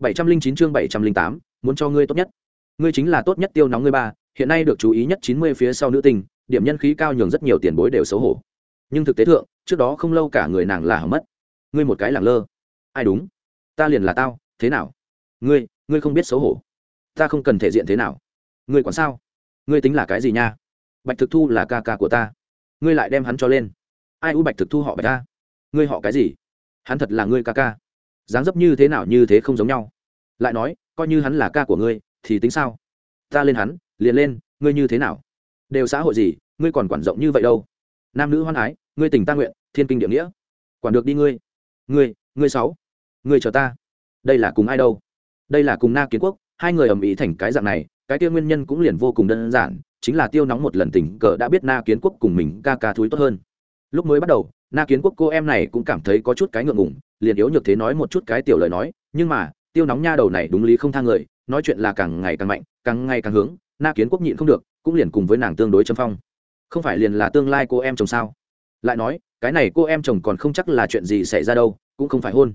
bảy trăm linh chín chương bảy trăm linh tám, muốn cho ngươi tốt nhất. Ngươi chính là tốt nhất tiêu nóng ngươi ba, hiện nay được chú ý nhất chín mươi phía sau nữ tình, điểm nhân khí cao nhường rất nhiều tiền bối đều xấu hổ. Nhưng thực tế thượng, trước đó không lâu cả người nàng là hỏng mất. Ngươi một cái lẳng lơ. Ai đúng? Ta liền là tao, thế nào? Ngươi ngươi không biết xấu hổ. Ta không cần thể diện thế nào. Ngươi còn sao? Ngươi tính là cái gì nha? Bạch thực thu là ca ca của ta. Ngươi lại đem hắn cho lên. Ai u bạch thực thu họ bạch ta? Ngươi họ cái gì? Hắn thật là ngươi ca ca dáng dấp như thế nào như thế không giống nhau. Lại nói, coi như hắn là ca của ngươi, thì tính sao? Ta lên hắn, liền lên, ngươi như thế nào? Đều xã hội gì, ngươi còn quản rộng như vậy đâu? Nam nữ hoan ái, ngươi tình ta nguyện, thiên kinh địa nghĩa. Quản được đi ngươi. Ngươi ngươi sáu. Ngươi chờ ta. Đây là cùng ai đâu? Đây là cùng na kiến quốc, hai người ầm ĩ thành cái dạng này, cái kia nguyên nhân cũng liền vô cùng đơn giản, chính là tiêu nóng một lần tình cờ đã biết na kiến quốc cùng mình ca ca thúi tốt hơn. Lúc mới bắt đầu, na kiến quốc cô em này cũng cảm thấy có chút cái ngượng ngùng liền yếu nhược thế nói một chút cái tiểu lời nói, nhưng mà, tiêu nóng nha đầu này đúng lý không thang người, nói chuyện là càng ngày càng mạnh, càng ngày càng hướng, na kiến quốc nhịn không được, cũng liền cùng với nàng tương đối châm phong. Không phải liền là tương lai cô em chồng sao? Lại nói, cái này cô em chồng còn không chắc là chuyện gì xảy ra đâu, cũng không phải hôn.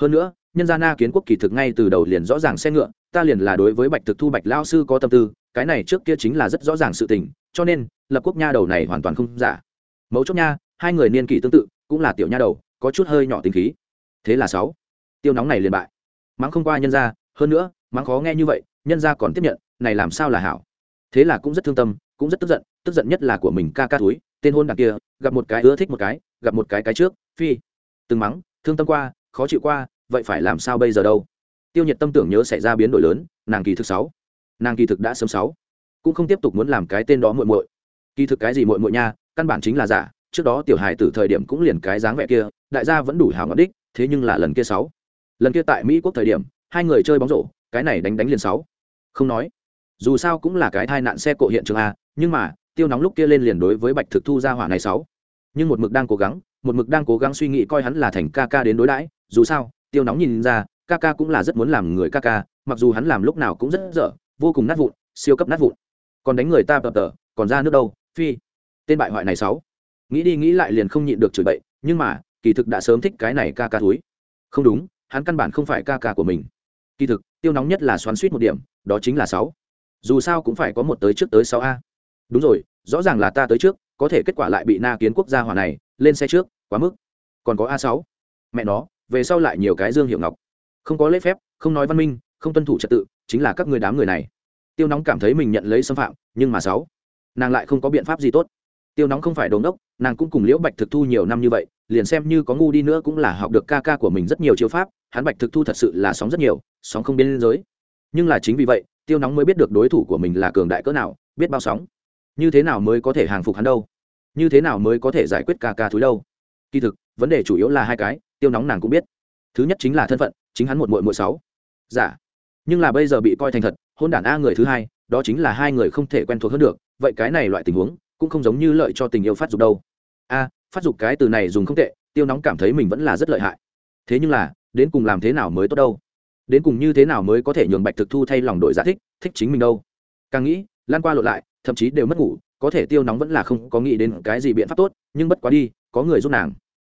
Hơn nữa, nhân gia na kiến quốc kỳ thực ngay từ đầu liền rõ ràng xe ngựa, ta liền là đối với bạch thực thu bạch lao sư có tâm tư, cái này trước kia chính là rất rõ ràng sự tình, cho nên, lập quốc nha đầu này hoàn toàn không giả. Mấu chốt nha, hai người niên kỷ tương tự, cũng là tiểu nha đầu, có chút hơi nhỏ tính khí thế là sáu. Tiêu nóng này liền bại. Mắng không qua nhân ra hơn nữa, mắng khó nghe như vậy, nhân ra còn tiếp nhận, này làm sao là hảo? Thế là cũng rất thương tâm, cũng rất tức giận tức giận nhất là của mình ca ca túi, tên hôn đằng kia, gặp một cái ưa thích một cái, gặp một cái cái trước, phi. Từng mắng, thương tâm qua, khó chịu qua, vậy phải làm sao bây giờ đâu? Tiêu nhiệt tâm tưởng nhớ xảy ra biến đổi lớn, nàng kỳ thực sáu. Nàng kỳ thực đã sớm sáu. Cũng không tiếp tục muốn làm cái tên đó muội muội. Kỳ thực cái gì muội muội nha, căn bản chính là giả, trước đó tiểu hài từ thời điểm cũng liền cái dáng vẻ kia, đại gia vẫn đủ hào ngọt đích thế nhưng là lần kia sáu. Lần kia tại mỹ quốc thời điểm, hai người chơi bóng rổ, cái này đánh đánh liền sáu. Không nói. Dù sao cũng là cái tai nạn xe cộ hiện trường a, nhưng mà, tiêu nóng lúc kia lên liền đối với bạch thực thu ra hỏa này sáu. Nhưng một mực đang cố gắng, một mực đang cố gắng suy nghĩ coi hắn là thành ca ca đến đối đãi, dù sao, tiêu nóng nhìn ra, ca ca cũng là rất muốn làm người ca ca, mặc dù hắn làm lúc nào cũng rất dở, vô cùng nát vụn, siêu cấp nát vụn. Còn đánh người ta tập tờ, còn ra nước đâu, phi. Tên bại hoại này sáu. Nghĩ đi nghĩ lại liền không nhịn được chửi bậy, nhưng mà kỳ thực đã sớm thích cái này ca ca túi không đúng, hắn căn bản không phải ca ca của mình. Kỳ thực, tiêu nóng nhất là xoắn suýt một điểm, đó chính là sáu. Dù sao cũng phải có một tới trước tới sáu a. Đúng rồi, rõ ràng là ta tới trước, có thể kết quả lại bị na kiến quốc gia hỏa này, lên xe trước, quá mức. Còn có a sáu. Mẹ nó, về sau lại nhiều cái dương hiệu ngọc. Không có lễ phép, không nói văn minh, không tuân thủ trật tự, chính là các người đám người này. Tiêu nóng cảm thấy mình nhận lấy xâm phạm, nhưng mà sáu. Nàng lại không có biện pháp gì tốt. Tiêu nóng không phải đồn đốc, nàng cũng cùng liễu bạch thực thu nhiều năm như vậy liền xem như có ngu đi nữa cũng là học được ca ca của mình rất nhiều chiêu pháp, hắn bạch thực thu thật sự là sóng rất nhiều, sóng không biên giới. Nhưng là chính vì vậy, tiêu nóng mới biết được đối thủ của mình là cường đại cỡ nào, biết bao sóng. Như thế nào mới có thể hàng phục hắn đâu? Như thế nào mới có thể giải quyết ca ca thúi đâu? Kỳ thực, vấn đề chủ yếu là hai cái, tiêu nóng nàng cũng biết. Thứ nhất chính là thân phận, chính hắn một mội mội sáu. Giả dạ. nhưng là bây giờ bị coi thành thật, hôn đản a người thứ hai, đó chính là hai người không thể quen thuộc hơn được, vậy cái này loại tình huống, cũng không giống như lợi cho tình yêu phát dục đâu. A phát dục cái từ này dùng không tệ tiêu nóng cảm thấy mình vẫn là rất lợi hại. Thế nhưng là đến cùng làm thế nào mới tốt đâu? Đến cùng như thế nào mới có thể nhường bạch thực thu thay lòng đội giả dạ thích thích chính mình đâu? Càng nghĩ lan qua lộn lại thậm chí đều mất ngủ có thể tiêu nóng vẫn là không có nghĩ đến cái gì biện pháp tốt nhưng bất quá đi có người giúp nàng.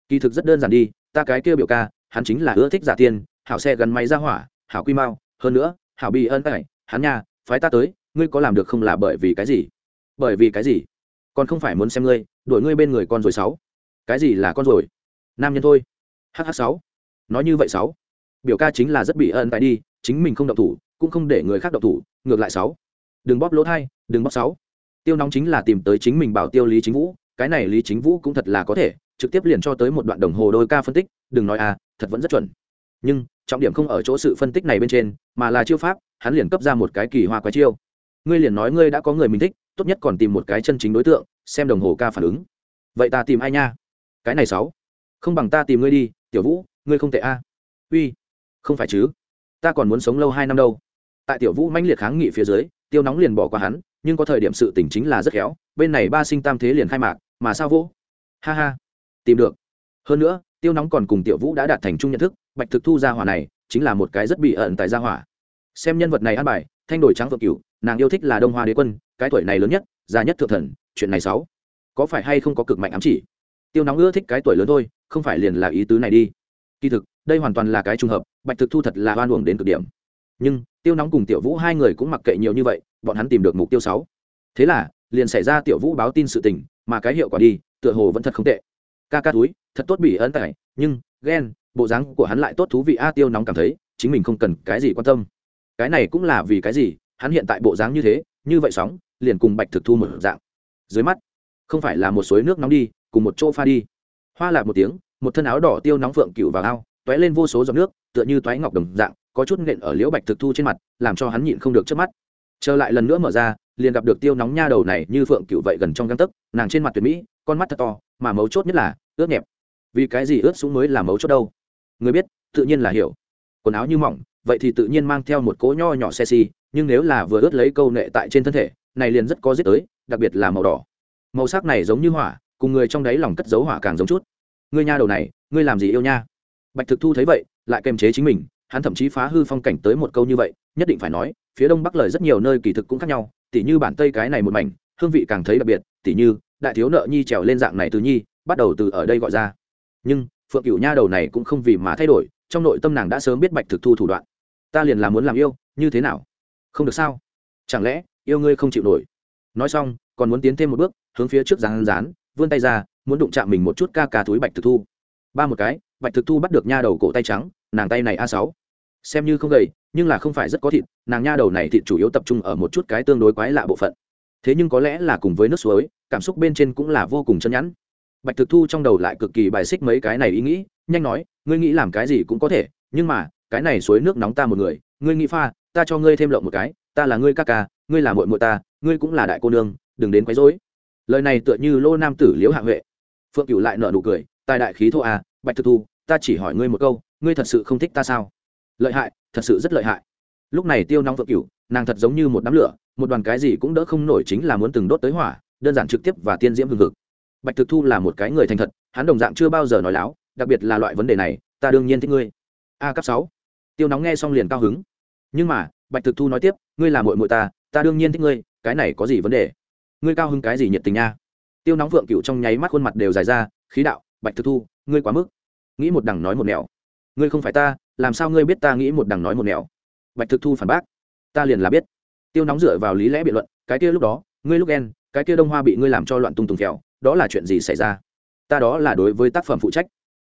Kỳ thực rất đơn giản đi ta cái kia biểu ca hắn chính là ưa thích giả tiên hảo xe gắn máy ra hỏa hảo quy mau, hơn nữa hảo bị ân ải hắn nha phái ta tới ngươi có làm được không là bởi vì cái gì? Bởi vì cái gì? Còn không phải muốn xem ngươi đuổi ngươi bên người con rồi sáu. Cái gì là con rồi? Nam nhân thôi. Hh sáu. Nói như vậy sáu. Biểu ca chính là rất bị ân tại đi, chính mình không động thủ, cũng không để người khác động thủ, ngược lại sáu. Đừng bóp lỗ thai, đừng bóp sáu. Tiêu nóng chính là tìm tới chính mình bảo tiêu lý chính vũ, cái này lý chính vũ cũng thật là có thể, trực tiếp liền cho tới một đoạn đồng hồ đôi ca phân tích, đừng nói à thật vẫn rất chuẩn. Nhưng, trọng điểm không ở chỗ sự phân tích này bên trên, mà là chiêu pháp, hắn liền cấp ra một cái kỳ hoa quái chiêu. Ngươi liền nói ngươi đã có người mình thích, tốt nhất còn tìm một cái chân chính đối tượng xem đồng hồ ca phản ứng. Vậy ta tìm ai nha? Cái này sáu. Không bằng ta tìm ngươi đi, tiểu vũ, ngươi không tệ a. À. uy, không phải chứ? Ta còn muốn sống lâu hai năm đâu. Tại tiểu vũ mãnh liệt kháng nghị phía dưới, tiêu nóng liền bỏ qua hắn, nhưng có thời điểm sự tỉnh chính là rất khéo, bên này ba sinh tam thế liền khai mạc, mà sao vỗ ha ha, tìm được. Hơn nữa, tiêu nóng còn cùng tiểu vũ đã đạt thành chung nhận thức, bạch thực thu gia hỏa này chính là một cái rất bị ẩn tại gia hỏa. Xem nhân vật này ăn bài, thanh đổi trắng vợ cửu nàng yêu thích là đông hoa đế quân, cái tuổi này lớn nhất, già nhất thượng thần chuyện này sáu, có phải hay không có cực mạnh ám chỉ? Tiêu nóng ưa thích cái tuổi lớn thôi, không phải liền là ý tứ này đi. Kỳ thực, đây hoàn toàn là cái trùng hợp, bạch thực thu thật là oan uổng đến cực điểm. Nhưng, tiêu nóng cùng tiểu vũ hai người cũng mặc kệ nhiều như vậy, bọn hắn tìm được mục tiêu sáu. Thế là, liền xảy ra tiểu vũ báo tin sự tình, mà cái hiệu quả đi, tựa hồ vẫn thật không tệ. Ca ca túi, thật tốt bị ấn tải nhưng, ghen, bộ dáng của hắn lại tốt thú vị. A, tiêu nóng cảm thấy, chính mình không cần cái gì quan tâm. Cái này cũng là vì cái gì, hắn hiện tại bộ dáng như thế, như vậy sóng, liền cùng bạch thực thu một dạng dưới mắt. Không phải là một suối nước nóng đi, cùng một chỗ pha đi. Hoa lạc một tiếng, một thân áo đỏ tiêu nóng phượng cựu vào ao t lên vô số giọt nước, tựa như toái ngọc đồng dạng, có chút nện ở liễu bạch thực thu trên mặt, làm cho hắn nhịn không được trước mắt. Trở lại lần nữa mở ra, liền gặp được tiêu nóng nha đầu này như phượng cựu vậy gần trong găng tấc, nàng trên mặt tuyệt mỹ, con mắt thật to, mà mấu chốt nhất là, ướt nhẹp. Vì cái gì ướt xuống mới là mấu chốt đâu? Người biết, tự nhiên là hiểu. Quần áo như mỏng, vậy thì tự nhiên mang theo một cỗ nho nhỏ xe xì nhưng nếu là vừa ướt lấy câu nệ tại trên thân thể, này liền rất có giết tới đặc biệt là màu đỏ. Màu sắc này giống như hỏa, cùng người trong đáy lòng cất dấu hỏa càng giống chút. Ngươi nha đầu này, ngươi làm gì yêu nha? Bạch thực thu thấy vậy, lại kềm chế chính mình, hắn thậm chí phá hư phong cảnh tới một câu như vậy, nhất định phải nói, phía đông bắc lời rất nhiều nơi kỳ thực cũng khác nhau, tỉ như bản tây cái này một mảnh, hương vị càng thấy đặc biệt, tỉ như, đại thiếu nợ nhi trèo lên dạng này từ nhi, bắt đầu từ ở đây gọi ra. Nhưng, phượng cửu nha đầu này cũng không vì mà thay đổi, trong nội tâm nàng đã sớm biết bạch thực thu thủ đoạn. Ta liền là muốn làm yêu, như thế nào? Không được sao? Chẳng lẽ, yêu ngươi không chịu nổi? Nói xong, còn muốn tiến thêm một bước, hướng phía trước rán rán vươn tay ra, muốn đụng chạm mình một chút ca ca túi bạch thực thu. Ba một cái, bạch thực thu bắt được nha đầu cổ tay trắng, nàng tay này a sáu. Xem như không gầy, nhưng là không phải rất có thịt, nàng nha đầu này thịt chủ yếu tập trung ở một chút cái tương đối quái lạ bộ phận. Thế nhưng có lẽ là cùng với nước suối, cảm xúc bên trên cũng là vô cùng chân nhẵn. Bạch thực thu trong đầu lại cực kỳ bài xích mấy cái này ý nghĩ, nhanh nói, ngươi nghĩ làm cái gì cũng có thể, nhưng mà, cái này suối nước nóng ta một người, ngươi nghĩ pha, ta cho ngươi thêm lộng một cái, ta là ngươi ca ca, ngươi là muội muội ta ngươi cũng là đại cô nương, đừng đến quấy rối. Lời này tựa như lô nam tử liễu hạ huệ. Phượng cửu lại nở nụ cười, tài đại khí thô à bạch thực thu, ta chỉ hỏi ngươi một câu, ngươi thật sự không thích ta sao? Lợi hại, thật sự rất lợi hại. Lúc này tiêu nóng phượng cửu, nàng thật giống như một đám lửa, một đoàn cái gì cũng đỡ không nổi chính là muốn từng đốt tới hỏa, đơn giản trực tiếp và tiên diễm hương thực bạch thực thu là một cái người thành thật, hắn đồng dạng chưa bao giờ nói láo, đặc biệt là loại vấn đề này, ta đương nhiên thích ngươi. A cấp sáu. Tiêu nóng nghe xong liền cao hứng. Nhưng mà, bạch thực thu nói tiếp, ngươi là muội muội ta ta đương nhiên thích ngươi cái này có gì vấn đề? Ngươi cao hứng cái gì nhiệt tình nha? Tiêu nóng vượng cựu trong nháy mắt khuôn mặt đều dài ra, khí đạo, bạch thực thu, ngươi quá mức. Nghĩ một đằng nói một nẻo. Ngươi không phải ta, làm sao ngươi biết ta nghĩ một đằng nói một nẻo? Bạch thực thu phản bác. Ta liền là biết. Tiêu nóng dựa vào lý lẽ biện luận, cái kia lúc đó, ngươi lúc ghen, cái kia đông hoa bị ngươi làm cho loạn tung tùng kẹo, đó là chuyện gì xảy ra? Ta đó là đối với tác phẩm phụ trách.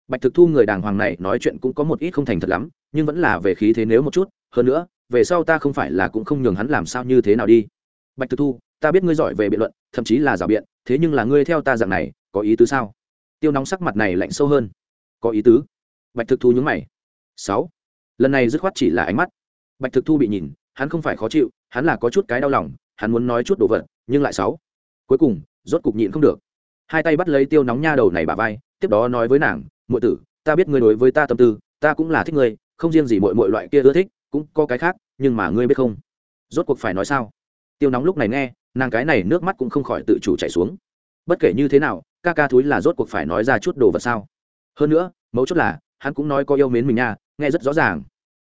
Bạch thực thu người đàng hoàng này nói chuyện cũng có một ít không thành thật lắm, nhưng vẫn là về khí thế nếu một chút. Hơn nữa, về sau ta không phải là cũng không nhường hắn làm sao như thế nào đi bạch thực thu, ta biết ngươi giỏi về biện luận, thậm chí là rào biện, thế nhưng là ngươi theo ta dạng này, có ý tứ sao? Tiêu nóng sắc mặt này lạnh sâu hơn. Có ý tứ. Bạch thực thu nhúng mày. Sáu. Lần này dứt khoát chỉ là ánh mắt. Bạch thực thu bị nhìn, hắn không phải khó chịu, hắn là có chút cái đau lòng, hắn muốn nói chút đồ vật, nhưng lại sáu. Cuối cùng, rốt cục nhịn không được. Hai tay bắt lấy tiêu nóng nha đầu này bà vai, tiếp đó nói với nàng, muội tử, ta biết ngươi đối với ta tâm tư, ta cũng là thích ngươi, không riêng gì mọi mọi loại kia ưa thích, cũng có cái khác, nhưng mà ngươi biết không? Rốt cuộc phải nói sao? Tiêu nóng lúc này nghe, nàng cái này nước mắt cũng không khỏi tự chủ chạy xuống. Bất kể như thế nào, ca ca thúi là rốt cuộc phải nói ra chút đồ vật sao? Hơn nữa, mấu chốt là, hắn cũng nói có yêu mến mình nha, nghe rất rõ ràng.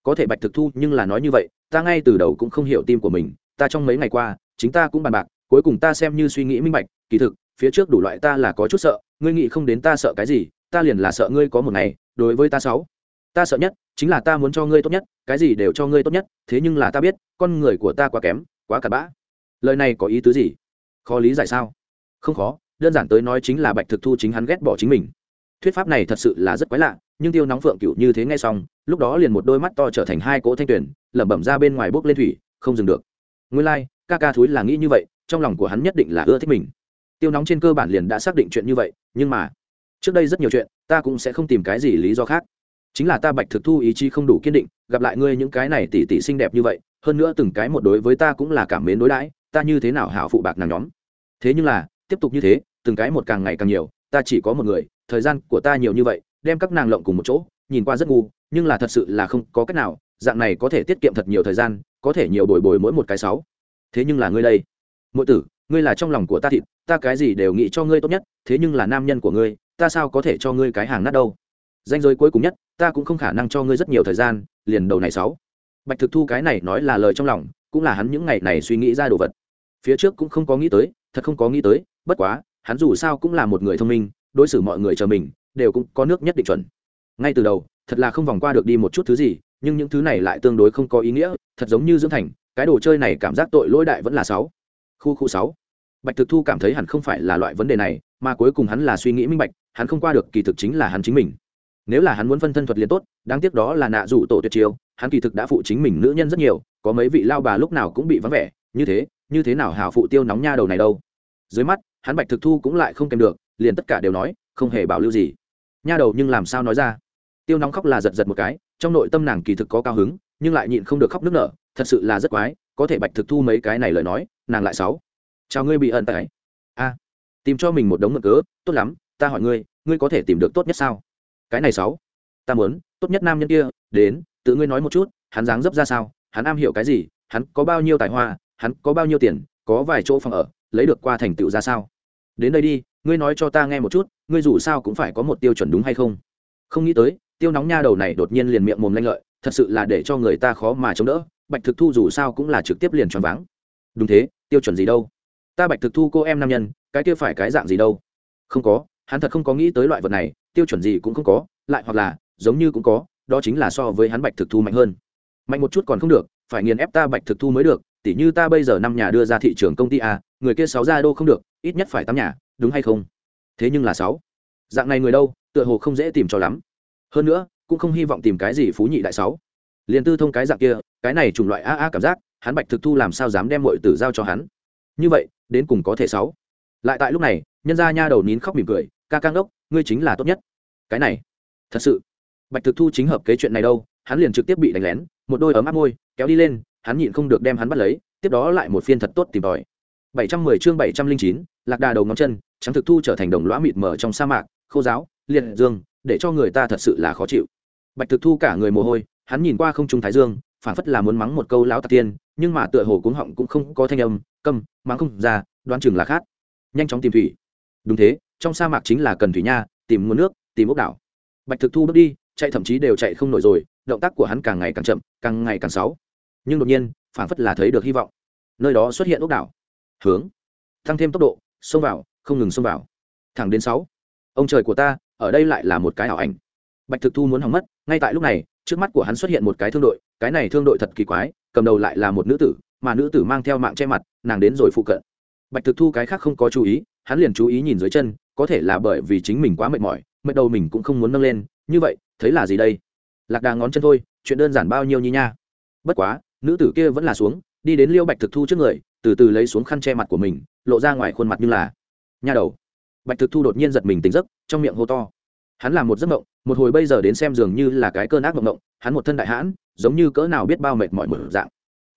Có thể bạch thực thu nhưng là nói như vậy, ta ngay từ đầu cũng không hiểu tim của mình, ta trong mấy ngày qua, chính ta cũng bàn bạc, cuối cùng ta xem như suy nghĩ minh bạch, kỳ thực, phía trước đủ loại ta là có chút sợ, ngươi nghĩ không đến ta sợ cái gì, ta liền là sợ ngươi có một ngày, đối với ta sáu. Ta sợ nhất, chính là ta muốn cho ngươi tốt nhất, cái gì đều cho ngươi tốt nhất, thế nhưng là ta biết, con người của ta quá kém, quá cặn bã lời này có ý tứ gì? Khó lý giải sao? Không khó đơn giản tới nói chính là bạch thực thu chính hắn ghét bỏ chính mình. Thuyết pháp này thật sự là rất quái lạ nhưng tiêu nóng phượng cựu như thế ngay xong lúc đó liền một đôi mắt to trở thành hai cỗ thanh tuyển lẩm bẩm ra bên ngoài bốc lên thủy không dừng được. Nguyên lai、like, ca ca thúi là nghĩ như vậy trong lòng của hắn nhất định là ưa thích mình. Tiêu nóng trên cơ bản liền đã xác định chuyện như vậy nhưng mà trước đây rất nhiều chuyện ta cũng sẽ không tìm cái gì lý do khác. Chính là ta bạch thực thu ý chí không đủ kiên định gặp lại ngươi những cái này tỉ tỉ xinh đẹp như vậy hơn nữa từng cái một đối với ta cũng là cảm mến đối đãi ta như thế nào hảo phụ bạc nàng nhóm? Thế nhưng là, tiếp tục như thế, từng cái một càng ngày càng nhiều, ta chỉ có một người, thời gian của ta nhiều như vậy, đem các nàng lộng cùng một chỗ, nhìn qua rất ngu, nhưng là thật sự là không có cách nào, dạng này có thể tiết kiệm thật nhiều thời gian, có thể nhiều bồi bồi mỗi một cái sáu. Thế nhưng là ngươi đây mỗi tử, ngươi là trong lòng của ta thịt, ta cái gì đều nghĩ cho ngươi tốt nhất, thế nhưng là nam nhân của ngươi, ta sao có thể cho ngươi cái hàng nát đâu? Danh giới cuối cùng nhất, ta cũng không khả năng cho ngươi rất nhiều thời gian, liền đầu này sáu. Bạch thực thu cái này nói là lời trong lòng, cũng là hắn những ngày này suy nghĩ ra đồ vật phía trước cũng không có nghĩ tới, thật không có nghĩ tới, bất quá, hắn dù sao cũng là một người thông minh, đối xử mọi người chờ mình, đều cũng có nước nhất định chuẩn. Ngay từ đầu, thật là không vòng qua được đi một chút thứ gì, nhưng những thứ này lại tương đối không có ý nghĩa, thật giống như dưỡng thành, cái đồ chơi này cảm giác tội lỗi đại vẫn là sáu. Khu khu sáu. Bạch thực thu cảm thấy hẳn không phải là loại vấn đề này, mà cuối cùng hắn là suy nghĩ minh bạch, hắn không qua được kỳ thực chính là hắn chính mình. Nếu là hắn muốn phân thân thuật liền tốt, đáng tiếc đó là nạ rủ tổ tuyệt chiêu, hắn kỳ thực đã phụ chính mình nữ nhân rất nhiều, có mấy vị lao bà lúc nào cũng bị vắng vẻ, như thế như thế nào hảo phụ tiêu nóng nha đầu này đâu. Dưới mắt, hắn bạch thực thu cũng lại không kèm được, liền tất cả đều nói, không hề bảo lưu gì. Nha đầu nhưng làm sao nói ra? Tiêu nóng khóc là giật giật một cái, trong nội tâm nàng kỳ thực có cao hứng, nhưng lại nhịn không được khóc nức nở, thật sự là rất quái, có thể bạch thực thu mấy cái này lời nói, nàng lại sáu. Chào ngươi bị ẩn tại a. Tìm cho mình một đống mực cớ, tốt lắm, ta hỏi ngươi ngươi có thể tìm được tốt nhất sao? Cái này sáu. Ta muốn, tốt nhất nam nhân kia, đến, tự ngươi nói một chút, hắn dáng dấp ra sao, hắn am hiểu cái gì, hắn có bao nhiêu tài hoa hắn có bao nhiêu tiền, có vài chỗ phòng ở, lấy được qua thành tựu ra sao? Đến đây đi, ngươi nói cho ta nghe một chút, ngươi dù sao cũng phải có một tiêu chuẩn đúng hay không? Không nghĩ tới, tiêu nóng nha đầu này đột nhiên liền miệng mồm lanh lợi, thật sự là để cho người ta khó mà chống đỡ, bạch thực thu dù sao cũng là trực tiếp liền choáng váng. Đúng thế, tiêu chuẩn gì đâu? Ta bạch thực thu cô em nam nhân, cái kia phải cái dạng gì đâu? Không có, hắn thật không có nghĩ tới loại vật này, tiêu chuẩn gì cũng không có, lại hoặc là, giống như cũng có, đó chính là so với hắn bạch thực thu mạnh hơn. Mạnh một chút còn không được, phải nghiền ép ta bạch thực thu mới được tỉ như ta bây giờ năm nhà đưa ra thị trường công ty a, người kia sáu gia đô không được, ít nhất phải tám nhà, đúng hay không? Thế nhưng là sáu. Dạng này người đâu, tựa hồ không dễ tìm cho lắm. Hơn nữa, cũng không hy vọng tìm cái gì phú nhị đại sáu. Liền tư thông cái dạng kia, cái này chủng loại a a cảm giác, hắn bạch thực thu làm sao dám đem mọi tử giao cho hắn? Như vậy, đến cùng có thể sáu. Lại tại lúc này, nhân gia nha đầu nín khóc mỉm cười, ca căng đốc ngươi chính là tốt nhất. Cái này, thật sự. Bạch thực thu chính hợp kế chuyện này đâu, hắn liền trực tiếp bị đánh lén, một đôi ấm áp môi, kéo đi lên hắn nhịn không được đem hắn bắt lấy tiếp đó lại một phiên thật tốt tìm tòi. 710 chương 709, lạc đà đầu ngón chân trắng thực thu trở thành đồng lõa mịt mờ trong sa mạc khô giáo liệt dương để cho người ta thật sự là khó chịu. Bạch thực thu cả người mồ hôi hắn nhìn qua không trung thái dương phản phất là muốn mắng một câu lão tạc tiên nhưng mà tựa hồ cuống họng cũng không có thanh âm câm mắng không ra đoán chừng là khát. Nhanh chóng tìm thủy. Đúng thế trong sa mạc chính là cần thủy nha tìm nguồn nước tìm ốc đảo. Bạch thực thu bước đi chạy thậm chí đều chạy không nổi rồi động tác của hắn càng ngày càng chậm càng ngày càng xấu nhưng đột nhiên phản phất là thấy được hy vọng. Nơi đó xuất hiện ốc đảo. Hướng. Tăng thêm tốc độ, xông vào, không ngừng xông vào. Thẳng đến sáu. Ông trời của ta, ở đây lại là một cái ảo ảnh. Bạch thực thu muốn hỏng mất, ngay tại lúc này, trước mắt của hắn xuất hiện một cái thương đội, cái này thương đội thật kỳ quái, cầm đầu lại là một nữ tử, mà nữ tử mang theo mạng che mặt, nàng đến rồi phụ cận. Bạch thực thu cái khác không có chú ý, hắn liền chú ý nhìn dưới chân, có thể là bởi vì chính mình quá mệt mỏi, mệt đầu mình cũng không muốn nâng lên, như vậy, thấy là gì đây? Lạc đà ngón chân thôi, chuyện đơn giản bao nhiêu như nha. Bất quá nữ tử kia vẫn là xuống, đi đến liêu bạch thực thu trước người, từ từ lấy xuống khăn che mặt của mình, lộ ra ngoài khuôn mặt như là nha đầu. Bạch thực thu đột nhiên giật mình tỉnh giấc, trong miệng hô to. Hắn làm một giấc mộng, một hồi bây giờ đến xem dường như là cái cơn ác mộng mộng, hắn một thân đại hãn, giống như cỡ nào biết bao mệt mỏi mở dạng.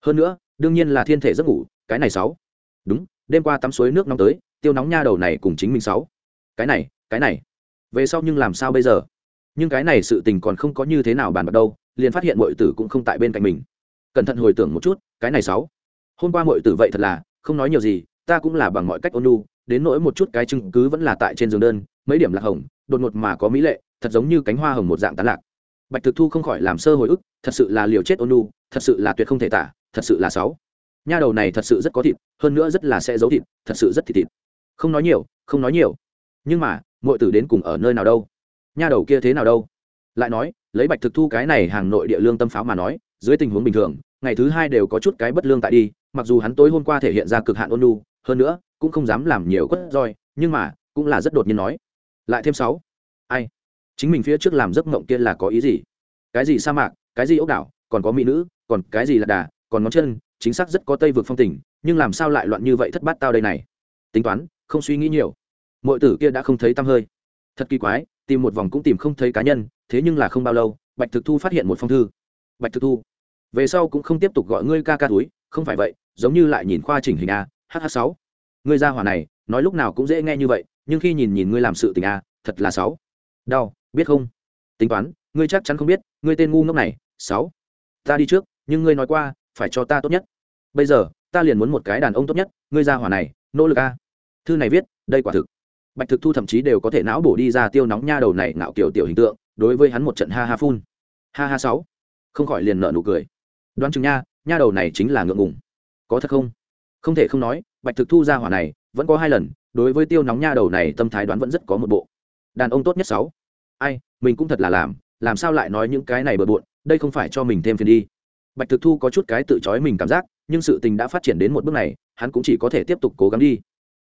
Hơn nữa, đương nhiên là thiên thể giấc ngủ, cái này sáu. Đúng, đêm qua tắm suối nước nóng tới, tiêu nóng nha đầu này cùng chính mình sáu. Cái này cái này. Về sau nhưng làm sao bây giờ? Nhưng cái này sự tình còn không có như thế nào bàn bạc đâu, liền phát hiện mọi tử cũng không tại bên cạnh mình cẩn thận hồi tưởng một chút, cái này sáu. Hôm qua mọi tử vậy thật là, không nói nhiều gì, ta cũng là bằng mọi cách ôn lu đến nỗi một chút cái chứng cứ vẫn là tại trên giường đơn, mấy điểm lạc hồng, đột ngột mà có mỹ lệ, thật giống như cánh hoa hồng một dạng tán lạc. Bạch thực thu không khỏi làm sơ hồi ức, thật sự là liều chết ôn lu thật sự là tuyệt không thể tả, thật sự là sáu. Nha đầu này thật sự rất có thịt, hơn nữa rất là sẽ giấu thịt, thật sự rất thịt thịt. Không nói nhiều, không nói nhiều. Nhưng mà mọi tử đến cùng ở nơi nào đâu? Nha đầu kia thế nào đâu? Lại nói, lấy bạch thực thu cái này hàng nội địa lương tâm pháo mà nói dưới tình huống bình thường, ngày thứ hai đều có chút cái bất lương tại đi, mặc dù hắn tối hôm qua thể hiện ra cực hạn ôn lu hơn nữa, cũng không dám làm nhiều quất roi, nhưng mà, cũng là rất đột nhiên nói. Lại thêm sáu. Ai? Chính mình phía trước làm giấc mộng kia là có ý gì? Cái gì sa mạc, cái gì ốc đảo, còn có mỹ nữ, còn cái gì là đà, còn ngón chân, chính xác rất có tây vực phong tình, nhưng làm sao lại loạn như vậy thất bát tao đây này? Tính toán, không suy nghĩ nhiều. Mọi tử kia đã không thấy tăm hơi. Thật kỳ quái, tìm một vòng cũng tìm không thấy cá nhân, thế nhưng là không bao lâu, bạch thực thu phát hiện một phong thư. Bạch thực thu về sau cũng không tiếp tục gọi ngươi ca ca túi, không phải vậy, giống như lại nhìn khoa chỉnh hình a hh sáu. Ngươi ra hỏa này, nói lúc nào cũng dễ nghe như vậy, nhưng khi nhìn nhìn ngươi làm sự tình a, thật là sáu. Đau, biết không? Tính toán, ngươi chắc chắn không biết, ngươi tên ngu ngốc này, sáu. Ta đi trước, nhưng ngươi nói qua, phải cho ta tốt nhất. Bây giờ, ta liền muốn một cái đàn ông tốt nhất, ngươi ra hỏa này, nỗ lực a. Thư này viết, đây quả thực. Bạch thực thu thậm chí đều có thể não bổ đi ra tiêu nóng nha đầu này ngạo kiểu tiểu hình tượng, đối với hắn một trận ha ha phun. Ha ha sáu. Không khỏi liền nợ nụ cười đoán chừng nha nha đầu này chính là ngượng ngùng. Có thật không? Không thể không nói, bạch thực thu ra hỏa này, vẫn có hai lần, đối với tiêu nóng nha đầu này tâm thái đoán vẫn rất có một bộ. Đàn ông tốt nhất sáu. Ai, mình cũng thật là làm làm sao lại nói những cái này bừa bộn, đây không phải cho mình thêm phiền đi. Bạch thực thu có chút cái tự chói mình cảm giác, nhưng sự tình đã phát triển đến một bước này, hắn cũng chỉ có thể tiếp tục cố gắng đi.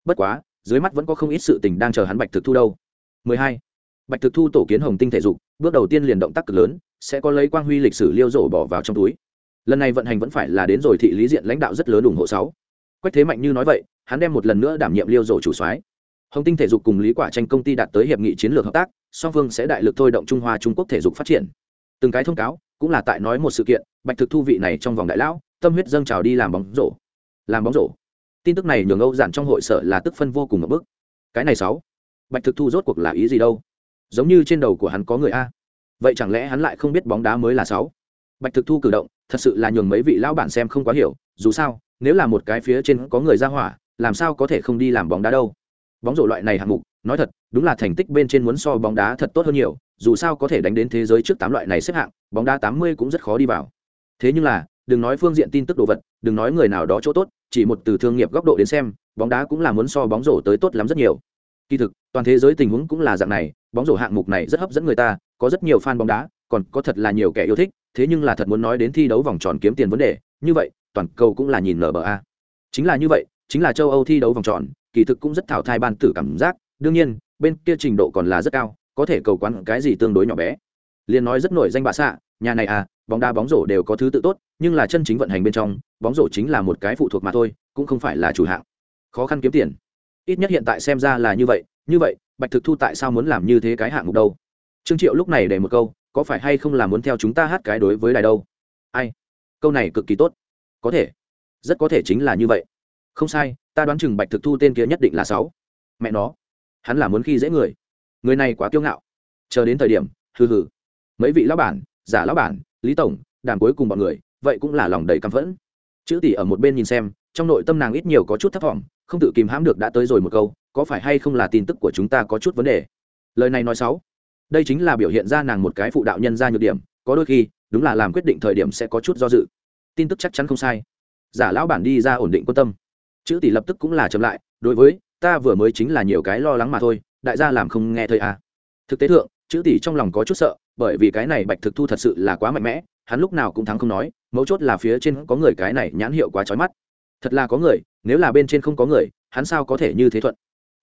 Bất quá, dưới mắt vẫn có không ít sự tình đang chờ hắn bạch thực thu đâu. 12. bạch thực thu tổ kiến hồng tinh thể dục, bước đầu tiên liền động tác cực lớn, sẽ có lấy quang huy lịch sử liêu rổ bỏ vào trong túi lần này vận hành vẫn phải là đến rồi thị lý diện lãnh đạo rất lớn ủng hộ sáu. Quách thế mạnh như nói vậy, hắn đem một lần nữa đảm nhiệm liêu rổ chủ soái. Hồng tinh thể dục cùng lý quả tranh công ty đạt tới hiệp nghị chiến lược hợp tác, song phương sẽ đại lực thôi động trung hoa trung quốc thể dục phát triển. Từng cái thông cáo, cũng là tại nói một sự kiện, bạch thực thu vị này trong vòng đại lão, tâm huyết dâng trào đi làm bóng rổ. Làm bóng rổ. Tin tức này nhường âu giản trong hội sở là tức phân vô cùng một bước. Cái này sáu. Bạch thực thu rốt cuộc là ý gì đâu? Giống như trên đầu của hắn có người a. Vậy chẳng lẽ hắn lại không biết bóng đá mới là sáu? Bạch thực thu cử động thật sự là nhường mấy vị lão bản xem không quá hiểu, dù sao, nếu là một cái phía trên có người ra hỏa, làm sao có thể không đi làm bóng đá đâu. Bóng rổ loại này hạng mục, nói thật, đúng là thành tích bên trên muốn so bóng đá thật tốt hơn nhiều, dù sao có thể đánh đến thế giới trước tám loại này xếp hạng, bóng đá tám mươi cũng rất khó đi vào. Thế nhưng là, đừng nói phương diện tin tức đồ vật, đừng nói người nào đó chỗ tốt, chỉ một từ thương nghiệp góc độ đến xem, bóng đá cũng là muốn so bóng rổ tới tốt lắm rất nhiều. Kỳ thực, toàn thế giới tình huống cũng là dạng này, bóng rổ hạng mục này rất hấp dẫn người ta, có rất nhiều fan bóng đá, còn có thật là nhiều kẻ yêu thích thế nhưng là thật muốn nói đến thi đấu vòng tròn kiếm tiền vấn đề, như vậy, toàn cầu cũng là nhìn nba chính là như vậy, chính là châu âu thi đấu vòng tròn, kỳ thực cũng rất thảo thai ban tử cảm giác, đương nhiên, bên kia trình độ còn là rất cao, có thể cầu quán cái gì tương đối nhỏ bé. Liền nói rất nổi danh bạ xạ, nhà này à bóng đá bóng rổ đều có thứ tự tốt, nhưng là chân chính vận hành bên trong, bóng rổ chính là một cái phụ thuộc mà thôi, cũng không phải là chủ hạng. Khó khăn kiếm tiền. Ít nhất hiện tại xem ra là như vậy như vậy, bạch thực thu tại sao muốn làm như thế cái hạng mục đâu? Trương triệu lúc này để một câu có phải hay không là muốn theo chúng ta hát cái đối với đài đâu? Ai? Câu này cực kỳ tốt. Có thể. Rất có thể chính là như vậy. Không sai, ta đoán chừng bạch thực thu tên kia nhất định là sáu. Mẹ nó. Hắn là muốn khi dễ người. Người này quá kiêu ngạo. Chờ đến thời điểm, hừ hừ. Mấy vị lão bản, giả lão bản, lý tổng đàn cuối cùng bọn người, vậy cũng là lòng đầy căm phẫn. Chữ tỷ ở một bên nhìn xem, trong nội tâm nàng ít nhiều có chút thấp thỏm, không tự kìm hãm được đã tới rồi một câu, có phải hay không là tin tức của chúng ta có chút vấn đề? Lời này nói xấu đây chính là biểu hiện ra nàng một cái phụ đạo nhân ra nhược điểm, có đôi khi, đúng là làm quyết định thời điểm sẽ có chút do dự. Tin tức chắc chắn không sai. Giả lão bản đi ra ổn định quan tâm. Chữ tỷ lập tức cũng là chậm lại, đối với, ta vừa mới chính là nhiều cái lo lắng mà thôi, đại gia làm không nghe thời à. thực tế thượng, chữ tỷ trong lòng có chút sợ, bởi vì cái này bạch thực thu thật sự là quá mạnh mẽ, hắn lúc nào cũng thắng không nói, mấu chốt là phía trên có người cái này nhãn hiệu quá trói mắt. Thật là có người, nếu là bên trên không có người, hắn sao có thể như thế thuận?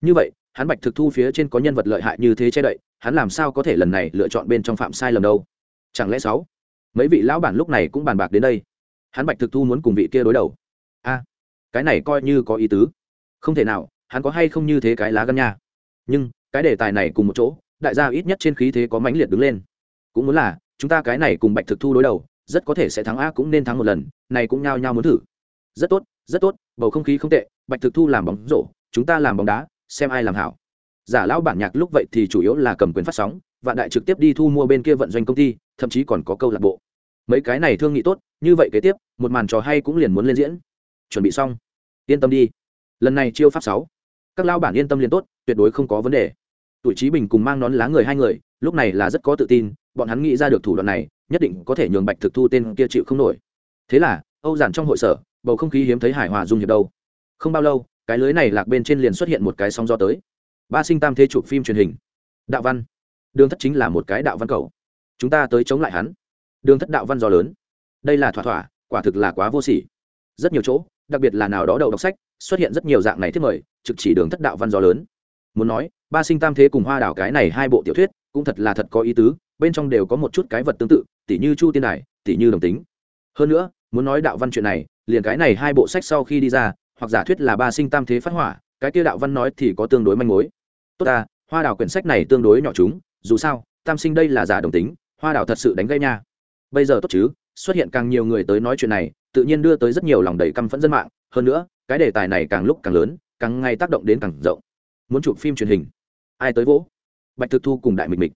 Như vậy, hắn bạch thực thu phía trên có nhân vật lợi hại như thế che đậy hắn làm sao có thể lần này lựa chọn bên trong phạm sai lầm đâu? Chẳng lẽ sáu? Mấy vị lão bản lúc này cũng bàn bạc đến đây. Hắn bạch thực thu muốn cùng vị kia đối đầu. A, cái này coi như có ý tứ. Không thể nào, hắn có hay không như thế cái lá gân nha. Nhưng, cái đề tài này cùng một chỗ, đại gia ít nhất trên khí thế có mãnh liệt đứng lên. Cũng muốn là, chúng ta cái này cùng bạch thực thu đối đầu, rất có thể sẽ thắng a cũng nên thắng một lần, này cũng nhao nhao muốn thử. Rất tốt rất tốt, bầu không khí không tệ, bạch thực thu làm bóng rổ, chúng ta làm bóng đá, xem ai làm hảo giả lão bản nhạc lúc vậy thì chủ yếu là cầm quyền phát sóng, vạn đại trực tiếp đi thu mua bên kia vận doanh công ty, thậm chí còn có câu lạc bộ. Mấy cái này thương nghị tốt, như vậy kế tiếp, một màn trò hay cũng liền muốn lên diễn. Chuẩn bị xong. Yên tâm đi. Lần này chiêu pháp sáu. Các lao bản yên tâm liền tốt, tuyệt đối không có vấn đề. Tuổi trí bình cùng mang nón lá người hai người, lúc này là rất có tự tin, bọn hắn nghĩ ra được thủ đoạn này, nhất định có thể nhường bạch thực thu tên kia chịu không nổi. Thế là, âu giản trong hội sở, bầu không khí hiếm thấy hài hòa dung hiệp đâu. Không bao lâu, cái lưới này lạc bên trên liền xuất hiện một cái sóng gió tới ba sinh tam thế chụp phim truyền hình. Đạo văn. Đường thất chính là một cái đạo văn cầu. Chúng ta tới chống lại hắn. Đường thất đạo văn do lớn. Đây là thỏa thỏa, quả thực là quá vô sỉ. Rất nhiều chỗ, đặc biệt là nào đó đầu đọc sách, xuất hiện rất nhiều dạng này thiết mời, trực chỉ đường thất đạo văn do lớn. Muốn nói, ba sinh tam thế cùng hoa đảo cái này hai bộ tiểu thuyết, cũng thật là thật có ý tứ, bên trong đều có một chút cái vật tương tự, tỉ như chu tiên đài, tỉ như đồng tính. Hơn nữa, muốn nói đạo văn chuyện này, liền cái này hai bộ sách sau khi đi ra, hoặc giả thuyết là ba sinh tam thế phát hỏa cái kia đạo văn nói thì có tương đối manh mối. Tốt ta, hoa đào quyển sách này tương đối nhỏ chúng, dù sao, tam sinh đây là giả đồng tính, hoa đào thật sự đánh gây nha. Bây giờ tốt chứ, xuất hiện càng nhiều người tới nói chuyện này, tự nhiên đưa tới rất nhiều lòng đầy căm phẫn dân mạng. Hơn nữa, cái đề tài này càng lúc càng lớn, càng ngày tác động đến càng rộng. Muốn chụp phim truyền hình, ai tới vỗ? Bạch thực thu cùng đại mịch mịch.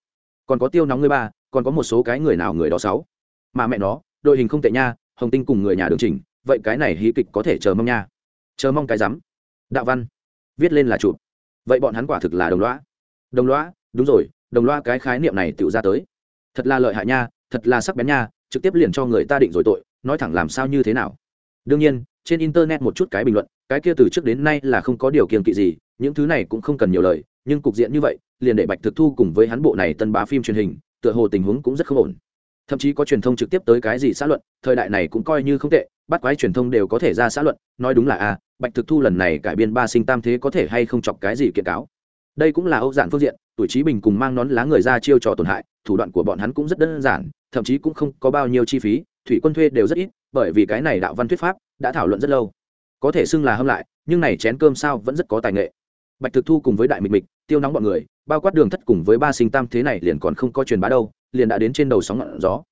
Còn có tiêu nóng người ba, còn có một số cái người nào người đó sáu. Mà mẹ nó, đội hình không tệ nha, hồng tinh cùng người nhà đường trình vậy cái này hí kịch có thể chờ mong nha. Chờ mong cái rắm. Đạo văn viết lên là chụp. Vậy bọn hắn quả thực là đồng loa đồng loa đúng rồi, đồng loa cái khái niệm này tự ra tới. Thật là lợi hại nha, thật là sắc bén nha, trực tiếp liền cho người ta định rồi tội, nói thẳng làm sao như thế nào. Đương nhiên, trên internet một chút cái bình luận, cái kia từ trước đến nay là không có điều kiện kỵ gì, những thứ này cũng không cần nhiều lời, nhưng cục diện như vậy, liền để bạch thực thu cùng với hắn bộ này tân bá phim truyền hình, tựa hồ tình huống cũng rất không ổn. Thậm chí có truyền thông trực tiếp tới cái gì xã luận, thời đại này cũng coi như không tệ, bắt quái truyền thông đều có thể ra xã luận, nói đúng là a bạch thực thu lần này cải biên ba sinh tam thế có thể hay không chọc cái gì kiện cáo? Đây cũng là âu giản phương diện, tuổi trí bình cùng mang nón lá người ra chiêu trò tổn hại, thủ đoạn của bọn hắn cũng rất đơn giản, thậm chí cũng không có bao nhiêu chi phí, thủy quân thuê đều rất ít, bởi vì cái này đạo văn thuyết pháp đã thảo luận rất lâu. Có thể xưng là hâm lại, nhưng này chén cơm sao vẫn rất có tài nghệ. Bạch thực thu cùng với đại mịch mịch, tiêu nóng bọn người, bao quát đường thất cùng với ba sinh tam thế này liền còn không có truyền bá đâu, liền đã đến trên đầu sóng ngọn gió.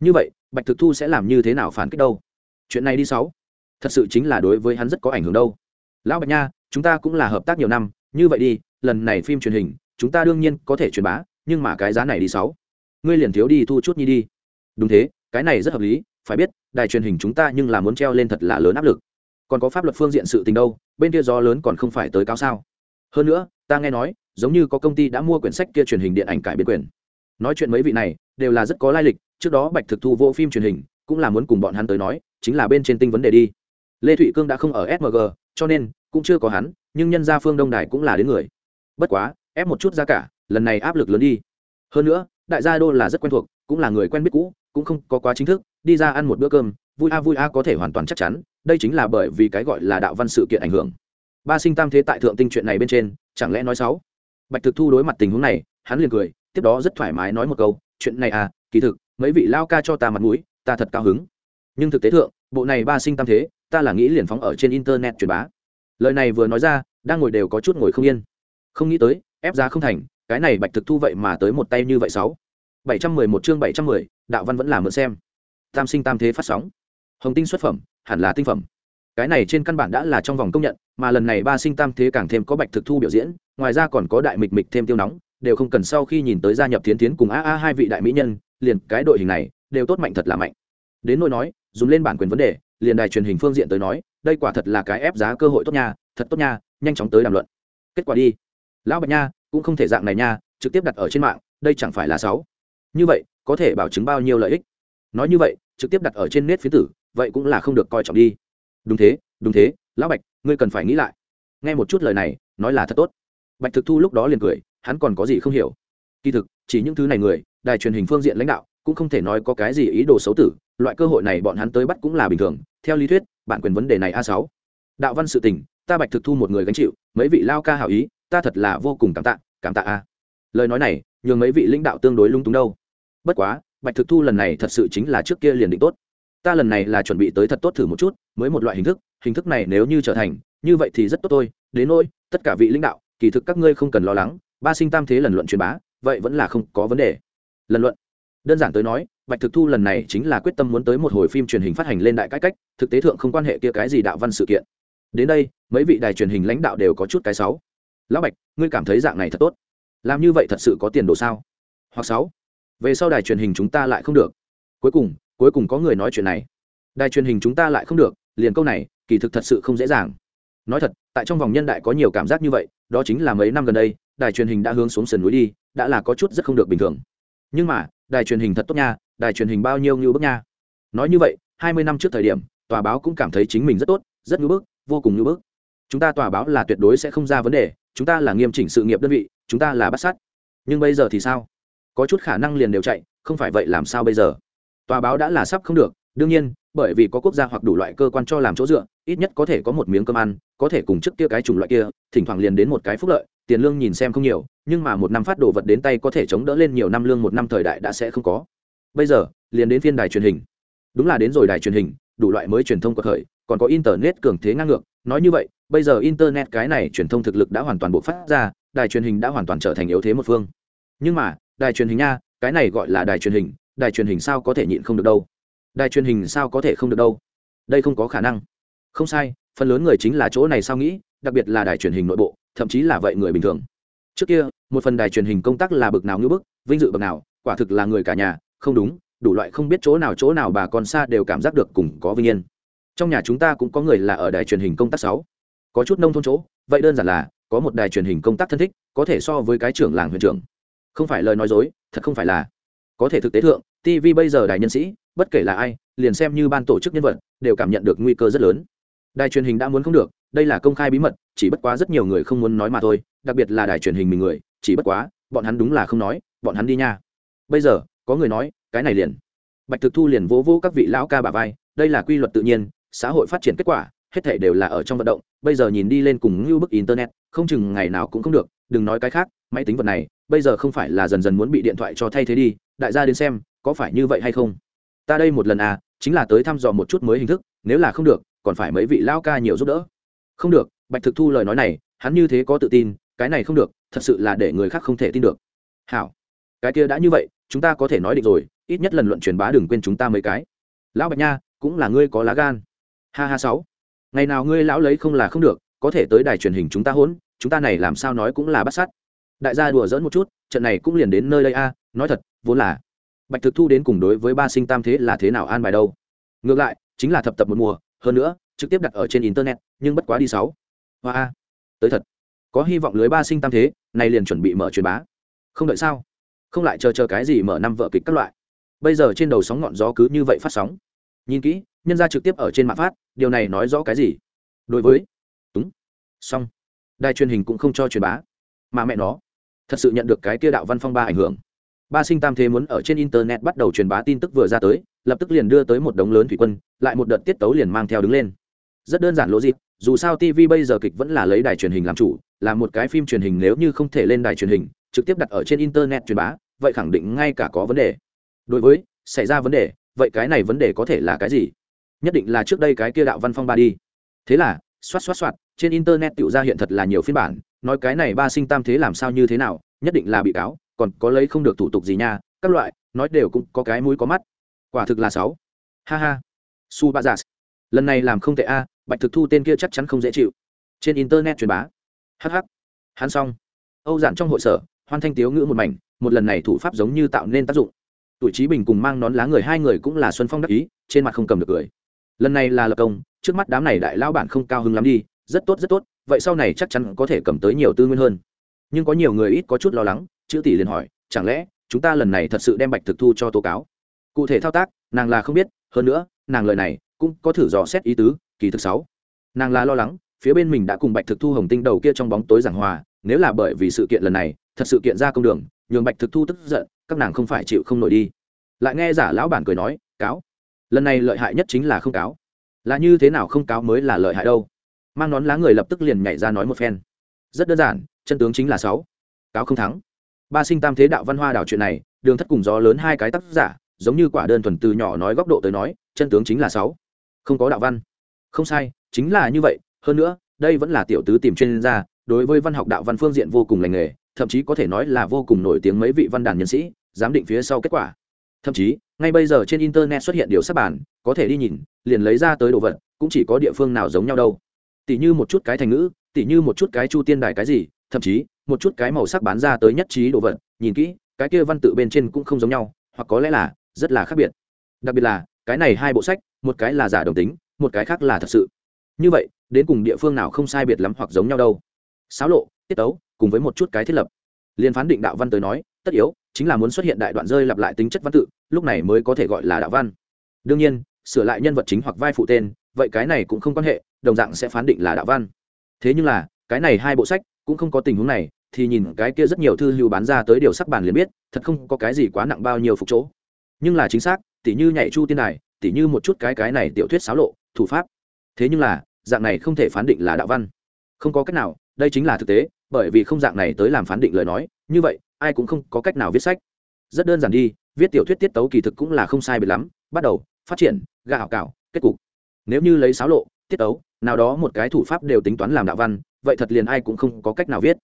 Như vậy, bạch thực thu sẽ làm như thế nào phản kích đâu? Chuyện này đi sáu thật sự chính là đối với hắn rất có ảnh hưởng đâu. Lão bạch nha, chúng ta cũng là hợp tác nhiều năm, như vậy đi, lần này phim truyền hình, chúng ta đương nhiên có thể truyền bá, nhưng mà cái giá này đi sáu. Ngươi liền thiếu đi thu chút nhi đi. Đúng thế, cái này rất hợp lý, phải biết, đài truyền hình chúng ta nhưng là muốn treo lên thật là lớn áp lực. Còn có pháp luật phương diện sự tình đâu, bên kia gió lớn còn không phải tới cao sao. Hơn nữa, ta nghe nói, giống như có công ty đã mua quyển sách kia truyền hình điện ảnh cải biến quyền. Nói chuyện mấy vị này, đều là rất có lai lịch, trước đó bạch thực thu vô phim truyền hình, cũng là muốn cùng bọn hắn tới nói, chính là bên trên tinh vấn đề đi lê thụy cương đã không ở smg cho nên cũng chưa có hắn, nhưng nhân gia phương đông đài cũng là đến người. Bất quá, ép một chút ra cả, lần này áp lực lớn đi. Hơn nữa, đại gia đô là rất quen thuộc, cũng là người quen biết cũ, cũng không có quá chính thức, đi ra ăn một bữa cơm, vui a vui a có thể hoàn toàn chắc chắn, đây chính là bởi vì cái gọi là đạo văn sự kiện ảnh hưởng. Ba sinh tam thế tại thượng tinh chuyện này bên trên, chẳng lẽ nói sáu bạch thực thu đối mặt tình huống này, hắn liền cười, tiếp đó rất thoải mái nói một câu, chuyện này à kỳ thực, mấy vị lao ca cho ta mặt mũi, ta thật cao hứng. Nhưng thực tế thượng, bộ này ba sinh tam thế ta là nghĩ liền phóng ở trên internet truyền bá. Lời này vừa nói ra, đang ngồi đều có chút ngồi không yên. Không nghĩ tới, ép giá không thành, cái này bạch thực thu vậy mà tới một tay như vậy sáu. Bảy trăm mười một chương bảy trăm mười, đạo văn vẫn là mượn xem. Tam sinh tam thế phát sóng. Hồng tinh xuất phẩm, hẳn là tinh phẩm. Cái này trên căn bản đã là trong vòng công nhận, mà lần này ba sinh tam thế càng thêm có bạch thực thu biểu diễn, ngoài ra còn có đại mịch mịch thêm tiêu nóng, đều không cần sau khi nhìn tới gia nhập tiến tiến cùng a a hai vị đại mỹ nhân, liền cái đội hình này, đều tốt mạnh thật là mạnh. Đến nỗi nói, dùng lên bản quyền vấn đề liền đài truyền hình phương diện tới nói, đây quả thật là cái ép giá cơ hội tốt nha, thật tốt nha, nhanh chóng tới đàm luận. Kết quả đi. Lão bạch nha, cũng không thể dạng này nha, trực tiếp đặt ở trên mạng, đây chẳng phải là sáu như vậy, có thể bảo chứng bao nhiêu lợi ích? Nói như vậy, trực tiếp đặt ở trên nét phía tử, vậy cũng là không được coi trọng đi. Đúng thế đúng thế, lão bạch, ngươi cần phải nghĩ lại. Nghe một chút lời này, nói là thật tốt. Bạch thực thu lúc đó liền cười, hắn còn có gì không hiểu? Kỳ thực, chỉ những thứ này người, đài truyền hình phương diện lãnh đạo cũng không thể nói có cái gì ý đồ xấu tử, loại cơ hội này bọn hắn tới bắt cũng là bình thường, theo lý thuyết, bản quyền vấn đề này a sáu. Đạo văn sự tình, ta bạch thực thu một người gánh chịu, mấy vị lao ca hảo ý, ta thật là vô cùng cảm tạ cảm tạ a. Lời nói này, nhường mấy vị lãnh đạo tương đối lung túng đâu. Bất quá, bạch thực thu lần này thật sự chính là trước kia liền định tốt. Ta lần này là chuẩn bị tới thật tốt thử một chút, mới một loại hình thức hình thức này nếu như trở thành, như vậy thì rất tốt thôi. Đến nỗi, tất cả vị lãnh đạo, kỳ thực các ngươi không cần lo lắng, ba sinh tam thế lần luận truyền bá, vậy vẫn là không có vấn đề. Lần luận đơn giản tới nói, bạch thực thu lần này chính là quyết tâm muốn tới một hồi phim truyền hình phát hành lên đại cải cách, thực tế thượng không quan hệ kia cái gì đạo văn sự kiện. Đến đây, mấy vị đài truyền hình lãnh đạo đều có chút cái sáu lão bạch, ngươi cảm thấy dạng này thật tốt. Làm như vậy thật sự có tiền đồ sao? Hoặc sáu, về sau đài truyền hình chúng ta lại không được. Cuối cùng cuối cùng có người nói chuyện này. Đài truyền hình chúng ta lại không được, liền câu này, kỳ thực thật sự không dễ dàng. Nói thật, tại trong vòng nhân đại có nhiều cảm giác như vậy, đó chính là mấy năm gần đây, đài truyền hình đã hướng xuống sườn núi đi, đã là có chút rất không được bình thường. Nhưng mà đài truyền hình thật tốt nha, đài truyền hình bao nhiêu như bước nha. Nói như vậy, hai mươi năm trước thời điểm, tòa báo cũng cảm thấy chính mình rất tốt, rất như bước vô cùng như bước chúng ta tòa báo là tuyệt đối sẽ không ra vấn đề, chúng ta là nghiêm chỉnh sự nghiệp đơn vị, chúng ta là bắt sát. Nhưng bây giờ thì sao? Có chút khả năng liền đều chạy, không phải vậy làm sao bây giờ? Tòa báo đã là sắp không được, đương nhiên, bởi vì có quốc gia hoặc đủ loại cơ quan cho làm chỗ dựa, ít nhất có thể có một miếng cơm ăn, có thể cùng trước kia cái chủng loại kia, thỉnh thoảng liền đến một cái phúc lợi tiền lương nhìn xem không nhiều, nhưng mà một năm phát đồ vật đến tay có thể chống đỡ lên nhiều năm lương một năm thời đại đã sẽ không có. Bây giờ, liền đến phiên đài truyền hình. Đúng là đến rồi đài truyền hình, đủ loại mới truyền thông cuộc khởi, còn có internet cường thế ngang ngược. Nói như vậy, bây giờ internet cái này truyền thông thực lực đã hoàn toàn bộ phát ra, đài truyền hình đã hoàn toàn trở thành yếu thế một phương. Nhưng mà, đài truyền hình nha, cái này gọi là đài truyền hình, đài truyền hình sao có thể nhịn không được đâu? Đài truyền hình sao có thể không được đâu? Đây không có khả năng. Không sai, phần lớn người chính là chỗ này sao nghĩ, đặc biệt là đài truyền hình nội bộ thậm chí là vậy người bình thường. Trước kia, một phần đài truyền hình công tác là bực nào như bức, vinh dự bậc nào, quả thực là người cả nhà, không đúng, đủ loại không biết chỗ nào chỗ nào bà con xa đều cảm giác được cùng có vinh yên. Trong nhà chúng ta cũng có người là ở đài truyền hình công tác sáu. Có chút nông thôn chỗ, vậy đơn giản là, có một đài truyền hình công tác thân thích, có thể so với cái trưởng làng huyện trưởng. Không phải lời nói dối, thật không phải là. Có thể thực tế thượng tv bây giờ đài nhân sĩ, bất kể là ai, liền xem như ban tổ chức nhân vật, đều cảm nhận được nguy cơ rất lớn. Đài truyền hình đã muốn không được, đây là công khai bí mật chỉ bất quá rất nhiều người không muốn nói mà thôi, đặc biệt là đài truyền hình mình người, chỉ bất quá, bọn hắn đúng là không nói, bọn hắn đi nha. Bây giờ, có người nói, cái này liền. Bạch thực thu liền vỗ vỗ các vị lão ca bà vai, đây là quy luật tự nhiên, xã hội phát triển kết quả, hết thể đều là ở trong vận động, bây giờ nhìn đi lên cùng ngưu bức internet, không chừng ngày nào cũng không được, đừng nói cái khác, máy tính vật này, bây giờ không phải là dần dần muốn bị điện thoại cho thay thế đi, đại gia đến xem, có phải như vậy hay không? Ta đây một lần à chính là tới thăm dò một chút mới hình thức, nếu là không được, còn phải mấy vị lão ca nhiều giúp đỡ. Không được bạch thực thu lời nói này, hắn như thế có tự tin, cái này không được, thật sự là để người khác không thể tin được. Hảo, cái kia đã như vậy, chúng ta có thể nói định rồi, ít nhất lần luận truyền bá đừng quên chúng ta mấy cái. Lão bạch nha, cũng là ngươi có lá gan. Ha ha sáu. Ngày nào ngươi lão lấy không là không được, có thể tới đài truyền hình chúng ta hỗn, chúng ta này làm sao nói cũng là bắt sát đại gia đùa dỡn một chút, trận này cũng liền đến nơi đây a, nói thật, vốn là. Bạch thực thu đến cùng đối với ba sinh tam thế là thế nào an bài đâu? Ngược lại, chính là thập tập một mùa, hơn nữa, trực tiếp đặt ở trên internet, nhưng bất quá đi sáu hoa a. Tới thật. Có hy vọng lưới ba sinh tam thế này liền chuẩn bị mở truyền bá. Không đợi sao? Không lại chờ chờ cái gì mở năm vợ kịch các loại. Bây giờ trên đầu sóng ngọn gió cứ như vậy phát sóng. Nhìn kỹ, nhân ra trực tiếp ở trên mạng phát, điều này nói rõ cái gì? Đối với, đúng. Xong. Đài truyền hình cũng không cho truyền bá. Mà mẹ nó, thật sự nhận được cái kia đạo văn phong ba ảnh hưởng. Ba sinh tam thế muốn ở trên internet bắt đầu truyền bá tin tức vừa ra tới, lập tức liền đưa tới một đống lớn thủy quân, lại một đợt tiết tấu liền mang theo đứng lên rất đơn giản logic dịp dù sao tv bây giờ kịch vẫn là lấy đài truyền hình làm chủ, là một cái phim truyền hình nếu như không thể lên đài truyền hình, trực tiếp đặt ở trên internet truyền bá, vậy khẳng định ngay cả có vấn đề. Đối với, xảy ra vấn đề, vậy cái này vấn đề có thể là cái gì? Nhất định là trước đây cái kia đạo văn phong ba đi. Thế là, xoát xoát xoát, trên internet tự ra hiện thật là nhiều phiên bản, nói cái này ba sinh tam thế làm sao như thế nào, nhất định là bị cáo, còn có lấy không được thủ tục gì nha, các loại, nói đều cũng có cái mũi có mắt. Quả thực là sáu ha ha. Su ba giả lần này làm không tệ a bạch thực thu tên kia chắc chắn không dễ chịu. Trên internet truyền bá. Hh hắn xong. Âu giản trong hội sở, hoan thanh tiếu ngữ một mảnh, một lần này thủ pháp giống như tạo nên tác dụng. Tuổi trí bình cùng mang nón lá người hai người cũng là xuân phong đắc ý, trên mặt không cầm được cười. Lần này là lập công, trước mắt đám này đại lao bản không cao hứng lắm đi, rất tốt rất tốt, vậy sau này chắc chắn có thể cầm tới nhiều tư nguyên hơn. Nhưng có nhiều người ít có chút lo lắng, chữ tỷ liền hỏi, chẳng lẽ chúng ta lần này thật sự đem bạch thực thu cho tố cáo? Cụ thể thao tác, nàng là không biết, hơn nữa, nàng lời này cũng có thử dò xét ý tứ kỳ thực sáu. Nàng là lo lắng, phía bên mình đã cùng bạch thực thu hồng tinh đầu kia trong bóng tối giảng hòa, nếu là bởi vì sự kiện lần này, thật sự kiện ra công đường, nhường bạch thực thu tức giận, các nàng không phải chịu không nổi đi. Lại nghe giả lão bản cười nói, cáo, lần này lợi hại nhất chính là không cáo. Là như thế nào không cáo mới là lợi hại đâu. Mang nón lá người lập tức liền nhảy ra nói một phen. Rất đơn giản, chân tướng chính là sáu. Cáo không thắng. Ba sinh tam thế đạo văn hoa đảo chuyện này, đường thất cùng gió lớn hai cái tác giả, giống như quả đơn thuần từ nhỏ nói góc độ tới nói, chân tướng chính là sáu. Không có đạo văn không sai, chính là như vậy, hơn nữa, đây vẫn là tiểu tứ tìm chuyên gia, đối với văn học đạo văn phương diện vô cùng lành nghề, thậm chí có thể nói là vô cùng nổi tiếng mấy vị văn đàn nhân sĩ, giám định phía sau kết quả. Thậm chí, ngay bây giờ trên internet xuất hiện điều sắp bản có thể đi nhìn, liền lấy ra tới đồ vật, cũng chỉ có địa phương nào giống nhau đâu. Tỷ như một chút cái thành ngữ tỷ như một chút cái chu tiên đài cái gì, thậm chí, một chút cái màu sắc bán ra tới nhất trí đồ vật, nhìn kỹ, cái kia văn tự bên trên cũng không giống nhau, hoặc có lẽ là, rất là khác biệt. Đặc biệt là, cái này hai bộ sách, một cái là giả đồng tính một cái khác là thật sự. Như vậy, đến cùng địa phương nào không sai biệt lắm hoặc giống nhau đâu. Xáo lộ, tiết tấu, cùng với một chút cái thiết lập. Liên phán định đạo văn tới nói, tất yếu, chính là muốn xuất hiện đại đoạn rơi lặp lại tính chất văn tự, lúc này mới có thể gọi là đạo văn. Đương nhiên, sửa lại nhân vật chính hoặc vai phụ tên, vậy cái này cũng không quan hệ, đồng dạng sẽ phán định là đạo văn. Thế nhưng là, cái này hai bộ sách, cũng không có tình huống này, thì nhìn cái kia rất nhiều thư lưu bán ra tới điều sắc bản liền biết, thật không có cái gì quá nặng bao nhiêu phục chỗ. Nhưng là chính xác, tỉ như nhảy chu tiên này tỉ như một chút cái cái này tiểu thuyết xáo lộ thủ pháp. Thế nhưng là, dạng này không thể phán định là đạo văn. Không có cách nào, đây chính là thực tế, bởi vì không dạng này tới làm phán định lời nói, như vậy, ai cũng không có cách nào viết sách. Rất đơn giản đi, viết tiểu thuyết tiết tấu kỳ thực cũng là không sai biệt lắm, bắt đầu, phát triển, gà hảo cảo, kết cục. Nếu như lấy sáo lộ, tiết tấu, nào đó một cái thủ pháp đều tính toán làm đạo văn, vậy thật liền ai cũng không có cách nào viết.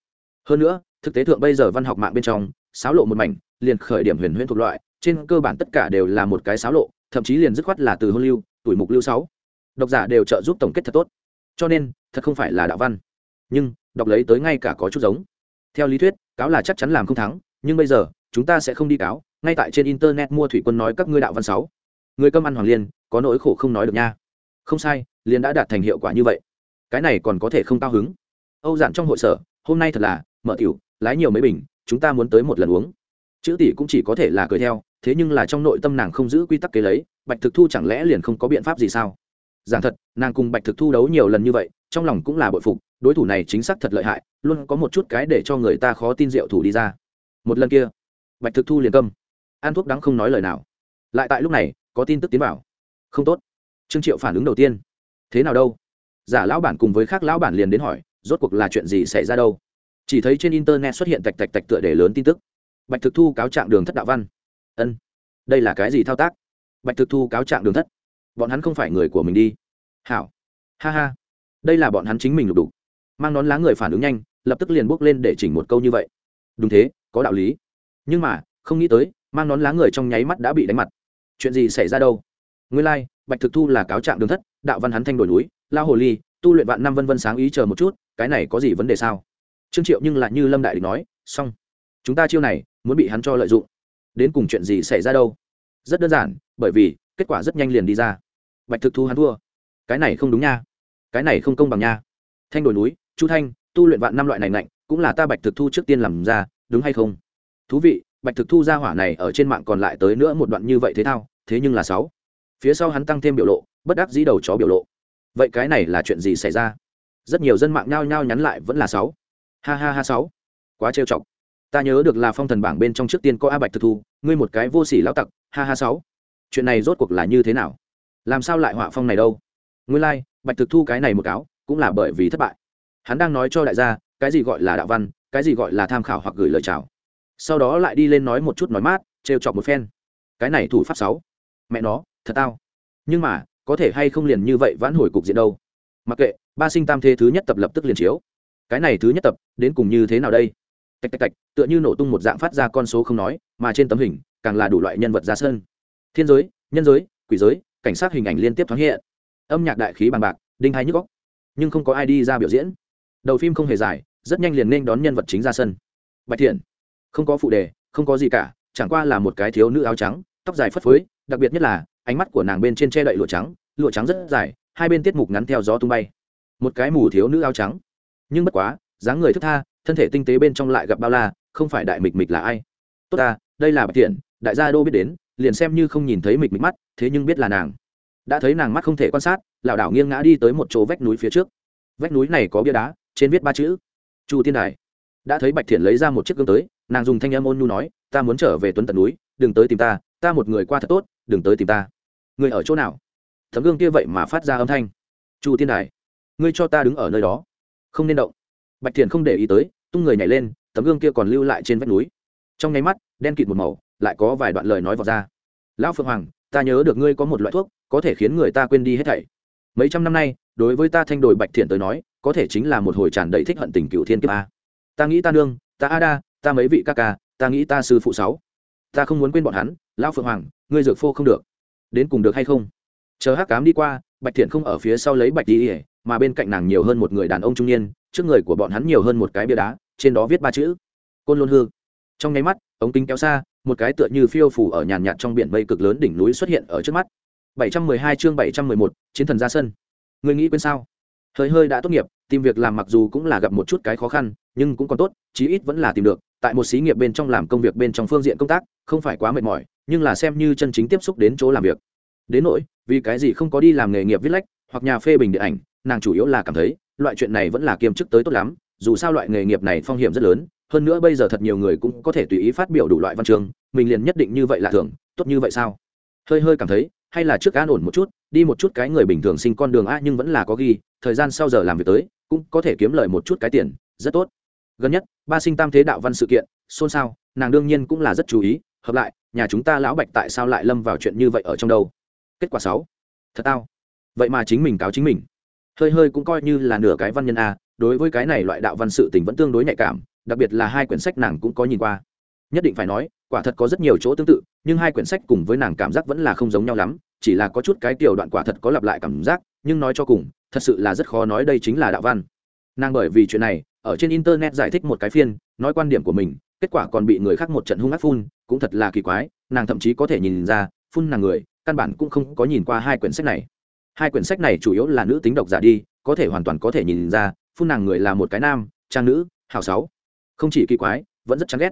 Hơn nữa, thực tế thượng bây giờ văn học mạng bên trong sáo lộ một mảnh, liền khởi điểm huyền huyễn thuộc loại, trên cơ bản tất cả đều là một cái sáo lộ, thậm chí liền dứt khoát là từ hôn lưu, tuổi mục lưu sáu độc giả đều trợ giúp tổng kết thật tốt. Cho nên, thật không phải là đạo văn. Nhưng, đọc lấy tới ngay cả có chút giống. Theo lý thuyết, cáo là chắc chắn làm không thắng, nhưng bây giờ, chúng ta sẽ không đi cáo, ngay tại trên internet mua thủy quân nói các ngươi đạo văn sáu. Người cơm ăn hoàng liên, có nỗi khổ không nói được nha. Không sai, liên đã đạt thành hiệu quả như vậy. Cái này còn có thể không cao hứng. Âu giản trong hội sở, hôm nay thật là, mở tiểu, lái nhiều mấy bình, chúng ta muốn tới một lần uống. Chữ tỷ cũng chỉ có thể là cười theo, thế nhưng là trong nội tâm nàng không giữ quy tắc kế lấy, bạch thực thu chẳng lẽ liền không có biện pháp gì sao? Giảng thật, nàng cùng bạch thực thu đấu nhiều lần như vậy, trong lòng cũng là bội phục, đối thủ này chính xác thật lợi hại, luôn có một chút cái để cho người ta khó tin diệu thủ đi ra. Một lần kia, bạch thực thu liền câm. Ăn thuốc đắng không nói lời nào. Lại tại lúc này, có tin tức tiến vào. Không tốt. Trương triệu phản ứng đầu tiên. Thế nào đâu? Giả lão bản cùng với khác lão bản liền đến hỏi, rốt cuộc là chuyện gì xảy ra đâu? Chỉ thấy trên internet xuất hiện tạch tạch tạch tựa để lớn tin tức. Bạch thực thu cáo trạng đường thất đạo văn. Ân. Đây là cái gì thao tác? Bạch thực thu cáo trạng đường thất bọn hắn không phải người của mình đi. Hảo. Ha ha. Đây là bọn hắn chính mình lục đủ mang nón lá người phản ứng nhanh lập tức liền bước lên để chỉnh một câu như vậy. Đúng thế có đạo lý. Nhưng mà không nghĩ tới mang nón lá người trong nháy mắt đã bị đánh mặt. Chuyện gì xảy ra đâu? Nguyên lai、like, bạch thực thu là cáo trạng đường thất đạo văn hắn thanh đổi núi lao hồ ly tu luyện vạn năm vân vân sáng ý chờ một chút cái này có gì vấn đề sao? Trương triệu nhưng lại như lâm đại địch nói xong. Chúng ta chiêu này muốn bị hắn cho lợi dụng. Đến cùng chuyện gì xảy ra đâu? Rất đơn giản bởi vì kết quả rất nhanh liền đi ra. Bạch thực thu hắn thua. Cái này không đúng nha. Cái này không công bằng nha. Thanh đồi núi, chu thanh, tu luyện vạn năm loại này mạnh cũng là ta bạch thực thu trước tiên làm ra, đúng hay không? Thú vị, bạch thực thu ra hỏa này ở trên mạng còn lại tới nữa một đoạn như vậy thế thao, thế nhưng là sáu. Phía sau hắn tăng thêm biểu lộ, bất đắc dĩ đầu chó biểu lộ. Vậy cái này là chuyện gì xảy ra? Rất nhiều dân mạng nhao nhao nhắn lại vẫn là sáu. Ha ha ha sáu. Quá trêu chọc. Ta nhớ được là phong thần bảng bên trong trước tiên có a bạch thực thu, ngươi một cái vô sỉ lão tặc, ha ha sáu chuyện này rốt cuộc là như thế nào? Làm sao lại họa phong này đâu? Nguyên lai、like, bạch thực thu cái này một cáo cũng là bởi vì thất bại. Hắn đang nói cho đại gia cái gì gọi là đạo văn cái gì gọi là tham khảo hoặc gửi lời chào. Sau đó lại đi lên nói một chút nói mát trêu chọc một phen. Cái này thủ pháp sáu mẹ nó thật tao. Nhưng mà có thể hay không liền như vậy vãn hồi cục diện đâu? Mặc kệ ba sinh tam thế thứ nhất tập lập tức liền chiếu. Cái này thứ nhất tập đến cùng như thế nào đây? Tạch tạch tạch tựa như nổ tung một dạng phát ra con số không nói mà trên tấm hình càng là đủ loại nhân vật ra sân thiên giới, nhân giới, quỷ giới, cảnh sát hình ảnh liên tiếp thoáng hiện. Âm nhạc đại khí bằng bạc, đinh hai nhức góc nhưng không có ai đi ra biểu diễn. Đầu phim không hề dài, rất nhanh liền nên đón nhân vật chính ra sân. Bạch thiện, không có phụ đề, không có gì cả, chẳng qua là một cái thiếu nữ áo trắng, tóc dài phất phới, đặc biệt nhất là, ánh mắt của nàng bên trên che đậy lụa trắng lụa trắng rất dài, hai bên tiết mục ngắn theo gió tung bay. Một cái mù thiếu nữ áo trắng. Nhưng bất quá, dáng người thức tha, thân thể tinh tế bên trong lại gặp bao la, không phải đại mịch mịch là ai. Tốt ta, đây là bạch thiện, đại gia đô biết đến liền xem như không nhìn thấy mịch mịch mắt, thế nhưng biết là nàng. Đã thấy nàng mắt không thể quan sát, lảo đảo nghiêng ngã đi tới một chỗ vách núi phía trước. Vách núi này có bia đá, trên viết ba chữ, chu tiên đài. Đã thấy bạch thiện lấy ra một chiếc gương tới, nàng dùng thanh âm ôn nhu nói, ta muốn trở về tuấn tận núi, đừng tới tìm ta ta một người qua thật tốt, đừng tới tìm ta. Người ở chỗ nào? Tấm gương kia vậy mà phát ra âm thanh. Chu tiên đài, ngươi cho ta đứng ở nơi đó. Không nên động. Bạch thiện không để ý tới, tung người nhảy lên, tấm gương kia còn lưu lại trên vách núi. Trong nháy mắt, đen kịt một màu, lại có vài đoạn lời nói vào ra lão phượng hoàng, ta nhớ được ngươi có một loại thuốc, có thể khiến người ta quên đi hết thảy. Mấy trăm năm nay, đối với ta thanh đồi bạch thiện tới nói, có thể chính là một hồi tràn đầy thích hận tình cựu thiên kiếp a. Ta nghĩ ta nương, ta a đa, ta mấy vị ca ca, ta nghĩ ta sư phụ sáu. Ta không muốn quên bọn hắn, lão phượng hoàng, ngươi dược phô không được. Đến cùng được hay không? Chờ hắc cám đi qua, bạch thiện không ở phía sau lấy bạch đi ỉa mà bên cạnh nàng nhiều hơn một người đàn ông trung niên, trước người của bọn hắn nhiều hơn một cái bia đá, trên đó viết ba chữ. Côn lôn hư. Trong nháy mắt, ống kính kéo xa một cái tựa như phiêu phủ ở nhàn nhạt trong biển mây cực lớn đỉnh núi xuất hiện ở trước mắt. 712 chương 711, chiến thần ra sân. Người nghĩ quên sao? Hơi hơi đã tốt nghiệp tìm việc làm mặc dù cũng là gặp một chút cái khó khăn nhưng cũng còn tốt chí ít vẫn là tìm được tại một xí nghiệp bên trong làm công việc bên trong phương diện công tác không phải quá mệt mỏi nhưng là xem như chân chính tiếp xúc đến chỗ làm việc. Đến nỗi vì cái gì không có đi làm nghề nghiệp viết lách hoặc nhà phê bình điện ảnh nàng chủ yếu là cảm thấy loại chuyện này vẫn là kiêm chức tới tốt lắm dù sao loại nghề nghiệp này phong hiểm rất lớn hơn nữa bây giờ thật nhiều người cũng có thể tùy ý phát biểu đủ loại văn chương, mình liền nhất định như vậy là thường, tốt như vậy sao? Hơi hơi cảm thấy, hay là trước an ổn một chút, đi một chút cái người bình thường sinh con đường a nhưng vẫn là có ghi, thời gian sau giờ làm việc tới, cũng có thể kiếm lời một chút cái tiền, rất tốt. Gần nhất, ba sinh tam thế đạo văn sự kiện, xôn xao, nàng đương nhiên cũng là rất chú ý, hợp lại, nhà chúng ta lão bạch tại sao lại lâm vào chuyện như vậy ở trong đâu? Kết quả sáu. Thật tao. Vậy mà chính mình cáo chính mình. Hơi hơi cũng coi như là nửa cái văn nhân a, đối với cái này loại đạo văn sự tình vẫn tương đối nhạy cảm đặc biệt là hai quyển sách nàng cũng có nhìn qua. Nhất định phải nói, quả thật có rất nhiều chỗ tương tự, nhưng hai quyển sách cùng với nàng cảm giác vẫn là không giống nhau lắm, chỉ là có chút cái tiểu đoạn quả thật có lặp lại cảm giác, nhưng nói cho cùng, thật sự là rất khó nói đây chính là đạo văn. Nàng bởi vì chuyện này, ở trên internet giải thích một cái phiên, nói quan điểm của mình, kết quả còn bị người khác một trận hung ác phun, cũng thật là kỳ quái, nàng thậm chí có thể nhìn ra, phun nàng người, căn bản cũng không có nhìn qua hai quyển sách này. Hai quyển sách này chủ yếu là nữ tính độc giả đi, có thể hoàn toàn có thể nhìn ra, phun nàng người là một cái nam, trang nữ hào sáu không chỉ kỳ quái, vẫn rất chán ghét.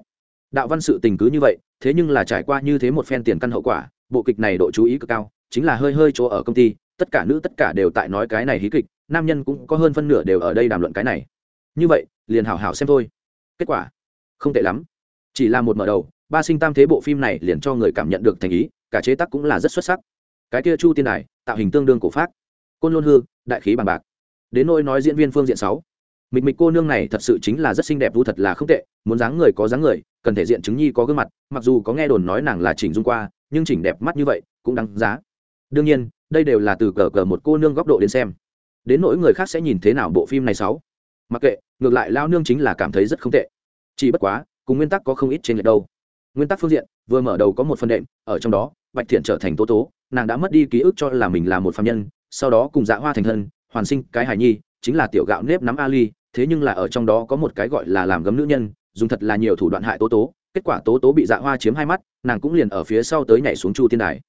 Đạo văn sự tình cứ như vậy, thế nhưng là trải qua như thế một phen tiền căn hậu quả, bộ kịch này độ chú ý cực cao, chính là hơi hơi chỗ ở công ty, tất cả nữ tất cả đều tại nói cái này hí kịch, nam nhân cũng có hơn phân nửa đều ở đây đàm luận cái này. Như vậy, liền hảo hảo xem thôi. Kết quả, không tệ lắm. Chỉ là một mở đầu, ba sinh tam thế bộ phim này liền cho người cảm nhận được thành ý, cả chế tác cũng là rất xuất sắc. Cái kia chu tiên đài, tạo hình tương đương cổ pháp côn lôn hư, đại khí bằng bạc. Đến nỗi nói diễn viên phương diện sáu mịch mịch cô nương này thật sự chính là rất xinh đẹp vu thật là không tệ, muốn dáng người có dáng người, cần thể diện chứng nhi có gương mặt, mặc dù có nghe đồn nói nàng là chỉnh dung qua, nhưng chỉnh đẹp mắt như vậy cũng đáng giá. Đương nhiên, đây đều là từ cờ cờ một cô nương góc độ đến xem. Đến nỗi người khác sẽ nhìn thế nào bộ phim này sáu? Mặc kệ, ngược lại lao nương chính là cảm thấy rất không tệ. Chỉ bất quá, cùng nguyên tắc có không ít trên lệch đâu. Nguyên tắc phương diện, vừa mở đầu có một phần đệm, ở trong đó, bạch thiện trở thành tố tố, nàng đã mất đi ký ức cho là mình là một phạm nhân, sau đó cùng dạ hoa thành thân, hoàn sinh cái hài nhi, chính là tiểu gạo nếp nắm ali thế nhưng là ở trong đó có một cái gọi là làm gấm nữ nhân, dùng thật là nhiều thủ đoạn hại tố tố, kết quả tố tố bị dạ hoa chiếm hai mắt, nàng cũng liền ở phía sau tới nhảy xuống chu tiên đài.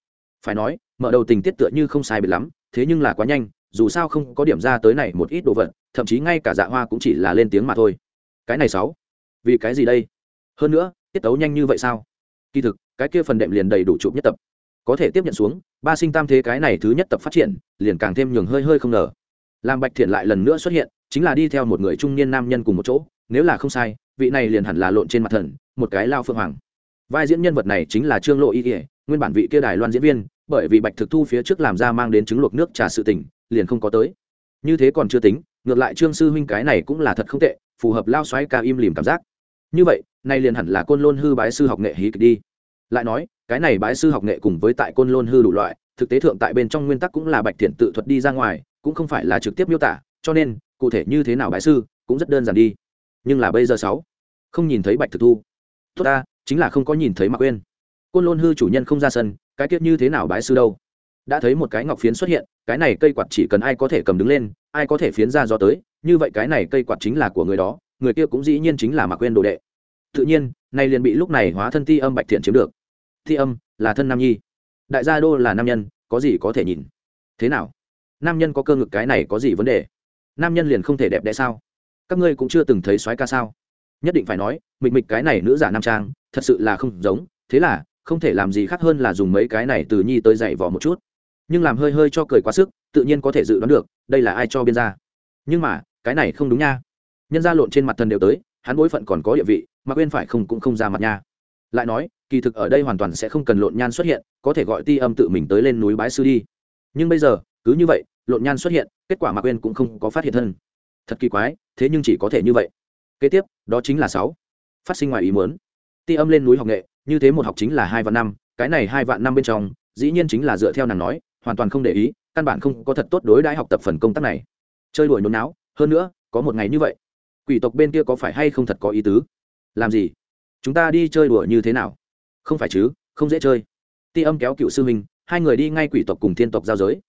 Phải nói, mở đầu tình tiết tựa như không sai biệt lắm, thế nhưng là quá nhanh, dù sao không có điểm ra tới này một ít đồ vật, thậm chí ngay cả dạ hoa cũng chỉ là lên tiếng mà thôi. Cái này sáu, vì cái gì đây? Hơn nữa, tiết tấu nhanh như vậy sao? Kỳ thực, cái kia phần đệm liền đầy đủ chụp nhất tập. Có thể tiếp nhận xuống, ba sinh tam thế cái này thứ nhất tập phát triển, liền càng thêm nhường hơi hơi không ngờ. Làm bạch thiện lại lần nữa xuất hiện chính là đi theo một người trung niên nam nhân cùng một chỗ, nếu là không sai, vị này liền hẳn là lộn trên mặt thần, một cái lao phượng hoàng. Vai diễn nhân vật này chính là trương lộ y kỉa nguyên bản vị kia đài loan diễn viên, bởi vì bạch thực thu phía trước làm ra mang đến trứng luộc nước trà sự tỉnh liền không có tới. Như thế còn chưa tính, ngược lại trương sư huynh cái này cũng là thật không tệ, phù hợp lao xoáy ca im lìm cảm giác. Như vậy, nay liền hẳn là côn lôn hư bái sư học nghệ hí kịch đi. Lại nói, cái này bái sư học nghệ cùng với tại côn lôn hư đủ loại, thực tế thượng tại bên trong nguyên tắc cũng là bạch thiện tự thuật đi ra ngoài, cũng không phải là trực tiếp miêu tả, cho nên cụ thể như thế nào bái sư cũng rất đơn giản đi. Nhưng là bây giờ sáu, không nhìn thấy bạch thực thu. Tốt ta, chính là không có nhìn thấy mạc quên côn lôn hư chủ nhân không ra sân, cái tiết như thế nào bái sư đâu? Đã thấy một cái ngọc phiến xuất hiện, cái này cây quạt chỉ cần ai có thể cầm đứng lên, ai có thể phiến ra gió tới, như vậy cái này cây quạt chính là của người đó, người kia cũng dĩ nhiên chính là mạc quên đồ đệ. Tự nhiên nay liền bị lúc này hóa thân ti âm bạch thiện chiếm được. Thi âm là thân nam nhi. Đại gia đô là nam nhân, có gì có thể nhìn? Thế nào? Nam nhân có cơ ngực cái này có gì vấn đề? Nam nhân liền không thể đẹp đẽ sao? Các ngươi cũng chưa từng thấy soái ca sao? Nhất định phải nói, mịch mịch cái này nữ giả nam trang, thật sự là không giống, thế là, không thể làm gì khác hơn là dùng mấy cái này từ nhi tới dạy vỏ một chút. Nhưng làm hơi hơi cho cười quá sức, tự nhiên có thể dự đoán được, đây là ai cho biên ra. Nhưng mà, cái này không đúng nha. Nhân ra lộn trên mặt thần đều tới, hắn bối phận còn có địa vị, mà quên phải không cũng không ra mặt nha. Lại nói, kỳ thực ở đây hoàn toàn sẽ không cần lộn nhan xuất hiện, có thể gọi ti âm tự mình tới lên núi bái sư đi. Nhưng bây giờ, cứ như vậy lộn nhan xuất hiện, kết quả mạc quên cũng không có phát hiện thân. Thật kỳ quái, thế nhưng chỉ có thể như vậy. Kế tiếp, đó chính là sáu. Phát sinh ngoài ý muốn. Ti âm lên núi học nghệ, như thế một học chính là hai vạn năm, cái này hai vạn năm bên trong, dĩ nhiên chính là dựa theo nàng nói, hoàn toàn không để ý, căn bản không có thật tốt đối đãi học tập phần công tác này. Chơi đuổi nôn não hơn nữa, có một ngày như vậy, quỷ tộc bên kia có phải hay không thật có ý tứ? Làm gì? Chúng ta đi chơi đùa như thế nào? Không phải chứ, không dễ chơi. Ti âm kéo cựu sư huynh, hai người đi ngay quỷ tộc cùng thiên tộc giao giới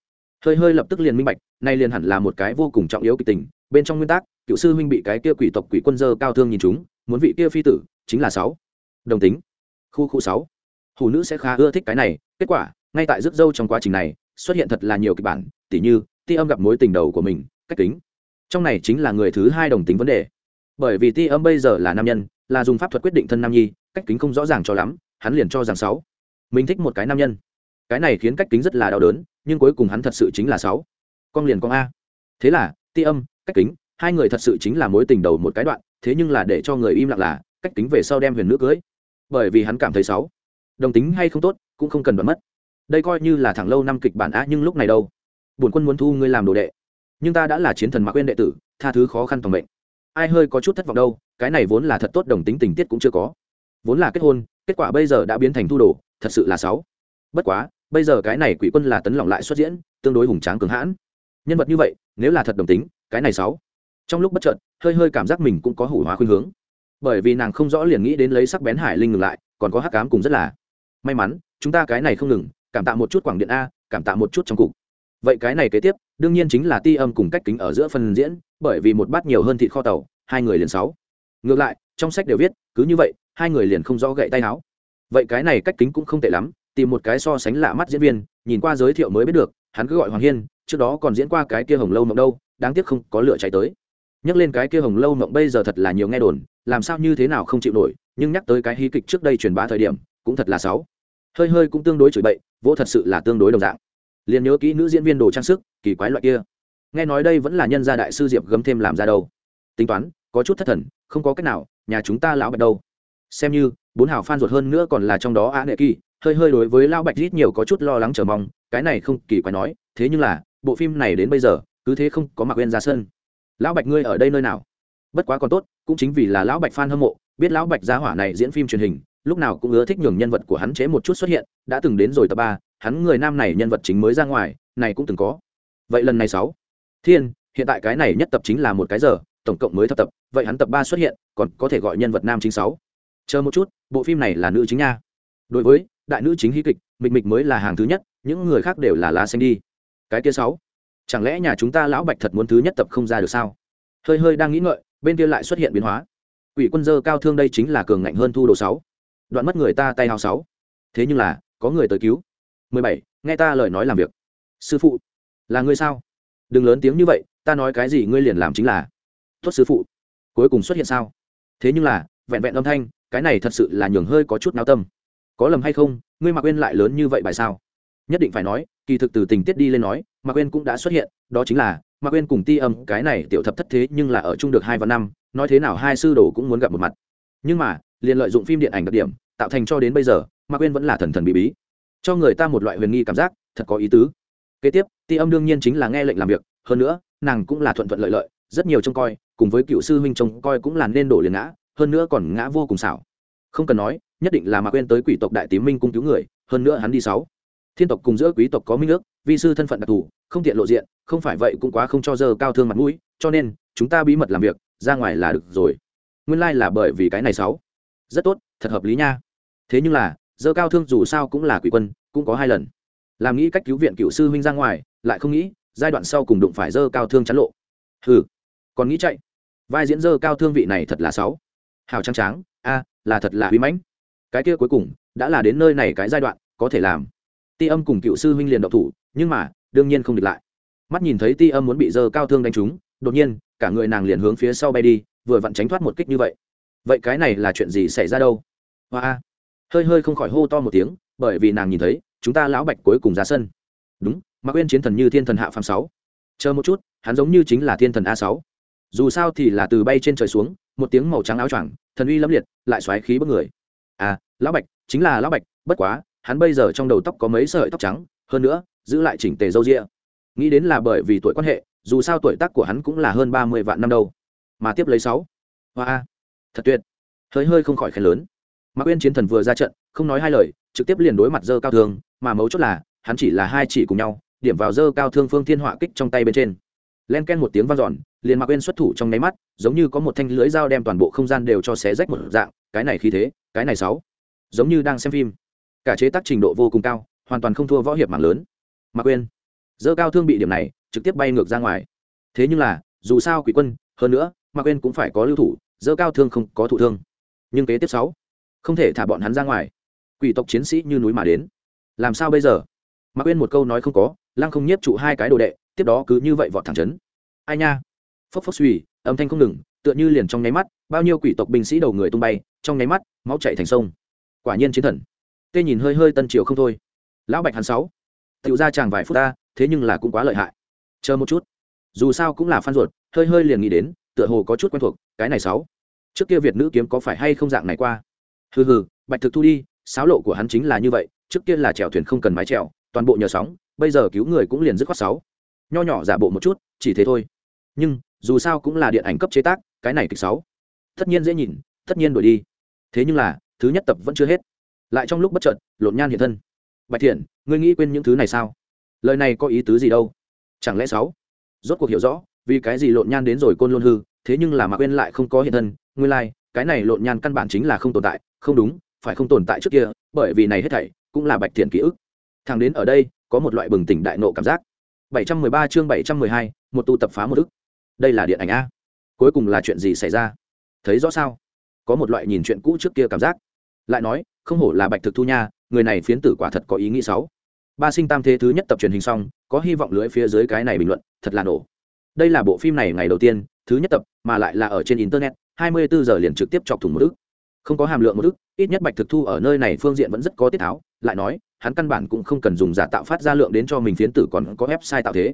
hơi hơi lập tức liền minh bạch, nay liền hẳn là một cái vô cùng trọng yếu kịch tình, bên trong nguyên tắc, cựu sư huynh bị cái kia quỷ tộc quỷ quân dơ cao thương nhìn chúng, muốn vị kia phi tử, chính là sáu. Đồng tính. Khu khu sáu. Hủ nữ sẽ khá ưa thích cái này, kết quả, ngay tại rước dâu trong quá trình này, xuất hiện thật là nhiều kịch bản, tỉ như, ti âm gặp mối tình đầu của mình, cách kính trong này chính là người thứ hai đồng tính vấn đề. Bởi vì ti âm bây giờ là nam nhân, là dùng pháp thuật quyết định thân nam nhi, cách kính không rõ ràng cho lắm, hắn liền cho rằng sáu. Mình thích một cái nam nhân cái này khiến cách kính rất là đau đớn, nhưng cuối cùng hắn thật sự chính là sáu. Con liền con a. Thế là, ti âm, cách kính, hai người thật sự chính là mối tình đầu một cái đoạn, thế nhưng là để cho người im lặng là, cách kính về sau đem huyền nữ cưới. Bởi vì hắn cảm thấy sáu. Đồng tính hay không tốt, cũng không cần đoán mất. Đây coi như là thẳng lâu năm kịch bản á nhưng lúc này đâu? Bổn quân muốn thu ngươi làm đồ đệ. Nhưng ta đã là chiến thần mà quên đệ tử, tha thứ khó khăn toàn mệnh. Ai hơi có chút thất vọng đâu, cái này vốn là thật tốt, đồng tính tình tiết cũng chưa có. Vốn là kết hôn, kết quả bây giờ đã biến thành thu đồ, thật sự là sáu. Bất quá bây giờ cái này quỷ quân là tấn lỏng lại xuất diễn, tương đối hùng tráng cường hãn. Nhân vật như vậy, nếu là thật đồng tính, cái này sáu. Trong lúc bất chợt, hơi hơi cảm giác mình cũng có hủ hóa khuynh hướng. Bởi vì nàng không rõ liền nghĩ đến lấy sắc bén hải linh ngừng lại, còn có hắc cám cùng rất là. May mắn, chúng ta cái này không ngừng, cảm tạ một chút quảng điện a, cảm tạ một chút trong cục. Vậy cái này kế tiếp, đương nhiên chính là ti âm cùng cách kính ở giữa phần diễn, bởi vì một bát nhiều hơn thịt kho tàu, hai người liền sáu. Ngược lại, trong sách đều viết, cứ như vậy, hai người liền không rõ gậy tay áo. Vậy cái này cách kính cũng không tệ lắm tìm một cái so sánh lạ mắt diễn viên, nhìn qua giới thiệu mới biết được, hắn cứ gọi hoàng hiên, trước đó còn diễn qua cái kia hồng lâu mộng đâu, đáng tiếc không có lửa cháy tới. Nhắc lên cái kia hồng lâu mộng bây giờ thật là nhiều nghe đồn, làm sao như thế nào không chịu nổi, nhưng nhắc tới cái hí kịch trước đây truyền bá thời điểm, cũng thật là sáu hơi hơi cũng tương đối chửi bậy, vỗ thật sự là tương đối đồng dạng. Liền nhớ kỹ nữ diễn viên đồ trang sức, kỳ quái loại kia. Nghe nói đây vẫn là nhân gia đại sư diệp gấm thêm làm ra đâu. Tính toán, có chút thất thần, không có cách nào, nhà chúng ta lão bạch đâu. Xem như, bốn hào phan ruột hơn nữa còn là trong đó á nệ kỳ hơi hơi đối với lão bạch ít nhiều có chút lo lắng chờ mong, cái này không kỳ quái nói, thế nhưng là, bộ phim này đến bây giờ, cứ thế không có mặc quên ra sân. Lão bạch ngươi ở đây nơi nào? Bất quá còn tốt, cũng chính vì là lão bạch fan hâm mộ, biết lão bạch gia hỏa này diễn phim truyền hình, lúc nào cũng ưa thích nhường nhân vật của hắn chế một chút xuất hiện, đã từng đến rồi tập ba, hắn người nam này nhân vật chính mới ra ngoài, này cũng từng có. Vậy lần này sáu. Thiên, hiện tại cái này nhất tập chính là một cái giờ, tổng cộng mới thập tập, vậy hắn tập ba xuất hiện, còn có thể gọi nhân vật nam chính sáu. Chờ một chút, bộ phim này là nữ chính nha. Đối với đại nữ chính hí kịch, mịch mịch mới là hàng thứ nhất, những người khác đều là lá xanh đi. Cái kia sáu, chẳng lẽ nhà chúng ta lão bạch thật muốn thứ nhất tập không ra được sao? Hơi hơi đang nghĩ ngợi, bên kia lại xuất hiện biến hóa. Ủy quân dơ cao thương đây chính là cường ngạnh hơn thu đồ sáu. Đoạn mất người ta tay hào sáu. Thế nhưng là, có người tới cứu. Mười bảy, nghe ta lời nói làm việc. Sư phụ, là ngươi sao? Đừng lớn tiếng như vậy, ta nói cái gì ngươi liền làm chính là. Tốt sư phụ, cuối cùng xuất hiện sao? Thế nhưng là, vẹn vẹn âm thanh, cái này thật sự là nhường hơi có chút náo tâm có lầm hay không, ngươi mạc quên lại lớn như vậy bài sao? Nhất định phải nói, kỳ thực từ tình tiết đi lên nói, mạc quên cũng đã xuất hiện, đó chính là, mạc quên cùng ti âm, cái này tiểu thập thất thế nhưng là ở chung được hai và năm, nói thế nào hai sư đồ cũng muốn gặp một mặt. Nhưng mà, liền lợi dụng phim điện ảnh đặc điểm, tạo thành cho đến bây giờ, mạc quên vẫn là thần thần bí bí. Cho người ta một loại huyền nghi cảm giác, thật có ý tứ. Kế tiếp, ti âm đương nhiên chính là nghe lệnh làm việc, hơn nữa, nàng cũng là thuận thuận lợi lợi, rất nhiều trông coi, cùng với cựu sư huynh trông coi cũng là nên đổ liền ngã, hơn nữa còn ngã vô cùng xảo không cần nói, nhất định là mà quên tới quỷ tộc đại tím minh cung cứu người, hơn nữa hắn đi sáu. Thiên tộc cùng giữa quý tộc có minh ước, vi sư thân phận đặc thù, không tiện lộ diện, không phải vậy cũng quá không cho dơ cao thương mặt mũi, cho nên, chúng ta bí mật làm việc, ra ngoài là được rồi. Nguyên lai là bởi vì cái này sáu. Rất tốt, thật hợp lý nha. Thế nhưng là, dơ cao thương dù sao cũng là quỷ quân, cũng có hai lần. Làm nghĩ cách cứu viện cựu sư huynh ra ngoài, lại không nghĩ, giai đoạn sau cùng đụng phải dơ cao thương chắn lộ. Hừ. Còn nghĩ chạy. Vai diễn dơ cao thương vị này thật là sáu. Hào trang tráng. A là thật là uy mãnh. Cái kia cuối cùng, đã là đến nơi này cái giai đoạn, có thể làm. Ti âm cùng cựu sư huynh liền độc thủ, nhưng mà, đương nhiên không địch lại. Mắt nhìn thấy ti âm muốn bị dơ cao thương đánh trúng, đột nhiên, cả người nàng liền hướng phía sau bay đi, vừa vặn tránh thoát một kích như vậy. Vậy cái này là chuyện gì xảy ra đâu? Hoa hơi hơi không khỏi hô to một tiếng, bởi vì nàng nhìn thấy, chúng ta lão bạch cuối cùng ra sân. Đúng, mạc uyên chiến thần như thiên thần hạ phàm sáu. Chờ một chút, hắn giống như chính là thiên thần a sáu. Dù sao thì là từ bay trên trời xuống một tiếng màu trắng áo choàng, thần uy lâm liệt, lại xoáy khí bức người. À lão bạch, chính là lão bạch, bất quá, hắn bây giờ trong đầu tóc có mấy sợi tóc trắng, hơn nữa, giữ lại chỉnh tề râu ria. Nghĩ đến là bởi vì tuổi quan hệ, dù sao tuổi tác của hắn cũng là hơn ba mươi vạn năm đâu. Mà tiếp lấy sáu. Hoa thật tuyệt. Hơi hơi không khỏi khen lớn. Mạc uyên chiến thần vừa ra trận, không nói hai lời, trực tiếp liền đối mặt dơ cao thương, mà mấu chốt là, hắn chỉ là hai chỉ cùng nhau, điểm vào dơ cao thương phương thiên họa kích trong tay bên trên len ken một tiếng vang giòn liền mạc uyên xuất thủ trong nháy mắt, giống như có một thanh lưới dao đem toàn bộ không gian đều cho xé rách một dạng, cái này khí thế, cái này sáu, giống như đang xem phim. Cả chế tác trình độ vô cùng cao, hoàn toàn không thua võ hiệp mạng lớn. Mạc uyên dơ cao thương bị điểm này, trực tiếp bay ngược ra ngoài. Thế nhưng là, dù sao quỷ quân, hơn nữa, mạc uyên cũng phải có lưu thủ, dơ cao thương không có thụ thương. Nhưng kế tiếp sáu, không thể thả bọn hắn ra ngoài. Quỷ tộc chiến sĩ như núi mà đến. Làm sao bây giờ? Mạc uyên một câu nói không có, lăng không nhiếp trụ hai cái đồ đệ tiếp đó cứ như vậy vọt thẳng chấn. Ai nha? Phốc phốc suy, âm thanh không ngừng, tựa như liền trong nháy mắt, bao nhiêu quỷ tộc binh sĩ đầu người tung bay, trong nháy mắt, máu chạy thành sông. Quả nhiên chiến thần. Tê nhìn hơi hơi tân triều không thôi. Lão bạch hắn sáu. Tựu ra chàng vài phút ta, thế nhưng là cũng quá lợi hại. Chờ một chút. Dù sao cũng là phan ruột, hơi hơi liền nghĩ đến, tựa hồ có chút quen thuộc, cái này sáu. Trước kia việt nữ kiếm có phải hay không dạng này qua? Hừ hừ, bạch thực thu đi sáo lộ của hắn chính là như vậy, trước kia là chèo thuyền không cần mái chèo, toàn bộ nhờ sóng, bây giờ cứu người cũng liền dứt khoát sáu nho nhỏ giả bộ một chút chỉ thế thôi. Nhưng dù sao cũng là điện ảnh cấp chế tác cái này kịch sáu. Tất nhiên dễ nhìn tất nhiên đổi đi. Thế nhưng là thứ nhất tập vẫn chưa hết. Lại trong lúc bất chợt lộn nhan hiện thân. Bạch thiện ngươi nghĩ quên những thứ này sao? Lời này có ý tứ gì đâu? Chẳng lẽ sáu? Rốt cuộc hiểu rõ vì cái gì lộn nhan đến rồi côn luôn hư thế nhưng là mà quên lại không có hiện thân nguyên lai、like, cái này lộn nhan căn bản chính là không tồn tại không đúng phải không tồn tại trước kia bởi vì này hết thảy cũng là bạch thiện ký ức. Thằng đến ở đây có một loại bừng tỉnh đại nộ cảm giác. 713 chương 712, một tu tập phá một ức. Đây là điện ảnh a. Cuối cùng là chuyện gì xảy ra? Thấy rõ sao? Có một loại nhìn chuyện cũ trước kia cảm giác. Lại nói không hổ là bạch thực thu nha người này phiến tử quả thật có ý nghĩ sáu ba sinh tam thế thứ nhất tập truyền hình xong có hy vọng lưỡi phía dưới cái này bình luận thật là nổ. Đây là bộ phim này ngày đầu tiên thứ nhất tập mà lại là ở trên internet 24 giờ liền trực tiếp chọc thủng một ức. Không có hàm lượng một ức ít nhất bạch thực thu ở nơi này phương diện vẫn rất có tiết tháo lại nói, hắn căn bản cũng không cần dùng giả tạo phát ra lượng đến cho mình phiến tử còn có website tạo thế.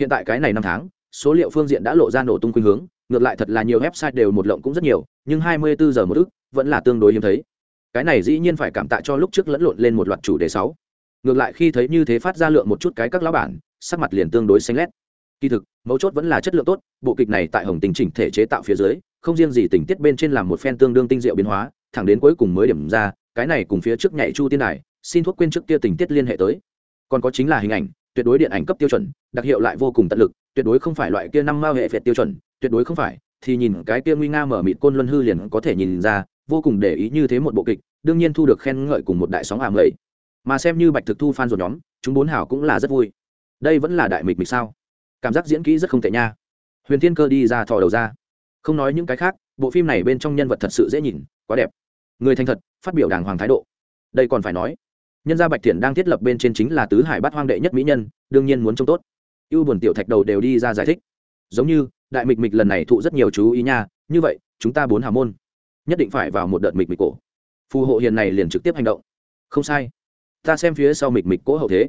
Hiện tại cái này năm tháng, số liệu phương diện đã lộ ra nổ tung khuynh hướng, ngược lại thật là nhiều website đều một lộng cũng rất nhiều, nhưng 24 giờ một ức vẫn là tương đối hiếm thấy. Cái này dĩ nhiên phải cảm tạ cho lúc trước lẫn lộn lên một loạt chủ đề sáu. Ngược lại khi thấy như thế phát ra lượng một chút cái các lão bản, sắc mặt liền tương đối xanh lét. Kỳ thực, mấu chốt vẫn là chất lượng tốt, bộ kịch này tại hồng tình chỉnh thể chế tạo phía dưới, không riêng gì tình tiết bên trên làm một phen tương đương tinh diệu biến hóa, thẳng đến cuối cùng mới điểm ra, cái này cùng phía trước nhảy chu tiên đài xin thuốc quên trước kia tình tiết liên hệ tới. Còn có chính là hình ảnh, tuyệt đối điện ảnh cấp tiêu chuẩn, đặc hiệu lại vô cùng tận lực, tuyệt đối không phải loại kia năm mao hệ phệt tiêu chuẩn, tuyệt đối không phải, thì nhìn cái kia nguy nga mở mịt côn luân hư liền có thể nhìn ra, vô cùng để ý như thế một bộ kịch, đương nhiên thu được khen ngợi cùng một đại sóng ảm lầy mà xem như bạch thực thu fan rồi nhóm, chúng bốn hảo cũng là rất vui. Đây vẫn là đại mịch mịch sao? Cảm giác diễn kỹ rất không tệ nha. Huyền thiên cơ đi ra thò đầu ra. Không nói những cái khác, bộ phim này bên trong nhân vật thật sự dễ nhìn, quá đẹp. Người thành thật, phát biểu đàng hoàng thái độ. Đây còn phải nói nhân gia bạch thiện đang thiết lập bên trên chính là tứ hải bát hoang đệ nhất mỹ nhân, đương nhiên muốn trông tốt. Ưu buồn tiểu thạch đầu đều đi ra giải thích. Giống như, đại mịch mịch lần này thụ rất nhiều chú ý nha, như vậy, chúng ta bốn hào môn, nhất định phải vào một đợt mịch mịch cổ. Phù hộ hiền này liền trực tiếp hành động. Không sai. Ta xem phía sau mịch mịch cố hậu thế.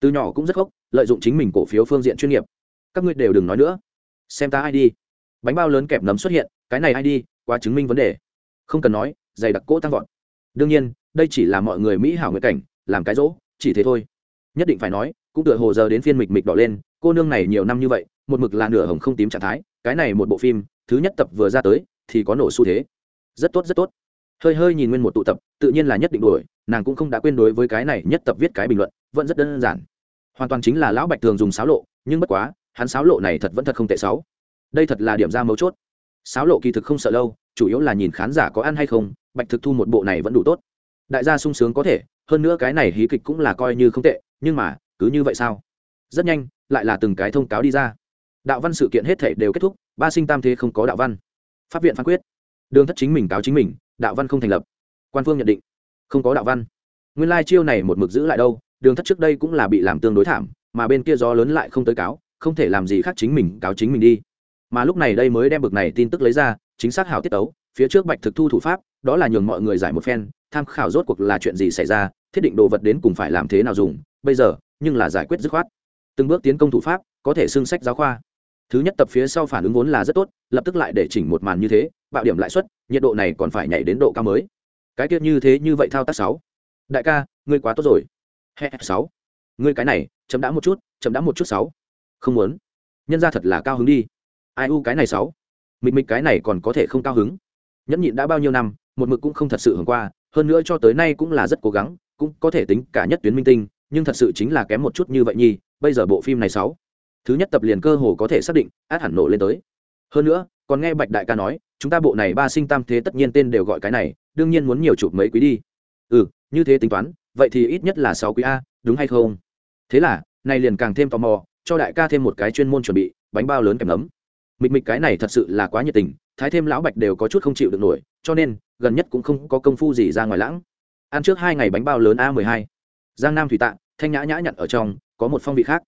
Từ nhỏ cũng rất khóc lợi dụng chính mình cổ phiếu phương diện chuyên nghiệp. Các ngươi đều đừng nói nữa. Xem ta ai đi. Bánh bao lớn kẹp nấm xuất hiện, cái này ai đi qua chứng minh vấn đề. Không cần nói, dày đặc cỗ tăng vọt. Đương nhiên, đây chỉ là mọi người mỹ hảo nguyện cảnh làm cái rỗ, chỉ thế thôi. Nhất định phải nói, cũng tựa hồ giờ đến phiên mịch mịch đỏ lên, cô nương này nhiều năm như vậy, một mực là nửa hồng không tím trạng thái, cái này một bộ phim, thứ nhất tập vừa ra tới, thì có nổ xu thế. Rất tốt rất tốt. Hơi hơi nhìn nguyên một tụ tập, tự nhiên là nhất định đuổi, nàng cũng không đã quên đối với cái này nhất tập viết cái bình luận, vẫn rất đơn giản. Hoàn toàn chính là lão bạch thường dùng sáo lộ, nhưng bất quá, hắn sáo lộ này thật vẫn thật không tệ sáu đây thật là điểm ra mấu chốt. Sáo lộ kỳ thực không sợ lâu, chủ yếu là nhìn khán giả có ăn hay không, bạch thực thu một bộ này vẫn đủ tốt. Đại gia sung sướng có thể hơn nữa cái này hí kịch cũng là coi như không tệ, nhưng mà, cứ như vậy sao? Rất nhanh, lại là từng cái thông cáo đi ra. Đạo văn sự kiện hết thể đều kết thúc, ba sinh tam thế không có đạo văn. Pháp viện phán quyết. Đường thất chính mình cáo chính mình, đạo văn không thành lập. Quan phương nhận định, không có đạo văn. Nguyên lai chiêu này một mực giữ lại đâu, đường thất trước đây cũng là bị làm tương đối thảm, mà bên kia gió lớn lại không tới cáo, không thể làm gì khác chính mình cáo chính mình đi. Mà lúc này đây mới đem bực này tin tức lấy ra, chính xác hảo tiết tấu, phía trước bạch thực thu thủ pháp đó là nhường mọi người giải một phen, tham khảo rốt cuộc là chuyện gì xảy ra, thiết định đồ vật đến cùng phải làm thế nào dùng, bây giờ, nhưng là giải quyết dứt khoát. Từng bước tiến công thủ pháp, có thể xưng sách giáo khoa. Thứ nhất tập phía sau phản ứng vốn là rất tốt, lập tức lại để chỉnh một màn như thế, bạo điểm lãi suất, nhiệt độ này còn phải nhảy đến độ cao mới. Cái tiết như thế như vậy thao tác sáu. Đại ca, ngươi quá tốt rồi. He sáu. Ngươi cái này chấm đã một chút chấm đã một chút sáu. Không muốn. Nhân ra thật là cao hứng đi. Ai u cái này sáu? Mịch mịch cái này còn có thể không cao hứng nhẫn nhịn đã bao nhiêu năm, một mực cũng không thật sự hưởng qua, hơn nữa cho tới nay cũng là rất cố gắng, cũng có thể tính cả nhất tuyến minh tinh, nhưng thật sự chính là kém một chút như vậy nhi bây giờ bộ phim này sáu. Thứ nhất tập liền cơ hồ có thể xác định, át hẳn nổ lên tới. Hơn nữa, còn nghe bạch đại ca nói, chúng ta bộ này ba sinh tam thế tất nhiên tên đều gọi cái này, đương nhiên muốn nhiều chụp mấy quý đi. Ừ như thế tính toán, vậy thì ít nhất là sáu quý a, đúng hay không? Thế là này liền càng thêm tò mò, cho đại ca thêm một cái chuyên môn chuẩn bị, bánh bao lớn kèm nấm. Mịch mịch cái này thật sự là quá nhiệt tình thái thêm lão bạch đều có chút không chịu được nổi, cho nên, gần nhất cũng không có công phu gì ra ngoài lãng. Ăn trước hai ngày bánh bao lớn a mười hai. Giang nam thủy tạ, thanh nhã nhã nhặn ở trong, có một phong vị khác.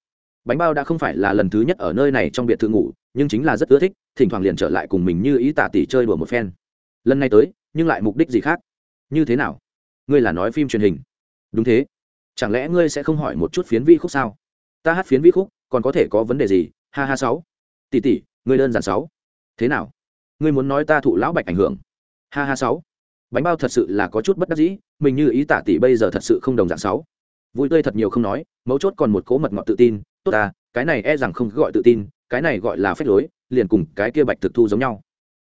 Bánh bao đã không phải là lần thứ nhất ở nơi này trong biệt thự ngủ, nhưng chính là rất ưa thích, thỉnh thoảng liền trở lại cùng mình như ý tả tỷ chơi đùa một phen. Lần này tới, nhưng lại mục đích gì khác? Như thế nào? Ngươi là nói phim truyền hình. Đúng thế. Chẳng lẽ ngươi sẽ không hỏi một chút phiến vi khúc sao? Ta hát phiến vi khúc, còn có thể có vấn đề gì? Ha ha sáu. Tỷ tỷ ngươi đơn giản sáu. Thế nào? Ngươi muốn nói ta thụ lão bạch ảnh hưởng. Ha ha sáu. Bánh bao thật sự là có chút bất đắc dĩ, mình như ý tả tỷ bây giờ thật sự không đồng dạng sáu. Vui tươi thật nhiều không nói, mấu chốt còn một cố mật ngọt tự tin, tốt ta, cái này e rằng không gọi tự tin, cái này gọi là phép lối, liền cùng cái kia bạch thực thu giống nhau.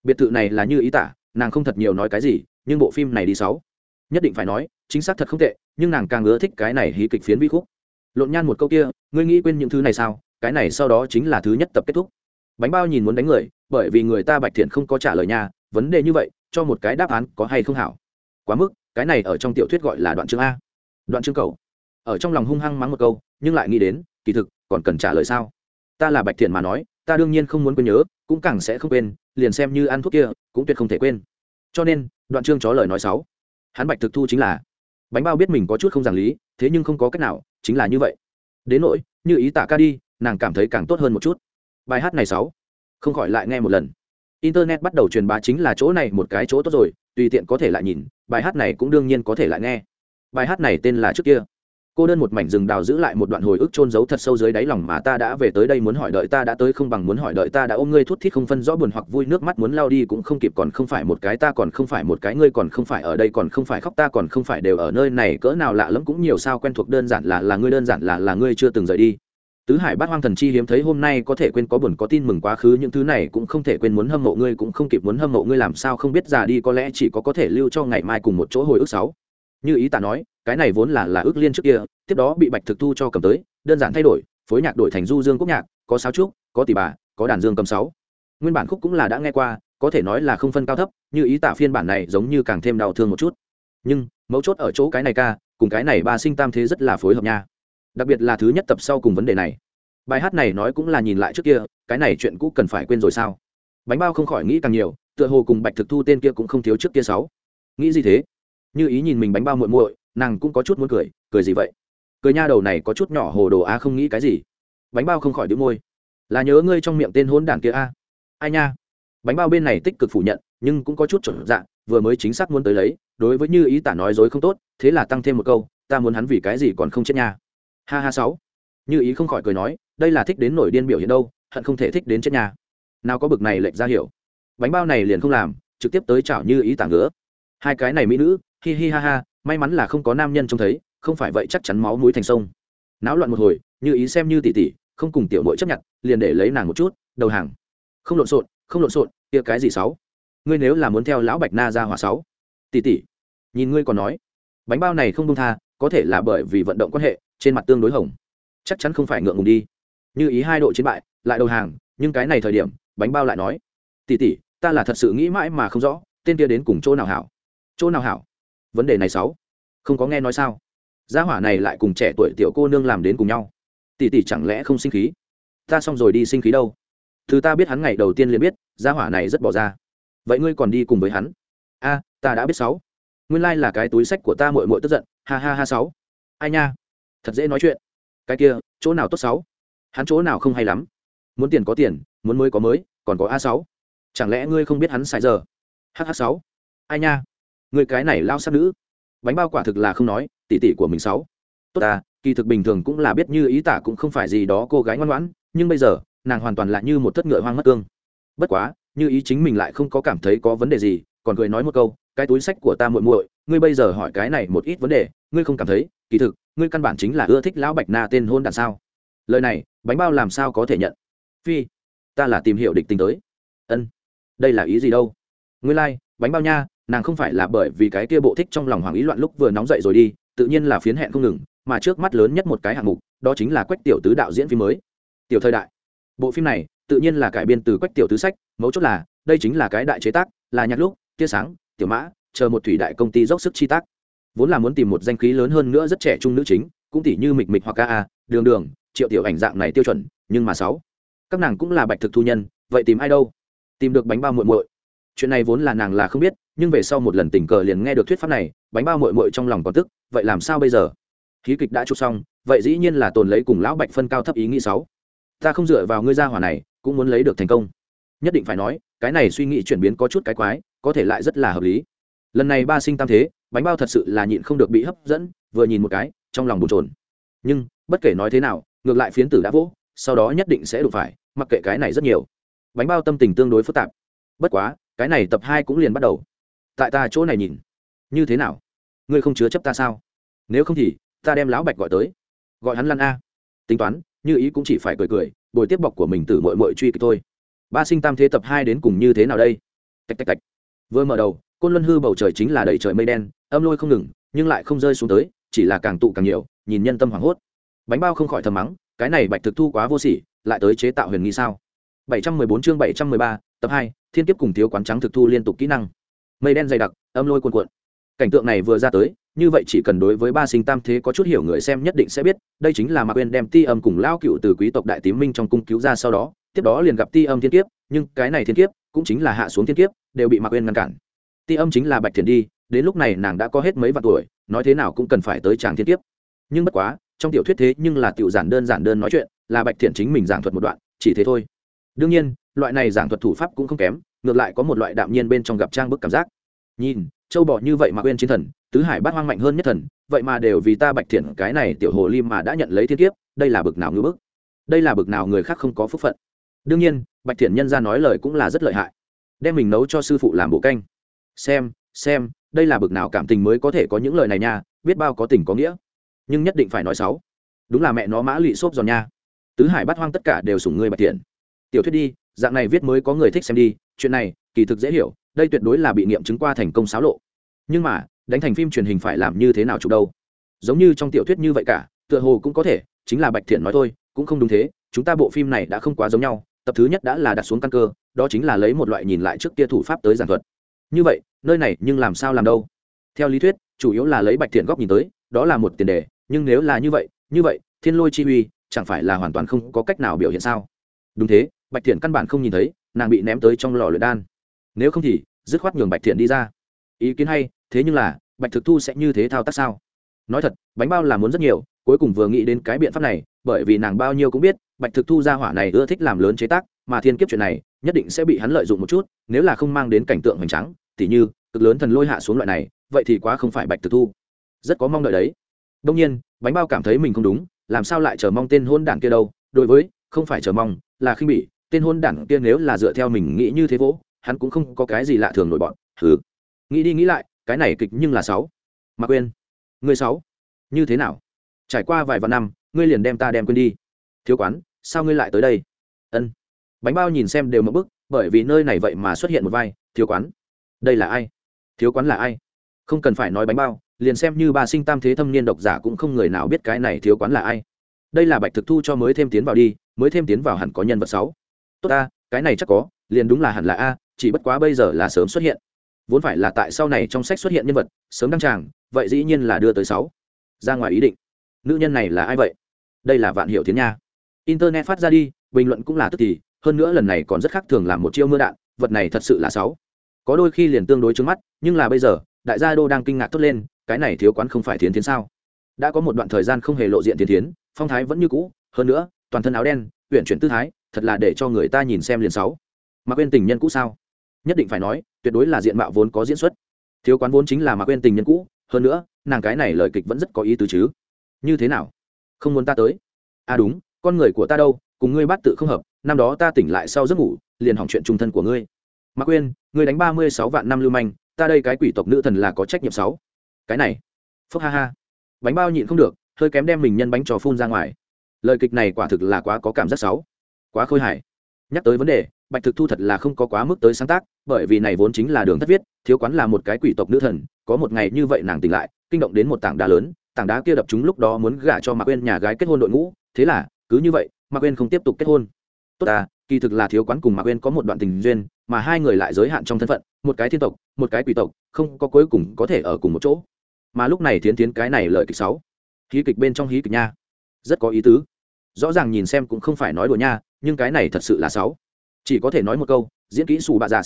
Biệt thự này là như ý tả, nàng không thật nhiều nói cái gì, nhưng bộ phim này đi sáu. Nhất định phải nói, chính xác thật không tệ, nhưng nàng càng ưa thích cái này hí kịch phiến vi khúc. Lộn nhan một câu kia, ngươi nghĩ quên những thứ này sao, cái này sau đó chính là thứ nhất tập kết thúc. Bánh bao nhìn muốn đánh người bởi vì người ta bạch thiện không có trả lời nhà vấn đề như vậy, cho một cái đáp án có hay không hảo? Quá mức, cái này ở trong tiểu thuyết gọi là đoạn chương a. Đoạn chương cầu. Ở trong lòng hung hăng mắng một câu, nhưng lại nghĩ đến, kỳ thực, còn cần trả lời sao? Ta là bạch thiện mà nói, ta đương nhiên không muốn quên nhớ, cũng càng sẽ không quên, liền xem như ăn thuốc kia, cũng tuyệt không thể quên. Cho nên, đoạn chương chó lời nói sáu. Hắn bạch thực thu chính là, bánh bao biết mình có chút không giảng lý, thế nhưng không có cách nào, chính là như vậy. Đến nỗi, như ý tạ ca đi, nàng cảm thấy càng tốt hơn một chút. Bài hát này sáu không khỏi lại nghe một lần. Internet bắt đầu truyền bá chính là chỗ này một cái chỗ tốt rồi, tùy tiện có thể lại nhìn, bài hát này cũng đương nhiên có thể lại nghe. Bài hát này tên là trước kia. Cô đơn một mảnh rừng đào giữ lại một đoạn hồi ức trôn giấu thật sâu dưới đáy lòng mà ta đã về tới đây muốn hỏi đợi ta đã tới không bằng muốn hỏi đợi ta đã ôm ngươi thút thít không phân rõ buồn hoặc vui, nước mắt muốn lao đi cũng không kịp, còn không phải một cái ta, còn không phải một cái ngươi, còn không phải ở đây, còn không phải khóc ta, còn không phải đều ở nơi này, cỡ nào lạ lẫm cũng nhiều sao, quen thuộc đơn giản là là ngươi, đơn giản là là ngươi chưa từng rời đi tứ hải bát hoang thần chi hiếm thấy hôm nay có thể quên, có buồn, có tin mừng quá khứ, những thứ này cũng không thể quên, muốn hâm mộ ngươi cũng không kịp, muốn hâm mộ ngươi làm sao không biết già đi, có lẽ chỉ có có thể lưu cho ngày mai cùng một chỗ hồi ức sáu. Như ý ta nói, cái này vốn là là ước liên trước kia, tiếp đó bị bạch thực thu cho cầm tới, đơn giản thay đổi, phối nhạc đổi thành du dương quốc nhạc, có sáo trúc, có tỷ bà, có đàn dương cầm sáu. Nguyên bản khúc cũng là đã nghe qua, có thể nói là không phân cao thấp, như ý tả phiên bản này giống như càng thêm đau thương một chút. Nhưng, mấu chốt ở chỗ cái này ca, cùng cái này ba sinh tam thế rất là phối hợp nha đặc biệt là thứ nhất tập sau cùng vấn đề này. Bài hát này nói cũng là nhìn lại trước kia, cái này chuyện cũ cần phải quên rồi sao? Bánh bao không khỏi nghĩ càng nhiều, tựa hồ cùng bạch thực thu tên kia cũng không thiếu trước kia sáu. Nghĩ gì thế? Như ý nhìn mình bánh bao muội muội, nàng cũng có chút muốn cười cười gì vậy? Cười nha đầu này có chút nhỏ hồ đồ a không nghĩ cái gì. Bánh bao không khỏi đĩu môi. Là nhớ ngươi trong miệng tên hôn đản kia a? Ai nha? Bánh bao bên này tích cực phủ nhận, nhưng cũng có chút chuẩn dạng vừa mới chính xác muốn tới lấy, đối với như ý tả nói dối không tốt, thế là tăng thêm một câu, ta muốn hắn vì cái gì còn không chết nha ha ha sáu. Như ý không khỏi cười nói, đây là thích đến nổi điên biểu hiện đâu, hận không thể thích đến chết nhà. Nào có bực này lệch ra hiểu. Bánh bao này liền không làm, trực tiếp tới chảo như ý tảng ngứa. Hai cái này mỹ nữ, hi hi ha ha, may mắn là không có nam nhân trông thấy, không phải vậy chắc chắn máu mũi thành sông. Náo loạn một hồi, như ý xem như tỷ tỷ, không cùng tiểu mội chấp nhận, liền để lấy nàng một chút, đầu hàng. Không lộn xộn, không lộn xộn, kia cái gì sáu? Ngươi nếu là muốn theo lão bạch na ra hỏa sáu? Tỷ tỷ, nhìn ngươi còn nói, bánh bao này không đông tha, có thể là bởi vì vận động quan hệ trên mặt tương đối hồng. Chắc chắn không phải ngượng ngùng đi. Như ý hai độ chiến bại, lại đầu hàng, nhưng cái này thời điểm, bánh bao lại nói, tỷ tỷ, ta là thật sự nghĩ mãi mà không rõ, tên kia đến cùng chỗ nào hảo. Chỗ nào hảo? Vấn đề này sáu. Không có nghe nói sao? Gia hỏa này lại cùng trẻ tuổi tiểu cô nương làm đến cùng nhau. Tỷ tỷ chẳng lẽ không sinh khí? Ta xong rồi đi sinh khí đâu. Thứ ta biết hắn ngày đầu tiên liền biết, gia hỏa này rất bỏ ra. Vậy ngươi còn đi cùng với hắn? A, ta đã biết sáu. Nguyên lai、like、là cái túi sách của ta mội mội tức giận. Ha ha ha sáu. Ai nha? Thật dễ nói chuyện. Cái kia, chỗ nào tốt sáu? Hắn chỗ nào không hay lắm. Muốn tiền có tiền, muốn mới có mới, còn có a sáu. Chẳng lẽ ngươi không biết hắn sai giờ? Hh sáu. Ai nha? Người cái này lao sát nữ. Bánh bao quả thực là không nói, tỉ tỉ của mình sáu. Tốt à kỳ thực bình thường cũng là biết như ý tả cũng không phải gì đó cô gái ngoan ngoãn, nhưng bây giờ, nàng hoàn toàn là như một thất ngựa hoang mất cương. Bất quá, như ý chính mình lại không có cảm thấy có vấn đề gì, còn cười nói một câu, cái túi sách của ta muội muội, ngươi bây giờ hỏi cái này một ít vấn đề, ngươi không cảm thấy, kỳ thực ngươi căn bản chính là ưa thích lão bạch na tên hôn đàn sao? Lời này bánh bao làm sao có thể nhận? Phi ta là tìm hiểu địch tính tới. Ân đây là ý gì đâu? Ngươi lai、like, bánh bao nha nàng không phải là bởi vì cái kia bộ thích trong lòng hoàng ý loạn lúc vừa nóng dậy rồi đi tự nhiên là phiến hẹn không ngừng mà trước mắt lớn nhất một cái hạng mục đó chính là quách tiểu tứ đạo diễn phim mới. Tiểu thời đại. Bộ phim này tự nhiên là cải biên từ quách tiểu tứ sách mấu chốt là đây chính là cái đại chế tác là nhạc lúc tia sáng tiểu mã chờ một thủy đại công ty dốc sức chi tác vốn là muốn tìm một danh khí lớn hơn nữa rất trẻ trung nữ chính, cũng tỷ như mịch mịch hoặc ca a, đường đường, triệu tiểu ảnh dạng này tiêu chuẩn, nhưng mà sáu, các nàng cũng là bạch thực thu nhân, vậy tìm ai đâu? Tìm được bánh bao muội muội. Chuyện này vốn là nàng là không biết, nhưng về sau một lần tình cờ liền nghe được thuyết pháp này, bánh bao muội muội trong lòng còn tức, vậy làm sao bây giờ? Khí kịch đã chụp xong, vậy dĩ nhiên là tồn lấy cùng lão bạch phân cao thấp ý nghĩ sáu. Ta không dựa vào ngươi gia hỏa này, cũng muốn lấy được thành công. Nhất định phải nói, cái này suy nghĩ chuyển biến có chút cái quái, có thể lại rất là hợp lý. Lần này ba sinh tam thế bánh bao thật sự là nhịn không được bị hấp dẫn, vừa nhìn một cái, trong lòng bồn trồn nhưng, bất kể nói thế nào, ngược lại phiến tử đã vỗ, sau đó nhất định sẽ đụng phải, mặc kệ cái này rất nhiều. Bánh bao tâm tình tương đối phức tạp. Bất quá, cái này tập hai cũng liền bắt đầu. Tại ta chỗ này nhìn. Như thế nào? Ngươi không chứa chấp ta sao? Nếu không thì, ta đem lão bạch gọi tới. Gọi hắn lăn a. Tính toán, như ý cũng chỉ phải cười cười, bồi tiếp bọc của mình từ mội mội truy kịch thôi. Ba sinh tam thế tập hai đến cùng như thế nào đây? Tạch tạch tạch. Vừa mở đầu côn luân hư bầu trời chính là đầy trời mây đen âm lôi không ngừng nhưng lại không rơi xuống tới chỉ là càng tụ càng nhiều nhìn nhân tâm hoảng hốt. Bánh bao không khỏi thầm mắng cái này bạch thực thu quá vô sỉ lại tới chế tạo huyền nghi sao? 714 chương 713, tập 2, thiên kiếp cùng thiếu quán trắng thực thu liên tục kỹ năng. Mây đen dày đặc âm lôi cuồn cuộn. Cảnh tượng này vừa ra tới như vậy chỉ cần đối với ba sinh tam thế có chút hiểu người xem nhất định sẽ biết đây chính là mạc quên đem ti âm cùng lao cựu từ quý tộc đại tím minh trong cung cứu ra sau đó tiếp đó liền gặp ti âm thiên kiếp nhưng cái này thiên kiếp cũng chính là hạ xuống thiên kiếp đều bị mạc quên ngăn cản ti âm chính là bạch thiền đi, đến lúc này nàng đã có hết mấy vạn tuổi, nói thế nào cũng cần phải tới chàng thiên tiếp. nhưng bất quá, trong tiểu thuyết thế nhưng là tiểu giản đơn giản đơn nói chuyện, là bạch thiện chính mình giảng thuật một đoạn, chỉ thế thôi. Đương nhiên, loại này giảng thuật thủ pháp cũng không kém, ngược lại có một loại đạm nhiên bên trong gặp trang bức cảm giác. Nhìn, châu bò như vậy mà quên chiến thần, tứ hải bát hoang mạnh hơn nhất thần, vậy mà đều vì ta bạch thiện cái này tiểu hồ ly mà đã nhận lấy thiên kiếp, đây là bực nào ngưỡng bức? Đây là bực nào người khác không có phúc phận? Đương nhiên, bạch thiện nhân ra nói lời cũng là rất lợi hại. Đem mình nấu cho sư phụ làm bộ canh xem xem, đây là bực nào cảm tình mới có thể có những lời này nha, biết bao có tình có nghĩa. Nhưng nhất định phải nói xấu đúng là mẹ nó mã lụy xốp giòn nha. Tứ hải bắt hoang tất cả đều sủng ngươi bạch thiện tiểu thuyết đi, dạng này viết mới có người thích xem đi, chuyện này, kỳ thực dễ hiểu, đây tuyệt đối là bị nghiệm chứng qua thành công xáo lộ. Nhưng mà, đánh thành phim truyền hình phải làm như thế nào chụp đâu? Giống như trong tiểu thuyết như vậy cả, tựa hồ cũng có thể, chính là bạch thiện nói thôi, cũng không đúng thế, chúng ta bộ phim này đã không quá giống nhau, tập thứ nhất đã là đặt xuống căn cơ, đó chính là lấy một loại nhìn lại trước kia thủ pháp tới giảng thuật như vậy, nơi này nhưng làm sao làm đâu? Theo lý thuyết, chủ yếu là lấy bạch thiện góc nhìn tới, đó là một tiền đề, nhưng nếu là như vậy như vậy, thiên lôi chi uy, chẳng phải là hoàn toàn không có cách nào biểu hiện sao? Đúng thế, bạch thiện căn bản không nhìn thấy, nàng bị ném tới trong lò luyện đan. Nếu không thì, dứt khoát nhường bạch thiện đi ra. Ý kiến hay, thế nhưng là, bạch thực thu sẽ như thế thao tác sao? Nói thật, bánh bao là muốn rất nhiều, cuối cùng vừa nghĩ đến cái biện pháp này, bởi vì nàng bao nhiêu cũng biết, bạch thực thu ra hỏa này ưa thích làm lớn chế tác, mà thiên kiếp chuyện này nhất định sẽ bị hắn lợi dụng một chút, nếu là không mang đến cảnh tượng hoành trắng tỉ như, cực lớn thần lôi hạ xuống loại này, vậy thì quá không phải bạch thực thu. Rất có mong đợi đấy. Đông nhiên, bánh bao cảm thấy mình không đúng, làm sao lại chờ mong tên hôn đảng kia đâu? Đối với, không phải chờ mong, là khinh bỉ, tên hôn đảng kia nếu là dựa theo mình nghĩ như thế vỗ, hắn cũng không có cái gì lạ thường nổi bọn thứ nghĩ đi nghĩ lại, cái này kịch nhưng là sáu. Mà quên. Người sáu. Như thế nào? Trải qua vài vạn năm, ngươi liền đem ta đem quên đi. Thiếu quán, sao ngươi lại tới đây? Ân bánh bao nhìn xem đều mất bức, bởi vì nơi này vậy mà xuất hiện một vai, thiếu quán. Đây là ai? Thiếu quán là ai? Không cần phải nói bánh bao, liền xem như bà sinh tam thế thâm niên độc giả cũng không người nào biết cái này thiếu quán là ai. Đây là bạch thực thu cho mới thêm tiến vào đi, mới thêm tiến vào hẳn có nhân vật sáu. Tốt ta, cái này chắc có, liền đúng là hẳn là a, chỉ bất quá bây giờ là sớm xuất hiện. Vốn phải là tại sau này trong sách xuất hiện nhân vật, sớm đăng tràng, vậy dĩ nhiên là đưa tới sáu. Ra ngoài ý định. Nữ nhân này là ai vậy? Đây là vạn hiệu thiến nha. Internet phát ra đi, bình luận cũng là tức thì hơn nữa lần này còn rất khác thường làm một chiêu mưa đạn, vật này thật sự là sáu. Có đôi khi liền tương đối trước mắt, nhưng là bây giờ, đại gia đô đang kinh ngạc thốt lên, cái này thiếu quán không phải thiến thiến sao? Đã có một đoạn thời gian không hề lộ diện thiến thiến, phong thái vẫn như cũ, hơn nữa, toàn thân áo đen huyện chuyển tư thái, thật là để cho người ta nhìn xem liền sáu. Mà quên tình nhân cũ sao? Nhất định phải nói, tuyệt đối là diện mạo vốn có diễn xuất. Thiếu quán vốn chính là mà quên tình nhân cũ, hơn nữa, nàng cái này lời kịch vẫn rất có ý tứ chứ. Như thế nào? Không muốn ta tới. À đúng, con người của ta đâu, cùng ngươi bắt tự không hợp năm đó ta tỉnh lại sau giấc ngủ, liền hỏng chuyện trung thân của ngươi. Mà quên ngươi đánh ba mươi sáu vạn năm lưu manh, ta đây cái quỷ tộc nữ thần là có trách nhiệm sáu. Cái này, phúc ha ha. Bánh bao nhịn không được, hơi kém đem mình nhân bánh trò phun ra ngoài. Lời kịch này quả thực là quá có cảm giác sáu. Quá khôi hài. Nhắc tới vấn đề, bạch thực thu thật là không có quá mức tới sáng tác, bởi vì này vốn chính là đường thất viết, thiếu quán là một cái quỷ tộc nữ thần, có một ngày như vậy nàng tỉnh lại, kinh động đến một tảng đá lớn, tảng đá kia đập chúng lúc đó muốn gả cho mạc quên nhà gái kết hôn đội ngũ. Thế là, cứ như vậy, mạc quên không tiếp tục kết hôn tốt ta, kỳ thực là thiếu quán cùng mạc quên có một đoạn tình duyên, mà hai người lại giới hạn trong thân phận, một cái thiên tộc, một cái quỷ tộc, không có cuối cùng có thể ở cùng một chỗ. Mà lúc này tiến tiến cái này lợi kịch sáu, hí kịch bên trong hí kịch nha. Rất có ý tứ. Rõ ràng nhìn xem cũng không phải nói đùa nha, nhưng cái này thật sự là sáu. Chỉ có thể nói một câu, diễn kỹ xù bạ giả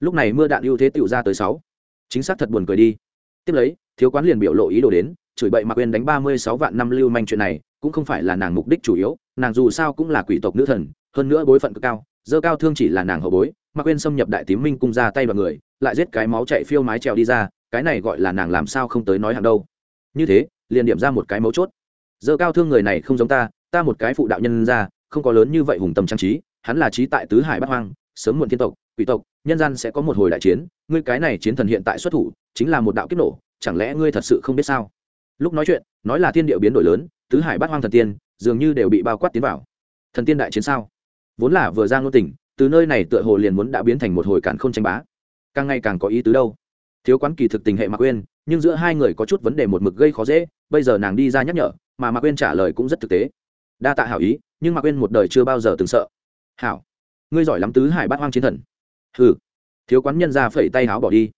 lúc này mưa đạn ưu thế tựu ra tới sáu. Chính xác thật buồn cười đi. Tiếp lấy, thiếu quán liền biểu lộ ý đồ đến, chửi bậy mạc quên đánh ba mươi sáu vạn năm lưu manh chuyện này, cũng không phải là nàng mục đích chủ yếu, nàng dù sao cũng là quỷ tộc nữ thần hơn nữa bối phận cực cao, dơ cao thương chỉ là nàng hậu bối mạc quên xâm nhập đại tím minh cung ra tay vào người, lại giết cái máu chạy phiêu mái trèo đi ra, cái này gọi là nàng làm sao không tới nói hàng đâu. Như thế, liền điểm ra một cái mấu chốt. Dơ cao thương người này không giống ta ta một cái phụ đạo nhân ra, không có lớn như vậy hùng tâm trang trí, hắn là trí tại tứ hải bát hoang, sớm muộn thiên tộc, quỷ tộc, nhân gian sẽ có một hồi đại chiến, ngươi cái này chiến thần hiện tại xuất thủ, chính là một đạo kích nổ, chẳng lẽ ngươi thật sự không biết sao? Lúc nói chuyện, nói là thiên địa biến đổi lớn, tứ hải bát hoang thần tiên, dường như đều bị bao quát tiến vào. Thần tiên đại chiến sao? Vốn là vừa ra ngôn tình, từ nơi này tựa hồ liền muốn đã biến thành một hồi cản không tranh bá. Càng ngày càng có ý tứ đâu. Thiếu quán kỳ thực tình hệ mạc quên nhưng giữa hai người có chút vấn đề một mực gây khó dễ, bây giờ nàng đi ra nhắc nhở, mà mạc quên trả lời cũng rất thực tế. Đa tạ hảo ý, nhưng mạc quên một đời chưa bao giờ từng sợ. Hảo, ngươi giỏi lắm tứ hải bát hoang chiến thần. Hừ, thiếu quán nhân ra phẩy tay háo bỏ đi.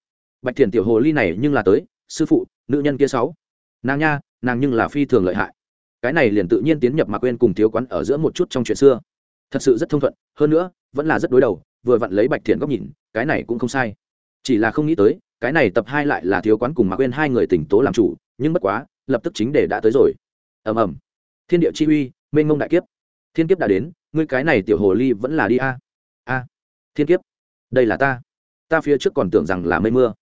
Bạch thiền tiểu hồ ly này nhưng là tới, sư phụ, nữ nhân kia sáu. Nàng nha, nàng nhưng là phi thường lợi hại. Cái này liền tự nhiên tiến nhập mạc quên cùng thiếu quán ở giữa một chút trong chuyện xưa thật sự rất thông thuận, hơn nữa, vẫn là rất đối đầu, vừa vặn lấy bạch thiện góc nhìn, cái này cũng không sai. Chỉ là không nghĩ tới, cái này tập hai lại là thiếu quán cùng mạc quên hai người tỉnh tố làm chủ, nhưng bất quá, lập tức chính để đã tới rồi. Ầm ầm. Thiên địa chi uy, mênh mông đại kiếp. Thiên kiếp đã đến, ngươi cái này tiểu hồ ly vẫn là đi a. A. Thiên kiếp. Đây là ta. Ta phía trước còn tưởng rằng là mây mưa.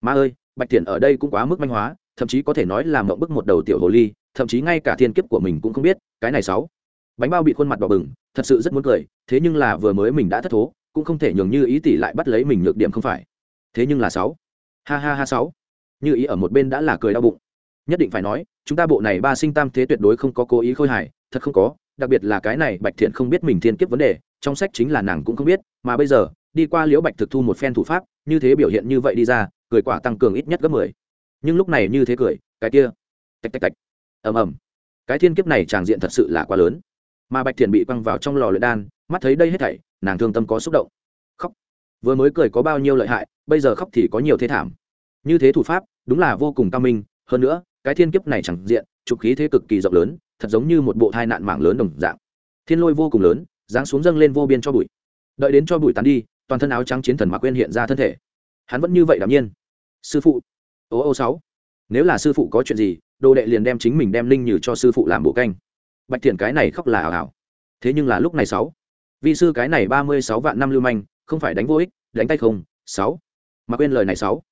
Ma ơi, bạch thiện ở đây cũng quá mức manh hóa, thậm chí có thể nói là mộng bức một đầu tiểu hồ ly, thậm chí ngay cả thiên kiếp của mình cũng không biết, cái này sáu. Bánh bao bị khuôn mặt đỏ bừng thật sự rất muốn cười, thế nhưng là vừa mới mình đã thất thố, cũng không thể nhường như ý tỷ lại bắt lấy mình nhược điểm không phải. Thế nhưng là sáu. Ha ha ha sáu. Như ý ở một bên đã là cười đau bụng. Nhất định phải nói, chúng ta bộ này ba sinh tam thế tuyệt đối không có cố ý khôi hài, thật không có, đặc biệt là cái này bạch thiện không biết mình thiên kiếp vấn đề, trong sách chính là nàng cũng không biết, mà bây giờ, đi qua liễu bạch thực thu một phen thủ pháp, như thế biểu hiện như vậy đi ra, cười quả tăng cường ít nhất gấp mười. Nhưng lúc này như thế cười, cái kia, tạch tạch tạch. Ầm ầm. Cái thiên kiếp này tràng diện thật sự là quá lớn mà bạch thiện bị quăng vào trong lò luyện đan, mắt thấy đây hết thảy, nàng thương tâm có xúc động. Khóc. Vừa mới cười có bao nhiêu lợi hại, bây giờ khóc thì có nhiều thế thảm. Như thế thủ pháp, đúng là vô cùng cao minh, hơn nữa, cái thiên kiếp này chẳng diện, trục khí thế cực kỳ rộng lớn, thật giống như một bộ thai nạn mạng lớn đồng dạng. Thiên lôi vô cùng lớn, giáng xuống dâng lên vô biên cho bụi. Đợi đến cho bụi tán đi, toàn thân áo trắng chiến thần mạc quên hiện ra thân thể. Hắn vẫn như vậy đ nhiên. Sư phụ. Ô ô sáu. Nếu là sư phụ có chuyện gì, đồ đệ liền đem chính mình đem linh như cho sư phụ làm bộ canh bạch thiện cái này khóc là ảo ảo thế nhưng là lúc này sáu. Vị sư cái này ba mươi sáu vạn năm lưu manh, không phải đánh vô ích, đánh tay không, sáu. Mà quên lời này sáu.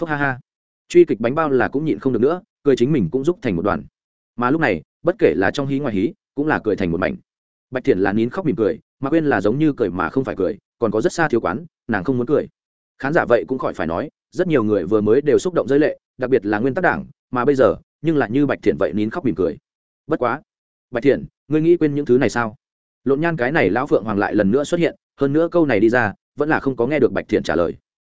Phúc ha ha. Truy kịch bánh bao là cũng nhịn không được nữa, cười chính mình cũng giúp thành một đoàn. Mà lúc này, bất kể là trong hí ngoài hí, cũng là cười thành một mảnh. Bạch thiện là nín khóc mỉm cười, mà quên là giống như cười mà không phải cười, còn có rất xa thiếu quán, nàng không muốn cười. Khán giả vậy cũng khỏi phải nói, rất nhiều người vừa mới đều xúc động giới lệ, đặc biệt là nguyên tắc đảng, mà bây giờ, nhưng lại như bạch thiện vậy nín khóc mỉm cười. Bất quá bạch thiện, ngươi nghĩ quên những thứ này sao? Lộn nhan cái này lão phượng hoàng lại lần nữa xuất hiện, hơn nữa câu này đi ra, vẫn là không có nghe được bạch thiện trả lời.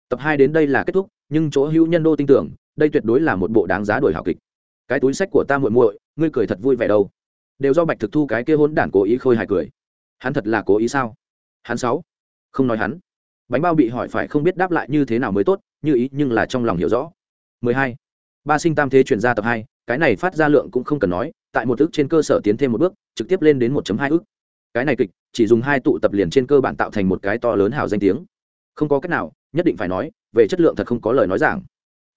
Tập hai đến đây là kết thúc, nhưng chỗ hữu nhân đô tin tưởng, đây tuyệt đối là một bộ đáng giá đổi hảo kịch. Cái túi sách của ta muội muội, ngươi cười thật vui vẻ đâu. Đều do bạch thực thu cái kia hỗn đản cố ý khôi hài cười. Hắn thật là cố ý sao? Hắn sáu? Không nói hắn. Bánh bao bị hỏi phải không biết đáp lại như thế nào mới tốt, như ý nhưng là trong lòng hiểu rõ. 12. ba sinh tam thế chuyển ra tập hai, cái này phát ra lượng cũng không cần nói tại một ước trên cơ sở tiến thêm một bước, trực tiếp lên đến 1.2 ước. Cái này kịch, chỉ dùng hai tụ tập liền trên cơ bản tạo thành một cái to lớn hào danh tiếng. Không có cách nào, nhất định phải nói, về chất lượng thật không có lời nói giảng.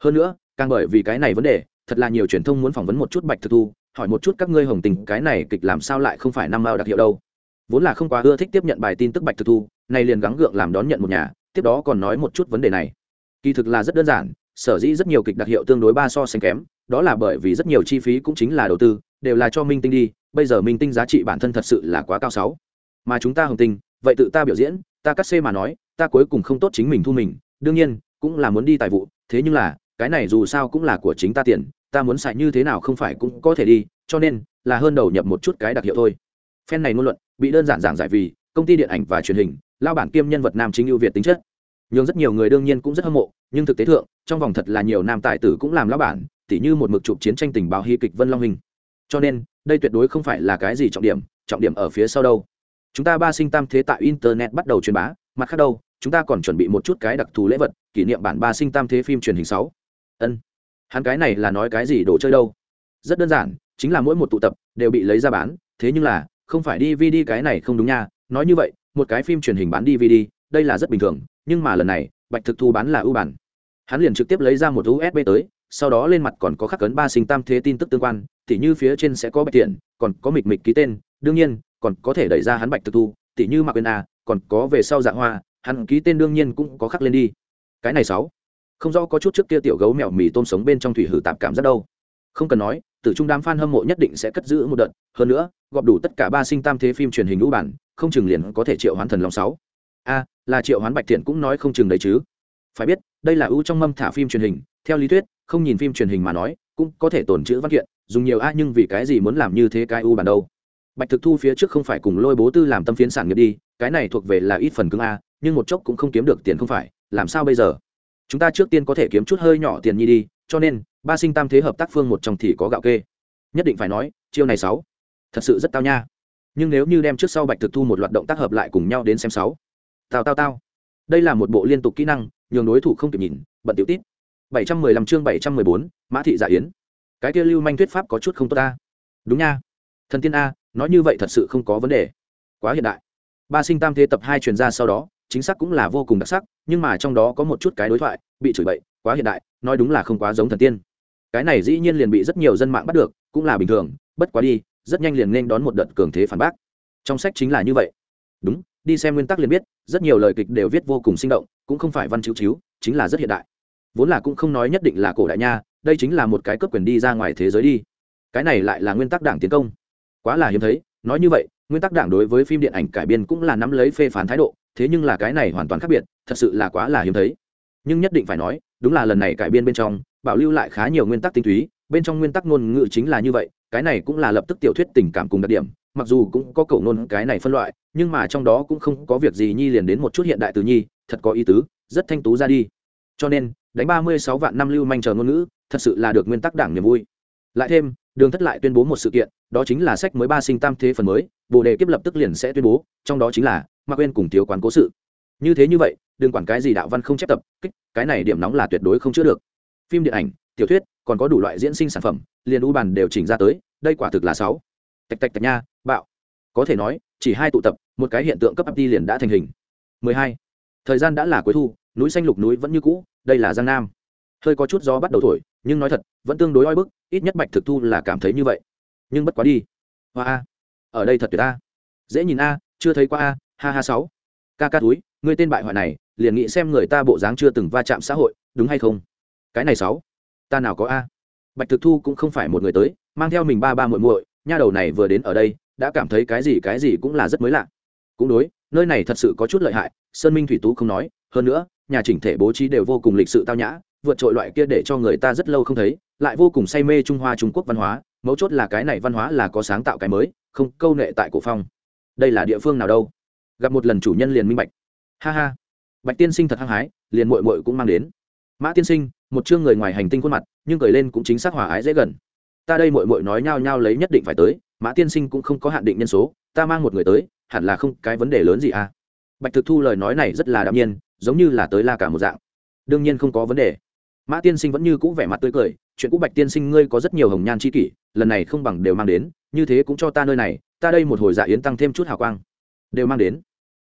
Hơn nữa, càng bởi vì cái này vấn đề, thật là nhiều truyền thông muốn phỏng vấn một chút bạch thực thu, hỏi một chút các ngươi hồng tình, cái này kịch làm sao lại không phải năm mao đặc hiệu đâu. Vốn là không quá ưa thích tiếp nhận bài tin tức bạch thực thu, nay liền gắng gượng làm đón nhận một nhà, tiếp đó còn nói một chút vấn đề này. Kỳ thực là rất đơn giản, sở dĩ rất nhiều kịch đặc hiệu tương đối ba so sánh kém, đó là bởi vì rất nhiều chi phí cũng chính là đầu tư đều là cho minh tinh đi, bây giờ minh tinh giá trị bản thân thật sự là quá cao sáu. Mà chúng ta hồng tinh, vậy tự ta biểu diễn, ta cắt xê mà nói, ta cuối cùng không tốt chính mình thu mình, đương nhiên, cũng là muốn đi tài vụ, thế nhưng là, cái này dù sao cũng là của chính ta tiền, ta muốn xài như thế nào không phải cũng có thể đi, cho nên, là hơn đầu nhập một chút cái đặc hiệu thôi. Phen này ngôn luận, bị đơn giản giảng giải vì, công ty điện ảnh và truyền hình, lao bản kiêm nhân vật nam chính ưu việt tính chất. Nhưng rất nhiều người đương nhiên cũng rất hâm mộ, nhưng thực tế thượng, trong vòng thật là nhiều nam tài tử cũng làm lao bản, tỉ như một mực chụp chiến tranh tình báo hy kịch vân long hình cho nên, đây tuyệt đối không phải là cái gì trọng điểm trọng điểm ở phía sau đâu. Chúng ta ba sinh tam thế tại internet bắt đầu truyền bá, mặt khác đâu, chúng ta còn chuẩn bị một chút cái đặc thù lễ vật, kỷ niệm bản ba sinh tam thế phim truyền hình sáu. Ân. Hắn cái này là nói cái gì đồ chơi đâu? Rất đơn giản, chính là mỗi một tụ tập đều bị lấy ra bán, thế nhưng là, không phải dvd cái này không đúng nha. Nói như vậy, một cái phim truyền hình bán dvd đây là rất bình thường, nhưng mà lần này, bạch thực thu bán là ưu bản. Hắn liền trực tiếp lấy ra một usb tới, sau đó lên mặt còn có khắc cấn ba sinh tam thế tin tức tương quan tỉ như phía trên sẽ có bạch tiện còn có mịch mịch ký tên, đương nhiên, còn có thể đẩy ra hắn bạch thực thu, tỉ như mạc quên a, còn có về sau dạng hoa, hắn ký tên đương nhiên cũng có khắc lên đi. Cái này sáu, không rõ có chút trước kia tiểu gấu mèo mì tôm sống bên trong thủy hử tạp cảm rất đâu. Không cần nói, tử trung đám fan hâm mộ nhất định sẽ cất giữ một đợt, hơn nữa, gọp đủ tất cả ba sinh tam thế phim truyền hình lũ bản, không chừng liền có thể triệu hoán thần long sáu. A, là triệu hoán bạch thiện cũng nói không chừng đấy chứ. Phải biết, đây là ưu trong mâm thả phim truyền hình, theo lý thuyết, không nhìn phim truyền hình mà nói, cũng có thể tồn chữ văn kiện dùng nhiều a nhưng vì cái gì muốn làm như thế cái u bản đâu? Bạch thực thu phía trước không phải cùng lôi bố tư làm tâm phiến sản nghiệp đi cái này thuộc về là ít phần cứng a nhưng một chốc cũng không kiếm được tiền không phải làm sao bây giờ? Chúng ta trước tiên có thể kiếm chút hơi nhỏ tiền nhi đi cho nên ba sinh tam thế hợp tác phương một trong thì có gạo kê. Nhất định phải nói chiêu này sáu thật sự rất tao nha. Nhưng nếu như đem trước sau bạch thực thu một loạt động tác hợp lại cùng nhau đến xem sáu. Tao tao tao. Đây là một bộ liên tục kỹ năng nhường đối thủ không kịp nhìn bận tiểu tít. 715 chương 714, mã thị dạ yến cái kia lưu manh thuyết pháp có chút không tốt ta. Đúng nha. Thần tiên a, nói như vậy thật sự không có vấn đề. Quá hiện đại. Ba sinh tam thế tập hai truyền ra sau đó, chính xác cũng là vô cùng đặc sắc, nhưng mà trong đó có một chút cái đối thoại, bị chửi bậy, quá hiện đại, nói đúng là không quá giống thần tiên. Cái này dĩ nhiên liền bị rất nhiều dân mạng bắt được, cũng là bình thường, bất quá đi, rất nhanh liền nên đón một đợt cường thế phản bác. Trong sách chính là như vậy. Đúng, đi xem nguyên tắc liền biết, rất nhiều lời kịch đều viết vô cùng sinh động, cũng không phải văn chữ chiếu, chính là rất hiện đại. Vốn là cũng không nói nhất định là cổ đại nha đây chính là một cái cấp quyền đi ra ngoài thế giới đi. Cái này lại là nguyên tắc đảng tiến công. Quá là hiếm thấy, nói như vậy, nguyên tắc đảng đối với phim điện ảnh cải biên cũng là nắm lấy phê phán thái độ, thế nhưng là cái này hoàn toàn khác biệt, thật sự là quá là hiếm thấy. Nhưng nhất định phải nói, đúng là lần này cải biên bên trong, bảo lưu lại khá nhiều nguyên tắc tinh túy, bên trong nguyên tắc ngôn ngữ chính là như vậy, cái này cũng là lập tức tiểu thuyết tình cảm cùng đặc điểm, mặc dù cũng có cầu ngôn cái này phân loại, nhưng mà trong đó cũng không có việc gì nhi liền đến một chút hiện đại từ nhi, thật có ý tứ, rất thanh tú ra đi. Cho nên, đánh ba mươi sáu vạn năm lưu manh chờ ngôn ngữ thật sự là được nguyên tắc đảng niềm vui. Lại thêm, đường thất lại tuyên bố một sự kiện, đó chính là sách mới ba sinh tam thế phần mới, bồ đề kiếp lập tức liền sẽ tuyên bố, trong đó chính là mạc quên cùng thiếu quán cố sự. Như thế như vậy, đừng quản cái gì đạo văn không chép tập, kích, cái này điểm nóng là tuyệt đối không chữa được. Phim điện ảnh, tiểu thuyết, còn có đủ loại diễn sinh sản phẩm, liền u bàn đều chỉnh ra tới, đây quả thực là sáu. Tạch tạch tạch nha, bạo. Có thể nói, chỉ hai tụ tập, một cái hiện tượng cấp ấp đi liền đã thành hình. 12. thời gian đã là cuối thu, núi xanh lục núi vẫn như cũ, đây là giang nam hơi có chút gió bắt đầu thổi, nhưng nói thật, vẫn tương đối oi bức, ít nhất bạch thực thu là cảm thấy như vậy. Nhưng bất quá đi. Hoa a. Ở đây thật tuyệt a. Dễ nhìn a, chưa thấy qua a, ha ha sáu. Ca ca túi người tên bại hoại này, liền nghĩ xem người ta bộ dáng chưa từng va chạm xã hội, đúng hay không? Cái này sáu. Ta nào có a? Bạch thực thu cũng không phải một người tới, mang theo mình ba ba muội muội, nha đầu này vừa đến ở đây, đã cảm thấy cái gì cái gì cũng là rất mới lạ. Cũng đối, nơi này thật sự có chút lợi hại, sơn minh thủy tú không nói, hơn nữa, nhà chỉnh thể bố trí đều vô cùng lịch sự tao nhã vượt trội loại kia để cho người ta rất lâu không thấy, lại vô cùng say mê trung hoa trung quốc văn hóa, mấu chốt là cái này văn hóa là có sáng tạo cái mới, không câu nệ tại cổ phong. Đây là địa phương nào đâu? Gặp một lần chủ nhân liền minh bạch. Ha ha. Bạch tiên sinh thật hăng hái, liền mội mội cũng mang đến. Mã tiên sinh, một chương người ngoài hành tinh khuôn mặt, nhưng cười lên cũng chính xác hòa ái dễ gần. Ta đây mội mội nói nhao nhao lấy nhất định phải tới, mã tiên sinh cũng không có hạn định nhân số, ta mang một người tới, hẳn là không cái vấn đề lớn gì à? Bạch thực thu lời nói này rất là đạm nhiên, giống như là tới la cả một dạng. Đương nhiên không có vấn đề mã tiên sinh vẫn như cũ vẻ mặt tươi cười, chuyện cũ bạch tiên sinh ngươi có rất nhiều hồng nhan c h i kỷ, lần này không bằng đều mang đến, như thế cũng cho ta nơi này, ta đây một hồi dạ yến tăng thêm chút hào quang. Đều mang đến.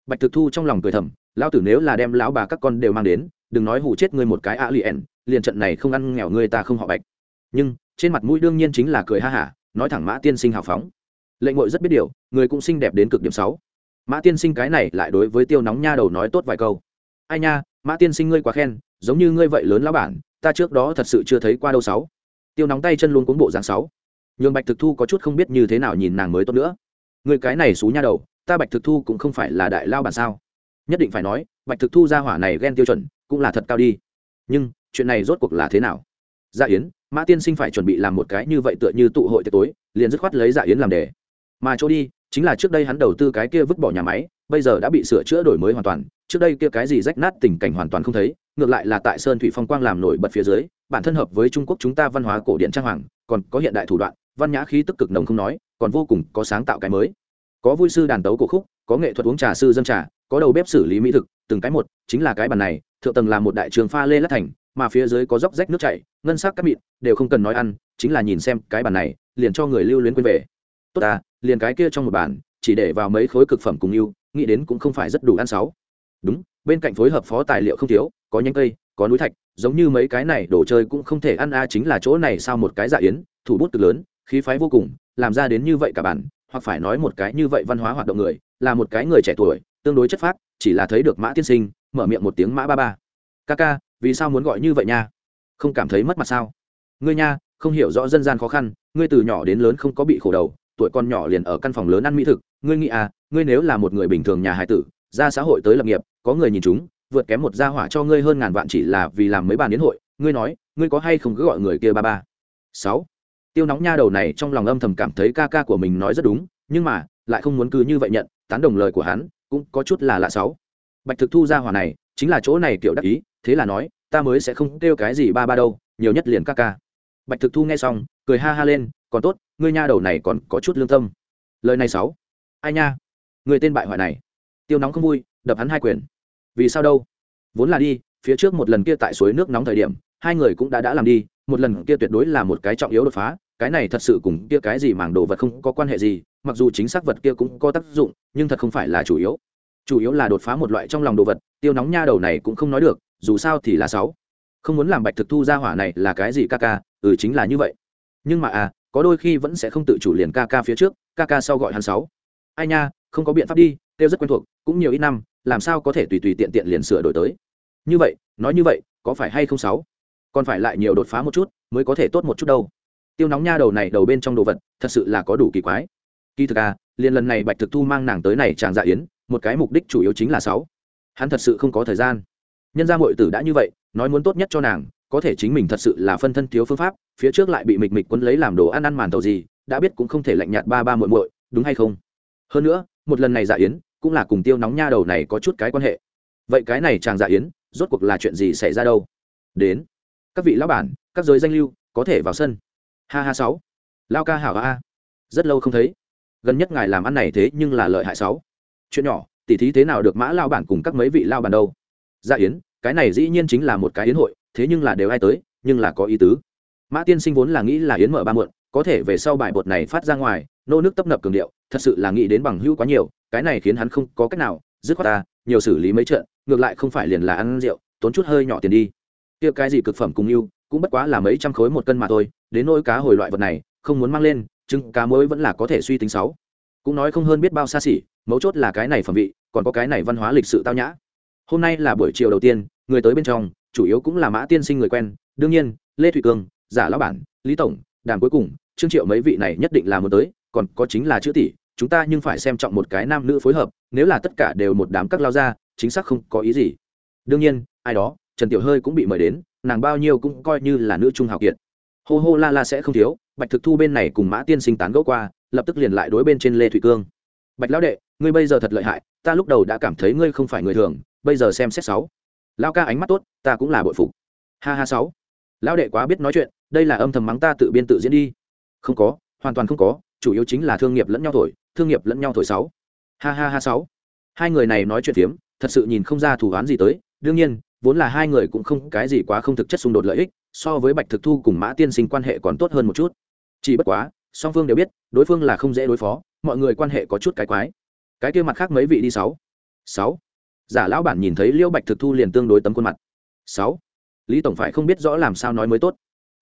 Bạch thực thu trong lòng cười thầm, lão tử nếu là đem lão bà các con đều mang đến, đừng nói hủ chết ngươi một cái ạ liền liền trận này không ăn nghèo ngươi ta không họ bạch. Nhưng, trên mặt mũi đương nhiên chính là cười ha hả, nói thẳng mã tiên sinh hào phóng. Lệnh ngội rất biết điều, người cũng xinh đẹp đến cực điểm sáu. Mã tiên sinh cái này lại đối với tiêu nóng nha đầu nói tốt vài câu. Ai nha, mã tiên sinh ngươi quá khen, giống như ngươi vậy lớn lão bản ta trước đó thật sự chưa thấy qua đâu sáu. Tiêu nóng tay chân luôn cuốn bộ dáng sáu. Nhường bạch thực thu có chút không biết như thế nào nhìn nàng mới tốt nữa. Người cái này xú nha đầu, ta bạch thực thu cũng không phải là đại lao bản sao? Nhất định phải nói, bạch thực thu ra hỏa này ghen tiêu chuẩn, cũng là thật cao đi. Nhưng, chuyện này rốt cuộc là thế nào? Dạ yến, mã tiên sinh phải chuẩn bị làm một cái như vậy tựa như tụ hội tối, liền dứt khoát lấy dạ yến làm đề. Mà chỗ đi, chính là trước đây hắn đầu tư cái kia vứt bỏ nhà máy bây giờ đã bị sửa chữa đổi mới hoàn toàn, trước đây kia cái gì rách nát tình cảnh hoàn toàn không thấy, ngược lại là tại sơn thủy phong quang làm nổi bật phía dưới, bản thân hợp với trung quốc chúng ta văn hóa cổ điện trang hoàng, còn có hiện đại thủ đoạn, văn nhã khí tức cực nồng không nói, còn vô cùng có sáng tạo cái mới. Có vui sư đàn tấu cổ khúc, có nghệ thuật uống trà sư dân trà, có đầu bếp xử lý mỹ thực, từng cái một, chính là cái bàn này, thượng tầng là một đại trường pha lê lát thành, mà phía dưới có dốc rách nước chảy, ngân sắc các mịn, đều không cần nói ăn, chính là nhìn xem cái bàn này, liền cho người lưu luyến quên về. Tốt à liền cái kia trong một bàn chỉ để vào mấy khối cực phẩm cùng yêu nghĩ đến cũng không phải rất đủ ăn sáu. Đúng, bên cạnh phối hợp phó tài liệu không thiếu, có nhánh cây, có núi thạch, giống như mấy cái này đồ chơi cũng không thể ăn, a, chính là chỗ này sao một cái dạ yến, thủ bút cực lớn, khí phái vô cùng, làm ra đến như vậy cả bản, hoặc phải nói một cái như vậy văn hóa hoạt động người, là một cái người trẻ tuổi, tương đối chất phác, chỉ là thấy được mã tiên sinh, mở miệng một tiếng mã ba ba. Ca ca, vì sao muốn gọi như vậy nha? Không cảm thấy mất mặt sao? Ngươi nha, không hiểu rõ dân gian khó khăn, ngươi từ nhỏ đến lớn không có bị khổ đầu, tuổi con nhỏ liền ở căn phòng lớn ăn mỹ thực ngươi nghĩ à ngươi nếu là một người bình thường nhà hải tử, ra xã hội tới lập nghiệp, có người nhìn chúng, vượt kém một gia hỏa cho ngươi hơn ngàn vạn chỉ là vì làm mấy bàn đến hội, ngươi nói, ngươi có hay không cứ gọi người kia ba ba? Sáu. Tiêu nóng nha đầu này trong lòng âm thầm cảm thấy ca ca của mình nói rất đúng, nhưng mà, lại không muốn cứ như vậy nhận, tán đồng lời của hắn, cũng có chút là lạ sáu. Bạch thực thu gia hỏa này, chính là chỗ này kiểu đắc ý, thế là nói, ta mới sẽ không kêu cái gì ba ba đâu, nhiều nhất liền ca ca. Bạch thực thu nghe xong, cười ha ha lên, còn tốt, ngươi nha đầu này còn có chút lương tâm. Lời này sáu ai nha? Người tên bại hoại này. Tiêu nóng không vui, đập hắn hai quyền. Vì sao đâu? Vốn là đi, phía trước một lần kia tại suối nước nóng thời điểm, hai người cũng đã đã làm đi, một lần kia tuyệt đối là một cái trọng yếu đột phá, cái này thật sự cùng kia cái gì mảng đồ vật không có quan hệ gì, mặc dù chính xác vật kia cũng có tác dụng, nhưng thật không phải là chủ yếu. Chủ yếu là đột phá một loại trong lòng đồ vật, tiêu nóng nha đầu này cũng không nói được, dù sao thì là sáu. Không muốn làm bạch thực thu ra hỏa này là cái gì ca ca ừ chính là như vậy. Nhưng mà à có đôi khi vẫn sẽ không tự chủ liền ca ca phía trước, ca ca sau gọi hắn sáu ai nha, không có biện pháp đi tiêu rất quen thuộc, cũng nhiều ít năm, làm sao có thể tùy tùy tiện tiện liền sửa đổi tới? Như vậy, nói như vậy, có phải hay không sáu? Còn phải lại nhiều đột phá một chút, mới có thể tốt một chút đâu. Tiêu nóng nha đầu này đầu bên trong đồ vật, thật sự là có đủ kỳ quái. Kỳ thực à liền lần này bạch thực thu mang nàng tới này chàng dạ yến, một cái mục đích chủ yếu chính là sáu. Hắn thật sự không có thời gian. Nhân gia muội tử đã như vậy, nói muốn tốt nhất cho nàng, có thể chính mình thật sự là phân thân thiếu phương pháp, phía trước lại bị mịch mịch quấn lấy làm đồ ăn ăn màn tàu gì, đã biết cũng không thể lạnh nhạt ba ba muội muội, đúng hay không? Hơn nữa, một lần này dạ yến cũng là cùng tiêu nóng nha đầu này có chút cái quan hệ. Vậy cái này chàng dạ yến rốt cuộc là chuyện gì xảy ra đâu? Đến, các vị lão bản, các giới danh lưu, có thể vào sân. Ha ha sáu. Lao ca hảo a rất lâu không thấy. Gần nhất ngài làm ăn này thế nhưng là lợi hại sáu. Chuyện nhỏ, tỉ thí thế nào được mã lao bản cùng các mấy vị lao bản đâu? Dạ yến, cái này dĩ nhiên chính là một cái yến hội, thế nhưng là đều ai tới, nhưng là có ý tứ. Mã tiên sinh vốn là nghĩ là yến mở ba muộn, có thể về sau bài bột này phát ra ngoài, nô nước tấp nập cường điệu thật sự là nghĩ đến bằng hữu quá nhiều, cái này khiến hắn không có cách nào, dứt khoát ta, nhiều xử lý mấy trận ngược lại không phải liền là ăn rượu, tốn chút hơi nhỏ tiền đi. Kia cái gì cực phẩm cùng yêu cũng bất quá là mấy trăm khối một cân mà thôi, đến nỗi cá hồi loại vật này, không muốn mang lên, trứng cá mới vẫn là có thể suy tính sáu. Cũng nói không hơn biết bao xa xỉ, mấu chốt là cái này phẩm vị, còn có cái này văn hóa lịch sự tao nhã. Hôm nay là buổi chiều đầu tiên, người tới bên trong, chủ yếu cũng là mã tiên sinh người quen, đương nhiên, lê thụy cương giả lão bản, lý tổng, đàm cuối cùng, trương triệu mấy vị này nhất định là muốn tới còn có chính là chữ tỷ, chúng ta nhưng phải xem trọng một cái nam nữ phối hợp, nếu là tất cả đều một đám các lao ra, chính xác không có ý gì. Đương nhiên, ai đó, trần tiểu hơi cũng bị mời đến, nàng bao nhiêu cũng coi như là nữ trung hào kiệt. Hô hô la la sẽ không thiếu, bạch thực thu bên này cùng mã tiên sinh tán gẫu qua, lập tức liền lại đối bên trên lê thủy cương. Bạch lão đệ, ngươi bây giờ thật lợi hại, ta lúc đầu đã cảm thấy ngươi không phải người thường, bây giờ xem xét sáu. Lao ca ánh mắt tốt, ta cũng là bội phục. Ha ha sáu. Lão đệ quá biết nói chuyện, đây là âm thầm mắng ta tự biên tự diễn đi. Không có, hoàn toàn không có chủ yếu chính là thương nghiệp lẫn nhau thổi, thương nghiệp lẫn nhau thổi sáu. Ha ha ha sáu. Hai người này nói chuyện phiếm, thật sự nhìn không ra thủ án gì tới, đương nhiên, vốn là hai người cũng không cái gì quá không thực chất xung đột lợi ích, so với bạch thực thu cùng mã tiên sinh quan hệ còn tốt hơn một chút. Chỉ bất quá, song phương đều biết, đối phương là không dễ đối phó, mọi người quan hệ có chút cái quái. Cái kia mặt khác mấy vị đi sáu. Sáu. Giả lão bản nhìn thấy liêu bạch thực thu liền tương đối tấm khuôn mặt. Sáu. Lý tổng phải không biết rõ làm sao nói mới tốt.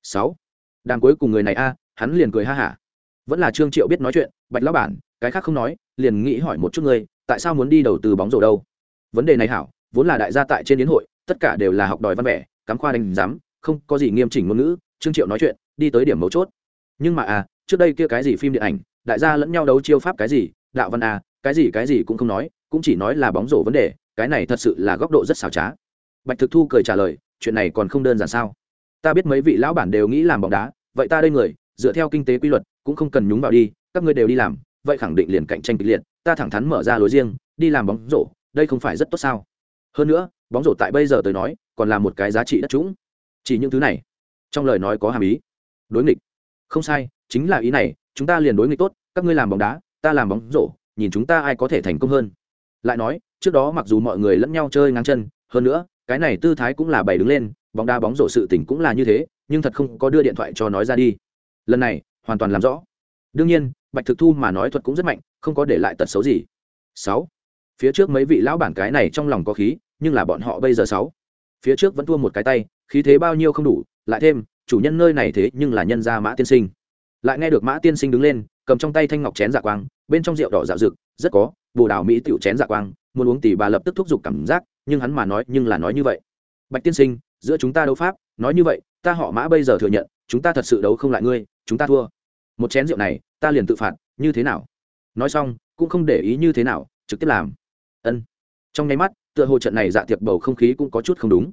Sáu. Đang cuối cùng người này a, hắn liền cười ha hả vẫn là trương triệu biết nói chuyện, bạch lão bản, cái khác không nói, liền nghĩ hỏi một chút ngươi, tại sao muốn đi đầu tư bóng rổ đâu? Vấn đề này hảo, vốn là đại gia tại trên đến hội, tất cả đều là học đòi văn vẻ, cắm khoa đánh giám, không có gì nghiêm chỉnh ngôn ngữ, trương triệu nói chuyện, đi tới điểm mấu chốt. Nhưng mà à trước đây kia cái gì phim điện ảnh, đại gia lẫn nhau đấu chiêu pháp cái gì, đạo văn à cái gì cái gì cũng không nói, cũng chỉ nói là bóng rổ vấn đề, cái này thật sự là góc độ rất xảo trá. Bạch thực thu cười trả lời, chuyện này còn không đơn giản sao? Ta biết mấy vị lão bản đều nghĩ làm bóng đá, vậy ta đây người, dựa theo kinh tế quy luật cũng không cần nhúng vào đi, các ngươi đều đi làm, vậy khẳng định liền cạnh tranh kịch liệt, ta thẳng thắn mở ra lối riêng, đi làm bóng rổ, đây không phải rất tốt sao? Hơn nữa, bóng rổ tại bây giờ tới nói, còn là một cái giá trị đất trũng. Chỉ những thứ này. Trong lời nói có hàm ý. Đối nghịch. Không sai, chính là ý này, chúng ta liền đối nghịch tốt, các ngươi làm bóng đá, ta làm bóng rổ, nhìn chúng ta ai có thể thành công hơn. Lại nói, trước đó mặc dù mọi người lẫn nhau chơi ngang chân, hơn nữa, cái này tư thái cũng là bày đứng lên, bóng đá bóng rổ sự tỉnh cũng là như thế, nhưng thật không có đưa điện thoại cho nói ra đi. Lần này hoàn toàn làm rõ. Đương nhiên, bạch thực thu mà nói thuật cũng rất mạnh, không có để lại tật xấu gì. Sáu. Phía trước mấy vị lão bản cái này trong lòng có khí, nhưng là bọn họ bây giờ sáu. Phía trước vẫn thua một cái tay, khí thế bao nhiêu không đủ, lại thêm, chủ nhân nơi này thế nhưng là nhân gia mã tiên sinh. Lại nghe được mã tiên sinh đứng lên, cầm trong tay thanh ngọc chén dạ quang, bên trong rượu đỏ dạo rực, rất có, bồ đào mỹ tiểu chén dạ quang, muốn uống tỷ bà lập tức thúc giục cảm giác, nhưng hắn mà nói, nhưng là nói như vậy. Bạch tiên sinh, giữa chúng ta đấu pháp, nói như vậy, ta họ mã bây giờ thừa nhận, chúng ta thật sự đấu không lại ngươi, chúng ta thua một chén rượu này, ta liền tự phạt, như thế nào? Nói xong, cũng không để ý như thế nào, trực tiếp làm. Ân. Trong nháy mắt, tựa hồ trận này dạ tiệc bầu không khí cũng có chút không đúng.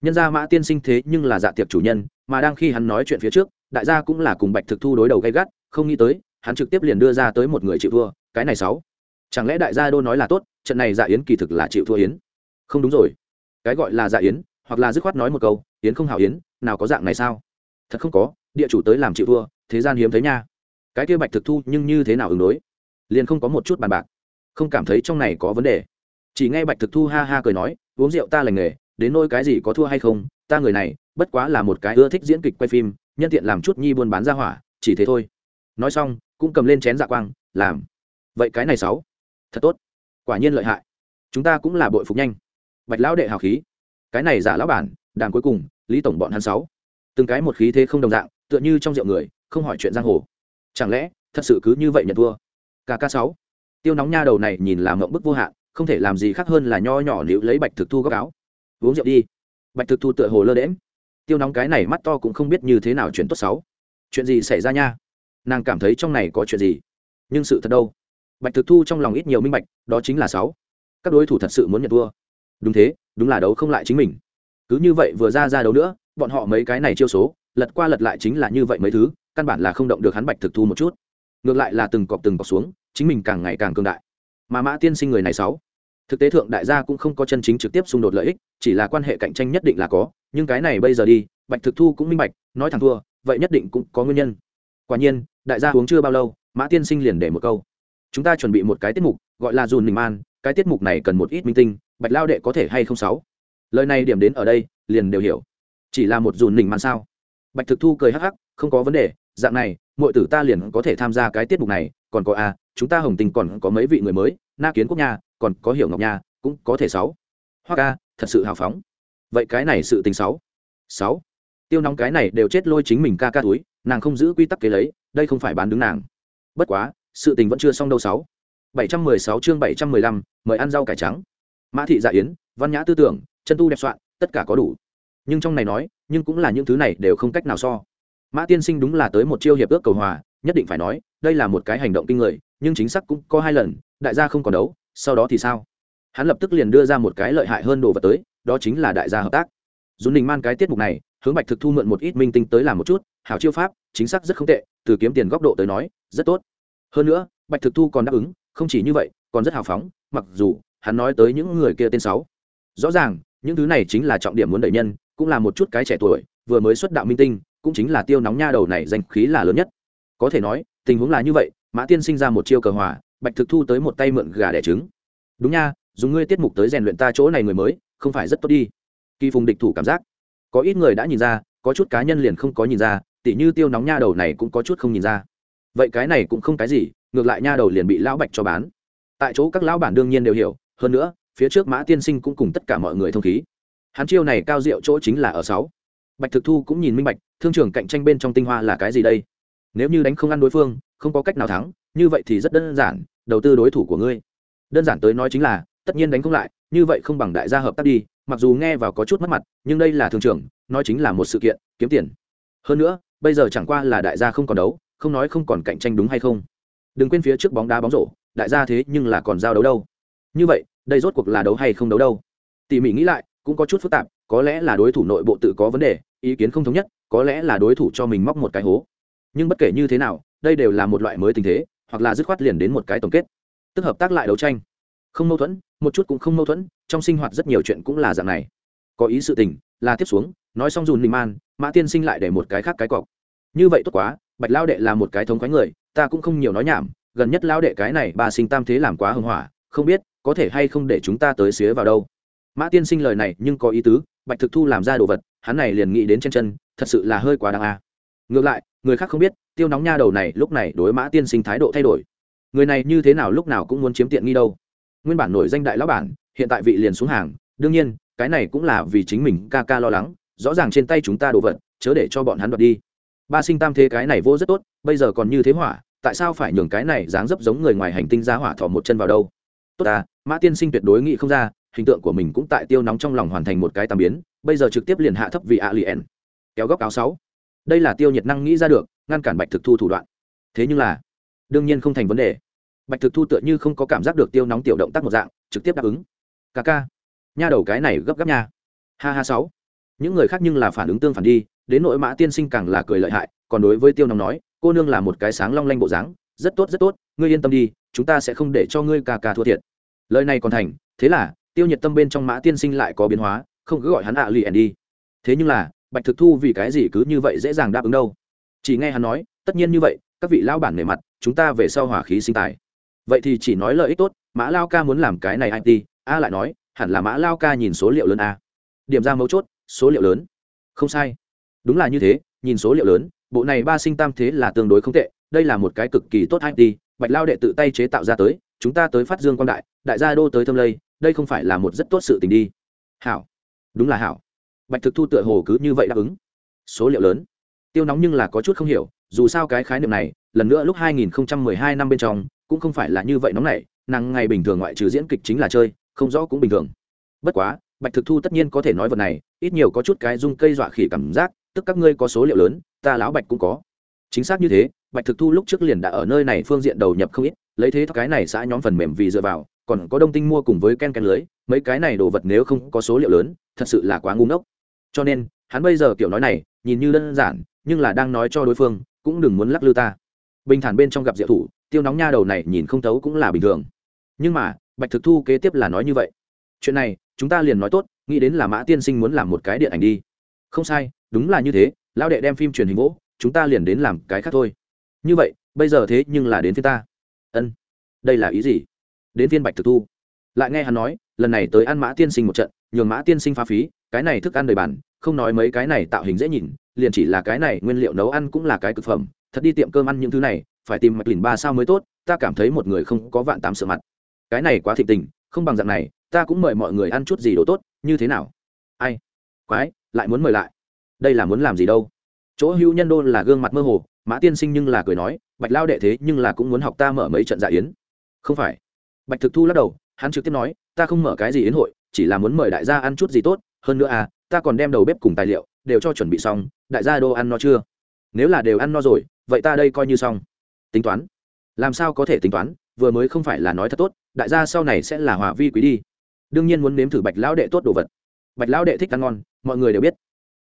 Nhân ra mã tiên sinh thế nhưng là dạ tiệc chủ nhân, mà đang khi hắn nói chuyện phía trước, đại gia cũng là cùng bạch thực thu đối đầu gay gắt, không nghĩ tới, hắn trực tiếp liền đưa ra tới một người chịu thua, cái này sáu. Chẳng lẽ đại gia đô nói là tốt, trận này dạ yến kỳ thực là chịu thua yến? Không đúng rồi. Cái gọi là dạ yến, hoặc là dứt khoát nói một câu, yến không hảo yến, nào có dạng này sao? Thật không có, địa chủ tới làm chịu thua thế gian hiếm thấy nha. Cái kia bạch thực thu nhưng như thế nào ứng đối? Liền không có một chút bàn bạc. Không cảm thấy trong này có vấn đề. Chỉ nghe bạch thực thu ha ha cười nói, uống rượu ta lành nghề, đến nôi cái gì có thua hay không, ta người này, bất quá là một cái ưa thích diễn kịch quay phim, nhân tiện làm chút nhi buôn bán ra hỏa, chỉ thế thôi. Nói xong, cũng cầm lên chén dạ quang, làm. Vậy cái này sáu, thật tốt, quả nhiên lợi hại. Chúng ta cũng là bội phục nhanh. Bạch lão đệ hào khí. Cái này giả lão bản đàm cuối cùng, lý tổng bọn hắn sáu. Từng cái một khí thế không đồng dạng, tựa như trong rượu người không hỏi chuyện giang hồ. Chẳng lẽ, thật sự cứ như vậy nhận thua? Kk sáu. Tiêu nóng nha đầu này nhìn làm ngộng bức vô hạn, không thể làm gì khác hơn là nho nhỏ liễu lấy bạch thực thu góc áo. Uống rượu đi. Bạch thực thu tựa hồ lơ đễm tiêu nóng cái này mắt to cũng không biết như thế nào chuyện tốt xấu chuyện gì xảy ra nha? Nàng cảm thấy trong này có chuyện gì? Nhưng sự thật đâu? Bạch thực thu trong lòng ít nhiều minh bạch, đó chính là sáu. Các đối thủ thật sự muốn nhận thua. Đúng thế, đúng là đấu không lại chính mình. Cứ như vậy vừa ra ra đấu nữa, bọn họ mấy cái này chiêu số, lật qua lật lại chính là như vậy mấy thứ căn bản là không động được hắn bạch thực thu một chút. Ngược lại là từng cọp từng cọp xuống, chính mình càng ngày càng cường đại. Mà mã tiên sinh người này sáu. Thực tế thượng đại gia cũng không có chân chính trực tiếp xung đột lợi ích, chỉ là quan hệ cạnh tranh nhất định là có, nhưng cái này bây giờ đi, bạch thực thu cũng minh bạch, nói thẳng thua, vậy nhất định cũng có nguyên nhân. Quả nhiên, đại gia uống chưa bao lâu, mã tiên sinh liền để một câu. Chúng ta chuẩn bị một cái tiết mục, gọi là dùn mình man, cái tiết mục này cần một ít minh tinh, bạch lao đệ có thể hay không sáu? Lời này điểm đến ở đây, liền đều hiểu. Chỉ là một dùn mình man sao? Bạch thực thu cười hắc hắc, không có vấn đề dạng này mọi tử ta liền có thể tham gia cái tiết mục này còn có a à, chúng ta hồng tình còn có mấy vị người mới na kiến quốc nha còn có hiểu ngọc nha cũng có thể sáu. Hoa ca thật sự hào phóng. Vậy cái này sự tình sáu. Sáu. Tiêu nóng cái này đều chết lôi chính mình ca ca túi nàng không giữ quy tắc kế lấy đây không phải bán đứng nàng. Bất quá sự tình vẫn chưa xong đâu sáu. Bảy trăm mười sáu chương bảy trăm mười lăm mời ăn rau cải trắng. Mã thị dạ yến văn nhã tư tưởng chân tu đẹp soạn tất cả có đủ. Nhưng trong này nói nhưng cũng là những thứ này đều không cách nào so mã tiên sinh đúng là tới một chiêu hiệp ước cầu hòa, nhất định phải nói, đây là một cái hành động kinh người, nhưng chính xác cũng có hai lần, đại gia không còn đấu, sau đó thì sao? Hắn lập tức liền đưa ra một cái lợi hại hơn đồ vật tới, đó chính là đại gia hợp tác. Dù đình man cái tiết mục này, hướng bạch thực thu mượn một ít minh tinh tới làm một chút, hảo chiêu pháp, chính xác rất không tệ, từ kiếm tiền góc độ tới nói, rất tốt. Hơn nữa, bạch thực thu còn đáp ứng, không chỉ như vậy, còn rất hào phóng, mặc dù, hắn nói tới những người kia tên sáu. Rõ ràng, những thứ này chính là trọng điểm muốn đẩy nhân, cũng là một chút cái trẻ tuổi, vừa mới xuất đạo minh tinh cũng chính là tiêu nóng nha đầu này danh khí là lớn nhất. Có thể nói, tình huống là như vậy, mã tiên sinh ra một chiêu cờ hòa, bạch thực thu tới một tay mượn gà đẻ trứng. Đúng nha, dùng ngươi tiết mục tới rèn luyện ta chỗ này người mới, không phải rất tốt đi. Kỳ phùng địch thủ cảm giác. Có ít người đã nhìn ra, có chút cá nhân liền không có nhìn ra, tỉ như tiêu nóng nha đầu này cũng có chút không nhìn ra. Vậy cái này cũng không cái gì, ngược lại nha đầu liền bị lão bạch cho bán. Tại chỗ các lão bản đương nhiên đều hiểu, hơn nữa, phía trước mã tiên sinh cũng cùng tất cả mọi người thông khí. Hắn chiêu này cao diệu chỗ chính là ở sáu bạch thực thu cũng nhìn minh bạch, thương trường cạnh tranh bên trong tinh hoa là cái gì đây? Nếu như đánh không ăn đối phương, không có cách nào thắng, như vậy thì rất đơn giản, đầu tư đối thủ của ngươi. Đơn giản tới nói chính là, tất nhiên đánh không lại, như vậy không bằng đại gia hợp tác đi, mặc dù nghe vào có chút mất mặt, nhưng đây là thương trường, nói chính là một sự kiện, kiếm tiền. Hơn nữa, bây giờ chẳng qua là đại gia không còn đấu, không nói không còn cạnh tranh đúng hay không? Đừng quên phía trước bóng đá bóng rổ, đại gia thế nhưng là còn giao đấu đâu. Như vậy, đây rốt cuộc là đấu hay không đấu đâu? Tỉ mỉ nghĩ lại cũng có chút phức tạp, có lẽ là đối thủ nội bộ tự có vấn đề, ý kiến không thống nhất, có lẽ là đối thủ cho mình móc một cái hố. Nhưng bất kể như thế nào, đây đều là một loại mới tình thế, hoặc là dứt khoát liền đến một cái tổng kết. Tức hợp tác lại đấu tranh. Không mâu thuẫn, một chút cũng không mâu thuẫn, trong sinh hoạt rất nhiều chuyện cũng là dạng này. Có ý sự tình, là tiếp xuống, nói xong dùn nịnh man, mã tiên sinh lại để một cái khác cái cọc. Như vậy tốt quá, bạch lao đệ là một cái thống khoái người, ta cũng không nhiều nói nhảm, gần nhất lao đệ cái này bà sinh tam thế làm quá hưng hỏa, không biết có thể hay không để chúng ta tới xía vào đâu mã tiên sinh lời này nhưng có ý tứ, bạch thực thu làm ra đồ vật, hắn này liền nghĩ đến trên chân, thật sự là hơi quá đáng a. Ngược lại, người khác không biết, tiêu nóng nha đầu này lúc này đối mã tiên sinh thái độ thay đổi. Người này như thế nào lúc nào cũng muốn chiếm tiện nghi đâu. Nguyên bản nổi danh đại lão bản, hiện tại vị liền xuống hàng, đương nhiên, cái này cũng là vì chính mình ca ca lo lắng, rõ ràng trên tay chúng ta đồ vật, chớ để cho bọn hắn đoạt đi. Ba sinh tam thế cái này vô rất tốt, bây giờ còn như thế hỏa, tại sao phải nhường cái này dáng dấp giống người ngoài hành tinh ra hỏa thỏ một chân vào đâu? Tốt à mã tiên sinh tuyệt đối nghĩ không ra hình tượng của mình cũng tại tiêu nóng trong lòng hoàn thành một cái tam biến, bây giờ trực tiếp liền hạ thấp vì a liền kéo góc áo sáu. Đây là tiêu nhiệt năng nghĩ ra được, ngăn cản bạch thực thu thủ đoạn. Thế nhưng là, đương nhiên không thành vấn đề. Bạch thực thu tựa như không có cảm giác được tiêu nóng tiểu động tác một dạng, trực tiếp đáp ứng. Ca ca. Nha đầu cái này gấp gáp nha. Ha ha sáu. Những người khác nhưng là phản ứng tương phản đi, đến nội mã tiên sinh càng là cười lợi hại, còn đối với tiêu nóng nói, cô nương là một cái sáng long lanh bộ dáng, rất tốt rất tốt, ngươi yên tâm đi, chúng ta sẽ không để cho ngươi ca ca thua thiệt. Lời này còn thành, thế là tiêu nhiệt tâm bên trong mã tiên sinh lại có biến hóa, không cứ gọi hắn ạ à liền đi. Thế nhưng là, bạch thực thu vì cái gì cứ như vậy dễ dàng đáp ứng đâu? Chỉ nghe hắn nói, tất nhiên như vậy, các vị lao bản nề mặt, chúng ta về sau hỏa khí sinh tài. Vậy thì chỉ nói lợi ích tốt, mã lao ca muốn làm cái này it a lại nói, hẳn là mã lao ca nhìn số liệu lớn a. Điểm ra mấu chốt, số liệu lớn. Không sai. Đúng là như thế, nhìn số liệu lớn, bộ này ba sinh tam thế là tương đối không tệ, đây là một cái cực kỳ tốt it bạch lao đệ tự tay chế tạo ra tới, chúng ta tới phát dương quan đại đại gia đô tới thâm lây đây không phải là một rất tốt sự tình đi. Hảo. Đúng là hảo. Bạch thực thu tựa hồ cứ như vậy đáp ứng. Số liệu lớn. Tiêu nóng nhưng là có chút không hiểu dù sao cái khái niệm này lần nữa lúc 2012 năm bên trong cũng không phải là như vậy nóng nảy, nàng ngày bình thường ngoại trừ diễn kịch chính là chơi không rõ cũng bình thường. Bất quá bạch thực thu tất nhiên có thể nói vật này ít nhiều có chút cái dung cây dọa khỉ cảm giác tức các ngươi có số liệu lớn ta lão bạch cũng có. Chính xác như thế bạch thực thu lúc trước liền đã ở nơi này phương diện đầu nhập không ít lấy thế cái này xã nhóm phần mềm vì dựa vào còn có đông tinh mua cùng với ken ken lưới, mấy cái này đồ vật nếu không có số liệu lớn, thật sự là quá ngu ngốc. Cho nên, hắn bây giờ kiểu nói này, nhìn như đơn giản, nhưng là đang nói cho đối phương, cũng đừng muốn lắc lư ta. Bình thản bên trong gặp diệu thủ, tiêu nóng nha đầu này nhìn không thấu cũng là bình thường. Nhưng mà, bạch thực thu kế tiếp là nói như vậy. Chuyện này, chúng ta liền nói tốt, nghĩ đến là mã tiên sinh muốn làm một cái điện ảnh đi. Không sai, đúng là như thế, lão đệ đem phim truyền hình gỗ chúng ta liền đến làm cái khác thôi. Như vậy, bây giờ thế nhưng là đến phía ta. Ân, đây là ý gì? Đến viên bạch thực thu. Lại nghe hắn nói, lần này tới ăn mã tiên sinh một trận, nhường mã tiên sinh phá phí, cái này thức ăn đầy bản không nói mấy cái này tạo hình dễ nhìn, liền chỉ là cái này nguyên liệu nấu ăn cũng là cái cực phẩm, thật đi tiệm cơm ăn những thứ này, phải tìm mạch lìn ba sao mới tốt, ta cảm thấy một người không có vạn tám sợ mặt. Cái này quá thịnh tình, không bằng dạng này, ta cũng mời mọi người ăn chút gì đồ tốt, như thế nào? Ai? Quái, lại muốn mời lại. Đây là muốn làm gì đâu? Chỗ hữu nhân đô là gương mặt mơ hồ, mã tiên sinh nhưng là cười nói, bạch lao đệ thế nhưng là cũng muốn học ta mở mấy trận dạ yến. Không phải bạch thực thu lắc đầu, hắn trực tiếp nói, ta không mở cái gì yến hội, chỉ là muốn mời đại gia ăn chút gì tốt, hơn nữa à ta còn đem đầu bếp cùng tài liệu đều cho chuẩn bị xong, đại gia đô ăn no chưa? Nếu là đều ăn no rồi, vậy ta đây coi như xong. Tính toán. Làm sao có thể tính toán, vừa mới không phải là nói thật tốt, đại gia sau này sẽ là hòa vi quý đi. Đương nhiên muốn nếm thử bạch lão đệ tốt đồ vật. Bạch lão đệ thích ăn ngon, mọi người đều biết.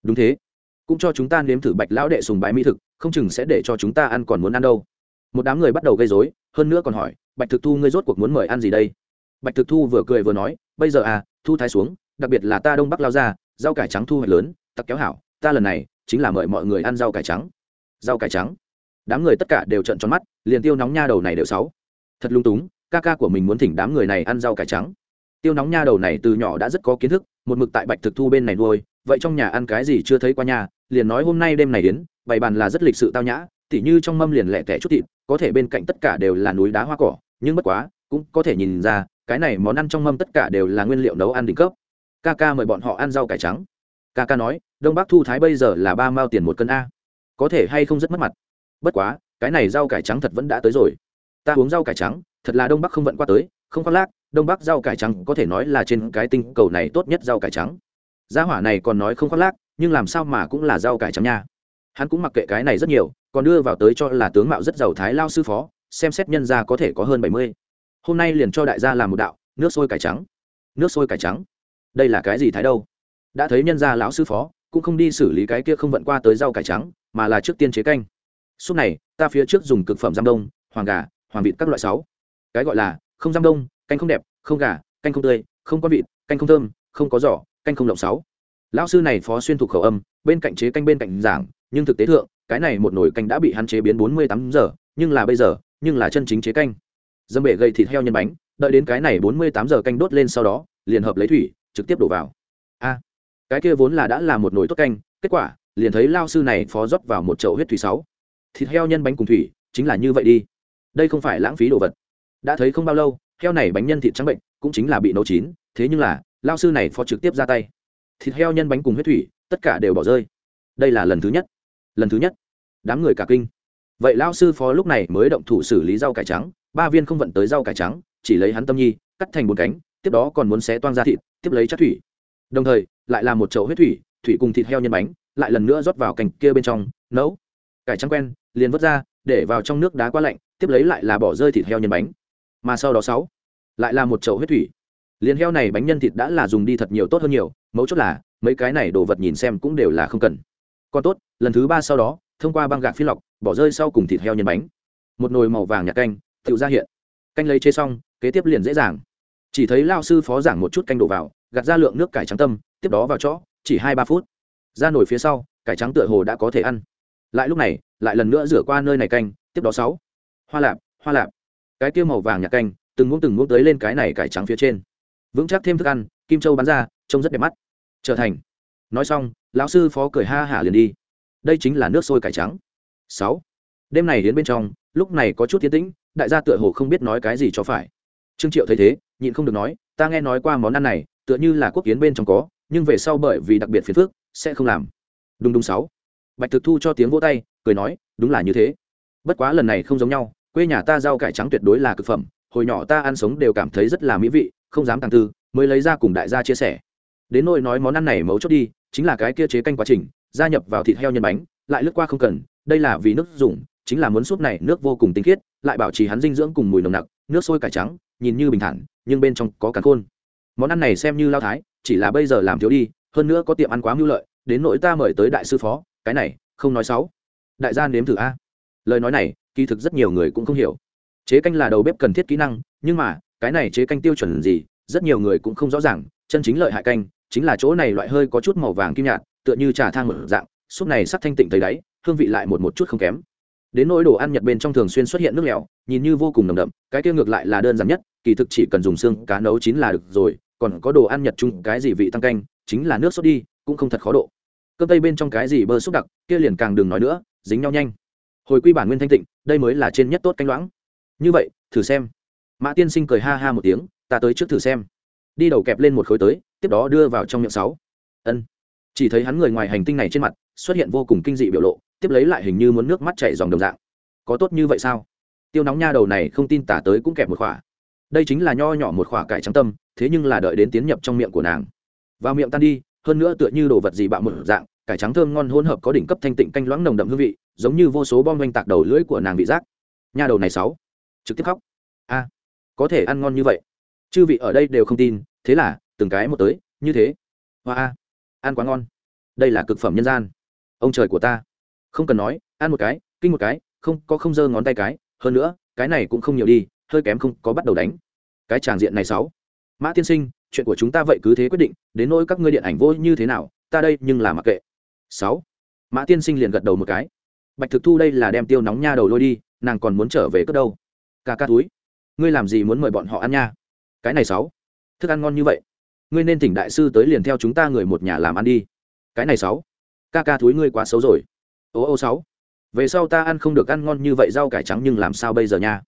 Đúng thế. Cũng cho chúng ta nếm thử bạch lão đệ sùng bái mỹ thực, không chừng sẽ để cho chúng ta ăn còn muốn ăn đâu. Một đám người bắt đầu gây dối hơn nữa còn hỏi bạch thực thu, ngươi rốt cuộc muốn mời ăn gì đây? Bạch thực thu vừa cười vừa nói, bây giờ à thu thái xuống, đặc biệt là ta đông bắc lao ra rau cải trắng thu hoạch lớn, tặc kéo hảo, ta lần này chính là mời mọi người ăn rau cải trắng. Rau cải trắng? Đám người tất cả đều trận tròn mắt, liền tiêu nóng nha đầu này đều sáu thật lung túng, ca ca của mình muốn thỉnh đám người này ăn rau cải trắng. Tiêu nóng nha đầu này từ nhỏ đã rất có kiến thức, một mực tại bạch thực thu bên này nuôi, vậy trong nhà ăn cái gì chưa thấy qua nhà liền nói hôm nay đêm này đến, bày bàn là rất lịch sự tao nhã, tỉ như trong mâm liền lẻ tẻ chút thịt, có thể bên cạnh tất cả đều là núi đá hoa cỏ nhưng bất quá, cũng có thể nhìn ra, cái này món ăn trong mâm tất cả đều là nguyên liệu nấu ăn đỉnh cấp. Ca ca mời bọn họ ăn rau cải trắng. Ca ca nói, đông bắc thu thái bây giờ là ba mao tiền một cân a. Có thể hay không rất mất mặt. Bất quá, cái này rau cải trắng thật vẫn đã tới rồi. Ta uống rau cải trắng, thật là đông bắc không vận qua tới, không khoác lác, đông bắc rau cải trắng có thể nói là trên cái tinh cầu này tốt nhất rau cải trắng. Gia hỏa này còn nói không khoác lác, nhưng làm sao mà cũng là rau cải trắng nha. Hắn cũng mặc kệ cái này rất nhiều, còn đưa vào tới cho là tướng mạo rất giàu thái lao sư phó xem xét nhân ra có thể có hơn bảy mươi. Hôm nay liền cho đại gia làm một đạo, nước sôi cải trắng. Nước sôi cải trắng. Đây là cái gì thái đâu? Đã thấy nhân gia lão sư phó, cũng không đi xử lý cái kia không vận qua tới rau cải trắng, mà là trước tiên chế canh. Suốt này, ta phía trước dùng cực phẩm giam đông, hoàng gà, hoàng vịt các loại sáu. Cái gọi là, không giam đông, canh không đẹp, không gà, canh không tươi, không có vịt, canh không thơm, không có giỏ, canh không lộng sáu. Lão sư này phó xuyên thuộc khẩu âm, bên cạnh chế canh bên cạnh giảng, nhưng thực tế thượng, cái này một nồi canh đã bị hắn chế biến bốn mươi tám giờ, nhưng là bây giờ nhưng là chân chính chế canh. Dâm bể gây thịt heo nhân bánh, đợi đến cái này bốn mươi tám giờ canh đốt lên sau đó, liền hợp lấy thủy, trực tiếp đổ vào. A, cái kia vốn là đã là một nồi tốt canh, kết quả, liền thấy lao sư này phó rót vào một chậu huyết thủy sáu. Thịt heo nhân bánh cùng thủy, chính là như vậy đi. Đây không phải lãng phí đồ vật. Đã thấy không bao lâu, heo này bánh nhân thịt trắng bệnh, cũng chính là bị nấu chín, thế nhưng là, lao sư này phó trực tiếp ra tay. Thịt heo nhân bánh cùng huyết thủy, tất cả đều bỏ rơi. Đây là lần thứ nhất. Lần thứ nhất. Đám người cả kinh vậy lao sư phó lúc này mới động thủ xử lý rau cải trắng, ba viên không vận tới rau cải trắng, chỉ lấy hắn tâm nhi, cắt thành bốn cánh, tiếp đó còn muốn xé toan ra thịt, tiếp lấy chất thủy. Đồng thời, lại làm một chậu huyết thủy thủy cùng thịt heo nhân bánh, lại lần nữa rót vào cành kia bên trong, nấu. Cải trắng quen, liền vớt ra, để vào trong nước đá quá lạnh, tiếp lấy lại là bỏ rơi thịt heo nhân bánh. Mà sau đó sáu, lại là một chậu huyết thủy. Liền heo này bánh nhân thịt đã là dùng đi thật nhiều tốt hơn nhiều, mấu chốt là, mấy cái này đồ vật nhìn xem cũng đều là không cần. Còn tốt, lần thứ ba sau đó, thông qua băng gạc phi lọc bỏ rơi sau cùng thịt heo nhân bánh. Một nồi màu vàng nhạt canh tự ra hiện. Canh lấy chế xong, kế tiếp liền dễ dàng. Chỉ thấy lao sư phó giảng một chút canh đổ vào, gạt ra lượng nước cải trắng tâm, tiếp đó vào chó, chỉ hai ba phút. Ra nổi phía sau, cải trắng tựa hồ đã có thể ăn. Lại lúc này, lại lần nữa rửa qua nơi này canh, tiếp đó sáu. Hoa lạp hoa lạp. Cái tiêu màu vàng nhạt canh, từng muỗng từng muỗng tới lên cái này cải trắng phía trên. Vững chắc thêm thức ăn, kim châu bắn ra, trông rất đẹp mắt. Trở thành. Nói xong, lão sư phó cười ha hả liền đi. Đây chính là nước sôi cải trắng sáu. Đêm này đến bên trong, lúc này có chút tiến tĩnh, đại gia tựa hồ không biết nói cái gì cho phải. Trương triệu thấy thế, nhịn không được nói, ta nghe nói qua món ăn này, tựa như là quốc kiến bên trong có, nhưng về sau bởi vì đặc biệt phiền phức, sẽ không làm. Đúng đúng sáu. Bạch thực thu cho tiếng vỗ tay, cười nói, đúng là như thế. Bất quá lần này không giống nhau, quê nhà ta rau cải trắng tuyệt đối là cực phẩm, hồi nhỏ ta ăn sống đều cảm thấy rất là mỹ vị, không dám tàng tư, mới lấy ra cùng đại gia chia sẻ. Đến nỗi nói món ăn này mấu chốt đi, chính là cái kia chế canh quá trình, gia nhập vào thịt heo nhân bánh, lại lướt qua không cần đây là vì nước dùng, chính là muốn súp này nước vô cùng tinh khiết, lại bảo trì hắn dinh dưỡng cùng mùi nồng nặc, nước sôi cải trắng, nhìn như bình thản, nhưng bên trong có cả khôn. Món ăn này xem như lao thái, chỉ là bây giờ làm thiếu đi, hơn nữa có tiệm ăn quá mưu lợi, đến nỗi ta mời tới đại sư phó, cái này, không nói xấu. Đại gia nếm thử a. Lời nói này, kỳ thực rất nhiều người cũng không hiểu. Chế canh là đầu bếp cần thiết kỹ năng, nhưng mà, cái này chế canh tiêu chuẩn gì, rất nhiều người cũng không rõ ràng, chân chính lợi hại canh, chính là chỗ này loại hơi có chút màu vàng kim nhạt, tựa như trà thang mở dạng súp này sắc thanh tịnh thấy đáy, hương vị lại một một chút không kém. Đến nỗi đồ ăn nhật bên trong thường xuyên xuất hiện nước lèo, nhìn như vô cùng nồng đậm, cái kia ngược lại là đơn giản nhất, kỳ thực chỉ cần dùng xương cá nấu chín là được rồi, còn có đồ ăn nhật chung cái gì vị tăng canh, chính là nước sốt đi, cũng không thật khó độ. Cơm tây bên trong cái gì bơ xúc đặc, kia liền càng đừng nói nữa, dính nhau nhanh. Hồi quy bản nguyên thanh tịnh, đây mới là trên nhất tốt canh loãng. Như vậy, thử xem. Mã tiên sinh cười ha ha một tiếng, ta tới trước thử xem. Đi đầu kẹp lên một khối tới, tiếp đó đưa vào trong miệng sáu. Ân chỉ thấy hắn người ngoài hành tinh này trên mặt, xuất hiện vô cùng kinh dị biểu lộ, tiếp lấy lại hình như muốn nước mắt chảy dòng đồng dạng. Có tốt như vậy sao? Tiêu nóng nha đầu này không tin tả tới cũng kẹp một khỏa. Đây chính là nho nhỏ một khỏa cải trắng tâm, thế nhưng là đợi đến tiến nhập trong miệng của nàng. Vào miệng tan đi, hơn nữa tựa như đồ vật gì bạo một dạng, cải trắng thơm ngon hỗn hợp có đỉnh cấp thanh tịnh canh loãng nồng đậm hương vị, giống như vô số bom oanh tạc đầu lưỡi của nàng vị giác. Nha đầu này sáu, trực tiếp khóc. A, có thể ăn ngon như vậy. Chư vị ở đây đều không tin, thế là, từng cái một tới, như thế. Hoa a ăn quá ngon. Đây là cực phẩm nhân gian. Ông trời của ta. Không cần nói, ăn một cái, kinh một cái, không, có không giơ ngón tay cái. Hơn nữa, cái này cũng không nhiều đi, hơi kém không có bắt đầu đánh. Cái tràng diện này sáu. Mã tiên sinh, chuyện của chúng ta vậy cứ thế quyết định, đến nỗi các ngươi điện ảnh vô như thế nào, ta đây nhưng là mặc kệ. Sáu. Mã tiên sinh liền gật đầu một cái. Bạch thực thu đây là đem tiêu nóng nha đầu lôi đi, nàng còn muốn trở về cất đâu? Ca ca túi. Ngươi làm gì muốn mời bọn họ ăn nha? Cái này sáu. Thức ăn ngon như vậy ngươi nên thỉnh đại sư tới liền theo chúng ta người một nhà làm ăn đi. Cái này sáu. Ca ca thúi ngươi quá xấu rồi. Ô ô sáu. Về sau ta ăn không được ăn ngon như vậy rau cải trắng nhưng làm sao bây giờ nha?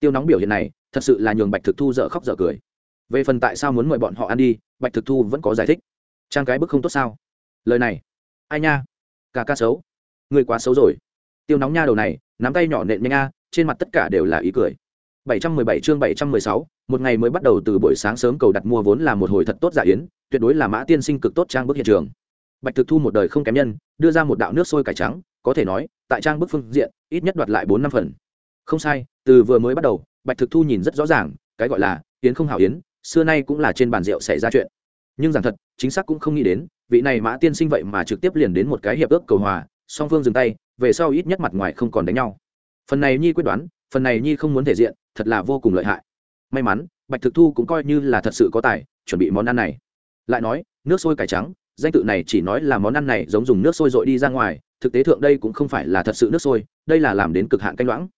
Tiêu nóng biểu hiện này thật sự là nhường bạch thực thu dở khóc dở cười. Về phần tại sao muốn mời bọn họ ăn đi bạch thực thu vẫn có giải thích. Trang cái bức không tốt sao? Lời này. Ai nha? Ca ca xấu. Người quá xấu rồi. Tiêu nóng nha đầu này nắm tay nhỏ nện nhanh a trên mặt tất cả đều là ý cười. 717 chương 716, một ngày mới bắt đầu từ buổi sáng sớm cầu đặt mua vốn là một hồi thật tốt giả yến, tuyệt đối là mã tiên sinh cực tốt trang bức hiện trường. Bạch thực thu một đời không kém nhân, đưa ra một đạo nước sôi cải trắng, có thể nói, tại trang bức phương diện, ít nhất đoạt lại bốn năm phần. Không sai, từ vừa mới bắt đầu, bạch thực thu nhìn rất rõ ràng, cái gọi là, yến không hảo yến, xưa nay cũng là trên bàn rượu xảy ra chuyện. Nhưng rằng thật, chính xác cũng không nghĩ đến, vị này mã tiên sinh vậy mà trực tiếp liền đến một cái hiệp ước cầu hòa, song phương dừng tay, về sau ít nhất mặt ngoài không còn đánh nhau. Phần này nhi quyết đoán, phần này nhi không muốn thể diện, thật là vô cùng lợi hại may mắn, bạch thực thu cũng coi như là thật sự có tài, chuẩn bị món ăn này. Lại nói, nước sôi cải trắng, danh tự này chỉ nói là món ăn này giống dùng nước sôi dội đi ra ngoài, thực tế thượng đây cũng không phải là thật sự nước sôi, đây là làm đến cực hạn canh loãng.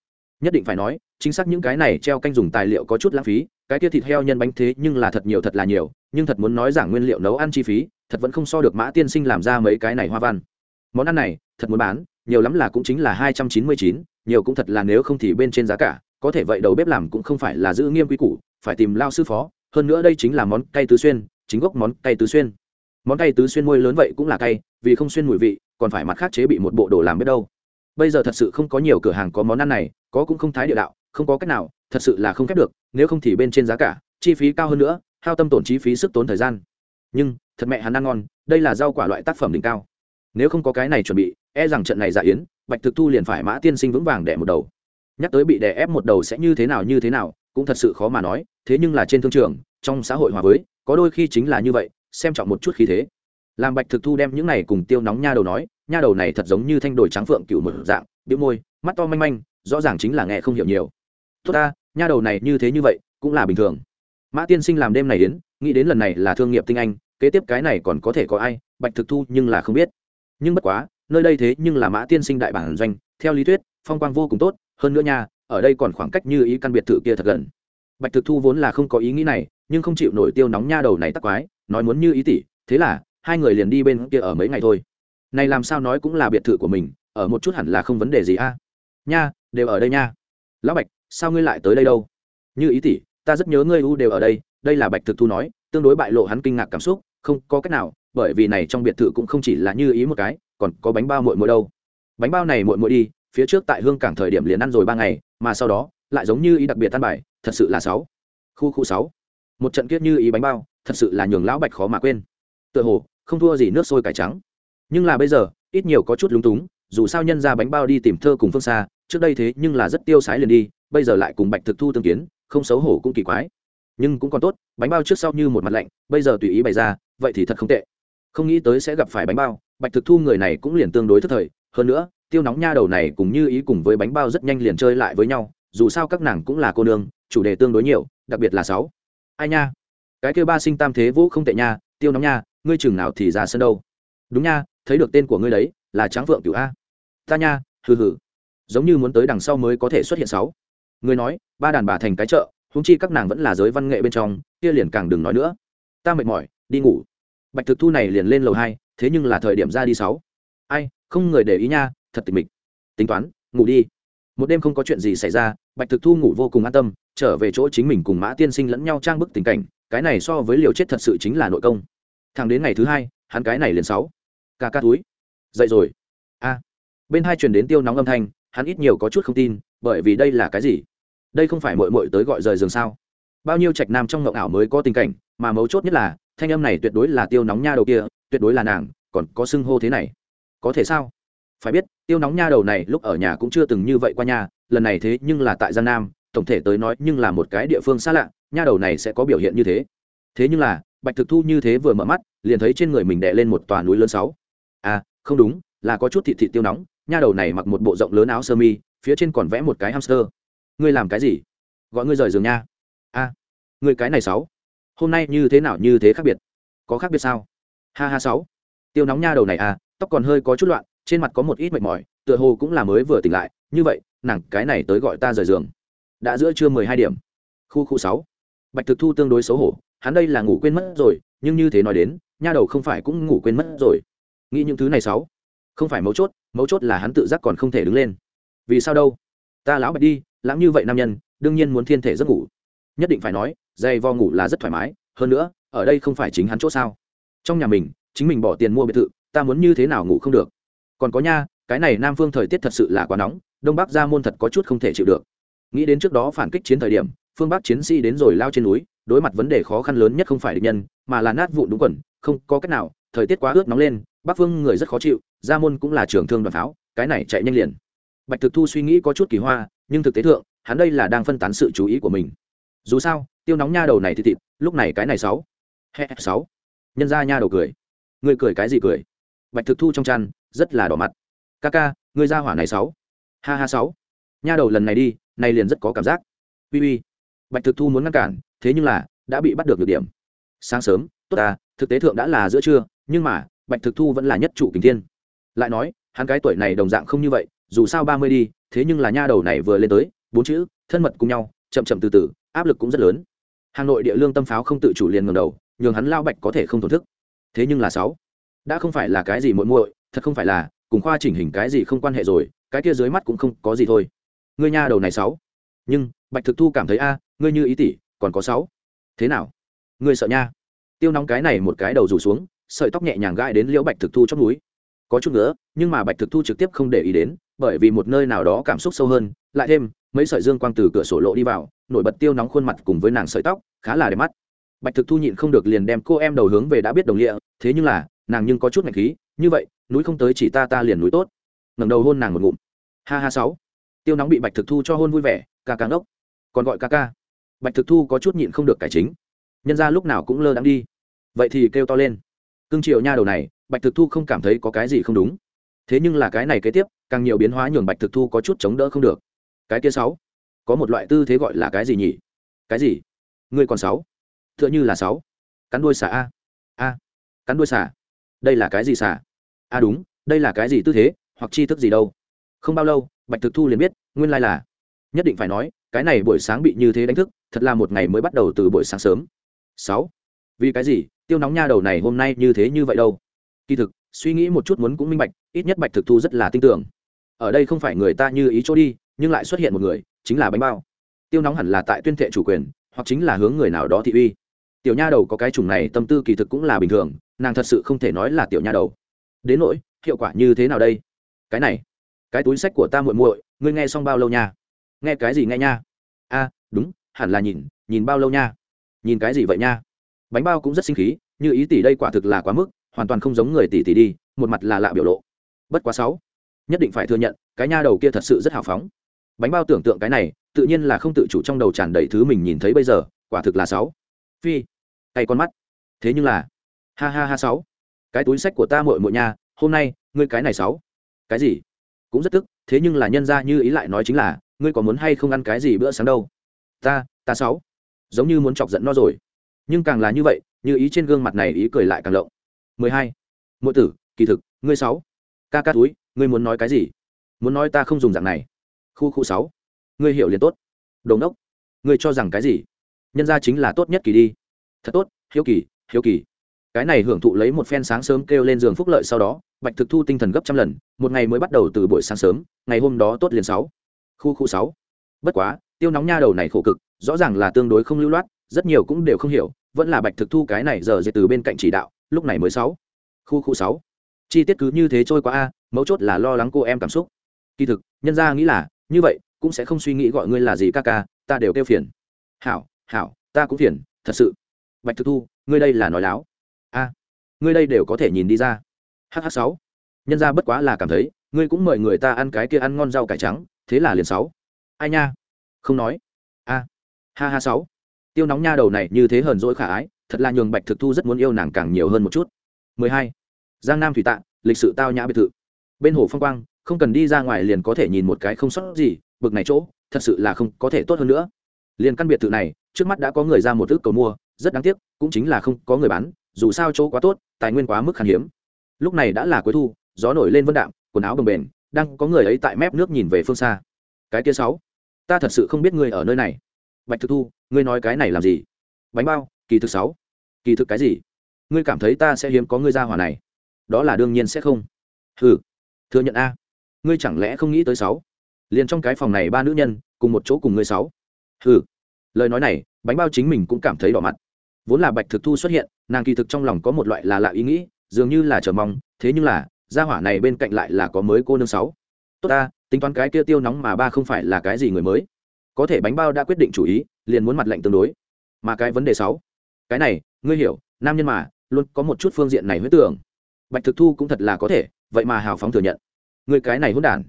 Nhất định phải nói, chính xác những cái này treo canh dùng tài liệu có chút lãng phí, cái kia thịt heo nhân bánh thế nhưng là thật nhiều thật là nhiều, nhưng thật muốn nói giảng nguyên liệu nấu ăn chi phí, thật vẫn không so được mã tiên sinh làm ra mấy cái này hoa văn. Món ăn này, thật muốn bán, nhiều lắm là cũng chính là hai trăm chín mươi chín, nhiều cũng thật là nếu không thì bên trên giá cả có thể vậy đầu bếp làm cũng không phải là giữ nghiêm quy củ, phải tìm lao sư phó, hơn nữa đây chính là món cay tứ xuyên, chính gốc món cay tứ xuyên. Món cay tứ xuyên môi lớn vậy cũng là cay, vì không xuyên mùi vị, còn phải mặt khác chế bị một bộ đồ làm biết đâu. Bây giờ thật sự không có nhiều cửa hàng có món ăn này, có cũng không thái địa đạo, không có cách nào, thật sự là không khép được, nếu không thì bên trên giá cả, chi phí cao hơn nữa, hao tâm tổn chi phí sức tốn thời gian. Nhưng, thật mẹ hắn ăn ngon, đây là rau quả loại tác phẩm đỉnh cao. Nếu không có cái này chuẩn bị e rằng trận này giả yến, bạch thực thu liền phải mã tiên sinh vững vàng đẻ một đầu nhắc tới bị đè ép một đầu sẽ như thế nào như thế nào, cũng thật sự khó mà nói, thế nhưng là trên thương trường, trong xã hội hòa với, có đôi khi chính là như vậy, xem trọng một chút khí thế. Làm bạch thực thu đem những này cùng tiêu nóng nha đầu nói, nha đầu này thật giống như thanh đồi trắng phượng cựu một dạng biếu môi, mắt to manh manh, rõ ràng chính là nghe không hiểu nhiều. Tốt ta, nha đầu này như thế như vậy, cũng là bình thường. Mã tiên sinh làm đêm này đến, nghĩ đến lần này là thương nghiệp tinh anh, kế tiếp cái này còn có thể có ai, bạch thực thu nhưng là không biết. Nhưng bất quá, nơi đây thế nhưng là mã tiên sinh đại bản doanh, theo lý thuyết, phong quang vô cùng tốt hơn nữa nha, ở đây còn khoảng cách như ý căn biệt thự kia thật gần. Bạch thực thu vốn là không có ý nghĩ này, nhưng không chịu nổi tiêu nóng nha đầu này tắc quái, nói muốn như ý tỷ thế là, hai người liền đi bên kia ở mấy ngày thôi. Này làm sao nói cũng là biệt thự của mình, ở một chút hẳn là không vấn đề gì a. Nha, đều ở đây nha. Lão bạch, sao ngươi lại tới đây đâu? Như ý tỷ ta rất nhớ ngươi u đều ở đây đây là bạch thực thu nói, tương đối bại lộ hắn kinh ngạc cảm xúc, không có cách nào, bởi vì này trong biệt thự cũng không chỉ là như ý một cái, còn có bánh bao muội muội đâu. Bánh bao này muội muội đi phía trước tại hương cảng thời điểm liền ăn rồi ba ngày, mà sau đó, lại giống như ý đặc biệt tan bài, thật sự là sáu. Khu khu sáu. Một trận kiết như ý bánh bao, thật sự là nhường lão bạch khó mà quên. Tựa hồ, không thua gì nước sôi cải trắng. Nhưng là bây giờ, ít nhiều có chút lúng túng, dù sao nhân ra bánh bao đi tìm thơ cùng phương xa, trước đây thế nhưng là rất tiêu sái liền đi, bây giờ lại cùng bạch thực thu tương kiến, không xấu hổ cũng kỳ quái. Nhưng cũng còn tốt, bánh bao trước sau như một mặt lạnh, bây giờ tùy ý bày ra, vậy thì thật không tệ. Không nghĩ tới sẽ gặp phải bánh bao, bạch thực thu người này cũng liền tương đối thất thời, hơn nữa tiêu nóng nha đầu này cùng như ý cùng với bánh bao rất nhanh liền chơi lại với nhau, dù sao các nàng cũng là cô nương, chủ đề tương đối nhiều, đặc biệt là sáu. Ai nha? Cái kêu ba sinh tam thế vũ không tệ nha, tiêu nóng nha, ngươi chừng nào thì ra sân đâu? Đúng nha, thấy được tên của ngươi đấy, là tráng vượng cửu a. Ta nha, hừ hừ. Giống như muốn tới đằng sau mới có thể xuất hiện sáu. Ngươi nói, ba đàn bà thành cái chợ húng chi các nàng vẫn là giới văn nghệ bên trong, kia liền càng đừng nói nữa. Ta mệt mỏi, đi ngủ. Bạch thực thu này liền lên lầu hai, thế nhưng là thời điểm ra đi sáu. Ai, không người để ý nha thật tịch mịch. Tính toán, ngủ đi. Một đêm không có chuyện gì xảy ra, bạch thực thu ngủ vô cùng an tâm, trở về chỗ chính mình cùng mã tiên sinh lẫn nhau trang bức tình cảnh, cái này so với liều chết thật sự chính là nội công. Thằng đến ngày thứ hai, hắn cái này liền sáu. Ca ca túi. Dậy rồi. A. Bên hai truyền đến tiêu nóng âm thanh, hắn ít nhiều có chút không tin, bởi vì đây là cái gì? Đây không phải mội mội tới gọi rời giường sao? Bao nhiêu trạch nam trong ngộng ảo mới có tình cảnh, mà mấu chốt nhất là, thanh âm này tuyệt đối là tiêu nóng nha đầu kia, tuyệt đối là nàng, còn có xưng hô thế này. Có thể sao? Phải biết tiêu nóng nha đầu này lúc ở nhà cũng chưa từng như vậy qua nhà lần này thế nhưng là tại Giang nam tổng thể tới nói nhưng là một cái địa phương xa lạ nha đầu này sẽ có biểu hiện như thế. Thế nhưng là bạch thực thu như thế vừa mở mắt liền thấy trên người mình đè lên một tòa núi lớn sáu. À không đúng là có chút thị thị tiêu nóng nha đầu này mặc một bộ rộng lớn áo sơ mi phía trên còn vẽ một cái hamster. Ngươi làm cái gì? Gọi ngươi rời giường nha. A à, ngươi cái này sáu. Hôm nay như thế nào như thế khác biệt? Có khác biệt sao? Ha ha sáu. Tiêu nóng nha đầu này à tóc còn hơi có chút loạn trên mặt có một ít mệt mỏi, tựa hồ cũng là mới vừa tỉnh lại, như vậy, nàng, cái này tới gọi ta rời giường. Đã giữa trưa mười hai điểm. Khu khu sáu. Bạch thực thu tương đối xấu hổ, hắn đây là ngủ quên mất rồi, nhưng như thế nói đến, nha đầu không phải cũng ngủ quên mất rồi. Nghĩ những thứ này sáu. Không phải mấu chốt mấu chốt là hắn tự giác còn không thể đứng lên. Vì sao đâu? Ta lão bạch đi, lãng như vậy nam nhân, đương nhiên muốn thiên thể giấc ngủ. Nhất định phải nói, dày vo ngủ là rất thoải mái, hơn nữa, ở đây không phải chính hắn chỗ sao? Trong nhà mình, chính mình bỏ tiền mua biệt thự, ta muốn như thế nào ngủ không được? Còn có nha, cái này nam phương thời tiết thật sự là quá nóng, đông bắc ra môn thật có chút không thể chịu được. Nghĩ đến trước đó phản kích chiến thời điểm, phương bắc chiến sĩ đến rồi lao trên núi, đối mặt vấn đề khó khăn lớn nhất không phải địch nhân, mà là nát vụn đúng quần, không có cách nào, thời tiết quá ướt nóng lên, bắc phương người rất khó chịu ra môn cũng là trường thương đoàn pháo, cái này chạy nhanh liền. Bạch thực thu suy nghĩ có chút kỳ hoa, nhưng thực tế thượng, hắn đây là đang phân tán sự chú ý của mình. Dù sao, tiêu nóng nha đầu này thì thịt, lúc này cái này sáu. He sáu. Nhân ra nha đầu cười. Người cười cái gì cười? Bạch thực thu trong chăn rất là đỏ mặt. Ca ca người ra hỏa này sáu. Ha ha, sáu. Nha đầu lần này đi, này liền rất có cảm giác. Uy uy. Bạch thực thu muốn ngăn cản, thế nhưng là đã bị bắt được được điểm. Sáng sớm, tốt à thực tế thượng đã là giữa trưa, nhưng mà, bạch thực thu vẫn là nhất chủ kính thiên. Lại nói, hắn cái tuổi này đồng dạng không như vậy, dù sao ba mươi đi, thế nhưng là nha đầu này vừa lên tới, bốn chữ, thân mật cùng nhau, chậm chậm từ từ, áp lực cũng rất lớn. Hà nội địa lương tâm pháo không tự chủ liền ngầm đầu, nhường hắn lao bạch có thể không thổn thức. Thế nhưng là sáu, đã không phải là cái gì muội muội thật không phải là, cùng khoa chỉnh hình cái gì không quan hệ rồi, cái kia dưới mắt cũng không có gì thôi. Ngươi nha đầu này sáu. Nhưng, bạch thực thu cảm thấy, a, ngươi như ý tỷ còn có sáu. Thế nào? Ngươi sợ nha. Tiêu nóng cái này một cái đầu rủ xuống, sợi tóc nhẹ nhàng gãi đến liễu bạch thực thu trong núi có chút nữa, nhưng mà bạch thực thu trực tiếp không để ý đến, bởi vì một nơi nào đó cảm xúc sâu hơn, lại thêm, mấy sợi dương quang từ cửa sổ lộ đi vào, nổi bật tiêu nóng khuôn mặt cùng với nàng sợi tóc, khá là đẹp mắt. Bạch thực thu nhịn không được liền đem cô em đầu hướng về đã biết đồng địa thế nhưng là, nàng nhưng có chút ngạch khí như vậy, núi không tới chỉ ta ta liền núi tốt. Ngẩng đầu hôn nàng một ngụm. Ha ha sáu. Tiêu nóng bị bạch thực thu cho hôn vui vẻ, ca ca ngốc. Còn gọi ca ca. Bạch thực thu có chút nhịn không được cải chính. Nhân ra lúc nào cũng lơ đắng đi. Vậy thì kêu to lên. Cưng triệu nha đầu này, bạch thực thu không cảm thấy có cái gì không đúng. Thế nhưng là cái này kế tiếp, càng nhiều biến hóa nhường bạch thực thu có chút chống đỡ không được. Cái kia sáu. Có một loại tư thế gọi là cái gì nhỉ? Cái gì? Ngươi còn sáu? T h ư ợ n h ư là sáu. Cắn đuôi xả a. A. Cắn đuôi xả đây là cái gì xả? A đúng, đây là cái gì tư thế, hoặc chi thức gì đâu? Không bao lâu, bạch thực thu liền biết, nguyên lai là. Nhất định phải nói, cái này buổi sáng bị như thế đánh thức, thật là một ngày mới bắt đầu từ buổi sáng sớm. Sáu. Vì cái gì? Tiêu nóng nha đầu này hôm nay như thế như vậy đâu? Kỳ thực, suy nghĩ một chút muốn cũng minh bạch, ít nhất bạch thực thu rất là tin tưởng. Ở đây không phải người ta như ý chỗ đi, nhưng lại xuất hiện một người, chính là bánh bao. Tiêu nóng hẳn là tại tuyên thệ chủ quyền, hoặc chính là hướng người nào đó thị uy. Tiểu nha đầu có cái chủng này, tâm tư kỳ thực cũng là bình thường nàng thật sự không thể nói là tiểu nha đầu. Đến nỗi, hiệu quả như thế nào đây? Cái này, cái túi sách của ta muội muội, ngươi nghe xong bao lâu nha? Nghe cái gì nghe nha? A, đúng, hẳn là nhìn nhìn bao lâu nha? Nhìn cái gì vậy nha? Bánh bao cũng rất sinh khí, như ý tỷ đây quả thực là quá mức, hoàn toàn không giống người tỷ tỷ đi, một mặt là lạ biểu lộ. Bất quá sáu, nhất định phải thừa nhận, cái nha đầu kia thật sự rất hào phóng. Bánh bao tưởng tượng cái này, tự nhiên là không tự chủ trong đầu tràn đầy thứ mình nhìn thấy bây giờ, quả thực là sáu. Phi tay con mắt. Thế nhưng là ha ha ha sáu. Cái túi sách của ta muội muội nha, hôm nay, ngươi cái này sáu. Cái gì? Cũng rất tức, thế nhưng là nhân ra như ý lại nói chính là, ngươi có muốn hay không ăn cái gì bữa sáng đâu? Ta ta sáu. Giống như muốn chọc giận nó rồi. Nhưng càng là như vậy, như ý trên gương mặt này ý cười lại càng lộng. Mười hai. Mỗi tử, kỳ thực, ngươi sáu. Ca ca túi, ngươi muốn nói cái gì? Muốn nói ta không dùng dạng này. Khu khu sáu. Ngươi hiểu liền tốt. Đồn đốc ngươi cho rằng cái gì? Nhân ra chính là tốt nhất kỳ đi. Thật tốt, hiếu kỳ hiếu kỳ cái này hưởng thụ lấy một phen sáng sớm kêu lên giường phúc lợi sau đó, bạch thực thu tinh thần gấp trăm lần, một ngày mới bắt đầu từ buổi sáng sớm, ngày hôm đó tốt liền sáu. Khu khu sáu. Bất quá, tiêu nóng nha đầu này khổ cực, rõ ràng là tương đối không lưu loát, rất nhiều cũng đều không hiểu, vẫn là bạch thực thu cái này giờ dệt từ bên cạnh chỉ đạo, lúc này mới sáu. Khu khu sáu. Chi tiết cứ như thế trôi qua a, mấu chốt là lo lắng cô em cảm xúc. Kỳ thực, nhân ra nghĩ là, như vậy, cũng sẽ không suy nghĩ gọi ngươi là gì ca ca, ta đều kêu phiền. Hảo hảo, ta cũng phiền, thật sự. Bạch thực thu, ngươi đây là nói láo ngươi đây đều có thể nhìn đi ra. Hh sáu. Nhân ra bất quá là cảm thấy, ngươi cũng mời người ta ăn cái kia ăn ngon rau cải trắng, thế là liền sáu. Ai nha? Không nói. A. Ha ha sáu. Tiêu nóng nha đầu này như thế hờn dỗi khả ái, thật là nhường bạch thực thu rất muốn yêu nàng càng nhiều hơn một chút. 12. giang nam thủy tạ, lịch sự tao nhã biệt thự. Bên hồ phong quang, không cần đi ra ngoài liền có thể nhìn một cái không sót gì, bực này chỗ, thật sự là không có thể tốt hơn nữa. Liền căn biệt thự này, trước mắt đã có người ra một ước cầu mua rất đáng tiếc, cũng chính là không có người bán, dù sao chỗ quá tốt, tài nguyên quá mức khan hiếm. Lúc này đã là cuối thu, gió nổi lên vân đạm, quần áo bồng bềnh, đang có người ấy tại mép nước nhìn về phương xa. Cái kia sáu, ta thật sự không biết ngươi ở nơi này. Bạch thực thu, ngươi nói cái này làm gì? Bánh bao, kỳ thực sáu. Kỳ thực cái gì? Ngươi cảm thấy ta sẽ hiếm có ngươi ra hỏa này. Đó là đương nhiên sẽ không. Ừ thừa nhận a. Ngươi chẳng lẽ không nghĩ tới sáu? Liền trong cái phòng này ba nữ nhân, cùng một chỗ cùng ngươi sáu. Ừ lời nói này, bánh bao chính mình cũng cảm thấy đỏ mặt vốn là bạch thực thu xuất hiện, nàng kỳ thực trong lòng có một loại là lạ ý nghĩ, dường như là chờ mong, thế nhưng là, gia hỏa này bên cạnh lại là có mới cô nương sáu. Tốt ta, tính toán cái kia tiêu nóng mà ba không phải là cái gì người mới. Có thể bánh bao đã quyết định chủ ý, liền muốn mặt lệnh tương đối. Mà cái vấn đề sáu. Cái này, ngươi hiểu, nam nhân mà, luôn có một chút phương diện này huyết tưởng. Bạch thực thu cũng thật là có thể, vậy mà hào phóng thừa nhận. Người cái này hôn đản.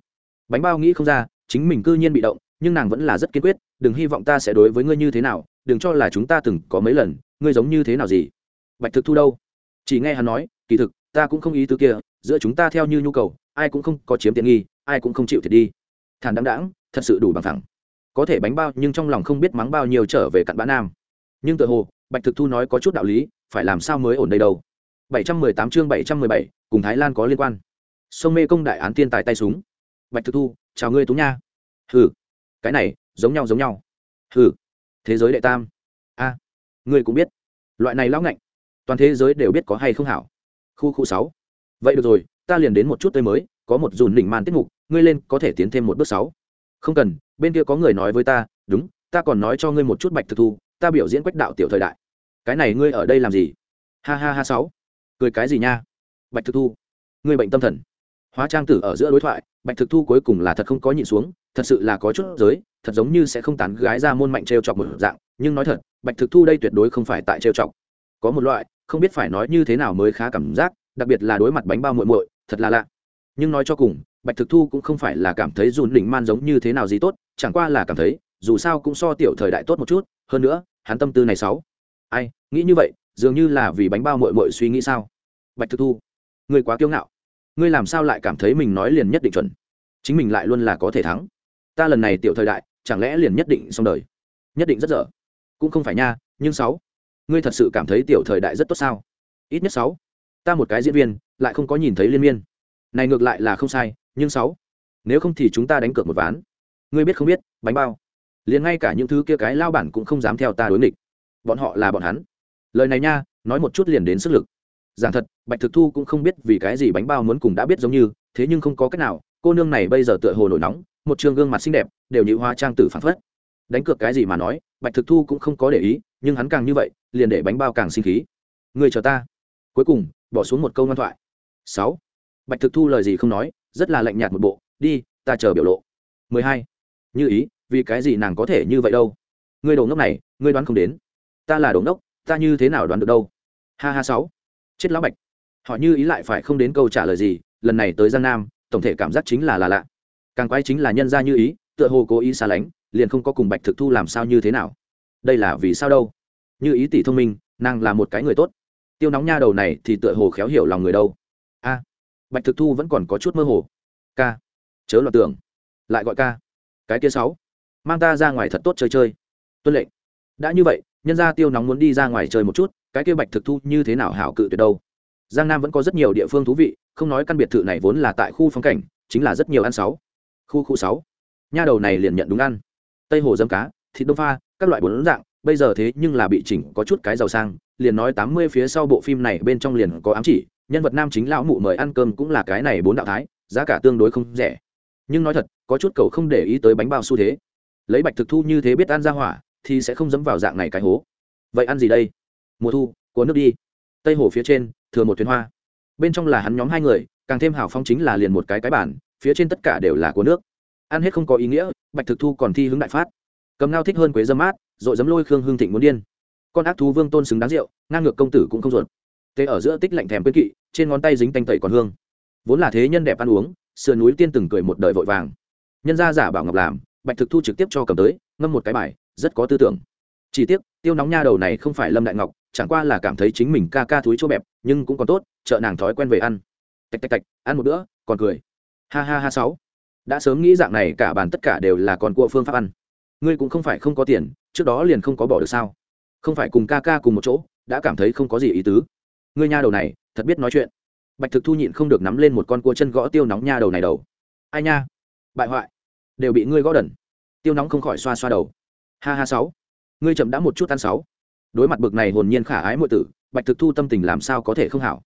Bánh bao nghĩ không ra, chính mình cư nhiên bị động, nhưng nàng vẫn là rất kiên quyết, đừng hy vọng ta sẽ đối với ngươi như thế nào, đừng cho là chúng ta từng có mấy lần ngươi giống như thế nào gì? Bạch thực thu đâu? Chỉ nghe hắn nói kỳ thực ta cũng không ý tứ kia giữa chúng ta theo như nhu cầu ai cũng không có chiếm tiện nghi ai cũng không chịu thiệt đi. Thản đáng đáng thật sự đủ bằng thẳng. Có thể bánh bao nhưng trong lòng không biết mắng bao nhiêu trở về cặn bã nam. Nhưng tự hồ bạch thực thu nói có chút đạo lý phải làm sao mới ổn đây đâu? 718 chương 717, cùng thái lan có liên quan. Sông mê công đại án tiên tài tay súng. Bạch thực thu chào ngươi tú nha. Hừ cái này giống nhau giống nhau. Hừ thế giới đệ tam ngươi cũng biết. Loại này lão ngạnh, toàn thế giới đều biết có hay không hảo. Khu khu sáu. Vậy được rồi, ta liền đến một chút tới mới, có một dùn đỉnh màn tiết mục, ngươi lên có thể tiến thêm một bước sáu. Không cần, bên kia có người nói với ta, đúng, ta còn nói cho ngươi một chút bạch thực thu, ta biểu diễn quách đạo tiểu thời đại. Cái này ngươi ở đây làm gì? Ha ha ha sáu. Cười cái gì nha? Bạch thực thu, ngươi bệnh tâm thần. Hóa trang tử ở giữa đối thoại bạch thực thu cuối cùng là thật không có nhịn xuống, thật sự là có chút giới, thật giống như sẽ không tán gái ra môn mạnh t r e o chọc một dạng, nhưng nói thật, bạch thực thu đây tuyệt đối không phải tại t r e o chọc. Có một loại, không biết phải nói như thế nào mới khá cảm giác, đặc biệt là đối mặt bánh bao muội muội, thật là lạ. Nhưng nói cho cùng, bạch thực thu cũng không phải là cảm thấy dùn đỉnh man giống như thế nào gì tốt, chẳng qua là cảm thấy, dù sao cũng so tiểu thời đại tốt một chút, hơn nữa, hắn tâm tư này sáu ai, nghĩ như vậy, dường như là vì bánh bao muội muội suy nghĩ sao? Bạch thực thu, người quá kiêu ngạo ngươi làm sao lại cảm thấy mình nói liền nhất định chuẩn? Chính mình lại luôn là có thể thắng. Ta lần này tiểu thời đại, chẳng lẽ liền nhất định xong đời? Nhất định rất dở. Cũng không phải nha, nhưng sáu. Ngươi thật sự cảm thấy tiểu thời đại rất tốt sao? Ít nhất sáu. Ta một cái diễn viên, lại không có nhìn thấy liên miên. Này ngược lại là không sai, nhưng sáu. Nếu không thì chúng ta đánh cược một ván. Ngươi biết không biết, bánh bao. Liền ngay cả những thứ kia cái lao bản cũng không dám theo ta đối nghịch. Bọn họ là bọn hắn. Lời này nha, nói một chút liền đến sức lực giảng thật, bạch thực thu cũng không biết vì cái gì bánh bao muốn cùng đã biết giống như, thế nhưng không có cách nào, cô nương này bây giờ tựa hồ nổi nóng, một trường gương mặt xinh đẹp, đều như hoa trang tử phản phất. Đánh cược cái gì mà nói, bạch thực thu cũng không có để ý, nhưng hắn càng như vậy, liền để bánh bao càng sinh khí. Người chờ ta. Cuối cùng, bỏ xuống một câu ngoan thoại. Sáu. Bạch thực thu lời gì không nói, rất là lạnh nhạt một bộ, đi, ta chờ biểu lộ. Mười hai. Như ý, vì cái gì nàng có thể như vậy đâu? Ngươi đồ ngốc này ngươi đoán không đến. Ta là đồ ngốc, ta như thế nào đoán được đâu? Ha ha, sáu chết lão bạch. Họ như ý lại phải không đến câu trả lời gì, lần này tới giang nam, tổng thể cảm giác chính là là lạ. Càng quái chính là nhân ra như ý, tựa hồ cố ý xa lánh, liền không có cùng bạch thực thu làm sao như thế nào. Đây là vì sao đâu? Như ý tỷ thông minh, nàng là một cái người tốt. Tiêu nóng nha đầu này thì tựa hồ khéo hiểu lòng người đâu. A, bạch thực thu vẫn còn có chút mơ hồ. Ca chớ loạn tưởng. Lại gọi ca cái kia sáu, mang ta ra ngoài thật tốt chơi chơi. Tuân lệnh. Đã như vậy, nhân gia tiêu nóng muốn đi ra ngoài chơi một chút cái kia bạch thực thu như thế nào hảo cự tuyệt đâu? Giang nam vẫn có rất nhiều địa phương thú vị, không nói căn biệt thự này vốn là tại khu phong cảnh, chính là rất nhiều ăn sáu. Khu khu sáu. Nha đầu này liền nhận đúng ăn. Tây hồ dâm cá, thịt đông pha, các loại bốn dạng, bây giờ thế nhưng là bị chỉnh có chút cái giàu sang, liền nói tám mươi phía sau bộ phim này bên trong liền có ám chỉ, nhân vật nam chính lão mụ mời ăn cơm cũng là cái này bốn đạo thái, giá cả tương đối không rẻ. Nhưng nói thật, có chút cầu không để ý tới bánh bao xu thế. Lấy bạch thực thu như thế biết ăn ra hỏa, thì sẽ không dẫm vào dạng này cái hố. Vậy ăn gì đây? Mùa thu, của nước đi. Tây hồ phía trên, thừa một thuyền hoa. Bên trong là hắn nhóm hai người, càng thêm hào phong chính là liền một cái cái bản, phía trên tất cả đều là của nước. Ăn hết không có ý nghĩa, bạch thực thu còn thi hướng đại phát. Cầm ngao thích hơn quế dâm mát rồi dấm lôi khương hương thịnh muốn điên. Con ác thú vương tôn xứng đáng rượu, ngang ngược công tử cũng không ruột. Thế ở giữa tích lạnh thèm quyên kỵ, trên ngón tay dính tanh tẩy còn hương. Vốn là thế nhân đẹp ăn uống, sườn núi tiên từng cười một đời vội vàng. Nhân gia giả bảo ngọc làm, bạch thực thu trực tiếp cho cầm tới, ngâm một cái bài, rất có tư tưởng. Chỉ tiếc, tiêu nóng nha đầu này không phải lâm đại ngọc chẳng qua là cảm thấy chính mình ca ca túi chỗ bẹp, nhưng cũng còn tốt, chợ nàng thói quen về ăn. Tạch tạch tạch, ăn một bữa, còn cười. Ha ha ha sáu. Đã sớm nghĩ dạng này, cả bàn tất cả đều là con cua phương pháp ăn. Ngươi cũng không phải không có tiền, trước đó liền không có bỏ được sao? Không phải cùng ca ca cùng một chỗ, đã cảm thấy không có gì ý tứ. Ngươi nha đầu này, thật biết nói chuyện. Bạch thực thu nhịn không được nắm lên một con cua chân gõ tiêu nóng nha đầu này đầu. Ai nha? Bại hoại. Đều bị ngươi gõ đần. Tiêu nóng không khỏi xoa xoa đầu. Ha ha sáu. Ngươi chậm đã một chút ăn sáu đối mặt bực này hồn nhiên khả ái muội tử, bạch thực thu tâm tình làm sao có thể không hảo?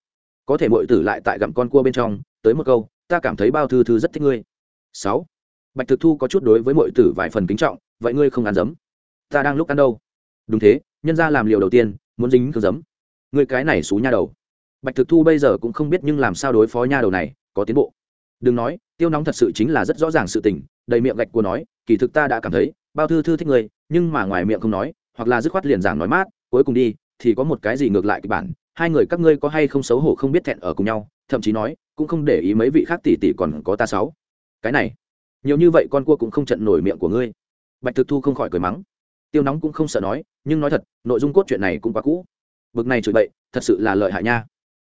Có thể muội tử lại tại gặm con cua bên trong, tới một câu, ta cảm thấy bao thư thư rất thích ngươi. Sáu. Bạch thực thu có chút đối với muội tử vài phần kính trọng, vậy ngươi không ăn dấm ta đang lúc ăn đâu? Đúng thế, nhân ra làm liều đầu tiên, muốn dính cờ dấm ngươi cái này xú nha đầu. Bạch thực thu bây giờ cũng không biết nhưng làm sao đối phó nha đầu này, có tiến bộ. Đừng nói, tiêu nóng thật sự chính là rất rõ ràng sự tình, đầy miệng gạch của nói, kỳ thực ta đã cảm thấy, bao thư thư thích ngươi, nhưng mà ngoài miệng không nói, hoặc là dứt khoát liền giảng nói mát cuối cùng đi, thì có một cái gì ngược lại kịch bản, hai người các ngươi có hay không xấu hổ không biết thẹn ở cùng nhau, thậm chí nói, cũng không để ý mấy vị khác tỷ tỷ còn có ta sáu. Cái này, nhiều như vậy con cua cũng không trận nổi miệng của ngươi. Bạch thực thu không khỏi cười mắng. Tiêu nóng cũng không sợ nói, nhưng nói thật, nội dung cốt truyện này cũng quá cũ. Bực này chửi bậy, thật sự là lợi hại nha.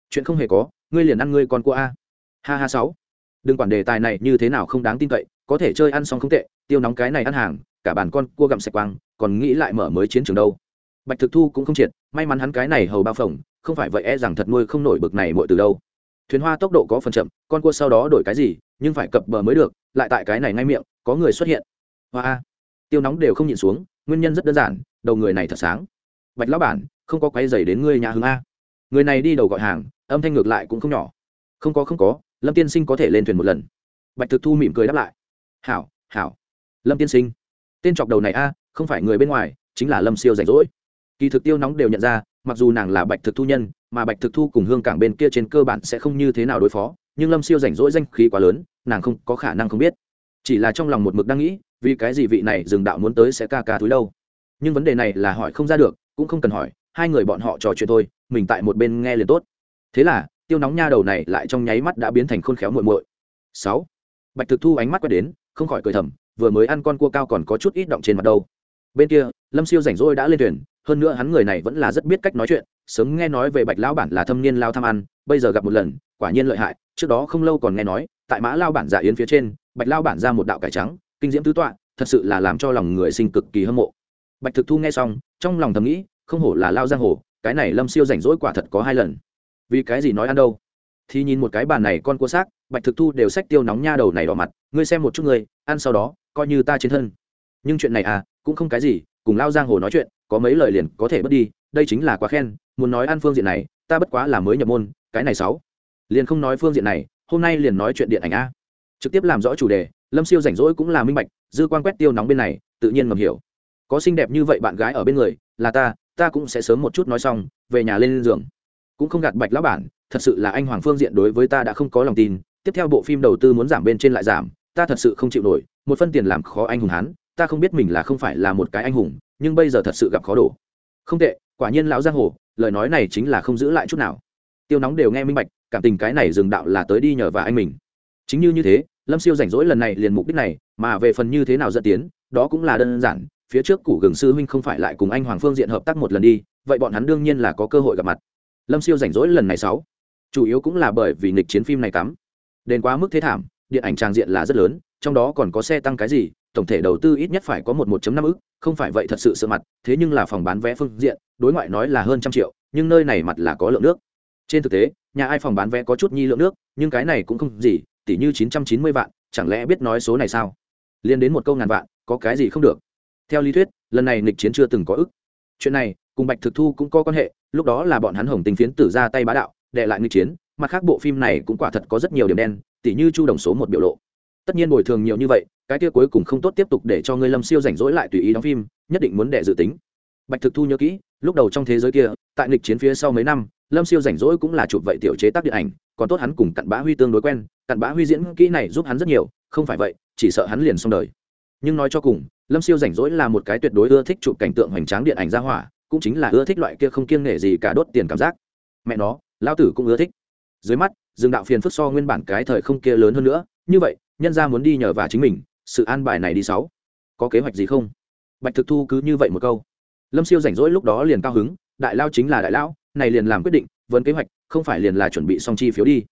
Chuyện không hề có, ngươi liền ăn ngươi con cua a. Ha ha sáu. Đừng quản đề tài này như thế nào không đáng tin cậy, có thể chơi ăn xong không tệ, tiêu nóng cái này ăn hàng, cả bàn con cua gặm sạch quang, còn nghĩ lại mở mới chiến trường đâu bạch thực thu cũng không triệt, may mắn hắn cái này hầu bao phồng, không phải vậy e rằng thật nuôi không nổi bực này mọi từ đâu. Thuyền hoa tốc độ có phần chậm, con cua sau đó đổi cái gì, nhưng phải cập bờ mới được, lại tại cái này ngay miệng, có người xuất hiện. Hoa tiêu nóng đều không nhịn xuống, nguyên nhân rất đơn giản, đầu người này thật sáng. Bạch lão bản, không có quay dày đến ngươi nhà hướng a. Người này đi đầu gọi hàng, âm thanh ngược lại cũng không nhỏ. Không có không có, lâm tiên sinh có thể lên thuyền một lần. Bạch thực thu mỉm cười đáp lại. Hảo hảo. Lâm tiên sinh. Tên chọc đầu này a, không phải người bên ngoài, chính là lâm siêu rảnh rỗi kỳ thực tiêu nóng đều nhận ra, mặc dù nàng là bạch thực thu nhân, mà bạch thực thu cùng hương cảng bên kia trên cơ bản sẽ không như thế nào đối phó, nhưng lâm siêu rảnh rỗi danh khí quá lớn, nàng không có khả năng không biết. Chỉ là trong lòng một mực đang nghĩ, vì cái gì vị này dừng đạo muốn tới sẽ ca ca túi đâu. Nhưng vấn đề này là hỏi không ra được, cũng không cần hỏi, hai người bọn họ trò chuyện thôi, mình tại một bên nghe liền tốt. Thế là, tiêu nóng nha đầu này lại trong nháy mắt đã biến thành khôn khéo muội muội. Sáu. Bạch thực thu ánh mắt quay đến, không khỏi cười thầm, vừa mới ăn con cua cao còn có chút ít động trên mặt đâu. Bên kia, lâm siêu rảnh rỗi đã lên thuyền hơn nữa hắn người này vẫn là rất biết cách nói chuyện, sớm nghe nói về bạch lão bản là thâm niên lao tham ăn, bây giờ gặp một lần, quả nhiên lợi hại, trước đó không lâu còn nghe nói, tại mã lao bản giả yến phía trên, bạch lao bản ra một đạo cải trắng, kinh diễm tứ tọa, thật sự là làm cho lòng người sinh cực kỳ hâm mộ. Bạch thực thu nghe xong, trong lòng thầm nghĩ, không hổ là lao giang hồ, cái này lâm siêu rảnh rỗi quả thật có hai lần. Vì cái gì nói ăn đâu? Thì nhìn một cái bàn này con cua xác, bạch thực thu đều sách tiêu nóng nha đầu này đỏ mặt, ngươi xem một chút người ăn sau đó, coi như ta chiến thân. Nhưng chuyện này à cũng không cái gì, cùng lao giang hồ nói chuyện có mấy lời liền có thể bớt đi, đây chính là quá khen, muốn nói ăn phương diện này, ta bất quá là mới nhập môn, cái này sáu. Liền không nói phương diện này, hôm nay liền nói chuyện điện ảnh a. Trực tiếp làm rõ chủ đề, lâm siêu rảnh rỗi cũng là minh bạch, dư quan quét tiêu nóng bên này, tự nhiên ngầm hiểu. Có xinh đẹp như vậy bạn gái ở bên người, là ta ta cũng sẽ sớm một chút nói xong, về nhà lên giường. Cũng không gạt bạch lão bản, thật sự là anh hoàng phương diện đối với ta đã không có lòng tin, tiếp theo bộ phim đầu tư muốn giảm bên trên lại giảm, ta thật sự không chịu nổi, một phân tiền làm khó anh hùng hán ta không biết mình là không phải là một cái anh hùng nhưng bây giờ thật sự gặp khó đổ. Không tệ, quả nhiên lão giang hồ, lời nói này chính là không giữ lại chút nào. Tiêu nóng đều nghe minh bạch, cảm tình cái này dừng đạo là tới đi nhờ và anh mình. Chính như như thế, lâm siêu rảnh rỗi lần này liền mục đích này, mà về phần như thế nào dẫn tiến, đó cũng là đơn giản, phía trước củ gừng sư huynh không phải lại cùng anh hoàng phương diện hợp tác một lần đi, vậy bọn hắn đương nhiên là có cơ hội gặp mặt. Lâm siêu rảnh rỗi lần này sáu, chủ yếu cũng là bởi vì nghịch chiến phim này cắm. Đến quá mức thế thảm, điện ảnh trang diện là rất lớn, trong đó còn có xe tăng cái gì tổng thể đầu tư ít nhất phải có một 1 năm ức, không phải vậy thật sự sợ mặt, thế nhưng là phòng bán vé phương diện, đối ngoại nói là hơn trăm triệu, nhưng nơi này mặt là có lượng nước. Trên thực tế, nhà ai phòng bán vé có chút nhi lượng nước, nhưng cái này cũng không gì tỷ như chín trăm chín mươi vạn, chẳng lẽ biết nói số này sao? Liên đến một câu ngàn vạn, có cái gì không được? Theo lý thuyết, lần này nghịch chiến chưa từng có ức. Chuyện này, cùng bạch thực thu cũng có quan hệ, lúc đó là bọn hắn hồng tình phiến tử ra tay bá đạo đệ lại nghịch chiến, mặt khác bộ phim này cũng quả thật có rất nhiều điểm đen, tỉ như chu đồng số một biểu lộ. Tất nhiên bồi thường nhiều như vậy cái kia cuối cùng không tốt tiếp tục để cho ngươi lâm siêu rảnh rỗi lại tùy ý đóng phim, nhất định muốn đệ dự tính. Bạch thực thu nhớ kỹ, lúc đầu trong thế giới kia, tại nghịch chiến phía sau mấy năm, lâm siêu rảnh rỗi cũng là chụp vậy tiểu chế tác điện ảnh, còn tốt hắn cùng cặn bã huy tương đối quen, cặn bã huy diễn kỹ này giúp hắn rất nhiều, không phải vậy, chỉ sợ hắn liền xong đời. Nhưng nói cho cùng, lâm siêu rảnh rỗi là một cái tuyệt đối ưa thích chụp cảnh tượng hoành tráng điện ảnh ra hỏa, cũng chính là ưa thích loại kia không kiêng nể gì cả đốt tiền cảm giác. Mẹ nó lao tử cũng ưa thích. Dưới mắt, dương đạo phiền phức so nguyên bản cái thời không kia lớn hơn nữa, như vậy, nhân ra muốn đi nhờ và chính mình sự an bài này đi sáu. Có kế hoạch gì không? Bạch thực thu cứ như vậy một câu. Lâm siêu rảnh rỗi lúc đó liền cao hứng, đại lao chính là đại lão này liền làm quyết định, vấn kế hoạch, không phải liền là chuẩn bị xong chi phiếu đi.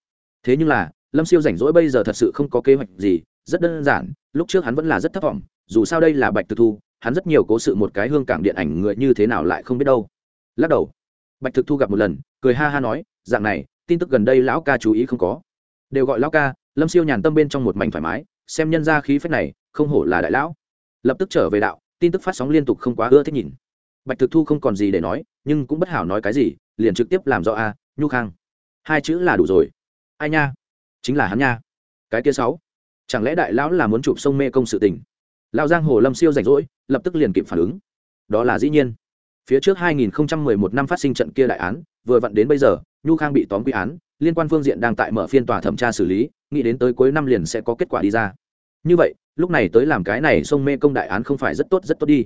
Thế nhưng là, lâm siêu rảnh rỗi bây giờ thật sự không có kế hoạch gì, rất đơn giản, lúc trước hắn vẫn là rất thất vọng, dù sao đây là bạch thực thu, hắn rất nhiều cố sự một cái hương cảng điện ảnh người như thế nào lại không biết đâu. Lắc đầu, bạch thực thu gặp một lần, cười ha ha nói, dạng này, tin tức gần đây lão ca chú ý không có. Đều gọi lão ca, lâm siêu nhàn tâm bên trong một mảnh thoải mái xem nhân ra khí phách này, không hổ là đại lão. Lập tức trở về đạo, tin tức phát sóng liên tục không quá ưa thích nhìn. Bạch thực thu không còn gì để nói, nhưng cũng bất hảo nói cái gì, liền trực tiếp làm rõ a, nhu khang. Hai chữ là đủ rồi. Ai nha? Chính là hắn nha. Cái kia sáu. Chẳng lẽ đại lão là muốn chụp sông mê công sự tình? Lão giang hồ lâm siêu rảnh rỗi, lập tức liền kịp phản ứng. Đó là dĩ nhiên. Phía trước 2011 năm phát sinh trận kia đại án, vừa vặn đến bây giờ, nhu khang bị tóm quy án liên quan phương diện đang tại mở phiên tòa thẩm tra xử lý, nghĩ đến tới cuối năm liền sẽ có kết quả đi ra. Như vậy, lúc này tới làm cái này sông mê công đại án không phải rất tốt rất tốt đi.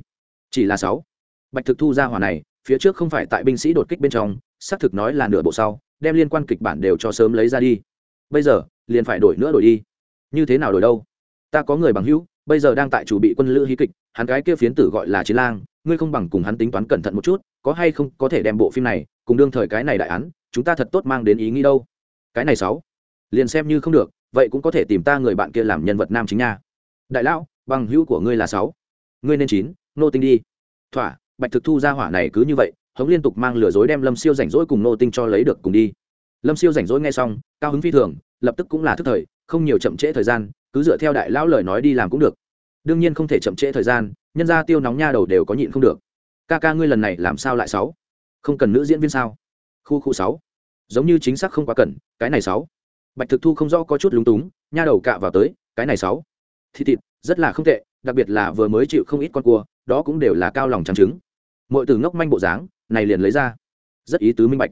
Chỉ là sáu. Bạch thực thu ra hỏa này, phía trước không phải tại binh sĩ đột kích bên trong, xác thực nói là nửa bộ sau, đem liên quan kịch bản đều cho sớm lấy ra đi. Bây giờ, liền phải đổi nữa đổi đi. Như thế nào đổi đâu? Ta có người bằng hữu, bây giờ đang tại chủ bị quân lữ hí kịch, hắn gái kia phiến tử gọi là chiến lang, ngươi không bằng cùng hắn tính toán cẩn thận một chút, có hay không có thể đem bộ phim này, cùng đương thời cái này đại án chúng ta thật tốt mang đến ý nghĩ đâu. Cái này sáu, liền xem như không được, vậy cũng có thể tìm ta người bạn kia làm nhân vật nam chính nha. Đại lão, bằng hữu của ngươi là sáu. Ngươi nên chín, nô tinh đi. Thỏa, bạch thực thu ra hỏa này cứ như vậy, hống liên tục mang lừa dối đem lâm siêu rảnh rỗi cùng nô tinh cho lấy được cùng đi. Lâm siêu rảnh rỗi nghe xong, cao hứng phi thường, lập tức cũng là thức thời, không nhiều chậm trễ thời gian, cứ dựa theo đại lão lời nói đi làm cũng được. Đương nhiên không thể chậm trễ thời gian, nhân ra tiêu nóng nha đầu đều có nhịn không được. Ca ca ngươi lần này làm sao lại sáu? Không cần nữ diễn viên sao? Khu khu sáu. Giống như chính xác không quá cần, cái này sáu. Bạch thực thu không rõ có chút lúng túng, nha đầu cạ vào tới, cái này sáu. Thịt thịt, rất là không tệ, đặc biệt là vừa mới chịu không ít con cua, đó cũng đều là cao lòng trắng trứng. Mọi từ ngốc manh bộ dáng, này liền lấy ra. Rất ý tứ minh bạch.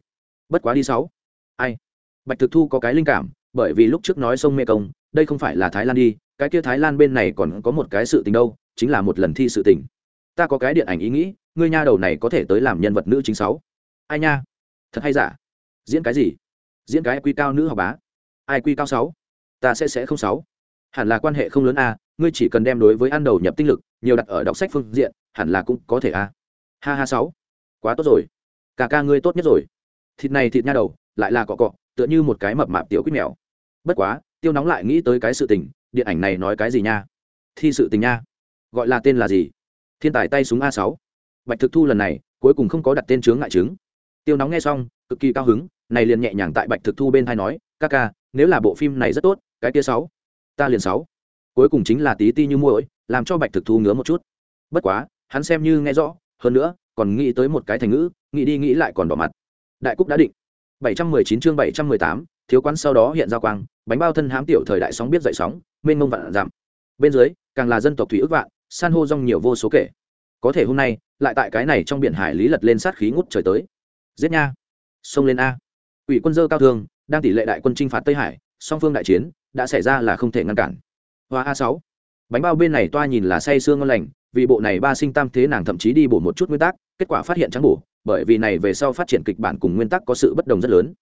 Bất quá đi sáu. Ai? Bạch thực thu có cái linh cảm, bởi vì lúc trước nói sông mê công, đây không phải là thái lan đi, cái kia thái lan bên này còn có một cái sự tình đâu, chính là một lần thi sự tình. Ta có cái điện ảnh ý nghĩ, ngươi nha đầu này có thể tới làm nhân vật nữ chính sáu. Ai nha? Thật hay giả? Diễn cái gì? Diễn cái quy cao nữ học bá. Ai quy cao sáu? Ta sẽ sẽ không sáu. Hẳn là quan hệ không lớn a, ngươi chỉ cần đem đối với ăn đầu nhập tinh lực, nhiều đặt ở đọc sách phương diện, hẳn là cũng có thể a. Ha ha sáu. Quá tốt rồi. Cả ca ngươi tốt nhất rồi. Thịt này thịt nha đầu, lại là cọ cọ, tựa như một cái mập mạp tiểu quýt mèo. Bất quá, tiêu nóng lại nghĩ tới cái sự tình, điện ảnh này nói cái gì nha? Thi sự tình nha. Gọi là tên là gì? Thiên tài tay súng a sáu. Bạch thực thu lần này, cuối cùng không có đặt tên chướng ngại chứng tiêu nóng nghe xong cực kỳ cao hứng này liền nhẹ nhàng tại bạch thực thu bên hai nói ca ca nếu là bộ phim này rất tốt cái tia sáu ta liền sáu. Cuối cùng chính là tí ti như muỗi làm cho bạch thực thu ngứa một chút. Bất quá hắn xem như nghe rõ hơn nữa còn nghĩ tới một cái thành ngữ nghĩ đi nghĩ lại còn đỏ mặt. Đại cúc đã định. 719 chương 718, thiếu quán sau đó hiện ra quang bánh bao thân hám tiểu thời đại sóng biết dậy sóng mênh mông vạn giảm bên dưới càng là dân tộc thủy ước vạn san hô rong nhiều vô số kể. Có thể hôm nay lại tại cái này trong biển hải lý lật lên sát khí ngút trời tới giết nha. Xông lên a. Ủy quân dơ cao thường, đang tỷ lệ đại quân chinh phạt tây hải, song phương đại chiến, đã xảy ra là không thể ngăn cản. Hoa a sáu. Bánh bao bên này toa nhìn là say sương ngon lành, vì bộ này ba sinh tam thế nàng thậm chí đi bổ một chút nguyên tắc, kết quả phát hiện trắng bổ, bởi vì này về sau phát triển kịch bản cùng nguyên tắc có sự bất đồng rất lớn.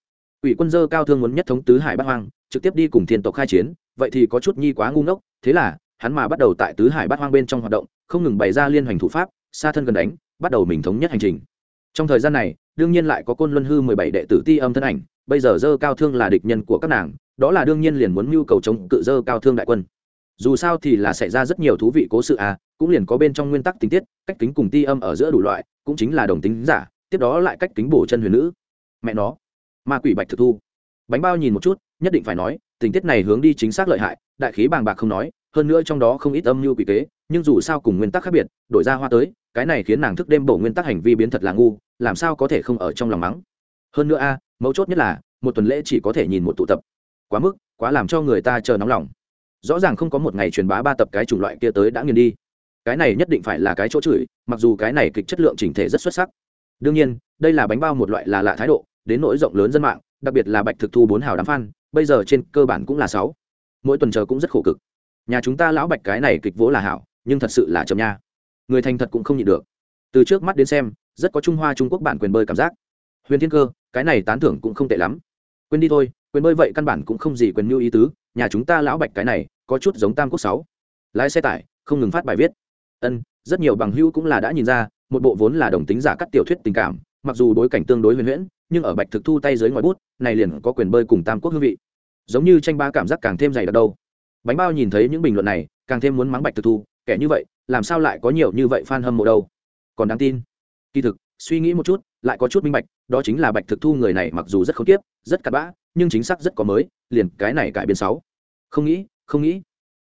Ủy quân dơ cao thương muốn nhất thống tứ hải bát hoang, trực tiếp đi cùng thiên tộc khai chiến, vậy thì có chút nhi quá ngu ngốc, thế là, hắn mà bắt đầu tại tứ hải bát hoang bên trong hoạt động, không ngừng bày ra liên hoành thủ pháp, xa thân gần đánh, bắt đầu mình thống nhất hành trình trong thời gian này, đương nhiên lại có côn luân hư mười bảy đệ tử ti âm thân ảnh, bây giờ dơ cao thương là địch nhân của các nàng, đó là đương nhiên liền muốn mưu cầu chống cự dơ cao thương đại quân. Dù sao thì là xảy ra rất nhiều thú vị cố sự à cũng liền có bên trong nguyên tắc tình tiết, cách kính cùng ti âm ở giữa đủ loại, cũng chính là đồng tính giả, tiếp đó lại cách kính bổ chân huyền nữ. Mẹ nó, ma quỷ bạch thực thu. Bánh bao nhìn một chút, nhất định phải nói, tình tiết này hướng đi chính xác lợi hại, đại khí bàng bạc không nói, hơn nữa trong đó không ít âm mưu quỷ kế, nhưng dù sao cùng nguyên tắc khác biệt, đổi ra hoa tới, cái này khiến nàng thức đêm bổ nguyên tắc hành vi biến thật là ngu làm sao có thể không ở trong lòng mắng? Hơn nữa a, mấu chốt nhất là, một tuần lễ chỉ có thể nhìn một tụ tập. Quá mức, quá làm cho người ta chờ nóng lòng. Rõ ràng không có một ngày truyền bá ba tập cái chủng loại kia tới đã nghiền đi. Cái này nhất định phải là cái chỗ chửi, mặc dù cái này kịch chất lượng chỉnh thể rất xuất sắc. Đương nhiên, đây là bánh bao một loại là lạ thái độ, đến nỗi rộng lớn dân mạng, đặc biệt là bạch thực thu bốn hào đám f bây giờ trên cơ bản cũng là sáu. Mỗi tuần chờ cũng rất khổ cực. Nhà chúng ta lão bạch cái này kịch vỗ là hảo, nhưng thật sự là chậm nha. Người thành thật cũng không nhịn được. Từ trước mắt đến xem rất có trung hoa trung quốc bản quyền bơi cảm giác. Huyền thiên cơ, cái này tán thưởng cũng không tệ lắm. Quên đi thôi, quyền bơi vậy căn bản cũng không gì quyền mưu ý tứ, nhà chúng ta lão bạch cái này, có chút giống tam quốc sáu. Lái xe tải, không ngừng phát bài viết. Ân, rất nhiều bằng hữu cũng là đã nhìn ra, một bộ vốn là đồng tính giả cắt tiểu thuyết tình cảm, mặc dù bối cảnh tương đối huyền huyễn, nhưng ở bạch thực thu tay dưới ngoài bút, này liền có quyền bơi cùng tam quốc hương vị. Giống như tranh ba cảm giác càng thêm dày đặc đâu. Bánh bao nhìn thấy những bình luận này, càng thêm muốn mắng bạch thực thu, kẻ như vậy, làm sao lại có nhiều như vậy fan hâm mộ đâu? Còn đáng tin kỳ thực, suy nghĩ một chút, lại có chút minh bạch, đó chính là bạch thực thu người này mặc dù rất không tiếp rất cặn bã, nhưng chính xác rất có mới, liền cái này cải biến sáu. Không nghĩ không nghĩ.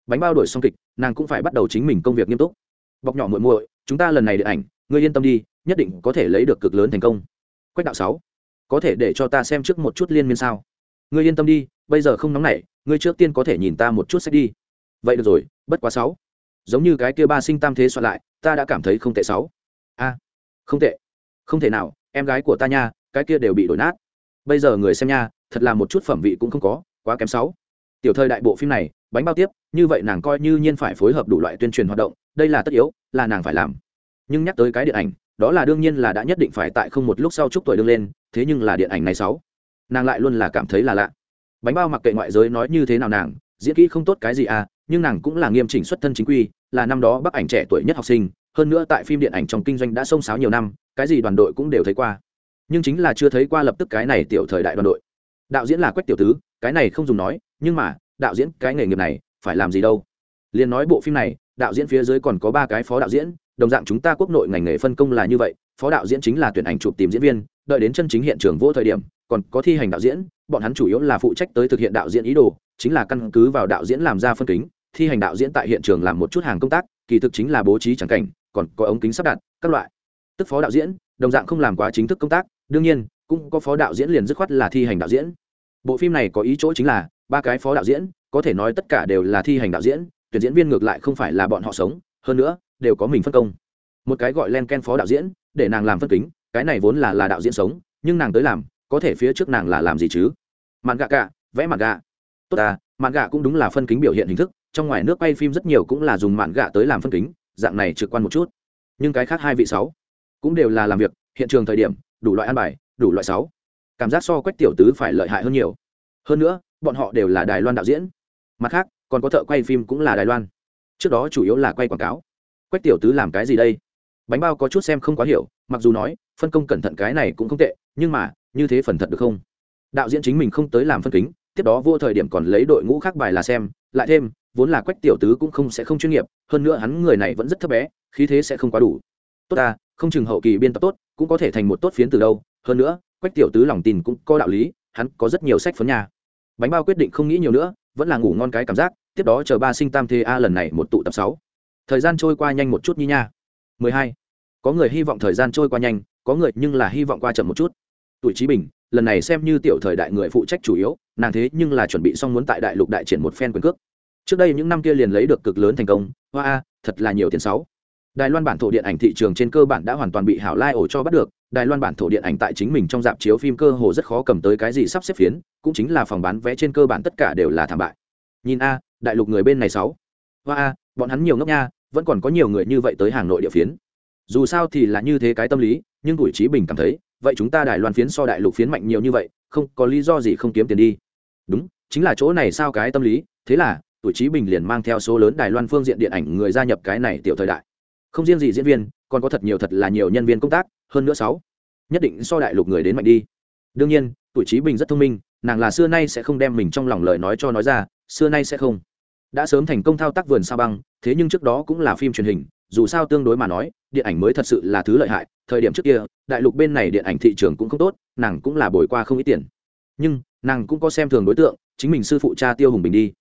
Bánh bao đổi xong kịch, nàng cũng phải bắt đầu chính mình công việc nghiêm túc. Bọc nhỏ muội muội, chúng ta lần này điện ảnh, ngươi yên tâm đi, nhất định có thể lấy được cực lớn thành công. Quách đạo sáu. Có thể để cho ta xem trước một chút liên miên sao? Ngươi yên tâm đi, bây giờ không nóng nảy, ngươi trước tiên có thể nhìn ta một chút sách đi. Vậy được rồi, bất quá sáu. Giống như cái kia ba sinh tam thế soạn lại, ta đã cảm thấy không tệ sáu. A không tệ. Không thể nào, em gái của ta nha, cái kia đều bị đổi nát. Bây giờ người xem nha, thật là một chút phẩm vị cũng không có, quá kém sáu. Tiểu thời đại bộ phim này, bánh bao tiếp, như vậy nàng coi như nhiên phải phối hợp đủ loại tuyên truyền hoạt động, đây là tất yếu, là nàng phải làm. Nhưng nhắc tới cái điện ảnh, đó là đương nhiên là đã nhất định phải tại không một lúc sau chúc tuổi đương lên, thế nhưng là điện ảnh này sáu. Nàng lại luôn là cảm thấy là lạ. Bánh bao mặc kệ ngoại giới nói như thế nào nàng, diễn kỹ không tốt cái gì à nhưng nàng cũng là nghiêm chỉnh xuất thân chính quy, là năm đó bác ảnh trẻ tuổi nhất học sinh hơn nữa tại phim điện ảnh trong kinh doanh đã xông xáo nhiều năm, cái gì đoàn đội cũng đều thấy qua. Nhưng chính là chưa thấy qua lập tức cái này tiểu thời đại đoàn đội. Đạo diễn là quách tiểu tứ, cái này không dùng nói, nhưng mà, đạo diễn, cái nghề nghiệp này, phải làm gì đâu? Liền nói bộ phim này, đạo diễn phía dưới còn có ba cái phó đạo diễn, đồng dạng chúng ta quốc nội ngành nghề phân công là như vậy, phó đạo diễn chính là tuyển ảnh chụp tìm diễn viên, đợi đến chân chính hiện trường vô thời điểm, còn có thi hành đạo diễn, bọn hắn chủ yếu là phụ trách tới thực hiện đạo diễn ý đồ, chính là căn cứ vào đạo diễn làm ra phân kính, thi hành đạo diễn tại hiện trường làm một chút hàng công tác, kỳ thực chính là bố trí trắng cảnh còn có ống kính sắp đặt, các loại. Tức phó đạo diễn, đồng dạng không làm quá chính thức công tác, đương nhiên, cũng có phó đạo diễn liền dứt khoát là thi hành đạo diễn. Bộ phim này có ý chỗ chính là, ba cái phó đạo diễn, có thể nói tất cả đều là thi hành đạo diễn, tuyển diễn viên ngược lại không phải là bọn họ sống, hơn nữa, đều có mình phân công. Một cái gọi len ken phó đạo diễn, để nàng làm phân kính, cái này vốn là là đạo diễn sống, nhưng nàng tới làm, có thể phía trước nàng là làm gì chứ? Mạn gạ cả, vẽ mạn gạ. Tốt à mạn gạ cũng đúng là phân kính biểu hiện hình thức, trong ngoài nước quay phim rất nhiều cũng là dùng mạn gạ tới làm phân kính dạng này trực quan một chút. Nhưng cái khác hai vị sáu cũng đều là làm việc, hiện trường thời điểm, đủ loại ăn bài, đủ loại sáu cảm giác so quách tiểu tứ phải lợi hại hơn nhiều. Hơn nữa, bọn họ đều là đài loan đạo diễn. Mặt khác, còn có thợ quay phim cũng là đài loan. Trước đó chủ yếu là quay quảng cáo. Quách tiểu tứ làm cái gì đây? Bánh bao có chút xem không quá hiểu, mặc dù nói, phân công cẩn thận cái này cũng không tệ, nhưng mà, như thế phần thật được không? Đạo diễn chính mình không tới làm phân kính, tiếp đó vô thời điểm còn lấy đội ngũ khác bài là xem, lại thêm vốn là quách tiểu tứ cũng không sẽ không chuyên nghiệp, hơn nữa hắn người này vẫn rất thấp bé, khí thế sẽ không quá đủ. Tốt ta, không chừng hậu kỳ biên tập tốt, cũng có thể thành một tốt phiến từ đâu. Hơn nữa, quách tiểu tứ lòng tin cũng có đạo lý, hắn có rất nhiều sách phấn nhà bánh bao quyết định không nghĩ nhiều nữa, vẫn là ngủ ngon cái cảm giác, tiếp đó chờ ba sinh tam thế a lần này một tụ tập sáu. Thời gian trôi qua nhanh một chút như nha. Mười hai. Có người hy vọng thời gian trôi qua nhanh, có người nhưng là hy vọng qua chậm một chút. Tuổi trí bình, lần này xem như tiểu thời đại người phụ trách chủ yếu, nàng thế nhưng là chuẩn bị xong muốn tại đại lục đại triển một phen quyền cước trước đây những năm kia liền lấy được cực lớn thành công, hoa a, thật là nhiều tiền sáu. Đài loan bản thổ điện ảnh thị trường trên cơ bản đã hoàn toàn bị hảo lai ổ cho bắt được, đài loan bản thổ điện ảnh tại chính mình trong dạp chiếu phim cơ hồ rất khó cầm tới cái gì sắp xếp phiến, cũng chính là phòng bán vé trên cơ bản tất cả đều là thảm bại. Nhìn a, đại lục người bên này sáu. Hoa a, bọn hắn nhiều ngốc nha, vẫn còn có nhiều người như vậy tới hàng nội địa phiến. Dù sao thì là như thế cái tâm lý, nhưng tuổi trí bình cảm thấy, vậy chúng ta đài loan phiến so đại lục phiến mạnh nhiều như vậy, không có lý do gì không kiếm tiền đi. Đúng, chính là chỗ này sao cái tâm lý, thế là tuổi trí bình liền mang theo số lớn đài loan phương diện điện ảnh người gia nhập cái này tiểu thời đại. Không riêng gì diễn viên, còn có thật nhiều thật là nhiều nhân viên công tác, hơn nữa sáu. Nhất định so đại lục người đến mạnh đi. Đương nhiên, tuổi trí bình rất thông minh, nàng là xưa nay sẽ không đem mình trong lòng lời nói cho nói ra, xưa nay sẽ không. Đã sớm thành công thao tác vườn sao băng, thế nhưng trước đó cũng là phim truyền hình, dù sao tương đối mà nói, điện ảnh mới thật sự là thứ lợi hại, thời điểm trước kia, đại lục bên này điện ảnh thị trường cũng không tốt, nàng cũng là bồi qua không ít tiền. Nhưng, nàng cũng có xem thường đối tượng, chính mình sư phụ cha tiêu hùng bình đi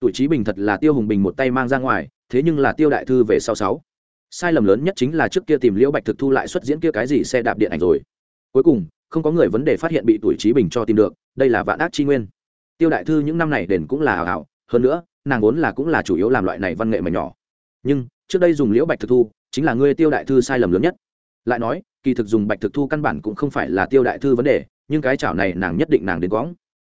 tuổi trí bình thật là tiêu hùng bình một tay mang ra ngoài, thế nhưng là tiêu đại thư về sau sáu. Sai lầm lớn nhất chính là trước kia tìm liễu bạch thực thu lại xuất diễn kia cái gì xe đạp điện ảnh rồi. Cuối cùng, không có người vấn đề phát hiện bị tuổi trí bình cho tìm được, đây là vạn ác chi nguyên. Tiêu đại thư những năm này đền cũng là hào hào hơn nữa, nàng vốn là cũng là chủ yếu làm loại này văn nghệ mà nhỏ. Nhưng, trước đây dùng liễu bạch thực thu, chính là ngươi tiêu đại thư sai lầm lớn nhất. Lại nói, kỳ thực dùng bạch thực thu căn bản cũng không phải là tiêu đại thư vấn đề, nhưng cái chảo này nàng nhất định nàng đến quõng.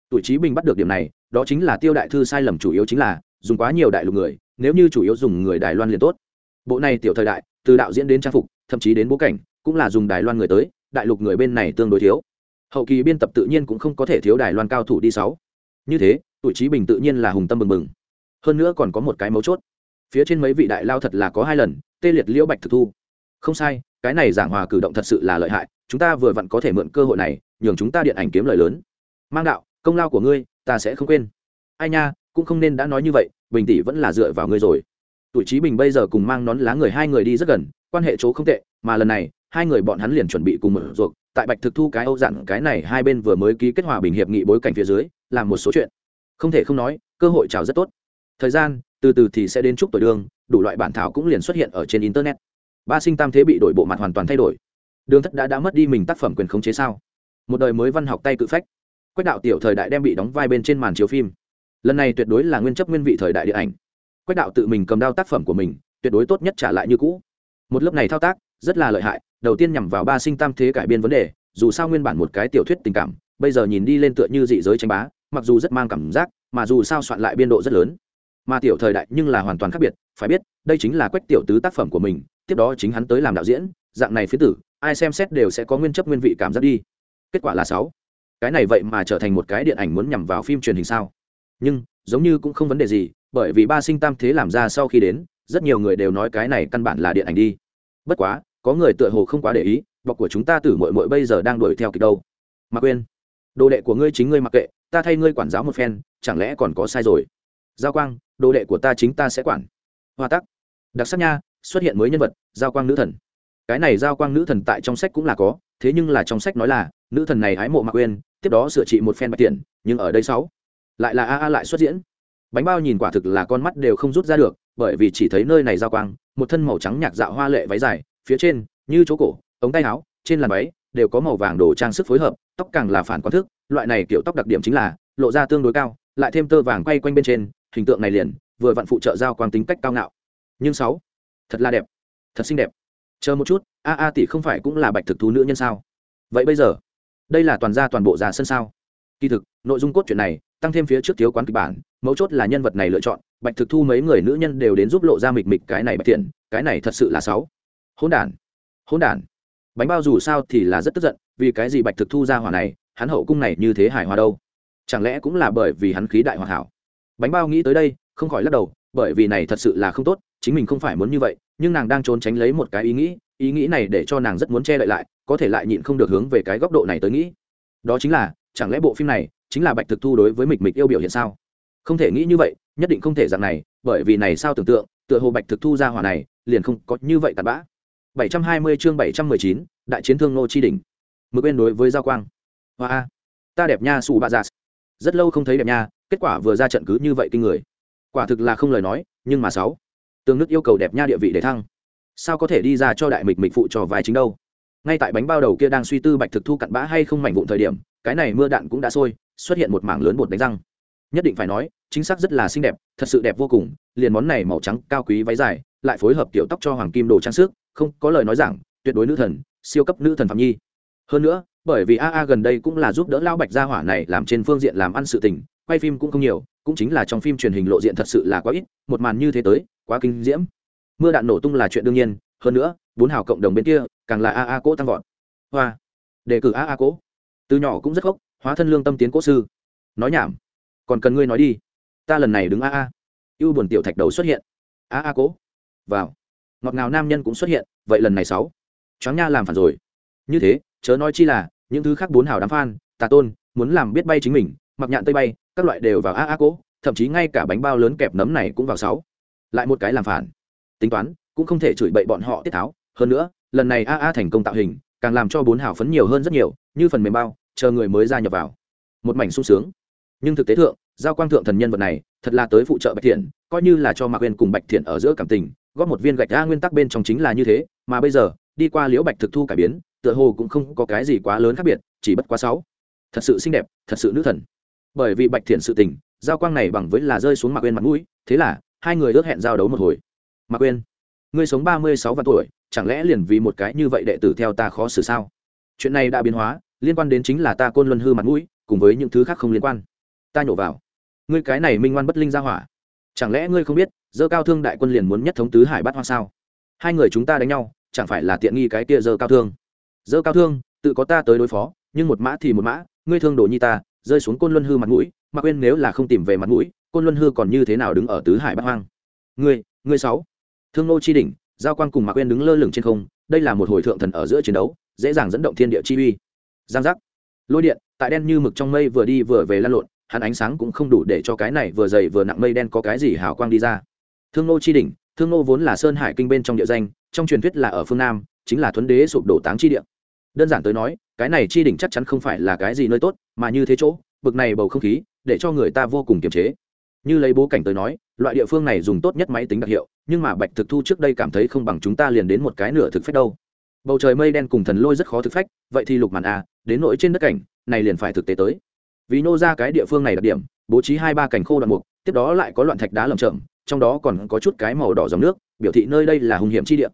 Tuổi trí bình bắt được điểm này đó chính là tiêu đại thư sai lầm chủ yếu chính là dùng quá nhiều đại lục người, nếu như chủ yếu dùng người đài loan liền tốt. Bộ này tiểu thời đại, từ đạo diễn đến trang phục, thậm chí đến bố cảnh, cũng là dùng đài loan người tới, đại lục người bên này tương đối thiếu. Hậu kỳ biên tập tự nhiên cũng không có thể thiếu đài loan cao thủ đi sáu. Như thế, tuổi trí bình tự nhiên là hùng tâm mừng mừng hơn nữa còn có một cái mấu chốt. Phía trên mấy vị đại lao thật là có hai lần, tê liệt liễu bạch thực thu. Không sai, cái này giảng hòa cử động thật sự là lợi hại, chúng ta vừa vặn có thể mượn cơ hội này, nhường chúng ta điện ảnh kiếm lời lớn. Mang đạo, công lao của ngươi ta sẽ không quên. Ai nha, cũng không nên đã nói như vậy, bình tỷ vẫn là dựa vào ngươi rồi. Tuổi trí bình bây giờ cùng mang nón lá người hai người đi rất gần, quan hệ chỗ không tệ, mà lần này, hai người bọn hắn liền chuẩn bị cùng mở ruột tại bạch thực thu cái âu dặn cái này hai bên vừa mới ký kết hòa bình hiệp nghị bối cảnh phía dưới, làm một số chuyện. Không thể không nói, cơ hội chào rất tốt. Thời gian, từ từ thì sẽ đến chúc tuổi đường, đủ loại bản thảo cũng liền xuất hiện ở trên internet. Ba sinh tam thế bị đổi bộ mặt hoàn toàn thay đổi. Đường thất đã đã mất đi mình tác phẩm quyền khống chế sao? Một đời mới văn học tay cự phách quách đạo tiểu thời đại đem bị đóng vai bên trên màn chiếu phim. Lần này tuyệt đối là nguyên chấp nguyên vị thời đại điện ảnh. Quách đạo tự mình cầm đao tác phẩm của mình, tuyệt đối tốt nhất trả lại như cũ. Một lớp này thao tác, rất là lợi hại, đầu tiên nhằm vào ba sinh tam thế cải biên vấn đề, dù sao nguyên bản một cái tiểu thuyết tình cảm, bây giờ nhìn đi lên tựa như dị giới tranh bá, mặc dù rất mang cảm giác, mà dù sao soạn lại biên độ rất lớn. Mà tiểu thời đại nhưng là hoàn toàn khác biệt, phải biết, đây chính là quách tiểu tứ tác phẩm của mình, tiếp đó chính hắn tới làm đạo diễn, dạng này phía tử, ai xem xét đều sẽ có nguyên chấp nguyên vị cảm giác đi. Kết quả là sáu cái này vậy mà trở thành một cái điện ảnh muốn nhằm vào phim truyền hình sao? Nhưng, giống như cũng không vấn đề gì, bởi vì ba sinh tam thế làm ra sau khi đến, rất nhiều người đều nói cái này căn bản là điện ảnh đi. Bất quá, có người tựa hồ không quá để ý, bọc của chúng ta tử mội mội bây giờ đang đuổi theo kịch đâu. Mà quên, đồ đệ của ngươi chính ngươi mặc kệ, ta thay ngươi quản giáo một phen, chẳng lẽ còn có sai rồi? Giao quang, đồ đệ của ta chính ta sẽ quản. Hoa tắc. Đặc sắc nha, xuất hiện mới nhân vật, giao quang nữ thần. Cái này giao quang nữ thần tại trong sách cũng là có, thế nhưng là trong sách nói là, nữ thần này hái mộ mạc quên tiếp đó sửa trị một phen bạch tiền nhưng ở đây sáu, lại là a a lại xuất diễn. Bánh bao nhìn quả thực là con mắt đều không rút ra được, bởi vì chỉ thấy nơi này giao quang, một thân màu trắng nhạc dạo hoa lệ váy dài, phía trên, như chỗ cổ, ống tay áo, trên làn váy, đều có màu vàng đồ trang sức phối hợp, tóc càng là phản quan thức, loại này kiểu tóc đặc điểm chính là, lộ ra tương đối cao, lại thêm tơ vàng quay quanh bên trên, hình tượng này liền, vừa vặn phụ trợ giao quang tính cách cao ngạo. Nhưng sáu, thật là đẹp, thật xinh đẹp. Chờ một chút, a a tỷ không phải cũng là bạch thực thú nữ nhân sao? Vậy bây giờ đây là toàn gia toàn bộ già sân sao? Kỳ thực, nội dung cốt truyện này tăng thêm phía trước thiếu quán kịch bản, mấu chốt là nhân vật này lựa chọn, bạch thực thu mấy người nữ nhân đều đến giúp lộ ra mịch mịch cái này bạch thiện, cái này thật sự là sáu hỗn đản hỗn đản. Bánh bao dù sao thì là rất tức giận, vì cái gì bạch thực thu ra hỏa này, hắn hậu cung này như thế hài hòa đâu? Chẳng lẽ cũng là bởi vì hắn khí đại hòa hảo bánh bao nghĩ tới đây, không khỏi lắc đầu, bởi vì này thật sự là không tốt, chính mình không phải muốn như vậy nhưng nàng đang trốn tránh lấy một cái ý nghĩ ý nghĩ này để cho nàng rất muốn che đậy lại có thể lại nhịn không được hướng về cái góc độ này tới nghĩ. Đó chính là chẳng lẽ bộ phim này chính là bạch thực thu đối với mịch mịch yêu biểu hiện sao? Không thể nghĩ như vậy nhất định không thể dạng này bởi vì này sao tưởng tượng tựa hồ bạch thực thu ra hỏa này liền không có như vậy tạt bã. 720 chương 719, đại chiến thương nô chi đỉnh. Mực bên đối với giao quang. Hoa ta đẹp nha sù bà già. rất lâu không thấy đẹp nha kết quả vừa ra trận cứ như vậy kinh người. Quả thực là không lời nói nhưng mà sáu tương nước yêu cầu đẹp nha địa vị để thăng. Sao có thể đi ra cho đại mịch mịch phụ trò vài chính đâu? Ngay tại bánh bao đầu kia đang suy tư bạch thực thu cặn bã hay không mảnh vụn thời điểm, cái này mưa đạn cũng đã sôi, xuất hiện một mảng lớn bột đánh răng. Nhất định phải nói, chính xác rất là xinh đẹp, thật sự đẹp vô cùng, liền món này màu trắng cao quý váy dài, lại phối hợp kiểu tóc cho hoàng kim đồ trang sức, không có lời nói rằng tuyệt đối nữ thần, siêu cấp nữ thần phạm nhi. Hơn nữa, bởi vì AA gần đây cũng là giúp đỡ lao bạch gia hỏa này làm trên phương diện làm ăn sự tình, quay phim cũng không nhiều cũng chính là trong phim truyền hình lộ diện thật sự là quá ít, một màn như thế tới, quá kinh diễm. Mưa đạn nổ tung là chuyện đương nhiên, hơn nữa, bốn hào cộng đồng bên kia, càng là a a cỗ tăng vọt. Hoa. Đề cử a a cỗ. Từ nhỏ cũng rất khóc hóa thân lương tâm tiến cỗ sư. Nói nhảm. Còn cần ngươi nói đi. Ta lần này đứng a a. Ưu buồn tiểu thạch đầu xuất hiện. A a cỗ. Vào. Ngọt ngào nam nhân cũng xuất hiện, vậy lần này sáu. Choáng nha làm phản rồi. Như thế, chớ nói chi là, những thứ khác bốn hào đám phan tà tôn, muốn làm biết bay chính mình mặc nhạn tây bay, các loại đều vào a a cỗ, thậm chí ngay cả bánh bao lớn kẹp nấm này cũng vào sáu. Lại một cái làm phản. Tính toán, cũng không thể chửi bậy bọn họ tiết tháo. Hơn nữa, lần này a a thành công tạo hình, càng làm cho bốn hào phấn nhiều hơn rất nhiều, như phần mềm bao, chờ người mới gia nhập vào. Một mảnh sung sướng. Nhưng thực tế thượng, giao quang thượng thần nhân vật này, thật là tới phụ trợ bạch thiện, coi như là cho mạc quên cùng bạch thiện ở giữa cảm tình, góp một viên gạch a nguyên tắc bên trong chính là như thế, mà bây giờ, đi qua liễu bạch thực thu cải biến, tựa hồ cũng không có cái gì quá lớn khác biệt, chỉ bất quá sáu. Thật sự xinh đẹp, thật sự nữ thần bởi vì bạch thiện sự tình, giao quang này bằng với là rơi xuống mạc quên mặt mũi, thế là hai người ước hẹn giao đấu một hồi. Mạc quên ngươi sống ba mươi sáu vạn tuổi, chẳng lẽ liền vì một cái như vậy đệ tử theo ta khó xử sao? Chuyện này đã biến hóa, liên quan đến chính là ta côn luân hư mặt mũi, cùng với những thứ khác không liên quan. Ta nhổ vào. Ngươi cái này minh ngoan bất linh ra hỏa. Chẳng lẽ ngươi không biết, dơ cao thương đại quân liền muốn nhất thống tứ hải bắt hoa sao? Hai người chúng ta đánh nhau, chẳng phải là tiện nghi cái kia dơ cao thương? Dơ cao thương, tự có ta tới đối phó, nhưng một mã thì một mã, ngươi thương đồ nhi ta rơi xuống côn luân hư mặt mũi mà quên nếu là không tìm về mặt mũi côn luân hư còn như thế nào đứng ở tứ hải bắc hoang? Người, người sáu. Thương nô chi đỉnh giao quang cùng mạc quên đứng lơ lửng trên không đây là một hồi thượng thần ở giữa chiến đấu dễ dàng dẫn động thiên địa chi uy. Giang giác. Lôi điện tại đen như mực trong mây vừa đi vừa về lan lộn hắn ánh sáng cũng không đủ để cho cái này vừa dày vừa nặng mây đen có cái gì hào quang đi ra. Thương nô chi đỉnh thương nô vốn là sơn hải kinh bên trong địa danh trong truyền thuyết là ở phương nam chính là thuấn đế sụp đổ táng chi địa. Đơn giản tới nói cái này chi đỉnh chắc chắn không phải là cái gì nơi tốt, mà như thế chỗ, bực này bầu không khí, để cho người ta vô cùng kiềm chế. Như lấy bố cảnh tới nói, loại địa phương này dùng tốt nhất máy tính đặc hiệu, nhưng mà bạch thực thu trước đây cảm thấy không bằng chúng ta liền đến một cái nửa thực phách đâu. Bầu trời mây đen cùng thần lôi rất khó thực phách, vậy thì lục màn a à, đến nỗi trên đất cảnh, này liền phải thực tế tới. Vì nô ra cái địa phương này đặc điểm, bố trí hai ba cảnh khô đoạn mục, tiếp đó lại có loạn thạch đá lầm chậm trong đó còn có chút cái màu đỏ dòng nước, biểu thị nơi đây là hùng hiểm chi địa.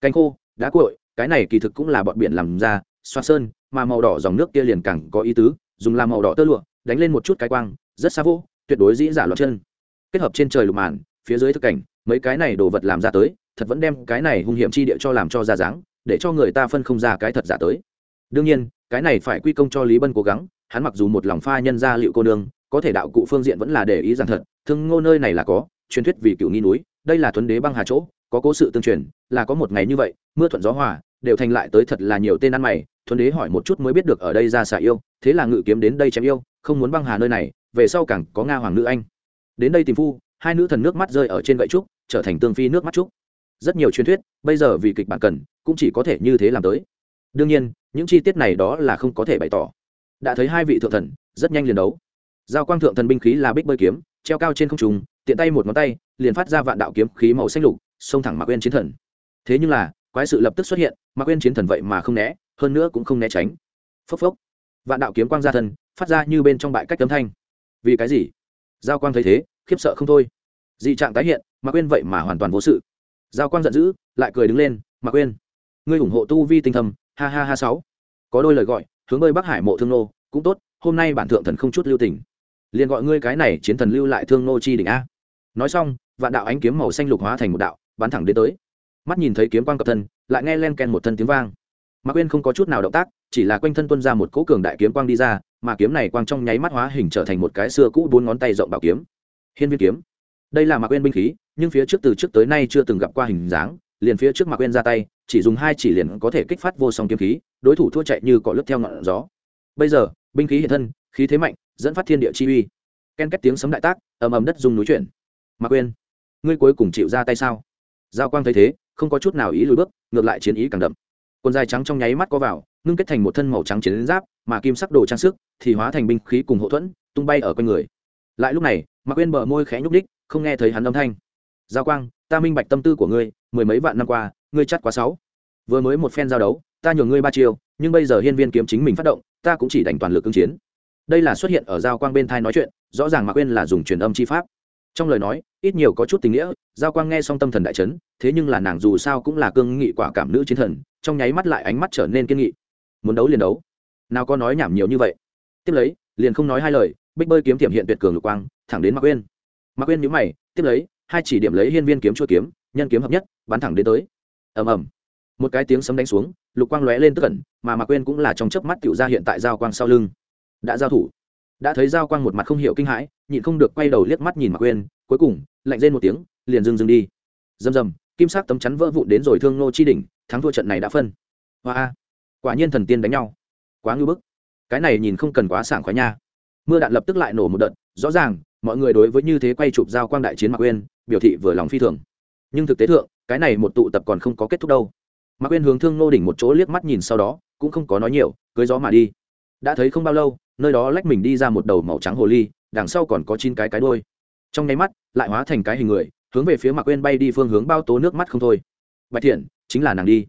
Canh khô, đá cội cái này kỳ thực cũng là bọn biển làm ra, xoa sơn mà màu đỏ dòng nước kia liền càng có ý tứ, dùng làm màu đỏ tơ lụa, đánh lên một chút cái quang, rất xa vô, tuyệt đối dĩ giả loạt chân. Kết hợp trên trời lục màn, phía dưới thực cảnh, mấy cái này đồ vật làm ra tới, thật vẫn đem cái này hung hiểm chi địa cho làm cho ra dáng, để cho người ta phân không ra cái thật giả tới. Đương nhiên, cái này phải quy công cho lý bân cố gắng, hắn mặc dù một lòng pha nhân ra liệu cô nương, có thể đạo cụ phương diện vẫn là để ý rằng thật, thương ngô nơi này là có, truyền thuyết vì cựu nghi núi, đây là tuấn đế băng hà chỗ, có cố sự tương truyền, là có một ngày như vậy, mưa thuận gió hòa, đều thành lại tới thật là nhiều tên ăn mày thuần đế hỏi một chút mới biết được ở đây ra xạ yêu, thế là ngự kiếm đến đây chém yêu, không muốn băng hà nơi này, về sau càng có nga hoàng nữ anh. Đến đây tìm phu, hai nữ thần nước mắt rơi ở trên gậy trúc, trở thành tương phi nước mắt trúc. Rất nhiều truyền thuyết, bây giờ vì kịch bản cần, cũng chỉ có thể như thế làm tới. Đương nhiên, những chi tiết này đó là không có thể bày tỏ. Đã thấy hai vị thượng thần, rất nhanh liền đấu. Giao quang thượng thần binh khí là bích bơi kiếm, treo cao trên không trùng tiện tay một ngón tay, liền phát ra vạn đạo kiếm khí màu xanh lục, xông thẳng mạc quên chiến thần. Thế nhưng là, quái sự lập tức xuất hiện, mạc quên chiến thần vậy mà không né hơn nữa cũng không né tránh. Phốc phốc. Vạn đạo kiếm quang ra thân, phát ra như bên trong bãi cách tấm thanh. Vì cái gì? Giao quang thấy thế, khiếp sợ không thôi. Dị trạng tái hiện, mà quên vậy mà hoàn toàn vô sự. Giao quang giận dữ, lại cười đứng lên, mà quên, ngươi ủng hộ tu vi tinh thầm ha ha ha sáu. Có đôi lời gọi, hướng bơi bắc hải mộ thương nô, cũng tốt, hôm nay bản thượng thần không chút lưu tình. Liền gọi ngươi cái này chiến thần lưu lại thương nô chi đỉnh a. Nói xong, vạn đạo ánh kiếm màu xanh lục hóa thành một đạo, bắn thẳng đến tới. Mắt nhìn thấy kiếm quang cập thân, lại nghe len ken một thân tiếng vang mạc quên không có chút nào động tác, chỉ là quanh thân tuân ra một cỗ cường đại kiếm quang đi ra, mà kiếm này quang trong nháy mắt hóa hình trở thành một cái xưa cũ bốn ngón tay rộng bảo kiếm. Hiên viên kiếm. Đây là mạc quên binh khí, nhưng phía trước từ trước tới nay chưa từng gặp qua hình dáng, liền phía trước mạc quên ra tay, chỉ dùng hai chỉ liền có thể kích phát vô song kiếm khí, đối thủ thua chạy như cỏ lướt theo ngọn gió. Bây giờ, binh khí hiện thân, khí thế mạnh, dẫn phát thiên địa chi uy. Ken két tiếng sấm đại tác, ầm ầm đất dùng núi chuyển. Mạc quên, ngươi cuối cùng chịu ra tay sao? Giao quang thấy thế, không có chút nào ý lùi bước, ngược lại chiến ý càng đậm quần dài trắng trong nháy mắt có vào, ngưng kết thành một thân màu trắng chiến giáp, mà kim sắc đồ trang sức thì hóa thành binh khí cùng hậu thuẫn, tung bay ở quanh người. Lại lúc này, mạc quên bờ môi khẽ nhúc đích không nghe thấy hắn âm thanh. Giao quang, ta minh bạch tâm tư của ngươi, mười mấy vạn năm qua, ngươi chắt quá sáu. Vừa mới một phen giao đấu, ta nhường ngươi ba chiêu, nhưng bây giờ hiên viên kiếm chính mình phát động, ta cũng chỉ đành toàn lực ứng chiến. Đây là xuất hiện ở giao quang bên thai nói chuyện, rõ ràng mạc quên là dùng truyền âm chi pháp trong lời nói, ít nhiều có chút tình nghĩa, giao quang nghe xong tâm thần đại chấn, thế nhưng là nàng dù sao cũng là cương nghị quả cảm nữ chiến thần, trong nháy mắt lại ánh mắt trở nên kiên nghị. Muốn đấu liền đấu. Nào có nói nhảm nhiều như vậy. Tiếp lấy, liền không nói hai lời, bích bơi kiếm tiềm hiện tuyệt cường lục quang, thẳng đến mạc quên mạc quên nhữ mày, tiếp lấy, hai chỉ điểm lấy hiên viên kiếm chua kiếm, nhân kiếm hợp nhất, bắn thẳng đến tới. Ầm ầm. Một cái tiếng sấm đánh xuống, lục quang lóe lên tức cẩn mà mạc quên cũng là trong chớp mắt tiểu ra hiện tại giao quang sau lưng. Đã giao thủ đã thấy giao quang một mặt không hiểu kinh hãi, nhịn không được quay đầu liếc mắt nhìn mạc quên cuối cùng, lạnh rên một tiếng, liền dừng dừng đi. Rầm rầm, kim sắc tấm chắn vỡ vụn đến rồi thương nô chi đỉnh, thắng thua trận này đã phân. Hoa quả nhiên thần tiên đánh nhau. Quá ngưu bức. Cái này nhìn không cần quá sảng khoái nha. Mưa đạn lập tức lại nổ một đợt, rõ ràng, mọi người đối với như thế quay chụp giao quang đại chiến mạc quên biểu thị vừa lòng phi thường. Nhưng thực tế thượng, cái này một tụ tập còn không có kết thúc đâu. Mạc quên hướng thương nô đỉnh một chỗ liếc mắt nhìn sau đó, cũng không có nói nhiều, cưới gió mà đi. Đã thấy không bao lâu nơi đó lách mình đi ra một đầu màu trắng hồ ly, đằng sau còn có chín cái cái đôi trong nháy mắt, lại hóa thành cái hình người, hướng về phía mạc quên bay đi phương hướng bao tố nước mắt không thôi. Bạch thiện, chính là nàng đi.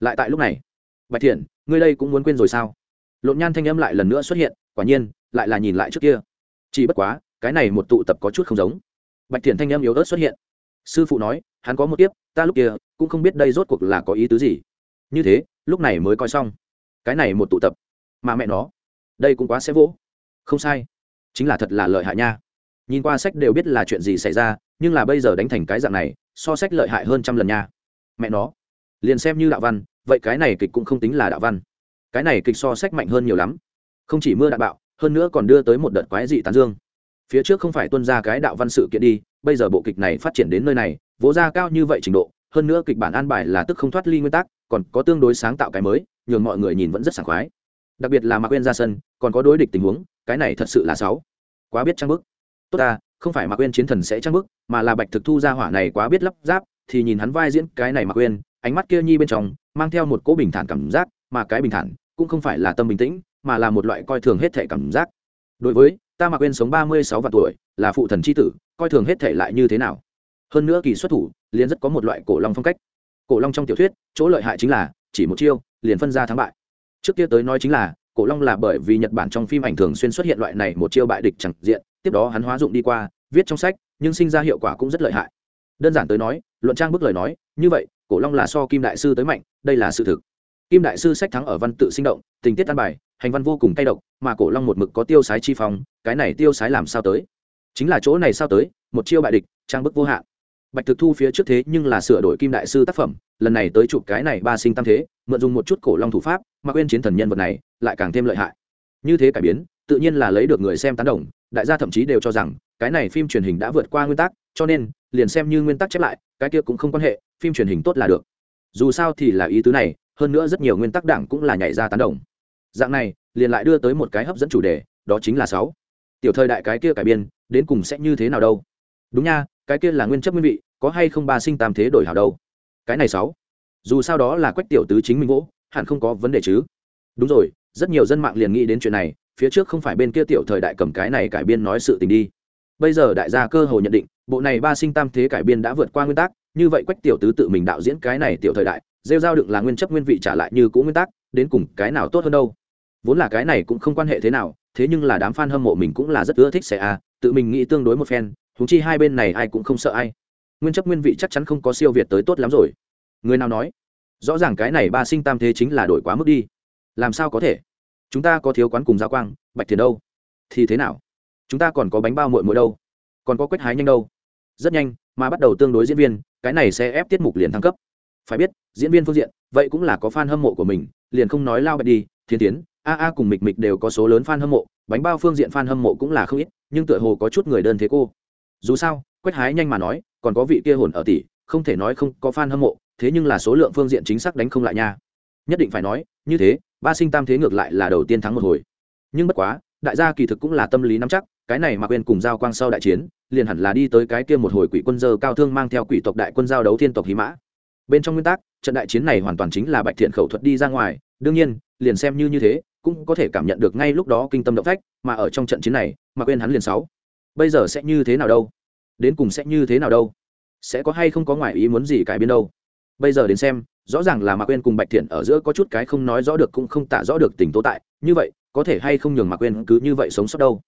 Lại tại lúc này, bạch thiện, ngươi đây cũng muốn quên rồi sao? Lộn nhan thanh âm lại lần nữa xuất hiện, quả nhiên, lại là nhìn lại trước kia. Chỉ bất quá, cái này một tụ tập có chút không giống. Bạch thiện thanh âm yếu ớt xuất hiện. Sư phụ nói, hắn có một tiếp ta lúc kia, cũng không biết đây rốt cuộc là có ý tứ gì. Như thế, lúc này mới coi xong. Cái này một tụ tập, mà mẹ nó đây cũng quá sẽ vỗ. Không sai. Chính là thật là lợi hại nha. Nhìn qua sách đều biết là chuyện gì xảy ra, nhưng là bây giờ đánh thành cái dạng này, so sách lợi hại hơn trăm lần nha. Mẹ nó. Liền xem như đạo văn, vậy cái này kịch cũng không tính là đạo văn. Cái này kịch so sách mạnh hơn nhiều lắm. Không chỉ mưa đạn bạo, hơn nữa còn đưa tới một đợt quái dị tán dương. Phía trước không phải tuân ra cái đạo văn sự kiện đi, bây giờ bộ kịch này phát triển đến nơi này, vỗ ra cao như vậy trình độ, hơn nữa kịch bản an bài là tức không thoát ly nguyên tắc, còn có tương đối sáng tạo cái mới, nhường mọi người nhìn vẫn rất sảng khoái đặc biệt là mạc quên ra sân, còn có đối địch tình huống, cái này thật sự là sáu. Quá biết trang bức. Tốt ta, không phải mạc quên chiến thần sẽ trang bức, mà là bạch thực thu ra hỏa này quá biết lắp ráp, thì nhìn hắn vai diễn cái này mạc quên ánh mắt kia nhi bên trong, mang theo một cỗ bình thản cảm giác, mà cái bình thản, cũng không phải là tâm bình tĩnh, mà là một loại coi thường hết thể cảm giác. Đối với, ta mạc quên sống ba mươi sáu vạn tuổi, là phụ thần c h i tử, coi thường hết thể lại như thế nào? Hơn nữa kỳ xuất thủ, liền rất có một loại cổ long phong cách. Cổ long trong tiểu thuyết, chỗ lợi hại chính là, chỉ một chiêu, liền phân ra thắng bại trước kia tới nói chính là, cổ long là bởi vì nhật bản trong phim ảnh thường xuyên xuất hiện loại này một chiêu bại địch chẳng diện, tiếp đó hắn hóa dụng đi qua, viết trong sách, nhưng sinh ra hiệu quả cũng rất lợi hại. Đơn giản tới nói, luận trang bức lời nói, như vậy, cổ long là so kim đại sư tới mạnh, đây là sự thực. Kim đại sư sách thắng ở văn tự sinh động, tình tiết an bài, hành văn vô cùng cay độc, mà cổ long một mực có tiêu sái chi phong, cái này tiêu sái làm sao tới? Chính là chỗ này sao tới, một chiêu bại địch, trang bức vô hạn. Bạch thực thu phía trước thế nhưng là sửa đổi kim đại sư tác phẩm lần này tới chụp cái này ba sinh tam thế, mượn dùng một chút cổ long thủ pháp, mà quên chiến thần nhân vật này lại càng thêm lợi hại. Như thế cải biến, tự nhiên là lấy được người xem tán đồng, đại gia thậm chí đều cho rằng, cái này phim truyền hình đã vượt qua nguyên tắc, cho nên, liền xem như nguyên tắc chép lại, cái kia cũng không quan hệ, phim truyền hình tốt là được. Dù sao thì là ý tứ này, hơn nữa rất nhiều nguyên tắc đảng cũng là nhảy ra tán đồng. Dạng này, liền lại đưa tới một cái hấp dẫn chủ đề, đó chính là sáu. Tiểu thời đại cái kia cải biên, đến cùng sẽ như thế nào đâu? Đúng nha, cái kia là nguyên chất nguyên vị, có hay không ba sinh tam thế đổi hảo đâu? Cái này sáu. Dù sao đó là quách tiểu tứ chính mình vỗ, hẳn không có vấn đề chứ. Đúng rồi, rất nhiều dân mạng liền nghĩ đến chuyện này, phía trước không phải bên kia tiểu thời đại cầm cái này cải biên nói sự tình đi. Bây giờ đại gia cơ hồ nhận định, bộ này ba sinh tam thế cải biên đã vượt qua nguyên tắc, như vậy quách tiểu tứ tự mình đạo diễn cái này tiểu thời đại, rêu giao đựng là nguyên chấp nguyên vị trả lại như cũ nguyên tắc, đến cùng cái nào tốt hơn đâu? Vốn là cái này cũng không quan hệ thế nào, thế nhưng là đám fan hâm mộ mình cũng là rất ưa thích sẽ à tự mình nghĩ tương đối một phen thúng chi hai bên này ai cũng không sợ ai nguyên chấp nguyên vị chắc chắn không có siêu việt tới tốt lắm rồi. Người nào nói? Rõ ràng cái này ba sinh tam thế chính là đổi quá mức đi. Làm sao có thể? Chúng ta có thiếu quán cùng gia quang, bạch thiền đâu? Thì thế nào? Chúng ta còn có bánh bao muội muội đâu? Còn có quét hái nhanh đâu? Rất nhanh, mà bắt đầu tương đối diễn viên, cái này sẽ ép tiết mục liền thăng cấp. Phải biết, diễn viên phương diện, vậy cũng là có fan hâm mộ của mình, liền không nói lao bạch đi, thiên tiến, a a cùng mịch mịch đều có số lớn fan hâm mộ, bánh bao phương diện fan hâm mộ cũng là không ít, nhưng tựa hồ có chút người đơn thế cô dù sao quét hái nhanh mà nói, còn có vị kia hồn ở tỷ, không thể nói không có fan hâm mộ, thế nhưng là số lượng phương diện chính xác đánh không lại nha. Nhất định phải nói, như thế, ba sinh tam thế ngược lại là đầu tiên thắng một hồi. Nhưng bất quá, đại gia kỳ thực cũng là tâm lý nắm chắc, cái này mà quên cùng giao quang sau đại chiến, liền hẳn là đi tới cái kia một hồi quỷ quân dơ cao thương mang theo quỷ tộc đại quân giao đấu thiên tộc hí mã. Bên trong nguyên tắc, trận đại chiến này hoàn toàn chính là bạch thiện khẩu thuật đi ra ngoài, đương nhiên, liền xem như như thế, cũng có thể cảm nhận được ngay lúc đó kinh tâm động phách, mà ở trong trận chiến này, mà quên hắn liền sáu bây giờ sẽ như thế nào đâu? Đến cùng sẽ như thế nào đâu? Sẽ có hay không có ngoại ý muốn gì cải biến đâu? Bây giờ đến xem, rõ ràng là mạc quên cùng bạch thiện ở giữa có chút cái không nói rõ được cũng không tả rõ được tình tố tại. Như vậy, có thể hay không nhường mạc quên cứ như vậy sống sót đâu?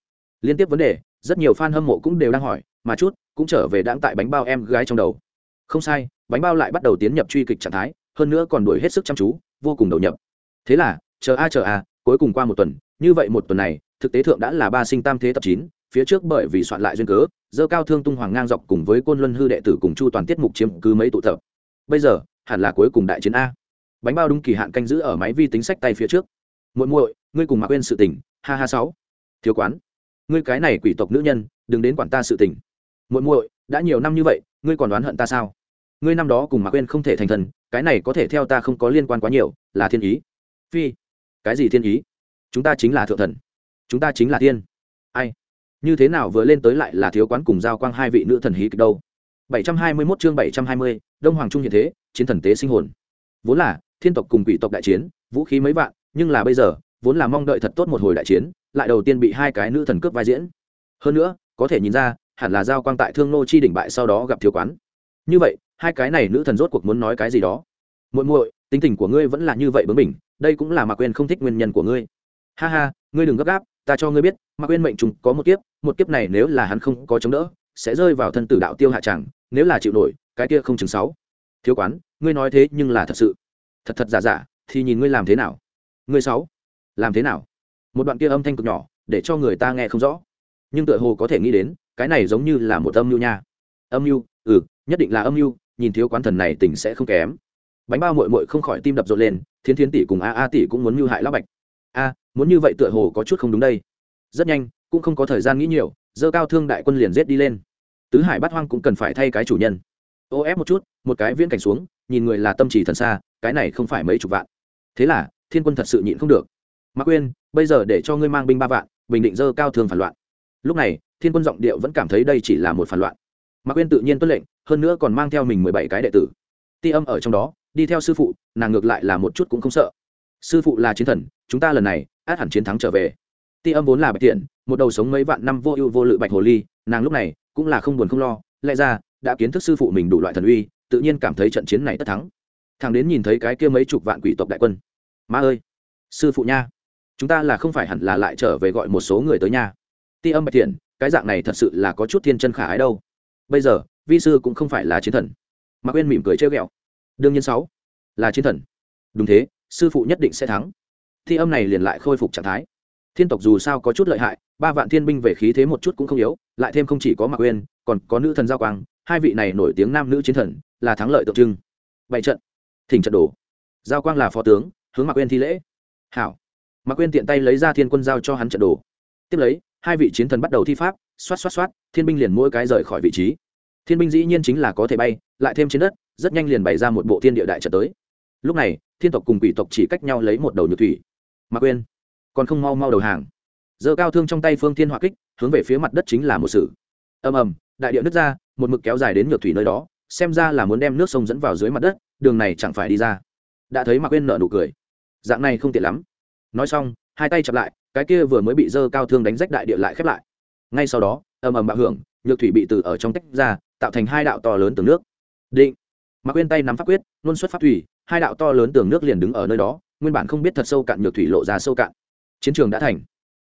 Liên tiếp vấn đề, rất nhiều fan hâm mộ cũng đều đang hỏi, mà chút cũng trở về đáng tại bánh bao em gái trong đầu. Không sai, bánh bao lại bắt đầu tiến nhập truy kịch trạng thái, hơn nữa còn đuổi hết sức chăm chú, vô cùng đầu nhập. Thế là, chờ a chờ a, cuối cùng qua một tuần, như vậy một tuần này, thực tế thượng đã là ba sinh tam thế tập chín phía trước bởi vì soạn lại duyên cớ, dơ cao thương tung hoàng ngang dọc cùng với côn luân hư đệ tử cùng chu toàn tiết mục chiếm cứ mấy tụ tập. Bây giờ, hẳn là cuối cùng đại chiến a. Bánh bao đúng kỳ hạn canh giữ ở máy vi tính sách tay phía trước. Muội muội, ngươi cùng mà quên sự tình, ha ha sáu. Thiếu quán, ngươi cái này quỷ tộc nữ nhân, đừng đến quản ta sự tình. Muội muội, đã nhiều năm như vậy, ngươi còn đoán hận ta sao? Ngươi năm đó cùng mà quên không thể thành thần, cái này có thể theo ta không có liên quan quá nhiều, là thiên ý. Phi, cái gì thiên ý? Chúng ta chính là thượng thần. Chúng ta chính là tiên ai? Như thế nào vừa lên tới lại là thiếu quán cùng giao quang hai vị nữ thần hí kịch đâu? 721 chương 720, đông hoàng trung hiện thế chiến thần tế sinh hồn. Vốn là thiên tộc cùng quỷ tộc đại chiến vũ khí mấy vạn nhưng là bây giờ vốn là mong đợi thật tốt một hồi đại chiến lại đầu tiên bị hai cái nữ thần cướp vai diễn. Hơn nữa có thể nhìn ra hẳn là giao quang tại thương nô chi đỉnh bại sau đó gặp thiếu quán. Như vậy hai cái này nữ thần rốt cuộc muốn nói cái gì đó? Muội muội tính tình của ngươi vẫn là như vậy bướng bỉnh đây cũng là mà quên không thích nguyên nhân của ngươi. Ha ha ngươi đừng gấp gáp ta cho ngươi biết, mạc Uyên mệnh trùng có một kiếp một kiếp này nếu là hắn không có chống đỡ, sẽ rơi vào thân tử đạo tiêu hạ chẳng, nếu là chịu nổi, cái kia không chừng sáu. Thiếu quán, ngươi nói thế nhưng là thật sự. Thật thật giả giả, thì nhìn ngươi làm thế nào. Ngươi sáu, làm thế nào? Một đoạn kia âm thanh cực nhỏ, để cho người ta nghe không rõ. Nhưng tựa hồ có thể nghĩ đến, cái này giống như là một âm mưu nha. Âm mưu ừ nhất định là âm mưu, nhìn thiếu quán thần này tình sẽ không kém. Bánh bao mội mội không khỏi tim đập rộn lên, thiến thiến tỷ cùng a a tỷ cũng muốn mưu hại lão bạch. A muốn như vậy tựa hồ có chút không đúng đây. Rất nhanh, cũng không có thời gian nghĩ nhiều, dơ cao thương đại quân liền rết đi lên. Tứ hải bát hoang cũng cần phải thay cái chủ nhân. Ô ép một chút, một cái viễn cảnh xuống, nhìn người là tâm chỉ thần xa, cái này không phải mấy chục vạn. Thế là, thiên quân thật sự nhịn không được. Mạc quên bây giờ để cho ngươi mang binh ba vạn, bình định dơ cao thương phản loạn. Lúc này, thiên quân giọng điệu vẫn cảm thấy đây chỉ là một phản loạn. Mạc quên tự nhiên tuân lệnh, hơn nữa còn mang theo mình mười bảy cái đệ tử. Ti âm ở trong đó, đi theo sư phụ, nàng ngược lại là một chút cũng không sợ. Sư phụ là chiến thần, chúng ta lần này át hẳn chiến thắng trở về. Ti âm vốn là bạch tiện, một đầu sống mấy vạn năm vô ưu vô lự bạch hồ ly, nàng lúc này cũng là không buồn không lo, lẽ ra, đã kiến thức sư phụ mình đủ loại thần uy, tự nhiên cảm thấy trận chiến này tất thắng. Thằng đến nhìn thấy cái kia mấy chục vạn quỷ tộc đại quân. Ma ơi, sư phụ nha, chúng ta là không phải hẳn là lại trở về gọi một số người tới nhà ti âm bạch thiện cái dạng này thật sự là có chút thiên chân khả ái đâu. Bây giờ, vi sư cũng không phải là chiến thần. Mà quên mỉm cười trêu ghẹo. Đương nhiên sáu, là chiến thần. Đúng thế, sư phụ nhất định sẽ thắng thi âm này liền lại khôi phục trạng thái. Thiên tộc dù sao có chút lợi hại, ba vạn thiên binh về khí thế một chút cũng không yếu, lại thêm không chỉ có mạc uyên, còn có nữ thần giao quang, hai vị này nổi tiếng nam nữ chiến thần, là thắng lợi tượng trưng. Bảy trận, thỉnh trận đồ giao quang là phó tướng, hướng mạc uyên thi lễ. Hảo. Mạc uyên tiện tay lấy ra thiên quân giao cho hắn trận đồ tiếp lấy, hai vị chiến thần bắt đầu thi pháp, xoát xoát xoát, thiên binh liền mỗi cái rời khỏi vị trí. Thiên binh dĩ nhiên chính là có thể bay, lại thêm trên đất, rất nhanh liền bày ra một bộ thiên địa đại trận tới. Lúc này, thiên tộc cùng quỷ tộc chỉ cách nhau lấy một đầu nhược thủy mạc quên. Còn không mau mau đầu hàng. Giơ cao thương trong tay phương thiên hỏa kích, hướng về phía mặt đất chính là một sự. Ầm ầm, đại địa nứt ra, một mực kéo dài đến ngược thủy nơi đó, xem ra là muốn đem nước sông dẫn vào dưới mặt đất, đường này chẳng phải đi ra. Đã thấy mạc quên nợ nụ cười. Dạng này không tiện lắm. Nói xong, hai tay chặp lại, cái kia vừa mới bị dơ cao thương đánh rách đại địa lại khép lại. Ngay sau đó, ầm ầm bạo hưởng, nhược thủy bị từ ở trong tách ra, tạo thành hai đạo to lớn tường nước. Định. Mạc quên tay nắm pháp quyết, luôn xuất pháp thủy, hai đạo to lớn tường nước liền đứng ở nơi đó nguyên bản không biết thật sâu cạn nhược thủy lộ ra sâu cạn. Chiến trường đã thành.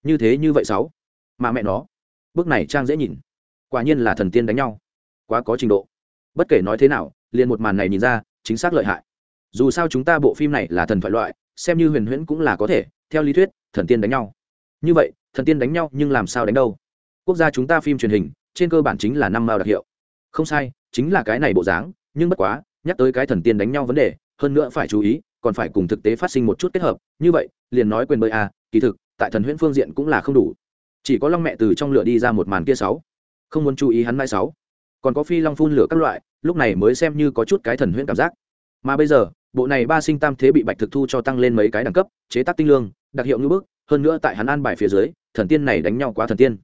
Như thế như vậy sáu. Mà mẹ nó. Bước này trang dễ nhìn. Quả nhiên là thần tiên đánh nhau. Quá có trình độ. Bất kể nói thế nào, liền một màn này nhìn ra, chính xác lợi hại. Dù sao chúng ta bộ phim này là thần thoại loại, xem như huyền huyễn cũng là có thể, theo lý thuyết, thần tiên đánh nhau. Như vậy, thần tiên đánh nhau nhưng làm sao đánh đâu? Quốc gia chúng ta phim truyền hình, trên cơ bản chính là năm mao đặc hiệu. Không sai, chính là cái này bộ dáng, nhưng bất quá, nhắc tới cái thần tiên đánh nhau vấn đề, hơn nữa phải chú ý còn phải cùng thực tế phát sinh một chút kết hợp như vậy liền nói quyền bơi a à, kỳ thực tại thần huyễn phương diện cũng là không đủ. Chỉ có long mẹ từ trong lửa đi ra một màn kia sáu. Không muốn chú ý hắn mai sáu. Còn có phi long phun lửa các loại lúc này mới xem như có chút cái thần huyễn cảm giác. Mà bây giờ bộ này ba sinh tam thế bị bạch thực thu cho tăng lên mấy cái đẳng cấp chế tác tinh lương đặc hiệu như bước hơn nữa tại hắn an bài phía dưới thần tiên này đánh nhau quá thần tiên.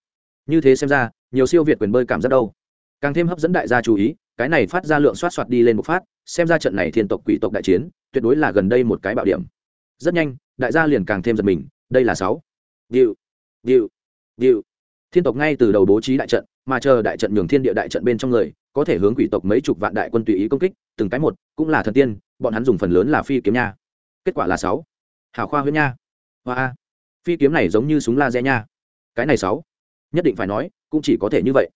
Như thế xem ra nhiều siêu việt quyền bơi cảm giác đâu càng thêm hấp dẫn đại gia chú ý, cái này phát ra lượng xoát xoát đi lên một phát, xem ra trận này thiên tộc quỷ tộc đại chiến, tuyệt đối là gần đây một cái bạo điểm. Rất nhanh, đại gia liền càng thêm giật mình, đây là sáu. Điệu điệu điệu. Thiên tộc ngay từ đầu bố trí đại trận, mà chờ đại trận nhường thiên địa đại trận bên trong người, có thể hướng quỷ tộc mấy chục vạn đại quân tùy ý công kích, từng cái một, cũng là thần tiên, bọn hắn dùng phần lớn là phi kiếm nha. Kết quả là sáu. Hào khoa huyết nha. Hoa phi kiếm này giống như súng laser nha. Cái này sáu. Nhất định phải nói, cũng chỉ có thể như vậy.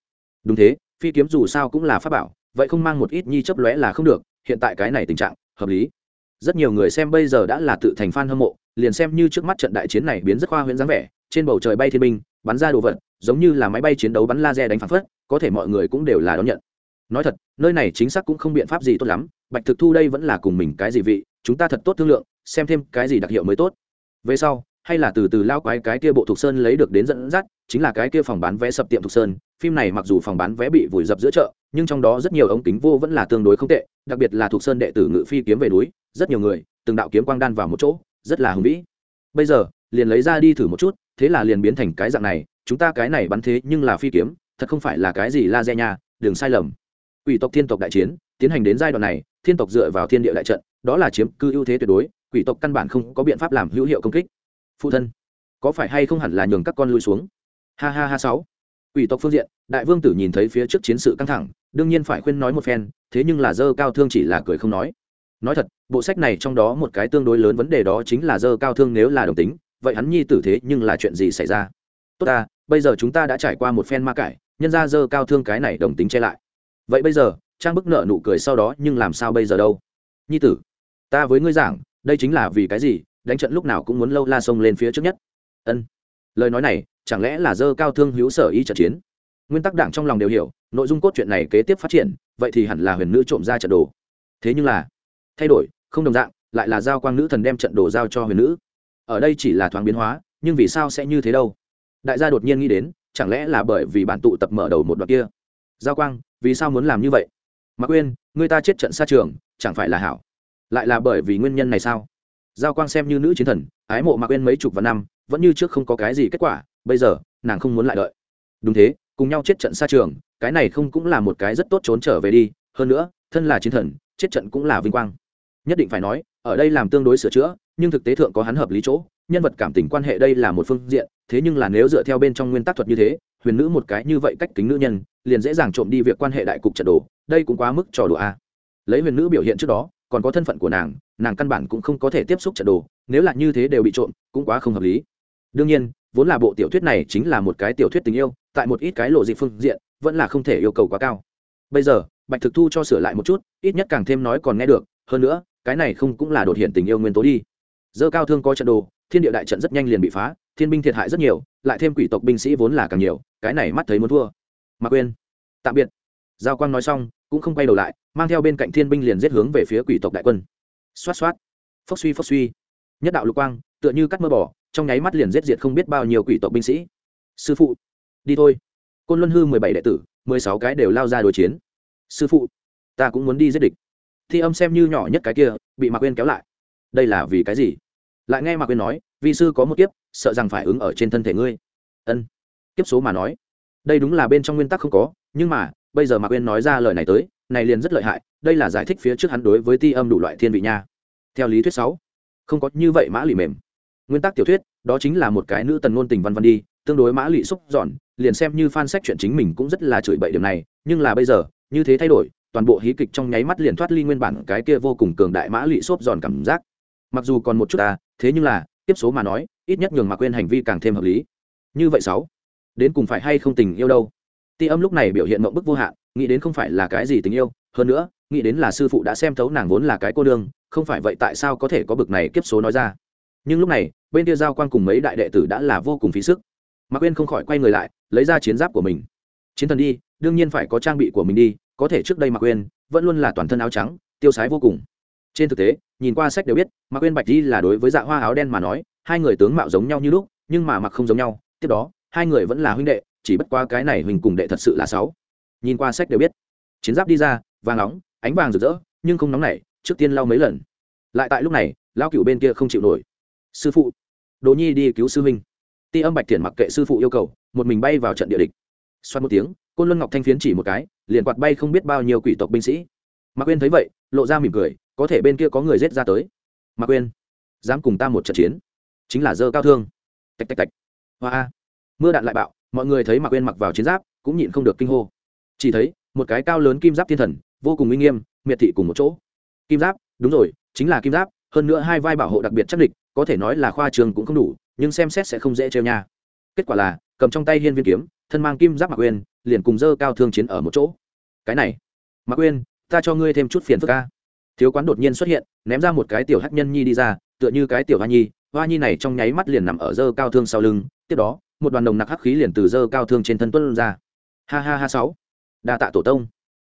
Đúng thế phi kiếm dù sao cũng là pháp bảo, vậy không mang một ít nhi chấp lóe là không được, hiện tại cái này tình trạng, hợp lý. Rất nhiều người xem bây giờ đã là tự thành fan hâm mộ, liền xem như trước mắt trận đại chiến này biến rất khoa huyễn dáng vẻ, trên bầu trời bay thiên binh, bắn ra đồ vật, giống như là máy bay chiến đấu bắn laser đánh phản phất, có thể mọi người cũng đều là đón nhận. Nói thật, nơi này chính xác cũng không biện pháp gì tốt lắm, bạch thực thu đây vẫn là cùng mình cái gì vị, chúng ta thật tốt thương lượng, xem thêm cái gì đặc hiệu mới tốt. Về sau hay là từ từ lao quái cái kia bộ thục sơn lấy được đến dẫn dắt, chính là cái kia phòng bán vé sập tiệm thục sơn. Phim này mặc dù phòng bán vé bị vùi dập giữa chợ, nhưng trong đó rất nhiều ống kính vô vẫn là tương đối không tệ, đặc biệt là thục sơn đệ tử ngự phi kiếm về núi, rất nhiều người, từng đạo kiếm quang đan vào một chỗ, rất là hùng vĩ. Bây giờ, liền lấy ra đi thử một chút, thế là liền biến thành cái dạng này, chúng ta cái này bắn thế nhưng là phi kiếm, thật không phải là cái gì laser nha, đừng sai lầm. Quỷ tộc thiên tộc đại chiến, tiến hành đến giai đoạn này, thiên tộc dựa vào thiên địa đại trận, đó là chiếm cư ưu thế tuyệt đối, quỷ tộc căn bản không có biện pháp làm hữu hiệu công kích phụ thân, có phải hay không hẳn là nhường các con lui xuống? Ha ha ha sáu. Quỷ tộc phương diện, đại vương tử nhìn thấy phía trước chiến sự căng thẳng, đương nhiên phải khuyên nói một phen, thế nhưng là dơ cao thương chỉ là cười không nói. Nói thật, bộ sách này trong đó một cái tương đối lớn vấn đề đó chính là dơ cao thương nếu là đồng tính, vậy hắn nhi tử thế nhưng là chuyện gì xảy ra? Tốt ta, bây giờ chúng ta đã trải qua một phen ma cải, nhân ra dơ cao thương cái này đồng tính che lại. Vậy bây giờ, trang bức nợ nụ cười sau đó, nhưng làm sao bây giờ đâu? Nhi tử, ta với ngươi giảng, đây chính là vì cái gì? Đánh trận lúc nào cũng muốn lâu la sông lên phía trước nhất. Ân. Lời nói này, chẳng lẽ là dơ cao thương hữu sở y trận chiến? Nguyên tắc đảng trong lòng đều hiểu, nội dung cốt truyện này kế tiếp phát triển, vậy thì hẳn là huyền nữ trộm ra trận đồ. Thế nhưng là, thay đổi, không đồng dạng, lại là giao quang nữ thần đem trận đồ giao cho huyền nữ. Ở đây chỉ là thoáng biến hóa, nhưng vì sao sẽ như thế đâu? Đại gia đột nhiên nghĩ đến, chẳng lẽ là bởi vì bản tụ tập mở đầu một đoạn kia? Giao quang, vì sao muốn làm như vậy? Mạc quên người ta chết trận xa trường, chẳng phải là hảo. Lại là bởi vì nguyên nhân này sao? Giao quang xem như nữ chiến thần, ái mộ mạc quên mấy chục và năm, vẫn như trước không có cái gì kết quả, bây giờ, nàng không muốn lại đợi. Đúng thế, cùng nhau chết trận xa trường, cái này không cũng là một cái rất tốt trốn trở về đi, hơn nữa, thân là chiến thần, chết trận cũng là vinh quang. Nhất định phải nói, ở đây làm tương đối sửa chữa, nhưng thực tế thượng có hắn hợp lý chỗ, nhân vật cảm tình quan hệ đây là một phương diện, thế nhưng là nếu dựa theo bên trong nguyên tắc thuật như thế, huyền nữ một cái như vậy cách kính nữ nhân, liền dễ dàng trộm đi việc quan hệ đại cục trận đồ, đây cũng quá mức trò đùa a. Lấy huyền nữ biểu hiện trước đó còn có thân phận của nàng nàng căn bản cũng không có thể tiếp xúc trận đồ, nếu là như thế đều bị trộm, cũng quá không hợp lý. Đương nhiên, vốn là bộ tiểu thuyết này chính là một cái tiểu thuyết tình yêu, tại một ít cái lộ dị phương diện, vẫn là không thể yêu cầu quá cao. Bây giờ, bạch thực thu cho sửa lại một chút, ít nhất càng thêm nói còn nghe được, hơn nữa, cái này không cũng là đột hiện tình yêu nguyên tố đi. Dơ cao thương có trận đồ, thiên địa đại trận rất nhanh liền bị phá, thiên binh thiệt hại rất nhiều, lại thêm quỷ tộc binh sĩ vốn là càng nhiều, cái này mắt thấy muốn thua. Mà quên tạm biệt. Giao quang nói xong, cũng không quay đầu lại mang theo bên cạnh thiên binh liền giết hướng về phía quỷ tộc đại quân. Xoát xoát. Phốc suy phốc suy. Nhất đạo lục quang, tựa như cắt mơ bỏ trong nháy mắt liền giết diệt không biết bao nhiêu quỷ tộc binh sĩ. Sư phụ, đi thôi. Côn luân hư mười bảy đệ tử, mười sáu cái đều lao ra đối chiến. Sư phụ, ta cũng muốn đi giết địch. Thi âm xem như nhỏ nhất cái kia, bị mạc quên kéo lại. Đây là vì cái gì? Lại nghe mạc quên nói vì sư có một kiếp, sợ rằng phải ứng ở trên thân thể ngươi. Ân. Kiếp số mà nói. Đây đúng là bên trong nguyên tắc không có, nhưng mà, bây giờ mạc quên nói ra lời này tới này liền rất lợi hại, đây là giải thích phía trước hắn đối với ti âm đủ loại thiên vị nha. Theo lý thuyết sáu, không có như vậy mã lì mềm. Nguyên tắc tiểu thuyết, đó chính là một cái nữ tần ngôn tình văn văn đi, tương đối mã lì xúc giòn liền xem như fan sách chuyện chính mình cũng rất là chửi bậy điểm này, nhưng là bây giờ, như thế thay đổi, toàn bộ hí kịch trong nháy mắt liền thoát ly nguyên bản cái kia vô cùng cường đại mã lì xốp giòn cảm giác. Mặc dù còn một chút à thế nhưng là, tiếp số mà nói, ít nhất nhường mà quên hành vi càng thêm hợp lý. Như vậy sáu, đến cùng phải hay không tình yêu đâu? Ti âm lúc này biểu hiện mộng bức vô hạn, nghĩ đến không phải là cái gì tình yêu, hơn nữa, nghĩ đến là sư phụ đã xem thấu nàng vốn là cái cô đương không phải vậy tại sao có thể có bực này kiếp số nói ra. Nhưng lúc này, bên kia giao quan cùng mấy đại đệ tử đã là vô cùng phí sức. Mạc quên không khỏi quay người lại, lấy ra chiến giáp của mình. Chiến thần đi, đương nhiên phải có trang bị của mình đi, có thể trước đây mạc quên vẫn luôn là toàn thân áo trắng, tiêu sái vô cùng. Trên thực tế, nhìn qua sách đều biết, mạc quên bạch đi là đối với dạ hoa áo đen mà nói, hai người tướng mạo giống nhau như lúc, nhưng mà mặc không giống nhau, tiếp đó, hai người vẫn là huynh đệ chỉ bất qua cái này huỳnh cùng đệ thật sự là sáu. Nhìn qua sách đều biết. Chiến giáp đi ra, vàng nóng, ánh vàng rực rỡ, nhưng không nóng nảy, trước tiên lau mấy lần. Lại tại lúc này lao cựu bên kia không chịu nổi. Sư phụ. Đồ nhi đi cứu sư huynh. Ti âm bạch thiện mặc kệ sư phụ yêu cầu, một mình bay vào trận địa địch. Xoát một tiếng, côn luân ngọc thanh phiến chỉ một cái, liền quạt bay không biết bao nhiêu quỷ tộc binh sĩ. Mạc quên thấy vậy, lộ ra mỉm cười, có thể bên kia có người rết ra tới. Mạc quên dám cùng ta một trận chiến? Chính là dơ cao thương. Tạch tạch tạch. Hoa mưa đạn lại bạo, mọi người thấy mạc quên mặc vào chiến giáp, cũng nhịn không được kinh hô. Chỉ thấy, một cái cao lớn kim giáp thiên thần, vô cùng uy nghiêm, miệt thị cùng một chỗ. Kim giáp, đúng rồi, chính là kim giáp, hơn nữa hai vai bảo hộ đặc biệt chắc địch, có thể nói là khoa trường cũng không đủ, nhưng xem xét sẽ không dễ treo nha. Kết quả là, cầm trong tay hiên viên kiếm, thân mang kim giáp mạc quên, liền cùng dơ cao thương chiến ở một chỗ. Cái này mạc quên, ta cho ngươi thêm chút phiền phức ca. Thiếu quán đột nhiên xuất hiện, ném ra một cái tiểu hắc nhân nhi đi ra, tựa như cái tiểu hoa nhi hoa nhi này trong nháy mắt liền nằm ở dơ cao thương sau lưng, tiếp đó một đoàn đồng nặc hắc khí liền từ dơ cao thương trên thân tuân ra. Ha ha ha sáu. Đa tạ tổ tông.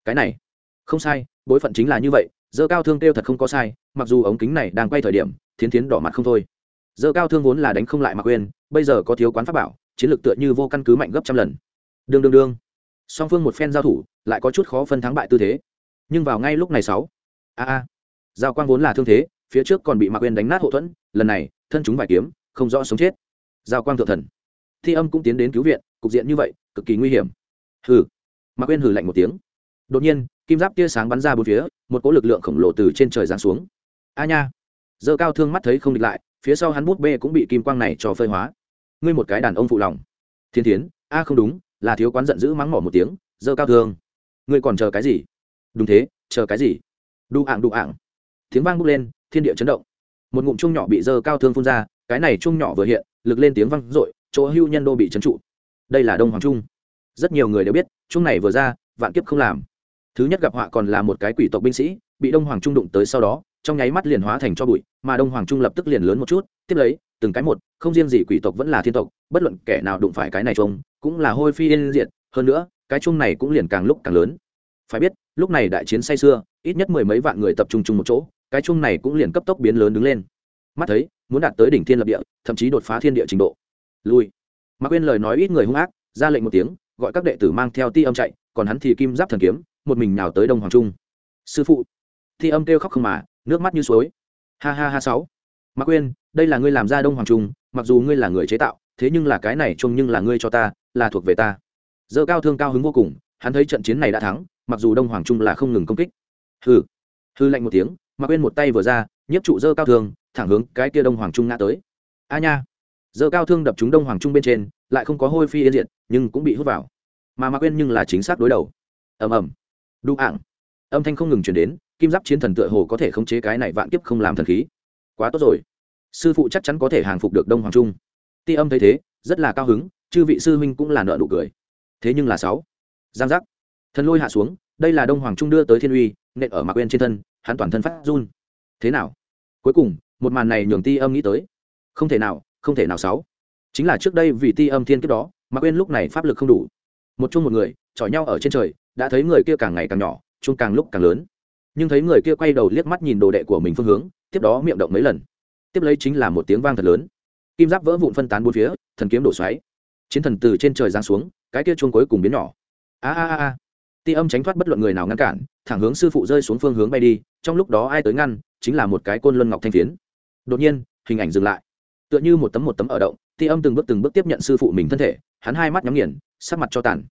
Cái này, không sai, bối phận chính là như vậy, dơ cao thương kêu thật không có sai, mặc dù ống kính này đang quay thời điểm, thiến thiến đỏ mặt không thôi. Dơ cao thương vốn là đánh không lại mạc quên, bây giờ có thiếu quán pháp bảo, chiến lược tựa như vô căn cứ mạnh gấp trăm lần. Đương đương đương. Song phương một phen giao thủ, lại có chút khó phân thắng bại tư thế. Nhưng vào ngay lúc này sáu. A a. Giao quang vốn là thương thế, phía trước còn bị mạc quên đánh nát hậu thuẫn, lần này, thân chúng vài kiếm, không rõ sống chết. Giao quang thượng thần thi âm cũng tiến đến cứu viện, cục diện như vậy, cực kỳ nguy hiểm. Hừ. Mạc quên hừ lạnh một tiếng. Đột nhiên, kim giáp tia sáng bắn ra bốn phía, một cỗ lực lượng khổng lồ từ trên trời giáng xuống. A nha. Dơ cao thương mắt thấy không địch lại, phía sau hắn bút bê cũng bị kim quang này cho phơi hóa. Ngươi một cái đàn ông phụ lòng. Thiên thiến, a không đúng, là thiếu quán giận dữ mắng mỏ một tiếng dơ cao thương. Ngươi còn chờ cái gì? Đúng thế, chờ cái gì? Đu ạng đu ạng. Tiếng vang bốc lên, thiên địa chấn động. Một ngụm chung nhỏ bị dơ cao thương phun ra, cái này chung nhỏ vừa hiện, lực lên tiếng vang i chỗ hưu nhân đô bị trấn trụ. Đây là đông hoàng trung. Rất nhiều người đều biết, chung này vừa ra, vạn kiếp không làm. Thứ nhất gặp họa còn là một cái quỷ tộc binh sĩ, bị đông hoàng trung đụng tới sau đó, trong nháy mắt liền hóa thành cho bụi, mà đông hoàng trung lập tức liền lớn một chút, tiếp lấy, từng cái một, không riêng gì quỷ tộc vẫn là thiên tộc, bất luận kẻ nào đụng phải cái này trông cũng là hôi phi yên diện hơn nữa, cái chung này cũng liền càng lúc càng lớn. Phải biết, lúc này đại chiến say xưa ít nhất mười mấy vạn người tập trung chung một chỗ, cái chung này cũng liền cấp tốc biến lớn đứng lên. Mắt thấy, muốn đạt tới đỉnh thiên lập địa, thậm chí đột phá thiên địa trình độ lui. Mà quên lời nói ít người hung ác, ra lệnh một tiếng, gọi các đệ tử mang theo ti âm chạy, còn hắn thì kim giáp thần kiếm, một mình nào tới đông hoàng trung. Sư phụ. Thi âm kêu khóc không mà, nước mắt như suối. Ha ha ha sáu. Mạc quên, đây là ngươi làm ra đông hoàng trung, mặc dù ngươi là người chế tạo, thế nhưng là cái này chung nhưng là ngươi cho ta, là thuộc về ta. Dơ cao thương cao hứng vô cùng, hắn thấy trận chiến này đã thắng, mặc dù đông hoàng trung là không ngừng công kích. Hừ. Hư lạnh một tiếng mạc quên một tay vừa ra nhiếp trụ dơ cao thương, thẳng hướng cái kia đông hoàng trung ngã tới. A nha giờ cao thương đập chúng đông hoàng trung bên trên, lại không có hôi phi yên diện nhưng cũng bị hút vào. Mà mạc quên nhưng là chính xác đối đầu. Ầm ầm. Đu ạng. Âm thanh không ngừng chuyển đến, kim giáp chiến thần tựa hồ có thể khống chế cái này vạn kiếp không làm thần khí. Quá tốt rồi. Sư phụ chắc chắn có thể hàng phục được đông hoàng trung. Ti âm thấy thế, rất là cao hứng, chư vị sư huynh cũng là nợ nụ cười. Thế nhưng là sáu. Giang giác. Thần lôi hạ xuống, đây là đông hoàng trung đưa tới thiên uy, nện ở mạc quên trên thân, hắn toàn thân phát run. Thế nào? Cuối cùng, một màn này nhường ti âm nghĩ tới. Không thể nào không thể nào sáu. Chính là trước đây vì ti âm thiên kiếp đó, mà quên lúc này pháp lực không đủ. Một chung một người, chọi nhau ở trên trời, đã thấy người kia càng ngày càng nhỏ, chung càng lúc càng lớn. Nhưng thấy người kia quay đầu liếc mắt nhìn đồ đệ của mình phương hướng, tiếp đó miệng động mấy lần. Tiếp lấy chính là một tiếng vang thật lớn. Kim giáp vỡ vụn phân tán bốn phía, thần kiếm đổ xoáy. Chiến thần từ trên trời giáng xuống, cái kia chuông cuối cùng biến nhỏ. A a a a. Ti âm tránh thoát bất luận người nào ngăn cản, thẳng hướng sư phụ rơi xuống phương hướng bay đi, trong lúc đó ai tới ngăn, chính là một cái côn luân ngọc thanh phiến. Đột nhiên, hình ảnh dừng lại tựa như một tấm một tấm ở động thi âm từng bước từng bước tiếp nhận sư phụ mình thân thể hắn hai mắt nhắm nghiền sắc mặt cho tàn.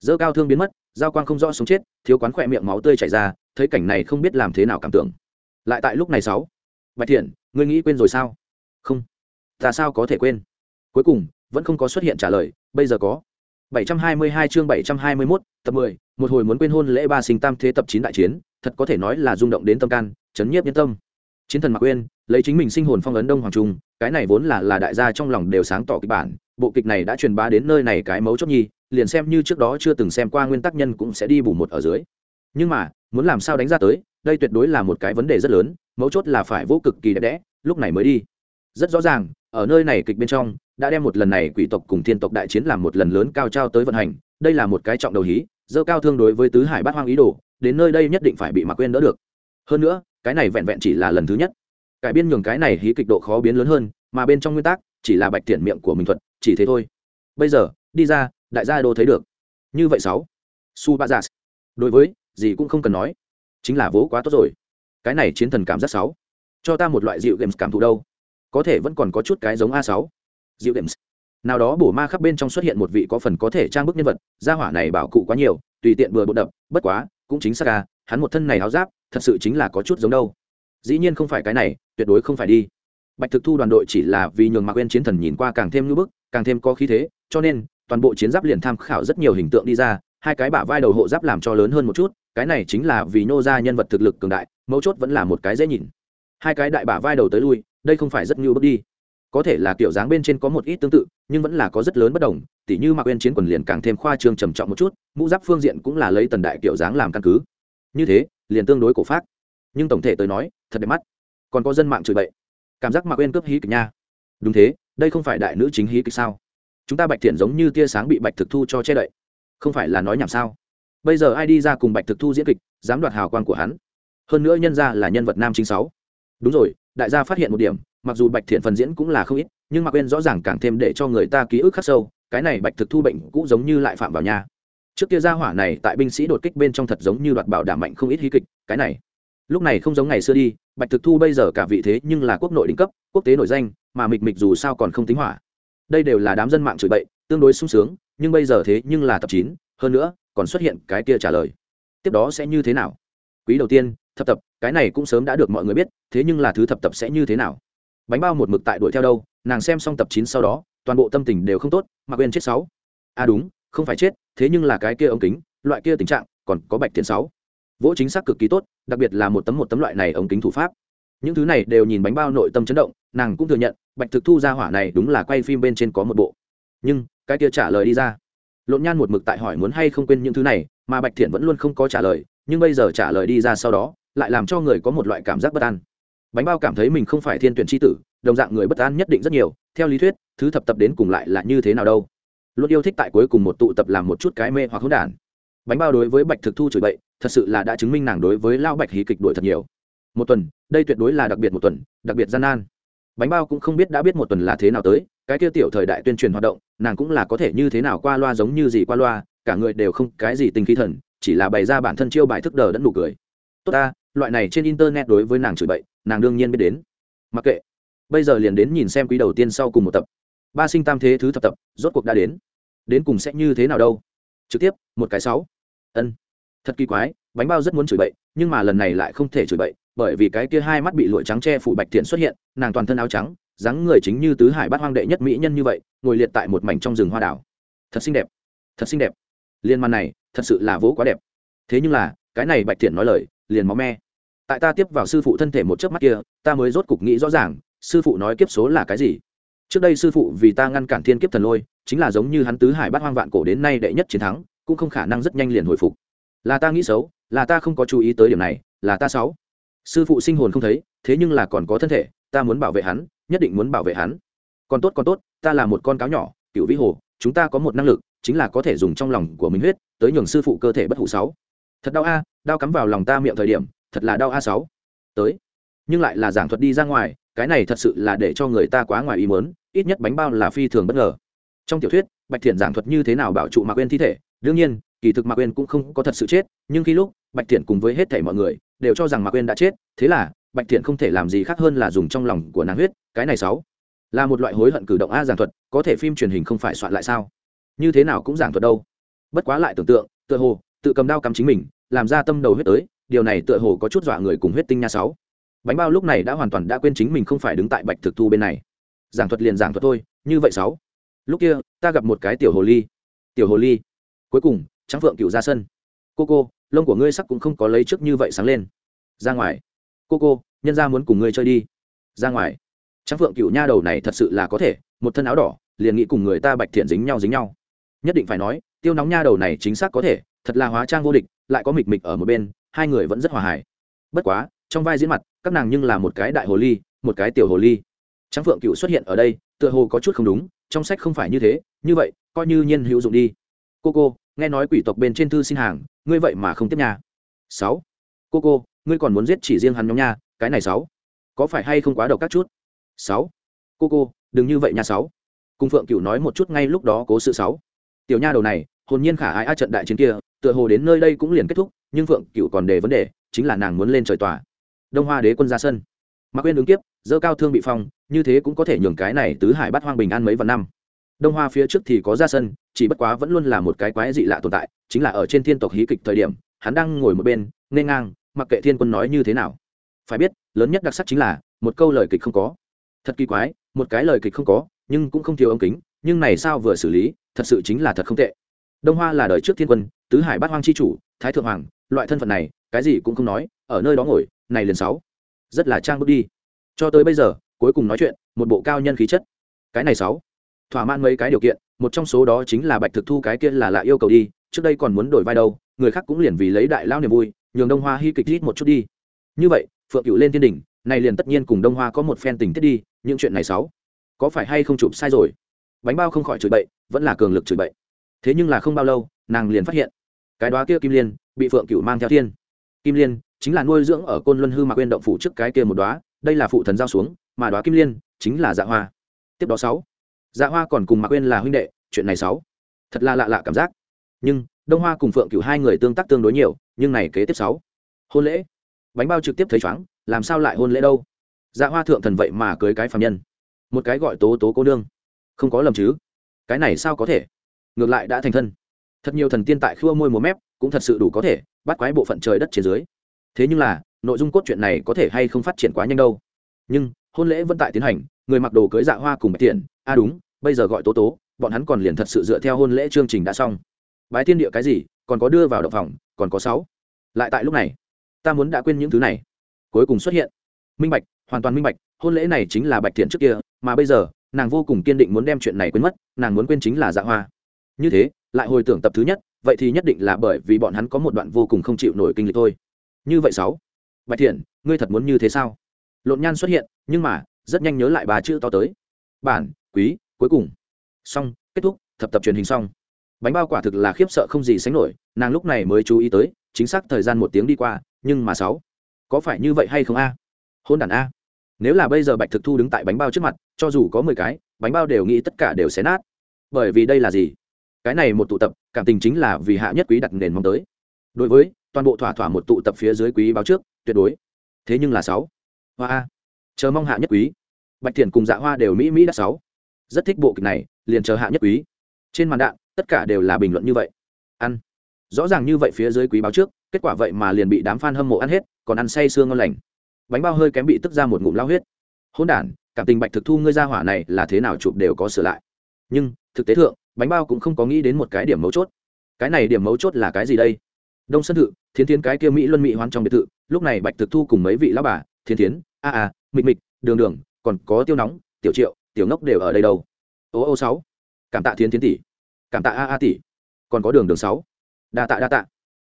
Dơ cao thương biến mất giao quang không rõ sống chết thiếu quán khỏe miệng máu tươi chảy ra thấy cảnh này không biết làm thế nào cảm tưởng. Lại tại lúc này sáu. Bạch thiện ngươi nghĩ quên rồi sao? Không. Ta sao có thể quên? Cuối cùng vẫn không có xuất hiện trả lời bây giờ có. 722 chương 721, tập 10, một hồi muốn quên hôn lễ ba sinh tam thế tập 9 đại chiến, thật có thể nói là rung động đến tâm can, chấn nhiếp nhân tâm. Chiến thần Mạc Uyên, lấy chính mình sinh hồn phong ấn Đông Hoàng Trung, cái này vốn là là đại gia trong lòng đều sáng tỏ kịch bản, bộ kịch này đã truyền bá đến nơi này cái mấu chốt nhi, liền xem như trước đó chưa từng xem qua nguyên tắc nhân cũng sẽ đi bù một ở dưới. Nhưng mà, muốn làm sao đánh ra tới, đây tuyệt đối là một cái vấn đề rất lớn, mấu chốt là phải vô cực kỳ đẹp đẽ, lúc này mới đi. Rất rõ ràng, ở nơi này kịch bên trong, đã đem một lần này quỷ tộc cùng thiên tộc đại chiến làm một lần lớn cao trao tới vận hành đây là một cái trọng đầu hí dơ cao thương đối với tứ hải bát hoang ý đồ đến nơi đây nhất định phải bị mặc quên đỡ được hơn nữa cái này vẹn vẹn chỉ là lần thứ nhất cải biên nhường cái này hí kịch độ khó biến lớn hơn, mà bên trong nguyên tắc chỉ là bạch tiện miệng của mình thuật, chỉ thế thôi. Bây giờ, đi ra, đại gia đô thấy được. Như vậy sáu. Su ba giả đối với, gì cũng không cần nói. Chính là vỗ quá tốt rồi. Cái này chiến thần cảm giác sáu. Cho ta một loại dịu games cảm thụ đâu. Có thể vẫn còn có chút cái giống a sáu. Dịu games. Nào đó bổ ma khắp bên trong xuất hiện một vị có phần có thể trang bức nhân vật, gia hỏa này bảo cụ quá nhiều, tùy tiện vừa bộ đập, bất quá, cũng chính xác à hắn một thân này áo giáp, thật sự chính là có chút giống đâu dĩ nhiên không phải cái này, tuyệt đối không phải đi. Bạch thực thu đoàn đội chỉ là vì nhường mạc quên chiến thần nhìn qua càng thêm ngưỡng bức, càng thêm có khí thế, cho nên, toàn bộ chiến giáp liền tham khảo rất nhiều hình tượng đi ra, hai cái bả vai đầu hộ giáp làm cho lớn hơn một chút, cái này chính là vì nô ra nhân vật thực lực cường đại, mấu chốt vẫn là một cái dễ nhìn. Hai cái đại bả vai đầu tới lui, đây không phải rất ngưu bước đi. Có thể là kiểu dáng bên trên có một ít tương tự, nhưng vẫn là có rất lớn bất đồng, tỉ như mạc quên chiến quần liền càng thêm khoa trương trầm trọng một chút, mũ giáp phương diện cũng là lấy tần đại kiểu dáng làm căn cứ. Như thế, liền tương đối cổ phát nhưng tổng thể tới nói, thật đẹp mắt. Còn có dân mạng chửi bậy. Cảm giác mạc quên cướp hí kịch nha. Đúng thế, đây không phải đại nữ chính hí kịch sao? Chúng ta bạch thiện giống như tia sáng bị bạch thực thu cho che đậy. Không phải là nói nhảm sao? Bây giờ ai đi ra cùng bạch thực thu diễn kịch, dám đoạt hào quang của hắn? Hơn nữa nhân ra là nhân vật nam chính sáu. Đúng rồi, đại gia phát hiện một điểm, mặc dù bạch thiện phần diễn cũng là không ít, nhưng mạc quên rõ ràng càng thêm để cho người ta ký ức khắc sâu, cái này bạch thực thu bệnh cũng giống như lại phạm vào nhà. Trước kia gia hỏa này tại binh sĩ đột kích bên trong thật giống như đoạt bảo đảm mạnh không ít hí kịch, cái này lúc này không giống ngày xưa đi, bạch thực thu bây giờ cả vị thế nhưng là quốc nội đỉnh cấp, quốc tế nổi danh, mà mịch mịch dù sao còn không tính hỏa. Đây đều là đám dân mạng chửi bậy, tương đối sung sướng, nhưng bây giờ thế nhưng là tập chín, hơn nữa, còn xuất hiện cái kia trả lời. Tiếp đó sẽ như thế nào? Quý đầu tiên, thập tập, cái này cũng sớm đã được mọi người biết, thế nhưng là thứ thập tập sẽ như thế nào? Bánh bao một mực tại đuổi theo đâu, nàng xem xong tập chín sau đó, toàn bộ tâm tình đều không tốt, mà quên chết sáu. À đúng, không phải chết, thế nhưng là cái kia ống kính, loại kia tình trạng, còn có bạch tiền sáu vỗ chính xác cực kỳ tốt, đặc biệt là một tấm một tấm loại này ống kính thủ pháp. Những thứ này đều nhìn bánh bao nội tâm chấn động, nàng cũng thừa nhận, bạch thực thu ra hỏa này đúng là quay phim bên trên có một bộ. Nhưng, cái kia trả lời đi ra. Lộn nhan một mực tại hỏi muốn hay không quên những thứ này, mà bạch thiện vẫn luôn không có trả lời, nhưng bây giờ trả lời đi ra sau đó, lại làm cho người có một loại cảm giác bất an. Bánh bao cảm thấy mình không phải thiên tuyển tri tử, đồng dạng người bất an nhất định rất nhiều, theo lý thuyết, thứ thập tập đến cùng lại là như thế nào đâu. Luôn yêu thích tại cuối cùng một tụ tập làm một chút cái mê hoặc hỗn đản. Bánh bao đối với bạch thực thu chửi bậy thật sự là đã chứng minh nàng đối với lao bạch hí kịch đuổi thật nhiều. Một tuần, đây tuyệt đối là đặc biệt một tuần, đặc biệt gian nan. Bánh bao cũng không biết đã biết một tuần là thế nào tới, cái kia tiểu thời đại tuyên truyền hoạt động, nàng cũng là có thể như thế nào qua loa giống như gì qua loa, cả người đều không cái gì tình khí thần, chỉ là bày ra bản thân chiêu bài thức đờ đẫn nụ cười. Tốt ta, loại này trên internet đối với nàng chửi bậy, nàng đương nhiên biết đến. Mặc kệ. Bây giờ liền đến nhìn xem quý đầu tiên sau cùng một tập. Ba sinh tam thế thứ thập tập, rốt cuộc đã đến. Đến cùng sẽ như thế nào đâu? Trực tiếp, một cái sáu. Ân thật kỳ quái, bánh bao rất muốn chửi bậy, nhưng mà lần này lại không thể chửi bậy, bởi vì cái kia hai mắt bị lụi trắng che phủ bạch thiện xuất hiện, nàng toàn thân áo trắng, dáng người chính như tứ hải bát hoang đệ nhất mỹ nhân như vậy, ngồi liệt tại một mảnh trong rừng hoa đảo. Thật xinh đẹp, thật xinh đẹp. Liên màn này, thật sự là vỗ quá đẹp. Thế nhưng là, cái này bạch thiện nói lời, liền máu me. Tại ta tiếp vào sư phụ thân thể một chớp mắt kia, ta mới rốt cục nghĩ rõ ràng, sư phụ nói kiếp số là cái gì. Trước đây sư phụ vì ta ngăn cản thiên kiếp thần lôi, chính là giống như hắn tứ hải bát hoang vạn cổ đến nay đệ nhất chiến thắng, cũng không khả năng rất nhanh liền hồi phục là ta nghĩ xấu, là ta không có chú ý tới điểm này, là ta xấu. Sư phụ sinh hồn không thấy, thế nhưng là còn có thân thể, ta muốn bảo vệ hắn, nhất định muốn bảo vệ hắn. Còn tốt còn tốt, ta là một con cáo nhỏ, cựu vĩ hồ, chúng ta có một năng lực, chính là có thể dùng trong lòng của mình huyết, tới nhường sư phụ cơ thể bất hủ sáu. Thật đau a, đau cắm vào lòng ta miệng thời điểm, thật là đau a sáu. Tới. Nhưng lại là giảng thuật đi ra ngoài, cái này thật sự là để cho người ta quá ngoài ý muốn, ít nhất bánh bao là phi thường bất ngờ. Trong tiểu thuyết, bạch thiện giảng thuật như thế nào bảo trụ mạc quên thi thể, đương nhiên kỳ thực mạc quên cũng không có thật sự chết, nhưng khi lúc bạch thiện cùng với hết thảy mọi người đều cho rằng mạc quên đã chết, thế là bạch thiện không thể làm gì khác hơn là dùng trong lòng của nàng huyết, cái này sáu, là một loại hối hận cử động a giảng thuật, có thể phim truyền hình không phải soạn lại sao? Như thế nào cũng giảng thuật đâu? Bất quá lại tưởng tượng, tựa hồ tự cầm đao cắm chính mình, làm ra tâm đầu huyết tới, điều này tựa hồ có chút dọa người cùng huyết tinh nha sáu. Bánh bao lúc này đã hoàn toàn đã quên chính mình không phải đứng tại bạch thực thu bên này. Giảng thuật liền giảng thuật thôi, như vậy sáu. Lúc kia, ta gặp một cái tiểu hồ ly. Tiểu hồ ly. Cuối cùng trắng phượng cựu ra sân. Cô cô, lông của ngươi sắc cũng không có lấy trước như vậy sáng lên. Ra ngoài. Cô cô, nhân ra muốn cùng ngươi chơi đi. Ra ngoài. Trắng phượng cựu nha đầu này thật sự là có thể, một thân áo đỏ, liền nghĩ cùng người ta bạch thiện dính nhau dính nhau. Nhất định phải nói, tiêu nóng nha đầu này chính xác có thể, thật là hóa trang vô địch, lại có mịch mịch ở một bên, hai người vẫn rất hòa hài. Bất quá, trong vai diễn mặt, các nàng nhưng là một cái đại hồ ly, một cái tiểu hồ ly. Trắng phượng cựu xuất hiện ở đây, tựa hồ có chút không đúng, trong sách không phải như thế, như vậy, coi như nhiên hữu dụng đi. Cô cô nghe nói quỷ tộc bên trên thư xin hàng, ngươi vậy mà không tiếp nhà sáu. Cô cô, ngươi còn muốn giết chỉ riêng hắn nhóm nha, cái này sáu. Có phải hay không quá độc các chút? Sáu. Cô cô, đừng như vậy nha sáu. Cung phượng Cửu nói một chút ngay lúc đó cố sự sáu. Tiểu nha đầu này, hồn nhiên khả ai a trận đại chiến kia, tựa hồ đến nơi đây cũng liền kết thúc, nhưng phượng Cửu còn đề vấn đề, chính là nàng muốn lên trời tòa. Đông hoa đế quân ra sân. Mà quên ứng kiếp dơ cao thương bị phong, như thế cũng có thể nhường cái này tứ hải bắt hoang bình an mấy vạn năm đông hoa phía trước thì có ra sân, chỉ bất quá vẫn luôn là một cái quái dị lạ tồn tại, chính là ở trên thiên tộc hí kịch thời điểm, hắn đang ngồi một bên, nên ngang, mặc kệ thiên quân nói như thế nào. Phải biết, lớn nhất đặc sắc chính là, một câu lời kịch không có. Thật kỳ quái, một cái lời kịch không có, nhưng cũng không thiếu ống kính, nhưng này sao vừa xử lý, thật sự chính là thật không tệ. Đông hoa là đời trước thiên quân, tứ hải bát hoang c h i chủ, thái thượng hoàng, loại thân phận này, cái gì cũng không nói, ở nơi đó ngồi, này liền sáu. Rất là trang bước đi. Cho tới bây giờ, cuối cùng nói chuyện, một bộ cao nhân khí chất. Cái này sáu thỏa mãn mấy cái điều kiện một trong số đó chính là bạch thực thu cái kia là lại yêu cầu đi trước đây còn muốn đổi vai đâu người khác cũng liền vì lấy đại lao niềm vui nhường đông hoa hy kịch rít một chút đi. Như vậy phượng cựu lên thiên đỉnh này liền tất nhiên cùng đông hoa có một phen tình tiết đi những chuyện này sáu có phải hay không chụp sai rồi? Bánh bao không khỏi chửi bậy vẫn là cường lực chửi bậy. Thế nhưng là không bao lâu nàng liền phát hiện cái đó kia kim liên bị phượng cựu mang theo thiên. Kim liên chính là nuôi dưỡng ở côn luân hư mạc quên động phủ trước cái kia một đóa, đây là phụ thần giao xuống mà đóa kim liên chính là dạ hoa. Tiếp đó sáu dạ hoa còn cùng mạc quên là huynh đệ chuyện này sáu. Thật là lạ lạ cảm giác. Nhưng đông hoa cùng phượng cửu hai người tương tác tương đối nhiều nhưng này kế tiếp sáu. Hôn lễ. Bánh bao trực tiếp thấy chóng làm sao lại hôn lễ đâu? Dạ hoa thượng thần vậy mà cưới cái phạm nhân. Một cái gọi tố tố cô nương. Không có lầm chứ. Cái này sao có thể? Ngược lại đã thành thân. Thật nhiều thần tiên tại khua môi múa mép cũng thật sự đủ có thể bắt quái bộ phận trời đất trên dưới. Thế nhưng là nội dung cốt truyện này có thể hay không phát triển quá nhanh đâu. Nhưng hôn lễ vẫn tại tiến hành người mặc đồ cưới dạ hoa cùng bạch Tiện, a à đúng bây giờ gọi tố tố, bọn hắn còn liền thật sự dựa theo hôn lễ chương trình đã xong. Bái thiên địa cái gì, còn có đưa vào động phòng, còn có sáu. Lại tại lúc này, ta muốn đã quên những thứ này. Cuối cùng xuất hiện. Minh bạch, hoàn toàn minh bạch, hôn lễ này chính là bạch thiện trước kia, mà bây giờ, nàng vô cùng kiên định muốn đem chuyện này quên mất, nàng muốn quên chính là dạ hoa. Như thế, lại hồi tưởng tập thứ nhất, vậy thì nhất định là bởi vì bọn hắn có một đoạn vô cùng không chịu nổi kinh lịch thôi. Như vậy sáu. Bạch thiện, ngươi thật muốn như thế sao? Lộn nhan xuất hiện, nhưng mà, rất nhanh nhớ lại ba chữ to tới. Bản, quý cuối cùng. Xong, kết thúc, thập tập truyền hình xong. Bánh bao quả thực là khiếp sợ không gì sánh nổi, nàng lúc này mới chú ý tới, chính xác thời gian một tiếng đi qua, nhưng mà sáu. Có phải như vậy hay không a? Hôn đàn a. Nếu là bây giờ bạch thực thu đứng tại bánh bao trước mặt, cho dù có mười cái, bánh bao đều nghĩ tất cả đều xé nát. Bởi vì đây là gì? Cái này một tụ tập, cảm tình chính là vì hạ nhất quý đặt nền mong tới. Đối với, toàn bộ thỏa thỏa một tụ tập phía dưới quý báo trước, tuyệt đối. Thế nhưng là sáu. Hoa a. Chờ mong hạ nhất quý. Bạch thiện cùng dạ hoa đều mỹ mỹ đã sáu rất thích bộ kịch này, liền chờ hạ nhất quý. Trên màn đạn, tất cả đều là bình luận như vậy. Ăn. Rõ ràng như vậy phía dưới quý báo trước, kết quả vậy mà liền bị đám f a n hâm mộ ăn hết, còn ăn say sương ngon lành. Bánh bao hơi kém bị tức ra một ngụm lao huyết. Hôn đản, cảm tình bạch thực thu ngươi ra hỏa này là thế nào chụp đều có sửa lại. Nhưng, thực tế thượng, bánh bao cũng không có nghĩ đến một cái điểm mấu chốt. Cái này điểm mấu chốt là cái gì đây? Đông sân thự, thiến thiến cái kia mỹ luân mỹ hoan trong biệt thự, lúc này bạch thực thu cùng mấy vị lão bà, thiến thiến, a a, mịch mịch, đường đường, còn có tiêu nóng, tiểu triệu tiểu ngốc đều ở đây đâu. Ô ô sáu. Cảm tạ thiến thiến tỷ. Cảm tạ a a tỷ. Còn có đường đường sáu. Đa tạ đa tạ.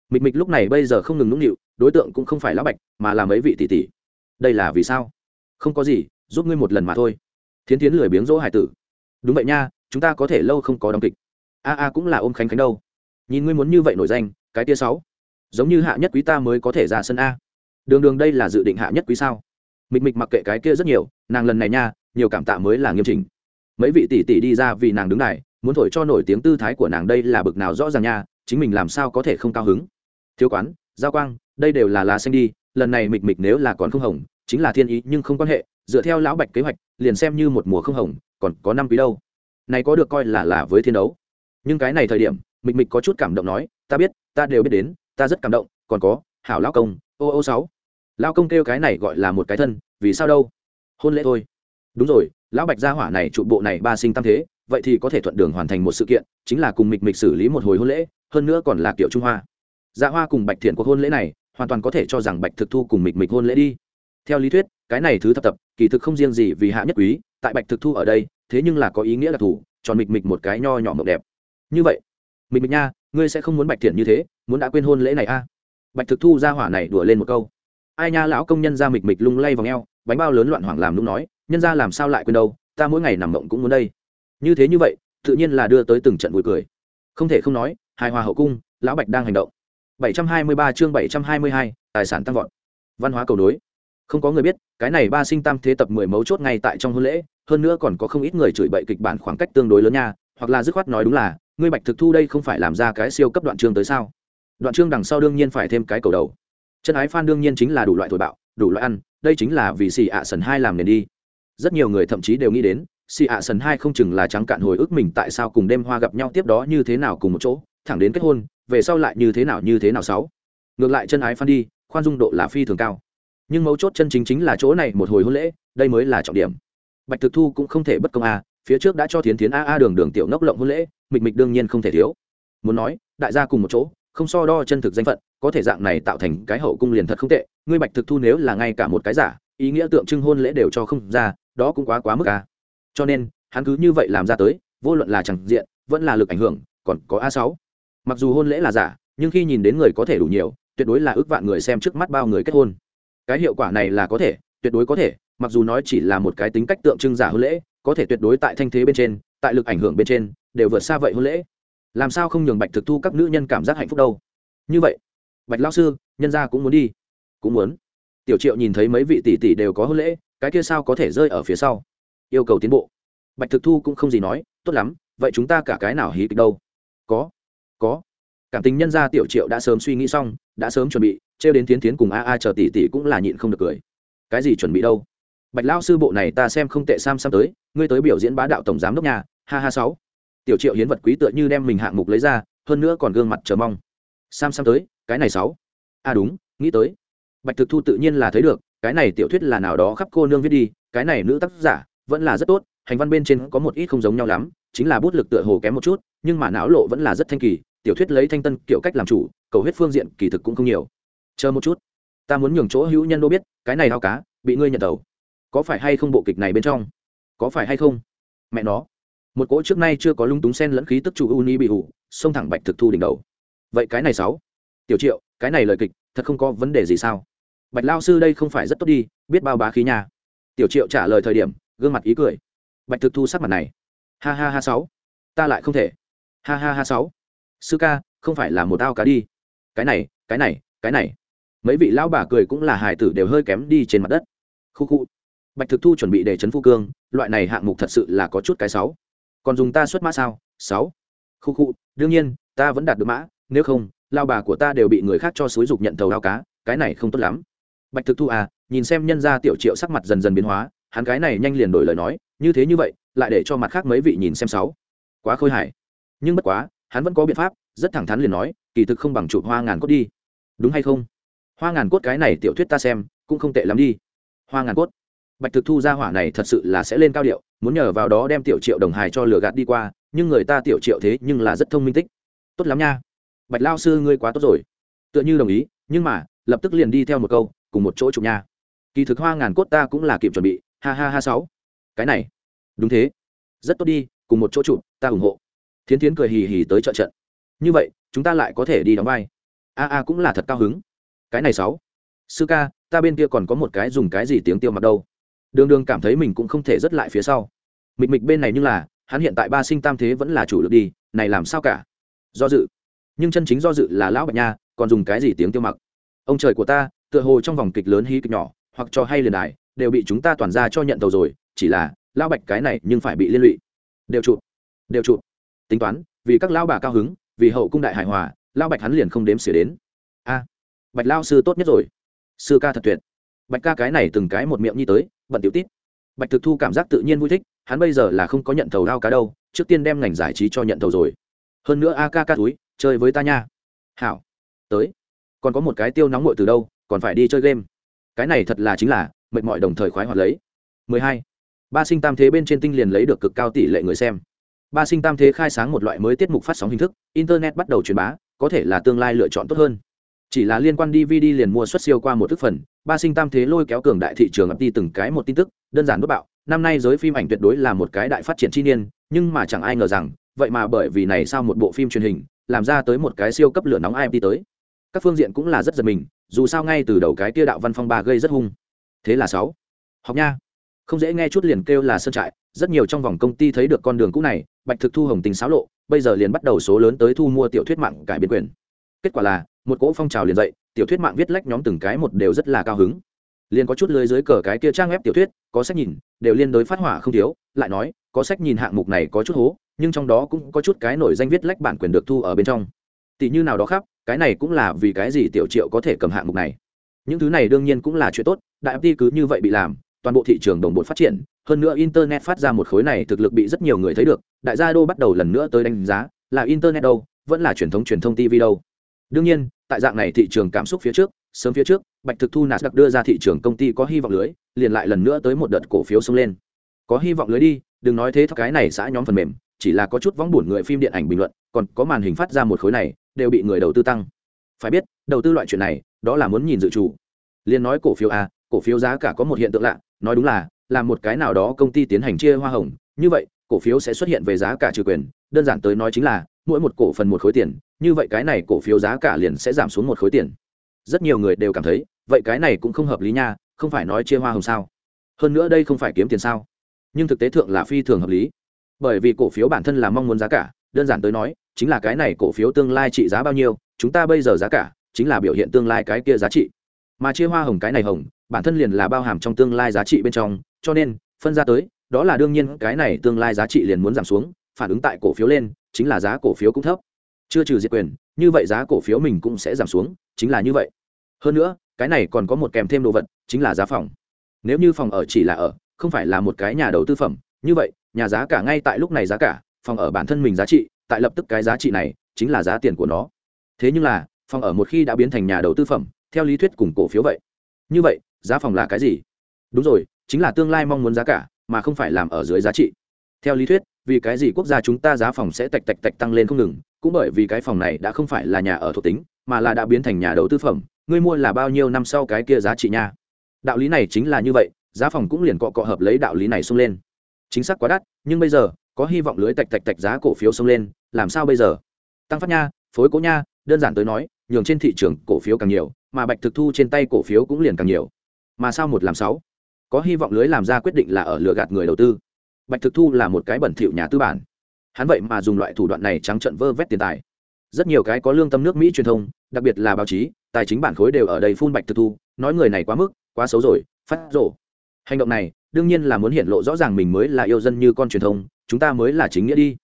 Mịch mịch lúc này bây giờ không ngừng nũng nịu, đối tượng cũng không phải lão bạch, mà là mấy vị tỷ tỷ. Đây là vì sao? Không có gì, giúp ngươi một lần mà thôi. Thiến thiến lười biếng dỗ hải tử. Đúng vậy nha, chúng ta có thể lâu không có đóng kịch. A a cũng là ôm khánh khánh đâu. Nhìn ngươi muốn như vậy nổi danh, cái tia sáu. Giống như hạ nhất quý ta mới có thể ra sân a. Đường đường đây là dự định hạ nhất quý sao? Mịch mịch mặc kệ cái kia rất nhiều, nàng lần này nha, nhiều cảm tạ mới là nghiêm chỉnh. Mấy vị tỷ tỷ đi ra vì nàng đứng này, muốn thổi cho nổi tiếng tư thái của nàng đây là bực nào rõ ràng nha, chính mình làm sao có thể không cao hứng. Thiếu quán, giao quang, đây đều là lá xanh đi, lần này mịch mịch nếu là còn không hồng, chính là thiên ý nhưng không quan hệ, dựa theo lão bạch kế hoạch, liền xem như một mùa không hồng, còn có năm quý đâu. Này có được coi là là với thiên đấu. Nhưng cái này thời điểm, mịch mịch có chút cảm động nói, ta biết, ta đều biết đến, ta rất cảm động, còn có, hảo lão công, ô ô sáu lão công kêu cái này gọi là một cái thân, vì sao đâu? Hôn lễ thôi. Đúng rồi, lão bạch gia hỏa này trụ bộ này ba sinh tam thế, vậy thì có thể thuận đường hoàn thành một sự kiện, chính là cùng mịch mịch xử lý một hồi hôn lễ, hơn nữa còn là kiểu trung hoa. Dạ hoa cùng bạch thiện cuộc hôn lễ này, hoàn toàn có thể cho rằng bạch thực thu cùng mịch mịch hôn lễ đi. Theo lý thuyết, cái này thứ thập tập, kỳ thực không riêng gì vì hạ nhất quý, tại bạch thực thu ở đây, thế nhưng là có ý nghĩa là thủ tròn mịch mịch một cái nho nhỏ mộng đẹp. Như vậy, mịch mịch nha, ngươi sẽ không muốn bạch thiện như thế, muốn đã quên hôn lễ này a. À? bạch thực thu ra hỏa này đùa lên một câu ai nha lão công nhân ra mịch mịch lung lay vào ngheo bánh bao lớn loạn hoảng làm lúc nói nhân ra làm sao lại quên đâu ta mỗi ngày nằm mộng cũng muốn đây. Như thế như vậy tự nhiên là đưa tới từng trận vui cười. Không thể không nói hài hòa hậu cung lão bạch đang hành động. 723 chương 722, tài sản tăng vọt. Văn hóa cầu nối. Không có người biết cái này ba sinh tam thế tập mười mấu chốt ngay tại trong hôn lễ hơn nữa còn có không ít người chửi bậy kịch bản khoảng cách tương đối lớn nha hoặc là dứt khoát nói đúng là ngươi bạch thực thu đây không phải làm ra cái siêu cấp đoạn chương tới sao? Đoạn chương đằng sau đương nhiên phải thêm cái cầu đầu chân ái phan đương nhiên chính là đủ loại thổi bạo, đủ loại ăn, đây chính là vì xì ạ sần hai làm nền đi. Rất nhiều người thậm chí đều nghĩ đến, xì ạ sần hai không chừng là trắng cạn hồi ức mình tại sao cùng đêm hoa gặp nhau tiếp đó như thế nào cùng một chỗ, thẳng đến kết hôn, về sau lại như thế nào như thế nào sáu. Ngược lại chân ái phan đi, khoan dung độ là phi thường cao. Nhưng mấu chốt chân chính chính là chỗ này một hồi hôn lễ, đây mới là trọng điểm. Bạch thực thu cũng không thể bất công a, phía trước đã cho thiến thiến a a đường đường tiểu ngốc lộng hôn lễ, mịch mịch đương nhiên không thể thiếu. Muốn nói, đại gia cùng một chỗ không so đo chân thực danh phận, có thể dạng này tạo thành cái hậu cung liền thật không tệ. Ngươi bạch thực thu nếu là ngay cả một cái giả, ý nghĩa tượng trưng hôn lễ đều cho không ra, đó cũng quá quá mức a. Cho nên, hắn cứ như vậy làm ra tới, vô luận là chẳng diện, vẫn là lực ảnh hưởng, còn có a sáu. Mặc dù hôn lễ là giả, nhưng khi nhìn đến người có thể đủ nhiều, tuyệt đối là ước vạn người xem trước mắt bao người kết hôn. Cái hiệu quả này là có thể, tuyệt đối có thể, mặc dù nói chỉ là một cái tính cách tượng trưng giả hôn lễ, có thể tuyệt đối tại thanh thế bên trên, tại lực ảnh hưởng bên trên, đều vượt xa vậy hôn lễ làm sao không nhường bạch thực thu các nữ nhân cảm giác hạnh phúc đâu? Như vậy, bạch lao sư, nhân gia cũng muốn đi. Cũng muốn. Tiểu triệu nhìn thấy mấy vị tỷ tỷ đều có hôn lễ, cái kia sao có thể rơi ở phía sau? Yêu cầu tiến bộ. Bạch thực thu cũng không gì nói, tốt lắm, vậy chúng ta cả cái nào hí kịch đâu? Có. Có. Cảm tình nhân gia tiểu triệu đã sớm suy nghĩ xong, đã sớm chuẩn bị, trêu đến tiến tiến cùng a a chờ tỷ tỷ cũng là nhịn không được cười. Cái gì chuẩn bị đâu? Bạch lao sư bộ này ta xem không tệ sam sam tới, ngươi tới biểu diễn bá đạo tổng giám đốc nhà, ha ha sáu tiểu triệu hiến vật quý tựa như đem mình hạng mục lấy ra, hơn nữa còn gương mặt chờ mong. Sam sam tới, cái này sáu. A à đúng, nghĩ tới. Bạch thực thu tự nhiên là thấy được, cái này tiểu thuyết là nào đó khắp cô nương viết đi, cái này nữ tác giả, vẫn là rất tốt, hành văn bên trên có một ít không giống nhau lắm, chính là bút lực tựa hồ kém một chút, nhưng mà não lộ vẫn là rất thanh kỳ, tiểu thuyết lấy thanh tân kiểu cách làm chủ, cầu huyết phương diện, kỳ thực cũng không nhiều. Chờ một chút. Ta muốn nhường chỗ hữu nhân đô biết, cái này ao cá, bị ngươi nhận tàu. Có phải hay không bộ kịch này bên trong? Có phải hay không? Mẹ nó một cỗ trước nay chưa có lung túng sen lẫn khí tức chủ uni bị hủ, xông thẳng bạch thực thu đỉnh đầu. Vậy cái này sáu. Tiểu triệu, cái này lời kịch, thật không có vấn đề gì sao? Bạch lao sư đây không phải rất tốt đi, biết bao bá khí nhà tiểu triệu trả lời thời điểm, gương mặt ý cười. Bạch thực thu sắc mặt này. Ha ha ha sáu. Ta lại không thể. Ha ha ha sáu. Sư ca, không phải là một ao cá đi. Cái này cái này cái này. Mấy vị lão bà cười cũng là hài tử đều hơi kém đi trên mặt đất. Khu khu. Bạch thực thu chuẩn bị để chấn phu cương, loại này hạng mục thật sự là có chút cái sáu còn dùng ta xuất mã sao? Sáu. Khu khu, đương nhiên, ta vẫn đạt được mã, nếu không, lao bà của ta đều bị người khác cho xúi dục nhận thầu đao cá, cái này không tốt lắm. Bạch thực thu à nhìn xem nhân gia tiểu triệu sắc mặt dần dần biến hóa, hắn cái này nhanh liền đổi lời nói, như thế như vậy, lại để cho mặt khác mấy vị nhìn xem sáu. Quá khôi hài. Nhưng bất quá, hắn vẫn có biện pháp, rất thẳng thắn liền nói, kỳ thực không bằng chụp hoa ngàn cốt đi. Đúng hay không? Hoa ngàn cốt cái này tiểu thuyết ta xem, cũng không tệ lắm đi. Hoa ngàn cốt. Bạch thực thu ra hỏa này thật sự là sẽ lên cao điệu muốn nhờ vào đó đem tiểu triệu đồng hài cho lừa gạt đi qua, nhưng người ta tiểu triệu thế nhưng là rất thông minh tích tốt lắm nha. Bạch lao sư, ngươi quá tốt rồi. Tựa như đồng ý, nhưng mà, lập tức liền đi theo một câu, cùng một chỗ chụp nha. Kỳ thực hoa ngàn cốt ta cũng là kịp chuẩn bị. Ha ha ha sáu. Cái này. Đúng thế. Rất tốt đi, cùng một chỗ chụp, ta ủng hộ. Thiến thiến cười hì hì tới trợ trận. Như vậy, chúng ta lại có thể đi đóng vai. A a cũng là thật cao hứng. Cái này sáu. Sư ca, ta bên kia còn có một cái dùng cái gì tiếng tiêu mặt đâu? Đường đường cảm thấy mình cũng không thể rất lại phía sau. Mịch mịch bên này nhưng là, hắn hiện tại ba sinh tam thế vẫn là chủ lực đi, này làm sao cả? Do dự. Nhưng chân chính do dự là lão bạch nha, còn dùng cái gì tiếng tiêu mặc? Ông trời của ta, tựa hồ trong vòng kịch lớn hí kịch nhỏ, hoặc cho hay liền đài, đều bị chúng ta toàn ra cho nhận tàu rồi, chỉ là, lão bạch cái này nhưng phải bị liên lụy. Đều chụp đều chụp tính toán, vì các lão bà cao hứng, vì hậu cung đại hài hòa, lão bạch hắn liền không đếm xỉa đến. A, bạch lao sư tốt nhất rồi. Sư ca thật tuyệt bạch ca cái này từng cái một miệng như tới, bận tiểu tít. Bạch thực thu cảm giác tự nhiên vui thích, hắn bây giờ là không có nhận thầu đao cá đâu, trước tiên đem ngành giải trí cho nhận thầu rồi. Hơn nữa a ca ca túi, chơi với ta nha. Hảo. Tới. Còn có một cái tiêu nóng ngội từ đâu, còn phải đi chơi game. Cái này thật là chính là, mệt mỏi đồng thời khoái hoạt lấy. 12. ba sinh tam thế bên trên tinh liền lấy được cực cao tỷ lệ người xem. Ba sinh tam thế khai sáng một loại mới tiết mục phát sóng hình thức, internet bắt đầu truyền bá, có thể là tương lai lựa chọn tốt hơn chỉ là liên quan dvd liền mua xuất siêu qua một thức phần, ba sinh tam thế lôi kéo cường đại thị trường ập đi từng cái một tin tức, đơn giản đốt bạo. Năm nay giới phim ảnh tuyệt đối là một cái đại phát triển chi niên, nhưng mà chẳng ai ngờ rằng, vậy mà bởi vì này sao một bộ phim truyền hình, làm ra tới một cái siêu cấp lửa nóng imt tới. Các phương diện cũng là rất giật mình, dù sao ngay từ đầu cái kia đạo văn phong ba gây rất hung. Thế là sáu. Học nha. Không dễ nghe chút liền kêu là sơn trại, rất nhiều trong vòng công ty thấy được con đường cũ này, bạch thực thu hồng tình xáo lộ, bây giờ liền bắt đầu số lớn tới thu mua tiểu thuyết mạng cải biến quyền. Kết quả là một cỗ phong trào liền dậy, tiểu thuyết mạng viết lách nhóm từng cái một đều rất là cao hứng. Liền có chút lưới dưới cờ cái kia trang web tiểu thuyết, có sách nhìn, đều liên đối phát hỏa không thiếu, lại nói, có sách nhìn hạng mục này có chút hố, nhưng trong đó cũng có chút cái nổi danh viết lách bản quyền được thu ở bên trong. Tỷ như nào đó khác, cái này cũng là vì cái gì tiểu triệu có thể cầm hạng mục này? Những thứ này đương nhiên cũng là chuyện tốt, đại ft cứ như vậy bị làm, toàn bộ thị trường đồng bộ phát triển, hơn nữa internet phát ra một khối này thực lực bị rất nhiều người thấy được, đại gia đô bắt đầu lần nữa tới đánh giá, là internet đâu, vẫn là truyền thống truyền thông tv đâu. Đương nhiên tại dạng này thị trường cảm xúc phía trước, sớm phía trước, bạch thực thu nạt đặc đưa ra thị trường công ty có hy vọng lưới, liền lại lần nữa tới một đợt cổ phiếu xông lên. Có hy vọng lưới đi, đừng nói thế cái này xã nhóm phần mềm, chỉ là có chút vóng buồn người phim điện ảnh bình luận, còn có màn hình phát ra một khối này, đều bị người đầu tư tăng. Phải biết, đầu tư loại chuyện này, đó là muốn nhìn dự chủ liền nói cổ phiếu a, cổ phiếu giá cả có một hiện tượng lạ, nói đúng là làm một cái nào đó công ty tiến hành chia hoa hồng, như vậy, cổ phiếu sẽ xuất hiện về giá cả trừ quyền, đơn giản tới nói chính là mỗi một cổ phần một khối tiền, như vậy cái này cổ phiếu giá cả liền sẽ giảm xuống một khối tiền. Rất nhiều người đều cảm thấy, vậy cái này cũng không hợp lý nha, không phải nói chia hoa hồng sao? Hơn nữa đây không phải kiếm tiền sao? Nhưng thực tế thượng là phi thường hợp lý. Bởi vì cổ phiếu bản thân là mong muốn giá cả, đơn giản tới nói, chính là cái này cổ phiếu tương lai trị giá bao nhiêu, chúng ta bây giờ giá cả chính là biểu hiện tương lai cái kia giá trị. Mà chia hoa hồng cái này hồng, bản thân liền là bao hàm trong tương lai giá trị bên trong, cho nên, phân ra tới, đó là đương nhiên cái này tương lai giá trị liền muốn giảm xuống, phản ứng tại cổ phiếu lên chính là giá cổ phiếu cũng thấp. Chưa trừ diệt quyền, như vậy giá cổ phiếu mình cũng sẽ giảm xuống, chính là như vậy. Hơn nữa, cái này còn có một kèm thêm đồ vật, chính là giá phòng. Nếu như phòng ở chỉ là ở, không phải là một cái nhà đầu tư phẩm, như vậy, nhà giá cả ngay tại lúc này giá cả, phòng ở bản thân mình giá trị, tại lập tức cái giá trị này, chính là giá tiền của nó. Thế nhưng là, phòng ở một khi đã biến thành nhà đầu tư phẩm, theo lý thuyết cùng cổ phiếu vậy. Như vậy, giá phòng là cái gì? Đúng rồi, chính là tương lai mong muốn giá cả, mà không phải làm ở dưới giá trị. Theo lý thuyết vì cái gì quốc gia chúng ta giá phòng sẽ tạch tạch tạch tăng lên không ngừng, cũng bởi vì cái phòng này đã không phải là nhà ở thuộc tính, mà là đã biến thành nhà đầu tư phẩm, ngươi mua là bao nhiêu năm sau cái kia giá trị nha. Đạo lý này chính là như vậy, giá phòng cũng liền cọ cọ hợp lấy đạo lý này xông lên. Chính xác quá đắt, nhưng bây giờ, có hy vọng lưới tạch tạch tạch giá cổ phiếu xông lên, làm sao bây giờ? Tăng phát nha, phối cố nha, đơn giản tới nói, nhường trên thị trường cổ phiếu càng nhiều, mà bạch thực thu trên tay cổ phiếu cũng liền càng nhiều. Mà sao một làm sáu? Có hy vọng lưới làm ra quyết định là ở lừa gạt người đầu tư bạch thực thu là một cái bẩn thỉu nhà tư bản. Hắn vậy mà dùng loại thủ đoạn này trắng trận vơ vét tiền tài. Rất nhiều cái có lương tâm nước mỹ truyền thông, đặc biệt là báo chí, tài chính bản khối đều ở đây phun bạch thực thu, nói người này quá mức, quá xấu rồi, phát rổ hành động này, đương nhiên là muốn hiện lộ rõ ràng mình mới là yêu dân như con truyền thông, chúng ta mới là chính nghĩa đi.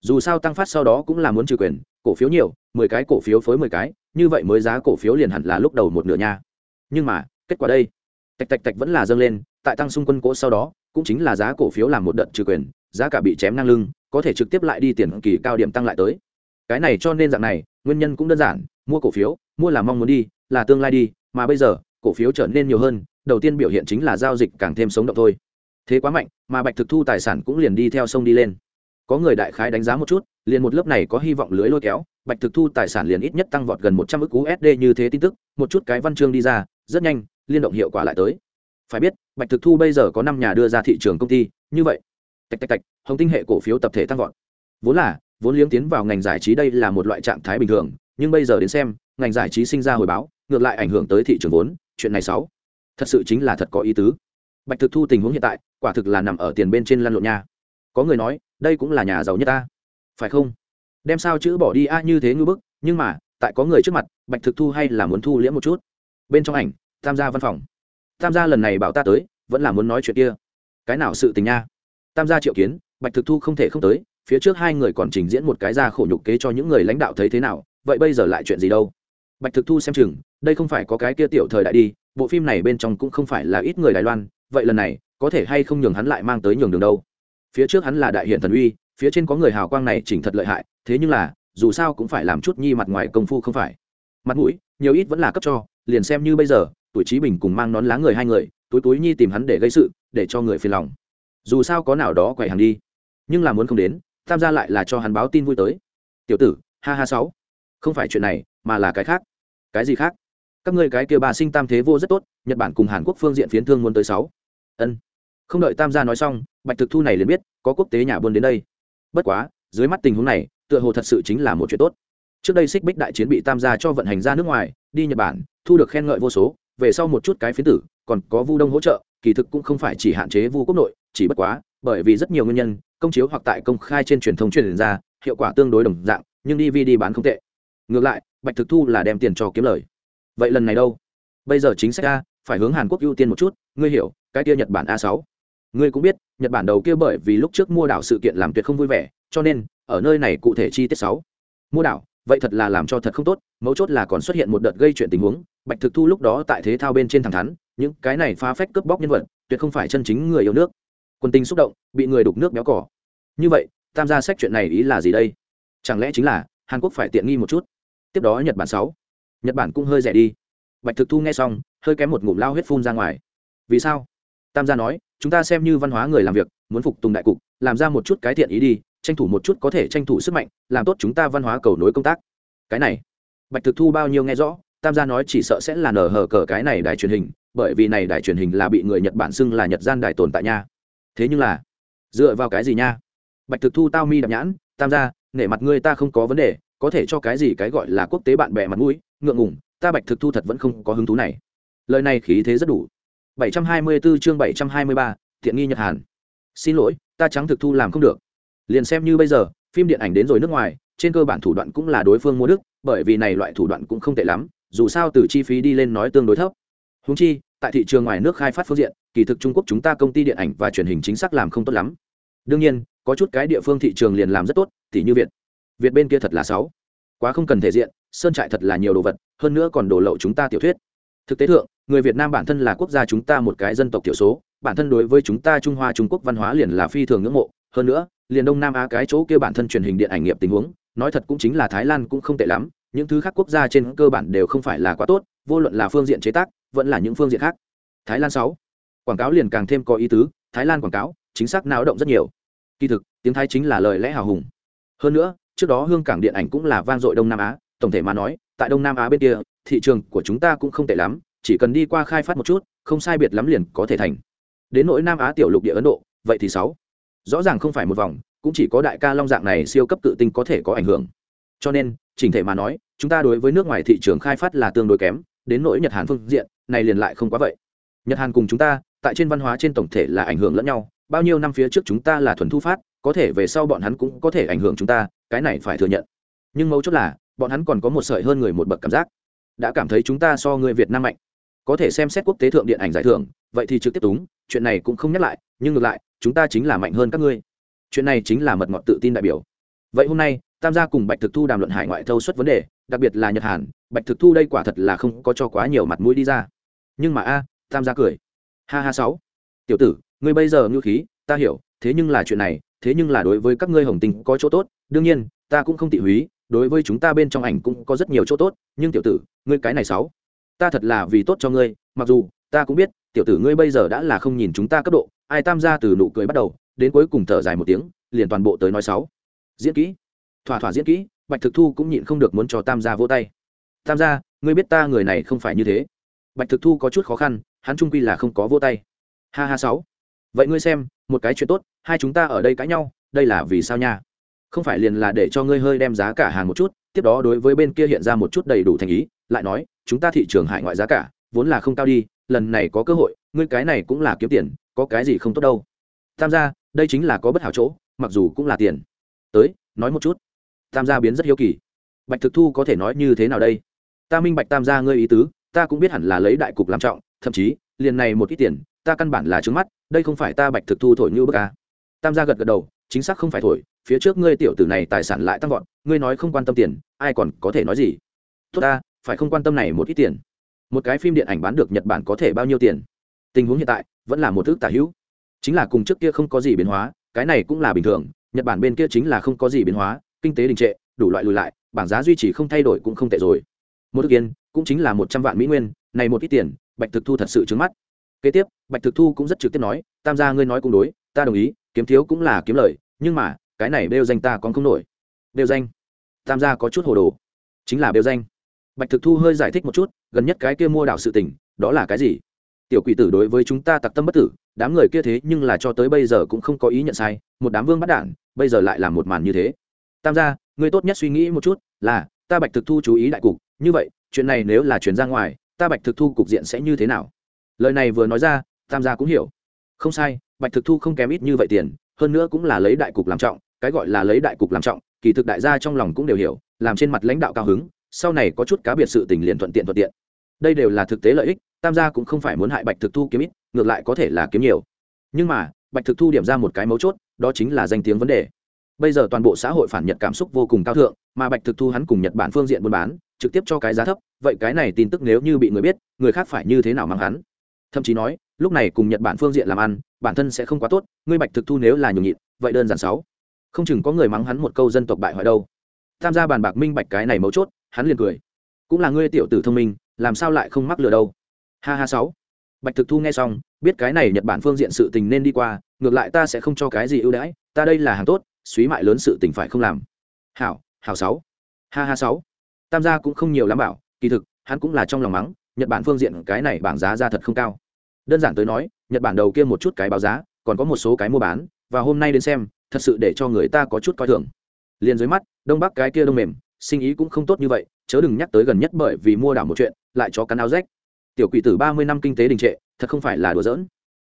Dù sao tăng phát sau đó cũng là muốn trừ quyền, cổ phiếu nhiều, mười cái cổ phiếu phối mười cái, như vậy mới giá cổ phiếu liền hẳn là lúc đầu một nửa nha. Nhưng mà, kết quả đây. Tạch tạch tạch vẫn là dâng lên tại tăng xung quân cỗ sau đó, cũng chính là giá cổ phiếu làm một đợt trừ quyền, giá cả bị chém ngang lưng, có thể trực tiếp lại đi tiền kỳ cao điểm tăng lại tới. Cái này cho nên dạng này, nguyên nhân cũng đơn giản, mua cổ phiếu, mua là mong muốn đi, là tương lai đi, mà bây giờ, cổ phiếu trở nên nhiều hơn, đầu tiên biểu hiện chính là giao dịch càng thêm sống động thôi. Thế quá mạnh, mà bạch thực thu tài sản cũng liền đi theo sông đi lên. Có người đại khái đánh giá một chút, liền một lớp này có hy vọng lưới lôi kéo, bạch thực thu tài sản liền ít nhất tăng vọt gần một trăm ước usd như thế tin tức, một chút cái văn chương đi ra, rất nhanh, liên động hiệu quả lại tới phải biết, bạch thực thu bây giờ có năm nhà đưa ra thị trường công ty, như vậy. Tạch tạch tạch, hồng tinh hệ cổ phiếu tập thể tăng vọt. Vốn là, vốn liếng tiến vào ngành giải trí đây là một loại trạng thái bình thường, nhưng bây giờ đến xem, ngành giải trí sinh ra hồi báo, ngược lại ảnh hưởng tới thị trường vốn, chuyện này sáu thật sự chính là thật có ý tứ. Bạch thực thu tình huống hiện tại, quả thực là nằm ở tiền bên trên lăn lộn nha. Có người nói, đây cũng là nhà giàu nhất ta. Phải không? Đem sao chữ bỏ đi a, như thế ngư bức, nhưng mà, tại có người trước mặt, bạch thực thu hay là muốn thu liễm một chút. Bên trong ảnh, tham gia văn phòng. Tam gia lần này bảo ta tới, vẫn là muốn nói chuyện kia. Cái nào sự tình nha? Tam gia triệu kiến, bạch thực thu không thể không tới, phía trước hai người còn trình diễn một cái ra khổ nhục kế cho những người lãnh đạo thấy thế nào, vậy bây giờ lại chuyện gì đâu? Bạch thực thu xem chừng, đây không phải có cái kia tiểu thời đại đi, bộ phim này bên trong cũng không phải là ít người đài loan, vậy lần này, có thể hay không nhường hắn lại mang tới nhường đường đâu? Phía trước hắn là đại hiện thần uy, phía trên có người hào quang này chỉnh thật lợi hại, thế nhưng là, dù sao cũng phải làm chút nhi mặt ngoài công phu không phải. Mặt mũi, nhiều ít vẫn là cấp cho, liền xem như bây giờ tuổi trí bình cùng mang nón lá người hai người, túi túi nhi tìm hắn để gây sự, để cho người phiền lòng. Dù sao có nào đó quậy hàng đi. Nhưng là muốn không đến tham gia lại là cho hắn báo tin vui tới. Tiểu tử, ha ha sáu. Không phải chuyện này, mà là cái khác. Cái gì khác? Các ngươi cái kia bà sinh tam thế vô rất tốt, nhật bản cùng hàn quốc phương diện phiến thương muốn tới sáu. Ân. Không đợi tam gia nói xong, bạch thực thu này liền biết, có quốc tế nhà buôn đến đây. Bất quá, dưới mắt tình huống này, tựa hồ thật sự chính là một chuyện tốt. Trước đây xích bích đại chiến bị tam gia cho vận hành ra nước ngoài, đi nhật bản, thu được khen ngợi vô số về sau một chút cái phiến tử, còn có vu đông hỗ trợ, kỳ thực cũng không phải chỉ hạn chế vu quốc nội, chỉ bất quá, bởi vì rất nhiều nguyên nhân, công chiếu hoặc tại công khai trên truyền thông truyền ra, hiệu quả tương đối đồng dạng, nhưng dvd bán không tệ. Ngược lại, bạch thực thu là đem tiền cho kiếm lời. Vậy lần này đâu? Bây giờ chính sách a, phải hướng hàn quốc ưu tiên một chút, ngươi hiểu, cái kia nhật bản a sáu. Ngươi cũng biết, nhật bản đầu kia bởi vì lúc trước mua đảo sự kiện làm tuyệt không vui vẻ, cho nên, ở nơi này cụ thể chi tiết sáu. Mua đảo, vậy thật là làm cho thật không tốt, mấu chốt là còn xuất hiện một đợt gây chuyện tình huống bạch thực thu lúc đó tại thế thao bên trên thẳng thắn, những cái này phá phách cướp bóc nhân vật, tuyệt không phải chân chính người yêu nước. Quân tình xúc động, bị người đục nước béo cỏ như vậy, tham gia sách chuyện này ý là gì đây? Chẳng lẽ chính là hàn quốc phải tiện nghi một chút? Tiếp đó nhật bản sáu. Nhật bản cũng hơi rẻ đi. Bạch thực thu nghe xong, hơi kém một ngụm lao huyết phun ra ngoài. Vì sao? Tam gia nói, chúng ta xem như văn hóa người làm việc, muốn phục tùng đại cục, làm ra một chút cái thiện ý đi, tranh thủ một chút có thể tranh thủ sức mạnh, làm tốt chúng ta văn hóa cầu nối công tác. Cái này, bạch thực thu bao nhiêu nghe rõ? Tam gia nói chỉ sợ sẽ là nở hở cờ cái này đài truyền hình bởi vì này đài truyền hình là bị người nhật bản xưng là nhật gian đài tồn tại nha. Thế nhưng là dựa vào cái gì nha? Bạch thực thu tao mi đạp nhãn tam gia nể mặt ngươi ta không có vấn đề có thể cho cái gì cái gọi là quốc tế bạn bè mặt mũi ngượng ngùng ta bạch thực thu thật vẫn không có hứng thú này. Lời này khí thế rất đủ. 724 chương 723, thiện nghi nhật hàn. Xin lỗi ta trắng thực thu làm không được. Liền xem như bây giờ phim điện ảnh đến rồi nước ngoài trên cơ bản thủ đoạn cũng là đối phương mua đức bởi vì này loại thủ đoạn cũng không tệ lắm dù sao từ chi phí đi lên nói tương đối thấp. Húng chi, tại thị trường ngoài nước khai phát phương diện, kỳ thực trung quốc chúng ta công ty điện ảnh và truyền hình chính xác làm không tốt lắm. Đương nhiên, có chút cái địa phương thị trường liền làm rất tốt t như việt. Việt bên kia thật là sáu quá không cần thể diện, sơn trại thật là nhiều đồ vật, hơn nữa còn đổ lậu chúng ta tiểu thuyết. Thực tế thượng, người việt nam bản thân là quốc gia chúng ta một cái dân tộc thiểu số, bản thân đối với chúng ta trung hoa, trung quốc văn hóa liền là phi thường ngưỡng mộ. Hơn nữa, liền đông nam á cái chỗ kia bản thân truyền hình điện ảnh nghiệp tình huống, nói thật cũng chính là thái lan cũng không tệ lắm những thứ khác quốc gia trên cơ bản đều không phải là quá tốt, vô luận là phương diện chế tác, vẫn là những phương diện khác. Thái lan sáu. Quảng cáo liền càng thêm có ý tứ, thái lan quảng cáo, chính xác náo động rất nhiều. Kỳ thực, tiếng thái chính là lời lẽ hào hùng. Hơn nữa, trước đó hương cảng điện ảnh cũng là vang dội đông nam á, tổng thể mà nói, tại đông nam á bên kia, thị trường của chúng ta cũng không tệ lắm, chỉ cần đi qua khai phát một chút, không sai biệt lắm liền có thể thành. Đến nỗi nam á tiểu lục địa ấn độ, vậy thì sáu. Rõ ràng không phải một vòng, cũng chỉ có đại ca long dạng này siêu cấp tự tinh có thể có ảnh hưởng. Cho nên chỉnh thể mà nói, chúng ta đối với nước ngoài thị trường khai phát là tương đối kém, đến nỗi nhật hàn phương diện, này liền lại không quá vậy. Nhật hàn cùng chúng ta, tại trên văn hóa trên tổng thể là ảnh hưởng lẫn nhau, bao nhiêu năm phía trước chúng ta là thuần thu phát, có thể về sau bọn hắn cũng có thể ảnh hưởng chúng ta, cái này phải thừa nhận. Nhưng mấu chốt là, bọn hắn còn có một sợi hơn người một bậc cảm giác. Đã cảm thấy chúng ta so người việt nam mạnh. Có thể xem xét quốc tế thượng điện ảnh giải thưởng, vậy thì trực tiếp túng, chuyện này cũng không nhắc lại, nhưng ngược lại, chúng ta chính là mạnh hơn các ngươi. Chuyện này chính là mật ngọt tự tin đại biểu. Vậy hôm nay tam gia cùng bạch thực thu đàm luận hải ngoại thâu suất vấn đề, đặc biệt là nhật hàn, bạch thực thu đây quả thật là không có cho quá nhiều mặt mũi đi ra. Nhưng mà a, tam gia cười. Ha ha sáu. Tiểu tử, ngươi bây giờ ngư khí, ta hiểu, thế nhưng là chuyện này, thế nhưng là đối với các ngươi hồng tình có chỗ tốt. Đương nhiên, ta cũng không tị húy, đối với chúng ta bên trong ảnh cũng có rất nhiều chỗ tốt, nhưng tiểu tử, ngươi cái này sáu. Ta thật là vì tốt cho ngươi, mặc dù, ta cũng biết, tiểu tử ngươi bây giờ đã là không nhìn chúng ta cấp độ. Ai tam gia từ nụ cười bắt đầu, đến cuối cùng thở dài một tiếng, liền toàn bộ tới nói sáu. Diễn kỹ thỏa thỏa diễn kỹ, bạch thực thu cũng nhịn không được muốn cho tam gia vỗ tay. Tam gia, ngươi biết ta người này không phải như thế. Bạch thực thu có chút khó khăn, hắn trung quy là không có vỗ tay. Ha ha sáu, vậy ngươi xem, một cái chuyện tốt, hai chúng ta ở đây cãi nhau, đây là vì sao nha? Không phải liền là để cho ngươi hơi đem giá cả hàng một chút, tiếp đó đối với bên kia hiện ra một chút đầy đủ thành ý, lại nói, chúng ta thị trường hải ngoại giá cả, vốn là không cao đi, lần này có cơ hội, ngươi cái này cũng là kiếm tiền, có cái gì không tốt đâu. Tam gia, đây chính là có bất hảo chỗ, mặc dù cũng là tiền. Tới, nói một chút tam gia biến rất hiếu kỳ. Bạch thực thu có thể nói như thế nào đây? Ta minh bạch tam gia ngươi ý tứ, ta cũng biết hẳn là lấy đại cục làm trọng, thậm chí, liền này một ít tiền, ta căn bản là trướng mắt, đây không phải ta bạch thực thu thổi như bức ca tam gia gật gật đầu, chính xác không phải thổi, phía trước ngươi tiểu tử này tài sản lại tăng vọt, ngươi nói không quan tâm tiền, ai còn có thể nói gì? Tốt ta, phải không quan tâm này một ít tiền? Một cái phim điện ảnh bán được nhật bản có thể bao nhiêu tiền? Tình huống hiện tại, vẫn là một thước tả hữu. Chính là cùng trước kia không có gì biến hóa, cái này cũng là bình thường, nhật bản bên kia chính là không có gì biến hóa kinh tế đình trệ, đủ loại lùi lại, bảng giá duy trì không thay đổi cũng không tệ rồi. Một ước yên cũng chính là một trăm vạn mỹ nguyên, này một ít tiền, bạch thực thu thật sự trứng mắt. Kế tiếp, bạch thực thu cũng rất trực tiếp nói, tam gia ngươi nói cũng đối, ta đồng ý, kiếm thiếu cũng là kiếm lời, nhưng mà, cái này đeo danh ta còn không nổi. Đeo danh? Tam gia có chút hồ đồ. Chính là đeo danh. Bạch thực thu hơi giải thích một chút, gần nhất cái kia mua đảo sự tình, đó là cái gì? Tiểu quỷ tử đối với chúng ta tặc tâm bất tử, đám người kia thế nhưng là cho tới bây giờ cũng không có ý nhận sai, một đám vương bắt đản bây giờ lại là một màn như thế tam gia, ngươi tốt nhất suy nghĩ một chút, là, ta bạch thực thu chú ý đại cục, như vậy, chuyện này nếu là chuyển ra ngoài, ta bạch thực thu cục diện sẽ như thế nào? Lời này vừa nói ra, tam gia cũng hiểu. Không sai, bạch thực thu không kém ít như vậy tiền, hơn nữa cũng là lấy đại cục làm trọng, cái gọi là lấy đại cục làm trọng, kỳ thực đại gia trong lòng cũng đều hiểu, làm trên mặt lãnh đạo cao hứng, sau này có chút cá biệt sự tình liền thuận tiện thuận tiện. Đây đều là thực tế lợi ích, tam gia cũng không phải muốn hại bạch thực thu kiếm ít, ngược lại có thể là kiếm nhiều. Nhưng mà, bạch thực thu điểm ra một cái mấu chốt, đó chính là danh tiếng vấn đề bây giờ toàn bộ xã hội phản nhật cảm xúc vô cùng cao thượng, mà bạch thực thu hắn cùng nhật bản phương diện buôn bán, trực tiếp cho cái giá thấp, vậy cái này tin tức nếu như bị người biết, người khác phải như thế nào mang hắn? Thậm chí nói, lúc này cùng nhật bản phương diện làm ăn, bản thân sẽ không quá tốt, ngươi bạch thực thu nếu là nhường nhịn, vậy đơn giản sáu. Không chừng có người mắng hắn một câu dân tộc bại hoại đâu. Tham gia bàn bạc minh bạch cái này mấu chốt, hắn liền cười. Cũng là ngươi tiểu tử thông minh, làm sao lại không mắc lừa đâu? Ha ha sáu. Bạch thực thu nghe xong, biết cái này nhật bản phương diện sự tình nên đi qua, ngược lại ta sẽ không cho cái gì ưu đãi, ta đây là hàng tốt suý mại lớn sự tình phải không làm. Hảo hảo sáu. Ha ha sáu. Tam gia cũng không nhiều lắm bảo, kỳ thực, hắn cũng là trong lòng mắng, nhật bản phương diện cái này bảng giá ra thật không cao. Đơn giản tới nói, nhật bản đầu kia một chút cái báo giá, còn có một số cái mua bán, và hôm nay đến xem, thật sự để cho người ta có chút coi thường. Liền dưới mắt, đông bắc cái kia đông mềm, sinh ý cũng không tốt như vậy, chớ đừng nhắc tới gần nhất bởi vì mua đảo một chuyện, lại cho cắn áo rách. Tiểu quỷ tử ba mươi năm kinh tế đình trệ, thật không phải là đùa giỡn.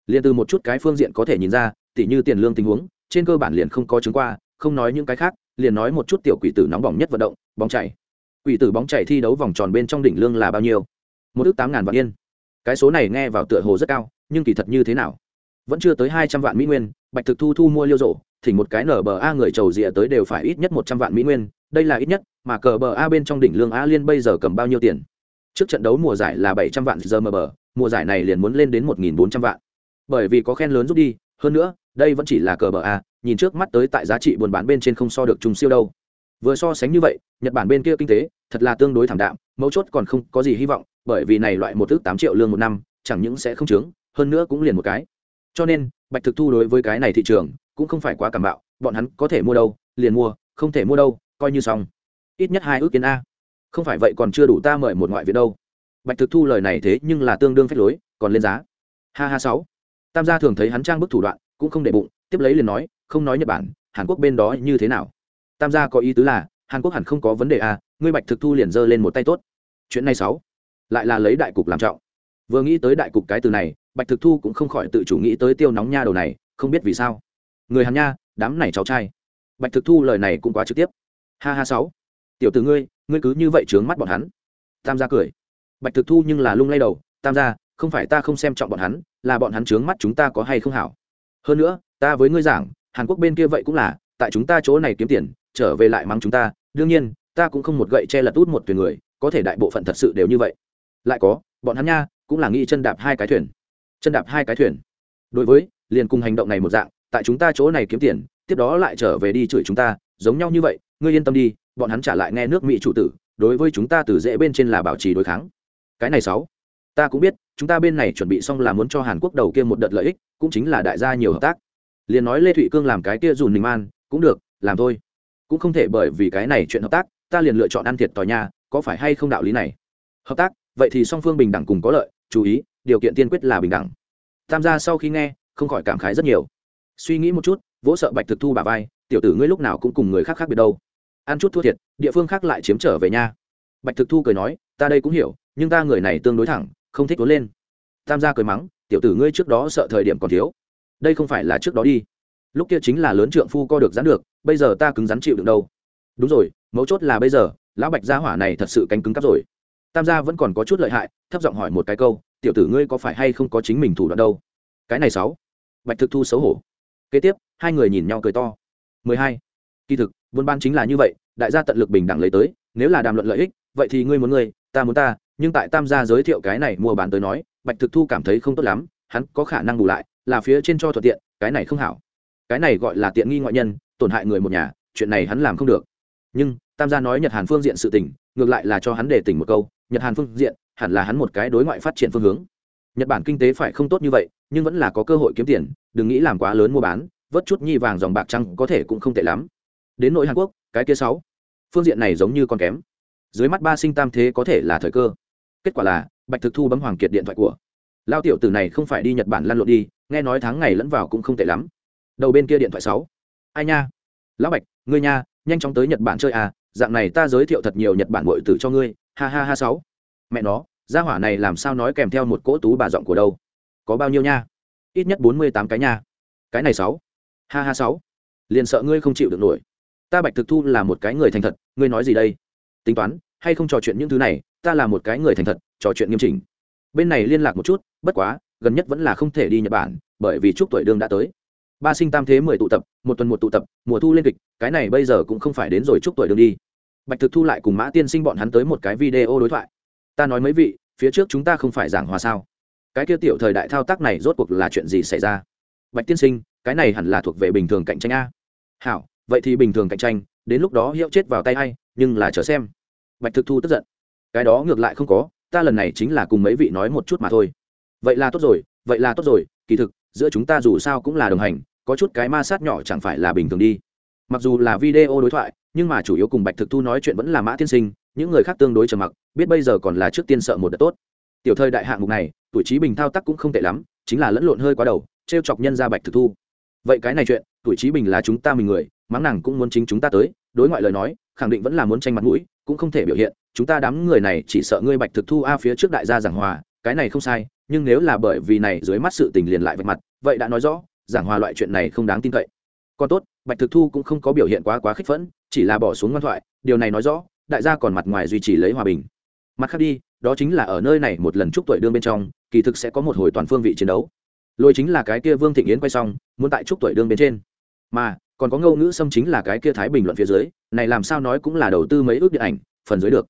Liền từ một chút cái phương diện có thể nhìn ra, tỉ như tiền lương tình huống trên cơ bản liền không có chứng qua, không nói những cái khác, liền nói một chút tiểu quỷ tử nóng bỏng nhất vận động, bóng chảy. Quỷ tử bóng chảy thi đấu vòng tròn bên trong đỉnh lương là bao nhiêu? Một ước tám ngàn vạn yên. Cái số này nghe vào tựa hồ rất cao, nhưng kỳ thật như thế nào? Vẫn chưa tới hai trăm vạn mỹ nguyên, bạch thực thu thu mua liêu rộ thì một cái nở bờ a người trầu rịa tới đều phải ít nhất một trăm vạn mỹ nguyên, đây là ít nhất, mà cờ bờ a bên trong đỉnh lương a liên bây giờ cầm bao nhiêu tiền? Trước trận đấu mùa giải là bảy trăm vạn giờ mờ bờ, mùa giải này liền muốn lên đến một nghìn bốn trăm vạn. Bởi vì có khen lớn giúp đi, hơn nữa đây vẫn chỉ là cờ bờ a, nhìn trước mắt tới tại giá trị buôn bán bên trên không so được trùng siêu đâu. Vừa so sánh như vậy, nhật bản bên kia kinh tế, thật là tương đối thảm đạm, mấu chốt còn không có gì hy vọng, bởi vì này loại một thước tám triệu lương một năm, chẳng những sẽ không trướng hơn nữa cũng liền một cái. Cho nên, bạch thực thu đối với cái này thị trường, cũng không phải quá cảm bạo, bọn hắn có thể mua đâu, liền mua, không thể mua đâu, coi như xong. Ít nhất hai ước kiến a. Không phải vậy còn chưa đủ ta mời một ngoại viện đâu. Bạch thực thu lời này thế nhưng là tương đương phép lối, còn lên giá. Ha ha sáu. Tam gia thường thấy hắn trang bức thủ đoạn cũng không để bụng, tiếp lấy liền nói, không nói nhật bản, hàn quốc bên đó như thế nào? Tam gia có ý tứ là, hàn quốc hẳn không có vấn đề à ngươi bạch thực thu liền giơ lên một tay tốt. Chuyện này sáu, lại là lấy đại cục làm trọng. Vừa nghĩ tới đại cục cái từ này, bạch thực thu cũng không khỏi tự chủ nghĩ tới tiêu nóng nha đầu này, không biết vì sao. Người hàn nha, đám này cháu trai. Bạch thực thu lời này cũng quá trực tiếp. Ha ha sáu, tiểu t ử ngươi ngươi cứ như vậy trướng mắt bọn hắn. Tam gia cười. Bạch thực thu nhưng là lung lay đầu, tam gia, không phải ta không xem trọng bọn hắn, là bọn hắn trướng mắt chúng ta có hay không hảo? Hơn nữa, ta với ngươi giảng, hàn quốc bên kia vậy cũng là, tại chúng ta chỗ này kiếm tiền, trở về lại mắng chúng ta, đương nhiên, ta cũng không một gậy che lật út một thuyền người, có thể đại bộ phận thật sự đều như vậy. Lại có, bọn hắn nha, cũng là nghĩ chân đạp hai cái thuyền. Chân đạp hai cái thuyền. Đối với, liền cùng hành động này một dạng, tại chúng ta chỗ này kiếm tiền, tiếp đó lại trở về đi chửi chúng ta, giống nhau như vậy, ngươi yên tâm đi, bọn hắn trả lại nghe nước mỹ chủ tử, đối với chúng ta từ dễ bên trên là bảo trì đối kháng. Cái này sáu, ta cũng biết chúng ta bên này chuẩn bị xong là muốn cho hàn quốc đầu kia một đợt lợi ích, cũng chính là đại gia nhiều hợp tác. Liền nói lê thụy cương làm cái kia dùn mình man, cũng được, làm thôi. Cũng không thể bởi vì cái này chuyện hợp tác, ta liền lựa chọn ăn thiệt tỏi nhà có phải hay không đạo lý này? Hợp tác, vậy thì song phương bình đẳng cùng có lợi, chú ý, điều kiện tiên quyết là bình đẳng. Tham gia sau khi nghe, không khỏi cảm khái rất nhiều. Suy nghĩ một chút, vỗ sợ bạch thực thu bà vai, tiểu tử ngươi lúc nào cũng cùng người khác khác biệt đâu. Ăn chút thua thiệt, địa phương khác lại chiếm trở về nha. Bạch thực thu cười nói, ta đây cũng hiểu, nhưng ta người này tương đối thẳng không thích cuốn lên. Tam gia cười mắng, tiểu tử ngươi trước đó sợ thời điểm còn thiếu. Đây không phải là trước đó đi. Lúc kia chính là lớn trượng phu co được dán được, bây giờ ta cứng rắn chịu được đâu. Đúng rồi, mấu chốt là bây giờ, lão bạch gia hỏa này thật sự cánh cứng cắp rồi. Tam gia vẫn còn có chút lợi hại, thấp giọng hỏi một cái câu, tiểu tử ngươi có phải hay không có chính mình thủ đoạn đâu? Cái này sáu. Bạch thực thu xấu hổ. Kế tiếp, hai người nhìn nhau cười to. 12. kỳ thực, buôn ban chính là như vậy, đại gia tận lực bình đẳng lấy tới, nếu là đàm luận lợi ích, vậy thì ngươi muốn ngươi, ta muốn ta nhưng tại tam gia giới thiệu cái này mua bán tới nói, bạch thực thu cảm thấy không tốt lắm, hắn có khả năng bù lại, là phía trên cho thuận tiện, cái này không hảo. Cái này gọi là tiện nghi ngoại nhân, tổn hại người một nhà, chuyện này hắn làm không được. Nhưng, tam gia nói nhật hàn phương diện sự tình, ngược lại là cho hắn để tỉnh một câu, nhật hàn phương diện, hẳn là hắn một cái đối ngoại phát triển phương hướng. Nhật bản kinh tế phải không tốt như vậy, nhưng vẫn là có cơ hội kiếm tiền, đừng nghĩ làm quá lớn mua bán, vớt chút nhi vàng dòng bạc trăng có thể cũng không tệ lắm. Đến nội hàn quốc, cái kia sáu, phương diện này giống như con kém. Dưới mắt ba sinh tam thế có thể là thời cơ kết quả là, bạch thực thu bấm hoàng kiệt điện thoại của. Lao tiểu tử này không phải đi nhật bản lăn lộn đi, nghe nói tháng ngày lẫn vào cũng không tệ lắm. Đầu bên kia điện thoại sáu. Ai nha? Lão bạch, ngươi nha, nhanh chóng tới nhật bản chơi à dạng này ta giới thiệu thật nhiều nhật bản bội tử cho ngươi, ha ha ha sáu. Mẹ nó, gia hỏa này làm sao nói kèm theo một cỗ tú bà giọng của đâu? Có bao nhiêu nha? Ít nhất bốn mươi tám cái nha. Cái này sáu. Ha ha sáu. Liền sợ ngươi không chịu được nổi. Ta bạch thực thu là một cái người thành thật, ngươi nói gì đây? Tính toán, hay không trò chuyện những thứ này ta là một cái người thành thật, trò chuyện nghiêm chỉnh. Bên này liên lạc một chút, bất quá, gần nhất vẫn là không thể đi nhật bản, bởi vì chúc tuổi đương đã tới. Ba sinh tam thế mười tụ tập, một tuần một tụ tập, mùa thu lên kịch, cái này bây giờ cũng không phải đến rồi chúc tuổi đương đi. Bạch thực thu lại cùng mã tiên sinh bọn hắn tới một cái video đối thoại. Ta nói mấy vị, phía trước chúng ta không phải giảng hòa sao? Cái kia tiểu thời đại thao tác này rốt cuộc là chuyện gì xảy ra? Bạch tiên sinh, cái này hẳn là thuộc về bình thường cạnh tranh a. Hảo, vậy thì bình thường cạnh tranh, đến lúc đó hiệu chết vào tay hay nhưng là chờ xem. Bạch thực thu tức giận cái đó ngược lại không có, ta lần này chính là cùng mấy vị nói một chút mà thôi. Vậy là tốt rồi, vậy là tốt rồi, kỳ thực, giữa chúng ta dù sao cũng là đồng hành, có chút cái ma sát nhỏ chẳng phải là bình thường đi. Mặc dù là video đối thoại, nhưng mà chủ yếu cùng bạch thực thu nói chuyện vẫn là mã tiên sinh, những người khác tương đối trầm mặc, biết bây giờ còn là trước tiên sợ một đợt tốt. Tiểu thời đại hạng mục này, tuổi trí bình thao tác cũng không tệ lắm, chính là lẫn lộn hơi quá đầu t r e o chọc nhân ra bạch thực thu. Vậy cái này chuyện, tuổi trí bình là chúng ta mình người, mắng nàng cũng muốn chính chúng ta tới, đối ngoại lời nói, khẳng định vẫn là muốn tranh mặt mũi, cũng không thể biểu hiện chúng ta đám người này chỉ sợ ngươi bạch thực thu a phía trước đại gia giảng hòa, cái này không sai, nhưng nếu là bởi vì này dưới mắt sự tình liền lại vạch mặt, vậy đã nói rõ, giảng hòa loại chuyện này không đáng tin cậy. Còn tốt, bạch thực thu cũng không có biểu hiện quá quá khích phẫn, chỉ là bỏ xuống ngoan thoại, điều này nói rõ, đại gia còn mặt ngoài duy trì lấy hòa bình. Mặt khác đi, đó chính là ở nơi này một lần chúc tuổi đương bên trong, kỳ thực sẽ có một hồi toàn phương vị chiến đấu. Lôi chính là cái kia vương thịnh yến quay xong, muốn tại chúc tuổi đương bên trên. Mà, còn có ngâu ngữ xâm chính là cái kia thái bình luận phía dưới, này làm sao nói cũng là đầu tư mấy ước điện ảnh, phần dưới được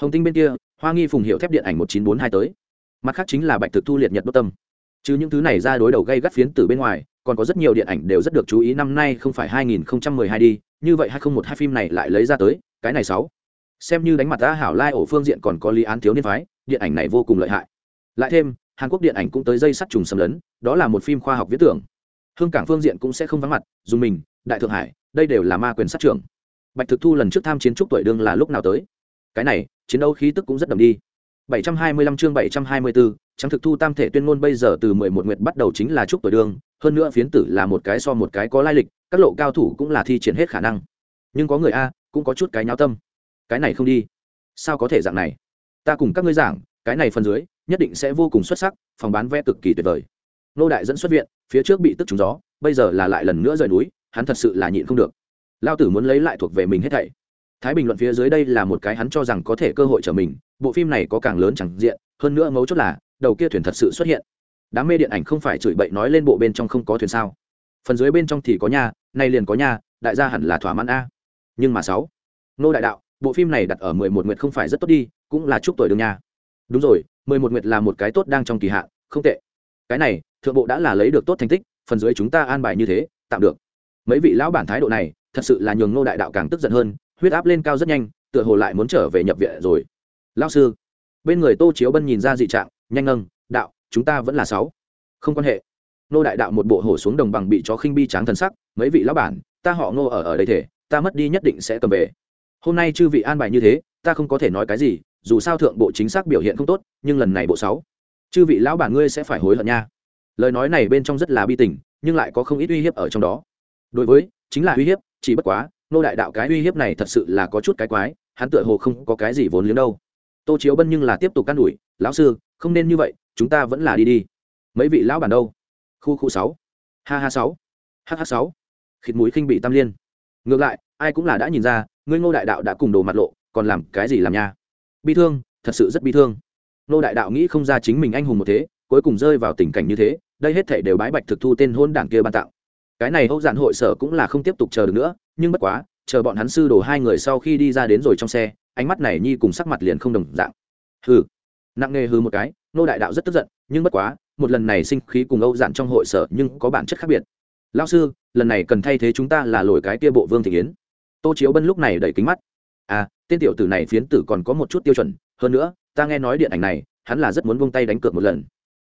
hồng tinh bên kia, hoa nghi phùng hiệu thép điện ảnh một chín bốn hai tới. Mặt khác chính là bạch thực thu liệt nhật đốt tâm. Chứ những thứ này ra đối đầu gây gắt phiến từ bên ngoài, còn có rất nhiều điện ảnh đều rất được chú ý năm nay không phải 2012 đi, như vậy 2012 phim này lại lấy ra tới, cái này sáu. Xem như đánh mặt ta hảo lai ổ phương diện còn có lý án thiếu niên phái, điện ảnh này vô cùng lợi hại. Lại thêm, hàn quốc điện ảnh cũng tới dây sắt trùng xâm lấn, đó là một phim khoa học viễn tưởng. Hương cảng phương diện cũng sẽ không vắng mặt, dù mình, đại thượng hải, đây đều là ma quyền sát trưởng. Bạch thực thu lần trước tham chiến trúc tuổi đương là lúc nào tới? Cái này chiến đấu khí tức cũng rất đậm đi. 725 chương 724, trắng thực thu tam thể tuyên ngôn bây giờ từ 11 nguyệt bắt đầu chính là trúc tuổi đường hơn nữa phiến tử là một cái so một cái có lai lịch các lộ cao thủ cũng là thi triển hết khả năng. Nhưng có người a cũng có chút cái nháo tâm. Cái này không đi. Sao có thể dạng này? Ta cùng các ngươi giảng cái này phần dưới nhất định sẽ vô cùng xuất sắc phòng bán vé cực kỳ tuyệt vời. Nô đại dẫn xuất viện phía trước bị tức trúng gió bây giờ là lại lần nữa rời núi hắn thật sự là nhịn không được. Lao tử muốn lấy lại thuộc về mình hết thảy thái bình luận phía dưới đây là một cái hắn cho rằng có thể cơ hội trở mình, bộ phim này có càng lớn chẳng diện, hơn nữa mấu chốt là, đầu kia thuyền thật sự xuất hiện. Đám mê điện ảnh không phải chửi bậy nói lên bộ bên trong không có thuyền sao? Phần dưới bên trong thì có nhà nay liền có nhà đại gia hẳn là thỏa mãn a. Nhưng mà sáu. Nô đại đạo, bộ phim này đặt ở mười một nguyệt không phải rất tốt đi, cũng là chúc tuổi đường nha. Đúng rồi, mười một nguyệt là một cái tốt đang trong kỳ hạn, không tệ. Cái này, thượng bộ đã là lấy được tốt thành tích, phần dưới chúng ta an bài như thế, tạm được. Mấy vị lão bản thái độ này, thật sự là nhường nô đại đạo càng tức giận hơn huyết áp lên cao rất nhanh, tựa hồ lại muốn trở về nhập viện rồi. Lão sư, bên người tô chiếu bân nhìn ra dị trạng, nhanh nâng đạo, chúng ta vẫn là sáu. Không quan hệ. Nô đại đạo một bộ hổ xuống đồng bằng bị chó khinh bi tráng thần sắc, mấy vị lão bản, ta họ ngô ở ở đây thể, ta mất đi nhất định sẽ cầm về. Hôm nay chư vị an bài như thế, ta không có thể nói cái gì, dù sao thượng bộ chính xác biểu hiện không tốt, nhưng lần này bộ sáu, chư vị lão bản ngươi sẽ phải hối hận nha. Lời nói này bên trong rất là bi tình, nhưng lại có không ít uy hiếp ở trong đó. Đối với, chính là uy hiếp, chỉ bất quá nô đại đạo cái uy hiếp này thật sự là có chút cái quái, hắn tựa hồ không có cái gì vốn liếng đâu. Tô chiếu bân nhưng là tiếp tục can đuổi lão sư, không nên như vậy, chúng ta vẫn là đi đi. Mấy vị lão bản đâu? Khu khu sáu. Ha ha sáu. Hh sáu. Khịt mũi khinh bị tam liên. Ngược lại, ai cũng là đã nhìn ra, ngươi ngô đại đạo đã cùng đồ mặt lộ, còn làm cái gì làm nha? Bi thương, thật sự rất bi thương. Ngô đại đạo nghĩ không ra chính mình anh hùng một thế, cuối cùng rơi vào tình cảnh như thế, đây hết thể đều bái bạch thực thu tên hôn đảng kia ban tặng cái này hậu giản hội sở cũng là không tiếp tục chờ được nữa, nhưng bất quá, chờ bọn hắn sư đồ hai người sau khi đi ra đến rồi trong xe, ánh mắt này nhi cùng sắc mặt liền không đồng dạng. Hừ. Nặng nề hừ một cái, nô đại đạo rất tức giận, nhưng bất quá, một lần này sinh khí cùng âu dạn trong hội sở nhưng có bản chất khác biệt. Lao sư, lần này cần thay thế chúng ta là lồi cái kia bộ vương thị yến. Tô chiếu bân lúc này đẩy kính mắt. À tên tiểu tử này phiến tử còn có một chút tiêu chuẩn, hơn nữa, ta nghe nói điện ảnh này, hắn là rất muốn vung tay đánh cược một lần.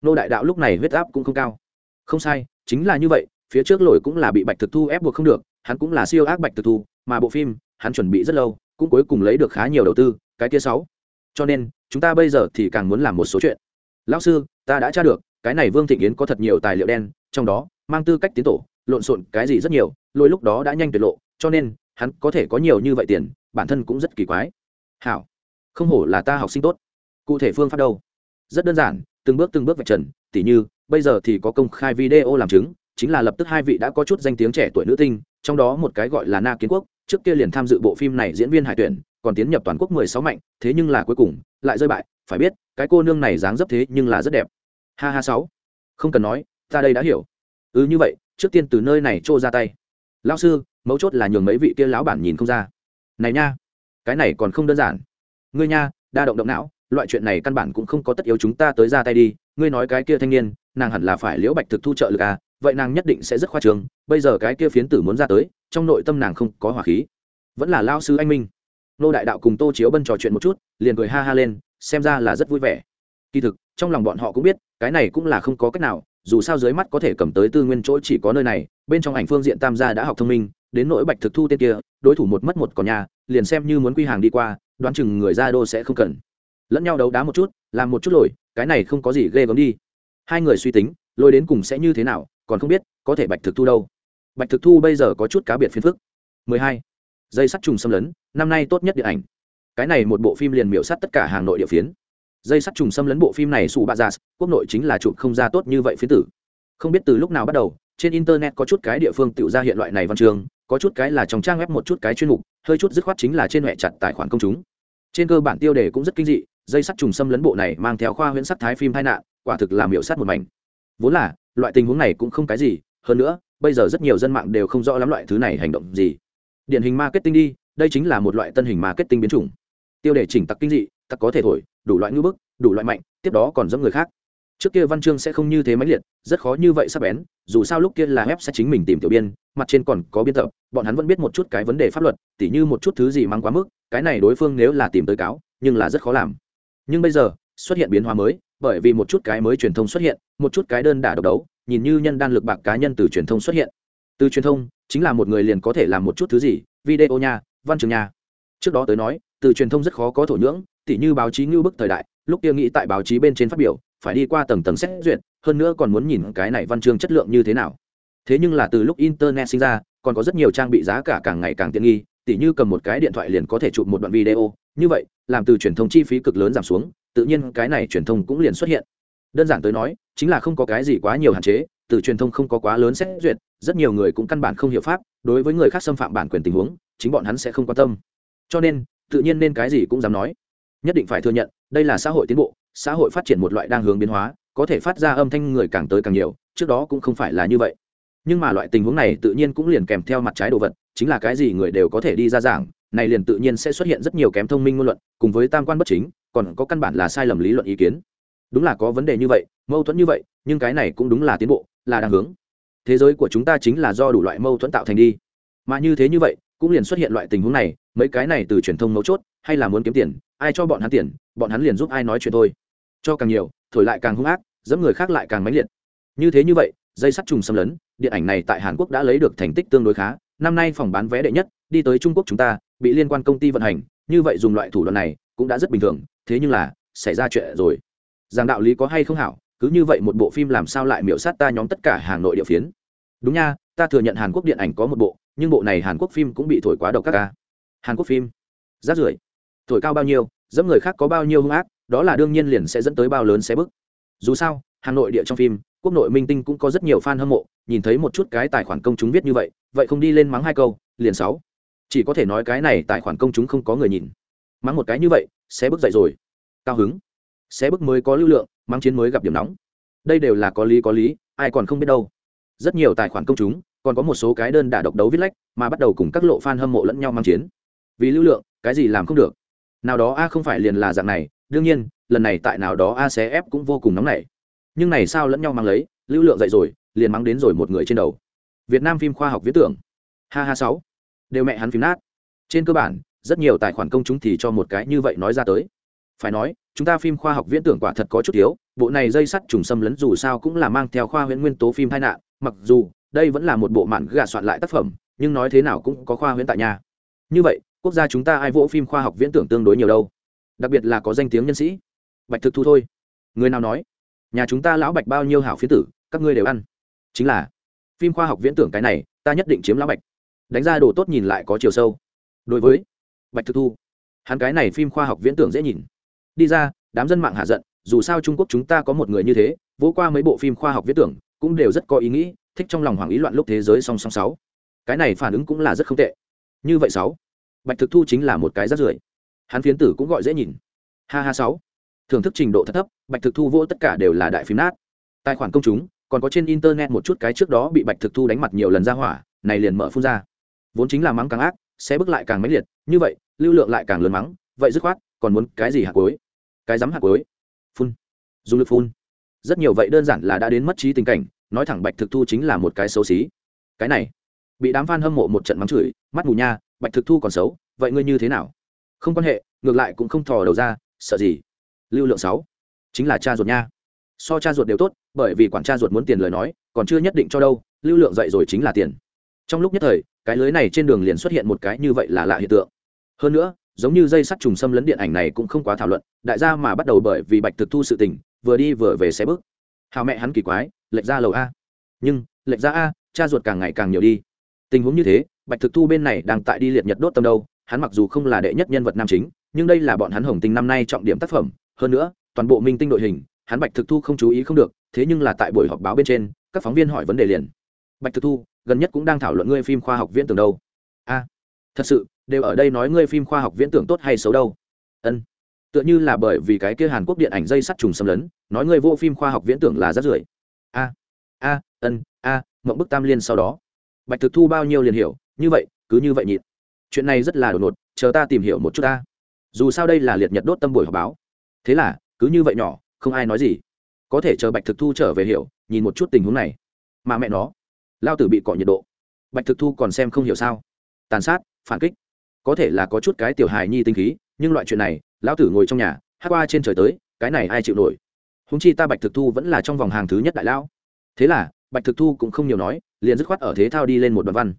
Nô đại đạo lúc này huyết áp cũng không cao. Không sai, chính là như vậy phía trước lỗi cũng là bị bạch thực thu ép buộc không được, hắn cũng là siêu ác bạch thực thu, mà bộ phim, hắn chuẩn bị rất lâu, cũng cuối cùng lấy được khá nhiều đầu tư, cái kia sáu. Cho nên, chúng ta bây giờ thì càng muốn làm một số chuyện. Lão sư, ta đã tra được, cái này vương thịnh yến có thật nhiều tài liệu đen, trong đó, mang tư cách tiến tổ, lộn xộn cái gì rất nhiều, lôi lúc đó đã nhanh tuyệt lộ, cho nên, hắn có thể có nhiều như vậy tiền, bản thân cũng rất kỳ quái. Hảo, không hổ là ta học sinh tốt. Cụ thể phương pháp đâu? Rất đơn giản, từng bước từng bước vạch trần, tỉ như, bây giờ thì có công khai video làm chứng chính là lập tức hai vị đã có chút danh tiếng trẻ tuổi nữ tinh, trong đó một cái gọi là na kiến quốc, trước kia liền tham dự bộ phim này diễn viên hải tuyển, còn tiến nhập toàn quốc mười sáu mạnh, thế nhưng là cuối cùng lại rơi bại, phải biết, cái cô nương này dáng dấp thế nhưng là rất đẹp. Ha ha sáu. Không cần nói, ta đây đã hiểu. Ừ như vậy, trước tiên từ nơi này trô ra tay. Lão sư, mấu chốt là nhường mấy vị kia lão bản nhìn không ra. Này nha, cái này còn không đơn giản. Ngươi nha, đa động động não, loại chuyện này căn bản cũng không có tất yếu chúng ta tới ra tay đi. Ngươi nói cái kia thanh niên, nàng hẳn là phải liễu bạch thực thu trợ lực à vậy nàng nhất định sẽ rất khoa trường, bây giờ cái kia phiến tử muốn ra tới, trong nội tâm nàng không có hỏa khí. Vẫn là lao sư anh minh. Nô đại đạo cùng tô chiếu bân trò chuyện một chút, liền cười ha ha lên, xem ra là rất vui vẻ. Kỳ thực, trong lòng bọn họ cũng biết, cái này cũng là không có cách nào, dù sao dưới mắt có thể cầm tới tư nguyên chỗ chỉ có nơi này, bên trong ảnh phương diện tam gia đã học thông minh, đến nỗi bạch thực thu tên kia, đối thủ một mất một còn nhà, liền xem như muốn quy hàng đi qua, đoán chừng người ra đô sẽ không cần. Lẫn nhau đấu đá một chút, làm một chút lỗi, cái này không có gì ghê gớm đi. Hai người suy tính, lôi đến cùng sẽ như thế nào còn không biết có thể bạch thực thu đâu. Bạch thực thu bây giờ có chút cá biệt phiền phức. 12. dây sắt trùng xâm lấn, năm nay tốt nhất điện ảnh. Cái này một bộ phim liền miểu sát tất cả hàng nội địa phiến. Dây sắt trùng xâm lấn bộ phim này sụ bạ giả quốc nội chính là chụp không ra tốt như vậy phiến tử. Không biết từ lúc nào bắt đầu, trên internet có chút cái địa phương tự ra hiện loại này văn trường, có chút cái là trong trang web một chút cái chuyên mục, hơi chút dứt khoát chính là trên mẹ chặt tài khoản công chúng. Trên cơ bản tiêu đề cũng rất kinh dị, dây sắt trùng xâm lấn bộ này mang theo khoa huyễn sắc thái phim tai nạn, quả thực làm hiệu sát một mảnh. Vốn là loại tình huống này cũng không cái gì, hơn nữa, bây giờ rất nhiều dân mạng đều không rõ lắm loại thứ này hành động gì. Điển hình marketing đi, đây chính là một loại tân hình marketing biến chủng. Tiêu đề chỉnh tặc kinh dị, tặc có thể thổi, đủ loại ngữ bức, đủ loại mạnh, tiếp đó còn dẫm người khác. Trước kia văn chương sẽ không như thế mãnh liệt, rất khó như vậy sắp bén, dù sao lúc kia là web sẽ chính mình tìm tiểu biên, mặt trên còn có biên tập, bọn hắn vẫn biết một chút cái vấn đề pháp luật, tỉ như một chút thứ gì mang quá mức, cái này đối phương nếu là tìm tới cáo, nhưng là rất khó làm. Nhưng bây giờ, xuất hiện biến hóa mới bởi vì một chút cái mới truyền thông xuất hiện, một chút cái đơn đả độc đấu, nhìn như nhân đan lực bạc cá nhân từ truyền thông xuất hiện. Từ truyền thông, chính là một người liền có thể làm một chút thứ gì, video nha, văn trường nha. Trước đó tới nói, từ truyền thông rất khó có thổ nhưỡng, tỉ như báo chí ngưu bức thời đại, lúc kia nghĩ tại báo chí bên trên phát biểu, phải đi qua tầng tầng xét duyệt, hơn nữa còn muốn nhìn cái này văn chương chất lượng như thế nào. Thế nhưng là từ lúc internet sinh ra, còn có rất nhiều trang bị giá cả càng ngày càng tiện nghi, tỉ như cầm một cái điện thoại liền có thể chụp một đoạn video, như vậy, làm từ truyền thông chi phí cực lớn giảm xuống tự nhiên cái này truyền thông cũng liền xuất hiện. Đơn giản tới nói, chính là không có cái gì quá nhiều hạn chế, từ truyền thông không có quá lớn xét duyệt, rất nhiều người cũng căn bản không hiểu pháp, đối với người khác xâm phạm bản quyền tình huống, chính bọn hắn sẽ không quan tâm. Cho nên, tự nhiên nên cái gì cũng dám nói. Nhất định phải thừa nhận, đây là xã hội tiến bộ, xã hội phát triển một loại đang hướng biến hóa, có thể phát ra âm thanh người càng tới càng nhiều, trước đó cũng không phải là như vậy. Nhưng mà loại tình huống này tự nhiên cũng liền kèm theo mặt trái đồ vật, chính là cái gì người đều có thể đi ra giảng, này liền tự nhiên sẽ xuất hiện rất nhiều kém thông minh ngôn luận, cùng với tam quan bất chính còn có căn bản là sai lầm lý luận ý kiến. Đúng là có vấn đề như vậy, mâu thuẫn như vậy, nhưng cái này cũng đúng là tiến bộ, là đang hướng. Thế giới của chúng ta chính là do đủ loại mâu thuẫn tạo thành đi. Mà như thế như vậy, cũng liền xuất hiện loại tình huống này, mấy cái này từ truyền thông mấu chốt, hay là muốn kiếm tiền, ai cho bọn hắn tiền, bọn hắn liền giúp ai nói chuyện thôi. Cho càng nhiều, thổi lại càng hung ác dẫm người khác lại càng mãnh liệt. Như thế như vậy, dây sắt trùng xâm lấn, điện ảnh này tại hàn quốc đã lấy được thành tích tương đối khá, năm nay phòng bán vé đệ nhất, đi tới trung quốc chúng ta, bị liên quan công ty vận hành, như vậy dùng loại thủ đoạn này cũng đã rất bình thường, thế nhưng là, xảy ra chuyện rồi. Rằng đạo lý có hay không hảo, cứ như vậy một bộ phim làm sao lại miễu sát ta nhóm tất cả hàng nội địa phiến. Đúng nha, ta thừa nhận hàn quốc điện ảnh có một bộ, nhưng bộ này hàn quốc phim cũng bị thổi quá độc các ca. Hàn quốc phim? Rát rưởi. Thổi cao bao nhiêu, dẫm người khác có bao nhiêu hung ác, đó là đương nhiên liền sẽ dẫn tới bao lớn xe bức. Dù sao, hà nội địa trong phim, quốc nội minh tinh cũng có rất nhiều fan hâm mộ, nhìn thấy một chút cái tài khoản công chúng viết như vậy vậy không đi lên mắng hai câu, liền sáu. Chỉ có thể nói cái này tài khoản công chúng không có người nhìn mắng một cái như vậy sẽ bước dậy rồi. Cao hứng. Sẽ bước mới có lưu lượng, mắng chiến mới gặp điểm nóng. Đây đều là có lý có lý, ai còn không biết đâu. Rất nhiều tài khoản công chúng, còn có một số cái đơn đả độc đấu viết lách, mà bắt đầu cùng các lộ fan hâm mộ lẫn nhau mang chiến. Vì lưu lượng, cái gì làm không được. Nào đó a không phải liền là dạng này, đương nhiên, lần này tại nào đó a xé ép cũng vô cùng nóng nảy. Nhưng này sao lẫn nhau mang lấy, lưu lượng dậy rồi, liền mắng đến rồi một người trên đầu. Việt nam phim khoa học viễn tưởng. Ha ha sáu. Đều mẹ hắn phim nát. Trên cơ bản rất nhiều tài khoản công chúng thì cho một cái như vậy nói ra tới. Phải nói, chúng ta phim khoa học viễn tưởng quả thật có chút thiếu bộ này dây sắt trùng xâm lấn dù sao cũng là mang theo khoa huyễn nguyên tố phim tai nạn, mặc dù đây vẫn là một bộ mạn gà soạn lại tác phẩm, nhưng nói thế nào cũng có khoa huyễn tại nhà. Như vậy, quốc gia chúng ta ai vỗ phim khoa học viễn tưởng tương đối nhiều đâu? Đặc biệt là có danh tiếng nhân sĩ. Bạch thực thu thôi. Người nào nói? Nhà chúng ta lão bạch bao nhiêu hảo phiến tử, các ngươi đều ăn. Chính là, phim khoa học viễn tưởng cái này, ta nhất định chiếm lão bạch. Đánh ra đồ tốt nhìn lại có chiều sâu. Đối với bạch thực thu. Hắn cái này phim khoa học viễn tưởng dễ nhìn. Đi ra, đám dân mạng hạ giận, dù sao trung quốc chúng ta có một người như thế vỗ qua mấy bộ phim khoa học viễn tưởng, cũng đều rất có ý nghĩ, thích trong lòng hoàng ý loạn lúc thế giới song song sáu. Cái này phản ứng cũng là rất không tệ. Như vậy sáu, bạch thực thu chính là một cái rát rưởi. Hắn phiến tử cũng gọi dễ nhìn. Ha ha sáu. Thưởng thức trình độ thấp thấp, bạch thực thu vỗ tất cả đều là đại phim nát. Tài khoản công chúng, còn có trên internet một chút cái trước đó bị bạch thực thu đánh mặt nhiều lần ra hỏa, này liền mở phun ra. Vốn chính là mắng càng ác sẽ bước lại càng mãnh liệt như vậy lưu lượng lại càng lớn mắng vậy dứt khoát còn muốn cái gì hạt cuối, cái dám hạt cuối, phun. Dùng lực phun. Rất nhiều vậy đơn giản là đã đến mất trí tình cảnh nói thẳng bạch thực thu chính là một cái xấu xí. Cái này bị đám f a n hâm mộ một trận mắng chửi mắt mù nha bạch thực thu còn xấu vậy ngươi như thế nào? Không quan hệ ngược lại cũng không thò đầu ra sợ gì? Lưu lượng sáu. Chính là cha ruột nha. So cha ruột đều tốt bởi vì quản cha ruột muốn tiền lời nói còn chưa nhất định cho đâu lưu lượng dậy rồi chính là tiền. Trong lúc nhất thời cái lưới này trên đường liền xuất hiện một cái như vậy là lạ hiện tượng. Hơn nữa, giống như dây sắt trùng xâm lấn điện ảnh này cũng không quá thảo luận, đại gia mà bắt đầu bởi vì bạch thực thu sự tình, vừa đi vừa về xe bước. Hào mẹ hắn kỳ quái, lệch ra lầu a. Nhưng, lệch ra a, cha ruột càng ngày càng nhiều đi. Tình huống như thế, bạch thực thu bên này đang tại đi liệt nhật đốt tâm đâu, hắn mặc dù không là đệ nhất nhân vật nam chính, nhưng đây là bọn hắn hồng tinh năm nay trọng điểm tác phẩm. Hơn nữa, toàn bộ minh tinh đội hình, hắn bạch thực thu không chú ý không được, thế nhưng là tại buổi họp báo bên trên, các phóng viên hỏi vấn đề liền bạch thực thu, gần nhất cũng đang thảo luận ngươi phim khoa học viễn tưởng đâu. A, thật sự, đều ở đây nói ngươi phim khoa học viễn tưởng tốt hay xấu đâu. Ân, tựa như là bởi vì cái kia hàn quốc điện ảnh dây sắt trùng xâm lấn, nói người vô phim khoa học viễn tưởng là rất rưởi. A a, ân, a, mộng bức tam liên sau đó. Bạch thực thu bao nhiêu liền hiểu, như vậy, cứ như vậy nhịn. Chuyện này rất là đột ngột, chờ ta tìm hiểu một chút ta. Dù sao đây là liệt nhật đốt tâm buổi họp báo. Thế là, cứ như vậy nhỏ, không ai nói gì. Có thể chờ bạch thực thu trở về hiểu, nhìn một chút tình huống này. Mà mẹ nó lao tử bị cọ nhiệt độ. Bạch thực thu còn xem không hiểu sao. Tàn sát, phản kích. Có thể là có chút cái tiểu hài nhi tinh khí, nhưng loại chuyện này, lão tử ngồi trong nhà, hát qua trên trời tới, cái này ai chịu nổi? Húng chi ta bạch thực thu vẫn là trong vòng hàng thứ nhất đại lão. Thế là, bạch thực thu cũng không nhiều nói, liền dứt khoát ở thế thao đi lên một đoạn văn.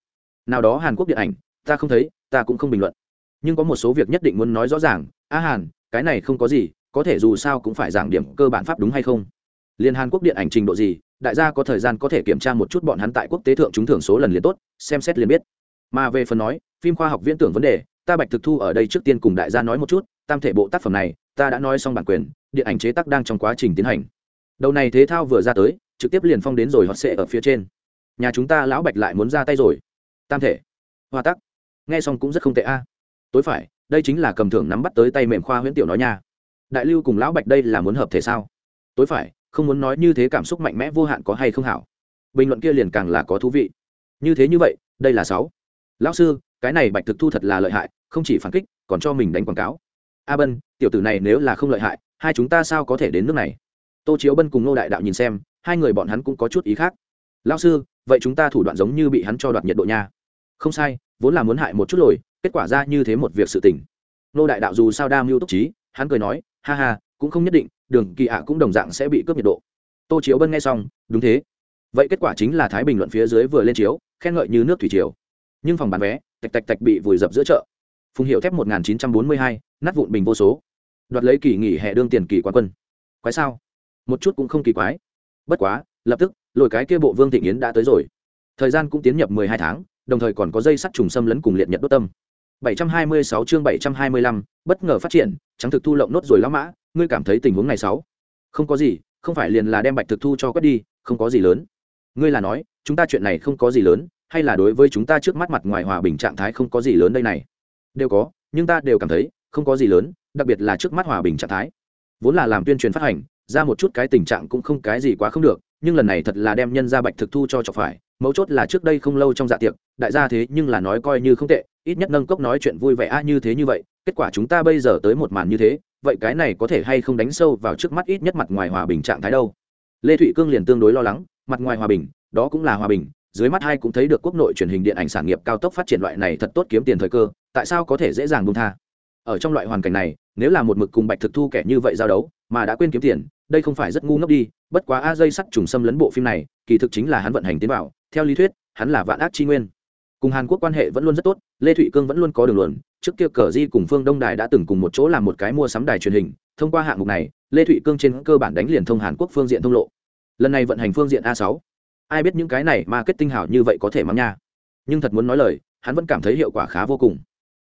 Nào đó hàn quốc điện ảnh, ta không thấy, ta cũng không bình luận. Nhưng có một số việc nhất định muốn nói rõ ràng. A à hàn, cái này không có gì, có thể dù sao cũng phải giảng điểm cơ bản pháp đúng hay không? Liên hàn quốc điện ảnh trình độ gì đại gia có thời gian có thể kiểm tra một chút bọn hắn tại quốc tế thượng chúng thưởng số lần liền tốt, xem xét liền biết. Mà về phần nói, phim khoa học viễn tưởng vấn đề, ta bạch thực thu ở đây trước tiên cùng đại gia nói một chút, tam thể bộ tác phẩm này, ta đã nói xong bản quyền, điện ảnh chế tác đang trong quá trình tiến hành. Đầu này thế thao vừa ra tới, trực tiếp liền phong đến rồi họ sẽ ở phía trên. Nhà chúng ta lão bạch lại muốn ra tay rồi. Tam thể, hoa tắc. Nghe xong cũng rất không tệ a. Tối phải, đây chính là cầm thưởng nắm bắt tới tay mềm khoa huyễn tiểu nói nha. Đại lưu cùng lão bạch đây là muốn hợp thể sao? Tối phải không muốn nói như thế cảm xúc mạnh mẽ vô hạn có hay không hảo. Bình luận kia liền càng là có thú vị. Như thế như vậy, đây là sáu. Lão sư, cái này bạch thực thu thật là lợi hại, không chỉ phản kích, còn cho mình đánh quảng cáo. A bân, tiểu tử này nếu là không lợi hại, hai chúng ta sao có thể đến nước này? Tô chiếu bân cùng nô đại đạo nhìn xem, hai người bọn hắn cũng có chút ý khác. Lão sư, vậy chúng ta thủ đoạn giống như bị hắn cho đoạt nhiệt độ nha. Không sai, vốn là muốn hại một chút lồi kết quả ra như thế một việc sự tình. Nô đại đạo dù sao đa mưu túc trí, hắn cười nói, ha ha, cũng không nhất định đường kỳ ạ cũng đồng dạng sẽ bị cướp nhiệt độ. Tô chiếu bân nghe xong, đúng thế. Vậy kết quả chính là thái bình luận phía dưới vừa lên chiếu, khen ngợi như nước thủy triều. Nhưng phòng bán vé, tạch tạch tạch bị vùi dập giữa chợ. Phùng hiệu thép một nghìn chín trăm bốn mươi hai, nát vụn bình vô số. Đoạt lấy kỳ nghỉ hè đương tiền kỳ quán quân. Quái sao? Một chút cũng không kỳ quái. Bất quá, lập tức lồi cái kia bộ vương thị yến đã tới rồi. Thời gian cũng tiến nhập mười hai tháng, đồng thời còn có dây sắt trùng xâm lấn cùng liệt nhật đốt tâm. 726 chương 725, bất ngờ phát triển, trắng thực thu lộng nốt rồi lão mã, ngươi cảm thấy tình huống này xấu? Không có gì, không phải liền là đem bạch thực thu cho quét đi, không có gì lớn. Ngươi là nói, chúng ta chuyện này không có gì lớn, hay là đối với chúng ta trước mắt mặt ngoài hòa bình trạng thái không có gì lớn đây này? Đều có, nhưng ta đều cảm thấy không có gì lớn, đặc biệt là trước mắt hòa bình trạng thái. Vốn là làm tuyên truyền phát hành, ra một chút cái tình trạng cũng không cái gì quá không được, nhưng lần này thật là đem nhân ra bạch thực thu cho chọc phải, mấu chốt là trước đây không lâu trong dạ tiệc, đại gia thế nhưng là nói coi như không tệ, ít nhất nâng cốc nói chuyện vui vẻ a, như thế như vậy, kết quả chúng ta bây giờ tới một màn như thế, vậy cái này có thể hay không đánh sâu vào trước mắt ít nhất mặt ngoài hòa bình trạng thái đâu? Lê thụy cương liền tương đối lo lắng, mặt ngoài hòa bình, đó cũng là hòa bình, dưới mắt hai cũng thấy được quốc nội truyền hình điện ảnh sản nghiệp cao tốc phát triển loại này thật tốt kiếm tiền thời cơ, tại sao có thể dễ dàng buông tha? Ở trong loại hoàn cảnh này, nếu là một mực cùng bạch thực thu kẻ như vậy giao đấu, mà đã quên kiếm tiền, đây không phải rất ngu ngốc đi, bất quá a dây sắt trùng xâm lấn bộ phim này, kỳ thực chính là hắn vận hành tiến vào, theo lý thuyết, hắn là vạn ác chi nguyên cùng hàn quốc quan hệ vẫn luôn rất tốt, lê thụy cương vẫn luôn có đường luận, trước kia cờ di cùng phương đông đài đã từng cùng một chỗ làm một cái mua sắm đài truyền hình, thông qua hạng mục này, lê thụy cương trên cơ bản đánh liền thông hàn quốc phương diện thông lộ. Lần này vận hành phương diện a sáu. Ai biết những cái này mà kết tinh hảo như vậy có thể mắng nha. Nhưng thật muốn nói lời, hắn vẫn cảm thấy hiệu quả khá vô cùng.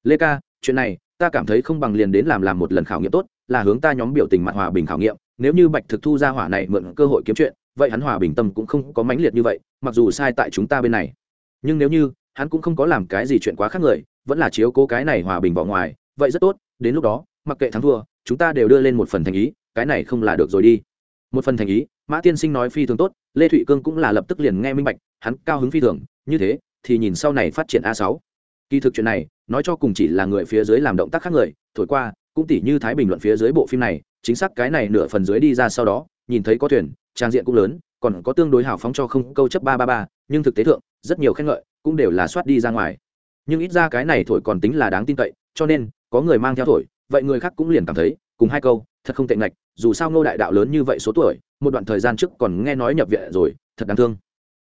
Lê ca, chuyện này, ta cảm thấy không bằng liền đến làm làm một lần khảo nghiệm tốt, là hướng ta nhóm biểu tình mặt hòa bình khảo nghiệm, nếu như bạch thực thu ra hỏa này mượn cơ hội kiếm chuyện, vậy hắn hòa bình tâm cũng không có mãnh liệt như vậy, mặc dù sai tại chúng ta bên này. Nhưng nếu như hắn cũng không có làm cái gì chuyện quá khác người, vẫn là chiếu cố cái này hòa bình vào ngoài, vậy rất tốt, đến lúc đó, mặc kệ thắng thua, chúng ta đều đưa lên một phần thành ý, cái này không là được rồi đi. Một phần thành ý, mã tiên sinh nói phi thường tốt, lê thụy cương cũng là lập tức liền nghe minh bạch, hắn cao hứng phi thường, như thế, thì nhìn sau này phát triển a sáu. Kỳ thực chuyện này, nói cho cùng chỉ là người phía dưới làm động tác khác người, thổi qua, cũng tỉ như thái bình luận phía dưới bộ phim này, chính xác cái này nửa phần dưới đi ra sau đó, nhìn thấy có thuyền, trang diện cũng lớn, còn có tương đối hào phóng cho không câu chấp ba ba ba, nhưng thực tế thượng, rất nhiều khen ngợi cũng đều là soát đi ra ngoài. Nhưng ít ra cái này thổi còn tính là đáng tin cậy, cho nên, có người mang theo thổi, vậy người khác cũng liền cảm thấy, cùng hai câu, thật không tệ ngạch, dù sao ngô đại đạo lớn như vậy số tuổi, một đoạn thời gian trước còn nghe nói nhập viện rồi, thật đáng thương.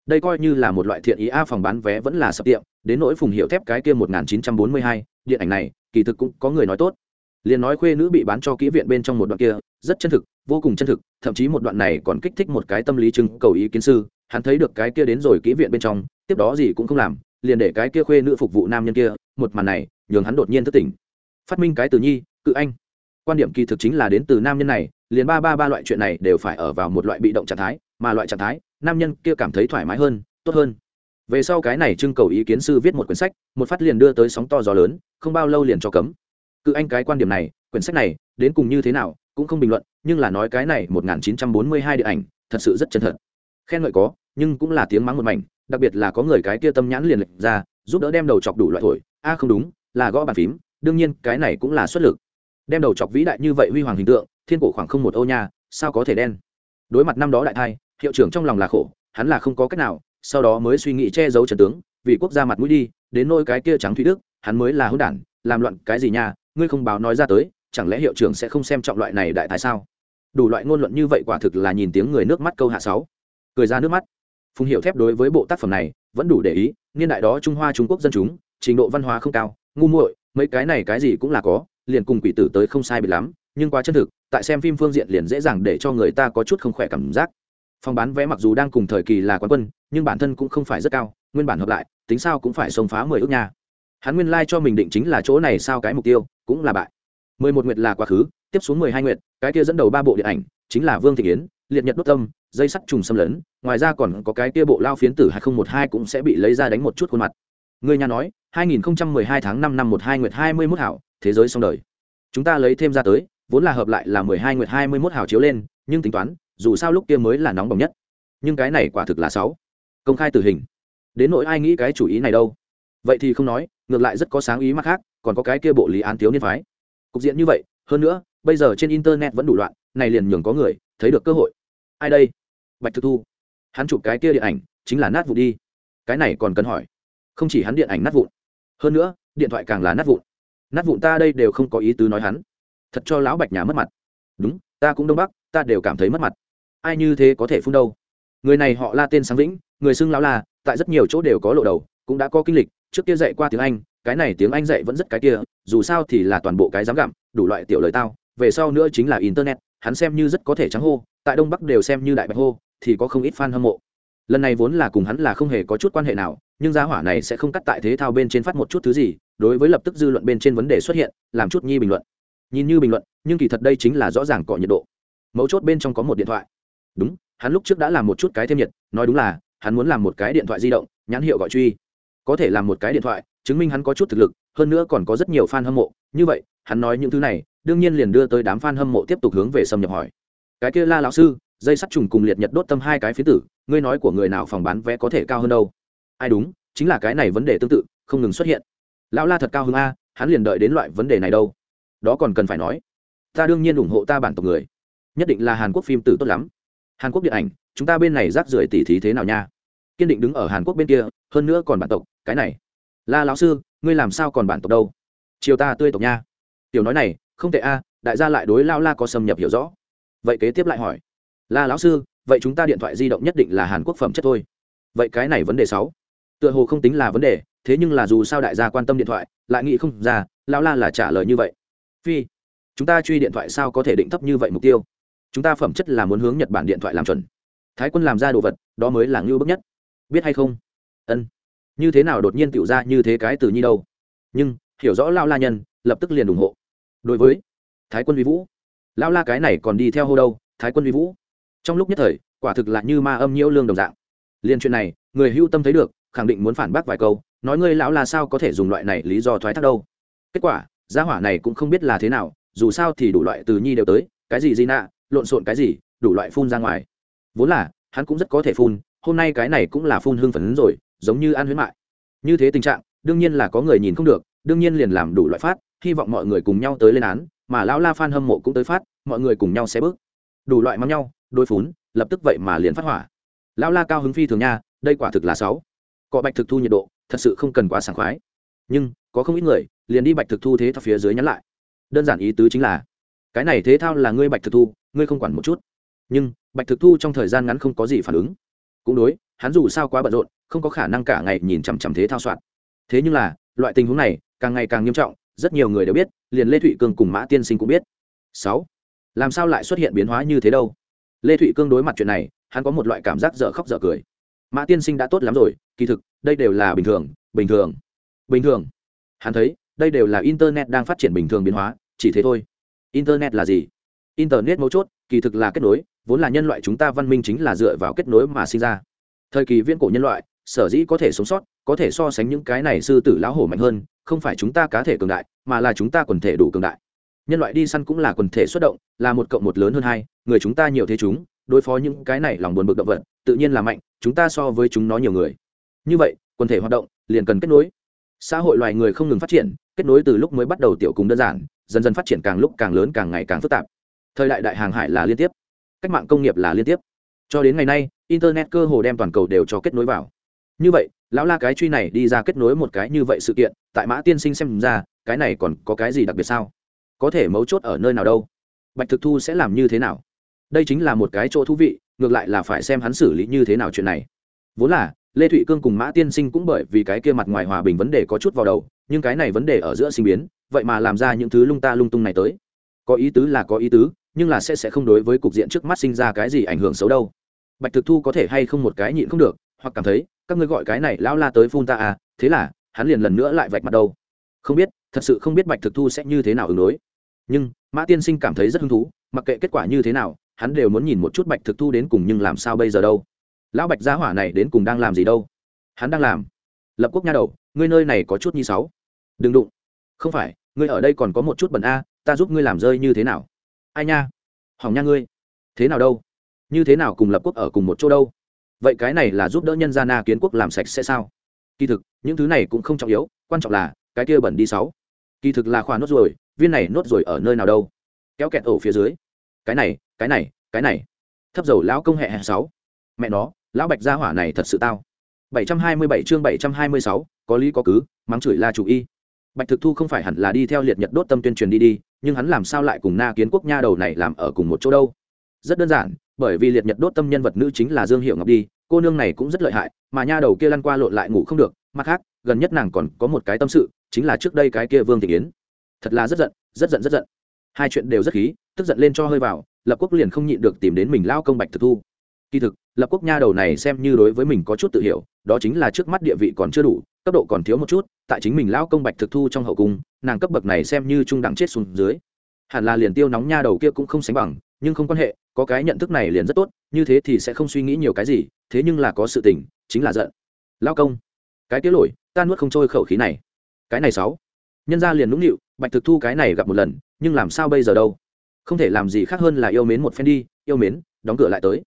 Đây coi như là một loại thiện ý a, phòng bán vé vẫn là sập tiệm, đến nỗi phùng hiệu thép cái kia một nghìn chín trăm bốn mươi hai, điện ảnh này, kỳ thực cũng có người nói tốt liền nói khuê nữ bị bán cho kỹ viện bên trong một đoạn kia, rất chân thực, vô cùng chân thực, thậm chí một đoạn này còn kích thích một cái tâm lý chứng cầu ý kiến sư, hắn thấy được cái kia đến rồi kỹ viện bên trong, tiếp đó gì cũng không làm, liền để cái kia khuê nữ phục vụ nam nhân kia, một màn này, nhường hắn đột nhiên thất tỉnh. Phát minh cái từ nhi, cự anh. Quan điểm kỳ thực chính là đến từ nam nhân này, liền ba ba ba loại chuyện này đều phải ở vào một loại bị động trạng thái, mà loại trạng thái, nam nhân kia cảm thấy thoải mái hơn, tốt hơn. Về sau cái này trưng cầu ý kiến sư viết một quyển sách, một phát liền đưa tới sóng to gió lớn, không bao lâu liền cho cấm cự anh cái quan điểm này, quyển sách này, đến cùng như thế nào, cũng không bình luận, nhưng là nói cái này 1942 điện ảnh, thật sự rất chân thật. Khen ngợi có, nhưng cũng là tiếng mắng một mảnh, đặc biệt là có người cái kia tâm nhãn liền lệch ra, giúp đỡ đem đầu chọc đủ loại thổi. A, không đúng, là gõ bàn phím, đương nhiên, cái này cũng là xuất lực. Đem đầu chọc vĩ đại như vậy huy hoàng hình tượng, thiên cổ khoảng không một ô nha, sao có thể đen? Đối mặt năm đó đại thai, hiệu trưởng trong lòng là khổ, hắn là không có cách nào, sau đó mới suy nghĩ che giấu trần tướng, vì quốc gia mặt mũi đi, đến nôi cái kia trắng thủy đức, hắn mới là hỗn đản, làm loạn cái gì nha ngươi không báo nói ra tới, chẳng lẽ hiệu trưởng sẽ không xem trọng loại này đại thái sao? Đủ loại ngôn luận như vậy quả thực là nhìn tiếng người nước mắt câu hạ sáu. Cười ra nước mắt. Phùng hiệu thép đối với bộ tác phẩm này, vẫn đủ để ý, niên đại đó trung hoa trung quốc dân chúng, trình độ văn hóa không cao, ngu muội, mấy cái này cái gì cũng là có, liền cùng quỷ tử tới không sai bị lắm, nhưng quá chân thực, tại xem phim phương diện liền dễ dàng để cho người ta có chút không khỏe cảm giác. Phòng bán vé mặc dù đang cùng thời kỳ là quán quân, nhưng bản thân cũng không phải rất cao, nguyên bản hợp lại, tính sao cũng phải xông phá mười ước nha hắn nguyên lai、like、cho mình định chính là chỗ này sao cái mục tiêu cũng là bại. Mười một nguyệt là quá khứ tiếp xuống mười hai nguyệt cái kia dẫn đầu ba bộ điện ảnh chính là vương thị Yến, liệt nhật đốt tâm dây sắt trùng xâm lấn ngoài ra còn có cái kia bộ lao phiến tử hai nghìn một hai cũng sẽ bị lấy ra đánh một chút khuôn mặt. Người nhà nói hai nghìn hai tháng năm năm một hai nguyệt hai mươi mốt hảo thế giới xong đời. Chúng ta lấy thêm ra tới vốn là hợp lại là mười hai nguyệt hai mươi mốt hảo chiếu lên nhưng tính toán dù sao lúc kia mới là nóng bỏng nhất. Nhưng cái này quả thực là sáu. Công khai tử hình. Đến nỗi ai nghĩ cái chủ ý này đâu? Vậy thì không nói ngược lại rất có sáng ý mặt khác, còn có cái kia bộ lý án thiếu niên phái. Cục diện như vậy, hơn nữa, bây giờ trên internet vẫn đủ loạn, này liền nhường có người thấy được cơ hội. Ai đây? Bạch thực thu. Hắn chụp cái kia điện ảnh, chính là nát vụ đi. Cái này còn cần hỏi. Không chỉ hắn điện ảnh nát vụn, hơn nữa, điện thoại càng là nát vụn. Nát vụn ta đây đều không có ý tứ nói hắn. Thật cho lão bạch nhà mất mặt. Đúng, ta cũng đông bắc, ta đều cảm thấy mất mặt. Ai như thế có thể phun đâu? Người này họ la tên sáng vĩnh, người xưng lão la, tại rất nhiều chỗ đều có lộ đầu, cũng đã có kinh lịch trước kia dạy qua tiếng anh, cái này tiếng anh dạy vẫn rất cái kia, dù sao thì là toàn bộ cái dám gặm, đủ loại tiểu lời tao, về sau nữa chính là internet, hắn xem như rất có thể trắng hô, tại đông bắc đều xem như đại bạch hô, thì có không ít fan hâm mộ. Lần này vốn là cùng hắn là không hề có chút quan hệ nào, nhưng giá hỏa này sẽ không cắt tại thế thao bên trên phát một chút thứ gì, đối với lập tức dư luận bên trên vấn đề xuất hiện, làm chút nhi bình luận. Nhìn như bình luận, nhưng kỳ thật đây chính là rõ ràng cọ nhiệt độ. Mấu chốt bên trong có một điện thoại. Đúng, hắn lúc trước đã làm một chút cái thêm nhiệt, nói đúng là, hắn muốn làm một cái điện thoại di động, nhãn hiệu gọi truy có thể làm một cái điện thoại, chứng minh hắn có chút thực lực, hơn nữa còn có rất nhiều fan hâm mộ. Như vậy, hắn nói những thứ này, đương nhiên liền đưa tới đám fan hâm mộ tiếp tục hướng về xâm nhập hỏi. Cái kia la lão sư, dây sắt trùng cùng liệt nhật đốt tâm hai cái phía tử, ngươi nói của người nào phòng bán vé có thể cao hơn đâu? Ai đúng, chính là cái này vấn đề tương tự, không ngừng xuất hiện. Lão la thật cao hơn a, hắn liền đợi đến loại vấn đề này đâu. Đó còn cần phải nói. Ta đương nhiên ủng hộ ta bản tộc người. Nhất định là hàn quốc phim tử tốt lắm. Hàn quốc điện ảnh, chúng ta bên này rác rưởi tỉ thí thế nào nha? Kiên định đứng ở hàn quốc bên kia, hơn nữa còn bản tộc, cái này. La lão sư, ngươi làm sao còn bản tộc đâu? Chiều ta tươi tộc nha. Tiểu nói này, không tệ a, đại gia lại đối lao la có xâm nhập hiểu rõ. Vậy kế tiếp lại hỏi. La lão sư, vậy chúng ta điện thoại di động nhất định là hàn quốc phẩm chất thôi. Vậy cái này vấn đề sáu. Tựa hồ không tính là vấn đề, thế nhưng là dù sao đại gia quan tâm điện thoại, lại nghĩ không ra lão la là trả lời như vậy. Phi, chúng ta truy điện thoại sao có thể định thấp như vậy mục tiêu? Chúng ta phẩm chất là muốn hướng nhật bản điện thoại làm chuẩn. Thái quân làm ra đồ vật, đó mới là ngưu bức nhất biết hay không? Ân. Như thế nào đột nhiên tựu ra như thế cái từ nhi đâu? Nhưng, hiểu rõ lao la nhân, lập tức liền ủng hộ. Đối với thái quân vi vũ, lao la cái này còn đi theo hô đâu, thái quân vi vũ? Trong lúc nhất thời, quả thực là như ma âm nhiễu lương đồng dạng. Liên chuyện này, người hưu tâm thấy được, khẳng định muốn phản bác vài câu, nói ngươi lão là sao có thể dùng loại này lý do thoái thác đâu. Kết quả, gia hỏa này cũng không biết là thế nào, dù sao thì đủ loại từ nhi đều tới, cái gì gì nạ lộn xộn cái gì, đủ loại phun ra ngoài. Vốn là, hắn cũng rất có thể phun hôm nay cái này cũng là phun hương phấn rồi, giống như ăn huyết mại. Như thế tình trạng, đương nhiên là có người nhìn không được, đương nhiên liền làm đủ loại phát, hy vọng mọi người cùng nhau tới lên án, mà lão la phan hâm mộ cũng tới phát, mọi người cùng nhau sẽ bước. Đủ loại mắng nhau, đôi phún, lập tức vậy mà liền phát hỏa. Lão la cao hứng phi thường nha, đây quả thực là sáu. Cọ bạch thực thu nhiệt độ, thật sự không cần quá sảng khoái. Nhưng, có không ít người, liền đi bạch thực thu thế thao phía dưới nhắn lại. Đơn giản ý tứ chính là, cái này thế thao là ngươi bạch thực thu, ngươi không quản một chút. Nhưng, bạch thực thu trong thời gian ngắn không có gì phản ứng cũng đối, hắn dù sao quá bận rộn, không có khả năng cả ngày nhìn chằm chằm thế thao soạn. Thế nhưng là, loại tình huống này càng ngày càng nghiêm trọng, rất nhiều người đều biết, liền lê thụy cương cùng mã tiên sinh cũng biết. Sáu, làm sao lại xuất hiện biến hóa như thế đâu? Lê thụy cương đối mặt chuyện này, hắn có một loại cảm giác dở khóc dở cười. Mã tiên sinh đã tốt lắm rồi, kỳ thực, đây đều là bình thường bình thường bình thường. Hắn thấy, đây đều là internet đang phát triển bình thường biến hóa, chỉ thế thôi. Internet là gì? Internet mấu chốt, kỳ thực là kết nối vốn là nhân loại chúng ta văn minh chính là dựa vào kết nối mà sinh ra. Thời kỳ viễn cổ nhân loại, sở dĩ có thể sống sót, có thể so sánh những cái này sư tử lão hổ mạnh hơn, không phải chúng ta cá thể cường đại, mà là chúng ta quần thể đủ cường đại. Nhân loại đi săn cũng là quần thể xuất động, là một cộng một lớn hơn hai, người chúng ta nhiều thế chúng, đối phó những cái này lòng buồn bực động vật, tự nhiên là mạnh, chúng ta so với chúng nó nhiều người. Như vậy, quần thể hoạt động liền cần kết nối. Xã hội loài người không ngừng phát triển, kết nối từ lúc mới bắt đầu tiểu cùng đơn giản, dần dần phát triển càng lúc càng lớn càng ngày càng phức tạp. Thời đại đại hàng hải là liên tiếp cách mạng công nghiệp là liên tiếp. Cho đến ngày nay, internet cơ hồ đem toàn cầu đều cho kết nối vào. Như vậy, lão la cái truy này đi ra kết nối một cái như vậy sự kiện, tại mã tiên sinh xem ra, cái này còn có cái gì đặc biệt sao? Có thể mấu chốt ở nơi nào đâu? Bạch thực thu sẽ làm như thế nào? Đây chính là một cái chỗ thú vị, ngược lại là phải xem hắn xử lý như thế nào chuyện này. Vốn là, lê thụy cương cùng mã tiên sinh cũng bởi vì cái kia mặt ngoài hòa bình vấn đề có chút vào đầu, nhưng cái này vấn đề ở giữa sinh biến, vậy mà làm ra những thứ lung ta lung tung này tới. Có ý tứ là có ý tứ nhưng là sẽ sẽ không đối với cục diện trước mắt sinh ra cái gì ảnh hưởng xấu đâu. Bạch thực thu có thể hay không một cái nhịn không được, hoặc cảm thấy, các ngươi gọi cái này lão la tới phun ta à thế là, hắn liền lần nữa lại vạch mặt đâu. Không biết, thật sự không biết bạch thực thu sẽ như thế nào ứng đối. Nhưng, mã tiên sinh cảm thấy rất hứng thú, mặc kệ kết quả như thế nào, hắn đều muốn nhìn một chút bạch thực thu đến cùng nhưng làm sao bây giờ đâu. Lão bạch gia hỏa này đến cùng đang làm gì đâu? Hắn đang làm. Lập quốc nha đầu, ngươi nơi này có chút như sáu đừng đụng. Không phải, ngươi ở đây còn có một chút bẩn a, ta giúp ngươi làm rơi như thế nào? Ai nha? Hỏng nha ngươi. Thế nào đâu? Như thế nào cùng lập quốc ở cùng một chỗ đâu? Vậy cái này là giúp đỡ nhân gia na kiến quốc làm sạch sẽ sao? Kỳ thực những thứ này cũng không trọng yếu quan trọng là cái kia bẩn đi sáu. Kỳ thực là khoa nốt rồi viên này nốt rồi ở nơi nào đâu? Kéo kẹt ổ phía dưới. Cái này cái này cái này. Thấp dầu lão công hệ hệ sáu. Mẹ nó lão bạch gia hỏa này thật sự tao. 727 chương 726, có lý có cứ mắng chửi la chủ y bạch thực thu không phải hẳn là đi theo liệt nhật đốt tâm tuyên truyền đi đi, nhưng hắn làm sao lại cùng na kiến quốc nha đầu này làm ở cùng một chỗ đâu? Rất đơn giản, bởi vì liệt nhật đốt tâm nhân vật nữ chính là dương hiệu ngọc đi, cô nương này cũng rất lợi hại, mà nha đầu kia lăn qua lộn lại ngủ không được, mặt khác, gần nhất nàng còn có một cái tâm sự, chính là trước đây cái kia vương thị yến. Thật là rất giận rất giận rất giận. Hai chuyện đều rất khí, tức giận lên cho hơi vào, lập quốc liền không nhịn được tìm đến mình lao công bạch thực thu. Kỳ thực, lập quốc nha đầu này xem như đối với mình có chút tự hiểu, đó chính là trước mắt địa vị còn chưa đủ cấp độ còn thiếu một chút, tại chính mình lão công bạch thực thu trong hậu cung, nàng cấp bậc này xem như trung đẳng chết xuống dưới. Hẳn là liền tiêu nóng nha đầu kia cũng không sánh bằng, nhưng không quan hệ, có cái nhận thức này liền rất tốt, như thế thì sẽ không suy nghĩ nhiều cái gì, thế nhưng là có sự tình, chính là giận. Lao công, cái tiết lỗi, ta nuốt không trôi khẩu khí này. Cái này sáu. Nhân ra liền nũng nịu, bạch thực thu cái này gặp một lần, nhưng làm sao bây giờ đâu? Không thể làm gì khác hơn là yêu mến một phen đi, yêu mến, đóng cửa lại tới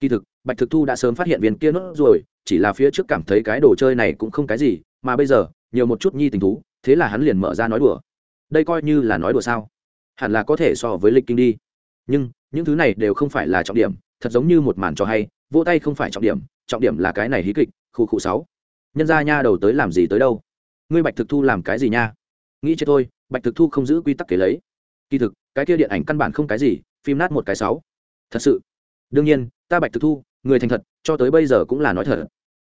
kỳ thực, bạch thực thu đã sớm phát hiện viên kia nốt rồi chỉ là phía trước cảm thấy cái đồ chơi này cũng không cái gì, mà bây giờ, nhiều một chút nhi tình thú, thế là hắn liền mở ra nói đùa. Đây coi như là nói đùa sao? Hẳn là có thể so với lịch kinh đi. Nhưng, những thứ này đều không phải là trọng điểm, thật giống như một màn cho hay, vỗ tay không phải trọng điểm trọng điểm là cái này hí kịch, khu khu sáu. Nhân ra nha đầu tới làm gì tới đâu? Ngươi bạch thực thu làm cái gì nha? Nghĩ chết thôi, bạch thực thu không giữ quy tắc kế lấy. Kỳ thực, cái kia điện ảnh căn bản không cái gì, phim nát một cái sáu. Thật sự đương nhiên, ta bạch thực thu, người thành thật, cho tới bây giờ cũng là nói thật.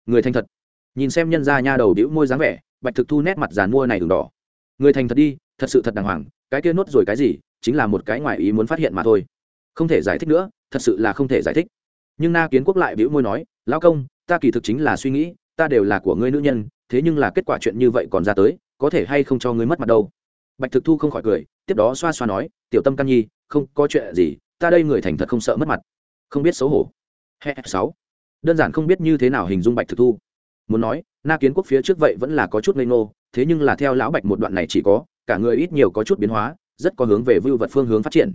Người thành thật. Nhìn xem nhân gia nha đầu đĩu môi dáng vẻ, bạch thực thu nét mặt giàn mua này đường đỏ. Người thành thật đi, thật sự thật đàng hoàng, cái kia nốt rồi cái gì, chính là một cái ngoài ý muốn phát hiện mà thôi. Không thể giải thích nữa, thật sự là không thể giải thích. Nhưng na kiến quốc lại bĩu môi nói, lão công, ta kỳ thực chính là suy nghĩ, ta đều là của ngươi nữ nhân, thế nhưng là kết quả chuyện như vậy còn ra tới, có thể hay không cho ngươi mất mặt đâu? Bạch thực thu không khỏi cười, tiếp đó xoa xoa nói, tiểu tâm căn nhi, không có chuyện gì, ta đây người thành thật không sợ mất mặt không biết xấu hổ. Sáu. Đơn giản không biết như thế nào hình dung bạch thực thu. Muốn nói, na kiến quốc phía trước vậy vẫn là có chút ngây ngô, thế nhưng là theo lão bạch một đoạn này chỉ có, cả người ít nhiều có chút biến hóa, rất có hướng về vưu vật phương hướng phát triển.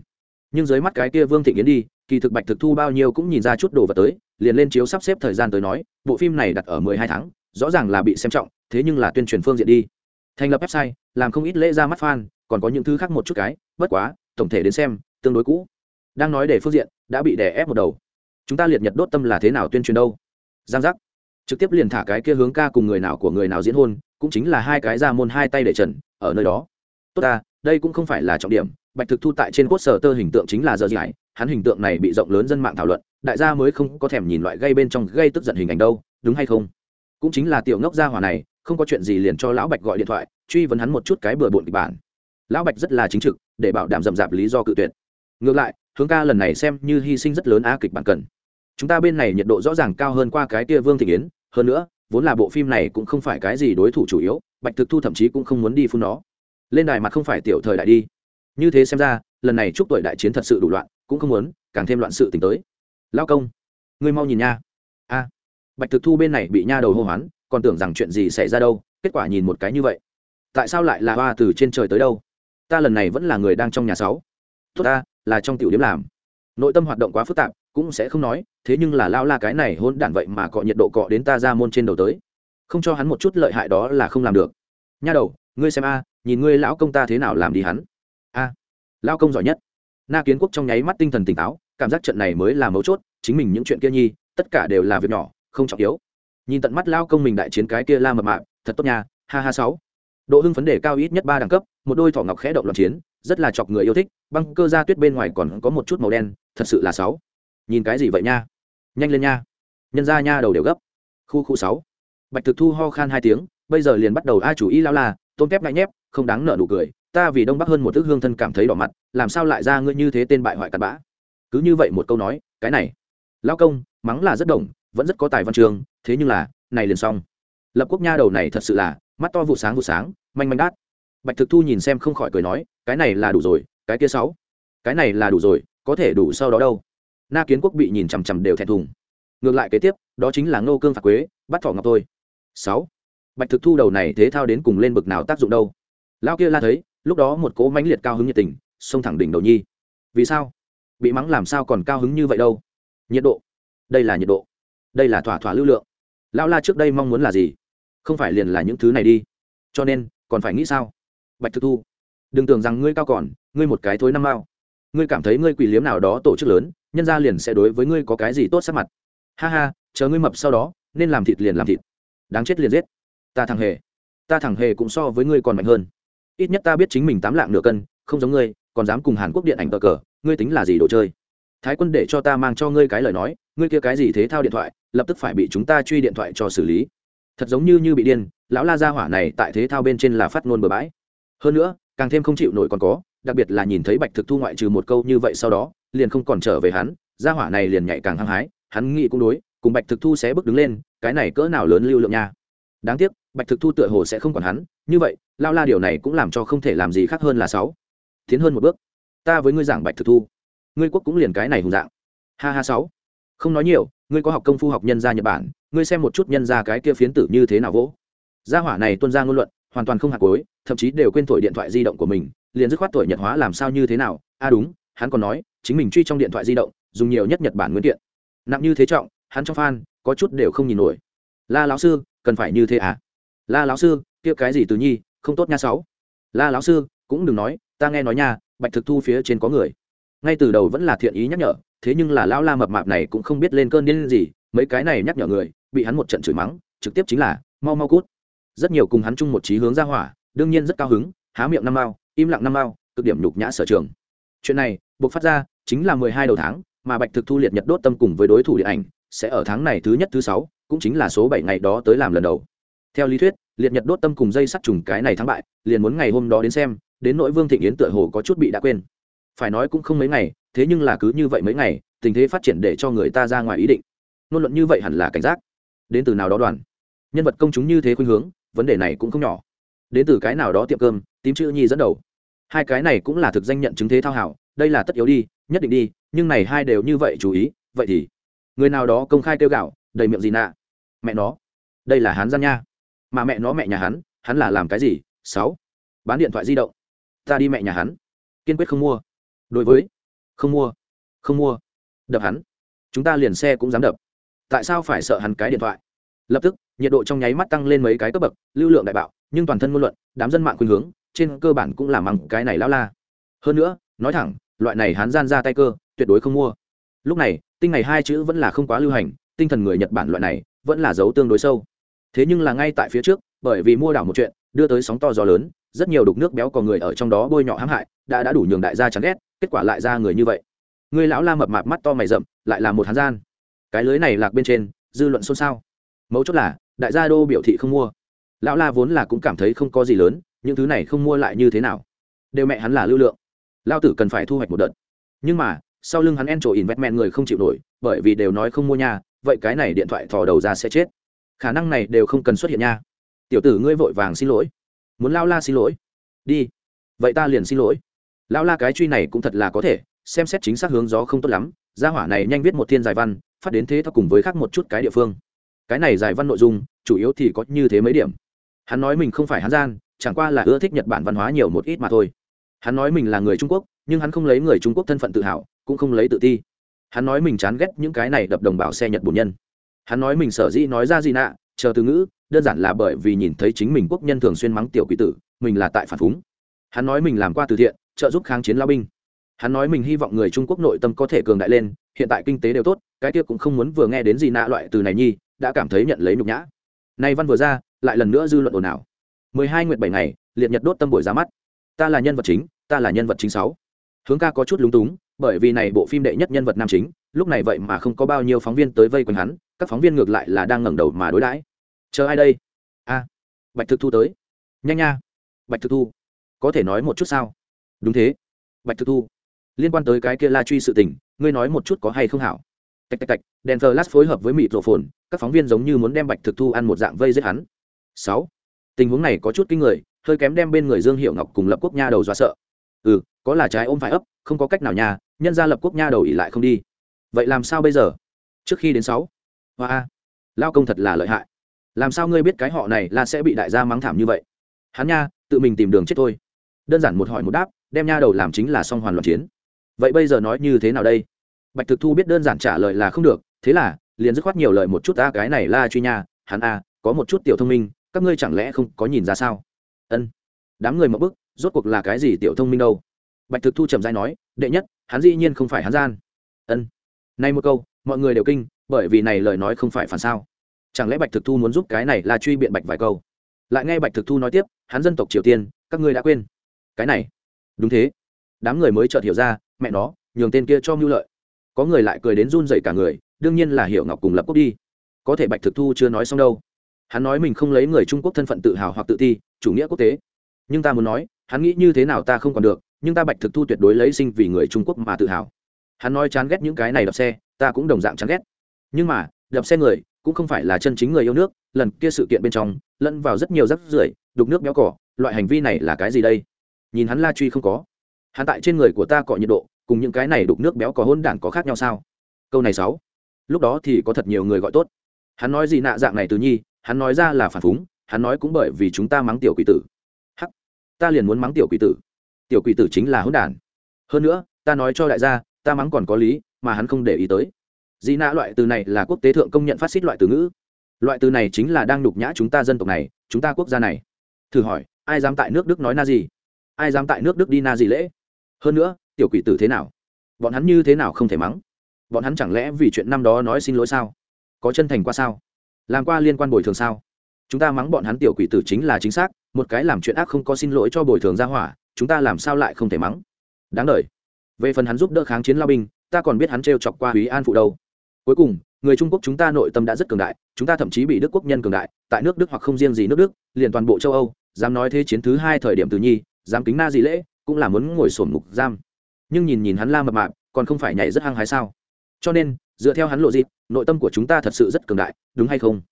Nhưng dưới mắt cái kia vương thị yến đi, kỳ thực bạch thực thu bao nhiêu cũng nhìn ra chút đồ vật tới, liền lên chiếu sắp xếp thời gian tới nói, bộ phim này đặt ở mười hai tháng, rõ ràng là bị xem trọng, thế nhưng là tuyên truyền phương diện đi. Thành lập website, làm không ít lễ ra mắt fan, còn có những thứ khác một chút cái, bất quá, tổng thể đến xem, tương đối cũ đang nói để phương diện, đã bị đè ép một đầu. Chúng ta liệt nhật đốt tâm là thế nào tuyên truyền đâu? Giang giác. Trực tiếp liền thả cái kia hướng ca cùng người nào của người nào diễn hôn, cũng chính là hai cái ra môn hai tay để trần, ở nơi đó. Tốt ta, đây cũng không phải là trọng điểm, bạch thực thu tại trên cốt sở tơ hình tượng chính là giờ gì hắn hình tượng này bị rộng lớn dân mạng thảo luận, đại gia mới không có thèm nhìn loại gây bên trong gây tức giận hình ảnh đâu, đúng hay không? Cũng chính là tiểu ngốc gia hỏa này, không có chuyện gì liền cho lão bạch gọi điện thoại, truy vấn hắn một chút cái bừa bộn kịch bản. Lão bạch rất là chính trực, để bảo đảm rậm rạp lý do cự tuyệt ngược lại, hướng ca lần này xem như hy sinh rất lớn a kịch bản cần. Chúng ta bên này nhiệt độ rõ ràng cao hơn qua cái kia vương thị yến, hơn nữa, vốn là bộ phim này cũng không phải cái gì đối thủ chủ yếu, bạch thực thu thậm chí cũng không muốn đi phun nó. Lên đài mặt không phải tiểu thời đại đi. Như thế xem ra, lần này chúc tuổi đại chiến thật sự đủ loạn, cũng không muốn, càng thêm loạn sự t tới. Lao công, ngươi mau nhìn nha. A. Bạch thực thu bên này bị nha đầu hô hoán, còn tưởng rằng chuyện gì xảy ra đâu, kết quả nhìn một cái như vậy. Tại sao lại là hoa từ trên trời tới đâu? Ta lần này vẫn là người đang trong nhà sáu. Tốt ta là trong tiểu điểm làm. Nội tâm hoạt động quá phức tạp cũng sẽ không nói thế nhưng là lao la cái này hôn đản vậy mà cọ nhiệt độ cọ đến ta ra môn trên đầu tới. Không cho hắn một chút lợi hại đó là không làm được. Nha đầu ngươi xem a nhìn ngươi lão công ta thế nào làm đi hắn. A à, lão công giỏi nhất. Na kiến quốc trong nháy mắt tinh thần tỉnh táo cảm giác trận này mới là mấu chốt chính mình những chuyện kia nhi tất cả đều là việc nhỏ không trọng yếu. Nhìn tận mắt lao công mình đại chiến cái kia la mập mạp thật tốt nha ha ha sáu. Độ hưng phấn đề cao ít nhất ba đẳng cấp một đôi thỏ ngọc khẽ động loạn chiến rất là chọc người yêu thích, băng cơ ra tuyết bên ngoài còn có một chút màu đen, thật sự là sáu. Nhìn cái gì vậy nha? Nhanh lên nha. Nhân ra nha đầu đều gấp. Khu khu sáu. Bạch thực thu ho khan hai tiếng, bây giờ liền bắt đầu ai chủ ý lao la tôm tép ngại nhép, không đáng nợ nụ cười, ta vì đông bắc hơn một thước hương thân cảm thấy đỏ mặt, làm sao lại ra ngươi như thế tên bại hoại cặn bã? Cứ như vậy một câu nói, cái này. Lao công, mắng là rất đồng, vẫn rất có tài văn trường, thế nhưng là, này liền xong. Lập quốc nha đầu này thật sự là, mắt to vụ sáng vụ sáng, manh manh đát bạch thực thu nhìn xem không khỏi cười nói, cái này là đủ rồi, cái kia sáu. Cái này là đủ rồi, có thể đủ sau đó đâu. Na kiến quốc bị nhìn chằm chằm đều thẹn thùng. Ngược lại kế tiếp, đó chính là ngô cương phạt quế, bắt thỏ ngọc tôi sáu. Bạch thực thu đầu này thế thao đến cùng lên bực nào tác dụng đâu. Lao kia la thấy, lúc đó một cỗ mãnh liệt cao hứng nhiệt tình, xông thẳng đỉnh đầu nhi. Vì sao? Bị mắng làm sao còn cao hứng như vậy đâu? Nhiệt độ. Đây là nhiệt độ. Đây là thỏa thỏa lưu lượng. Lão la trước đây mong muốn là gì? Không phải liền là những thứ này đi. Cho nên, còn phải nghĩ sao? Bạch thực thu, đừng tưởng rằng ngươi cao còn, ngươi một cái thối năm mao. Ngươi cảm thấy ngươi quỷ liếm nào đó tổ chức lớn, nhân ra liền sẽ đối với ngươi có cái gì tốt sắc mặt. Ha ha, chờ ngươi mập sau đó, nên làm thịt liền làm thịt. Đáng chết liền giết. Ta thằng hề. Ta thằng hề cũng so với ngươi còn mạnh hơn. Ít nhất ta biết chính mình tám lạng nửa cân, không giống ngươi, còn dám cùng hàn quốc điện ảnh cờ cờ, ngươi tính là gì đồ chơi? Thái quân để cho ta mang cho ngươi cái lời nói, ngươi kia cái gì thế thao điện thoại, lập tức phải bị chúng ta truy điện thoại cho xử lý. Thật giống như như bị điên, lão la gia hỏa này tại thế thao bên trên là phát ngôn bừa bãi hơn nữa, càng thêm không chịu nổi còn có, đặc biệt là nhìn thấy bạch thực thu ngoại trừ một câu như vậy sau đó, liền không còn trở về hắn, gia hỏa này liền nhạy càng hăng hái, hắn nghĩ cũng đối, cùng bạch thực thu sẽ bước đứng lên, cái này cỡ nào lớn lưu lượng nha. Đáng tiếc, bạch thực thu tựa hồ sẽ không còn hắn, như vậy, lao la điều này cũng làm cho không thể làm gì khác hơn là sáu. Tiến hơn một bước. Ta với ngươi giảng bạch thực thu. Ngươi quốc cũng liền cái này hùng dạng. Ha ha sáu. Không nói nhiều, ngươi có học công phu học nhân gia nhật bản, ngươi xem một chút nhân gia cái kia phiến tử như thế nào vỗ. Gia hỏa này tuân ra ngôn luận hoàn toàn không hạt cối thậm chí đều quên thổi điện thoại di động của mình, liền dứt khoát tuổi nhật hóa làm sao như thế nào. A à đúng, hắn còn nói, chính mình truy trong điện thoại di động, dùng nhiều nhất nhật bản nguyên kiện. Nặng như thế trọng, hắn trong fan, có chút đều không nhìn nổi. La lão sư, cần phải như thế à? La lão sư, kia cái gì từ nhi, không tốt nha sáu. La lão sư, cũng đừng nói, ta nghe nói nha, bạch thực thu phía trên có người. Ngay từ đầu vẫn là thiện ý nhắc nhở, thế nhưng là lão la mập mạp này cũng không biết lên cơn điên gì, mấy cái này nhắc nhở người, bị hắn một trận chửi mắng, trực tiếp chính là, mau mau cút rất nhiều cùng hắn chung một trí hướng ra hỏa, đương nhiên rất cao hứng, há miệng năm mao, im lặng năm mao, cực điểm nhục nhã sở trường. Chuyện này, buộc phát ra, chính là mười hai đầu tháng, mà bạch thực thu liệt nhật đốt tâm cùng với đối thủ điện ảnh, sẽ ở tháng này thứ nhất, thứ sáu, cũng chính là số bảy ngày đó tới làm lần đầu. Theo lý thuyết, liệt nhật đốt tâm cùng dây sắt trùng cái này thắng bại, liền muốn ngày hôm đó đến xem, đến nỗi vương thịnh yến tựa hồ có chút bị đã quên. Phải nói cũng không mấy ngày, thế nhưng là cứ như vậy mấy ngày, tình thế phát triển để cho người ta ra ngoài ý định. Ngôn luận như vậy hẳn là cảnh giác. Đến từ nào đó đoàn. Nhân vật công chúng như thế khuynh hướng vấn đề này cũng không nhỏ. Đến từ cái nào đó tiệm cơm, tím chữ nhi dẫn đầu. Hai cái này cũng là thực danh nhận chứng thế thao hảo, đây là tất yếu đi, nhất định đi, nhưng này hai đều như vậy chú ý, vậy thì người nào đó công khai kêu gạo, đầy miệng gì nạ? Mẹ nó, đây là hán gian nha. Mà mẹ nó mẹ nhà hắn hắn là làm cái gì? Sáu, bán điện thoại di động. Ta đi mẹ nhà hắn. Kiên quyết không mua. Đối với, không mua không mua. Đập hắn. Chúng ta liền xe cũng dám đập. Tại sao phải sợ hắn cái điện thoại? Lập tức, nhiệt độ trong nháy mắt tăng lên mấy cái cấp bậc, lưu lượng đại bạo, nhưng toàn thân ngôn luận, đám dân mạng khuyên hướng, trên cơ bản cũng làm bằng cái này lao la. Hơn nữa, nói thẳng, loại này hắn gian ra tay cơ, tuyệt đối không mua. Lúc này, tinh này hai chữ vẫn là không quá lưu hành, tinh thần người nhật bản loại này, vẫn là dấu tương đối sâu. Thế nhưng là ngay tại phía trước, bởi vì mua đảo một chuyện, đưa tới sóng to gió lớn, rất nhiều đục nước béo có người ở trong đó bôi nhọ hãm hại, đã đã đủ nhường đại gia chán ghét, kết quả lại ra người như vậy. Người lão la mập mạp mắt to mày rậm, lại là một hắn gian. Cái lưới này lạc bên trên, dư luận xôn xao mấu chốt là, đại gia đô biểu thị không mua. Lão la vốn là cũng cảm thấy không có gì lớn, những thứ này không mua lại như thế nào? Đều mẹ hắn là lưu lượng. Lao tử cần phải thu hoạch một đợt. Nhưng mà, sau lưng hắn en trổ investment người không chịu nổi, bởi vì đều nói không mua nha, vậy cái này điện thoại thò đầu ra sẽ chết. Khả năng này đều không cần xuất hiện nha. Tiểu tử ngươi vội vàng xin lỗi. Muốn lao la xin lỗi? Đi. Vậy ta liền xin lỗi. Lao la cái truy này cũng thật là có thể, xem xét chính xác hướng gió không tốt lắm. Gia hỏa này nhanh viết một thiên giải văn, phát đến thế thao cùng với khác một chút cái địa phương cái này giải văn nội dung, chủ yếu thì có như thế mấy điểm. Hắn nói mình không phải hắn gian, chẳng qua là ưa thích nhật bản văn hóa nhiều một ít mà thôi. Hắn nói mình là người trung quốc, nhưng hắn không lấy người trung quốc thân phận tự hào, cũng không lấy tự ti. Hắn nói mình chán ghét những cái này đập đồng bào xe nhật bùn nhân. Hắn nói mình sở dĩ nói ra gì nạ, chờ từ ngữ, đơn giản là bởi vì nhìn thấy chính mình quốc nhân thường xuyên mắng tiểu quỷ tử, mình là tại phản phúng. Hắn nói mình làm qua từ thiện, trợ giúp kháng chiến lao binh. Hắn nói mình hy vọng người trung quốc nội tâm có thể cường đại lên, hiện tại kinh tế đều tốt, cái kia cũng không muốn vừa nghe đến gì nạ loại từ này nhi đã cảm thấy nhận lấy nhục nhã. Nay văn vừa ra, lại lần nữa dư luận ồn ào. Mười hai nguyện bảy ngày, liệt nhật đốt tâm buổi ra mắt. Ta là nhân vật chính, ta là nhân vật chính sáu. Hướng ca có chút lúng túng, bởi vì này bộ phim đệ nhất nhân vật nam chính, lúc này vậy mà không có bao nhiêu phóng viên tới vây quanh hắn, các phóng viên ngược lại là đang ngẩng đầu mà đối đãi. Chờ ai đây? A. Bạch thực thu tới. Nhanh nha. Bạch thực thu, có thể nói một chút sao? Đúng thế. Bạch thực thu, liên quan tới cái kia la truy sự tình, ngươi nói một chút có hay không hảo? Tạch tạch tạch đèn flash phối hợp với mịt rộ phồn các phóng viên giống như muốn đem bạch thực thu ăn một dạng vây giết hắn. Sáu, tình huống này có chút kinh người, hơi kém đem bên người dương hiệu ngọc cùng lập quốc nha đầu do sợ. Ừ có là trái ôm phải ấp, không có cách nào nha, nhân ra lập quốc nha đầu ỉ lại không đi. Vậy làm sao bây giờ? Trước khi đến sáu. Hoa a, lao công thật là lợi hại. Làm sao ngươi biết cái họ này là sẽ bị đại gia mắng thảm như vậy? Hắn nha, tự mình tìm đường chết thôi. Đơn giản một hỏi một đáp, đem nha đầu làm chính là song hoàn loạn chiến. Vậy bây giờ nói như thế nào đây? Bạch thực thu biết đơn giản trả lời là không được, thế là liền dứt khoát nhiều lời một chút ta cái này la truy nha, hắn a, có một chút tiểu thông minh, các ngươi chẳng lẽ không có nhìn ra sao? Ân. Đám người mậu bức, rốt cuộc là cái gì tiểu thông minh đâu? Bạch thực thu trầm dai nói, đệ nhất, hắn dĩ nhiên không phải hắn gian. Ân. Nay một câu, mọi người đều kinh, bởi vì này lời nói không phải phản sao. Chẳng lẽ bạch thực thu muốn giúp cái này là truy biện bạch vài câu? Lại nghe bạch thực thu nói tiếp, hắn dân tộc triều tiên, các ngươi đã quên. Cái này. Đúng thế. Đám người mới chợt hiểu ra, mẹ nó, nhường tên kia cho mưu lợi. Có người lại cười đến run dậy cả người đương nhiên là hiểu ngọc cùng lập quốc đi. Có thể bạch thực thu chưa nói xong đâu. Hắn nói mình không lấy người trung quốc thân phận tự hào hoặc tự ti, chủ nghĩa quốc tế. Nhưng ta muốn nói, hắn nghĩ như thế nào ta không còn được, nhưng ta bạch thực thu tuyệt đối lấy sinh vì người trung quốc mà tự hào. Hắn nói chán ghét những cái này đập xe, ta cũng đồng dạng chán ghét. Nhưng mà đập xe người, cũng không phải là chân chính người yêu nước, lần kia sự kiện bên trong, lẫn vào rất nhiều rắc rưởi, đục nước béo cỏ, loại hành vi này là cái gì đây? Nhìn hắn la truy không có. Hắn tại trên người của ta cọ nhiệt độ, cùng những cái này đục nước béo cỏ hôn đản có khác nhau sao? Câu này sáu lúc đó thì có thật nhiều người gọi tốt. Hắn nói gì nạ dạng này từ nhi, hắn nói ra là phản phúng, hắn nói cũng bởi vì chúng ta mắng tiểu quỷ tử. Hắc, ta liền muốn mắng tiểu quỷ tử. Tiểu quỷ tử chính là hỗn đản. Hơn nữa, ta nói cho đại gia, ta mắng còn có lý, mà hắn không để ý tới. Dị nạ loại từ này là quốc tế thượng công nhận phát xít loại từ ngữ. Loại từ này chính là đang nhục nhã chúng ta dân tộc này, chúng ta quốc gia này. Thử hỏi, ai dám tại nước đức nói na gì? Ai dám tại nước đức đi na gì lễ? Hơn nữa, tiểu quỷ tử thế nào? Bọn hắn như thế nào không thể mắng? Bọn hắn chẳng lẽ vì chuyện năm đó nói xin lỗi sao? Có chân thành qua sao? Làm qua liên quan bồi thường sao? Chúng ta mắng bọn hắn tiểu quỷ tử chính là chính xác, một cái làm chuyện ác không có xin lỗi cho bồi thường ra hỏa, chúng ta làm sao lại không thể mắng? Đáng đ về phần hắn giúp đỡ kháng chiến lao binh, ta còn biết hắn t chọc qua húy an phụ đâu. Cuối cùng, người trung quốc chúng ta nội tâm đã rất cường đại, chúng ta thậm chí bị đức quốc nhân cường đại, tại nước đức hoặc không riêng gì nước đức, liền toàn bộ châu âu, dám nói thế chiến thứ hai thời điểm từ nhi, dám kính na gì lễ, cũng là muốn ngồi sổm ngục giam. Nhưng nhìn nhìn hắn la mập mạp, còn không phải nhảy rất hăng hái sao? Cho nên dựa theo hắn lộ dịp nội tâm của chúng ta thật sự rất cường đại đúng hay không?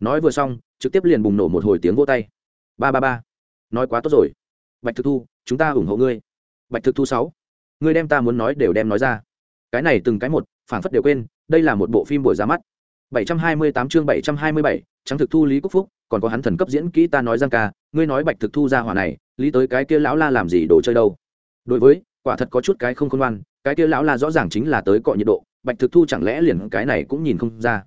Nói vừa xong trực tiếp liền bùng nổ một hồi tiếng vô tay. Ba ba ba. Nói quá tốt rồi. Bạch thực thu chúng ta ủng hộ ngươi. Bạch thực thu sáu. Ngươi đem ta muốn nói đều đem nói ra. Cái này từng cái một phản phất đều quên đây là một bộ phim buổi ra mắt. 728 chương 727, trắng thực thu lý quốc phúc còn có hắn thần cấp diễn kỹ ta nói giang ca ngươi nói bạch thực thu ra hỏa này lý tới cái kia lão la làm gì đồ chơi đâu? Đối với quả thật có chút cái không khôn ngoan cái kia lão la rõ ràng chính là tới cọ nhiệt độ bạch thực thu chẳng lẽ liền cái này cũng nhìn không ra?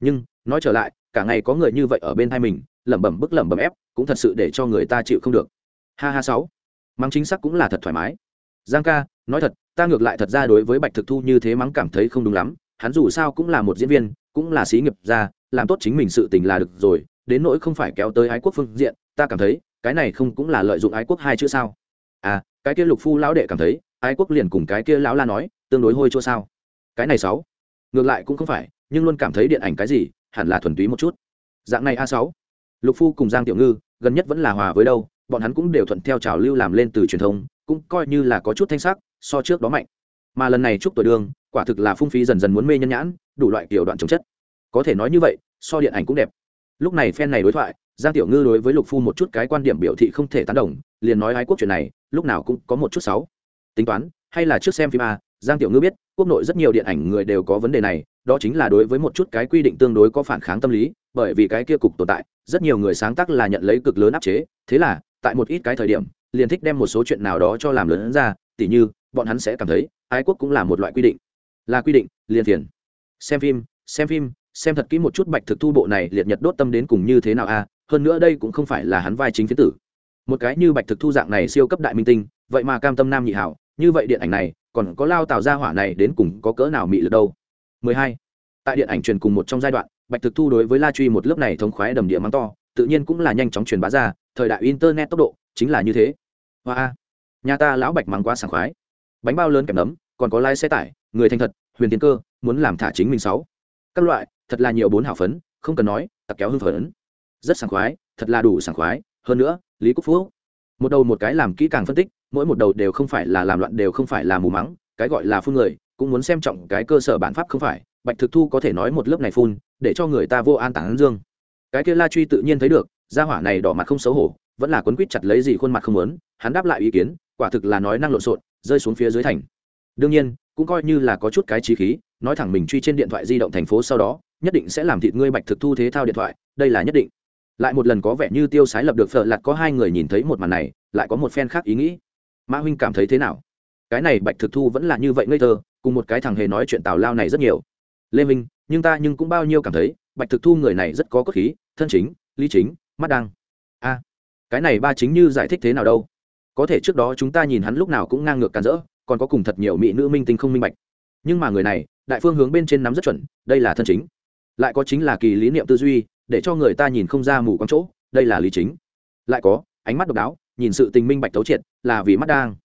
Nhưng, nói trở lại, cả ngày có người như vậy ở bên hai mình, lẩm bẩm bức lẩm bẩm ép, cũng thật sự để cho người ta chịu không được. Ha ha sáu. Mắng chính xác cũng là thật thoải mái. Giang ca, nói thật, ta ngược lại thật ra đối với bạch thực thu như thế mắng cảm thấy không đúng lắm. Hắn dù sao cũng là một diễn viên, cũng là sĩ nghiệp gia, làm tốt chính mình sự tình là được rồi, đến nỗi không phải kéo tới ái quốc phương diện, ta cảm thấy, cái này không cũng là lợi dụng ái quốc hai chữ sao? À cái kia lục phu lão đệ cảm thấy, ái quốc liền cùng cái kia lão la nói, tương đối hôi chua sao? Cái này sáu. Ngược lại cũng không phải, nhưng luôn cảm thấy điện ảnh cái gì, hẳn là thuần túy một chút. Dạng này a sáu. Lục phu cùng giang tiểu ngư, gần nhất vẫn là hòa với đâu, bọn hắn cũng đều thuận theo trào lưu làm lên từ truyền thông, cũng coi như là có chút thanh sắc, so trước đó mạnh. Mà lần này chúc tuổi đường, quả thực là phung phí dần dần muốn mê nhân nhãn, đủ loại kiểu đoạn chống chất. Có thể nói như vậy, so điện ảnh cũng đẹp. Lúc này phen này đối thoại, giang tiểu ngư đối với lục phu một chút cái quan điểm biểu thị không thể tán đồng, liền nói ái quốc chuyện này, lúc nào cũng có một chút sáu. Tính toán, hay là trước xem phim a giang tiểu ngư biết, quốc nội rất nhiều điện ảnh người đều có vấn đề này, đó chính là đối với một chút cái quy định tương đối có phản kháng tâm lý, bởi vì cái kia cục tồn tại, rất nhiều người sáng tác là nhận lấy cực lớn áp chế, thế là, tại một ít cái thời điểm, liền thích đem một số chuyện nào đó cho làm lớn ra, tỉ như, bọn hắn sẽ cảm thấy, ái quốc cũng là một loại quy định. Là quy định, liền tiền xem phim xem phim, xem thật kỹ một chút bạch thực thu bộ này liệt nhật đốt tâm đến cùng như thế nào a, hơn nữa đây cũng không phải là hắn vai chính phiến tử. Một cái như bạch thực thu dạng này siêu cấp đại minh tinh, vậy mà cam tâm nam nhị hảo như vậy điện ảnh này, còn có lao tạo ra hỏa này đến cùng có cỡ nào mị lực đâu? 12. tại điện ảnh truyền cùng một trong giai đoạn, bạch thực thu đối với la truy một lớp này thống khoái đầm địa mắng to, tự nhiên cũng là nhanh chóng truyền bá ra, thời đại internet tốc độ chính là như thế. Hoa nhà ta lão bạch mắng quá sảng khoái. Bánh bao lớn kèm nấm, còn có lái xe tải, người thành thật, huyền tiến cơ, muốn làm thả chính mình sáu. Các loại, thật là nhiều bốn hảo phấn, không cần nói, tặc kéo hưng phấn. Rất sảng khoái, thật là đủ sảng khoái. Hơn nữa, lý quốc phú một đầu một cái làm kỹ càng phân tích, mỗi một đầu đều không phải là làm loạn, đều không phải là mù mắng cái gọi là phun người, cũng muốn xem trọng cái cơ sở bản pháp không phải. Bạch thực thu có thể nói một lớp này phun, để cho người ta vô an tản dương. Cái kia la truy tự nhiên thấy được, gia hỏa này đỏ mặt không xấu hổ, vẫn là quấn quýt chặt lấy gì khuôn mặt không muốn, hắn đáp lại ý kiến, quả thực là nói năng lộn xộn, rơi xuống phía dưới thành. Đương nhiên, cũng coi như là có chút cái trí khí, nói thẳng mình truy trên điện thoại di động thành phố sau đó, nhất định sẽ làm thịt ngươi bạch thực thu thế thao điện thoại, đây là nhất định lại một lần có vẻ như tiêu sái lập được phở lạt có hai người nhìn thấy một màn này, lại có một phen khác ý nghĩ. Mã huynh cảm thấy thế nào? Cái này bạch thực thu vẫn là như vậy ngây thơ, cùng một cái thằng hề nói chuyện tào lao này rất nhiều. Lê minh, nhưng ta nhưng cũng bao nhiêu cảm thấy, bạch thực thu người này rất có cốt khí, thân chính, lý chính, mắt đăng a, cái này ba chính như giải thích thế nào đâu? Có thể trước đó chúng ta nhìn hắn lúc nào cũng ngang ngược càn rỡ, còn có cùng thật nhiều mỹ nữ minh tinh không minh bạch. Nhưng mà người này, đại phương hướng bên trên nắm rất chuẩn, đây là thân chính lại có chính là kỳ lý niệm tư duy, để cho người ta nhìn không ra mù quáng chỗ, đây là lý chính. Lại có, ánh mắt độc đáo, nhìn sự tình minh bạch thấu triệt, là vì mắt đang.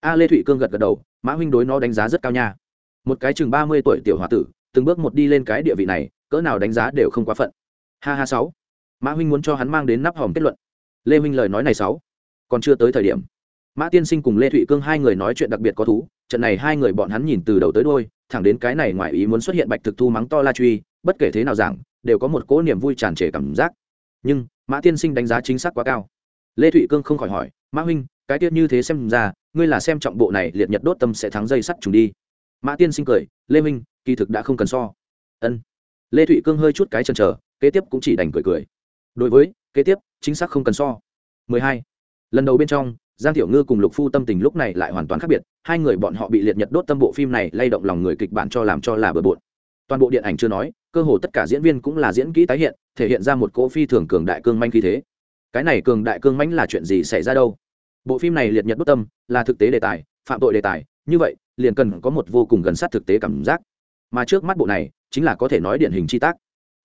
A lê thụy cương gật gật đầu, mã huynh đối nó đánh giá rất cao nha. Một cái chừng ba mươi tuổi tiểu h o a tử, từng bước một đi lên cái địa vị này, cỡ nào đánh giá đều không quá phận. Ha ha sáu. Mã huynh muốn cho hắn mang đến nắp hòm kết luận. Lê huynh lời nói này sáu. Còn chưa tới thời điểm. Mã tiên sinh cùng lê thụy cương hai người nói chuyện đặc biệt có thú, trận này hai người bọn hắn nhìn từ đầu tới đôi thẳng đến cái này ngoài ý muốn xuất hiện bạch thực thu mắng to la truy bất kể thế nào giảng, đều có một cỗ niềm vui tràn trề cảm giác. Nhưng, mã tiên sinh đánh giá chính xác quá cao. Lê thụy cương không khỏi hỏi, mã huynh, cái tiết như thế xem ra, ngươi là xem trọng bộ này liệt nhật đốt tâm sẽ thắng dây sắt trùng đi. Mã tiên sinh cười, lê minh kỳ thực đã không cần so. Ân. Lê thụy cương hơi chút cái chần chờ, kế tiếp cũng chỉ đành cười cười. Đối với, kế tiếp, chính xác không cần so. 12. lần đầu bên trong, giang tiểu ngư cùng lục phu tâm tình lúc này lại hoàn toàn khác biệt, hai người bọn họ bị liệt nhật đốt tâm bộ phim này lay động lòng người kịch bản cho làm cho là bừa bộn toàn bộ điện ảnh chưa nói, cơ hồ tất cả diễn viên cũng là diễn kỹ tái hiện, thể hiện ra một cỗ phi thường cường đại cương manh khí thế. Cái này cường đại cương mãnh là chuyện gì xảy ra đâu? Bộ phim này liệt nhật bất tâm, là thực tế đề tài, phạm tội đề tài, như vậy, liền cần có một vô cùng gần sát thực tế cảm giác. Mà trước mắt bộ này, chính là có thể nói điển hình chi tác.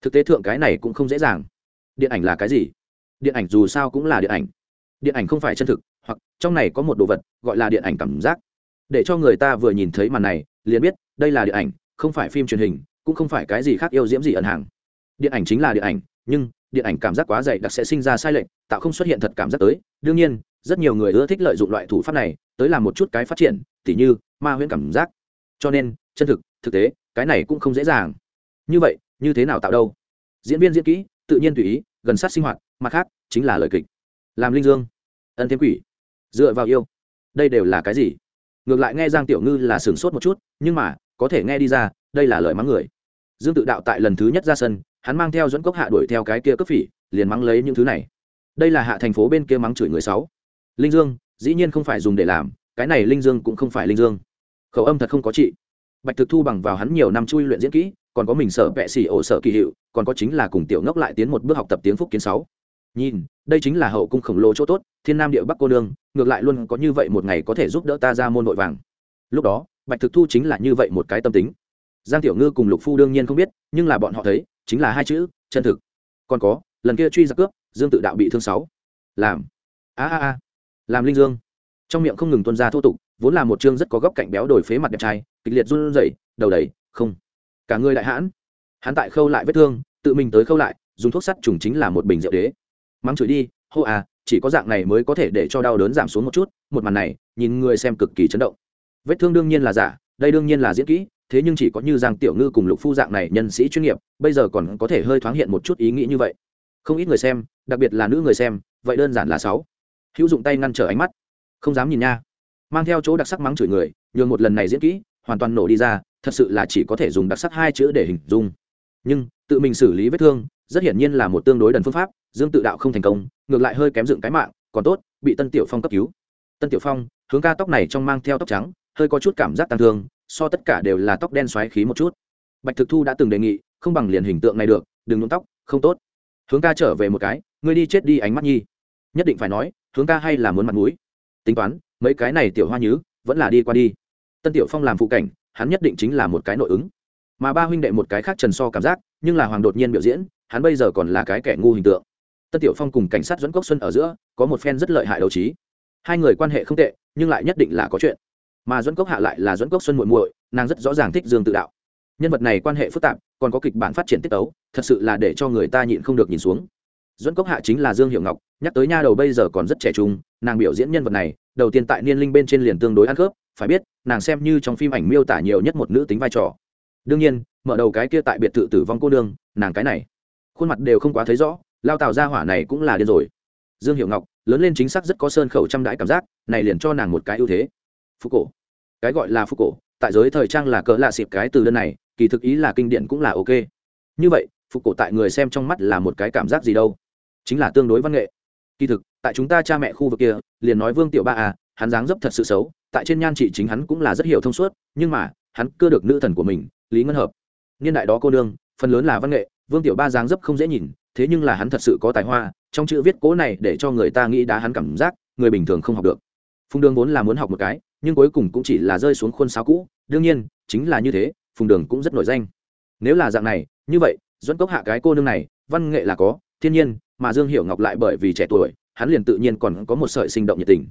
Thực tế thượng cái này cũng không dễ dàng. Điện ảnh là cái gì? Điện ảnh dù sao cũng là điện ảnh. Điện ảnh không phải chân thực, hoặc, trong này có một đồ vật, gọi là điện ảnh cảm giác. Để cho người ta vừa nhìn thấy màn này, liền biết, đây là điện ảnh, không phải phim truyền hình cũng không phải cái gì khác yêu diễm gì ẩn hàng. Điện ảnh chính là điện ảnh, nhưng điện ảnh cảm giác quá dày đặc sẽ sinh ra sai lệch, tạo không xuất hiện thật cảm giác tới. Đương nhiên, rất nhiều người ưa thích lợi dụng loại thủ pháp này tới làm một chút cái phát triển, tỉ như ma huyễn cảm giác. Cho nên, chân thực thực tế, cái này cũng không dễ dàng. Như vậy, như thế nào tạo đâu? Diễn viên diễn kỹ, tự nhiên tùy ý, gần sát sinh hoạt, mặt khác, chính là lời kịch. Làm linh dương, ân thêm quỷ, dựa vào yêu. Đây đều là cái gì? Ngược lại nghe giang tiểu ngư là sửng sốt một chút, nhưng mà, có thể nghe đi ra đây là lời mắng người. Dương tự đạo tại lần thứ nhất ra sân, hắn mang theo dẫn cốc hạ đuổi theo cái kia cấp phỉ, liền mắng lấy những thứ này. Đây là hạ thành phố bên kia mắng chửi người sáu linh dương, dĩ nhiên không phải dùng để làm, cái này linh dương cũng không phải linh dương. Khẩu âm thật không có trị. Bạch thực thu bằng vào hắn nhiều năm chui luyện diễn kỹ, còn có mình sợ vẹ xỉ ổ sợ kỳ hiệu, còn có chính là cùng tiểu ngốc lại tiến một bước học tập tiếng phúc kiến sáu. Nhìn, đây chính là hậu cung khổng lồ chỗ tốt, thiên nam địa bắc cô nương, ngược lại luôn có như vậy một ngày có thể giúp đỡ ta ra môn nội vàng. Lúc đó, bạch thực thu chính là như vậy một cái tâm tính giang tiểu ngư cùng lục phu đương nhiên không biết, nhưng là bọn họ thấy, chính là hai chữ, chân thực. Còn có, lần kia truy giặc cướp, dương tự đạo bị thương sáu. Làm. A a a. Làm linh dương. Trong miệng không ngừng tuân ra thô tục, vốn là một chương rất có góc cạnh béo đổi phế mặt đẹp trai, kịch liệt run rẩy, đầu đầy, không. Cả người đại hãn. Hắn tại khâu lại vết thương, tự mình tới khâu lại, dùng thuốc sắt trùng chính là một bình rượu đế. Mắng chửi đi, hô à chỉ có dạng này mới có thể để cho đau đớn giảm xuống một chút, một màn này, nhìn người xem cực kỳ chấn động. Vết thương đương nhiên là giả, đây đương nhiên là diễn kỹ thế nhưng chỉ có như giang tiểu ngư cùng lục phu dạng này nhân sĩ chuyên nghiệp, bây giờ còn có thể hơi thoáng hiện một chút ý nghĩ như vậy. Không ít người xem, đặc biệt là nữ người xem, vậy đơn giản là sáu. Hữu dụng tay ngăn trở ánh mắt. Không dám nhìn nha. Mang theo chỗ đặc sắc mắng chửi người, nhường một lần này diễn kỹ, hoàn toàn nổ đi ra, thật sự là chỉ có thể dùng đặc sắc hai chữ để hình dung. Nhưng, tự mình xử lý vết thương, rất hiển nhiên là một tương đối đần phương pháp, dương tự đạo không thành công, ngược lại hơi kém dựng cái mạng, còn tốt, bị tân tiểu phong cấp cứu. Tân tiểu phong, hướng ca tóc này trong mang theo tóc trắng, hơi có chút cảm giác tăng thương so tất cả đều là tóc đen xoáy khí một chút. Bạch thực thu đã từng đề nghị, không bằng liền hình tượng này được, đừng nhuộm tóc, không tốt. Hướng ca trở về một cái, ngươi đi chết đi ánh mắt nhi. Nhất định phải nói, hướng ca hay là muốn mặt mũi. Tính toán, mấy cái này tiểu hoa nhứ, vẫn là đi qua đi. Tân tiểu phong làm phụ cảnh, hắn nhất định chính là một cái nội ứng. Mà ba huynh đệ một cái khác trần so cảm giác, nhưng là hoàng đột nhiên biểu diễn, hắn bây giờ còn là cái kẻ ngu hình tượng. Tân tiểu phong cùng cảnh sát dẫn cốc xuân ở giữa, có một phen rất lợi hại đấu trí. Hai người quan hệ không tệ, nhưng lại nhất định là có chuyện mà dẫn cốc hạ lại là dẫn cốc xuân muội muội, nàng rất rõ ràng thích dương tự đạo. Nhân vật này quan hệ phức tạp, còn có kịch bản phát triển tiết tấu, thật sự là để cho người ta nhịn không được nhìn xuống. Dẫn cốc hạ chính là dương hiệu ngọc, nhắc tới nha đầu bây giờ còn rất trẻ trung, nàng biểu diễn nhân vật này, đầu tiên tại niên linh bên trên liền tương đối ăn khớp, phải biết, nàng xem như trong phim ảnh miêu tả nhiều nhất một nữ tính vai trò. Đương nhiên, mở đầu cái kia tại biệt thự tử vong cô đương nàng cái này, khuôn mặt đều không quá thấy rõ, lao tào ra hỏa này cũng là điên rồi. Dương hiệu ngọc, lớn lên chính xác rất có sơn khẩu trăm đãi cảm giác, này liền cho nàng một cái ưu thế phú cổ cái gọi là phú cổ tại giới thời trang là cỡ lạ xịp cái từ đơn này, kỳ thực ý là kinh điển cũng là ok. Như vậy phục cổ tại người xem trong mắt là một cái cảm giác gì đâu? Chính là tương đối văn nghệ. Kỳ thực, tại chúng ta cha mẹ khu vực kia, liền nói vương tiểu ba à hắn dáng dấp thật sự xấu, tại trên nhan trị chính hắn cũng là rất hiểu thông suốt, nhưng mà, hắn cưa được nữ thần của mình, lý ngân hợp. Niên đại đó cô nương, phần lớn là văn nghệ, vương tiểu ba dáng dấp không dễ nhìn, thế nhưng là hắn thật sự có tài hoa, trong chữ viết cố này để cho người ta nghĩ đá hắn cảm giác, người bình thường không học được phùng đường vốn là muốn học một cái, nhưng cuối cùng cũng chỉ là rơi xuống khuôn sáo cũ. Đương nhiên, chính là như thế, phùng đường cũng rất nổi danh. Nếu là dạng này, như vậy, dẫn cốc hạ cái cô nương này, văn nghệ là có, thiên nhiên, mà dương hiểu ngọc lại bởi vì trẻ tuổi, hắn liền tự nhiên còn có một sợi sinh động nhiệt tình.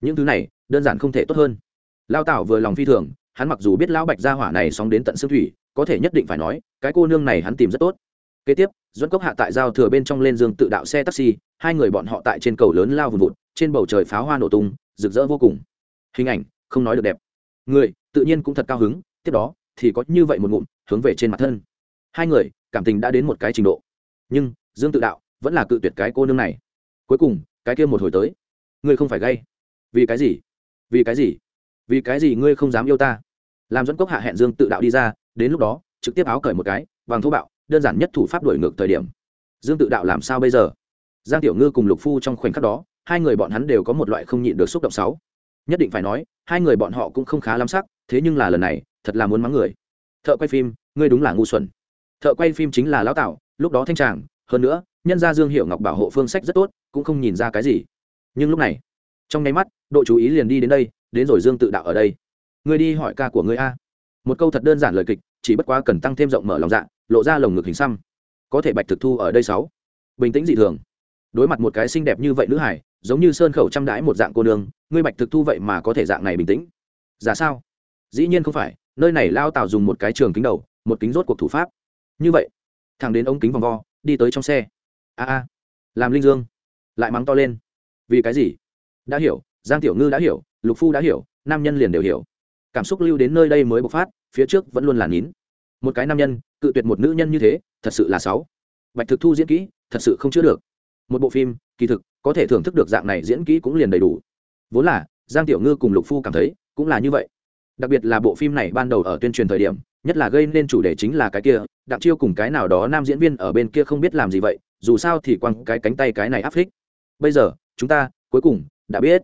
Những thứ này, đơn giản không thể tốt hơn. Lao tảo vừa lòng phi thường, hắn mặc dù biết lão bạch gia hỏa này sóng đến tận xương thủy, có thể nhất định phải nói, cái cô nương này hắn tìm rất tốt. Kế tiếp, dẫn cốc hạ tại giao thừa bên trong lên dương tự đạo xe taxi, hai người bọn họ tại trên cầu lớn lao vùn vụt, trên bầu trời pháo hoa nổ tung rực rỡ vô cùng. Hình ảnh, không nói được đẹp. Người, tự nhiên cũng thật cao hứng, tiếp đó, thì có như vậy một ngụm, hướng về trên mặt thân. Hai người, cảm tình đã đến một cái trình độ. Nhưng, dương tự đạo, vẫn là cự tuyệt cái cô nương này. Cuối cùng, cái kia một hồi tới. Ngươi không phải gay. Vì cái gì? Vì cái gì? Vì cái gì ngươi không dám yêu ta? Làm dẫn cốc hạ hẹn dương tự đạo đi ra, đến lúc đó, trực tiếp áo cởi một cái bằng thô bạo, đơn giản nhất thủ pháp đổi ngược thời điểm. Dương tự đạo làm sao bây giờ? Giang tiểu ngư cùng lục phu trong khoảnh khắc đó hai người bọn hắn đều có một loại không nhịn được xúc động sáu. Nhất định phải nói, hai người bọn họ cũng không khá lắm sắc, thế nhưng là lần này, thật là muốn mắng người. Thợ quay phim, ngươi đúng là ngu xuẩn. Thợ quay phim chính là lão tạo lúc đó thanh tràng, hơn nữa, nhân gia dương hiệu ngọc bảo hộ phương sách rất tốt, cũng không nhìn ra cái gì. Nhưng lúc này, trong nháy mắt độ chú ý liền đi đến đây, đến rồi dương tự đạo ở đây. Ngươi đi hỏi ca của ngươi a. Một câu thật đơn giản lời kịch, chỉ bất quá cần tăng thêm rộng mở lòng dạ lộ ra lồng ngực hình xăm. Có thể bạch thực thu ở đây sáu. Bình tĩnh dị thường. Đối mặt một cái xinh đẹp như vậy nữ hải giống như sơn khẩu chăm đãi một dạng cô nương, ngươi bạch thực thu vậy mà có thể dạng này bình tĩnh. Giả sao? Dĩ nhiên không phải, nơi này lao tào dùng một cái trường kính đầu, một kính rốt cuộc thủ pháp. Như vậy, thằng đến ống kính vòng vo, đi tới trong xe. A a, làm linh dương, lại mắng to lên. Vì cái gì? Đã hiểu, giang tiểu ngư đã hiểu, lục phu đã hiểu, nam nhân liền đều hiểu. Cảm xúc lưu đến nơi đây mới bộc phát, phía trước vẫn luôn là nín. Một cái nam nhân, cự tuyệt một nữ nhân như thế, thật sự là sáu bạch thực thu diễn kỹ, thật sự không chữa được. Một bộ phim, kỳ thực có thể thưởng thức được dạng này diễn kỹ cũng liền đầy đủ. Vốn là, giang tiểu ngư cùng lục phu cảm thấy, cũng là như vậy. Đặc biệt là bộ phim này ban đầu ở tuyên truyền thời điểm, nhất là gây nên chủ đề chính là cái kia, đặng chiêu cùng cái nào đó nam diễn viên ở bên kia không biết làm gì vậy, dù sao thì quăng cái cánh tay cái này áp thích bây giờ, chúng ta, cuối cùng, đã biết.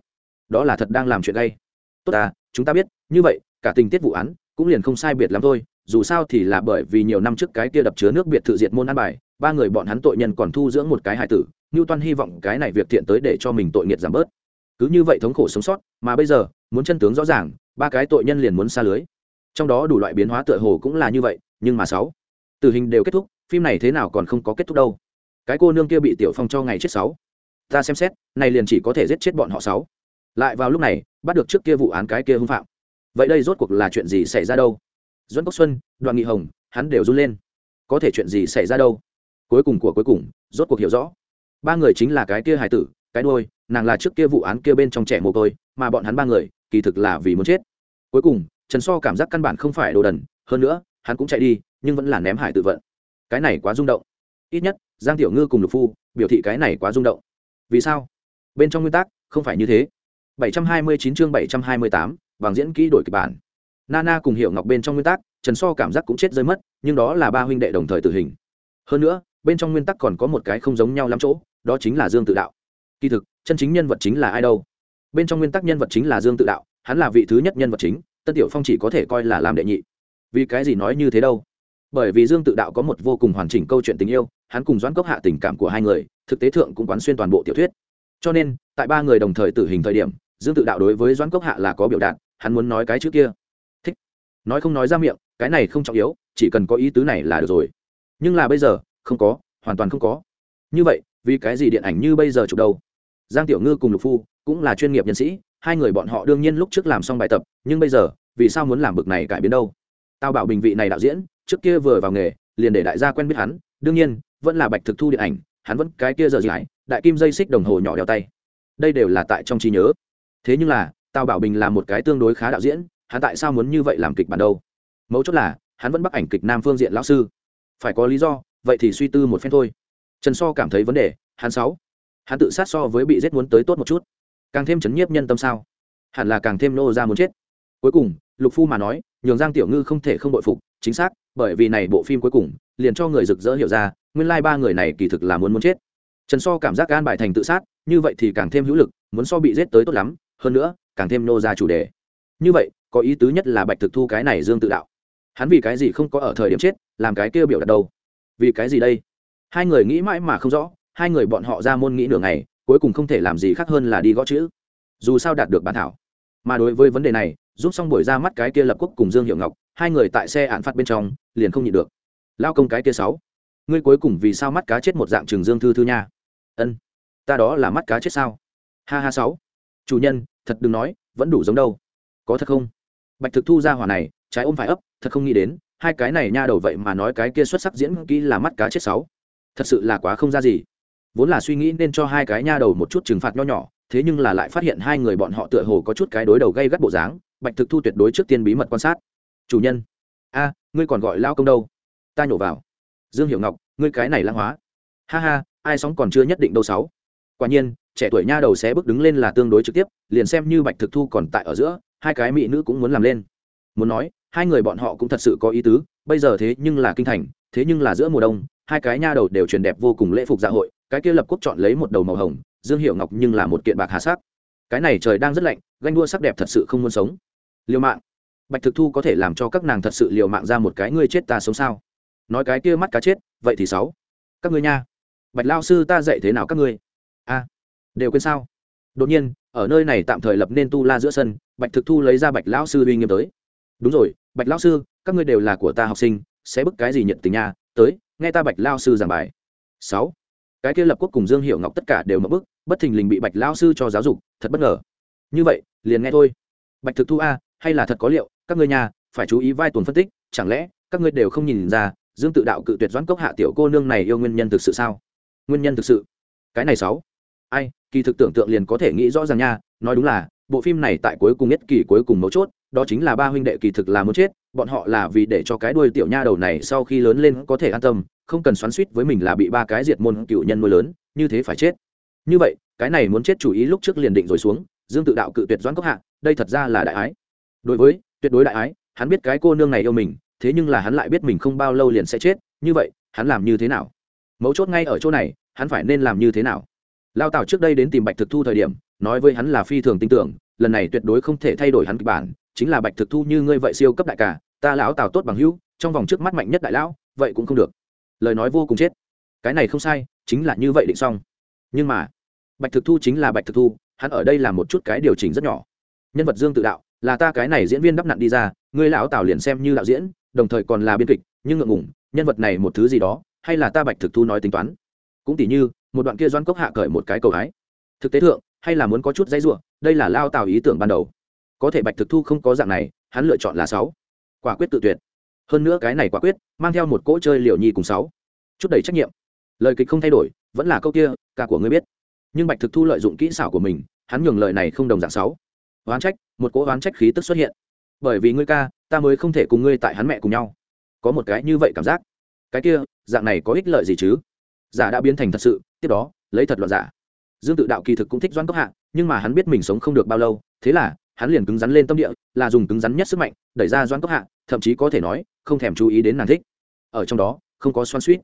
Đó là thật đang làm chuyện gay. Tốt à chúng ta biết, như vậy, cả tình tiết vụ án, cũng liền không sai biệt lắm thôi, dù sao thì là bởi vì nhiều năm trước cái kia đập chứa nước biệt thự diệt môn an bài, ba người bọn hắn tội nhân còn thu dưỡng một cái hải tử như toan hy vọng cái này việc thiện tới để cho mình tội nghiệt giảm bớt. Cứ như vậy thống khổ sống sót, mà bây giờ, muốn chân tướng rõ ràng, ba cái tội nhân liền muốn xa lưới. Trong đó đủ loại biến hóa tựa hồ cũng là như vậy, nhưng mà sáu, tử hình đều kết thúc, phim này thế nào còn không có kết thúc đâu. Cái cô nương kia bị tiểu phong cho ngày chết sáu. Ta xem xét, này liền chỉ có thể giết chết bọn họ sáu. Lại vào lúc này, bắt được trước kia vụ án cái kia hung phạm. Vậy đây rốt cuộc là chuyện gì xảy ra đâu? Duẫn cốc xuân đoàn nghị hồng, hắn đều run lên. Có thể chuyện gì xảy ra đâu? Cuối cùng của cuối cùng, rốt cuộc hiểu rõ ba người chính là cái kia hải tử cái đôi nàng là trước kia vụ án kia bên trong trẻ mồ côi mà bọn hắn ba người kỳ thực là vì muốn chết. Cuối cùng trần so cảm giác căn bản không phải đồ đần hơn nữa hắn cũng chạy đi nhưng vẫn là ném hải tự vận. Cái này quá rung động. Ít nhất giang tiểu ngư cùng lục phu biểu thị cái này quá rung động. Vì sao? Bên trong nguyên tắc không phải như thế. 729 chương 728, vàng diễn kỹ đổi kịch bản. Nana cùng hiểu ngọc bên trong nguyên tắc trần so cảm giác cũng chết rơi mất nhưng đó là ba huynh đệ đồng thời tử hình. Hơn nữa bên trong nguyên tắc còn có một cái không giống nhau lắm chỗ, đó chính là dương tự đạo. Kỳ thực, chân chính nhân vật chính là ai đâu? Bên trong nguyên tắc nhân vật chính là dương tự đạo, hắn là vị thứ nhất nhân vật chính, tân tiểu phong chỉ có thể coi là làm đệ nhị. Vì cái gì nói như thế đâu? Bởi vì dương tự đạo có một vô cùng hoàn chỉnh câu chuyện tình yêu, hắn cùng doãn cốc hạ tình cảm của hai người, thực tế thượng cũng quán xuyên toàn bộ tiểu thuyết. Cho nên, tại ba người đồng thời tử hình thời điểm, dương tự đạo đối với doãn cốc hạ là có biểu đạt, hắn muốn nói cái chữ kia. Thích. Nói không nói ra miệng, cái này không trọng yếu, chỉ cần có ý tứ này là được rồi. Nhưng là bây giờ không có, hoàn toàn không có. Như vậy, vì cái gì điện ảnh như bây giờ chụp đâu? Giang tiểu ngư cùng lục phu cũng là chuyên nghiệp nhân sĩ, hai người bọn họ đương nhiên lúc trước làm xong bài tập, nhưng bây giờ, vì sao muốn làm bực này cải biến đâu? Tao bảo bình vị này đạo diễn, trước kia vừa vào nghề, liền để đại gia quen biết hắn, đương nhiên, vẫn là bạch thực thu điện ảnh, hắn vẫn cái kia giờ gì lại, đại kim dây xích đồng hồ nhỏ đeo tay. Đây đều là tại trong trí nhớ. Thế nhưng là tao bảo bình là một cái tương đối khá đạo diễn, hắn tại sao muốn như vậy làm kịch bản đâu? Mấu chốt là, hắn vẫn bắt ảnh kịch nam phương diện lão sư. Phải có lý do vậy thì suy tư một phen thôi. Trần so cảm thấy vấn đề, hắn sáu. Hắn tự sát so với bị giết muốn tới tốt một chút. Càng thêm chấn nhiếp nhân tâm sao? Hẳn là càng thêm nô ra muốn chết. Cuối cùng, lục phu mà nói, nhường giang tiểu ngư không thể không bội phục, chính xác, bởi vì này bộ phim cuối cùng, liền cho người rực rỡ hiểu ra, nguyên lai ba người này kỳ thực là muốn muốn chết. Trần so cảm giác gan bài thành tự sát, như vậy thì càng thêm hữu lực, muốn so bị giết tới tốt lắm, hơn nữa, càng thêm nô ra chủ đề. Như vậy, có ý tứ nhất là bạch thực thu cái này dương tự đạo. Hắn vì cái gì không có ở thời điểm chết, làm cái kia biểu đạt đâu? Vì cái gì đây? Hai người nghĩ mãi mà không rõ, hai người bọn họ ra môn nghĩ nửa ngày, cuối cùng không thể làm gì khác hơn là đi gõ chữ. Dù sao đạt được bản thảo. Mà đối với vấn đề này, giúp xong buổi ra mắt cái kia lập quốc cùng dương hiệu ngọc, hai người tại xe án phạt bên trong, liền không nhịn được. Lao công cái kia sáu, ngươi cuối cùng vì sao mắt cá chết một dạng trường dương thư thư nha? Ân, ta đó là mắt cá chết sao? Ha ha sáu. Chủ nhân, thật đừng nói, vẫn đủ giống đâu. Có thật không? Bạch thực thu ra hỏa này, trái ôm phải ấp, thật không nghĩ đến hai cái này nha đầu vậy mà nói cái kia xuất sắc diễn kỹ là mắt cá chết sáu. Thật sự là quá không ra gì. Vốn là suy nghĩ nên cho hai cái nha đầu một chút trừng phạt nho nhỏ, thế nhưng là lại phát hiện hai người bọn họ tựa hồ có chút cái đối đầu gây gắt bộ dáng, bạch thực thu tuyệt đối trước tiên bí mật quan sát. Chủ nhân, a, ngươi còn gọi lao công đâu? Ta nhổ vào. Dương hiệu ngọc, ngươi cái này lãng hóa. Ha ha, ai sóng còn chưa nhất định đâu sáu. Quả nhiên, trẻ tuổi nha đầu sẽ bước đứng lên là tương đối trực tiếp, liền xem như bạch thực thu còn tại ở giữa, hai cái mỹ nữ cũng muốn làm lên. Muốn nói hai người bọn họ cũng thật sự có ý tứ, bây giờ thế nhưng là kinh thành, thế nhưng là giữa mùa đông, hai cái nha đầu đều truyền đẹp vô cùng lễ phục dạ hội, cái kia lập quốc chọn lấy một đầu màu hồng, dương hiệu ngọc nhưng là một kiện bạc hà sắc. Cái này trời đang rất lạnh, ganh đua sắc đẹp thật sự không muốn sống. Liều mạng. Bạch thực thu có thể làm cho các nàng thật sự liều mạng ra một cái ngươi chết ta sống sao? Nói cái kia mắt cá chết, vậy thì sáu. Các ngươi nha. Bạch lao sư ta dạy thế nào các ngươi? A. Đều quên sao? Đột nhiên, ở nơi này tạm thời lập nên tu la giữa sân, bạch thực thu lấy ra bạch lão sư uy nghiêm tới đúng rồi, bạch lão sư, các ngươi đều là của ta học sinh, sẽ bức cái gì nhận tình nha, tới, nghe ta bạch lao sư giảng bài. Sáu. Cái kia lập quốc cùng dương hiệu ngọc tất cả đều mất bức, bất thình lình bị bạch lao sư cho giáo dục, thật bất ngờ. Như vậy, liền nghe thôi. Bạch thực thu a, hay là thật có liệu, các ngươi nhà phải chú ý vai tuần phân tích, chẳng lẽ, các ngươi đều không nhìn ra, dương tự đạo cự tuyệt doãn cốc hạ tiểu cô nương này yêu nguyên nhân thực sự sao? Nguyên nhân thực sự? Cái này sáu. Ai, kỳ thực tưởng tượng liền có thể nghĩ rõ ràng nha, nói đúng là, bộ phim này tại cuối cùng nhất kỳ cuối cùng mấu chốt đó chính là ba huynh đệ kỳ thực là muốn chết, bọn họ là vì để cho cái đuôi tiểu nha đầu này sau khi lớn lên có thể an tâm, không cần xoắn suýt với mình là bị ba cái diệt môn cựu nhân nuôi lớn, như thế phải chết. Như vậy, cái này muốn chết chủ ý lúc trước liền định rồi xuống, dương tự đạo cự tuyệt doãn cốc hạ, đây thật ra là đại ái. Đối với, tuyệt đối đại ái, hắn biết cái cô nương này yêu mình, thế nhưng là hắn lại biết mình không bao lâu liền sẽ chết, như vậy, hắn làm như thế nào? Mấu chốt ngay ở chỗ này, hắn phải nên làm như thế nào? Lao tảo trước đây đến tìm bạch thực thu thời điểm, nói với hắn là phi thường tin tưởng, lần này tuyệt đối không thể thay đổi hắn kịch bản chính là bạch thực thu như ngươi vậy siêu cấp đại cả ta lão tào tốt bằng hữu, trong vòng trước mắt mạnh nhất đại lão, vậy cũng không được. Lời nói vô cùng chết. Cái này không sai, chính là như vậy định xong. Nhưng mà, bạch thực thu chính là bạch thực thu, hắn ở đây là một chút cái điều chỉnh rất nhỏ. Nhân vật dương tự đạo, là ta cái này diễn viên đắp nặn đi ra, ngươi lão tào liền xem như đạo diễn, đồng thời còn là biên kịch, nhưng ngượng ngủng nhân vật này một thứ gì đó, hay là ta bạch thực thu nói tính toán. Cũng tỉ như, một đoạn kia doan cốc hạ cởi một cái cầu hái thực tế thượng, hay là muốn có chút dây ruộng đây là lao tào ý tưởng ban đầu có thể bạch thực thu không có dạng này, hắn lựa chọn là sáu. Quả quyết tự tuyệt. Hơn nữa cái này quả quyết, mang theo một cỗ chơi liệu nhi cùng sáu. Chút đầy trách nhiệm. Lời kịch không thay đổi, vẫn là câu kia, cả của ngươi biết. Nhưng bạch thực thu lợi dụng kỹ xảo của mình, hắn nhường lời này không đồng dạng sáu. Oán trách, một cỗ oán trách khí tức xuất hiện. Bởi vì ngươi ca, ta mới không thể cùng ngươi tại hắn mẹ cùng nhau. Có một cái như vậy cảm giác. Cái kia, dạng này có ích lợi gì chứ? Giả đã biến thành thật sự, tiếp đó, lấy thật loạn giả. Dương tự đạo kỳ thực cũng thích doan cốc hạ, nhưng mà hắn biết mình sống không được bao lâu, thế là hắn liền cứng rắn lên tâm địa, là dùng cứng rắn nhất sức mạnh, đẩy ra doan cốc hạ, thậm chí có thể nói, không thèm chú ý đến nàng thích. Ở trong đó, không có xoan suýt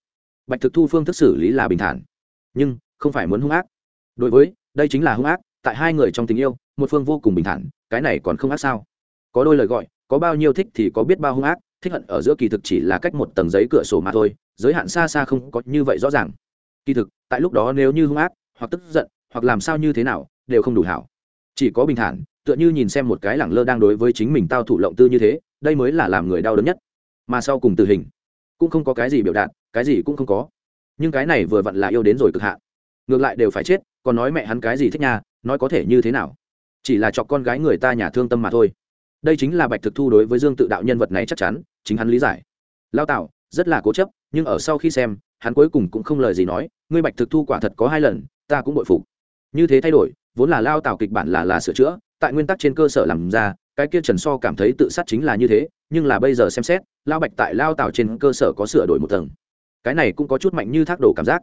bạch thực thu phương thức xử lý là bình thản, nhưng không phải muốn hung ác. Đối với, đây chính là hung ác, tại hai người trong tình yêu, một phương vô cùng bình thản, cái này còn không ác sao? Có đôi lời gọi, có bao nhiêu thích thì có biết bao hung ác, thích hận ở giữa kỳ thực chỉ là cách một tầng giấy cửa sổ mà thôi, giới hạn xa xa không có như vậy rõ ràng. Kỳ thực, tại lúc đó nếu như hung ác, hoặc tức giận, hoặc làm sao như thế nào, đều không đủ hảo. Chỉ có bình thản tựa như nhìn xem một cái lẳng lơ đang đối với chính mình tao thủ lộng tư như thế, đây mới là làm người đau đớn nhất. Mà sau cùng tử hình, cũng không có cái gì biểu đạt, cái gì cũng không có. Nhưng cái này vừa vặn là yêu đến rồi cực hạn. Ngược lại đều phải chết, còn nói mẹ hắn cái gì thích nha, nói có thể như thế nào? Chỉ là chọc con gái người ta nhà thương tâm mà thôi. Đây chính là bạch thực thu đối với dương tự đạo nhân vật này chắc chắn, chính hắn lý giải. Lao tạo rất là cố chấp, nhưng ở sau khi xem, hắn cuối cùng cũng không lời gì nói, ngươi bạch thực thu quả thật có hai lần, ta cũng bội phục. Như thế thay đổi vốn là lao tạo kịch bản là là sửa chữa, tại nguyên tắc trên cơ sở làm ra, cái kia trần so cảm thấy tự sát chính là như thế, nhưng là bây giờ xem xét, lao bạch tại lao tạo trên cơ sở có sửa đổi một tầng. Cái này cũng có chút mạnh như thác đổ cảm giác.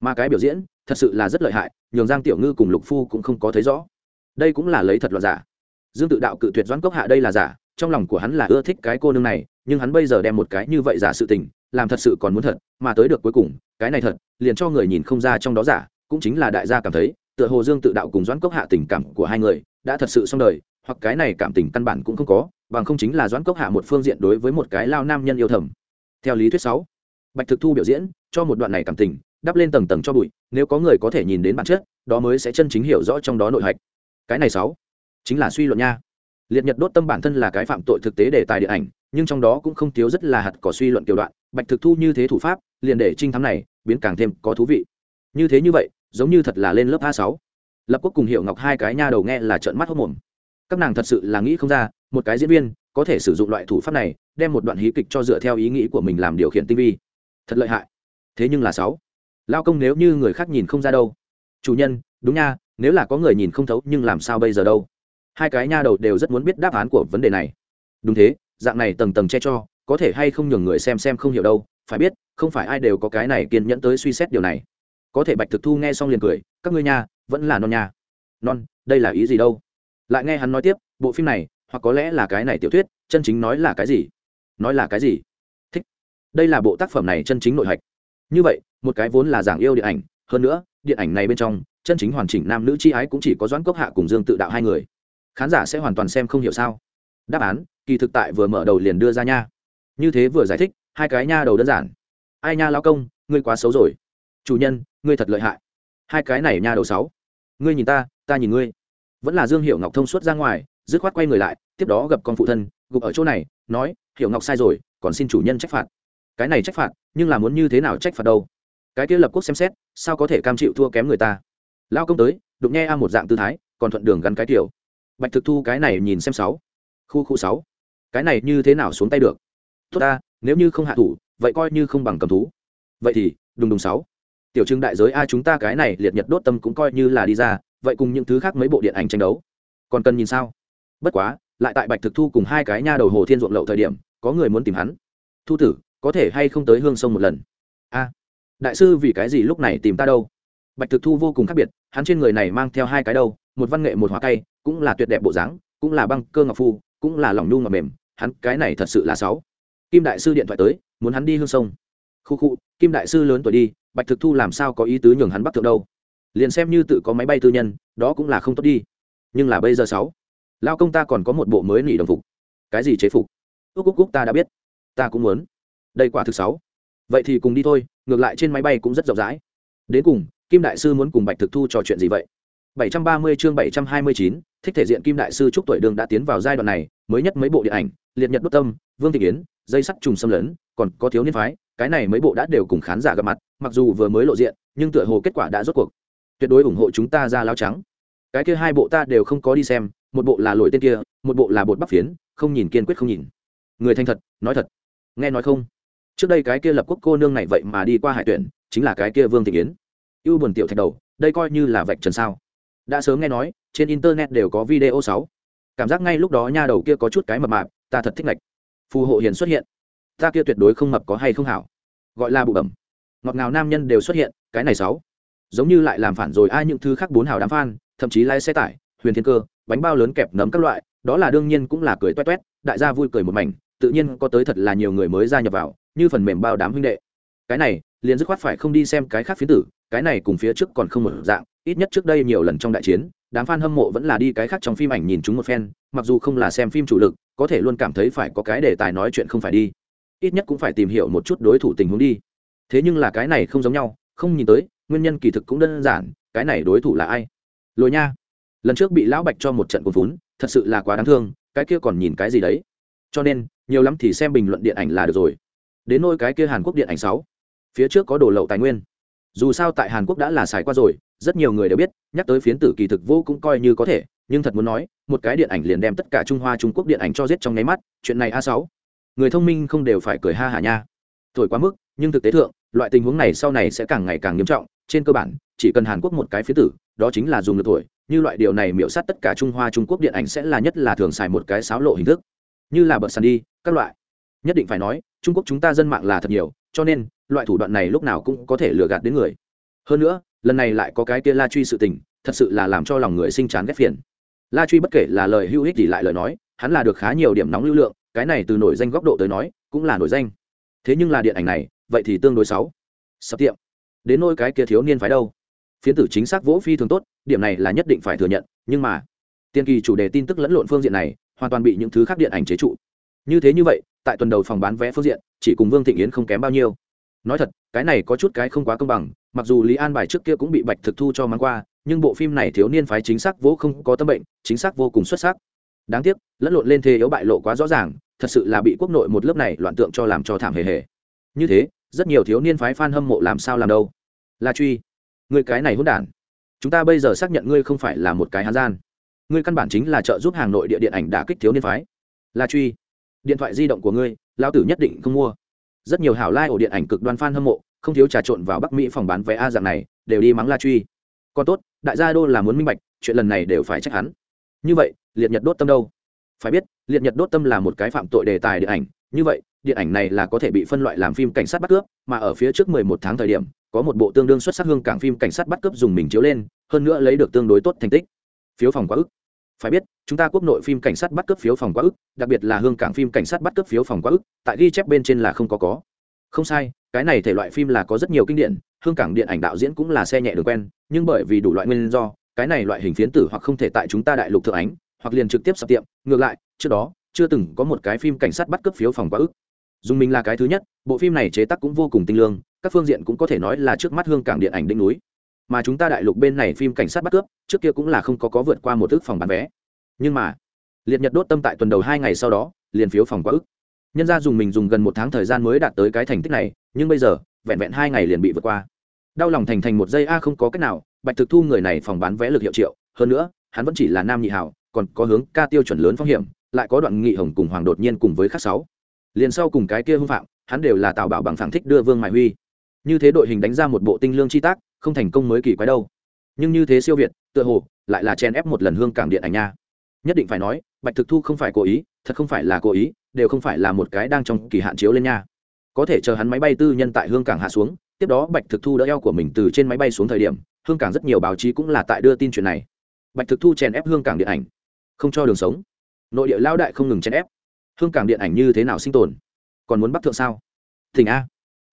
Mà cái biểu diễn, thật sự là rất lợi hại, nhường giang tiểu ngư cùng lục phu cũng không có thấy rõ. Đây cũng là lấy thật loạn giả. Dương tự đạo cự tuyệt doãn cốc hạ đây là giả, trong lòng của hắn là ưa thích cái cô nương này, nhưng hắn bây giờ đem một cái như vậy giả sự tình, làm thật sự còn muốn thật, mà tới được cuối cùng, cái này thật, liền cho người nhìn không ra trong đó giả, cũng chính là đại gia cảm thấy tựa hồ dương tự đạo cùng doãn cốc hạ tình cảm của hai người đã thật sự xong đời, hoặc cái này cảm tình căn bản cũng không có, bằng không chính là doãn cốc hạ một phương diện đối với một cái lao nam nhân yêu thầm. Theo lý thuyết sáu, bạch thực thu biểu diễn cho một đoạn này cảm tình, đắp lên tầng tầng cho bụi, nếu có người có thể nhìn đến bản chất, đó mới sẽ chân chính hiểu rõ trong đó nội hạch. Cái này sáu, chính là suy luận nha. Liệt nhật đốt tâm bản thân là cái phạm tội thực tế đề tài điện ảnh, nhưng trong đó cũng không thiếu rất là hạt có suy luận kiểu đoạn. Bạch thực thu như thế thủ pháp, liền để trinh thắng này biến càng thêm có thú vị. Như thế như vậy giống như thật là lên lớp a sáu. Lập quốc cùng hiệu ngọc hai cái nha đầu nghe là trợn mắt hốc mồm. Các nàng thật sự là nghĩ không ra, một cái diễn viên có thể sử dụng loại thủ pháp này, đem một đoạn hí kịch cho dựa theo ý nghĩ của mình làm điều khiển tinh vi. Thật lợi hại. Thế nhưng là sáu. Lao công nếu như người khác nhìn không ra đâu. Chủ nhân, đúng nha, nếu là có người nhìn không thấu, nhưng làm sao bây giờ đâu? Hai cái nha đầu đều rất muốn biết đáp án của vấn đề này. Đúng thế, dạng này tầng tầng che cho, có thể hay không nhường người xem xem không hiểu đâu. Phải biết, không phải ai đều có cái này kiên nhẫn tới suy xét điều này có thể bạch thực thu nghe xong liền cười, các ngươi nha, vẫn là non nha. Non, đây là ý gì đâu? Lại nghe hắn nói tiếp, bộ phim này, hoặc có lẽ là cái này tiểu thuyết, chân chính nói là cái gì? Nói là cái gì? Thích. Đây là bộ tác phẩm này chân chính nội hạch. Như vậy, một cái vốn là giảng yêu điện ảnh, hơn nữa, điện ảnh này bên trong, chân chính hoàn chỉnh nam nữ c h i ái cũng chỉ có doãn cốc hạ cùng dương tự đạo hai người. Khán giả sẽ hoàn toàn xem không hiểu sao? Đáp án, kỳ thực tại vừa mở đầu liền đưa ra nha. Như thế vừa giải thích, hai cái nha đầu đơn giản. Ai nha lao công, ngươi quá xấu rồi chủ nhân, ngươi thật lợi hại. Hai cái này nha đầu sáu. Ngươi nhìn ta ta nhìn ngươi. Vẫn là dương hiệu ngọc thông suốt ra ngoài, dứt khoát quay người lại, tiếp đó gặp con phụ thân, gục ở chỗ này, nói hiệu ngọc sai rồi, còn xin chủ nhân trách phạt. Cái này trách phạt, nhưng là muốn như thế nào trách phạt đâu? Cái kia lập quốc xem xét, sao có thể cam chịu thua kém người ta? Lao công tới, đụng nghe a một dạng tư thái, còn thuận đường gắn cái tiểu. bạch thực thu cái này nhìn xem sáu. Khu khu sáu. Cái này như thế nào xuống tay được? Tốt ta, nếu như không hạ thủ, vậy coi như không bằng cầm thú. Vậy thì, đùng đùng sáu tiểu trưng đại giới a, chúng ta cái này liệt nhật đốt tâm cũng coi như là đi ra, vậy cùng những thứ khác mấy bộ điện ảnh tranh đấu. Còn cần nhìn sao? Bất quá, lại tại bạch thực thu cùng hai cái nha đầu hồ thiên ruộng lậu thời điểm, có người muốn tìm hắn. Thu tử, có thể hay không tới hương sông một lần? A. Đại sư, vì cái gì lúc này tìm ta đâu? Bạch thực thu vô cùng khác biệt, hắn trên người này mang theo hai cái đâu, một văn nghệ, một hóa cay, cũng là tuyệt đẹp bộ dáng, cũng là băng cơ ngọc phu cũng là lòng nhu ngọc mềm, hắn cái này thật sự là sáu kim đại sư điện thoại tới, muốn hắn đi hương sông khu khu kim đại sư lớn tuổi đi bạch thực thu làm sao có ý tứ nhường hắn bắc thượng đâu? Liền xem như tự có máy bay tư nhân đó cũng là không tốt đi. Nhưng là bây giờ sáu lao công ta còn có một bộ mới nỉ đồng phục. Cái gì chế phục? Ước úc úc ta đã biết. Ta cũng muốn. Đây quả thực sáu. Vậy thì cùng đi thôi ngược lại trên máy bay cũng rất rộng rãi. Đến cùng kim đại sư muốn cùng bạch thực thu trò chuyện gì vậy? 730 chương 729, thích thể diện kim đại sư trúc tuổi đường đã tiến vào giai đoạn này mới nhất mấy bộ điện ảnh liệt nhật bất tâm vương thị yến dây sắt trùng xâm lấn còn có thiếu niên phái cái này mấy bộ đã đều cùng khán giả gặp mặt, mặc dù vừa mới lộ diện, nhưng tựa hồ kết quả đã rốt cuộc. Tuyệt đối ủng hộ chúng ta ra lao trắng. Cái kia hai bộ ta đều không có đi xem, một bộ là lội tên kia, một bộ là bột bắc phiến, không nhìn kiên quyết không nhìn. Người thanh thật, nói thật. Nghe nói không? Trước đây cái kia lập quốc cô nương này vậy mà đi qua hải tuyển, chính là cái kia vương thị yến. Ưu buồn tiểu thạch đầu, đây coi như là vạch trần sao. Đã sớm nghe nói, trên internet đều có video sáu. Cảm giác ngay lúc đó nha đầu kia có chút cái mập mạp, ta thật thích lệch phù hộ hiền xuất hiện ta kia tuyệt đối không mập có hay không hảo. Gọi là bụ bẩm. Ngọt ngào nam nhân đều xuất hiện, cái này sáu. Giống như lại làm phản rồi, ai những thứ khác bốn hào đám phan thậm chí lái xe tải, huyền thiên cơ, bánh bao lớn kẹp nấm các loại, đó là đương nhiên cũng là cười toét toét, đại gia vui cười một mảnh, tự nhiên có tới thật là nhiều người mới gia nhập vào, như phần mềm bao đám huynh đệ. Cái này, liền dứt khoát phải không đi xem cái khác phía tử, cái này cùng phía trước còn không một dạng, ít nhất trước đây nhiều lần trong đại chiến, đám fan hâm mộ vẫn là đi cái khác trong phim ảnh nhìn chúng một phen, mặc dù không là xem phim chủ lực, có thể luôn cảm thấy phải có cái đề tài nói chuyện không phải đi ít nhất cũng phải tìm hiểu một chút đối thủ tình huống đi. Thế nhưng là cái này không giống nhau, không nhìn tới, nguyên nhân kỳ thực cũng đơn giản, cái này đối thủ là ai? Lồi nha. Lần trước bị lão bạch cho một trận cuốn vốn thật sự là quá đáng thương, cái kia còn nhìn cái gì đấy? Cho nên, nhiều lắm thì xem bình luận điện ảnh là được rồi. Đến nôi cái kia hàn quốc điện ảnh sáu, phía trước có đồ lậu tài nguyên. Dù sao tại hàn quốc đã là xài qua rồi, rất nhiều người đều biết, nhắc tới phiến tử kỳ thực vô cũng coi như có thể, nhưng thật muốn nói, một cái điện ảnh liền đem tất cả trung hoa trung quốc điện ảnh cho giết trong nháy mắt, chuyện này a sáu người thông minh không đều phải cười ha hả nha. Thổi quá mức, nhưng thực tế thượng, loại tình huống này sau này sẽ càng ngày càng nghiêm trọng, trên cơ bản, chỉ cần hàn quốc một cái phía tử, đó chính là dùng được thổi, như loại điều này miễu sát tất cả trung hoa, trung quốc điện ảnh sẽ là nhất là thường xài một cái sáo lộ hình thức. Như là bờ sàn đi, các loại. Nhất định phải nói, trung quốc chúng ta dân mạng là thật nhiều, cho nên, loại thủ đoạn này lúc nào cũng có thể lừa gạt đến người. Hơn nữa, lần này lại có cái kia la truy sự tình, thật sự là làm cho lòng người sinh chán ghét phiền. La truy bất kể là lời hữu ích thì lại lời nói, hắn là được khá nhiều điểm nóng lưu lượng cái này từ nổi danh góc độ tới nói, cũng là nổi danh. Thế nhưng là điện ảnh này, vậy thì tương đối xấu. Sập tiệm. Đến nôi cái kia thiếu niên phái đâu? Phiến tử chính xác vỗ phi thường tốt, điểm này là nhất định phải thừa nhận, nhưng mà, tiên kỳ chủ đề tin tức lẫn lộn phương diện này, hoàn toàn bị những thứ khác điện ảnh chế trụ. Như thế như vậy, tại tuần đầu phòng bán vé phương diện, chỉ cùng vương thịnh yến không kém bao nhiêu. Nói thật, cái này có chút cái không quá công bằng, mặc dù lý an bài trước kia cũng bị bạch thực thu cho mang qua, nhưng bộ phim này thiếu niên phái chính xác vỗ không có tâm bệnh, chính xác vô cùng xuất sắc đáng tiếc, lẫn lộn lên thế yếu bại lộ quá rõ ràng, thật sự là bị quốc nội một lớp này loạn tượng cho làm cho thảm hề hề. Như thế, rất nhiều thiếu niên phái f a n hâm mộ làm sao làm đâu? La truy, người cái này hôn đản. Chúng ta bây giờ xác nhận ngươi không phải là một cái hán gian. Ngươi căn bản chính là trợ giúp hàng nội địa điện ảnh đả kích thiếu niên phái. La truy, điện thoại di động của ngươi lao tử nhất định không mua. Rất nhiều hảo lai điện ảnh cực đoan f a n hâm mộ, không thiếu trà trộn vào bắc mỹ phòng bán vé a dạng này, đều đi mắng la truy. Còn tốt, đại gia đô là muốn minh bạch, chuyện lần này đều phải trách hắn như vậy, liệt nhật đốt tâm đâu? Phải biết, liệt nhật đốt tâm là một cái phạm tội đề tài điện ảnh. Như vậy, điện ảnh này là có thể bị phân loại làm phim cảnh sát bắt cướp, mà ở phía trước mười một tháng thời điểm, có một bộ tương đương xuất sắc hương cảng phim cảnh sát bắt cướp dùng mình chiếu lên, hơn nữa lấy được tương đối tốt thành tích. Phiếu phòng quá ức. Phải biết, chúng ta quốc nội phim cảnh sát bắt cướp phiếu phòng quá ức, đặc biệt là hương cảng phim cảnh sát bắt cướp phiếu phòng quá ức, tại ghi chép bên trên là không có có. Không sai, cái này thể loại phim là có rất nhiều kinh điển, hương cảng điện ảnh đạo diễn cũng là xe nhẹ đường quen, nhưng bởi vì đủ loại nguyên do cái này loại hình phiến tử hoặc không thể tại chúng ta đại lục thượng ánh, hoặc liền trực tiếp sập tiệm. Ngược lại, trước đó, chưa từng có một cái phim cảnh sát bắt cướp phiếu phòng quá ức. Dùng mình là cái thứ nhất, bộ phim này chế tác cũng vô cùng tinh lương, các phương diện cũng có thể nói là trước mắt hương cảng điện ảnh đỉnh núi. Mà chúng ta đại lục bên này phim cảnh sát bắt cướp, trước kia cũng là không có có vượt qua một ước phòng bán vé. Nhưng mà, liệt nhật đốt tâm tại tuần đầu hai ngày sau đó, liền phiếu phòng quá ức. Nhân ra dùng mình dùng gần một tháng thời gian mới đạt tới cái thành tích này, nhưng bây giờ, vẹn vẹn hai ngày liền bị vượt qua đau lòng thành thành một giây, a, không có cách nào, bạch thực thu người này phòng bán vé lực hiệu triệu, hơn nữa, hắn vẫn chỉ là nam nhị hảo, còn có hướng ca tiêu chuẩn lớn phong hiểm, lại có đoạn nghị hồng cùng hoàng đột nhiên cùng với khắc sáu. Liền sau cùng cái kia hưng phạm, hắn đều là tạo bảo bằng phản thích đưa vương mại huy. Như thế đội hình đánh ra một bộ tinh lương chi tác, không thành công mới kỳ quái đâu. Nhưng như thế siêu việt, tựa hồ, lại là chen ép một lần hương cảng điện ảnh nha. Nhất định phải nói, bạch thực thu không phải cố ý, thật không phải là cố ý, đều không phải là một cái đang trong kỳ hạn chiếu lên nha. Có thể chờ hắn máy bay tư nhân tại hương cảng hạ xuống tiếp đó bạch thực thu đỡ eo của mình từ trên máy bay xuống thời điểm, hương cảng rất nhiều báo chí cũng là tại đưa tin chuyện này. Bạch thực thu chèn ép hương cảng điện ảnh, không cho đường sống. Nội địa lao đại không ngừng chèn ép. Hương cảng điện ảnh như thế nào sinh tồn? Còn muốn bắt thượng sao? Thỉnh a.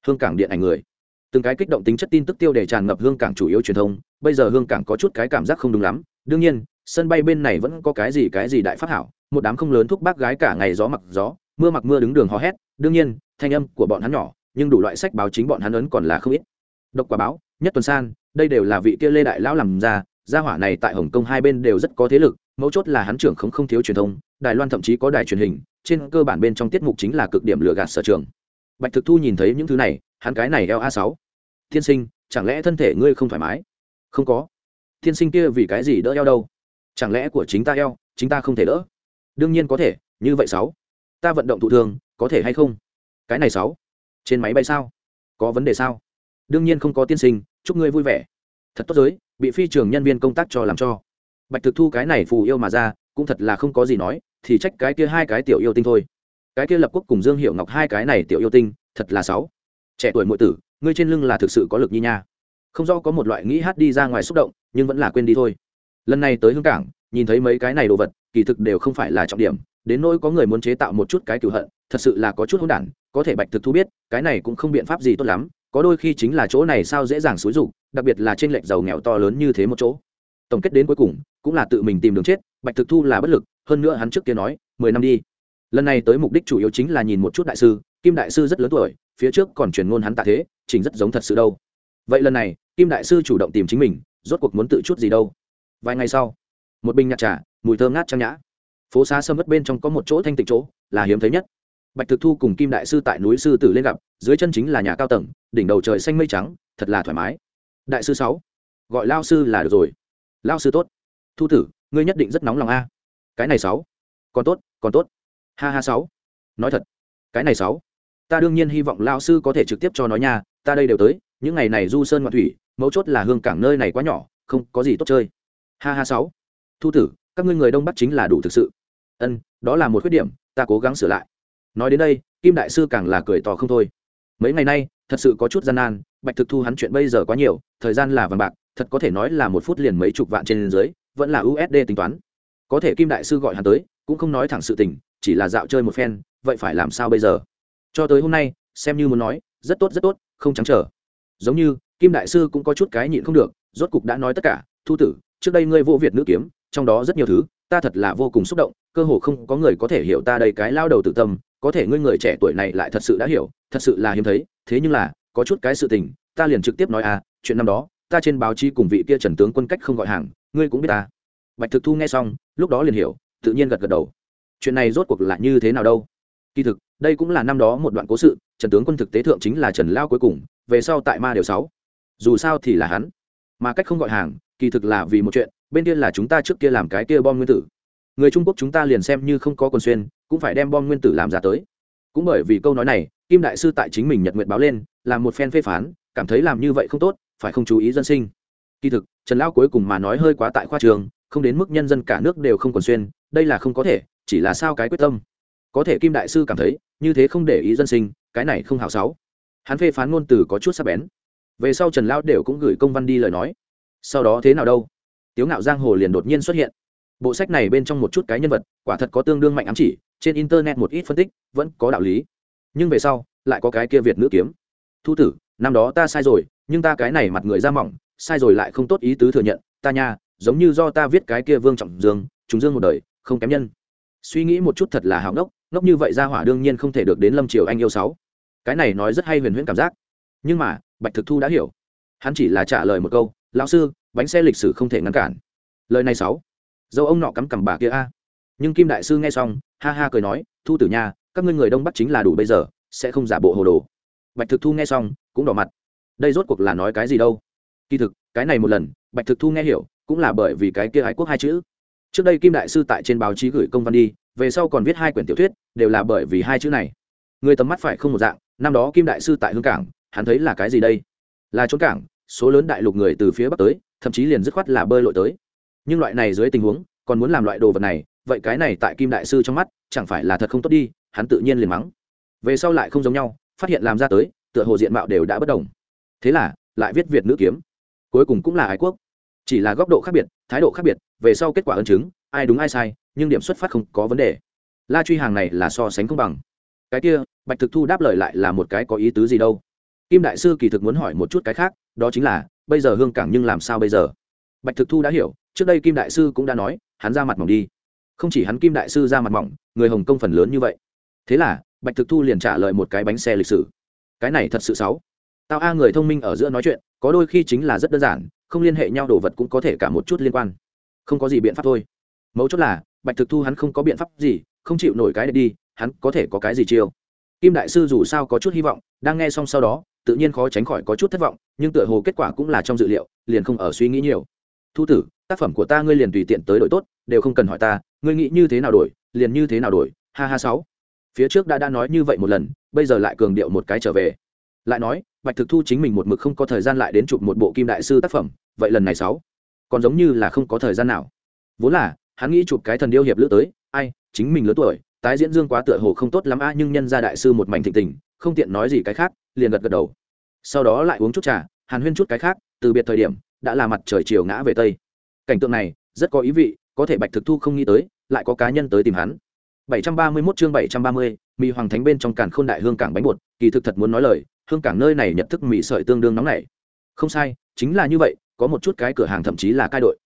Hương cảng điện ảnh người. Từng cái kích động tính chất tin tức tiêu để tràn ngập hương cảng chủ yếu truyền thông, bây giờ hương cảng có chút cái cảm giác không đúng lắm. Đương nhiên, sân bay bên này vẫn có cái gì cái gì đại phát hảo, một đám không lớn thuốc bác gái cả ngày gió mặc gió, mưa mặc mưa đứng đường hò hét. Đương nhiên, thanh âm của bọn hắn nhỏ nhưng đủ loại sách báo chính bọn hắn ấn còn là không ít. Độc quả báo, nhất tuần san, đây đều là vị kia lê đại lão làm ra, gia hỏa này tại hồng kông hai bên đều rất có thế lực, mấu chốt là hắn trưởng không không thiếu truyền thông, đài loan thậm chí có đài truyền hình, trên cơ bản bên trong tiết mục chính là cực điểm lừa gạt sở trường. Bạch thực thu nhìn thấy những thứ này, hắn cái này eo a sáu. Thiên sinh, chẳng lẽ thân thể ngươi không thoải mái? Không có. Thiên sinh kia vì cái gì đỡ eo đâu? Chẳng lẽ của chính ta eo, chính ta không thể đỡ? Đương nhiên có thể, như vậy sáu. Ta vận động thụ thường, có thể hay không? Cái này sáu trên máy bay sao? Có vấn đề sao? Đương nhiên không có tiên sinh, chúc ngươi vui vẻ. Thật tốt giới bị phi trường nhân viên công tác cho làm cho. Bạch thực thu cái này phù yêu mà ra, cũng thật là không có gì nói, thì trách cái kia hai cái tiểu yêu tinh thôi. Cái kia lập quốc cùng dương hiệu ngọc hai cái này tiểu yêu tinh, thật là sáu trẻ tuổi muội tử, ngươi trên lưng là thực sự có lực như nha. Không do có một loại nghĩ hát đi ra ngoài xúc động, nhưng vẫn là quên đi thôi. Lần này tới hương cảng, nhìn thấy mấy cái này đồ vật, kỳ thực đều không phải là trọng điểm. Đến nỗi có người muốn chế tạo một chút cái cửu hận, thật sự là có chút hỗn đản có thể bạch thực thu biết, cái này cũng không biện pháp gì tốt lắm, có đôi khi chính là chỗ này sao dễ dàng xúi rục đặc biệt là trên lệch giàu nghèo to lớn như thế một chỗ. Tổng kết đến cuối cùng, cũng là tự mình tìm đường chết, bạch thực thu là bất lực, hơn nữa hắn trước kia nói, mười năm đi. Lần này tới mục đích chủ yếu chính là nhìn một chút đại sư, kim đại sư rất lớn tuổi, phía trước còn truyền ngôn hắn tạ thế chính rất giống thật sự đâu. Vậy lần này, kim đại sư chủ động tìm chính mình, rốt cuộc muốn tự chút gì đâu. Vài ngày sau, một bình nhạt trà, mùi thơm ngát trang nhã. Phố xá sâm mất bên trong có một chỗ thanh tịnh chỗ, là hiếm thấy nhất bạch thực thu cùng kim đại sư tại núi sư tử lên gặp, dưới chân chính là nhà cao tầng, đỉnh đầu trời xanh mây trắng, thật là thoải mái. Đại sư sáu, gọi lao sư là được rồi. Lao sư tốt. Thu tử, ngươi nhất định rất nóng lòng a. Cái này sáu, còn tốt còn tốt. Ha ha sáu. Nói thật, cái này sáu, ta đương nhiên hy vọng lao sư có thể trực tiếp cho nói nha, ta đây đều tới, những ngày này du sơn ngoạn thủy, mấu chốt là hương cảng nơi này quá nhỏ, không có gì tốt chơi. Ha ha sáu. Thu tử, các ngươi người đông bắc chính là đủ thực sự. Ân, đó là một khuyết điểm, ta cố gắng sửa lại nói đến đây, kim đại sư càng là cười tỏ không thôi. Mấy ngày nay, thật sự có chút gian nan, bạch thực thu hắn chuyện bây giờ quá nhiều, thời gian là vàng bạc, thật có thể nói là một phút liền mấy chục vạn trên dưới, vẫn là usd tính toán. Có thể kim đại sư gọi hắn tới, cũng không nói thẳng sự tình, chỉ là dạo chơi một phen, vậy phải làm sao bây giờ? Cho tới hôm nay, xem như muốn nói, rất tốt rất tốt, không trắng trở. Giống như, kim đại sư cũng có chút cái nhịn không được, rốt cục đã nói tất cả, thu tử, trước đây ngươi vô việt nữ kiếm, trong đó rất nhiều thứ, ta thật là vô cùng xúc động, cơ hồ không có người có thể hiểu ta đây cái lao đầu tự tâm có thể ngươi người trẻ tuổi này lại thật sự đã hiểu, thật sự là hiếm thấy, thế nhưng là, có chút cái sự tình, ta liền trực tiếp nói à chuyện năm đó, ta trên báo chí cùng vị kia trần tướng quân cách không gọi hàng, ngươi cũng biết ta bạch thực thu nghe xong, lúc đó liền hiểu, tự nhiên gật gật đầu. Chuyện này rốt cuộc là như thế nào đâu? Kỳ thực, đây cũng là năm đó một đoạn cố sự, trần tướng quân thực tế thượng chính là trần lao cuối cùng, về sau tại ma điều sáu. Dù sao thì là hắn. Mà cách không gọi hàng, kỳ thực là vì một chuyện, bên kia là chúng ta trước kia làm cái kia bom nguyên tử người trung quốc chúng ta liền xem như không có quần xuyên, cũng phải đem bom nguyên tử làm ra tới. Cũng bởi vì câu nói này, kim đại sư tại chính mình nhật nguyện báo lên làm một phen phê phán, cảm thấy làm như vậy không tốt, phải không chú ý dân sinh. Kỳ thực, trần lão cuối cùng mà nói hơi quá tại khoa trường, không đến mức nhân dân cả nước đều không còn xuyên, đây là không có thể, chỉ là sao cái quyết tâm. Có thể kim đại sư cảm thấy, như thế không để ý dân sinh, cái này không hào sáu. Hắn phê phán ngôn từ có chút sắc bén. Về sau trần lão đều cũng gửi công văn đi lời nói. Sau đó thế nào đâu? Tiếu ngạo giang hồ liền đột nhiên xuất hiện bộ sách này bên trong một chút cái nhân vật, quả thật có tương đương mạnh ám chỉ, trên internet một ít phân tích vẫn có đạo lý. Nhưng về sau, lại có cái kia việt nữ kiếm. Thu tử, năm đó ta sai rồi, nhưng ta cái này mặt người ra mỏng, sai rồi lại không tốt ý tứ thừa nhận, ta nha, giống như do ta viết cái kia vương trọng dương chúng dương một đời, không kém nhân. Suy nghĩ một chút thật là hào ngốc ngốc như vậy ra hỏa đương nhiên không thể được đến lâm triều anh yêu sáu. Cái này nói rất hay huyền huyễn cảm giác. Nhưng mà, bạch thực thu đã hiểu. Hắn chỉ là trả lời một câu, lão sư, bánh xe lịch sử không thể ngăn cản. Lời này sáu dâu ông nọ cắm cằm bà kia a. Nhưng kim đại sư nghe xong, ha ha cười nói, thu tử nha, các ngươi người đông bắc chính là đủ bây giờ, sẽ không giả bộ hồ đồ. Bạch thực thu nghe xong, cũng đỏ mặt. Đây rốt cuộc là nói cái gì đâu? Kỳ thực, cái này một lần, bạch thực thu nghe hiểu, cũng là bởi vì cái kia ái quốc hai chữ. Trước đây kim đại sư tại trên báo chí gửi công văn đi, về sau còn viết hai quyển tiểu thuyết, đều là bởi vì hai chữ này. Người tầm mắt phải không một dạng, năm đó kim đại sư tại hương cảng, hắn thấy là cái gì đây? Là trốn cảng, số lớn đại lục người từ phía bắc tới, thậm chí liền dứt khoát là bơi lội tới nhưng loại này dưới tình huống, còn muốn làm loại đồ vật này, vậy cái này tại kim đại sư trong mắt, chẳng phải là thật không tốt đi, hắn tự nhiên liền mắng. Về sau lại không giống nhau, phát hiện làm ra tới, tựa hồ diện mạo đều đã bất đồng. Thế là, lại viết việt nữ kiếm. Cuối cùng cũng là ái quốc. Chỉ là góc độ khác biệt, thái độ khác biệt, về sau kết quả ân chứng, ai đúng ai sai, nhưng điểm xuất phát không có vấn đề. La truy hàng này là so sánh công bằng. Cái kia, bạch thực thu đáp lời lại là một cái có ý tứ gì đâu. Kim đại sư kỳ thực muốn hỏi một chút cái khác, đó chính là, bây giờ hương cảng nhưng làm sao bây giờ? Bạch thực thu đã hiểu trước đây kim đại sư cũng đã nói, hắn ra mặt mỏng đi. Không chỉ hắn kim đại sư ra mặt mỏng, người hồng công phần lớn như vậy. Thế là, bạch thực thu liền trả lời một cái bánh xe lịch sử. Cái này thật sự xấu. Tao a người thông minh ở giữa nói chuyện, có đôi khi chính là rất đơn giản, không liên hệ nhau đồ vật cũng có thể cả một chút liên quan. Không có gì biện pháp thôi. Mấu chốt là, bạch thực thu hắn không có biện pháp gì, không chịu nổi cái để đi, hắn có thể có cái gì chiêu? Kim đại sư dù sao có chút hy vọng, đang nghe xong sau đó, tự nhiên khó tránh khỏi có chút thất vọng, nhưng tựa hồ kết quả cũng là trong dự liệu, liền không ở suy nghĩ nhiều. Thu tử tác phẩm của ta ngươi liền tùy tiện tới đổi tốt, đều không cần hỏi ta, ngươi nghĩ như thế nào đổi, liền như thế nào đổi, ha ha sáu. Phía trước đã đã nói như vậy một lần, bây giờ lại cường điệu một cái trở về. Lại nói, bạch thực thu chính mình một mực không có thời gian lại đến chụp một bộ kim đại sư tác phẩm, vậy lần này sáu, còn giống như là không có thời gian nào. Vốn là, hắn nghĩ chụp cái thần điêu hiệp lữ tới, ai, chính mình lớn tuổi, tái diễn dương quá tựa hồ không tốt lắm a nhưng nhân ra đại sư một mảnh thịnh tình, không tiện nói gì cái khác, liền gật gật đầu. Sau đó lại uống chút trà, hàn huyên chút cái khác, từ biệt thời điểm, đã là mặt trời chiều ngã về tây cảnh tượng này rất có ý vị có thể bạch thực thu không nghĩ tới lại có cá nhân tới tìm hắn. 731 chương 730, mì hoàng thánh bên trong càn khôn đại hương cảng bánh bột kỳ thực thật muốn nói lời hương cảng nơi này nhận thức mì sợi tương đương nóng này không sai chính là như vậy có một chút cái cửa hàng thậm chí là cai đội.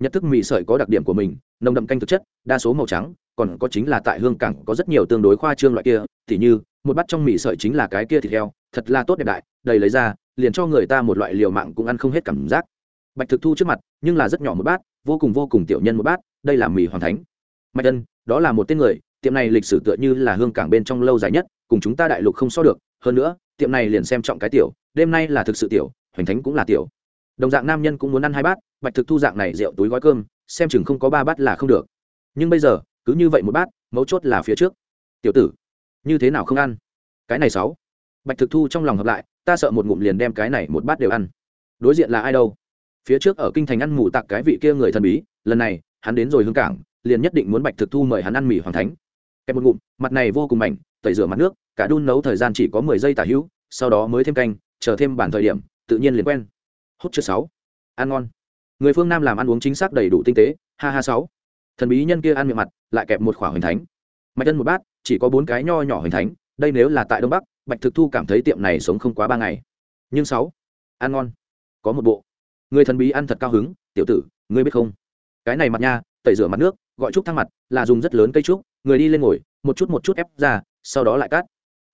Nhận thức mì sợi có đặc điểm của mình nồng đậm canh thực chất đa số màu trắng còn có chính là tại hương cảng có rất nhiều tương đối khoa trương loại kia thì như một bát trong mì sợi chính là cái kia thịt heo thật là tốt đẹp đại đầy lấy ra liền cho người ta một loại liều mạng cũng ăn không hết cảm giác bạch thực thu trước mặt, nhưng là rất nhỏ một bát, vô cùng vô cùng tiểu nhân một bát, đây là mì hoàn thánh. Mạch ân, đó là một tên người, tiệm này lịch sử tựa như là hương cảng bên trong lâu dài nhất, cùng chúng ta đại lục không so được. Hơn nữa, tiệm này liền xem trọng cái tiểu, đêm nay là thực sự tiểu, hoành thánh cũng là tiểu. Đồng dạng nam nhân cũng muốn ăn hai bát, bạch thực thu dạng này rượu túi gói cơm, xem chừng không có ba bát là không được. Nhưng bây giờ, cứ như vậy một bát, mấu chốt là phía trước. Tiểu tử, như thế nào không ăn? Cái này sáu. Bạch thực thu trong lòng hợp lại, ta sợ một ngụm liền đem cái này một bát đều ăn. Đối diện là ai đâu? Phía trước ở kinh thành ăn mù tặc cái vị kia người thần bí, lần này, hắn đến rồi hương cảng, liền nhất định muốn bạch thực thu mời hắn ăn mì hoàng thánh. Kẹp một ngụm, mặt này vô cùng mảnh, tẩy rửa mặt nước, cả đun nấu thời gian chỉ có mười giây tả hữu, sau đó mới thêm canh, chờ thêm bản thời điểm, tự nhiên liền quen. Hốt chưa sáu. Ăn ngon. Người phương nam làm ăn uống chính xác đầy đủ tinh tế, ha ha sáu. Thần bí nhân kia ăn miệng mặt, lại kẹp một khỏa hoành thánh. Mạch chân một bát, chỉ có bốn cái nho nhỏ hoành thánh, đây nếu là tại đông bắc, bạch thực thu cảm thấy tiệm này sống không quá ba ngày. Nhưng sáu, ăn ngon. Có một bộ người thần bí ăn thật cao hứng, tiểu tử, ngươi biết không? Cái này mặt nha, tẩy rửa mặt nước, gọi trúc thang mặt, là dùng rất lớn cây trúc, người đi lên ngồi, một chút một chút ép ra, sau đó lại cắt.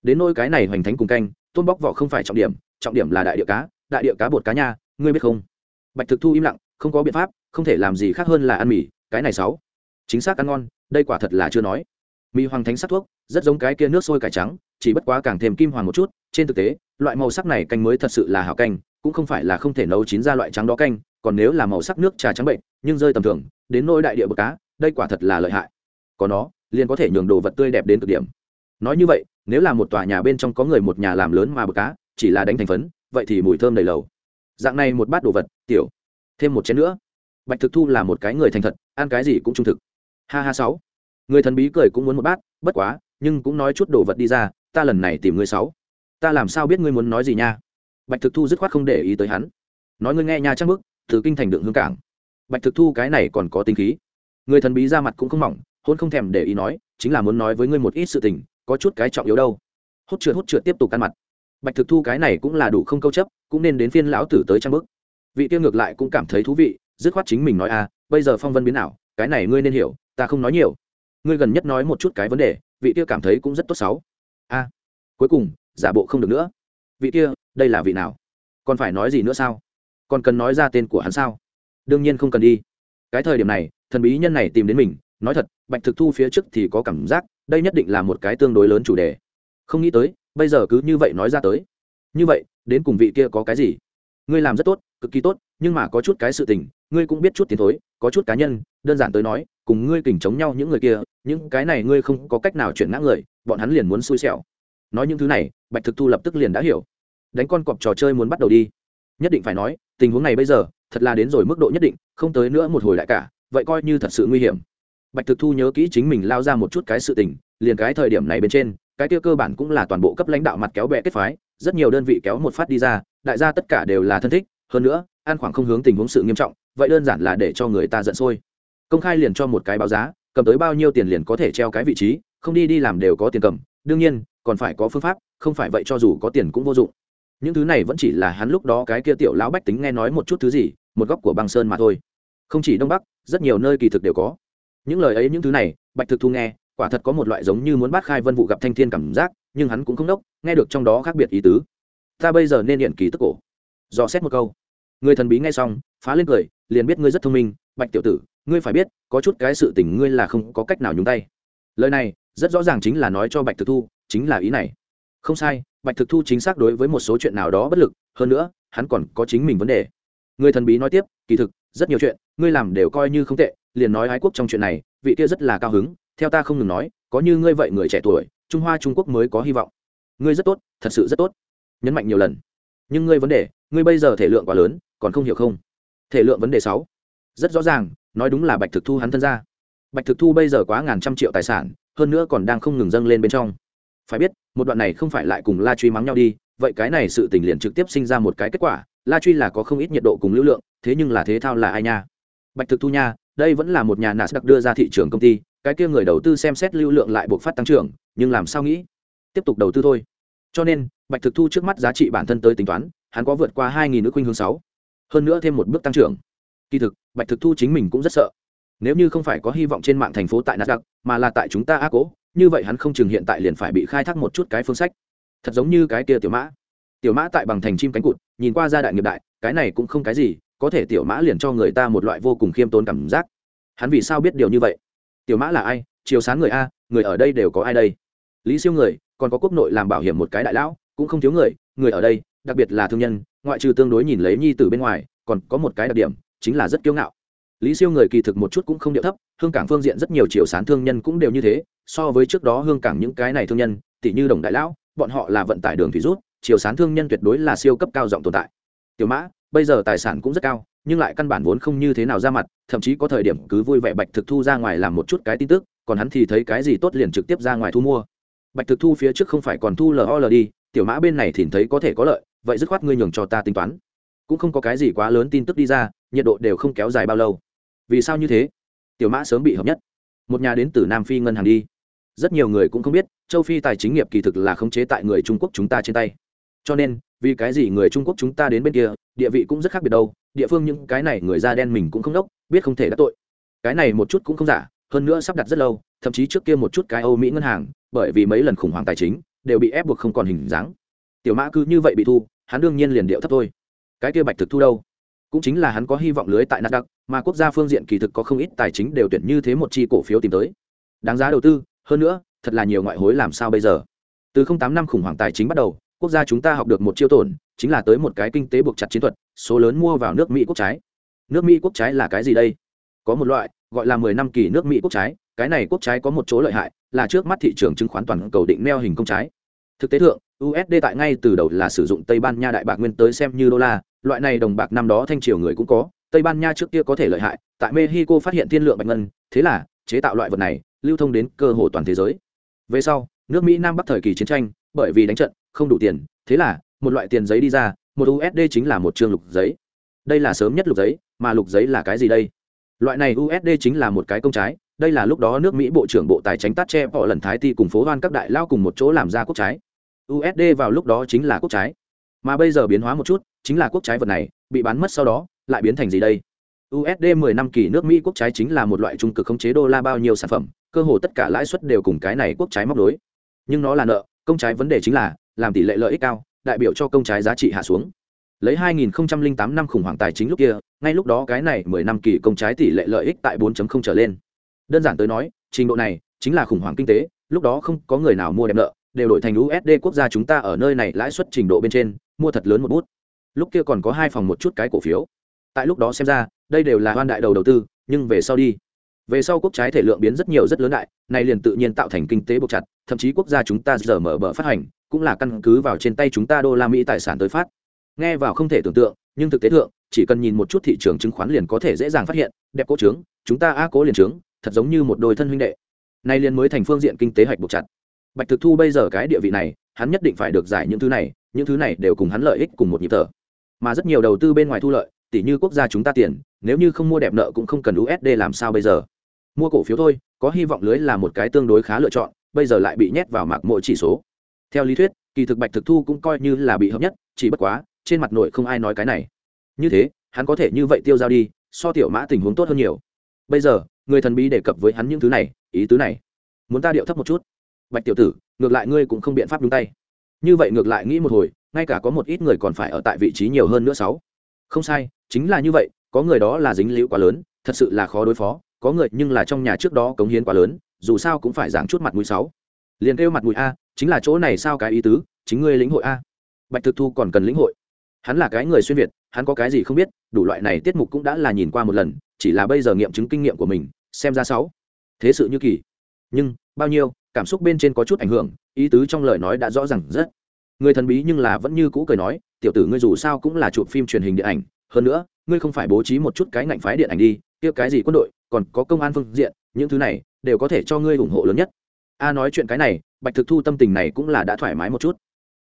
Đến nôi cái này hoành thánh cùng canh, tôm bóc vỏ không phải trọng điểm trọng điểm là đại địa cá, đại địa cá bột cá nha, ngươi biết không? Bạch thực thu im lặng, không có biện pháp, không thể làm gì khác hơn là ăn mì, cái này sáu, chính xác ăn ngon, đây quả thật là chưa nói. Mì hoàng thánh sắc thuốc, rất giống cái kia nước sôi cải trắng, chỉ bất quá càng thêm kim hoàng một chút, trên thực tế, loại màu sắc này canh mới thật sự là hảo canh cũng không phải là không thể nấu chín ra loại trắng đó canh, còn nếu là màu sắc nước trà trắng bệnh, nhưng rơi tầm thường, đến nôi đại địa bậc cá, đây quả thật là lợi hại. Có nó, liền có thể nhường đồ vật tươi đẹp đến cực điểm. Nói như vậy, nếu là một tòa nhà bên trong có người một nhà làm lớn mà bậc cá, chỉ là đánh thành phấn, vậy thì mùi thơm đầy lầu. Dạng này một bát đồ vật, tiểu. Thêm một chén nữa. Bạch thực thu là một cái người thành thật, ăn cái gì cũng trung thực. Ha ha sáu. Người thần bí cười cũng muốn một bát, bất quá, nhưng cũng nói chút đồ vật đi ra, ta lần này tìm ngươi sáu. Ta làm sao biết ngươi muốn nói gì nha? Bạch thực thu dứt khoát không để ý tới hắn. Nói ngươi nghe nhà trang bức từ kinh thành đựng hương cảng. Bạch thực thu cái này còn có tính khí. Người thần bí ra mặt cũng không mỏng, hôn không thèm để ý nói, chính là muốn nói với ngươi một ít sự tình, có chút cái trọng yếu đâu. Hốt trượt hốt trượt tiếp tục ăn mặt. Bạch thực thu cái này cũng là đủ không câu chấp, cũng nên đến phiên lão tử tới trang bức vị tiêu ngược lại cũng cảm thấy thú vị, dứt khoát chính mình nói à bây giờ phong vân biến nào cái này ngươi nên hiểu, ta không nói nhiều. Ngươi gần nhất nói một chút cái vấn đề, vị kia cảm thấy cũng rất tốt xấu. A, cuối cùng, giả bộ không được nữa. Vị kia đây là vị nào? Còn phải nói gì nữa sao? Còn cần nói ra tên của hắn sao? Đương nhiên không cần đi. Cái thời điểm này, thần bí nhân này tìm đến mình, nói thật, bạch thực thu phía trước thì có cảm giác, đây nhất định là một cái tương đối lớn chủ đề. Không nghĩ tới, bây giờ cứ như vậy nói ra tới. Như vậy, đến cùng vị kia có cái gì? Ngươi làm rất tốt, cực kỳ tốt, nhưng mà có chút cái sự tình, ngươi cũng biết chút tiến thối, có chút cá nhân, đơn giản tới nói, cùng ngươi kình chống nhau những người kia, những cái này ngươi không có cách nào chuyển ngã người, bọn hắn liền muốn xui xẻo. Nói những thứ này, bạch thực thu lập tức liền đã hiểu đánh con cọp trò chơi muốn bắt đầu đi. Nhất định phải nói, tình huống này bây giờ, thật là đến rồi mức độ nhất định, không tới nữa một hồi lại cả, vậy coi như thật sự nguy hiểm. Bạch thực thu nhớ kỹ chính mình lao ra một chút cái sự tình, liền cái thời điểm này bên trên, cái kia cơ bản cũng là toàn bộ cấp lãnh đạo mặt kéo bẹ kết phái, rất nhiều đơn vị kéo một phát đi ra, đại gia tất cả đều là thân thích, hơn nữa, an khoảng không hướng tình huống sự nghiêm trọng, vậy đơn giản là để cho người ta giận sôi. Công khai liền cho một cái báo giá, cầm tới bao nhiêu tiền liền có thể treo cái vị trí, không đi đi làm đều có tiền cầm, đương nhiên, còn phải có phương pháp, không phải vậy cho dù có tiền cũng vô dụng những thứ này vẫn chỉ là hắn lúc đó cái kia tiểu lão bách tính nghe nói một chút thứ gì, một góc của băng sơn mà thôi. Không chỉ đông bắc, rất nhiều nơi kỳ thực đều có. Những lời ấy, những thứ này, bạch thực thu nghe, quả thật có một loại giống như muốn bắt khai vân vụ gặp thanh thiên cảm giác, nhưng hắn cũng không đốc, nghe được trong đó khác biệt ý tứ. Ta bây giờ nên hiện kỳ tức cổ. Dò xét một câu. Người thần bí nghe xong, phá lên cười, liền biết ngươi rất thông minh, bạch tiểu tử, ngươi phải biết, có chút cái sự tình ngươi là không có cách nào nhúng tay. Lời này, rất rõ ràng chính là nói cho bạch thực thu, chính là ý này không sai, bạch thực thu chính xác đối với một số chuyện nào đó bất lực, hơn nữa, hắn còn có chính mình vấn đề. Người thần bí nói tiếp, kỳ thực, rất nhiều chuyện, ngươi làm đều coi như không tệ, liền nói ái quốc trong chuyện này, vị kia rất là cao hứng, theo ta không ngừng nói, có như ngươi vậy người trẻ tuổi, trung hoa trung quốc mới có hy vọng. Ngươi rất tốt, thật sự rất tốt. Nhấn mạnh nhiều lần. Nhưng ngươi vấn đề, ngươi bây giờ thể lượng quá lớn, còn không hiểu không? Thể lượng vấn đề sáu. Rất rõ ràng, nói đúng là bạch thực thu hắn thân ra bạch thực thu bây giờ quá ngàn trăm triệu tài sản, hơn nữa còn đang không ngừng dâng lên bên trong. Phải biết một đoạn này không phải lại cùng la truy mắng nhau đi, vậy cái này sự tình liền trực tiếp sinh ra một cái kết quả, la truy là có không ít nhiệt độ cùng lưu lượng, thế nhưng là thế thao là ai nha? Bạch thực thu nha, đây vẫn là một nhà nạ đặc đưa ra thị trường công ty, cái kia người đầu tư xem xét lưu lượng lại buộc phát tăng trưởng, nhưng làm sao nghĩ? Tiếp tục đầu tư thôi. Cho nên, bạch thực thu trước mắt giá trị bản thân tới tính toán, hắn có vượt qua hai nghìn nữ khuynh hướng sáu. Hơn nữa thêm một bước tăng trưởng. Kỳ thực, bạch thực thu chính mình cũng rất sợ. Nếu như không phải có hy vọng trên mạng thành phố tại nát mà là tại chúng ta a cố như vậy hắn không chừng hiện tại liền phải bị khai thác một chút cái phương sách. Thật giống như cái kia tiểu mã. Tiểu mã tại bằng thành chim cánh cụt, nhìn qua gia đại nghiệp đại, cái này cũng không cái gì, có thể tiểu mã liền cho người ta một loại vô cùng khiêm tốn cảm giác. Hắn vì sao biết điều như vậy? Tiểu mã là ai? Chiều sáng người a, người ở đây đều có ai đây? Lý siêu người, còn có quốc nội làm bảo hiểm một cái đại lão, cũng không thiếu người người ở đây, đặc biệt là thương nhân, ngoại trừ tương đối nhìn lấy nhi từ bên ngoài, còn có một cái đặc điểm, chính là rất kiêu ngạo lý siêu người kỳ thực một chút cũng không điệu thấp, hương cảng phương diện rất nhiều triệu sán thương nhân cũng đều như thế, so với trước đó hương cảng những cái này thương nhân, tỷ như đồng đại lão, bọn họ là vận tải đường thủy rút triệu sán thương nhân tuyệt đối là siêu cấp cao giọng tồn tại. Tiểu mã, bây giờ tài sản cũng rất cao, nhưng lại căn bản vốn không như thế nào ra mặt, thậm chí có thời điểm cứ vui vẻ bạch thực thu ra ngoài làm một chút cái tin tức, còn hắn thì thấy cái gì tốt liền trực tiếp ra ngoài thu mua. Bạch thực thu phía trước không phải còn thu lol đi, tiểu mã bên này thì thấy có thể có lợi, vậy dứt khoát ngươi nhường cho ta tính toán. Cũng không có cái gì quá lớn tin tức đi ra, nhiệt độ đều không kéo dài bao lâu vì sao như thế? Tiểu mã sớm bị hợp nhất. Một nhà đến từ nam phi ngân hàng đi. Rất nhiều người cũng không biết, châu phi tài chính nghiệp kỳ thực là khống chế tại người trung quốc chúng ta trên tay. Cho nên, vì cái gì người trung quốc chúng ta đến bên kia, địa vị cũng rất khác biệt đâu. Địa phương những cái này người da đen mình cũng không đốc, biết không thể đắc tội. Cái này một chút cũng không giả, hơn nữa sắp đặt rất lâu, thậm chí trước kia một chút cái âu mỹ ngân hàng, bởi vì mấy lần khủng hoảng tài chính, đều bị ép buộc không còn hình dáng. Tiểu mã cứ như vậy bị thu, hắn đương nhiên liền điệu thấp thôi. Cái kia bạch thực thu đâu? Cũng chính là hắn có hy vọng lưới tại nasdaq, mà quốc gia phương diện kỳ thực có không ít tài chính đều tuyển như thế một chi cổ phiếu tìm tới. Đáng giá đầu tư, hơn nữa, thật là nhiều ngoại hối làm sao bây giờ? Từ tám năm khủng hoảng tài chính bắt đầu, quốc gia chúng ta học được một chiêu tổn, chính là tới một cái kinh tế buộc chặt chiến thuật, số lớn mua vào nước mỹ quốc trái. Nước mỹ quốc trái là cái gì đây? Có một loại, gọi là mười năm kỳ nước mỹ quốc trái, cái này quốc trái có một chỗ lợi hại, là trước mắt thị trường chứng khoán toàn cầu định neo hình công trái. Thực tế thượng usd tại ngay từ đầu là sử dụng tây ban nha đại bạc nguyên tới xem như đô la loại này đồng bạc năm đó thanh triều người cũng có, tây ban nha trước kia có thể lợi hại, tại mexico phát hiện tiên lượng bạch ngân, thế là chế tạo loại vật này, lưu thông đến cơ hồ toàn thế giới. Về sau, nước mỹ nam bắc thời kỳ chiến tranh, bởi vì đánh trận, không đủ tiền, thế là một loại tiền giấy đi ra, một usd chính là một chương lục giấy. Đây là sớm nhất lục giấy, mà lục giấy là cái gì đây? Loại này usd chính là một cái công trái, đây là lúc đó nước mỹ bộ trưởng bộ tài chính tát che bỏ lần thái ti cùng phố hoan các đại lao cùng một chỗ làm ra quốc trái. Usd vào lúc đó chính là quốc trái mà bây giờ biến hóa một chút, chính là quốc trái vật này, bị bán mất sau đó, lại biến thành gì đây? Usd 10 năm kỳ nước mỹ quốc trái chính là một loại trung cực khống chế đô la bao nhiêu sản phẩm, cơ hồ tất cả lãi suất đều cùng cái này quốc trái móc đối nhưng nó là nợ, công trái vấn đề chính là, làm tỷ lệ lợi ích cao, đại biểu cho công trái giá trị hạ xuống. Lấy 2008 năm khủng hoảng tài chính lúc kia, ngay lúc đó cái này 10 năm kỳ công trái tỷ lệ lợi ích tại 4.0 trở lên. Đơn giản tới nói, trình độ này chính là khủng hoảng kinh tế, lúc đó không có người nào mua đẹp nợ, đều đổi thành usd quốc gia chúng ta ở nơi này lãi suất trình độ bên trên mua thật lớn một bút. Lúc kia còn có hai phòng một chút cái cổ phiếu. Tại lúc đó xem ra, đây đều là hoan đại đầu đầu tư, nhưng về sau đi. Về sau quốc trái thể lượng biến rất nhiều rất lớn đại, này liền tự nhiên tạo thành kinh tế buộc chặt, thậm chí quốc gia chúng ta giờ mở bờ phát hành, cũng là căn cứ vào trên tay chúng ta đô la mỹ tài sản tới phát. Nghe vào không thể tưởng tượng, nhưng thực tế thượng, chỉ cần nhìn một chút thị trường chứng khoán liền có thể dễ dàng phát hiện, đẹp cố trướng, chúng ta a cố liền trướng, thật giống như một đôi thân huynh đệ. Nay liền mới thành phương diện kinh tế hạch buộc chặt. Bạch thực thu bây giờ cái địa vị này, hắn nhất định phải được giải những thứ này những thứ này đều cùng hắn lợi ích cùng một nhịp thở. Mà rất nhiều đầu tư bên ngoài thu lợi tỷ như quốc gia chúng ta tiền, nếu như không mua đẹp nợ cũng không cần usd làm sao bây giờ? Mua cổ phiếu thôi, có hy vọng lưới là một cái tương đối khá lựa chọn, bây giờ lại bị nhét vào mạc mỗi chỉ số. Theo lý thuyết, kỳ thực bạch thực thu cũng coi như là bị hợp nhất, chỉ bất quá, trên mặt nội không ai nói cái này. Như thế, hắn có thể như vậy tiêu dao đi, so tiểu mã tình huống tốt hơn nhiều. Bây giờ, người thần bí đề cập với hắn những thứ này, ý tứ này. Muốn ta điệu thấp một chút? Bạch tiểu tử, ngược lại ngươi cũng không biện pháp đúng tay như vậy ngược lại nghĩ một hồi, ngay cả có một ít người còn phải ở tại vị trí nhiều hơn nữa sáu. Không sai, chính là như vậy, có người đó là dính liễu quá lớn, thật sự là khó đối phó, có người nhưng là trong nhà trước đó cống hiến quá lớn, dù sao cũng phải giảng chút mặt mũi sáu. Liền kêu mặt mũi a, chính là chỗ này sao cái ý tứ, chính ngươi lĩnh hội a. Bạch thực thu còn cần lĩnh hội. Hắn là cái người xuyên việt, hắn có cái gì không biết, đủ loại này tiết mục cũng đã là nhìn qua một lần, chỉ là bây giờ nghiệm chứng kinh nghiệm của mình, xem ra sáu. Thế sự như kỳ. Nhưng, bao nhiêu, cảm xúc bên trên có chút ảnh hưởng ý tứ trong lời nói đã rõ ràng rất. Người thần bí nhưng là vẫn như cũ cười nói, tiểu tử ngươi dù sao cũng là chụp phim truyền hình điện ảnh, hơn nữa, ngươi không phải bố trí một chút cái ngạnh phái điện ảnh đi, kia cái gì quân đội, còn có công an phương diện, những thứ này đều có thể cho ngươi ủng hộ lớn nhất. A nói chuyện cái này, bạch thực thu tâm tình này cũng là đã thoải mái một chút.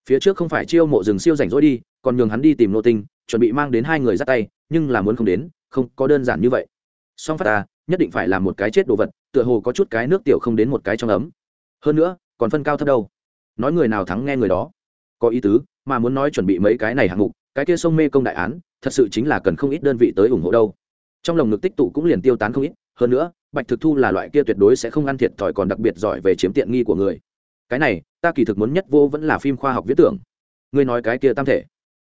Phía trước không phải chiêu mộ rừng siêu rảnh rỗi đi, còn nhường hắn đi tìm nô tinh, chuẩn bị mang đến hai người dắt tay, nhưng là muốn không đến, không có đơn giản như vậy. Song phát ta nhất định phải là một cái chết đồ vật, tựa hồ có chút cái nước tiểu không đến một cái trong ấm. Hơn nữa còn phân cao thấp đâu. Nói người nào thắng nghe người đó. Có ý tứ, mà muốn nói chuẩn bị mấy cái này hạng mục, cái kia sông mê công đại án, thật sự chính là cần không ít đơn vị tới ủng hộ đâu. Trong lồng ngực tích tụ cũng liền tiêu tán không ít, hơn nữa, bạch thực thu là loại kia tuyệt đối sẽ không ăn thiệt thòi còn đặc biệt giỏi về chiếm tiện nghi của người. Cái này, ta kỳ thực muốn nhất vô vẫn là phim khoa học viết tưởng. Ngươi nói cái kia tam thể.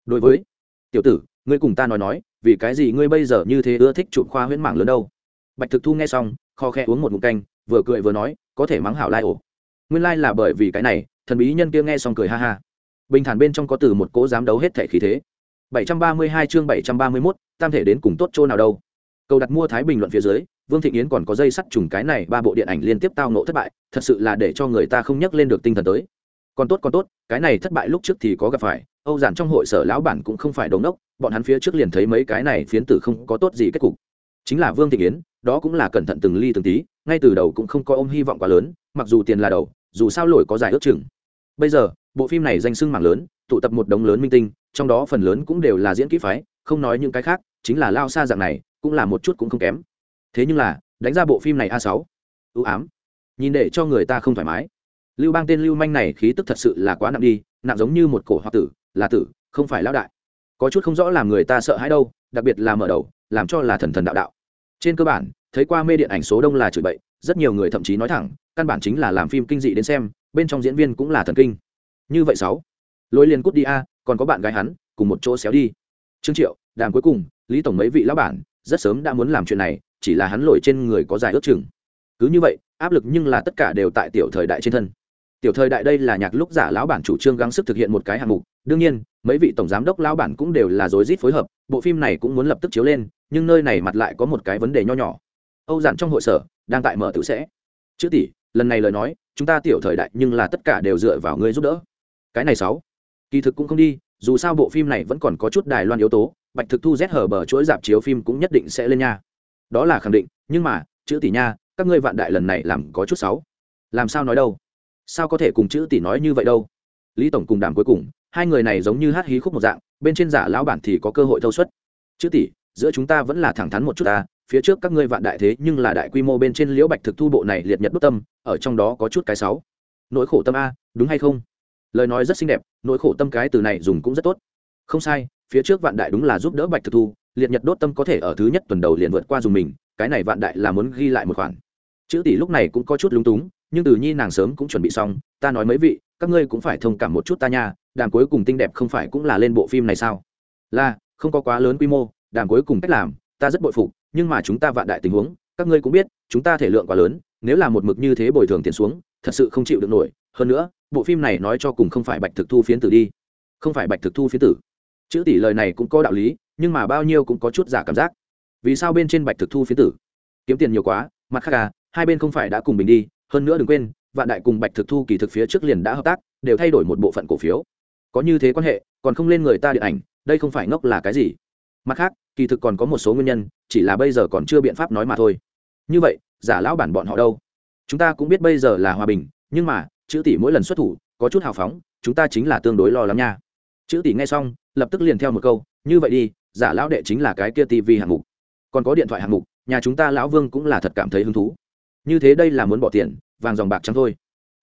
Đối với, tiểu tử, ngươi cùng ta nói nói, vì cái gì ngươi bây giờ như thế ưa thích chụp khoa huyễn mảng lớn đâu? Bạch thực thu nghe xong, kho khe uống một ngụm canh, vừa cười vừa nói, có thể mắng hảo lai ổ nguyên lai là bởi vì cái này thần bí nhân kia nghe xong cười ha ha. Bình thản bên trong có từ một cỗ dám đấu hết thể khí thế. 732 chương 731, tam thể đến cùng tốt chỗ nào đâu? Cầu đặt mua thái bình luận phía dưới vương thịnh yến còn có dây sắt trùng cái này ba bộ điện ảnh liên tiếp tao nộ thất bại thật sự là để cho người ta không nhắc lên được tinh thần tới. Còn tốt còn tốt cái này thất bại lúc trước thì có gặp phải âu giản trong hội sở lão bản cũng không phải đống đốc bọn hắn phía trước liền thấy mấy cái này phiến tử không có tốt gì kết cục. Chính là vương thịnh yến đó cũng là cẩn thận từng ly từng tí ngay từ đầu cũng không có ôm hy vọng quá lớn mặc dù tiền là đầu dù sao lỗi có giải ước chừng. Bây giờ, bộ phim này danh sưng mạng lớn, tụ tập một đống lớn minh tinh, trong đó phần lớn cũng đều là diễn kỹ phái, không nói những cái khác, chính là lao xa dạng này, cũng là một chút cũng không kém. Thế nhưng là, đánh ra bộ phim này a sáu, ưu ám. Nhìn để cho người ta không thoải mái. Lưu bang tên lưu manh này khí tức thật sự là quá nặng đi, nặng giống như một cổ hoặc tử, là tử, không phải lão đại. Có chút không rõ làm người ta sợ hãi đâu, đặc biệt là mở đầu, làm cho là thần thần đạo đạo. Trên cơ bản, thấy qua mê điện ảnh số đông là chửi bậy, rất nhiều người thậm chí nói thẳng căn bản chính là làm phim kinh dị đến xem, bên trong diễn viên cũng là thần kinh. Như vậy sáu. Lối liền cút đi a, còn có bạn gái hắn, cùng một chỗ xéo đi. Trương triệu, đàm cuối cùng, lý tổng mấy vị lão bản, rất sớm đã muốn làm chuyện này, chỉ là hắn lội trên người có dài ước chừng. Cứ như vậy, áp lực nhưng là tất cả đều tại tiểu thời đại trên thân. Tiểu thời đại đây là nhạc lúc giả lão bản chủ trương gắng sức thực hiện một cái hạng mục, đương nhiên, mấy vị tổng giám đốc lão bản cũng đều là rối rít phối hợp, bộ phim này cũng muốn lập tức chiếu lên, nhưng nơi này mặt lại có một cái vấn đề nho nhỏ. Âu giản trong hội sở, đang tại mở tự sẽ. Chữ tỷ lần này lời nói, chúng ta tiểu thời đại nhưng là tất cả đều dựa vào ngươi giúp đỡ. Cái này sáu. Kỳ thực cũng không đi, dù sao bộ phim này vẫn còn có chút đài loan yếu tố, bạch thực thu rét hở bờ chuỗi dạp chiếu phim cũng nhất định sẽ lên nha. Đó là khẳng định, nhưng mà, chữ tỷ nha, các ngươi vạn đại lần này làm có chút sáu. Làm sao nói đâu? Sao có thể cùng chữ tỷ nói như vậy đâu? Lý tổng cùng đàm cuối cùng, hai người này giống như hát hí khúc một dạng, bên trên giả lão bản thì có cơ hội thâu suất. Chữ tỷ, giữa chúng ta vẫn là thẳng thắn một chút ta phía trước các ngươi vạn đại thế nhưng là đại quy mô bên trên liễu bạch thực thu bộ này liệt nhật đốt tâm, ở trong đó có chút cái sáu. Nỗi khổ tâm a, đúng hay không? Lời nói rất xinh đẹp, nỗi khổ tâm cái từ này dùng cũng rất tốt. Không sai, phía trước vạn đại đúng là giúp đỡ bạch thực thu, liệt nhật đốt tâm có thể ở thứ nhất tuần đầu liền vượt qua dùng mình, cái này vạn đại là muốn ghi lại một khoản. Chữ tỷ lúc này cũng có chút lúng túng, nhưng từ nhi nàng sớm cũng chuẩn bị xong, ta nói mấy vị, các ngươi cũng phải thông cảm một chút ta nha, đàm cuối cùng tinh đẹp không phải cũng là lên bộ phim này sao? Là, không có quá lớn quy mô, đàm cuối cùng cách làm, ta rất bội phục nhưng mà chúng ta vạn đại tình huống, các ngươi cũng biết, chúng ta thể lượng quá lớn, nếu là một mực như thế bồi thường tiền xuống, thật sự không chịu được nổi. Hơn nữa, bộ phim này nói cho cùng không phải bạch thực thu phiến tử đi. Không phải bạch thực thu phiến tử. Chữ tỷ lời này cũng có đạo lý, nhưng mà bao nhiêu cũng có chút giả cảm giác. Vì sao bên trên bạch thực thu phiến tử? Kiếm tiền nhiều quá, mặt khác à hai bên không phải đã cùng bình đi, hơn nữa đừng quên, vạn đại cùng bạch thực thu kỳ thực phía trước liền đã hợp tác, đều thay đổi một bộ phận cổ phiếu. Có như thế quan hệ, còn không lên người ta điện ảnh, đây không phải ngốc là cái gì? Mặt khác, kỳ thực còn có một số nguyên nhân, chỉ là bây giờ còn chưa biện pháp nói mà thôi. Như vậy, giả lão bản bọn họ đâu? Chúng ta cũng biết bây giờ là hòa bình, nhưng mà, chữ tỷ mỗi lần xuất thủ, có chút hào phóng, chúng ta chính là tương đối lo lắng nha. Chữ tỷ nghe xong, lập tức liền theo một câu, như vậy đi, giả lão đệ chính là cái kia tivi hạng mục. Còn có điện thoại hạng mục, nhà chúng ta lão vương cũng là thật cảm thấy hứng thú. Như thế đây là muốn bỏ tiền, vàng dòng bạc trắng thôi.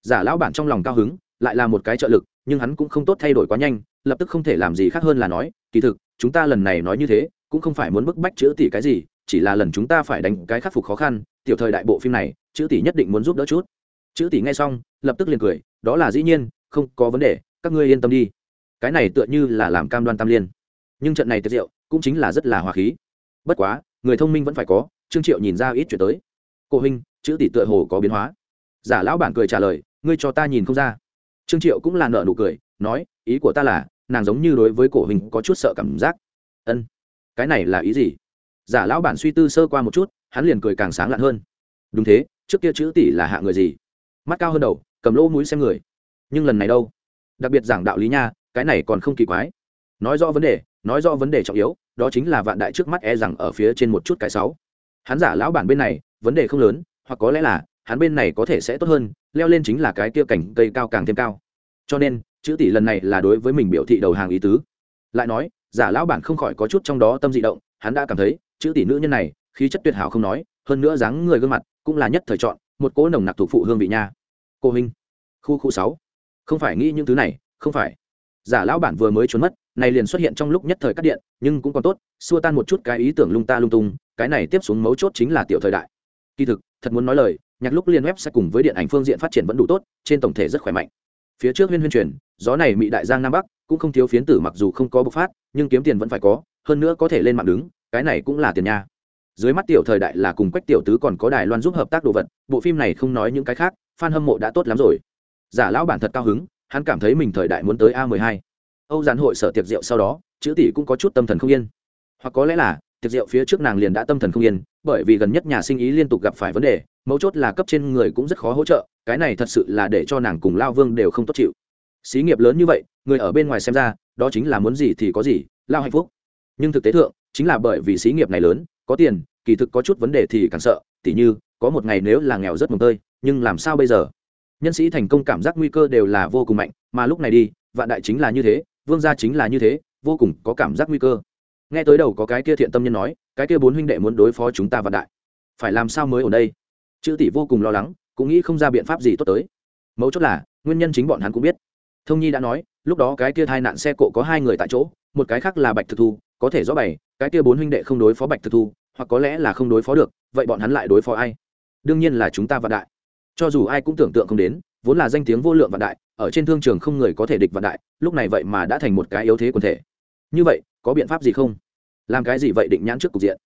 Giả lão bản trong lòng cao hứng, lại là một cái trợ lực, nhưng hắn cũng không tốt thay đổi quá nhanh, lập tức không thể làm gì khác hơn là nói, kỳ thực chúng ta lần này nói như thế, cũng không phải muốn bức bách chữ tỷ cái gì, chỉ là lần chúng ta phải đánh cái khắc phục khó khăn, tiểu thời đại bộ phim này, chữ tỷ nhất định muốn giúp đỡ chút. Chữ tỷ nghe xong, lập tức liền cười, đó là dĩ nhiên, không có vấn đề, các ngươi yên tâm đi. Cái này tựa như là làm cam đoan tam liên. Nhưng trận này tiệt diệu cũng chính là rất là hòa khí. Bất quá, người thông minh vẫn phải có, trương triệu nhìn ra ít chuyện tới. Cô huynh chữ tỷ tựa hồ có biến hóa. Giả lão bản cười trả lời, ngươi cho ta nhìn không ra. Trương triệu cũng là nợ nụ cười, nói, ý của ta là nàng giống như đối với cổ hình có chút sợ cảm giác. Ân, cái này là ý gì? Giả lão bản suy tư sơ qua một chút, hắn liền cười càng sáng lạn hơn. Đúng thế, trước kia chữ tỷ là hạ người gì? Mắt cao hơn đầu, cầm lỗ mũi xem người. Nhưng lần này đâu? Đặc biệt giảng đạo lý nha, cái này còn không kỳ quái. Nói rõ vấn đề, nói rõ vấn đề trọng yếu, đó chính là vạn đại trước mắt e rằng ở phía trên một chút cái sáu. Hắn giả lão bản bên này, vấn đề không lớn, hoặc có lẽ là, hắn bên này có thể sẽ tốt hơn, leo lên chính là cái kia cảnh cây cao càng thêm cao. Cho nên chữ tỷ lần này là đối với mình biểu thị đầu hàng ý tứ. Lại nói, giả lão bản không khỏi có chút trong đó tâm dị động, hắn đã cảm thấy, chữ tỷ nữ nhân này, khí chất tuyệt hảo không nói, hơn nữa dáng người gương mặt cũng là nhất thời chọn, một cỗ nồng nặc thuộc phụ hương vị nha. Cô huynh khu khu sáu. Không phải nghĩ những thứ này, không phải. Giả lão bản vừa mới trốn mất, này liền xuất hiện trong lúc nhất thời cắt điện, nhưng cũng còn tốt, xua tan một chút cái ý tưởng lung ta lung tung, cái này tiếp xuống mấu chốt chính là tiểu thời đại. Kỳ thực, thật muốn nói lời, nhạc lúc liên web sẽ cùng với điện ảnh phương diện phát triển vẫn đủ tốt, trên tổng thể rất khỏe mạnh phía trước huyên huyên truyền, gió này mỹ đại giang nam bắc, cũng không thiếu phiến tử mặc dù không có bộc phát, nhưng kiếm tiền vẫn phải có, hơn nữa có thể lên mạng đứng, cái này cũng là tiền nha. Dưới mắt tiểu thời đại là cùng quách tiểu tứ còn có đài loan giúp hợp tác đồ vật, bộ phim này không nói những cái khác, fan hâm mộ đã tốt lắm rồi. Giả lão bản thật cao hứng, hắn cảm thấy mình thời đại muốn tới a 12 âu giàn hội sở tiệc rượu sau đó, chữ tỷ cũng có chút tâm thần không yên. Hoặc có lẽ là, tiệc rượu phía trước nàng liền đã tâm thần không yên, bởi vì gần nhất nhà sinh ý liên tục gặp phải vấn đề mấu chốt là cấp trên người cũng rất khó hỗ trợ, cái này thật sự là để cho nàng cùng lao vương đều không tốt chịu. Xí nghiệp lớn như vậy, người ở bên ngoài xem ra, đó chính là muốn gì thì có gì, lao hạnh phúc. Nhưng thực tế thượng, chính là bởi vì xí nghiệp này lớn, có tiền, kỳ thực có chút vấn đề thì càng sợ, tỉ như, có một ngày nếu là nghèo rất mồm tơi, nhưng làm sao bây giờ? Nhân sĩ thành công cảm giác nguy cơ đều là vô cùng mạnh, mà lúc này đi, vạn đại chính là như thế, vương gia chính là như thế, vô cùng có cảm giác nguy cơ. Nghe tới đầu có cái kia thiện tâm nhân nói, cái kia bốn huynh đệ muốn đối phó chúng ta vạn đại. Phải làm sao mới ở đây? Chữ tỷ vô cùng lo lắng, cũng nghĩ không ra biện pháp gì tốt tới. Mấu chốt là, nguyên nhân chính bọn hắn cũng biết. Thông nhi đã nói, lúc đó cái kia thai nạn xe cộ có hai người tại chỗ, một cái khác là bạch thực thu, có thể rõ bày, cái kia bốn huynh đệ không đối phó bạch thực thu, hoặc có lẽ là không đối phó được, vậy bọn hắn lại đối phó ai? Đương nhiên là chúng ta vạn đại. Cho dù ai cũng tưởng tượng không đến, vốn là danh tiếng vô lượng vạn đại, ở trên thương trường không người có thể địch vạn đại, lúc này vậy mà đã thành một cái yếu thế quần thể. Như vậy, có biện pháp gì không? Làm cái gì vậy định nhãn trước cục diện?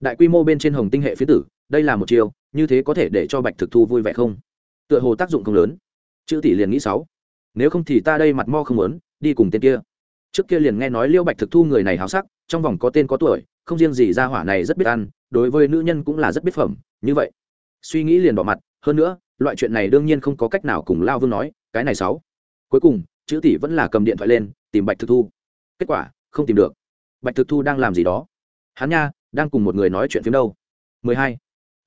Đại quy mô bên trên hồng tinh hệ phía tử, đây là một chiều như thế có thể để cho bạch thực thu vui vẻ không? Tựa hồ tác dụng không lớn. Chữ tỷ liền nghĩ sáu. Nếu không thì ta đây mặt mo không muốn, đi cùng tên kia. Trước kia liền nghe nói liêu bạch thực thu người này háo sắc, trong vòng có tên có tuổi, không riêng gì ra hỏa này rất biết ăn, đối với nữ nhân cũng là rất biết phẩm, như vậy. Suy nghĩ liền bỏ mặt, hơn nữa, loại chuyện này đương nhiên không có cách nào cùng lao vương nói, cái này sáu. Cuối cùng, chữ tỷ vẫn là cầm điện thoại lên, tìm bạch thực thu. Kết quả, không tìm được. Bạch thực thu đang làm gì đó? Hắn nha, đang cùng một người nói chuyện phim đâu. 12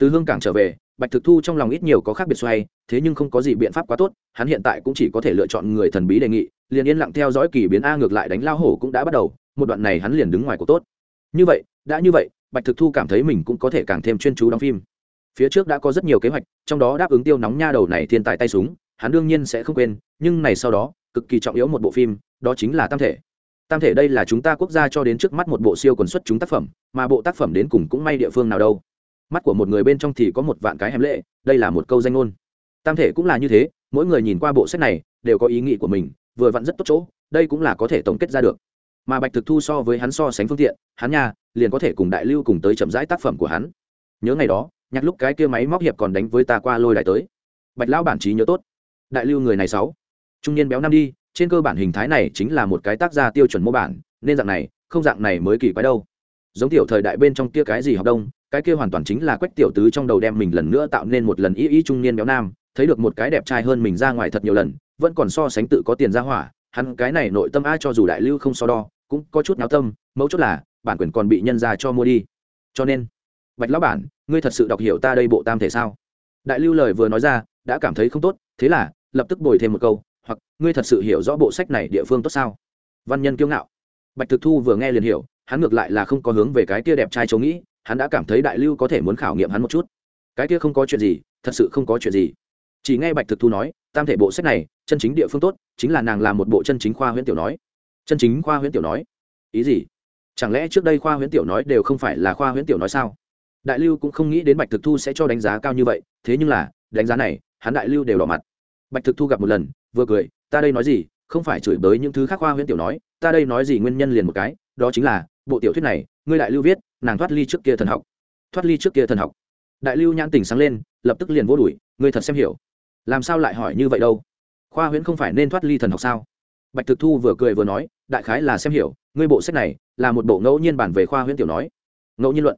từ hương cảng trở về, bạch thực thu trong lòng ít nhiều có khác biệt xoay, thế nhưng không có gì biện pháp quá tốt, hắn hiện tại cũng chỉ có thể lựa chọn người thần bí đề nghị, liền yên lặng theo dõi kỳ biến a ngược lại đánh lao hổ cũng đã bắt đầu, một đoạn này hắn liền đứng ngoài của tốt. Như vậy, đã như vậy, bạch thực thu cảm thấy mình cũng có thể càng thêm chuyên chú đóng phim. Phía trước đã có rất nhiều kế hoạch, trong đó đáp ứng tiêu nóng nha đầu này thiên tài tay súng, hắn đương nhiên sẽ không quên, nhưng này sau đó, cực kỳ trọng yếu một bộ phim, đó chính là tam thể. Tam thể đây là chúng ta quốc gia cho đến trước mắt một bộ siêu quần xuất chúng tác phẩm, mà bộ tác phẩm đến cùng cũng may địa phương nào đâu mắt của một người bên trong thì có một vạn cái hèm lệ, đây là một câu danh ngôn. Tam thể cũng là như thế, mỗi người nhìn qua bộ sách này, đều có ý nghĩ của mình, vừa vặn rất tốt chỗ, đây cũng là có thể tổng kết ra được. Mà bạch thực thu so với hắn so sánh phương tiện, hắn nha, liền có thể cùng đại lưu cùng tới chậm rãi tác phẩm của hắn. Nhớ ngày đó nhạc lúc cái kia máy móc hiệp còn đánh với ta qua lôi đại tới. Bạch lão bản trí nhớ tốt. Đại lưu người này sáu. Trung niên béo năm đi, trên cơ bản hình thái này chính là một cái tác gia tiêu chuẩn mô bản, nên dạng này, không dạng này mới kỳ quái đâu giống tiểu thời đại bên trong kia cái gì học đông, cái kia hoàn toàn chính là quách tiểu tứ trong đầu đem mình lần nữa tạo nên một lần ý ý trung niên béo nam, thấy được một cái đẹp trai hơn mình ra ngoài thật nhiều lần, vẫn còn so sánh tự có tiền ra hỏa, hắn cái này nội tâm ai cho dù đại lưu không so đo, cũng có chút náo tâm, mấu chốt là, bản quyền còn bị nhân ra cho mua đi. Cho nên, bạch lão bản, ngươi thật sự đọc hiểu ta đây bộ tam thể sao? Đại lưu lời vừa nói ra, đã cảm thấy không tốt, thế là, lập tức bồi thêm một câu, hoặc, ngươi thật sự hiểu rõ bộ sách này địa phương tốt sao? Văn nhân kiêu ngạo. Bạch thực thu vừa nghe liền hiểu hắn ngược lại là không có hướng về cái kia đẹp trai chống nghĩ, hắn đã cảm thấy đại lưu có thể muốn khảo nghiệm hắn một chút. Cái kia không có chuyện gì, thật sự không có chuyện gì. Chỉ nghe bạch thực thu nói, tam thể bộ sách này, chân chính địa phương tốt, chính là nàng làm một bộ chân chính khoa huyễn tiểu nói. Chân chính khoa huyễn tiểu nói? Ý gì? Chẳng lẽ trước đây khoa huyễn tiểu nói đều không phải là khoa huyễn tiểu nói sao? Đại lưu cũng không nghĩ đến bạch thực thu sẽ cho đánh giá cao như vậy, thế nhưng là, đánh giá này, hắn đại lưu đều đỏ mặt. Bạch thực thu gặp một lần, vừa cười, ta đây nói gì, không phải chửi bới những thứ khác khoa huyễn tiểu nói, ta đây nói gì nguyên nhân liền một cái, đó chính là bộ tiểu thuyết này ngươi đại lưu viết nàng thoát ly trước kia thần học. Thoát ly trước kia thần học. Đại lưu nhãn tình sáng lên lập tức liền vô đuổi ngươi thật xem hiểu. Làm sao lại hỏi như vậy đâu? Khoa huyễn không phải nên thoát ly thần học sao? Bạch thực thu vừa cười vừa nói đại khái là xem hiểu ngươi bộ sách này là một bộ ngẫu nhiên bản về khoa huyễn tiểu nói. Ngẫu nhiên luận.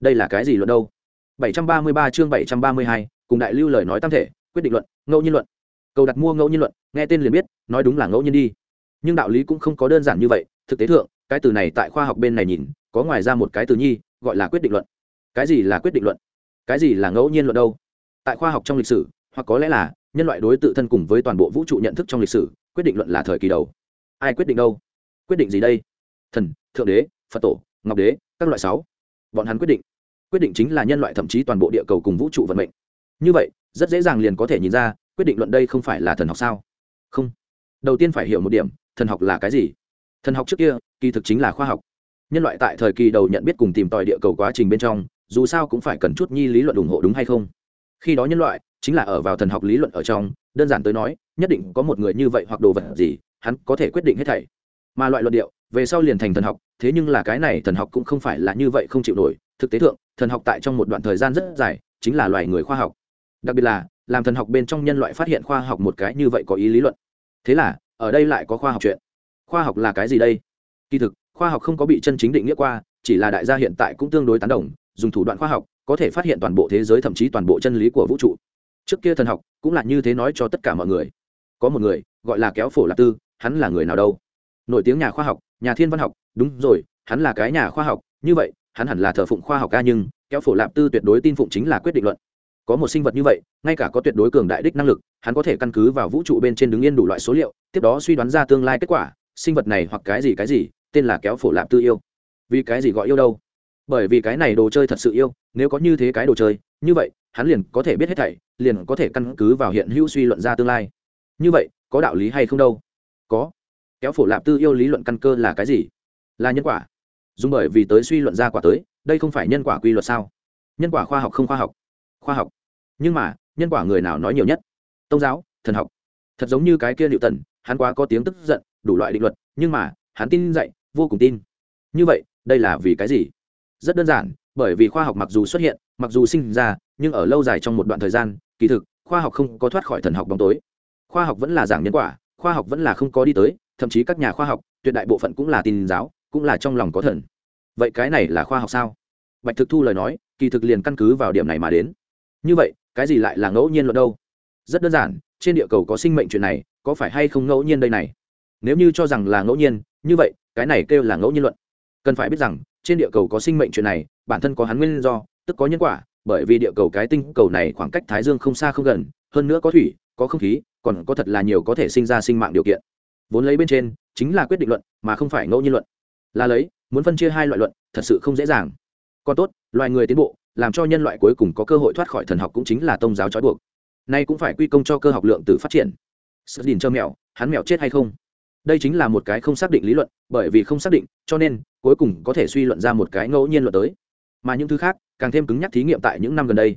Đây là cái gì luận đâu? 733 chương 732, cùng đại lưu lời nói tam thể quyết định luận ngẫu nhiên luận. Cầu đặt mua ngẫu nhiên luận nghe tên liền biết nói đúng là ngẫu nhiên đi. Nhưng đạo lý cũng không có đơn giản như vậy thực tế thượng cái từ này tại khoa học bên này nhìn, có ngoài ra một cái từ nhi, gọi là quyết định luận. Cái gì là quyết định luận? Cái gì là ngẫu nhiên luận đâu? Tại khoa học trong lịch sử, hoặc có lẽ là, nhân loại đối tự thân cùng với toàn bộ vũ trụ nhận thức trong lịch sử, quyết định luận là thời kỳ đầu. Ai quyết định đâu? Quyết định gì đây? Thần, thượng đế, phật tổ, ngọc đế, các loại sáu. Bọn hắn quyết định. Quyết định chính là nhân loại thậm chí toàn bộ địa cầu cùng vũ trụ vận mệnh. Như vậy, rất dễ dàng liền có thể nhìn ra, quyết định luận đây không phải là thần học sao? Không. Đầu tiên phải hiểu một điểm, thần học là cái gì? Thần học trước kia, kỳ thực chính là khoa học. Nhân loại tại thời kỳ đầu nhận biết cùng tìm tòi địa cầu quá trình bên trong, dù sao cũng phải cần chút nhi lý luận ủng hộ đúng hay không? Khi đó nhân loại chính là ở vào thần học lý luận ở trong, đơn giản tới nói, nhất định có một người như vậy hoặc đồ vật gì, hắn có thể quyết định hết thảy. Mà loại luận điệu, về sau liền thành thần học, thế nhưng là cái này thần học cũng không phải là như vậy không chịu nổi. Thực tế thượng, thần học tại trong một đoạn thời gian rất dài, chính là loài người khoa học. Đặc biệt là, làm thần học bên trong nhân loại phát hiện khoa học một cái như vậy có ý lý luận. Thế là, ở đây lại có khoa học chuyện khoa học là cái gì đây? Kỳ thực, khoa học không có bị chân chính định nghĩa qua, chỉ là đại gia hiện tại cũng tương đối tán đồng, dùng thủ đoạn khoa học, có thể phát hiện toàn bộ thế giới thậm chí toàn bộ chân lý của vũ trụ. Trước kia thần học cũng là như thế nói cho tất cả mọi người. Có một người, gọi là kéo phổ lạp tư, hắn là người nào đâu? Nổi tiếng nhà khoa học, nhà thiên văn học, đúng rồi, hắn là cái nhà khoa học, như vậy, hắn hẳn là thờ phụng khoa học ca nhưng kéo phổ lạp tư tuyệt đối tin phụng chính là quyết định luận. Có một sinh vật như vậy, ngay cả có tuyệt đối cường đại đích năng lực, hắn có thể căn cứ vào vũ trụ bên trên đứng yên đủ loại số liệu, tiếp đó suy đoán ra tương lai kết quả sinh vật này hoặc cái gì cái gì, tên là kéo phổ lạp tư yêu. Vì cái gì gọi yêu đâu? Bởi vì cái này đồ chơi thật sự yêu, nếu có như thế cái đồ chơi, như vậy, hắn liền có thể biết hết thảy, liền có thể căn cứ vào hiện hữu suy luận ra tương lai. Như vậy, có đạo lý hay không đâu? Có. Kéo phổ lạp tư yêu lý luận căn cơ là cái gì? Là nhân quả. Dùng bởi vì tới suy luận ra quả tới, đây không phải nhân quả quy luật sao? Nhân quả khoa học không khoa học? Khoa học. Nhưng mà, nhân quả người nào nói nhiều nhất? Tôn giáo, thần học. Thật giống như cái kia liệu tần hắn quá có tiếng tức giận đủ loại định luật, nhưng mà, hắn tin dạy vô cùng tin. Như vậy, đây là vì cái gì? Rất đơn giản, bởi vì khoa học mặc dù xuất hiện, mặc dù sinh ra, nhưng ở lâu dài trong một đoạn thời gian, kỳ thực, khoa học không có thoát khỏi thần học bóng tối. Khoa học vẫn là giảng nhân quả, khoa học vẫn là không có đi tới, thậm chí các nhà khoa học, tuyệt đại bộ phận cũng là tin giáo, cũng là trong lòng có thần. Vậy cái này là khoa học sao? Bạch thực thu lời nói, kỳ thực liền căn cứ vào điểm này mà đến. Như vậy, cái gì lại là ngẫu nhiên luận đâu? Rất đơn giản, trên địa cầu có sinh mệnh chuyện này, có phải hay không ngẫu nhiên đây này? Nếu như cho rằng là ngẫu nhiên, như vậy, cái này kêu là ngẫu nhiên luận. Cần phải biết rằng, trên địa cầu có sinh mệnh chuyện này, bản thân có hắn nguyên do, tức có nhân quả, bởi vì địa cầu cái tinh cầu này khoảng cách thái dương không xa không gần, hơn nữa có thủy, có không khí, còn có thật là nhiều có thể sinh ra sinh mạng điều kiện. Vốn lấy bên trên, chính là quyết định luận, mà không phải ngẫu nhiên luận. Là lấy, muốn phân chia hai loại luận, thật sự không dễ dàng. Còn tốt, loài người tiến bộ, làm cho nhân loại cuối cùng có cơ hội thoát khỏi thần học cũng chính là tôn giáo trói buộc. Nay cũng phải quy công cho cơ học lượng tử phát triển. Sự đình cho mèo hắn mèo chết hay không? Đây chính là một cái không xác định lý luận, bởi vì không xác định, cho nên, cuối cùng có thể suy luận ra một cái ngẫu nhiên luận tới. Mà những thứ khác, càng thêm cứng nhắc thí nghiệm tại những năm gần đây.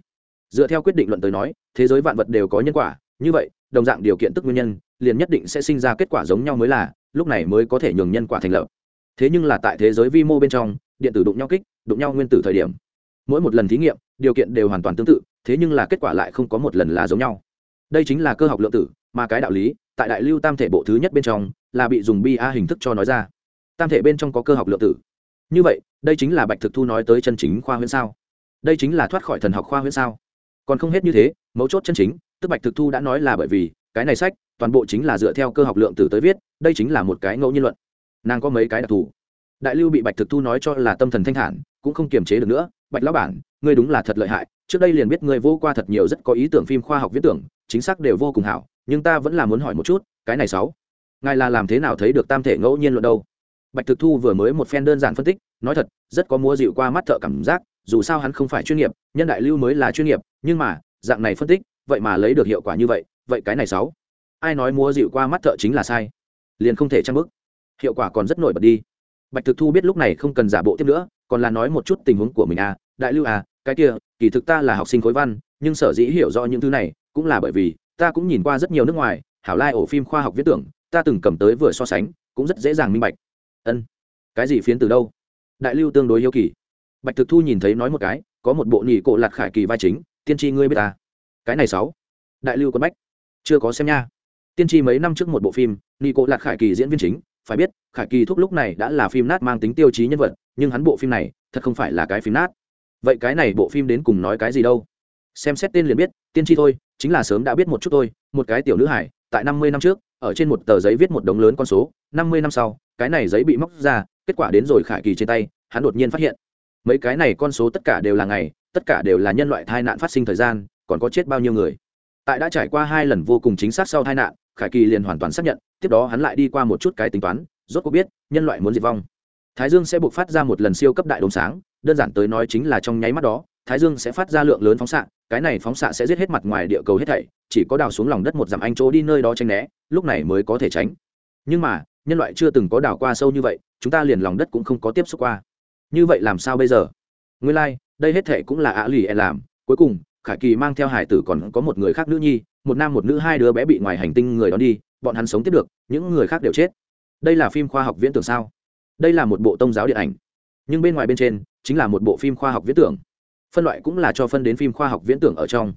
Dựa theo quyết định luận tới nói, thế giới vạn vật đều có nhân quả, như vậy, đồng dạng điều kiện tức nguyên nhân, liền nhất định sẽ sinh ra kết quả giống nhau mới là, lúc này mới có thể nhường nhân quả thành lập. Thế nhưng là tại thế giới vi mô bên trong, điện tử đụng nhau kích, đụng nhau nguyên tử thời điểm. Mỗi một lần thí nghiệm, điều kiện đều hoàn toàn tương tự, thế nhưng là kết quả lại không có một lần là giống nhau. Đây chính là cơ học lượng tử, mà cái đạo lý, tại đại lưu tam thể bộ thứ nhất bên trong là bị dùng bi a hình thức cho nói ra. Tam thể bên trong có cơ học lượng tử. Như vậy, đây chính là bạch thực thu nói tới chân chính khoa huyễn sao. Đây chính là thoát khỏi thần học khoa huyễn sao. Còn không hết như thế, mấu chốt chân chính, tức bạch thực thu đã nói là bởi vì, cái này sách, toàn bộ chính là dựa theo cơ học lượng tử tới viết, đây chính là một cái ngẫu nhiên luận. Nàng có mấy cái đặc thù. Đại lưu bị bạch thực thu nói cho là tâm thần thanh thản, cũng không kiềm chế được nữa. Bạch lão bản, ngươi đúng là thật lợi hại, trước đây liền biết ngươi vô qua thật nhiều rất có ý tưởng phim khoa học viễn tưởng, chính xác đều vô cùng hảo, nhưng ta vẫn là muốn hỏi một chút, cái này sáu ngài là làm thế nào thấy được tam thể ngẫu nhiên luận đâu? Bạch thực thu vừa mới một phen đơn giản phân tích, nói thật, rất có mua dịu qua mắt thợ cảm giác, dù sao hắn không phải chuyên nghiệp, nhân đại lưu mới là chuyên nghiệp, nhưng mà, dạng này phân tích, vậy mà lấy được hiệu quả như vậy vậy cái này sáu ai nói mua dịu qua mắt thợ chính là sai? Liền không thể trang bức. Hiệu quả còn rất nổi bật đi. Bạch thực thu biết lúc này không cần giả bộ tiếp nữa, còn là nói một chút tình huống của mình à đại lưu à cái kia, kỳ thực ta là học sinh khối văn, nhưng sở dĩ hiểu rõ những thứ này, cũng là bởi vì, ta cũng nhìn qua rất nhiều nước ngoài, hảo lai ổ phim khoa học viết tưởng ta từng cầm tới vừa so sánh, cũng rất dễ dàng minh bạch. Ân, cái gì phiến từ đâu? Đại lưu tương đối yêu kỳ. Bạch thực thu nhìn thấy nói một cái, có một bộ nhị cộ lạt khải kỳ vai chính, tiên tri ngươi biết ta? Cái này sáu. Đại lưu quân bách. Chưa có xem nha. Tiên tri mấy năm trước một bộ phim nhị cộ lạt khải kỳ diễn viên chính, phải biết, khải kỳ thúc lúc này đã là phim nát mang tính tiêu chí nhân vật, nhưng hắn bộ phim này, thật không phải là cái phim nát. Vậy cái này bộ phim đến cùng nói cái gì đâu? Xem xét tên liền biết, tiên tri thôi, chính là sớm đã biết một chút thôi, một cái tiểu nữ hải, tại năm mươi năm trước ở trên một tờ giấy viết một đống lớn con số, năm mươi năm sau, cái này giấy bị móc ra, kết quả đến rồi khải kỳ trên tay, hắn đột nhiên phát hiện. Mấy cái này con số tất cả đều là ngày, tất cả đều là nhân loại tai nạn phát sinh thời gian, còn có chết bao nhiêu người. Tại đã trải qua hai lần vô cùng chính xác sau tai nạn, khải kỳ liền hoàn toàn xác nhận, tiếp đó hắn lại đi qua một chút cái tính toán, rốt cuộc biết, nhân loại muốn diệt vong. Thái dương sẽ buộc phát ra một lần siêu cấp đại đống sáng, đơn giản tới nói chính là trong nháy mắt đó, thái dương sẽ phát ra lượng lớn phóng xạ cái này phóng xạ sẽ giết hết mặt ngoài địa cầu hết thảy chỉ có đào xuống lòng đất một dặm anh chỗ đi nơi đó tránh né lúc này mới có thể tránh. Nhưng mà nhân loại chưa từng có đào qua sâu như vậy chúng ta liền lòng đất cũng không có tiếp xúc qua. Như vậy làm sao bây giờ? Nguyên lai、like, đây hết thệ cũng là ạ lì e làm. Cuối cùng khải kỳ mang theo hải tử còn có một người khác nữ nhi một nam một nữ hai đứa bé bị ngoài hành tinh người đó đi bọn hắn sống tiếp được những người khác đều chết. Đây là phim khoa học viễn tưởng sao? Đây là một bộ tông giáo điện ảnh. Nhưng bên ngoài bên trên chính là một bộ phim khoa học viễn tưởng phân loại cũng là cho phân đến phim khoa học viễn tưởng ở trong.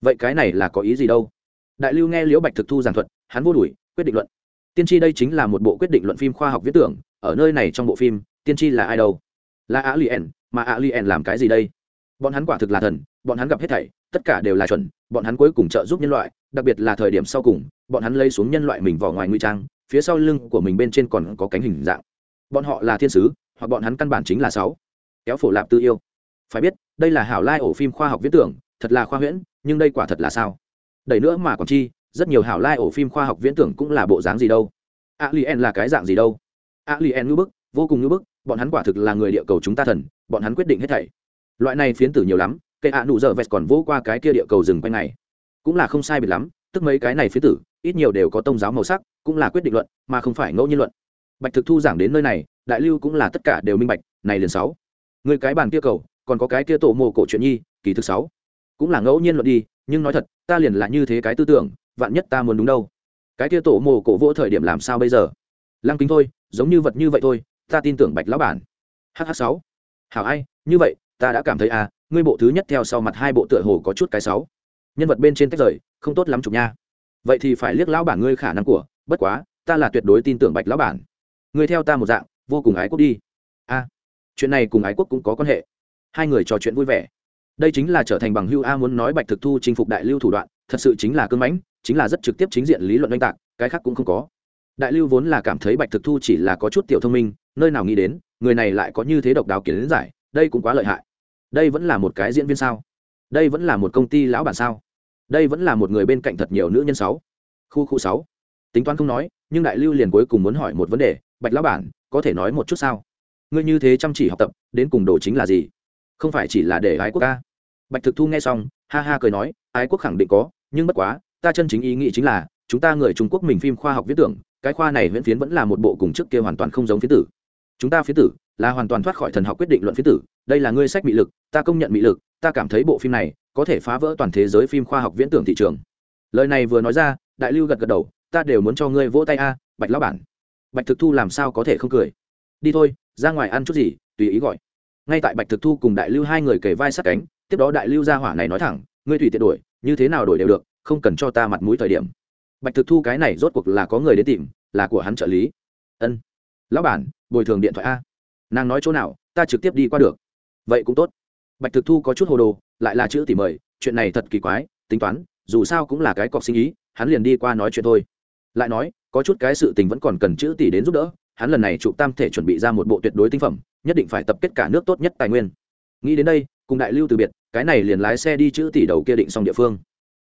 Vậy cái này là có ý gì đâu? Đại lưu nghe liễu bạch thực thu giảng thuật, hắn vô đuổi, quyết định luận. Tiên tri đây chính là một bộ quyết định luận phim khoa học viễn tưởng, ở nơi này trong bộ phim, tiên tri là ai đâu? Là a lien mà a lien làm cái gì đây? Bọn hắn quả thực là thần, bọn hắn gặp hết thảy, tất cả đều là chuẩn, bọn hắn cuối cùng trợ giúp nhân loại, đặc biệt là thời điểm sau cùng, bọn hắn lấy xuống nhân loại mình vào ngoài nguy trang, phía sau lưng của mình bên trên còn có cánh hình dạng. Bọn họ là thiên sứ, hoặc bọn hắn căn bản chính là sáu. Kéo phổ lạp tư yêu. Phải biết đây là hảo lai ổ phim khoa học viễn tưởng, thật là khoa huyễn, nhưng đây quả thật là sao? Đẩy nữa mà còn chi, rất nhiều hảo lai ổ phim khoa học viễn tưởng cũng là bộ dáng gì đâu? A là cái dạng gì đâu? A lien ngữ bức, vô cùng ngữ bức, bọn hắn quả thực là người địa cầu chúng ta thần, bọn hắn quyết định hết thảy. Loại này phiến tử nhiều lắm cây ạ nụ dở vẹt còn vô qua cái kia địa cầu rừng quanh này cũng là không sai biệt lắm, tức mấy cái này phiến tử, ít nhiều đều có tông giáo màu sắc, cũng là quyết định luận, mà không phải ngẫu nhiên luận. Bạch thực thu giảng đến nơi này, đại lưu cũng là tất cả đều minh bạch, này liền sáu. Người cái bàn kia cầu còn có cái kia tổ mồ cổ chuyện nhi, kỳ thực sáu. Cũng là ngẫu nhiên luận đi, nhưng nói thật, ta liền là như thế cái tư tưởng, vạn nhất ta muốn đúng đâu? Cái kia tổ mồ cổ vỗ thời điểm làm sao bây giờ? Lăng kính thôi, giống như vật như vậy thôi, ta tin tưởng bạch lão bản. Hh sáu. Hảo ai, như vậy, ta đã cảm thấy à ngươi bộ thứ nhất theo sau mặt hai bộ tựa hồ có chút cái sáu. Nhân vật bên trên tách rời, không tốt lắm chụp nha. Vậy thì phải liếc lão bản ngươi khả năng của, bất quá, ta là tuyệt đối tin tưởng bạch lão bản. Ngươi theo ta một dạng, vô cùng ái quốc đi. A chuyện này cùng ái quốc cũng có quan hệ hai người trò chuyện vui vẻ. Đây chính là trở thành bằng hưu a muốn nói bạch thực thu chinh phục đại lưu thủ đoạn, thật sự chính là cơn mãnh, chính là rất trực tiếp chính diện lý luận oanh tạc, cái khác cũng không có. Đại lưu vốn là cảm thấy bạch thực thu chỉ là có chút tiểu thông minh, nơi nào nghĩ đến, người này lại có như thế độc đáo kiến giải, đây cũng quá lợi hại. Đây vẫn là một cái diễn viên sao? Đây vẫn là một công ty lão bản sao? Đây vẫn là một người bên cạnh thật nhiều nữ nhân sáu? Khu khu sáu. Tính toán không nói, nhưng đại lưu liền cuối cùng muốn hỏi một vấn đề, bạch lão bản, có thể nói một chút sao? Ngươi như thế chăm chỉ học tập, đến cùng đồ chính là gì? Không phải chỉ là để ái quốc ca. Bạch thực thu nghe xong, ha ha cười nói, ái quốc khẳng định có, nhưng bất quá, ta chân chính ý nghĩ chính là, chúng ta người trung quốc mình phim khoa học viết tưởng, cái khoa này viễn phiến vẫn là một bộ cùng trước kia hoàn toàn không giống phiến tử. Chúng ta phiến tử là hoàn toàn thoát khỏi thần học quyết định luận phiến tử, đây là ngươi sách mị lực, ta công nhận mị lực, ta cảm thấy bộ phim này có thể phá vỡ toàn thế giới phim khoa học viễn tưởng thị trường. Lời này vừa nói ra, đại lưu gật gật đầu, ta đều muốn cho ngươi vỗ tay a, bạch lão bản. Bạch thực thu làm sao có thể không cười? Đi thôi, ra ngoài ăn chút gì, tùy ý gọi ngay tại bạch thực thu cùng đại lưu hai người kề vai sát cánh, tiếp đó đại lưu ra hỏa này nói thẳng, ngươi tùy tiện đổi, như thế nào đổi đều được, không cần cho ta mặt mũi thời điểm. Bạch thực thu cái này rốt cuộc là có người đến tìm, là của hắn trợ lý. Ân, lão bản, bồi thường điện thoại a. Nàng nói chỗ nào, ta trực tiếp đi qua được. Vậy cũng tốt. Bạch thực thu có chút hồ đồ, lại là chữ tỉ mời, chuyện này thật kỳ quái, tính toán, dù sao cũng là cái cọc sinh ý, hắn liền đi qua nói chuyện thôi. Lại nói, có chút cái sự tình vẫn còn cần chữ tỷ đến giúp đỡ hắn lần này trụ tam thể chuẩn bị ra một bộ tuyệt đối tinh phẩm nhất định phải tập kết cả nước tốt nhất tài nguyên. Nghĩ đến đây cùng đại lưu từ biệt cái này liền lái xe đi chữ tỷ đầu kia định xong địa phương.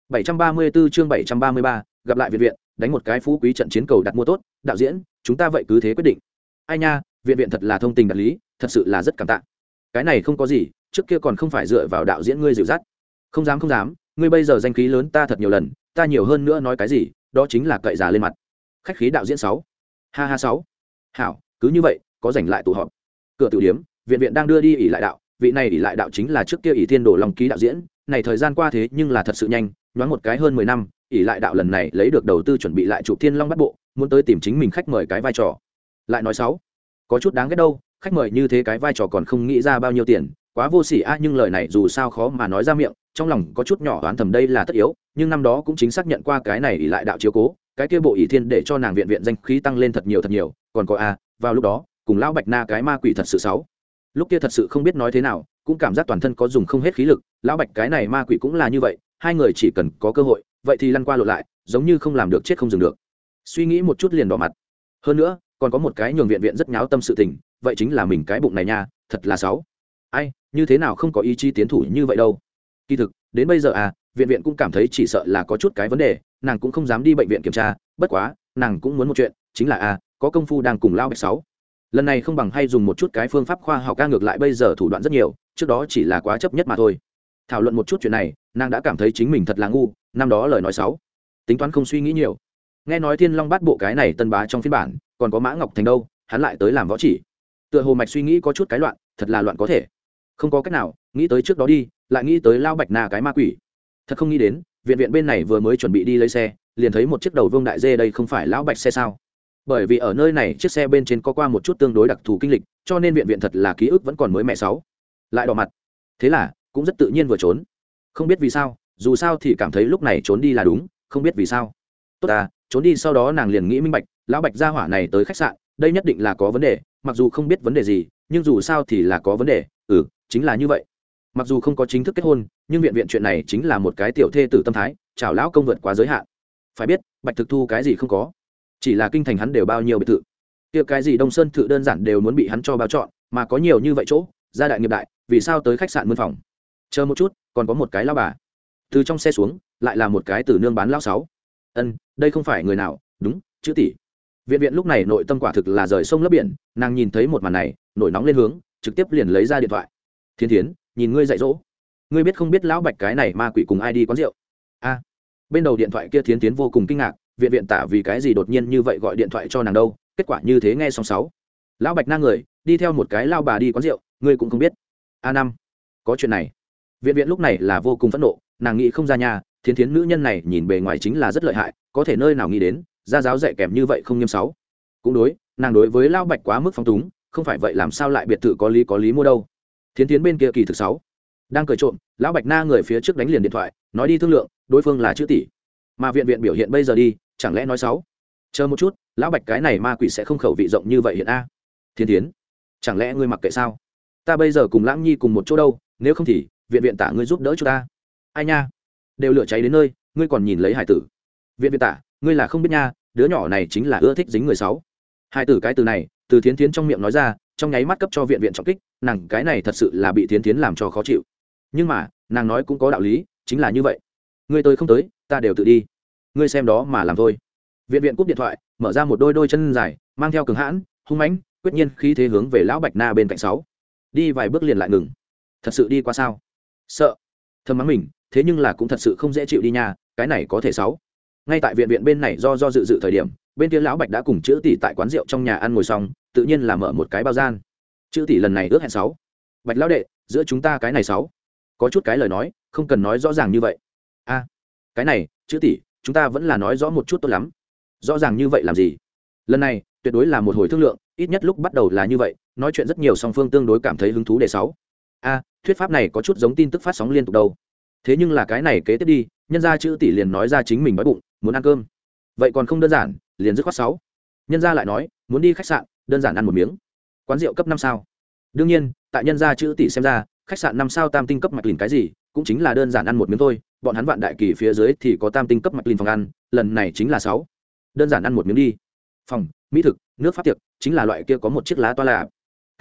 734 chương 733, gặp lại viện viện đánh một cái phú quý trận chiến cầu đặt mua tốt đạo diễn chúng ta vậy cứ thế quyết định. Ai nha viện viện thật là thông tình đạt lý thật sự là rất cảm tạ. Cái này không có gì trước kia còn không phải dựa vào đạo diễn ngươi dịu dắt. Không dám không dám ngươi bây giờ danh khí lớn ta thật nhiều lần ta nhiều hơn nữa nói cái gì đó chính là cậy già lên mặt. Khách khí đạo diễn sáu. Ha ha sáu hảo, cứ như vậy, có giành lại tụ họp. Cửa tử điếm, viện viện đang đưa đi ỷ lại đạo, vị này ỷ lại đạo chính là trước kia ỷ thiên đồ lòng ký đạo diễn, này thời gian qua thế nhưng là thật sự nhanh, nhoáng một cái hơn mười năm, ỷ lại đạo lần này lấy được đầu tư chuẩn bị lại chụp thiên long bắt bộ, muốn tới tìm chính mình khách mời cái vai trò. Lại nói sáu, có chút đáng ghét đâu, khách mời như thế cái vai trò còn không nghĩ ra bao nhiêu tiền, quá vô sỉ a, nhưng lời này dù sao khó mà nói ra miệng, trong lòng có chút nhỏ oán thầm đây là tất yếu, nhưng năm đó cũng chính xác nhận qua cái này ỷ lại đạo chiếu cố cái kia bộ ỷ thiên để cho nàng viện viện danh khí tăng lên thật nhiều thật nhiều, còn có a, vào lúc đó, cùng lão bạch na cái ma quỷ thật sự xấu lúc kia thật sự không biết nói thế nào, cũng cảm giác toàn thân có dùng không hết khí lực, lão bạch cái này ma quỷ cũng là như vậy, hai người chỉ cần có cơ hội, vậy thì lăn qua lộn lại, giống như không làm được chết không dừng được. Suy nghĩ một chút liền đỏ mặt. Hơn nữa, còn có một cái nhường viện viện rất nháo tâm sự tình, vậy chính là mình cái bụng này nha, thật là xấu ai, như thế nào không có ý chí tiến thủ như vậy đâu. Kỳ thực, đến bây giờ à viện viện cũng cảm thấy chỉ sợ là có chút cái vấn đề nàng cũng không dám đi bệnh viện kiểm tra, bất quá, nàng cũng muốn một chuyện, chính là à có công phu đang cùng lao bạch sáu. Lần này không bằng hay dùng một chút cái phương pháp khoa học ca ngược lại bây giờ thủ đoạn rất nhiều, trước đó chỉ là quá chấp nhất mà thôi. Thảo luận một chút chuyện này, nàng đã cảm thấy chính mình thật là ngu, năm đó lời nói sáu tính toán không suy nghĩ nhiều. Nghe nói thiên long bát bộ cái này tân bá trong phiên bản, còn có mã ngọc thành đâu, hắn lại tới làm võ chỉ. Tựa hồ mạch suy nghĩ có chút cái loạn, thật là loạn có thể. Không có cách nào, nghĩ tới trước đó đi, lại nghĩ tới lao bạch na cái ma quỷ. Thật không nghĩ đến viện viện bên này vừa mới chuẩn bị đi lấy xe, liền thấy một chiếc đầu vương đại dê đây không phải lão bạch xe sao? Bởi vì ở nơi này, chiếc xe bên trên có qua một chút tương đối đặc thù kinh lịch, cho nên viện viện thật là ký ức vẫn còn mới mẹ sáu. Lại đỏ mặt. Thế là, cũng rất tự nhiên vừa trốn. Không biết vì sao, dù sao thì cảm thấy lúc này trốn đi là đúng, không biết vì sao. Tốt à trốn đi sau đó nàng liền nghĩ minh bạch, lão bạch gia hỏa này tới khách sạn, đây nhất định là có vấn đề, mặc dù không biết vấn đề gì, nhưng dù sao thì là có vấn đề ừ chính là như vậy mặc dù không có chính thức kết hôn, nhưng viện viện chuyện này chính là một cái tiểu thê tử tâm thái chào lão công vượt quá giới hạn. Phải biết, bạch thực thu cái gì không có? Chỉ là kinh thành hắn đều bao nhiêu biệt thự. Tiệc cái gì đông sơn thự đơn giản đều muốn bị hắn cho bao chọn, mà có nhiều như vậy chỗ, gia đại nghiệp đại, vì sao tới khách sạn mân phòng? Chờ một chút, còn có một cái lao bà. Từ trong xe xuống, lại là một cái từ nương bán lao sáu. Ân, đây không phải người nào, đúng, chữ tỷ. Viện viện lúc này nội tâm quả thực là rời sông lấp biển, nàng nhìn thấy một màn này, nổi nóng lên hướng, trực tiếp liền lấy ra điện thoại. Thiên thiến nhìn ngươi dạy dỗ. Ngươi biết không biết lão bạch cái này ma quỷ cùng ai đi quán rượu? A. Bên đầu điện thoại kia thiến tiến vô cùng kinh ngạc, viện viện tả vì cái gì đột nhiên như vậy gọi điện thoại cho nàng đâu, kết quả như thế nghe xong sáu lão bạch na người, đi theo một cái lao bà đi quán rượu, ngươi cũng không biết. A năm, có chuyện này. Viện viện lúc này là vô cùng phẫn nộ, nàng nghĩ không ra nhà thiến thiến nữ nhân này nhìn bề ngoài chính là rất lợi hại, có thể nơi nào nghĩ đến ra giáo dạy kèm như vậy không nghiêm sáu. Cũng đối, nàng đối với lao bạch quá mức phong túng, không phải vậy làm sao lại biệt thự có lý có lý mua đâu thiến thiến bên kia kỳ thực sáu. Đang cười trộm, lão bạch na người phía trước đánh liền điện thoại, nói đi thương lượng, đối phương là chữ tỷ. Mà viện viện biểu hiện bây giờ đi, chẳng lẽ nói sáu? Chờ một chút, lão bạch cái này ma quỷ sẽ không khẩu vị rộng như vậy hiện a. Thiên tiến chẳng lẽ ngươi mặc kệ sao? Ta bây giờ cùng lãng nhi cùng một chỗ đâu, nếu không thì, viện viện tả ngươi giúp đỡ cho ta. Ai nha? Đều lửa cháy đến nơi, ngươi còn nhìn lấy hải tử. Viện viện tả, ngươi là không biết nha, đứa nhỏ này chính là ưa thích dính người sáu. Hải tử cái từ này, từ thiến thiến trong miệng nói ra trong nháy mắt cấp cho viện viện trọng kích, nàng cái này thật sự là bị tiến tiến làm cho khó chịu. Nhưng mà, nàng nói cũng có đạo lý, chính là như vậy. Ngươi tới không tới, ta đều tự đi. Ngươi xem đó mà làm thôi. Viện viện cúp điện thoại, mở ra một đôi đôi chân dài, mang theo cường hãn, hung mãnh, quyết nhiên khí thế hướng về lão bạch na bên cạnh sáu. Đi vài bước liền lại ngừng. Thật sự đi qua sao? Sợ. Thầm mắng mình, thế nhưng là cũng thật sự không dễ chịu đi nha, cái này có thể sáu. Ngay tại viện viện bên này do do dự dự thời điểm bên kia lão bạch đã cùng chữ tỷ tại quán rượu trong nhà ăn ngồi xong, tự nhiên là mở một cái bao gian. Chữ tỷ lần này ước hẹn sáu. Bạch lão đệ, giữa chúng ta cái này sáu. Có chút cái lời nói, không cần nói rõ ràng như vậy. A, cái này, chữ tỷ, chúng ta vẫn là nói rõ một chút tốt lắm. Rõ ràng như vậy làm gì? Lần này, tuyệt đối là một hồi thương lượng, ít nhất lúc bắt đầu là như vậy, nói chuyện rất nhiều song phương tương đối cảm thấy hứng thú để sáu. A, thuyết pháp này có chút giống tin tức phát sóng liên tục đâu. Thế nhưng là cái này kế tiếp đi, nhân ra chữ tỷ liền nói ra chính mình đói bụng, muốn ăn cơm. Vậy còn không đơn giản liền dứt khoát sáu. Nhân gia lại nói, muốn đi khách sạn, đơn giản ăn một miếng. Quán rượu cấp năm sao? Đương nhiên, tại nhân gia chữ tỷ xem ra, khách sạn năm sao tam tinh cấp mạch lìn cái gì, cũng chính là đơn giản ăn một miếng thôi, bọn hắn vạn đại kỳ phía dưới thì có tam tinh cấp mạch lìn phòng ăn, lần này chính là sáu. Đơn giản ăn một miếng đi. Phòng, mỹ thực, nước pháp tiệc, chính là loại kia có một chiếc lá toa lạ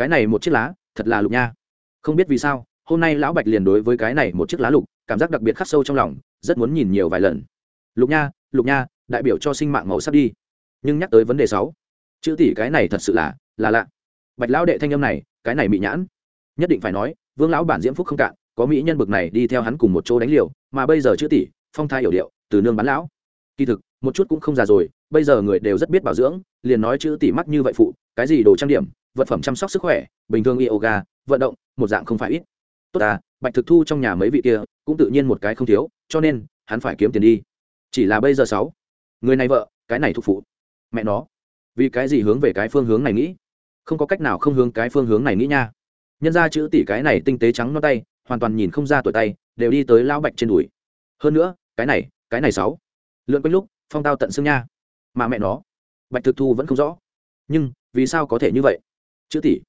cái này một chiếc lá, thật là lục nha. Không biết vì sao, hôm nay lão bạch liền đối với cái này một chiếc lá lục, cảm giác đặc biệt khắc sâu trong lòng, rất muốn nhìn nhiều vài lần. Lục nha lục nha, đại biểu cho sinh mạng màu sắc đi nhưng nhắc tới vấn đề sáu, chữ tỷ cái này thật sự là là lạ. Bạch lão đệ thanh âm này, cái này mị nhãn. Nhất định phải nói, vương lão bản diễm phúc không cạn, có mỹ nhân bực này đi theo hắn cùng một chỗ đánh liều, mà bây giờ chữ tỷ phong thai hiểu điệu, từ nương bán lão. Kỳ thực, một chút cũng không già rồi, bây giờ người đều rất biết bảo dưỡng, liền nói chữ tỷ mắc như vậy phụ, cái gì đồ trang điểm, vật phẩm chăm sóc sức khỏe, bình thường yoga, vận động, một dạng không phải ít. Tốt à bạch thực thu trong nhà mấy vị kia, cũng tự nhiên một cái không thiếu, cho nên, hắn phải kiếm tiền đi. Chỉ là bây giờ sáu, người này vợ, cái này thuộc phụ mẹ nó, vì cái gì hướng về cái phương hướng này nghĩ? Không có cách nào không hướng cái phương hướng này nghĩ nha. Nhân ra chữ tỷ cái này tinh tế trắng non tay, hoàn toàn nhìn không ra tuổi tay, đều đi tới lao bạch trên đùi. Hơn nữa, cái này cái này sáu. Lượn quanh lúc, phong tao tận xương nha. Mà mẹ nó, bạch thực thu vẫn không rõ. Nhưng, vì sao có thể như vậy? Chữ tỷ,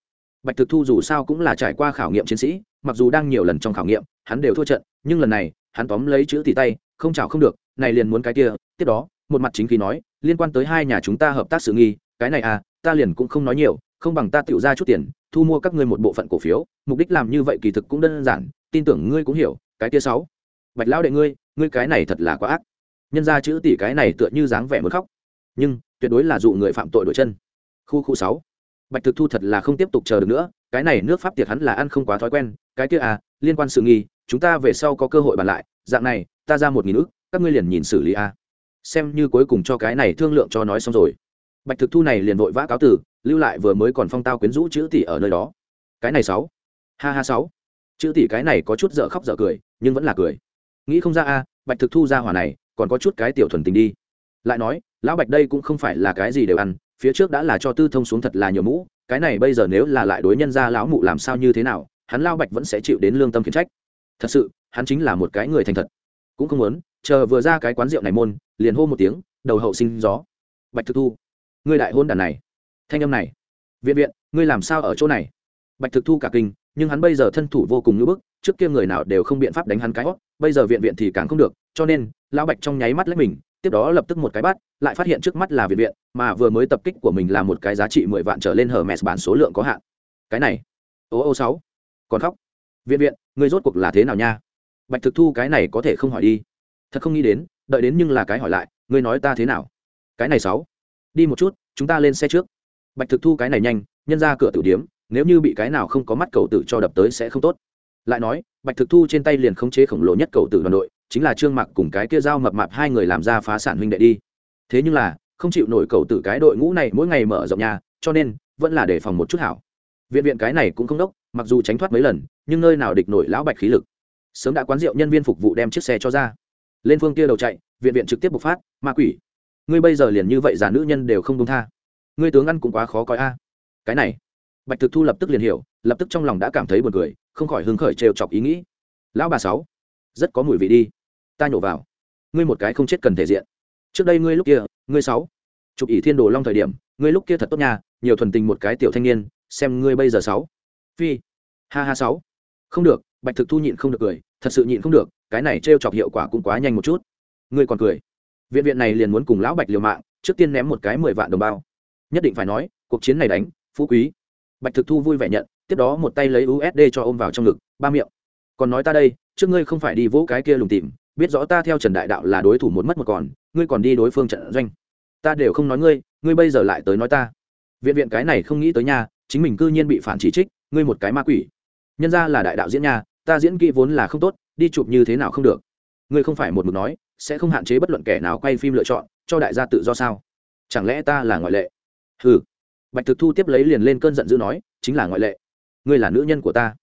bạch thực thu dù sao cũng là trải qua khảo nghiệm chiến sĩ, mặc dù đang nhiều lần trong khảo nghiệm, hắn đều thua trận, nhưng lần này, hắn tóm lấy chữ tỷ tay, không chào không được, này liền muốn cái kia, tiếp đó, một mặt chính khí nói liên quan tới hai nhà chúng ta hợp tác sự nghi, cái này à ta liền cũng không nói nhiều, không bằng ta tự ra chút tiền, thu mua các ngươi một bộ phận cổ phiếu, mục đích làm như vậy kỳ thực cũng đơn giản, tin tưởng ngươi cũng hiểu, cái kia sáu. Bạch lão đệ ngươi ngươi cái này thật là quá ác. Nhân ra chữ tỷ cái này tựa như dáng vẻ muốn khóc. Nhưng, tuyệt đối là dụ người phạm tội đổi chân. Khu khu sáu. Bạch thực thu thật là không tiếp tục chờ được nữa, cái này nước pháp tiệt hắn là ăn không quá thói quen, cái kia à liên quan sự nghi, chúng ta về sau có cơ hội bàn lại, dạng này, ta ra một nghìn ước các ngươi liền nhìn xử lý a xem như cuối cùng cho cái này thương lượng cho nói xong rồi. Bạch thực thu này liền vội vã cáo tử lưu lại vừa mới còn phong tao quyến rũ chữ tỷ ở nơi đó. Cái này sáu. Ha ha sáu. Chữ tỷ cái này có chút dở khóc dở cười, nhưng vẫn là cười. Nghĩ không ra a, bạch thực thu ra hỏa này, còn có chút cái tiểu thuần tình đi. Lại nói, lão bạch đây cũng không phải là cái gì đều ăn, phía trước đã là cho tư thông xuống thật là nhiều mũ, cái này bây giờ nếu là lại đối nhân ra lão mụ làm sao như thế nào, hắn lao bạch vẫn sẽ chịu đến lương tâm khiển trách. Thật sự, hắn chính là một cái người thành thật. Cũng không muốn, chờ vừa ra cái quán rượu này môn liền hô một tiếng, đầu hậu sinh gió. Bạch thực thu, ngươi đại hôn đàn này. Thanh âm này. Viện viện, ngươi làm sao ở chỗ này? Bạch thực thu cả kinh, nhưng hắn bây giờ thân thủ vô cùng ngưỡng bức, trước kia người nào đều không biện pháp đánh hắn cái hót bây giờ viện viện thì càng không được, cho nên, lão bạch trong nháy mắt lấy mình, tiếp đó lập tức một cái bắt, lại phát hiện trước mắt là viện viện, mà vừa mới tập kích của mình là một cái giá trị mười vạn trở lên hở mẹ bản số lượng có hạn. Cái này. Ô ô sáu. Còn khóc. Viện viện, ngươi rốt cuộc là thế nào nha? Bạch thực thu cái này có thể không hỏi đi. Thật không nghĩ đến đợi đến nhưng là cái hỏi lại, ngươi nói ta thế nào? Cái này sáu. Đi một chút, chúng ta lên xe trước. Bạch thực thu cái này nhanh, nhân ra cửa tử điếm, nếu như bị cái nào không có mắt cầu tử cho đập tới sẽ không tốt. Lại nói, bạch thực thu trên tay liền khống chế khổng lồ nhất cầu tử đoàn đội, chính là trương mặc cùng cái kia dao mập mạp hai người làm ra phá sản huynh đệ đi. Thế nhưng là, không chịu nổi cầu tử cái đội ngũ này mỗi ngày mở rộng nhà, cho nên vẫn là đề phòng một chút hảo. Viện viện cái này cũng không đốc, mặc dù tránh thoát mấy lần, nhưng nơi nào địch nổi lão bạch khí lực. Sớm đã quán rượu nhân viên phục vụ đem chiếc xe cho ra lên phương kia đầu chạy, viện viện trực tiếp bộc phát, ma quỷ. Ngươi bây giờ liền như vậy giả nữ nhân đều không công tha. Ngươi tướng ăn cũng quá khó coi a. Cái này, bạch thực thu lập tức liền hiểu, lập tức trong lòng đã cảm thấy buồn cười, không khỏi hứng khởi trêu chọc ý nghĩ. Lão bà sáu, rất có mùi vị đi. Ta nhổ vào. Ngươi một cái không chết cần thể diện. Trước đây ngươi lúc kia, ngươi sáu, chụp ỷ thiên đồ long thời điểm, ngươi lúc kia thật tốt nhà nhiều thuần tình một cái tiểu thanh niên, xem ngươi bây giờ sáu. Phi, ha ha sáu. Không được, bạch thực thu nhịn không được cười, thật sự nhịn không được cái này trêu chọc hiệu quả cũng quá nhanh một chút. Ngươi còn cười. Viện viện này liền muốn cùng lão bạch liều mạng, trước tiên ném một cái mười vạn đồng bao. Nhất định phải nói, cuộc chiến này đánh, phú quý. Bạch thực thu vui vẻ nhận, tiếp đó một tay lấy usd cho ôm vào trong ngực, ba miệng. Còn nói ta đây, trước ngươi không phải đi vỗ cái kia lùng tìm, biết rõ ta theo trần đại đạo là đối thủ một mất một còn, ngươi còn đi đối phương trận doanh. Ta đều không nói ngươi ngươi bây giờ lại tới nói ta. Viện viện cái này không nghĩ tới nha, chính mình cư nhiên bị phản chỉ trích, ngươi một cái ma quỷ. Nhân ra là đại đạo diễn nha ta diễn kỹ vốn là không tốt, đi chụp như thế nào không được. Ngươi không phải một mực nói, sẽ không hạn chế bất luận kẻ nào quay phim lựa chọn, cho đại gia tự do sao? Chẳng lẽ ta là ngoại lệ? Ừ bạch thực thu tiếp lấy liền lên cơn giận dữ nói, chính là ngoại lệ. Ngươi là nữ nhân của ta.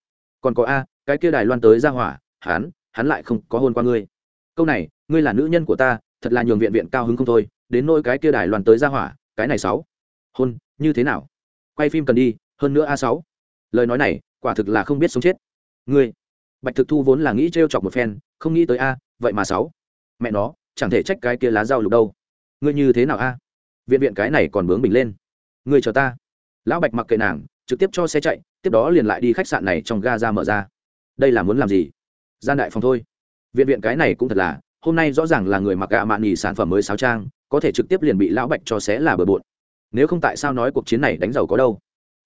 Còn có a, cái kia đài loan tới ra hỏa, hắn hắn lại không có hôn qua ngươi. Câu này, ngươi là nữ nhân của ta, thật là nhường viện viện cao hứng không thôi, đến nôi cái kia đài loan tới ra hỏa, cái này sáu. Hôn, như thế nào? Quay phim cần đi, hơn nữa a sáu. Lời nói này, quả thực là không biết sống chết. Ngươi bạch thực thu vốn là nghĩ t chọc một phen, không nghĩ tới a, vậy mà sáu. Mẹ nó, chẳng thể trách cái kia lá rau lục đâu. Ngươi như thế nào a? Viện viện cái này còn bướng bình lên. Ngươi chờ ta. Lão bạch mặc kệ nàng, trực tiếp cho xe chạy, tiếp đó liền lại đi khách sạn này trong ga ra mở ra. Đây là muốn làm gì? Gian đại phòng thôi. Viện viện cái này cũng thật là, hôm nay rõ ràng là người mặc gạ mạn nghỉ sản phẩm mới sáo trang, có thể trực tiếp liền bị lão bạch cho xé là bừa bộn. Nếu không tại sao nói cuộc chiến này đánh giàu có đâu?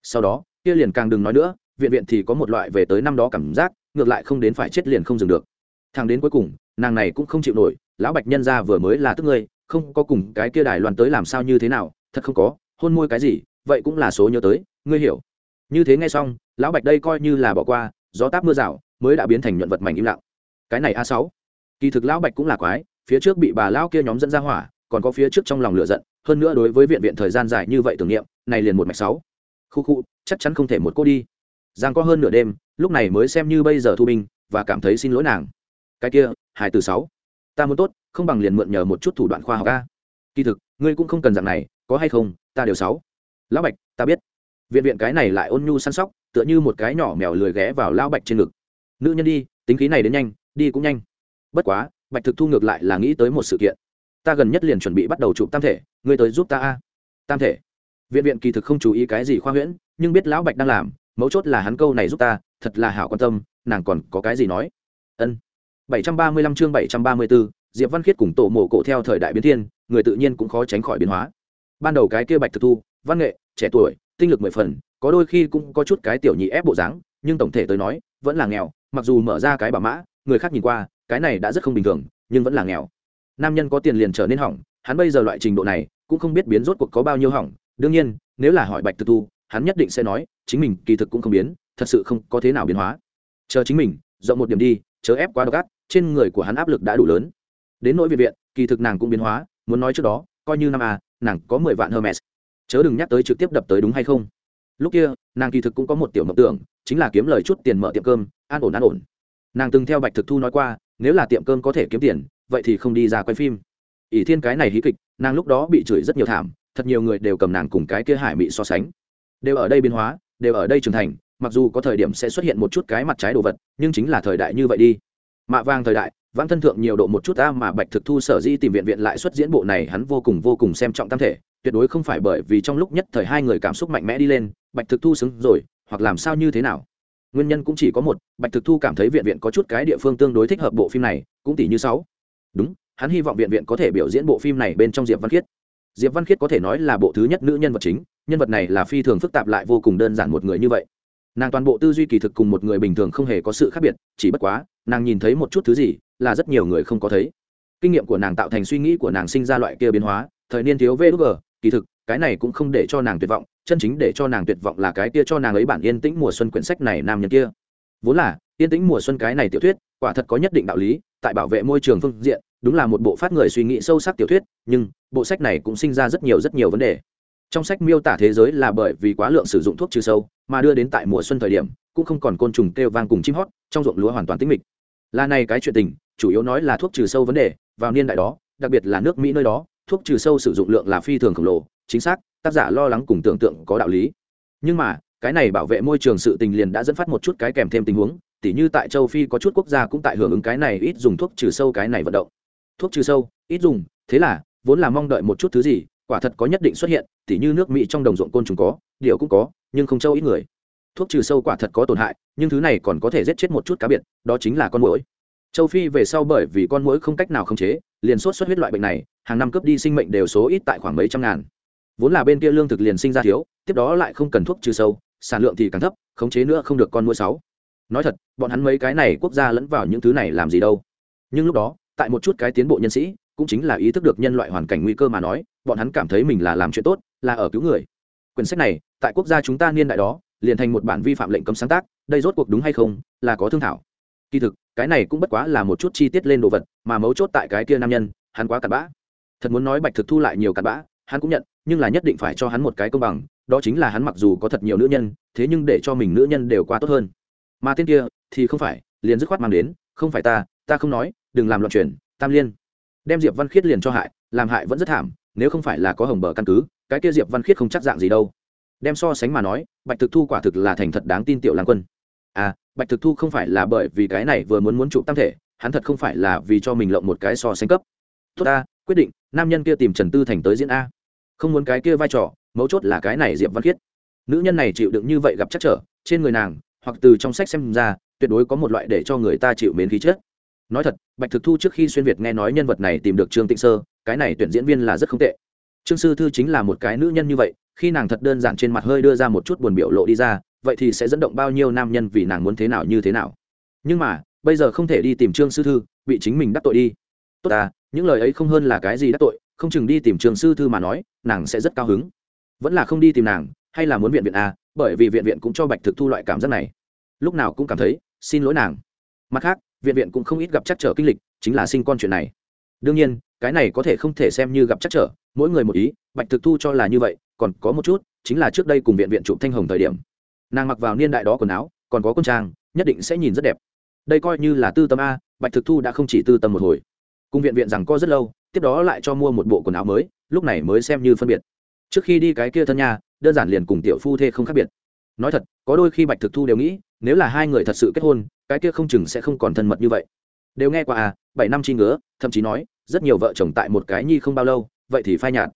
Sau đó, kia liền càng đừng nói nữa, viện viện thì có một loại về tới năm đó cảm giác ngược lại không đến phải chết liền không dừng được. Thằng đến cuối cùng, nàng này cũng không chịu nổi, lão bạch nhân ra vừa mới là tức ngươi, không có cùng cái kia đài loan tới làm sao như thế nào, thật không có, hôn môi cái gì, vậy cũng là số nhớ tới, ngươi hiểu. Như thế nghe xong, lão bạch đây coi như là bỏ qua, gió táp mưa rào, mới đã biến thành nhuận vật mảnh im lặng. Cái này a sáu. Kỳ thực lão bạch cũng là quái, phía trước bị bà lão kia nhóm dẫn ra hỏa, còn có phía trước trong lòng lửa giận, hơn nữa đối với viện viện thời gian dài như vậy tưởng niệm, này liền một mạch sáu. Khu khu, chắc chắn không thể một cô đi giang có hơn nửa đêm, lúc này mới xem như bây giờ thu binh, và cảm thấy xin lỗi nàng. Cái kia hải từ sáu. Ta muốn tốt, không bằng liền mượn nhờ một chút thủ đoạn khoa học a. Kỳ thực, ngươi cũng không cần dạng này, có hay không, ta đều sáu. Lão bạch, ta biết. Viện viện cái này lại ôn nhu săn sóc, tựa như một cái nhỏ mèo lười ghé vào lão bạch trên ngực. Nữ nhân đi, tính khí này đến nhanh, đi cũng nhanh. Bất quá, bạch thực thu ngược lại là nghĩ tới một sự kiện. Ta gần nhất liền chuẩn bị bắt đầu chụp tam thể, ngươi tới giúp ta a. Tam thể. Viện viện kỳ thực không chú ý cái gì khoa huyễn, nhưng biết lão bạch đang làm mấu chốt là hắn câu này giúp ta thật là hảo quan tâm nàng còn có cái gì nói? Ân. Bảy trăm ba mươi lăm chương bảy trăm ba mươi 734, diệp văn khiết cùng tổ mộ cổ theo thời đại biến thiên người tự nhiên cũng khó tránh khỏi biến hóa. Ban đầu cái kia bạch thực thu văn nghệ trẻ tuổi tinh lực mười phần có đôi khi cũng có chút cái tiểu nhị ép bộ dáng nhưng tổng thể tới nói vẫn là nghèo mặc dù mở ra cái bà mã người khác nhìn qua cái này đã rất không bình thường nhưng vẫn là nghèo. Nam nhân có tiền liền trở nên hỏng hắn bây giờ loại trình độ này cũng không biết biến rốt cuộc có bao nhiêu hỏng. Đương nhiên nếu là hỏi bạch thực thu hắn nhất định sẽ nói, chính mình kỳ thực cũng không biến, thật sự không có thế nào biến hóa. Chờ chính mình, rộng một điểm đi, chớ ép quá độc ác, trên người của hắn áp lực đã đủ lớn. Đến nỗi viện viện, kỳ thực nàng cũng biến hóa, muốn nói trước đó, coi như năm a, nàng có mười vạn hermes. Chớ đừng nhắc tới trực tiếp đập tới đúng hay không. Lúc kia, nàng kỳ thực cũng có một tiểu mộng tưởng, chính là kiếm lời chút tiền mở tiệm cơm, an ổn an ổn. Nàng từng theo bạch thực thu nói qua, nếu là tiệm cơm có thể kiếm tiền, vậy thì không đi ra quay phim. Ỷ thiên cái này hí kịch, nàng lúc đó bị chửi rất nhiều thảm, thật nhiều người đều cầm nàng cùng cái kia hải mị so sánh đều ở đây biến hóa, đều ở đây trưởng thành, mặc dù có thời điểm sẽ xuất hiện một chút cái mặt trái đồ vật, nhưng chính là thời đại như vậy đi. Mạ vàng thời đại, vãng thân thượng nhiều độ một chút ta mà bạch thực thu sở di tìm viện viện lại xuất diễn bộ này, hắn vô cùng vô cùng xem trọng tam thể, tuyệt đối không phải bởi vì trong lúc nhất thời hai người cảm xúc mạnh mẽ đi lên, bạch thực thu xứng rồi, hoặc làm sao như thế nào? Nguyên nhân cũng chỉ có một, bạch thực thu cảm thấy viện viện có chút cái địa phương tương đối thích hợp bộ phim này, cũng tỷ như sáu. Đúng, hắn hy vọng viện viện có thể biểu diễn bộ phim này bên trong diệp văn khiết. Diệp văn khiết có thể nói là bộ thứ nhất nữ nhân vật chính nhân vật này là phi thường phức tạp lại vô cùng đơn giản một người như vậy. Nàng toàn bộ tư duy kỳ thực cùng một người bình thường không hề có sự khác biệt, chỉ bất quá, nàng nhìn thấy một chút thứ gì là rất nhiều người không có thấy. Kinh nghiệm của nàng tạo thành suy nghĩ của nàng sinh ra loại kia biến hóa, thời niên thiếu vê vg kỳ thực, cái này cũng không để cho nàng tuyệt vọng, chân chính để cho nàng tuyệt vọng là cái kia cho nàng ấy bản yên tĩnh mùa xuân quyển sách này nam nhân kia. Vốn là, yên tĩnh mùa xuân cái này tiểu thuyết, quả thật có nhất định đạo lý, tại bảo vệ môi trường phương diện, đúng là một bộ phát người suy nghĩ sâu sắc tiểu thuyết, nhưng bộ sách này cũng sinh ra rất nhiều rất nhiều vấn đề trong sách miêu tả thế giới là bởi vì quá lượng sử dụng thuốc trừ sâu, mà đưa đến tại mùa xuân thời điểm, cũng không còn côn trùng kêu vang cùng chim hót, trong ruộng lúa hoàn toàn tĩnh mịch. Là này cái chuyện tình, chủ yếu nói là thuốc trừ sâu vấn đề, vào niên đại đó, đặc biệt là nước mỹ nơi đó, thuốc trừ sâu sử dụng lượng là phi thường khổng lồ, chính xác, tác giả lo lắng cùng tưởng tượng có đạo lý. Nhưng mà, cái này bảo vệ môi trường sự tình liền đã dẫn phát một chút cái kèm thêm tình huống, tỉ như tại châu phi có chút quốc gia cũng tại hưởng ứng cái này ít dùng thuốc trừ sâu cái này vận động. Thuốc trừ sâu, ít dùng, thế là, vốn là mong đợi một chút thứ gì quả thật có nhất định xuất hiện, tỉ như nước mỹ trong đồng ruộng côn trùng có điệu cũng có, nhưng không châu ít người. Thuốc trừ sâu quả thật có tổn hại, nhưng thứ này còn có thể giết chết một chút cá biệt, đó chính là con mũi châu phi về sau bởi vì con mũi không cách nào khống chế, liền sốt xuất huyết loại bệnh này, hàng năm cướp đi sinh mệnh đều số ít tại khoảng mấy trăm ngàn. Vốn là bên kia lương thực liền sinh ra thiếu, tiếp đó lại không cần thuốc trừ sâu, sản lượng thì càng thấp, khống chế nữa không được con mũi sáu. Nói thật, bọn hắn mấy cái này quốc gia lẫn vào những thứ này làm gì đâu. Nhưng lúc đó, tại một chút cái tiến bộ nhân sĩ cũng chính là ý thức được nhân loại hoàn cảnh nguy cơ mà nói, bọn hắn cảm thấy mình là làm chuyện tốt, là ở cứu người. Quyển sách này, tại quốc gia chúng ta niên đại đó, liền thành một bản vi phạm lệnh cấm sáng tác, đây rốt cuộc đúng hay không, là có thương thảo. Kỳ thực, cái này cũng bất quá là một chút chi tiết lên đồ vật, mà mấu chốt tại cái kia nam nhân, hắn quá cặn bã. Thật muốn nói bạch thực thu lại nhiều cặn bã, hắn cũng nhận, nhưng là nhất định phải cho hắn một cái công bằng, đó chính là hắn mặc dù có thật nhiều nữ nhân, thế nhưng để cho mình nữ nhân đều qua tốt hơn. Mà tên kia, thì không phải, liền dứt khoát mang đến, không phải ta ta không nói, đừng làm loạn truyền tam liên đem diệp văn khiết liền cho hại, làm hại vẫn rất thảm, nếu không phải là có hồng bờ căn cứ, cái kia diệp văn khiết không chắc dạng gì đâu. Đem so sánh mà nói, bạch thực thu quả thực là thành thật đáng tin tiểu lang quân. À bạch thực thu không phải là bởi vì cái này vừa muốn muốn chụp tam thể, hắn thật không phải là vì cho mình lộng một cái so sánh cấp. Tốt ta, quyết định, nam nhân kia tìm trần tư thành tới diễn a. Không muốn cái kia vai trò, mấu chốt là cái này diệp văn khiết. Nữ nhân này chịu đựng như vậy gặp chắc trở, trên người nàng, hoặc từ trong sách xem ra, tuyệt đối có một loại để cho người ta chịu mến khí chết nói thật, bạch thực thu trước khi xuyên việt nghe nói nhân vật này tìm được trương tịnh sơ, cái này tuyển diễn viên là rất không tệ. Trương sư thư chính là một cái nữ nhân như vậy, khi nàng thật đơn giản trên mặt hơi đưa ra một chút buồn biểu lộ đi ra, vậy thì sẽ dẫn động bao nhiêu nam nhân vì nàng muốn thế nào như thế nào. Nhưng mà, bây giờ không thể đi tìm trương sư thư, bị chính mình đắc tội đi. Tốt ta, những lời ấy không hơn là cái gì đắc tội, không chừng đi tìm trường sư thư mà nói, nàng sẽ rất cao hứng. Vẫn là không đi tìm nàng, hay là muốn viện viện a, bởi vì viện viện cũng cho bạch thực thu loại cảm giác này. Lúc nào cũng cảm thấy, xin lỗi nàng. Mặt khác viện viện cũng không ít gặp chắc trở kinh lịch chính là sinh con chuyện này. Đương nhiên cái này có thể không thể xem như gặp chắc trở mỗi người một ý bạch thực thu cho là như vậy còn có một chút chính là trước đây cùng viện viện chụp thanh hồng thời điểm. Nàng mặc vào niên đại đó quần áo còn có quân trang nhất định sẽ nhìn rất đẹp. Đây coi như là tư tâm a bạch thực thu đã không chỉ tư tâm một hồi. Cùng viện viện rằng co rất lâu tiếp đó lại cho mua một bộ quần áo mới lúc này mới xem như phân biệt. Trước khi đi cái kia thân nhà, đơn giản liền cùng tiểu phu thê không khác biệt nói thật, có đôi khi bạch thực thu đều nghĩ, nếu là hai người thật sự kết hôn, cái kia không chừng sẽ không còn thân mật như vậy. Đều nghe qua à bảy năm chi ngứa, thậm chí nói, rất nhiều vợ chồng tại một cái nhi không bao lâu, vậy thì phai nhạt.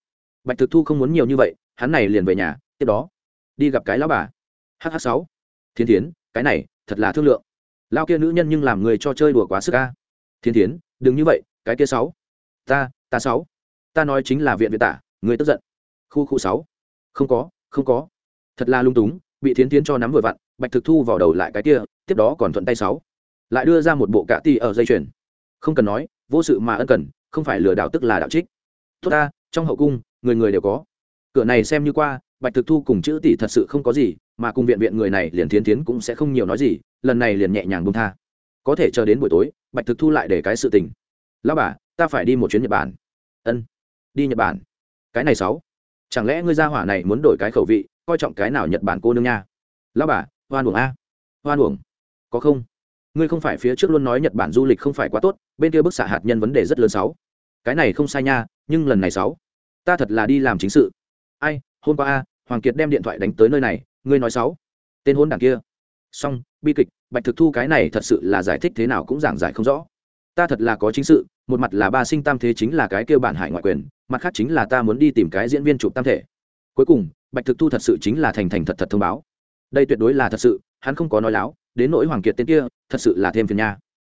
Bạch thực thu không muốn nhiều như vậy, hắn này liền về nhà, tiếp đó, đi gặp cái lão bà. Hh sáu. Thiên thiến, cái này, thật là thương lượng. Lao kia nữ nhân nhưng làm người cho chơi đùa quá sức ca thiên thiến, đừng như vậy, cái kia sáu. Ta ta sáu. Ta nói chính là viện viện tả người tức giận. Khu khu sáu. Không có không có. Thật là lung túng bị thiến tiến cho nắm vừa vặn, bạch thực thu vào đầu lại cái kia, tiếp đó còn thuận tay sáu. Lại đưa ra một bộ cạ ti ở dây chuyền. Không cần nói, vô sự mà ân cần, không phải lừa đảo tức là đạo trích. Tốt ta, trong hậu cung, người người đều có. Cửa này xem như qua, bạch thực thu cùng chữ tỷ thật sự không có gì, mà cùng viện viện người này liền thiến tiến cũng sẽ không nhiều nói gì, lần này liền nhẹ nhàng bông tha. Có thể chờ đến buổi tối, bạch thực thu lại để cái sự tình. Lao bà, ta phải đi một chuyến nhật bản. Ân, đi nhật bản. Cái này sáu chẳng lẽ ngươi gia hỏa này muốn đổi cái khẩu vị, coi trọng cái nào nhật bản cô nương nha? Lão bà, hoan uổng a. Hoan uổng. Có không? Ngươi không phải phía trước luôn nói nhật bản du lịch không phải quá tốt, bên kia bức xạ hạt nhân vấn đề rất lớn sáu. Cái này không sai nha, nhưng lần này sáu. Ta thật là đi làm chính sự. Ai, hôm qua a, hoàng kiệt đem điện thoại đánh tới nơi này, ngươi nói sáu. Tên hôn đảng kia. Xong, bi kịch, bạch thực thu cái này thật sự là giải thích thế nào cũng giảng giải không rõ. Ta thật là có chính sự, một mặt là ba sinh tam thế chính là cái kêu bản hải ngoại quyền mặt khác chính là ta muốn đi tìm cái diễn viên chụp tam thể. Cuối cùng, bạch thực thu thật sự chính là thành thành thật thật thông báo. Đây tuyệt đối là thật sự, hắn không có nói láo, đến nỗi hoàng kiệt tên kia, thật sự là thêm phiền nha.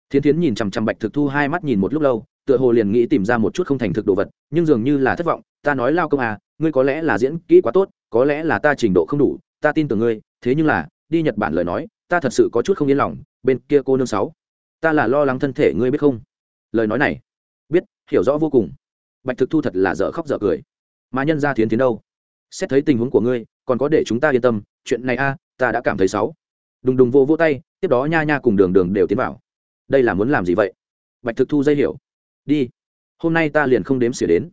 Thiên tiến nhìn chằm chằm bạch thực thu hai mắt nhìn một lúc lâu, tựa hồ liền nghĩ tìm ra một chút không thành thực đồ vật, nhưng dường như là thất vọng, ta nói lao công à ngươi có lẽ là diễn kỹ quá tốt, có lẽ là ta trình độ không đủ, ta tin tưởng ngươi, thế nhưng là, đi nhật bản lời nói, ta thật sự có chút không yên lòng, bên kia cô nương sáu, ta là lo lắng thân thể ngươi biết không? Lời nói này, biết, hiểu rõ vô cùng bạch thực thu thật là dở khóc dở cười. Mà nhân ra thiến tiến đâu? Xét thấy tình huống của ngươi, còn có để chúng ta yên tâm, chuyện này a, ta đã cảm thấy xấu. Đùng đùng vô vô tay, tiếp đó nha nha cùng đường đường đều tiến vào. Đây là muốn làm gì vậy? Bạch thực thu dây hiểu. Đi, hôm nay ta liền không đếm xỉa đến.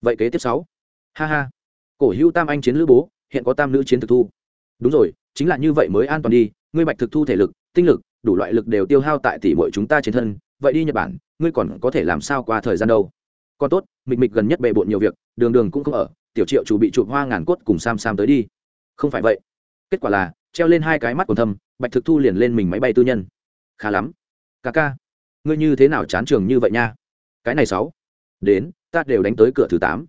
Vậy kế tiếp sáu. Ha ha. Cổ hữu tam anh chiến lữ bố, hiện có tam nữ chiến thực thu. Đúng rồi, chính là như vậy mới an toàn đi, ngươi bạch thực thu thể lực, tinh lực, đủ loại lực đều tiêu hao tại tỷ muội chúng ta trên thân, vậy đi nhật bản, ngươi còn có thể làm sao qua thời gian đâu? Còn tốt, mịch mịch gần nhất bề bộn nhiều việc, đường đường cũng không ở, tiểu triệu chủ bị chụp hoa ngàn cốt cùng sam sam tới đi. Không phải vậy. Kết quả là, treo lên hai cái mắt còn thâm, bạch thực thu liền lên mình máy bay tư nhân. Khá lắm. Ca ca, ngươi như thế nào chán trường như vậy nha? Cái này sáu. Đến, ta đều đánh tới cửa thứ tám.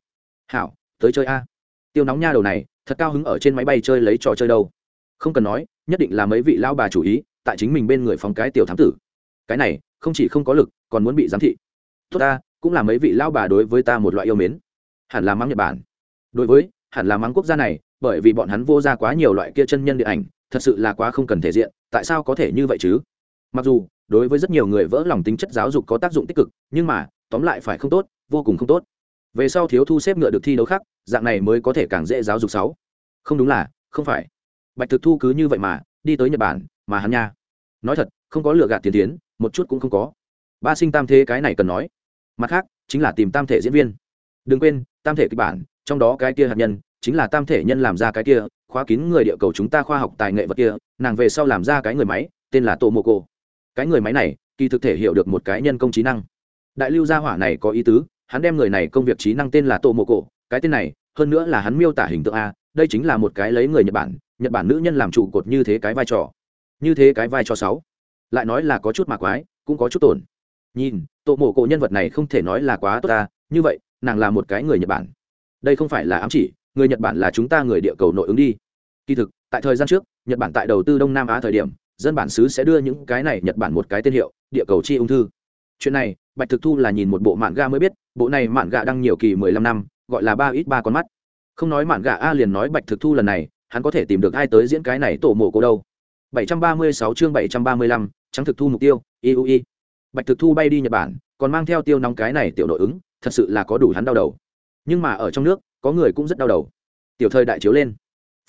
Hảo, tới chơi a. Tiêu nóng nha đầu này, thật cao hứng ở trên máy bay chơi lấy trò chơi đâu. Không cần nói, nhất định là mấy vị lao bà chủ ý, tại chính mình bên người phóng cái tiểu thám tử. Cái này, không chỉ không có lực, còn muốn bị giám thị. Tốt ta cũng là mấy vị lao bà đối với ta một loại yêu mến. Hẳn là mắng nhật bản. Đối với, hẳn là mắng quốc gia này, bởi vì bọn hắn vô ra quá nhiều loại kia chân nhân điện ảnh, thật sự là quá không cần thể diện, tại sao có thể như vậy chứ? Mặc dù, đối với rất nhiều người vỡ lòng tính chất giáo dục có tác dụng tích cực, nhưng mà, tóm lại phải không tốt, vô cùng không tốt. Về sau thiếu thu xếp ngựa được thi đấu khác, dạng này mới có thể càng dễ giáo dục sáu. Không đúng là, không phải. Bạch thực thu cứ như vậy mà, đi tới nhật bản, mà hắn nha. Nói thật, không có lựa gạt tiền tiến một chút cũng không có. Ba sinh tam thế cái này cần nói mặt khác chính là tìm tam thể diễn viên. Đừng quên tam thể kịch bản trong đó cái kia hạt nhân chính là tam thể nhân làm ra cái kia khóa kín người địa cầu chúng ta khoa học tài nghệ vật kia nàng về sau làm ra cái người máy tên là tô mô cô cái người máy này kỳ thực thể hiểu được một cái nhân công trí năng. Đại lưu gia hỏa này có ý tứ hắn đem người này công việc trí năng tên là tô mô Cổ, cái tên này hơn nữa là hắn miêu tả hình tượng a đây chính là một cái lấy người nhật bản nhật bản nữ nhân làm trụ cột như thế cái vai trò. Như thế cái vai trò sáu lại nói là có chút mạc quái cũng có chút tổn nhìn tổ mộ cổ nhân vật này không thể nói là quá tốt ta như vậy nàng là một cái người nhật bản. Đây không phải là ám chỉ người nhật bản là chúng ta người địa cầu nội ứng đi. Kỳ thực tại thời gian trước nhật bản tại đầu tư đông nam á thời điểm dân bản xứ sẽ đưa những cái này nhật bản một cái tên hiệu địa cầu chi ung thư. Chuyện này bạch thực thu là nhìn một bộ mạn ga mới biết bộ này mạn ga đăng nhiều kỳ mười lăm năm gọi là ba ít ba con mắt. Không nói mạn ga a liền nói bạch thực thu lần này hắn có thể tìm được ai tới diễn cái này tổ mộ cô đâu. 736 chương 735, trắng thực thu mục tiêu iui bạch thực thu bay đi nhật bản, còn mang theo tiêu nóng cái này tiểu nội ứng, thật sự là có đủ hắn đau đầu. Nhưng mà ở trong nước, có người cũng rất đau đầu. Tiểu thời đại chiếu lên.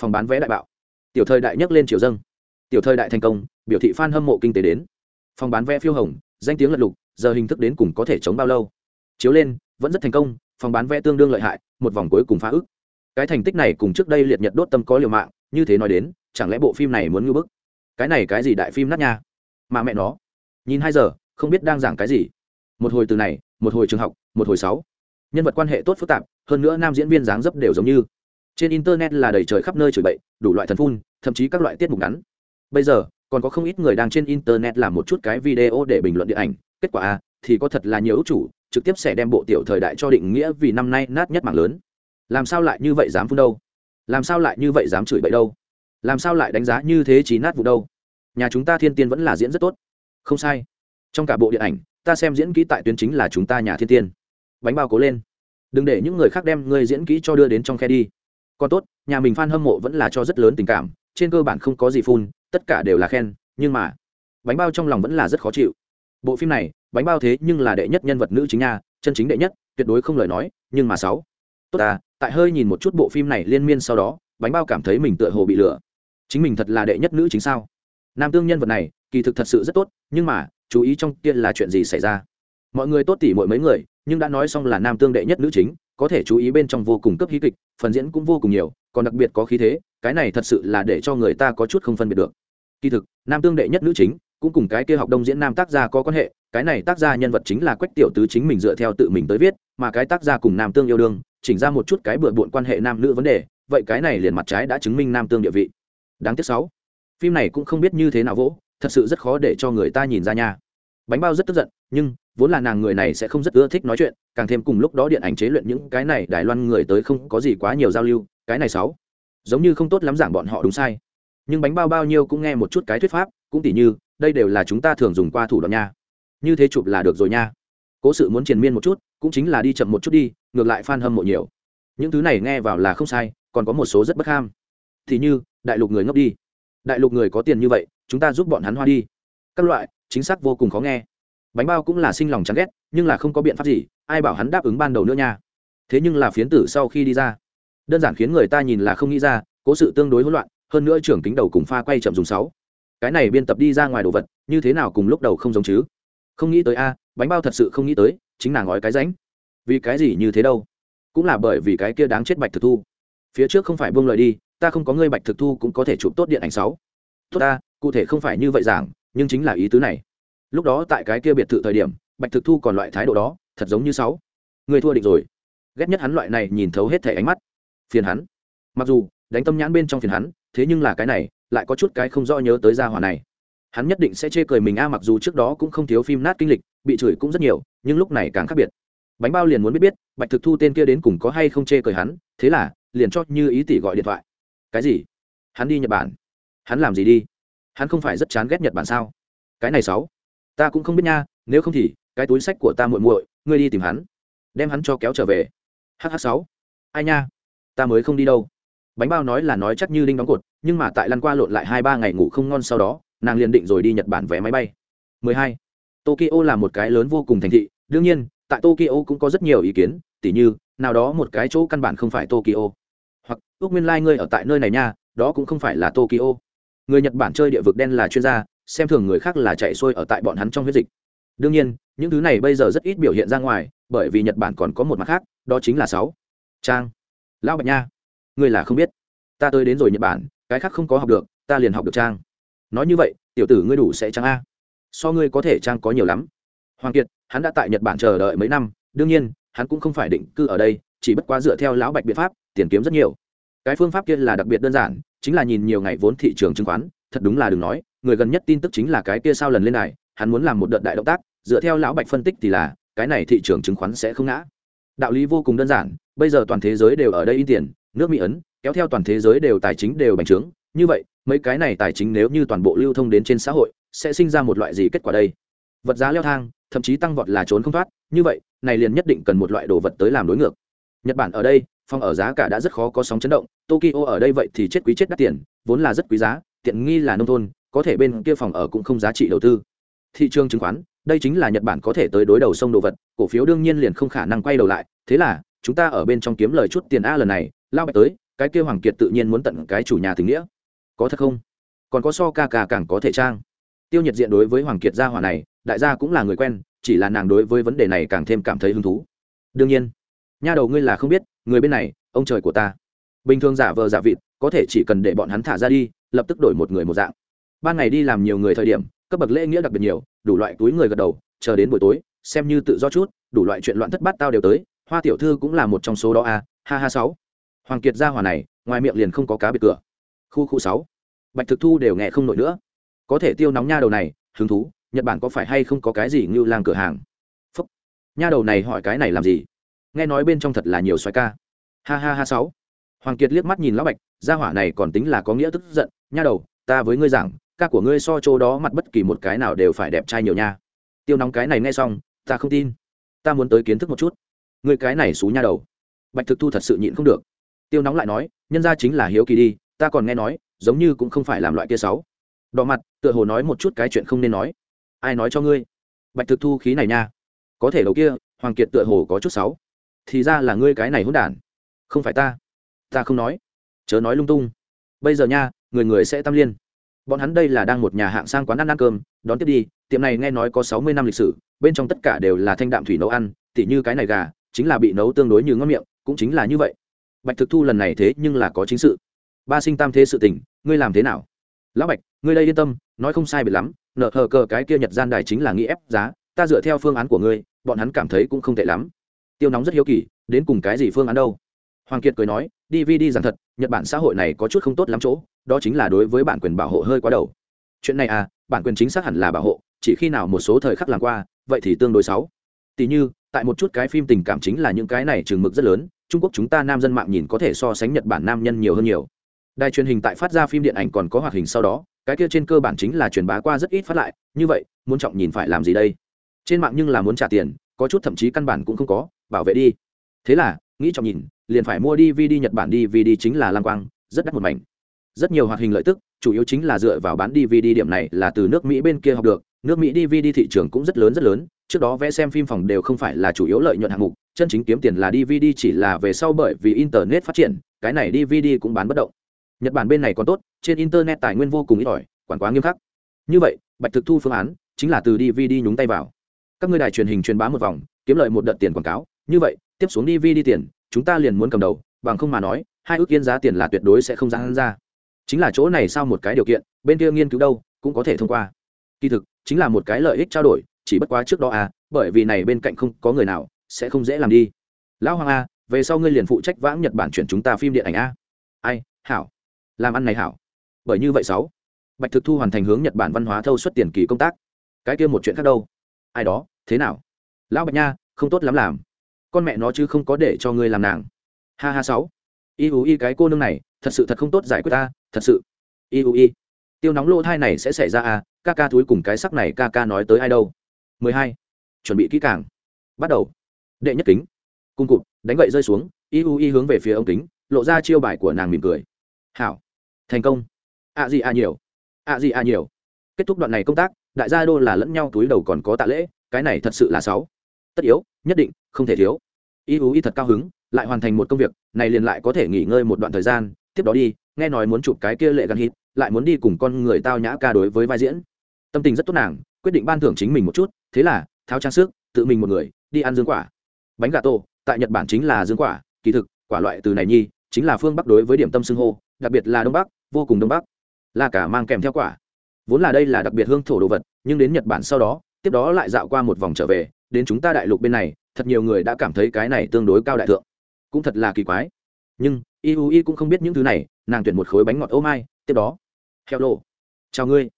Phòng bán vé đại bạo. Tiểu thời đại nhấc lên chiều dâng. Tiểu thời đại thành công, biểu thị f a n hâm mộ kinh tế đến. Phòng bán vé phiêu hồng, danh tiếng lật lục, giờ hình thức đến cùng có thể chống bao lâu. Chiếu lên, vẫn rất thành công, phòng bán vé tương đương lợi hại, một vòng cuối cùng phá ức cái thành tích này cùng trước đây liệt nhật đốt tâm có liều mạng, như thế nói đến, chẳng lẽ bộ phim này muốn ngưỡng bức? Cái này cái gì đại phim nát nha? Mà mẹ nó. Nhìn hai giờ không biết đang giảng cái gì. Một hồi từ này, một hồi trường học, một hồi sáu. Nhân vật quan hệ tốt phức tạp, hơn nữa nam diễn viên dáng dấp đều giống như. Trên internet là đầy trời khắp nơi chửi bậy, đủ loại thần phun, thậm chí các loại tiết mục ngắn. Bây giờ, còn có không ít người đang trên internet làm một chút cái video để bình luận điện ảnh. Kết quả a thì có thật là nhiều ước chủ, trực tiếp sẽ đem bộ tiểu thời đại cho định nghĩa vì năm nay nát nhất mạng lớn. Làm sao lại như vậy dám phun đâu? Làm sao lại như vậy dám chửi bậy đâu? Làm sao lại đánh giá như thế trí nát vụ đâu? Nhà chúng ta thiên tiên vẫn là diễn rất tốt. Không sai trong cả bộ điện ảnh, ta xem diễn kỹ tại tuyến chính là chúng ta nhà thiên tiên. Bánh bao cố lên. Đừng để những người khác đem ngươi diễn kỹ cho đưa đến trong khe đi. Còn tốt, nhà mình f a n hâm mộ vẫn là cho rất lớn tình cảm, trên cơ bản không có gì phun, tất cả đều là khen, nhưng mà, bánh bao trong lòng vẫn là rất khó chịu. Bộ phim này, bánh bao thế nhưng là đệ nhất nhân vật nữ chính nha, chân chính đệ nhất, tuyệt đối không lời nói, nhưng mà sáu. Tốt à tại hơi nhìn một chút bộ phim này liên miên sau đó, bánh bao cảm thấy mình tựa hồ bị lừa. Chính mình thật là đệ nhất nữ chính sao? Nam tương nhân vật này, kỳ thực thật sự rất tốt, nhưng mà chú ý trong kia là chuyện gì xảy ra. Mọi người tốt tỉ mỗi mấy người, nhưng đã nói xong là nam tương đệ nhất nữ chính, có thể chú ý bên trong vô cùng cấp hí kịch, phần diễn cũng vô cùng nhiều, còn đặc biệt có khí thế, cái này thật sự là để cho người ta có chút không phân biệt được. Kỳ thực, nam tương đệ nhất nữ chính, cũng cùng cái kia học đông diễn nam tác gia có quan hệ, cái này tác gia nhân vật chính là quách tiểu tứ chính mình dựa theo tự mình tới viết, mà cái tác gia cùng nam tương yêu đương, chỉnh ra một chút cái bừa bộn quan hệ nam nữ vấn đề, vậy cái này liền mặt trái đã chứng minh nam tương địa vị. Đáng tiếc sáu, phim này cũng không biết như thế nào vỗ, thật sự rất khó để cho người ta nhìn ra nha bánh bao rất tức giận, nhưng vốn là nàng người này sẽ không rất ưa thích nói chuyện, càng thêm cùng lúc đó điện ảnh chế luyện những cái này đài loan người tới không có gì quá nhiều giao lưu, cái này sáu. Giống như không tốt lắm giảng bọn họ đúng sai. Nhưng bánh bao bao nhiêu cũng nghe một chút cái thuyết pháp, cũng tỉ như, đây đều là chúng ta thường dùng qua thủ đoạn nha. Như thế chụp là được rồi nha. Cố sự muốn triền miên một chút, cũng chính là đi chậm một chút đi, ngược lại f a n hâm mộ nhiều. Những thứ này nghe vào là không sai, còn có một số rất bất ham thì như, đại lục người ngốc đi. Đại lục người có tiền như vậy, chúng ta giúp bọn hắn hoa đi. Các loại chính xác vô cùng khó nghe. Bánh bao cũng là sinh lòng chán ghét, nhưng là không có biện pháp gì, ai bảo hắn đáp ứng ban đầu nữa nha. Thế nhưng là phiến tử sau khi đi ra, đơn giản khiến người ta nhìn là không nghĩ ra, cố sự tương đối hỗn loạn, hơn nữa trưởng kính đầu cùng pha quay chậm dùng sáu. Cái này biên tập đi ra ngoài đồ vật, như thế nào cùng lúc đầu không giống chứ? Không nghĩ tới a, bánh bao thật sự không nghĩ tới, chính nàng nói cái ránh. Vì cái gì như thế đâu? Cũng là bởi vì cái kia đáng chết bạch thực thu. Phía trước không phải buông lời đi, ta không có ngươi bạch thực thu cũng có thể chụp tốt điện ảnh sáu. Tốt ta, cụ thể không phải như vậy giảng nhưng chính là ý tứ này. Lúc đó tại cái kia biệt thự thời điểm, bạch thực thu còn loại thái độ đó, thật giống như sáu. Người thua định rồi. Ghét nhất hắn loại này nhìn thấu hết thẻ ánh mắt. Phiền hắn. Mặc dù, đánh tâm nhãn bên trong phiền hắn, thế nhưng là cái này, lại có chút cái không rõ nhớ tới gia hỏa này. Hắn nhất định sẽ chê cười mình a, mặc dù trước đó cũng không thiếu phim nát kinh lịch, bị chửi cũng rất nhiều, nhưng lúc này càng khác biệt. Bánh bao liền muốn biết biết, bạch thực thu tên kia đến cùng có hay không chê cười hắn, thế là, liền cho như ý tỷ gọi điện thoại. Cái gì? Hắn đi nhật bản. Hắn làm gì đi? Hắn không phải rất chán ghét nhật bản sao? Cái này sáu, ta cũng không biết nha, nếu không thì, cái túi sách của ta muội muội, ngươi đi tìm hắn. Đem hắn cho kéo trở về. Hh sáu, ai nha? Ta mới không đi đâu. Bánh bao nói là nói chắc như linh đóng cột, nhưng mà tại lăn qua lộn lại hai ba ngày ngủ không ngon sau đó, nàng liền định rồi đi nhật bản vé máy bay. 12. tokyo là một cái lớn vô cùng thành thị, đương nhiên, tại tokyo cũng có rất nhiều ý kiến, tỉ như, nào đó một cái chỗ căn bản không phải tokyo. Hoặc, ước nguyên lai、like、ngươi ở tại nơi này nha, đó cũng không phải là tokyo người nhật bản chơi địa vực đen là chuyên gia, xem thường người khác là chạy xuôi ở tại bọn hắn trong huyết dịch. Đương nhiên, những thứ này bây giờ rất ít biểu hiện ra ngoài, bởi vì nhật bản còn có một mặt khác, đó chính là sáu. Trang. Lão bạch nha. Ngươi là không biết. Ta tới đến rồi nhật bản, cái khác không có học được, ta liền học được trang. Nói như vậy, tiểu tử ngươi đủ sẽ trang a. So ngươi có thể trang có nhiều lắm. Hoàng kiệt, hắn đã tại nhật bản chờ đợi mấy năm, đương nhiên, hắn cũng không phải định cư ở đây, chỉ bất quá dựa theo lão bạch biện pháp, tiền kiếm rất nhiều. Cái phương pháp kia là đặc biệt đơn giản chính là nhìn nhiều ngày vốn thị trường chứng khoán, thật đúng là đừng nói, người gần nhất tin tức chính là cái kia sao lần lên này, hắn muốn làm một đợt đại động tác, dựa theo lão bạch phân tích thì là, cái này thị trường chứng khoán sẽ không ngã. Đạo lý vô cùng đơn giản, bây giờ toàn thế giới đều ở đây in tiền, nước mỹ ấn, kéo theo toàn thế giới đều tài chính đều bành trướng, như vậy, mấy cái này tài chính nếu như toàn bộ lưu thông đến trên xã hội, sẽ sinh ra một loại gì kết quả đây? Vật giá leo thang, thậm chí tăng vọt là trốn không thoát, như vậy, này liền nhất định cần một loại đồ vật tới làm đối ngược. Nhật bản ở đây phòng ở giá cả đã rất khó có sóng chấn động, tokyo ở đây vậy thì chết quý chết đắt tiền, vốn là rất quý giá, tiện nghi là nông thôn, có thể bên kia phòng ở cũng không giá trị đầu tư. Thị trường chứng khoán, đây chính là nhật bản có thể tới đối đầu sông đồ vật, cổ phiếu đương nhiên liền không khả năng quay đầu lại, thế là, chúng ta ở bên trong kiếm lời chút tiền a lần này, lao bạch tới, cái kia hoàng kiệt tự nhiên muốn tận cái chủ nhà tình nghĩa. Có thật không? Còn có so ca ca càng có thể trang. Tiêu nhiệt diện đối với hoàng kiệt gia hỏa này, đại gia cũng là người quen, chỉ là nàng đối với vấn đề này càng thêm cảm thấy hứng thú. Đương nhiên, nha đầu ngươi là không biết người bên này ông trời của ta. Bình thường giả vờ giả vịt có thể chỉ cần để bọn hắn thả ra đi lập tức đổi một người một dạng. Ban ngày đi làm nhiều người thời điểm cấp bậc lễ nghĩa đặc biệt nhiều đủ loại túi người gật đầu chờ đến buổi tối xem như tự do chút đủ loại chuyện loạn thất bát tao đều tới hoa tiểu thư cũng là một trong số đó a à, ha ha sáu. Hoàng kiệt gia hòa này ngoài miệng liền không có cá biệt cửa. Khu khu sáu. Bạch thực thu đều nghe không nổi nữa. Có thể tiêu nóng nha đầu này hứng thú nhật bản có phải hay không có cái gì như làng cửa hàng? Phúc. Nha đầu này hỏi cái này làm gì? Nghe nói bên trong thật là nhiều xoáy ca. Ha ha ha sáu. Hoàng kiệt liếc mắt nhìn lão bạch, gia hỏa này còn tính là có nghĩa tức giận, nha đầu, ta với ngươi rằng ca của ngươi so chỗ đó mặt bất kỳ một cái nào đều phải đẹp trai nhiều nha. Tiêu nóng cái này nghe xong, ta không tin. Ta muốn tới kiến thức một chút. Ngươi cái này xú nha đầu. Bạch thực thu thật sự nhịn không được. Tiêu nóng lại nói, nhân ra chính là hiếu kỳ đi, ta còn nghe nói, giống như cũng không phải làm loại kia sáu. Đỏ mặt, tựa hồ nói một chút cái chuyện không nên nói. Ai nói cho ngươi? Bạch thực thu khí này nha. Có thể đầu kia, hoàng kiệt tựa hồ có chút sáu thì ra là ngươi cái này hỗn đản. Không phải ta. Ta không nói. Chớ nói lung tung. Bây giờ nha, người người sẽ tam liên. Bọn hắn đây là đang một nhà hạng sang quán ăn ăn cơm, đón tiếp đi, tiệm này nghe nói có sáu mươi năm lịch sử, bên trong tất cả đều là thanh đạm thủy nấu ăn, tỉ như cái này gà, chính là bị nấu tương đối như ngon miệng, cũng chính là như vậy. Bạch thực thu lần này thế nhưng là có chính sự. Ba sinh tam thế sự tình, ngươi làm thế nào? Lão bạch, ngươi đây yên tâm, nói không sai biệt lắm, nợ hờ cờ cái kia nhật gian đài chính là nghĩ ép giá, ta dựa theo phương án của ngươi, bọn hắn cảm thấy cũng không tệ lắm tiêu nóng rất hiếu kỳ, đến cùng cái gì phương án đâu? Hoàng kiệt cười nói, đi vi đi rằng thật, nhật bản xã hội này có chút không tốt lắm chỗ, đó chính là đối với bản quyền bảo hộ hơi quá đầu. Chuyện này à bản quyền chính xác hẳn là bảo hộ, chỉ khi nào một số thời khắc làm qua, vậy thì tương đối xấu. Tỷ như, tại một chút cái phim tình cảm chính là những cái này chừng mực rất lớn, trung quốc chúng ta nam dân mạng nhìn có thể so sánh nhật bản nam nhân nhiều hơn nhiều. Đài truyền hình tại phát ra phim điện ảnh còn có hoạt hình sau đó, cái kia trên cơ bản chính là truyền bá qua rất ít phát lại, như vậy, muốn trọng nhìn phải làm gì đây? Trên mạng nhưng là muốn trả tiền, có chút thậm chí căn bản cũng không có bảo vệ đi. Thế là, nghĩ trọng nhìn, liền phải mua dvd nhật bản dvd chính là lang quang, rất đắt một mảnh. Rất nhiều hoạt hình lợi tức, chủ yếu chính là dựa vào bán dvd điểm này là từ nước mỹ bên kia học được. Nước mỹ dvd thị trường cũng rất lớn rất lớn. Trước đó vẽ xem phim phòng đều không phải là chủ yếu lợi nhuận hạng mục, chân chính kiếm tiền là dvd chỉ là về sau bởi vì internet phát triển, cái này dvd cũng bán bất động. Nhật bản bên này còn tốt, trên internet tài nguyên vô cùng ít ỏi, quản quá nghiêm khắc. Như vậy, bạch thực thu phương án chính là từ dvd nhúng tay vào. Các ngươi đài truyền hình truyền bá một vòng, kiếm lợi một đợt tiền quảng cáo như vậy, tiếp xuống đi Vi đi tiền, chúng ta liền muốn cầm đầu, bằng không mà nói, hai ước yên giá tiền là tuyệt đối sẽ không giãn ra. Chính là chỗ này sao một cái điều kiện, bên kia nghiên cứu đâu, cũng có thể thông qua. Kỳ thực, chính là một cái lợi ích trao đổi, chỉ bất quá trước đó à bởi vì này bên cạnh không có người nào, sẽ không dễ làm đi. Lão hoàng a về sau ngươi liền phụ trách vãng nhật bản chuyển chúng ta phim điện ảnh a ai, hảo. Làm ăn này hảo. Bởi như vậy sáu, bạch thực thu hoàn thành hướng nhật bản văn hóa thâu xuất tiền kỳ công tác. Cái kia một chuyện khác đâu. Ai đó, thế nào? Lão bạch nha, không tốt lắm làm con mẹ nó chứ không có để cho ngươi làm nàng. Ha ha sáu. Y u y cái cô nương này, thật sự thật không tốt giải quyết ta, thật sự. Y u y tiêu nóng lỗ thai này sẽ xảy ra à ca ca thúi cùng cái sắc này ca ca nói tới ai đâu. Mười hai. Chuẩn bị kỹ càng. Bắt đầu. Đệ nhất kính. Cung cụt, đánh gậy rơi xuống, y u y hướng về phía ông kính, lộ ra chiêu bài của nàng mỉm cười. Hảo. Thành công. Ạ à gì à nhiều. Ạ à gì ạ nhiều. Kết thúc đoạn này công tác, đại gia đô là lẫn nhau túi đầu còn có tạ lễ, cái này thật sự là sáu. Tất yếu, nhất định không thể thiếu. Y ú y thật cao hứng, lại hoàn thành một công việc, này liền lại có thể nghỉ ngơi một đoạn thời gian, tiếp đó đi, nghe nói muốn chụp cái kia lệ gắn hít, lại muốn đi cùng con người tao nhã ca đối với vai diễn. Tâm tình rất tốt nàng, quyết định ban thưởng chính mình một chút, thế là, tháo trang sức, tự mình một người, đi ăn dương quả. Bánh gà tô, tại nhật bản chính là dương quả, kỳ thực, quả loại từ này nhi, chính là phương bắc đối với điểm tâm xưng hô, đặc biệt là đông bắc, vô cùng đông bắc. Là cả mang kèm theo quả. Vốn là đây là đặc biệt hương thổ đồ vật, nhưng đến nhật bản sau đó, tiếp đó lại dạo qua một vòng trở về, đến chúng ta đại lục bên này thật nhiều người đã cảm thấy cái này tương đối cao đại thượng. Cũng thật là kỳ quái. Nhưng, iui cũng không biết những thứ này, nàng tuyển một khối bánh ngọt ô mai, tiếp đó. Heo lô. Chào ngươi.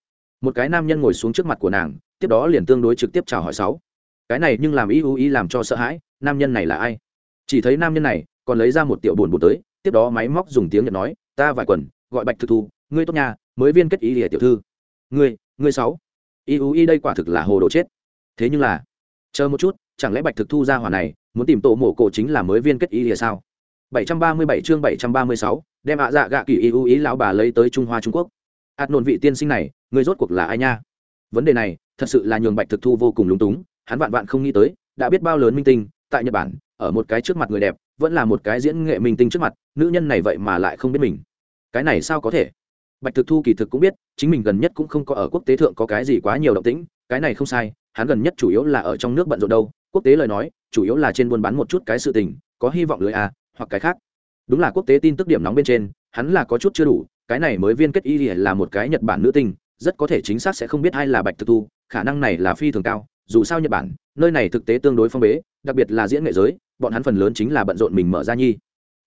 Một cái nam nhân ngồi xuống trước mặt của nàng, tiếp đó liền tương đối trực tiếp chào hỏi sáu. Cái này nhưng làm iui làm cho sợ hãi, nam nhân này là ai? Chỉ thấy nam nhân này, còn lấy ra một tiểu buồn buồn tới, tiếp đó máy móc dùng tiếng nhật nói, ta vài quần, gọi bạch thực thu, ngươi tốt nhà mới viên kết ý lìa tiểu thư. Ngươi ngươi sáu. Iui đây quả thực là hồ đồ chết. Thế nhưng là, chờ một chút chẳng lẽ bạch thực thu ra hỏa này muốn tìm tổ mổ cổ chính là mới viên kết ý lìa sao 737 chương 736, đem ạ dạ gạ kỳ yêu ý lão bà lấy tới Trung Hoa Trung Quốc. Át nôn vị tiên sinh này, người rốt cuộc là ai nha? Vấn đề này, thật sự là nhường Bạch Thực Thu vô cùng lúng túng, hắn vạn vạn không nghĩ tới, đã biết bao lớn minh tinh, tại Nhật Bản, ở một cái trước mặt người đẹp, vẫn là một cái diễn nghệ minh tinh trước mặt, nữ nhân này vậy mà lại không biết mình. Cái này sao có thể? Bạch Thực Thu kỳ thực cũng biết, chính mình gần nhất cũng không có ở quốc tế thượng có cái gì quá nhiều động tĩnh, cái này không sai, hắn gần nhất chủ yếu là ở trong nước bận rộn đâu, quốc tế lời nói, chủ yếu là trên buôn bán một chút cái sự tình, có hy vọng lưới a, à, hoặc cái khác. Đúng là quốc tế tin tức điểm nóng bên trên hắn là có chút chưa đủ cái này mới viên kết y là một cái nhật bản nữ tinh rất có thể chính xác sẽ không biết ai là bạch thực thu khả năng này là phi thường cao dù sao nhật bản nơi này thực tế tương đối phong bế đặc biệt là diễn nghệ giới bọn hắn phần lớn chính là bận rộn mình mở ra nhi.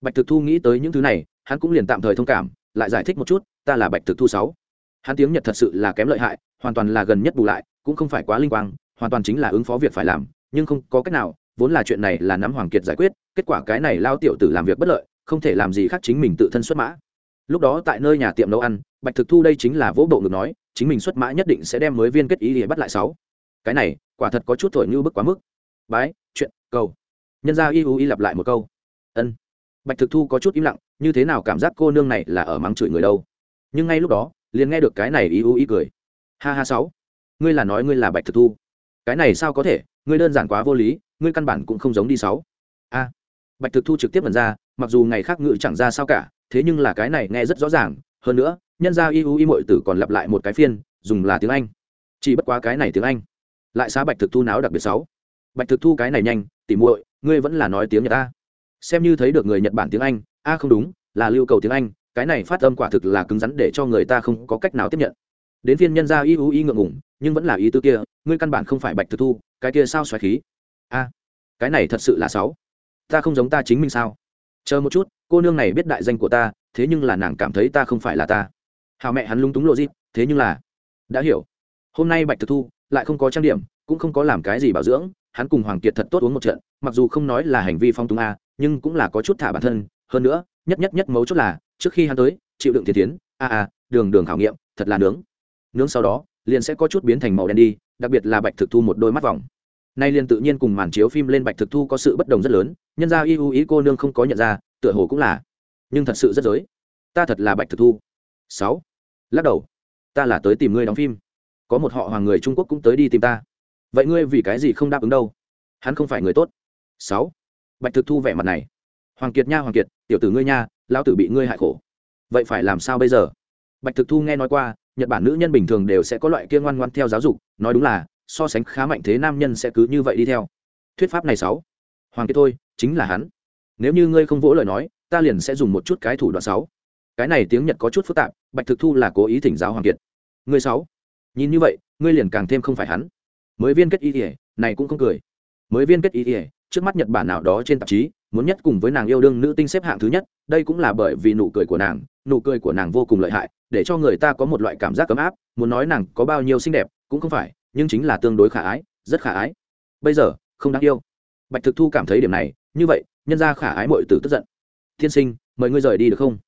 Bạch thực thu nghĩ tới những thứ này hắn cũng liền tạm thời thông cảm lại giải thích một chút ta là bạch thực thu sáu. Hắn tiếng nhật thật sự là kém lợi hại hoàn toàn là gần nhất bù lại cũng không phải quá linh quang hoàn toàn chính là ứng phó việc phải làm nhưng không có cách nào, vốn là chuyện này là nắm hoàng kiệt giải quyết, kết quả cái này lao tiểu tử làm việc bất lợi, không thể làm gì khác chính mình tự thân xuất mã. Lúc đó tại nơi nhà tiệm nấu ăn, bạch thực thu đây chính là vỗ bộ ngực nói, chính mình xuất mã nhất định sẽ đem mới viên kết ý để bắt lại sáu. Cái này, quả thật có chút thổi như bức quá mức. Bái, chuyện, cầu. Nhân gia y u y lặp lại một câu. Ân. Bạch thực thu có chút im lặng, như thế nào cảm giác cô nương này là ở mắng chửi người đâu? Nhưng ngay lúc đó, liền nghe được cái này y u y cười. Ha ha sáu. Ngươi là nói ngươi là bạch thực thu. Cái này sao có thể? Ngươi đơn giản quá vô lý, ngươi căn bản cũng không giống đi sáu. A. Bạch thực thu trực tiếp vần ra, mặc dù ngày khác ngự chẳng ra sao cả, thế nhưng là cái này nghe rất rõ ràng, hơn nữa, nhân ra y u y mội tử còn lặp lại một cái phiên, dùng là tiếng anh. Chỉ bất quá cái này tiếng anh, lại xá bạch thực thu náo đặc biệt sáu. Bạch thực thu cái này nhanh, tỉ muội, ngươi vẫn là nói tiếng nhật ta. xem như thấy được người nhật bản tiếng anh, a không đúng, là lưu cầu tiếng anh, cái này phát âm quả thực là cứng rắn để cho người ta không có cách nào tiếp nhận. Đến phiên nhân gia y u y ngượng ngủng nhưng vẫn là ý tư kia, ngươi căn bản không phải bạch thực thu cái kia sao xoáy khí? A, cái này thật sự là sáu. Ta không giống ta chính mình sao? Chờ một chút, cô nương này biết đại danh của ta, thế nhưng là nàng cảm thấy ta không phải là ta. Hào mẹ hắn lung túng lộ dịp, thế nhưng là, đã hiểu. Hôm nay bạch thực thu lại không có trang điểm, cũng không có làm cái gì bảo dưỡng, hắn cùng hoàng kiệt thật tốt uống một trận, mặc dù không nói là hành vi phong túng a, nhưng cũng là có chút thả bản thân. Hơn nữa, nhất nhất nhất mấu chốt là, trước khi hắn tới, chịu đựng thiệt tiến, a a, đường đường khảo nghiệm, thật là nướng. Nướng sau đó, liền sẽ có chút biến thành màu đen đi đặc biệt là bạch thực thu một đôi mắt vòng. Nay liền tự nhiên cùng màn chiếu phim lên bạch thực thu có sự bất đồng rất lớn, nhân ra y ưu ý cô nương không có nhận ra, tựa hồ cũng là. Nhưng thật sự rất dối ta thật là bạch thực thu. Sáu. Lắc đầu. Ta là tới tìm ngươi đóng phim. Có một họ hoàng người trung quốc cũng tới đi tìm ta. Vậy ngươi vì cái gì không đáp ứng đâu? Hắn không phải người tốt. Sáu. Bạch thực thu vẻ mặt này. Hoàng kiệt nha, hoàng kiệt, tiểu tử ngươi nha, lão tử bị ngươi hại khổ. Vậy phải làm sao bây giờ? Bạch thực thu nghe nói qua nhật bản nữ nhân bình thường đều sẽ có loại kia ngoan ngoan theo giáo dục, nói đúng là, so sánh khá mạnh thế nam nhân sẽ cứ như vậy đi theo. Thuyết pháp này sáu. Hoàng kiệt thôi, chính là hắn. Nếu như ngươi không vỗ lời nói, ta liền sẽ dùng một chút cái thủ đoạn sáu. Cái này tiếng nhật có chút phức tạp, bạch thực thu là cố ý thỉnh giáo hoàng kiệt. Ngươi sáu. Nhìn như vậy, ngươi liền càng thêm không phải hắn. Mới viên kết y ỉa này cũng không cười. Mới viên kết y ỉa trước mắt nhật bản nào đó trên tạp chí, muốn nhất cùng với nàng yêu đương nữ tinh xếp hạng thứ nhất, đây cũng là bởi vì nụ cười của nàng, nụ cười của nàng vô cùng lợi hại, để cho người ta có một loại cảm giác ấm áp, muốn nói nàng có bao nhiêu xinh đẹp cũng không phải, nhưng chính là tương đối khả ái, rất khả ái. Bây giờ, không đáng yêu. Bạch thực thu cảm thấy điểm này, như vậy, nhân ra khả ái mọi tử tức giận. Tiên sinh, mời ngươi rời đi được không?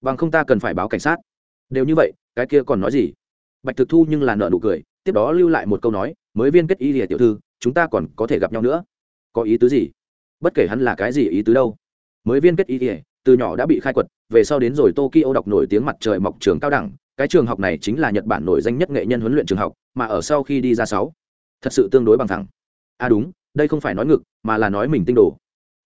Bằng không ta cần phải báo cảnh sát. Đều như vậy, cái kia còn nói gì? Bạch thực thu nhưng là nợ nụ cười, tiếp đó lưu lại một câu nói, mới viên kết y lìa tiểu thư, chúng ta còn có thể gặp nhau nữa có ý tứ gì? Bất kể hắn là cái gì ý tứ đâu. Mới viên kết ý ỉa từ nhỏ đã bị khai quật, về sau đến rồi tokyo đọc nổi tiếng mặt trời mọc trường cao đẳng, cái trường học này chính là nhật bản nổi danh nhất nghệ nhân huấn luyện trường học, mà ở sau khi đi ra sáu, thật sự tương đối bằng thẳng. À đúng, đây không phải nói ngực mà là nói mình tinh đồ.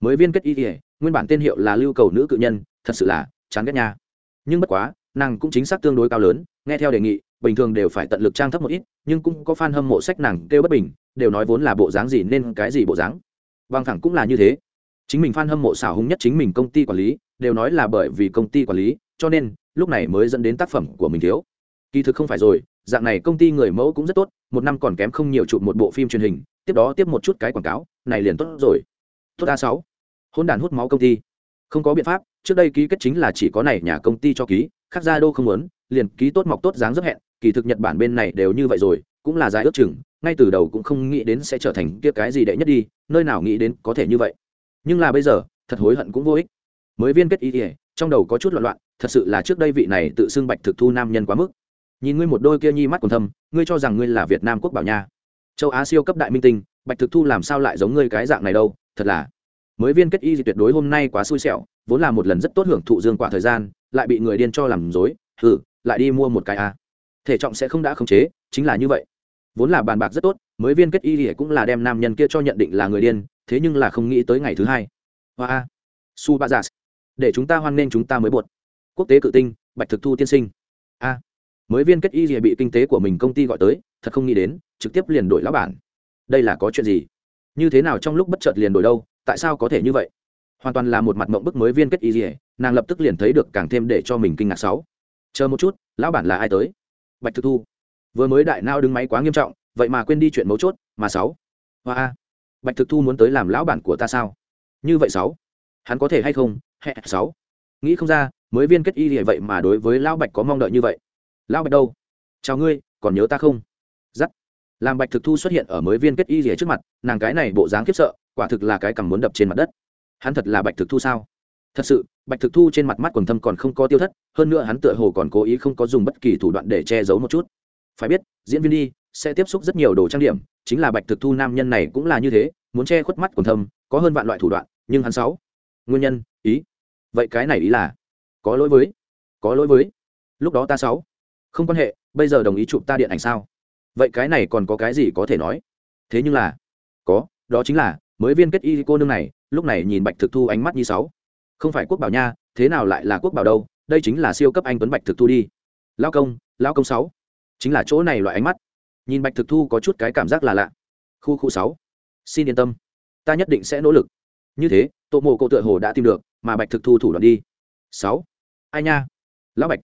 Mới viên kết ý ỉa nguyên bản tên hiệu là lưu cầu nữ cự nhân, thật sự là chán ghét nha. Nhưng bất quá, nàng cũng chính xác tương đối cao lớn, nghe theo đề nghị, bình thường đều phải tận lực trang thấp một ít, nhưng cũng có fan hâm mộ sách nàng kêu bất bình, đều nói vốn là bộ dáng gì nên cái gì bộ dáng bằng thẳng cũng là như thế. Chính mình phan hâm mộ xảo hùng nhất chính mình công ty quản lý, đều nói là bởi vì công ty quản lý, cho nên lúc này mới dẫn đến tác phẩm của mình thiếu. Kỳ thực không phải rồi, dạng này công ty người mẫu cũng rất tốt, một năm còn kém không nhiều chụp một bộ phim truyền hình, tiếp đó tiếp một chút cái quảng cáo, này liền tốt rồi. Tốt a sáu. Hôn đàn hút máu công ty. Không có biện pháp, trước đây ký kết chính là chỉ có này nhà công ty cho ký, khác ra đô không muốn, liền ký tốt mọc tốt dáng rất hẹn, kỳ thực nhật bản bên này đều như vậy rồi, cũng là dài ước chừng ngay từ đầu cũng không nghĩ đến sẽ trở thành kia cái gì đệ nhất đi, nơi nào nghĩ đến có thể như vậy. Nhưng là bây giờ, thật hối hận cũng vô ích. Mới viên kết ý ỉa trong đầu có chút loạn loạn, thật sự là trước đây vị này tự xưng bạch thực thu nam nhân quá mức. Nhìn ngươi một đôi kia nhi mắt còn thâm, ngươi cho rằng ngươi là việt nam quốc bảo nha. Châu á siêu cấp đại minh tinh, bạch thực thu làm sao lại giống ngươi cái dạng này đâu, thật là. Mới viên kết y gì tuyệt đối hôm nay quá xui xẻo, vốn là một lần rất tốt hưởng thụ dương quả thời gian, lại bị người điên cho làm dối hừ, lại đi mua một cái a. Thể trọng sẽ không đã khống chế, chính là như vậy vốn là bàn bạc rất tốt, mới viên kết y thì cũng là đem nam nhân kia cho nhận định là người điên, thế nhưng là không nghĩ tới ngày thứ hai. Hoa a. Su ba giả để chúng ta hoan nghênh chúng ta mới buột quốc tế cự tinh, bạch thực thu tiên sinh. A. Mới viên kết y thì bị kinh tế của mình công ty gọi tới, thật không nghĩ đến, trực tiếp liền đổi lão bản. Đây là có chuyện gì? Như thế nào trong lúc bất chợt liền đổi đâu, tại sao có thể như vậy? Hoàn toàn là một mặt mộng bức mới viên kết y gì nàng lập tức liền thấy được càng thêm để cho mình kinh ngạc sáu. Chờ một chút, lão bản là ai tới? Bạch thực thu vừa mới đại nao đứng máy quá nghiêm trọng, vậy mà quên đi chuyện mấu chốt, mà sáu. Hoa. A bạch thực thu muốn tới làm lão bản của ta sao? Như vậy sáu. Hắn có thể hay không? Hẹ sáu. Nghĩ không ra, mới viên kết y thì vậy mà đối với lão bạch có mong đợi như vậy. Lão bạch đâu? Chào ngươi, còn nhớ ta không? Dắt làm bạch thực thu xuất hiện ở mới viên kết y rỉa trước mặt, nàng cái này bộ dáng khiếp sợ, quả thực là cái cằm muốn đập trên mặt đất. Hắn thật là bạch thực thu sao? Thật sự, bạch thực thu trên mặt mắt quần thâm còn không có tiêu thất, hơn nữa hắn tựa hồ còn cố ý không có dùng bất kỳ thủ đoạn để che giấu một chút phải biết, diễn viên đi, sẽ tiếp xúc rất nhiều đồ trang điểm, chính là bạch thực thu nam nhân này cũng là như thế, muốn che khuất mắt còn thâm, có hơn vạn loại thủ đoạn, nhưng hắn sáu. Nguyên nhân, ý. Vậy cái này ý là, có lỗi với, có lỗi với. Lúc đó ta sáu. Không quan hệ, bây giờ đồng ý chụp ta điện ảnh sao? Vậy cái này còn có cái gì có thể nói? Thế nhưng là, có, đó chính là, mới viên kết y cô nương này, lúc này nhìn bạch thực thu ánh mắt như sáu. Không phải quốc bảo nha, thế nào lại là quốc bảo đâu, đây chính là siêu cấp anh tuấn bạch thực thu đi. Lao công lao công sáu chính là chỗ này loại ánh mắt. Nhìn bạch thực thu có chút cái cảm giác là lạ. Khu khu sáu. Xin yên tâm. Ta nhất định sẽ nỗ lực. Như thế, tô mộ cậu tựa hồ đã tìm được, mà bạch thực thu thủ đoạn đi. Sáu. Ai nha? Lão bạch.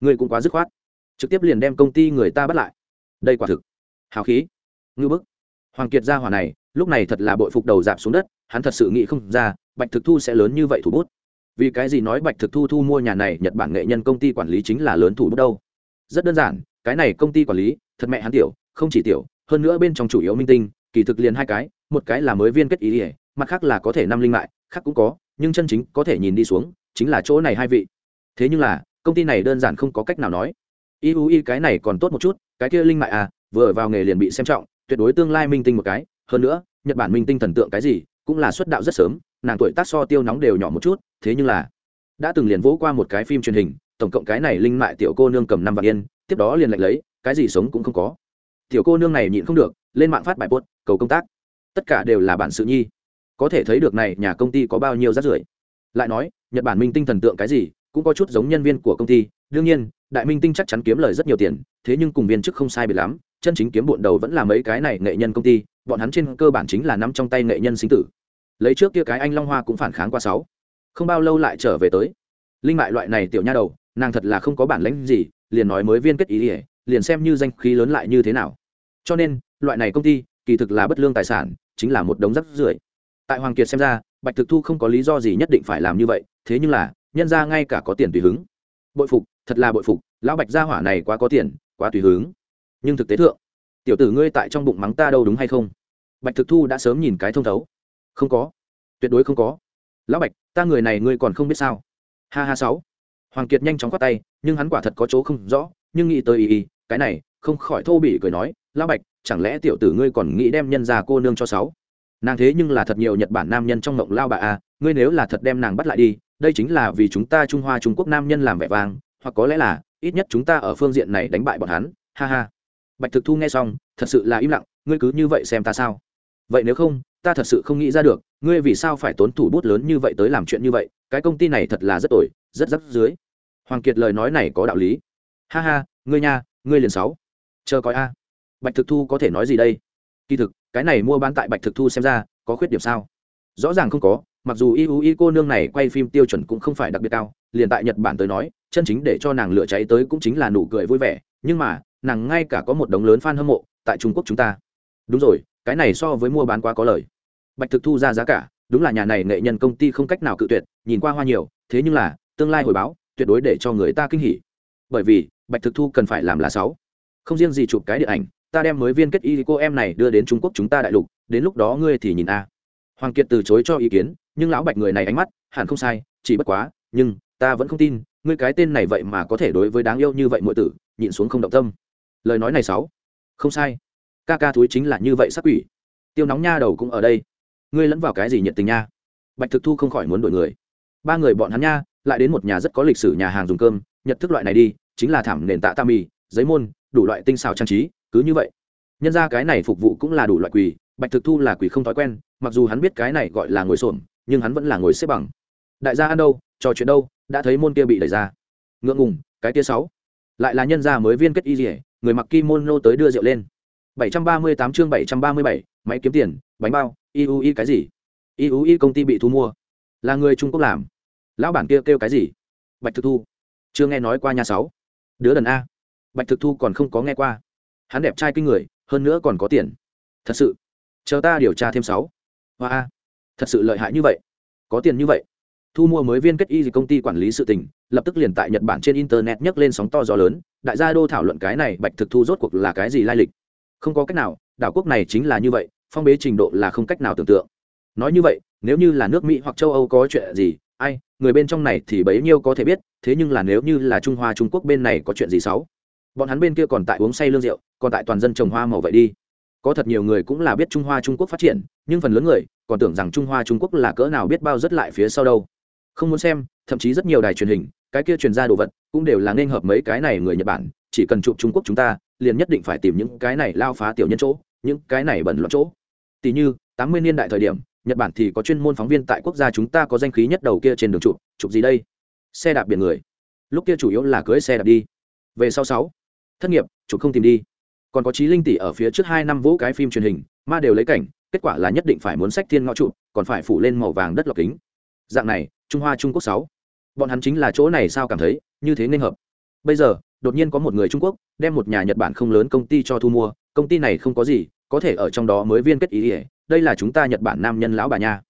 Ngươi cũng quá dứt khoát. Trực tiếp liền đem công ty người ta bắt lại. Đây quả thực. Hào khí. Ngư bức. Hoàng kiệt gia hỏa này, lúc này thật là bội phục đầu giảm xuống đất, hắn thật sự nghĩ không ra, bạch thực thu sẽ lớn như vậy thủ bút. Vì cái gì nói bạch thực thu thu mua nhà này, nhật bản nghệ nhân công ty quản lý chính là lớn thủ bút đâu? Rất đơn giản cái này công ty quản lý, thật mẹ hắn tiểu, không chỉ tiểu, hơn nữa bên trong chủ yếu minh tinh, kỳ thực liền hai cái, một cái là mới viên kết ý ỉa, mặt khác là có thể năm linh lại, khác cũng có, nhưng chân chính có thể nhìn đi xuống, chính là chỗ này hai vị. Thế nhưng là, công ty này đơn giản không có cách nào nói. Iui cái này còn tốt một chút, cái kia linh mại à vừa vào nghề liền bị xem trọng, tuyệt đối tương lai minh tinh một cái, hơn nữa, nhật bản minh tinh thần tượng cái gì, cũng là xuất đạo rất sớm, nàng tuổi tác so tiêu nóng đều nhỏ một chút, thế nhưng là, đã từng liền vỗ qua một cái phim truyền hình, tổng cộng cái này linh mại tiểu cô nương cầm năm vạn yên tiếp đó liền lạnh lấy, cái gì sống cũng không có. Tiểu cô nương này nhịn không được, lên mạng phát bài post, cầu công tác. Tất cả đều là bản sự nhi. Có thể thấy được này, nhà công ty có bao nhiêu rác rưởi. Lại nói, nhật bản minh tinh thần tượng cái gì, cũng có chút giống nhân viên của công ty. Đương nhiên, đại minh tinh chắc chắn kiếm lời rất nhiều tiền, thế nhưng cùng viên chức không sai biệt lắm, chân chính kiếm bộn đầu vẫn là mấy cái này nghệ nhân công ty, bọn hắn trên cơ bản chính là nắm trong tay nghệ nhân sinh tử. Lấy trước kia cái anh long hoa cũng phản kháng qua sáu. Không bao lâu lại trở về tới. Linh mại loại này tiểu nha đầu, nàng thật là không có bản lãnh gì liền nói mới viên kết ý ỉa, liền xem như danh khí lớn lại như thế nào. Cho nên, loại này công ty, kỳ thực là bất lương tài sản, chính là một đống rắc rưởi. Tại hoàng kiệt xem ra, bạch thực thu không có lý do gì nhất định phải làm như vậy, thế nhưng là, nhân ra ngay cả có tiền tùy hứng. Bội phục, thật là bội phục, lão bạch gia hỏa này quá có tiền, quá tùy hứng. Nhưng thực tế thượng, tiểu tử ngươi tại trong bụng mắng ta đâu đúng hay không? Bạch thực thu đã sớm nhìn cái thông thấu. Không có. Tuyệt đối không có. Lão bạch, ta người này ngươi còn không biết sao? Ha ha sáu hoàng kiệt nhanh chóng quát tay, nhưng hắn quả thật có chỗ không rõ, nhưng nghĩ tới ý ý, cái này, không khỏi thô bỉ cười nói, lão bạch, chẳng lẽ tiểu tử ngươi còn nghĩ đem nhân gia cô nương cho sáu? Nàng thế nhưng là thật nhiều nhật bản nam nhân trong mộng lao bà a, ngươi nếu là thật đem nàng bắt lại đi, đây chính là vì chúng ta trung hoa trung quốc nam nhân làm vẻ vang, hoặc có lẽ là, ít nhất chúng ta ở phương diện này đánh bại bọn hắn. Ha ha. Bạch thực thu nghe xong, thật sự là im lặng, ngươi cứ như vậy xem ta sao? Vậy nếu không, ta thật sự không nghĩ ra được, ngươi vì sao phải tốn thủ bút lớn như vậy tới làm chuyện như vậy, cái công ty này thật là rất tồi, rất rắc dưới hoàng kiệt lời nói này có đạo lý. Ha ha, ngươi nha, ngươi liền sáu. Chờ coi a. Bạch thực thu có thể nói gì đây? Kỳ thực, cái này mua bán tại bạch thực thu xem ra, có khuyết điểm sao? Rõ ràng không có, mặc dù y u y cô nương này quay phim tiêu chuẩn cũng không phải đặc biệt cao, liền tại nhật bản tới nói, chân chính để cho nàng lửa cháy tới cũng chính là nụ cười vui vẻ, nhưng mà, nàng ngay cả có một đống lớn fan hâm mộ tại trung quốc chúng ta. Đúng rồi, cái này so với mua bán quá có lời. Bạch thực thu ra giá cả, đúng là nhà này nghệ nhân công ty không cách nào cự tuyệt, nhìn qua hoa nhiều, thế nhưng là, tương lai hồi báo tuyệt đối để cho người ta kinh hỉ. Bởi vì, bạch thực thu cần phải làm là sáu. Không riêng gì chụp cái điện ảnh, ta đem mới viên kết y cô em này đưa đến trung quốc chúng ta đại lục, đến lúc đó ngươi thì nhìn a. Hoàng kiệt từ chối cho ý kiến, nhưng lão bạch người này ánh mắt, hẳn không sai, chỉ bất quá, nhưng, ta vẫn không tin, ngươi cái tên này vậy mà có thể đối với đáng yêu như vậy muội tử, nhịn xuống không động tâm. Lời nói này sáu. Không sai. Ca ca thúi chính là như vậy sắc quỷ. Tiêu nóng nha đầu cũng ở đây. Ngươi lẫn vào cái gì nhiệt tình nha? Bạch thực thu không khỏi muốn đổi người. Ba người bọn hắn nha lại đến một nhà rất có lịch sử nhà hàng dùng cơm nhật thức loại này đi chính là thảm nền tạ tam mì giấy môn đủ loại tinh xào trang trí cứ như vậy. Nhân ra cái này phục vụ cũng là đủ loại quỳ bạch thực thu là quỳ không thói quen mặc dù hắn biết cái này gọi là ngồi xổm nhưng hắn vẫn là ngồi xếp bằng. Đại gia ăn đâu trò chuyện đâu đã thấy môn kia bị đẩy ra. Ngượng ngùng cái kia sáu. Lại là nhân gia mới viên kết y dỉa người mặc kimono tới đưa rượu lên. 738 chương 737, máy kiếm tiền bánh bao iui cái gì? Iui công ty bị thu mua. Là người trung quốc làm lão bản kia kêu cái gì? Bạch thực thu. Chưa nghe nói qua nhà sáu. Đứa đần a. Bạch thực thu còn không có nghe qua. Hắn đẹp trai kinh người, hơn nữa còn có tiền. Thật sự. Chờ ta điều tra thêm sáu. Hoa a. Thật sự lợi hại như vậy. Có tiền như vậy. Thu mua mới viên kết y công ty quản lý sự tình, lập tức liền tại nhật bản trên internet nhấc lên sóng to gió lớn, đại gia đô thảo luận cái này bạch thực thu rốt cuộc là cái gì lai lịch. Không có cách nào, đảo quốc này chính là như vậy, phong bế trình độ là không cách nào tưởng tượng. Nói như vậy, nếu như là nước mỹ hoặc châu âu có chuyện gì ai, người bên trong này thì bấy nhiêu có thể biết, thế nhưng là nếu như là trung hoa trung quốc bên này có chuyện gì xấu? Bọn hắn bên kia còn tại uống say lương rượu, còn tại toàn dân trồng hoa màu vậy đi. Có thật nhiều người cũng là biết trung hoa trung quốc phát triển, nhưng phần lớn người còn tưởng rằng trung hoa trung quốc là cỡ nào biết bao rất lại phía sau đâu. Không muốn xem, thậm chí rất nhiều đài truyền hình, cái kia truyền ra đồ vật, cũng đều là nên hợp mấy cái này người nhật bản, chỉ cần chụp trung quốc chúng ta, liền nhất định phải tìm những cái này lao phá tiểu nhân chỗ, những cái này bẩn loạn chỗ. Tỷ như, tám mươi niên đại thời điểm nhật bản thì có chuyên môn phóng viên tại quốc gia chúng ta có danh khí nhất đầu kia trên đường chụp chụp gì đây? Xe đạp biển người. Lúc kia chủ yếu là cưới xe đạp đi. Về sau sáu. Thất nghiệp, chụp không tìm đi. Còn có trí linh tỷ ở phía trước hai năm vũ cái phim truyền hình, ma đều lấy cảnh, kết quả là nhất định phải muốn sách thiên ngõ trụ còn phải phủ lên màu vàng đất lọc kính. Dạng này, trung hoa, trung quốc sáu. Bọn hắn chính là chỗ này sao cảm thấy, như thế nên hợp. Bây giờ, đột nhiên có một người trung quốc, đem một nhà nhật bản không lớn công ty cho thu mua, công ty này không có gì, có thể ở trong đó mới viên kết ý ỉa đây là chúng ta nhật bản nam nhân lão bà nha.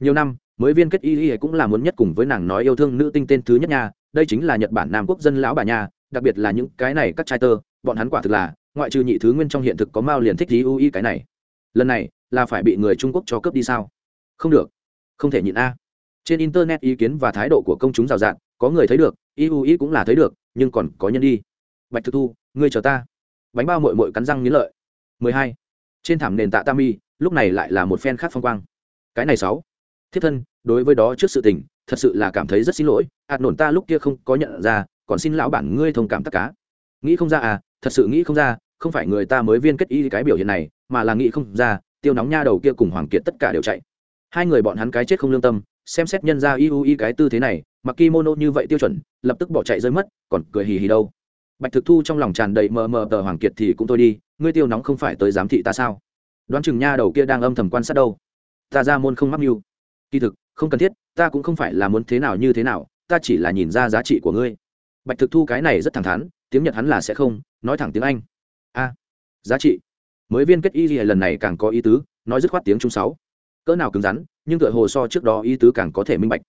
Nhiều năm, mới viên kết y y cũng là muốn nhất cùng với nàng nói yêu thương nữ tinh tên thứ nhất nha, đây chính là nhật bản nam quốc dân lão bà nha, đặc biệt là những cái này các trai tơ, bọn hắn quả thực là, ngoại trừ nhị thứ nguyên trong hiện thực có mao liền thích ý ưu cái này. Lần này, là phải bị người trung quốc cho cướp đi sao? Không được. Không thể nhịn a. Trên internet ý kiến và thái độ của công chúng rào rạt, có người thấy được iu y cũng là thấy được, nhưng còn có nhân đi. Bạch thực thu, ngươi chờ ta. Bánh bao mội mội cắn răng nghĩ lợi. 12. trên thảm nền tạ tam mi lúc này lại là một phen khác phong quang. Cái này sáu. Thiết thân, đối với đó trước sự tình, thật sự là cảm thấy rất xin lỗi. Ạt nổn ta lúc kia không có nhận ra, còn xin lão bản ngươi thông cảm tất cả. Nghĩ không ra à thật sự nghĩ không ra, không phải người ta mới viên kết y cái biểu hiện này, mà là nghĩ không ra, tiêu nóng nha đầu kia cùng hoàng kiệt tất cả đều chạy. Hai người bọn hắn cái chết không lương tâm, xem xét nhân ra iu y cái tư thế này, mặc kimono như vậy tiêu chuẩn, lập tức bỏ chạy rơi mất, còn cười hì hì đâu. Bạch thực thu trong lòng tràn đầy mờ mờ tờ hoàng kiệt thì cũng thôi đi, ngươi tiêu nóng không phải tới giám thị ta sao? Đoán chừng nha đầu kia đang âm thầm quan sát đâu. Ta ra môn không mắc mưu. Kỳ thực, không cần thiết, ta cũng không phải là muốn thế nào như thế nào, ta chỉ là nhìn ra giá trị của ngươi. Bạch thực thu cái này rất thẳng thắn, tiếng nhật hắn là sẽ không, nói thẳng tiếng anh. A, giá trị. Mới viên kết y gì lần này càng có ý tứ, nói dứt khoát tiếng trung sáu. Cỡ nào cứng rắn, nhưng tựa hồ so trước đó ý tứ càng có thể minh bạch.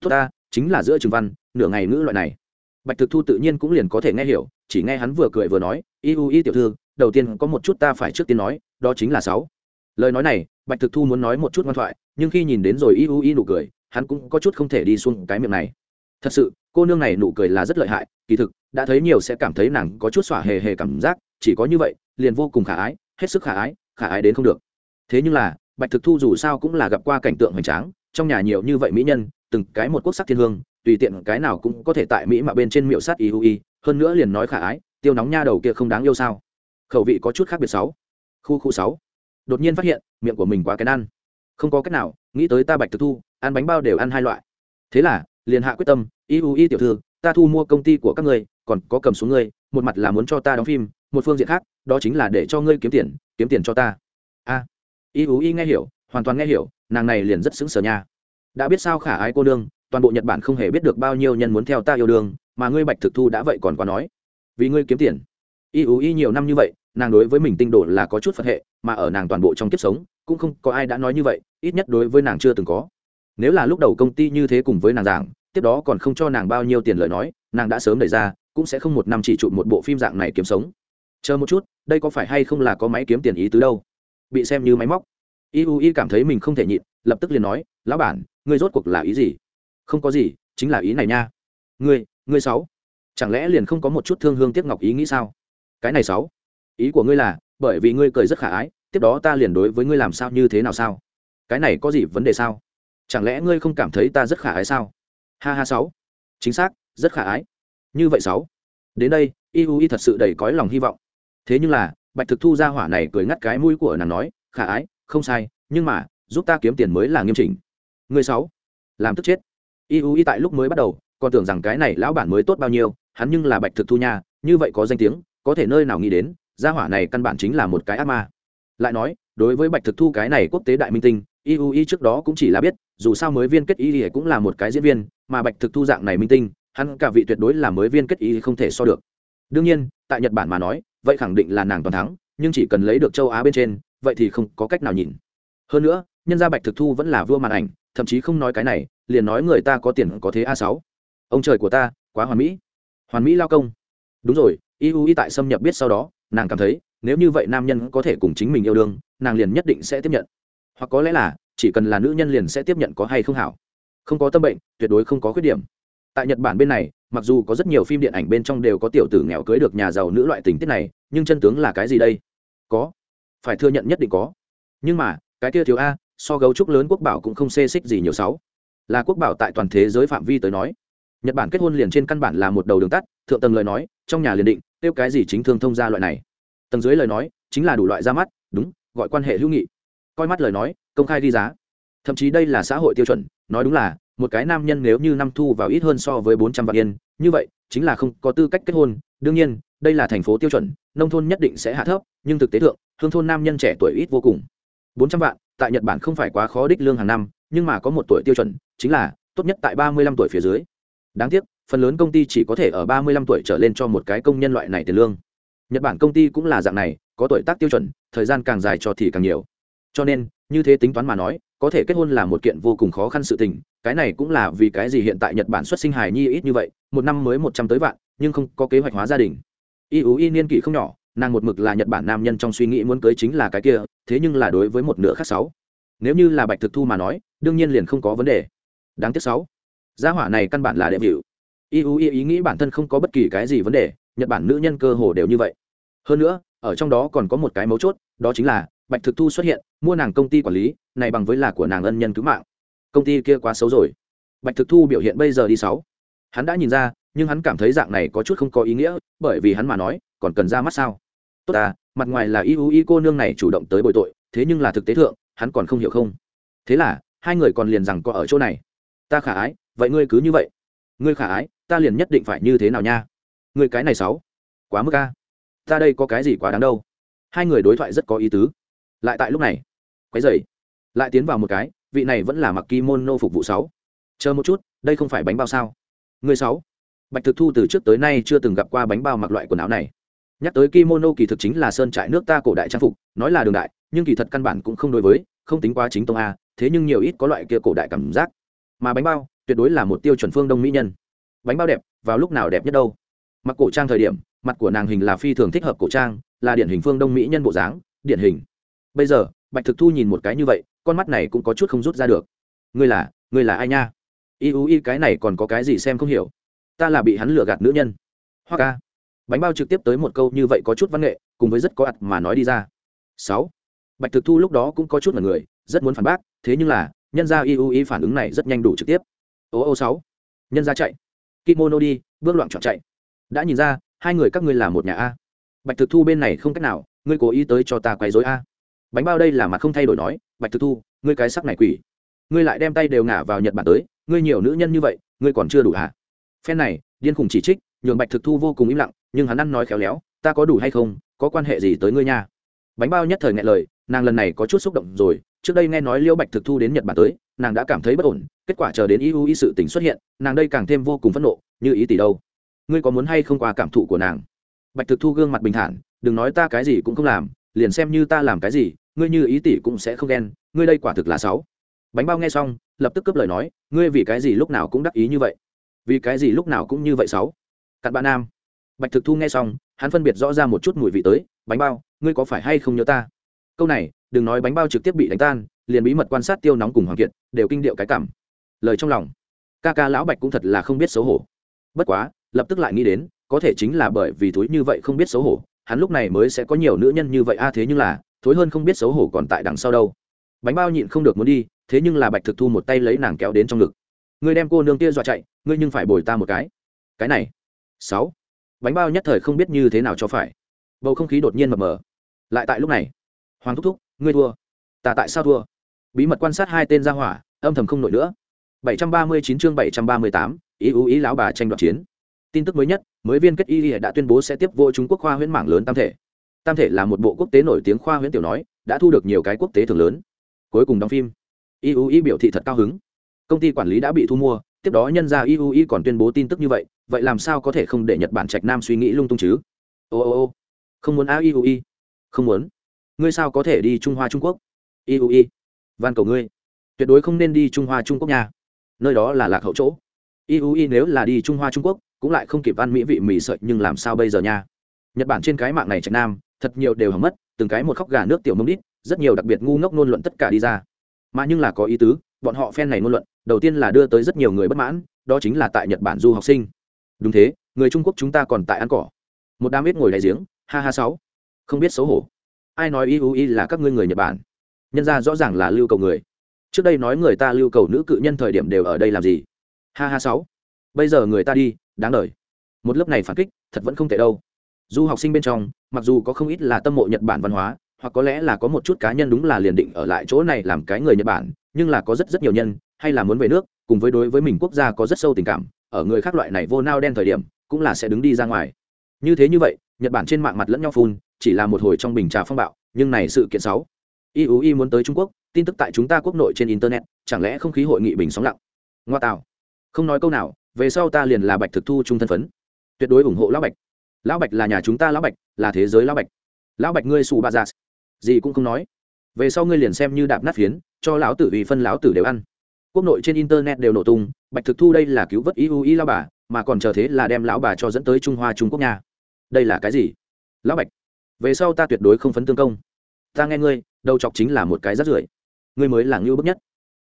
Tốt ta, chính là giữa trường văn, nửa ngày ngữ loại này. Bạch thực thu tự nhiên cũng liền có thể nghe hiểu, chỉ nghe hắn vừa cười vừa nói, y u y tiểu thư đầu tiên có một chút ta phải trước tiên nói, đó chính là sáu. Lời nói này, bạch thực thu muốn nói một chút ngoan thoại, nhưng khi nhìn đến rồi y u y nụ cười, hắn cũng có chút không thể đi xuống cái miệng này. Thật sự, cô nương này nụ cười là rất lợi hại, kỳ thực, đã thấy nhiều sẽ cảm thấy nàng có chút xỏa hề hề cảm giác, chỉ có như vậy, liền vô cùng khả ái, hết sức khả ái khả ái đến không được. Thế nhưng là, bạch thực thu dù sao cũng là gặp qua cảnh tượng hoành tráng, trong nhà nhiều như vậy mỹ nhân, từng cái một quốc sắc thiên hương, tùy tiện cái nào cũng có thể tại mỹ mà bên trên miệu sát y hơn nữa liền nói khả ái, tiêu nóng nha đầu kia không đáng yêu sao? Khẩu vị có chút khác biệt sáu. Khu khu sáu. Đột nhiên phát hiện, miệng của mình quá kén ăn. Không có cách nào, nghĩ tới ta bạch thực thu, ăn bánh bao đều ăn hai loại. Thế là, liền hạ quyết tâm iui tiểu thư, ta thu mua công ty của các ngươi, còn có cầm xuống ngươi, một mặt là muốn cho ta đóng phim, một phương diện khác, đó chính là để cho ngươi kiếm tiền kiếm tiền cho ta. A. Iui nghe hiểu, hoàn toàn nghe hiểu, nàng này liền rất xứng sở nha. Đã biết sao khả ái cô đương toàn bộ nhật bản không hề biết được bao nhiêu nhân muốn theo ta yêu đương, mà ngươi bạch thực thu đã vậy còn quá nói. Vì ngươi kiếm tiền y ú y nhiều năm như vậy, nàng đối với mình tinh đồ là có chút phật hệ, mà ở nàng toàn bộ trong kiếp sống, cũng không có ai đã nói như vậy, ít nhất đối với nàng chưa từng có. Nếu là lúc đầu công ty như thế cùng với nàng giảng, tiếp đó còn không cho nàng bao nhiêu tiền lời nói, nàng đã sớm đẩy ra, cũng sẽ không một năm chỉ trụ một bộ phim dạng này kiếm sống. Chờ một chút, đây có phải hay không là có máy kiếm tiền ý tứ đâu? Bị xem như máy móc. Y u y cảm thấy mình không thể nhịn, lập tức liền nói, lão bản, ngươi rốt cuộc là ý gì? Không có gì, chính là ý này nha. Ngươi ngươi sáu chẳng lẽ liền không có một chút thương hương tiếc ngọc ý nghĩ sao? Cái này sáu. Ý của ngươi là, bởi vì ngươi cười rất khả ái, tiếp đó ta liền đối với ngươi làm sao như thế nào sao? Cái này có gì vấn đề sao? Chẳng lẽ ngươi không cảm thấy ta rất khả ái sao? Ha ha sáu. Chính xác, rất khả ái. Như vậy sáu. Đến đây y u y thật sự đầy cõi lòng hy vọng. Thế nhưng là, bạch thực thu ra hỏa này cười ngắt cái mũi của nàng nói, khả ái, không sai, nhưng mà, giúp ta kiếm tiền mới là nghiêm chỉnh. Người sáu. Làm tức chết. Y u y tại lúc mới bắt đầu, còn tưởng rằng cái này lão bản mới tốt bao nhiêu, hắn nhưng là bạch thực thu nha, như vậy có danh tiếng có thể nơi nào nghĩ đến, gia hỏa này căn bản chính là một cái ác ma. Lại nói, đối với bạch thực thu cái này quốc tế đại minh tinh y y trước đó cũng chỉ là biết, dù sao mới viên kết y cũng là một cái diễn viên, mà bạch thực thu dạng này minh tinh, hắn cả vị tuyệt đối là mới viên kết y không thể so được. Đương nhiên, tại nhật bản mà nói, vậy khẳng định là nàng toàn thắng, nhưng chỉ cần lấy được châu á bên trên, vậy thì không có cách nào nhìn. Hơn nữa, nhân gia bạch thực thu vẫn là vua màn ảnh, thậm chí không nói cái này, liền nói người ta có tiền có thế a sáu. Ông trời của ta, quá hoàn mỹ. Hoàn mỹ lao công. Đúng rồi y u y tại xâm nhập biết sau đó, nàng cảm thấy, nếu như vậy nam nhân có thể cùng chính mình yêu đương, nàng liền nhất định sẽ tiếp nhận. Hoặc có lẽ là, chỉ cần là nữ nhân liền sẽ tiếp nhận có hay không hảo. Không có tâm bệnh, tuyệt đối không có khuyết điểm. Tại nhật bản bên này, mặc dù có rất nhiều phim điện ảnh bên trong đều có tiểu tử nghèo cưới được nhà giàu nữ loại tình tiết này, nhưng chân tướng là cái gì đây? Có. Phải thừa nhận nhất định có. Nhưng mà, cái kia thiếu a, so gấu trúc lớn quốc bảo cũng không xê xích gì nhiều sáu. Là quốc bảo tại toàn thế giới phạm vi tới nói nhật bản kết hôn liền trên căn bản là một đầu đường tắt, thượng tầng lời nói, trong nhà liền định, tiêu cái gì chính thương thông gia loại này? Tầng dưới lời nói, chính là đủ loại ra mắt, đúng, gọi quan hệ hữu nghị. Coi mắt lời nói, công khai đi giá. Thậm chí đây là xã hội tiêu chuẩn, nói đúng là, một cái nam nhân nếu như năm thu vào ít hơn so với bốn trăm vạn yên, như vậy, chính là không có tư cách kết hôn. Đương nhiên, đây là thành phố tiêu chuẩn, nông thôn nhất định sẽ hạ thấp, nhưng thực tế thượng, hương thôn nam nhân trẻ tuổi ít vô cùng. Bốn trăm vạn, tại nhật bản không phải quá khó đích lương hàng năm, nhưng mà có một tuổi tiêu chuẩn, chính là tốt nhất tại ba mươi lăm tuổi phía dưới đáng tiếc, phần lớn công ty chỉ có thể ở ba mươi lăm tuổi trở lên cho một cái công nhân loại này tiền lương. Nhật bản công ty cũng là dạng này, có tuổi tác tiêu chuẩn, thời gian càng dài cho thì càng nhiều. Cho nên, như thế tính toán mà nói, có thể kết hôn là một kiện vô cùng khó khăn sự tình, cái này cũng là vì cái gì hiện tại nhật bản xuất sinh hài nhi ít như vậy, một năm mới một trăm tới vạn, nhưng không có kế hoạch hóa gia đình. Y ú y niên kỷ không nhỏ, nàng một mực là nhật bản nam nhân trong suy nghĩ muốn cưới chính là cái kia, thế nhưng là đối với một nửa khác sáu. Nếu như là bạch thực thu mà nói, đương nhiên liền không có vấn đề. Đáng tiếc sáu gia hỏa này căn bản là đệ vịu y u y ý nghĩ bản thân không có bất kỳ cái gì vấn đề, nhật bản nữ nhân cơ hồ đều như vậy. Hơn nữa, ở trong đó còn có một cái mấu chốt, đó chính là, bạch thực thu xuất hiện, mua nàng công ty quản lý, này bằng với là của nàng ân nhân cứu mạng. Công ty kia quá xấu rồi. Bạch thực thu biểu hiện bây giờ đi sáu hắn đã nhìn ra, nhưng hắn cảm thấy dạng này có chút không có ý nghĩa, bởi vì hắn mà nói, còn cần ra mắt sao? Tốt à mặt ngoài là y u y cô nương này chủ động tới bồi tội, thế nhưng là thực tế thượng, hắn còn không hiểu không. Thế là, hai người còn liền rằng có ở chỗ này. Ta khả ái vậy ngươi cứ như vậy. Ngươi khả ái, ta liền nhất định phải như thế nào nha? Ngươi cái này sáu, quá mức a. Ta đây có cái gì quá đáng đâu? Hai người đối thoại rất có ý tứ. Lại tại lúc này, quấy dày lại tiến vào một cái, vị này vẫn là mặc kimono phục vụ sáu. Chờ một chút, đây không phải bánh bao sao? Người sáu, bạch thực thu từ trước tới nay chưa từng gặp qua bánh bao mặc loại quần áo này. Nhắc tới kimono kỳ thực chính là sơn trại nước ta cổ đại trang phục, nói là đường đại, nhưng kỳ thật căn bản cũng không đối với, không tính quá chính tông a, thế nhưng nhiều ít có loại kia cổ đại cảm giác. Mà bánh bao tuyệt đối là một tiêu chuẩn phương đông mỹ nhân. Bánh bao đẹp, vào lúc nào đẹp nhất đâu? Mặc cổ trang thời điểm, mặt của nàng hình là phi thường thích hợp cổ trang, là điển hình phương đông mỹ nhân bộ dáng, điển hình. Bây giờ, bạch thực thu nhìn một cái như vậy, con mắt này cũng có chút không rút ra được. Ngươi là ngươi là ai nha? Y ú y cái này còn có cái gì xem không hiểu? Ta là bị hắn lừa gạt nữ nhân. Hoa ca. Bánh bao trực tiếp tới một câu như vậy có chút văn nghệ, cùng với rất có ặt mà nói đi ra. Sáu. Bạch thực thu lúc đó cũng có chút là người, rất muốn phản bác, thế nhưng là, nhân gia y ú y phản ứng này rất nhanh đủ trực tiếp ô ô sáu. Nhân ra chạy. Kimono đi, bước loạn chọn chạy. Đã nhìn ra, hai người các ngươi là một nhà a. Bạch thực thu bên này không cách nào, ngươi cố ý tới cho ta quấy dối a. Bánh bao đây là mặt không thay đổi nói, bạch thực thu, ngươi cái sắc này quỷ. Ngươi lại đem tay đều ngả vào nhật bản tới, ngươi nhiều nữ nhân như vậy, ngươi còn chưa đủ hả phen này, điên khùng chỉ trích, nhường bạch thực thu vô cùng im lặng, nhưng hắn ăn nói khéo léo, ta có đủ hay không, có quan hệ gì tới ngươi nha? Bánh bao nhất thời ngại lời nàng lần này có chút xúc động rồi. Trước đây nghe nói liễu bạch thực thu đến nhật bản tới, nàng đã cảm thấy bất ổn. Kết quả chờ đến iu y sự tình xuất hiện, nàng đây càng thêm vô cùng phẫn nộ, như ý tỷ đâu. Ngươi có muốn hay không qua cảm thụ của nàng? Bạch thực thu gương mặt bình thản, đừng nói ta cái gì cũng không làm, liền xem như ta làm cái gì, ngươi như ý tỷ cũng sẽ không ghen, ngươi đây quả thực là sáu bánh bao nghe xong, lập tức cướp lời nói, ngươi vì cái gì lúc nào cũng đắc ý như vậy? Vì cái gì lúc nào cũng như vậy sáu cặn bạn nam. Bạch thực thu nghe xong, hắn phân biệt rõ ra một chút mùi vị tới, bánh bao, ngươi có phải hay không nhớ ta? Câu này, đừng nói bánh bao trực tiếp bị đánh tan, liền bí mật quan sát tiêu nóng cùng hoàng kiệt, đều kinh điệu cái cảm. Lời trong lòng, ca ca lão bạch cũng thật là không biết xấu hổ. Bất quá, lập tức lại nghĩ đến, có thể chính là bởi vì thúi như vậy không biết xấu hổ, hắn lúc này mới sẽ có nhiều nữ nhân như vậy, a, thế nhưng là, thối hơn không biết xấu hổ còn tại đằng sau đâu. Bánh bao nhịn không được muốn đi, thế nhưng là bạch thực thu một tay lấy nàng kéo đến trong ngực. Ngươi đem cô nương kia dọa chạy, ngươi nhưng phải bồi ta một cái. Cái này, sáu. Bánh bao nhất thời không biết như thế nào cho phải. Bầu không khí đột nhiên mập mờ. Lại tại lúc này hoàng thúc thúc ngươi thua. Ta tại sao thua? Bí mật quan sát hai tên ra hỏa âm thầm không nổi nữa. 739 chương 738, ý ú ý lão bà tranh đoạt chiến. Tin tức mới nhất mới viên kết y đã tuyên bố sẽ tiếp vô trung quốc khoa huyễn mảng lớn tam thể. Tam thể là một bộ quốc tế nổi tiếng khoa huyễn tiểu nói đã thu được nhiều cái quốc tế thường lớn. Cuối cùng đóng phim. Iui biểu thị thật cao hứng. Công ty quản lý đã bị thu mua tiếp đó nhân ra iui còn tuyên bố tin tức như vậy vậy làm sao có thể không để nhật bản trạch nam suy nghĩ lung tung chứ? Ô ô ô không muốn a iui không muốn ngươi sao có thể đi trung hoa trung quốc? Iui van cầu ngươi. Tuyệt đối không nên đi trung hoa trung quốc nha. Nơi đó là lạc hậu chỗ. Iui nếu là đi trung hoa trung quốc, cũng lại không kịp ăn mỹ vị mì sợi, nhưng làm sao bây giờ nha? Nhật bản trên cái mạng này trạch nam, thật nhiều đều hỏng mất, từng cái một khóc gà nước tiểu mông đít, rất nhiều đặc biệt ngu ngốc ngôn luận tất cả đi ra. Mà nhưng là có ý tứ, bọn họ phen này ngôn luận, đầu tiên là đưa tới rất nhiều người bất mãn, đó chính là tại nhật bản du học sinh. Đúng thế, người trung quốc chúng ta còn tại ăn cỏ. Một đám ít ngồi đại giếng, ha ha sáu. Không biết xấu hổ ai nói y y là các ngươi người nhật bản? Nhân ra rõ ràng là lưu cầu người. Trước đây nói người ta lưu cầu nữ cự nhân thời điểm đều ở đây làm gì? Ha ha sáu. Bây giờ người ta đi, đáng đời. Một lớp này phản kích, thật vẫn không tệ đâu. Du học sinh bên trong, mặc dù có không ít là tâm mộ nhật bản văn hóa, hoặc có lẽ là có một chút cá nhân đúng là liền định ở lại chỗ này làm cái người nhật bản, nhưng là có rất rất nhiều nhân, hay là muốn về nước, cùng với đối với mình quốc gia có rất sâu tình cảm, ở người khác loại này vô nao đen thời điểm, cũng là sẽ đứng đi ra ngoài. Như thế như vậy, nhật bản trên mạng mặt lẫn nhau phun chỉ là một hồi trong bình trà phong bạo, nhưng này sự kiện sáu iui muốn tới trung quốc, tin tức tại chúng ta quốc nội trên internet, chẳng lẽ không khí hội nghị bình sóng lặng? Ngoa tạo. Không nói câu nào, về sau ta liền là bạch thực thu trung thân phấn. Tuyệt đối ủng hộ lão bạch. Lão bạch là nhà chúng ta lão bạch, là thế giới lão bạch. Lão bạch ngươi xù bà già. Gì cũng không nói. Về sau ngươi liền xem như đạp nát phiến, cho lão tử vì phân lão tử đều ăn. Quốc nội trên internet đều nổ tung, bạch thực thu đây là cứu vớt iu y lão bà, mà còn chờ thế là đem lão bà cho dẫn tới trung hoa trung quốc nha. Đây là cái gì? Lão bạch về sau ta tuyệt đối không phấn tương công. Ta nghe ngươi, đầu chọc chính là một cái rát rưởi. Ngươi mới là ngưu bức nhất.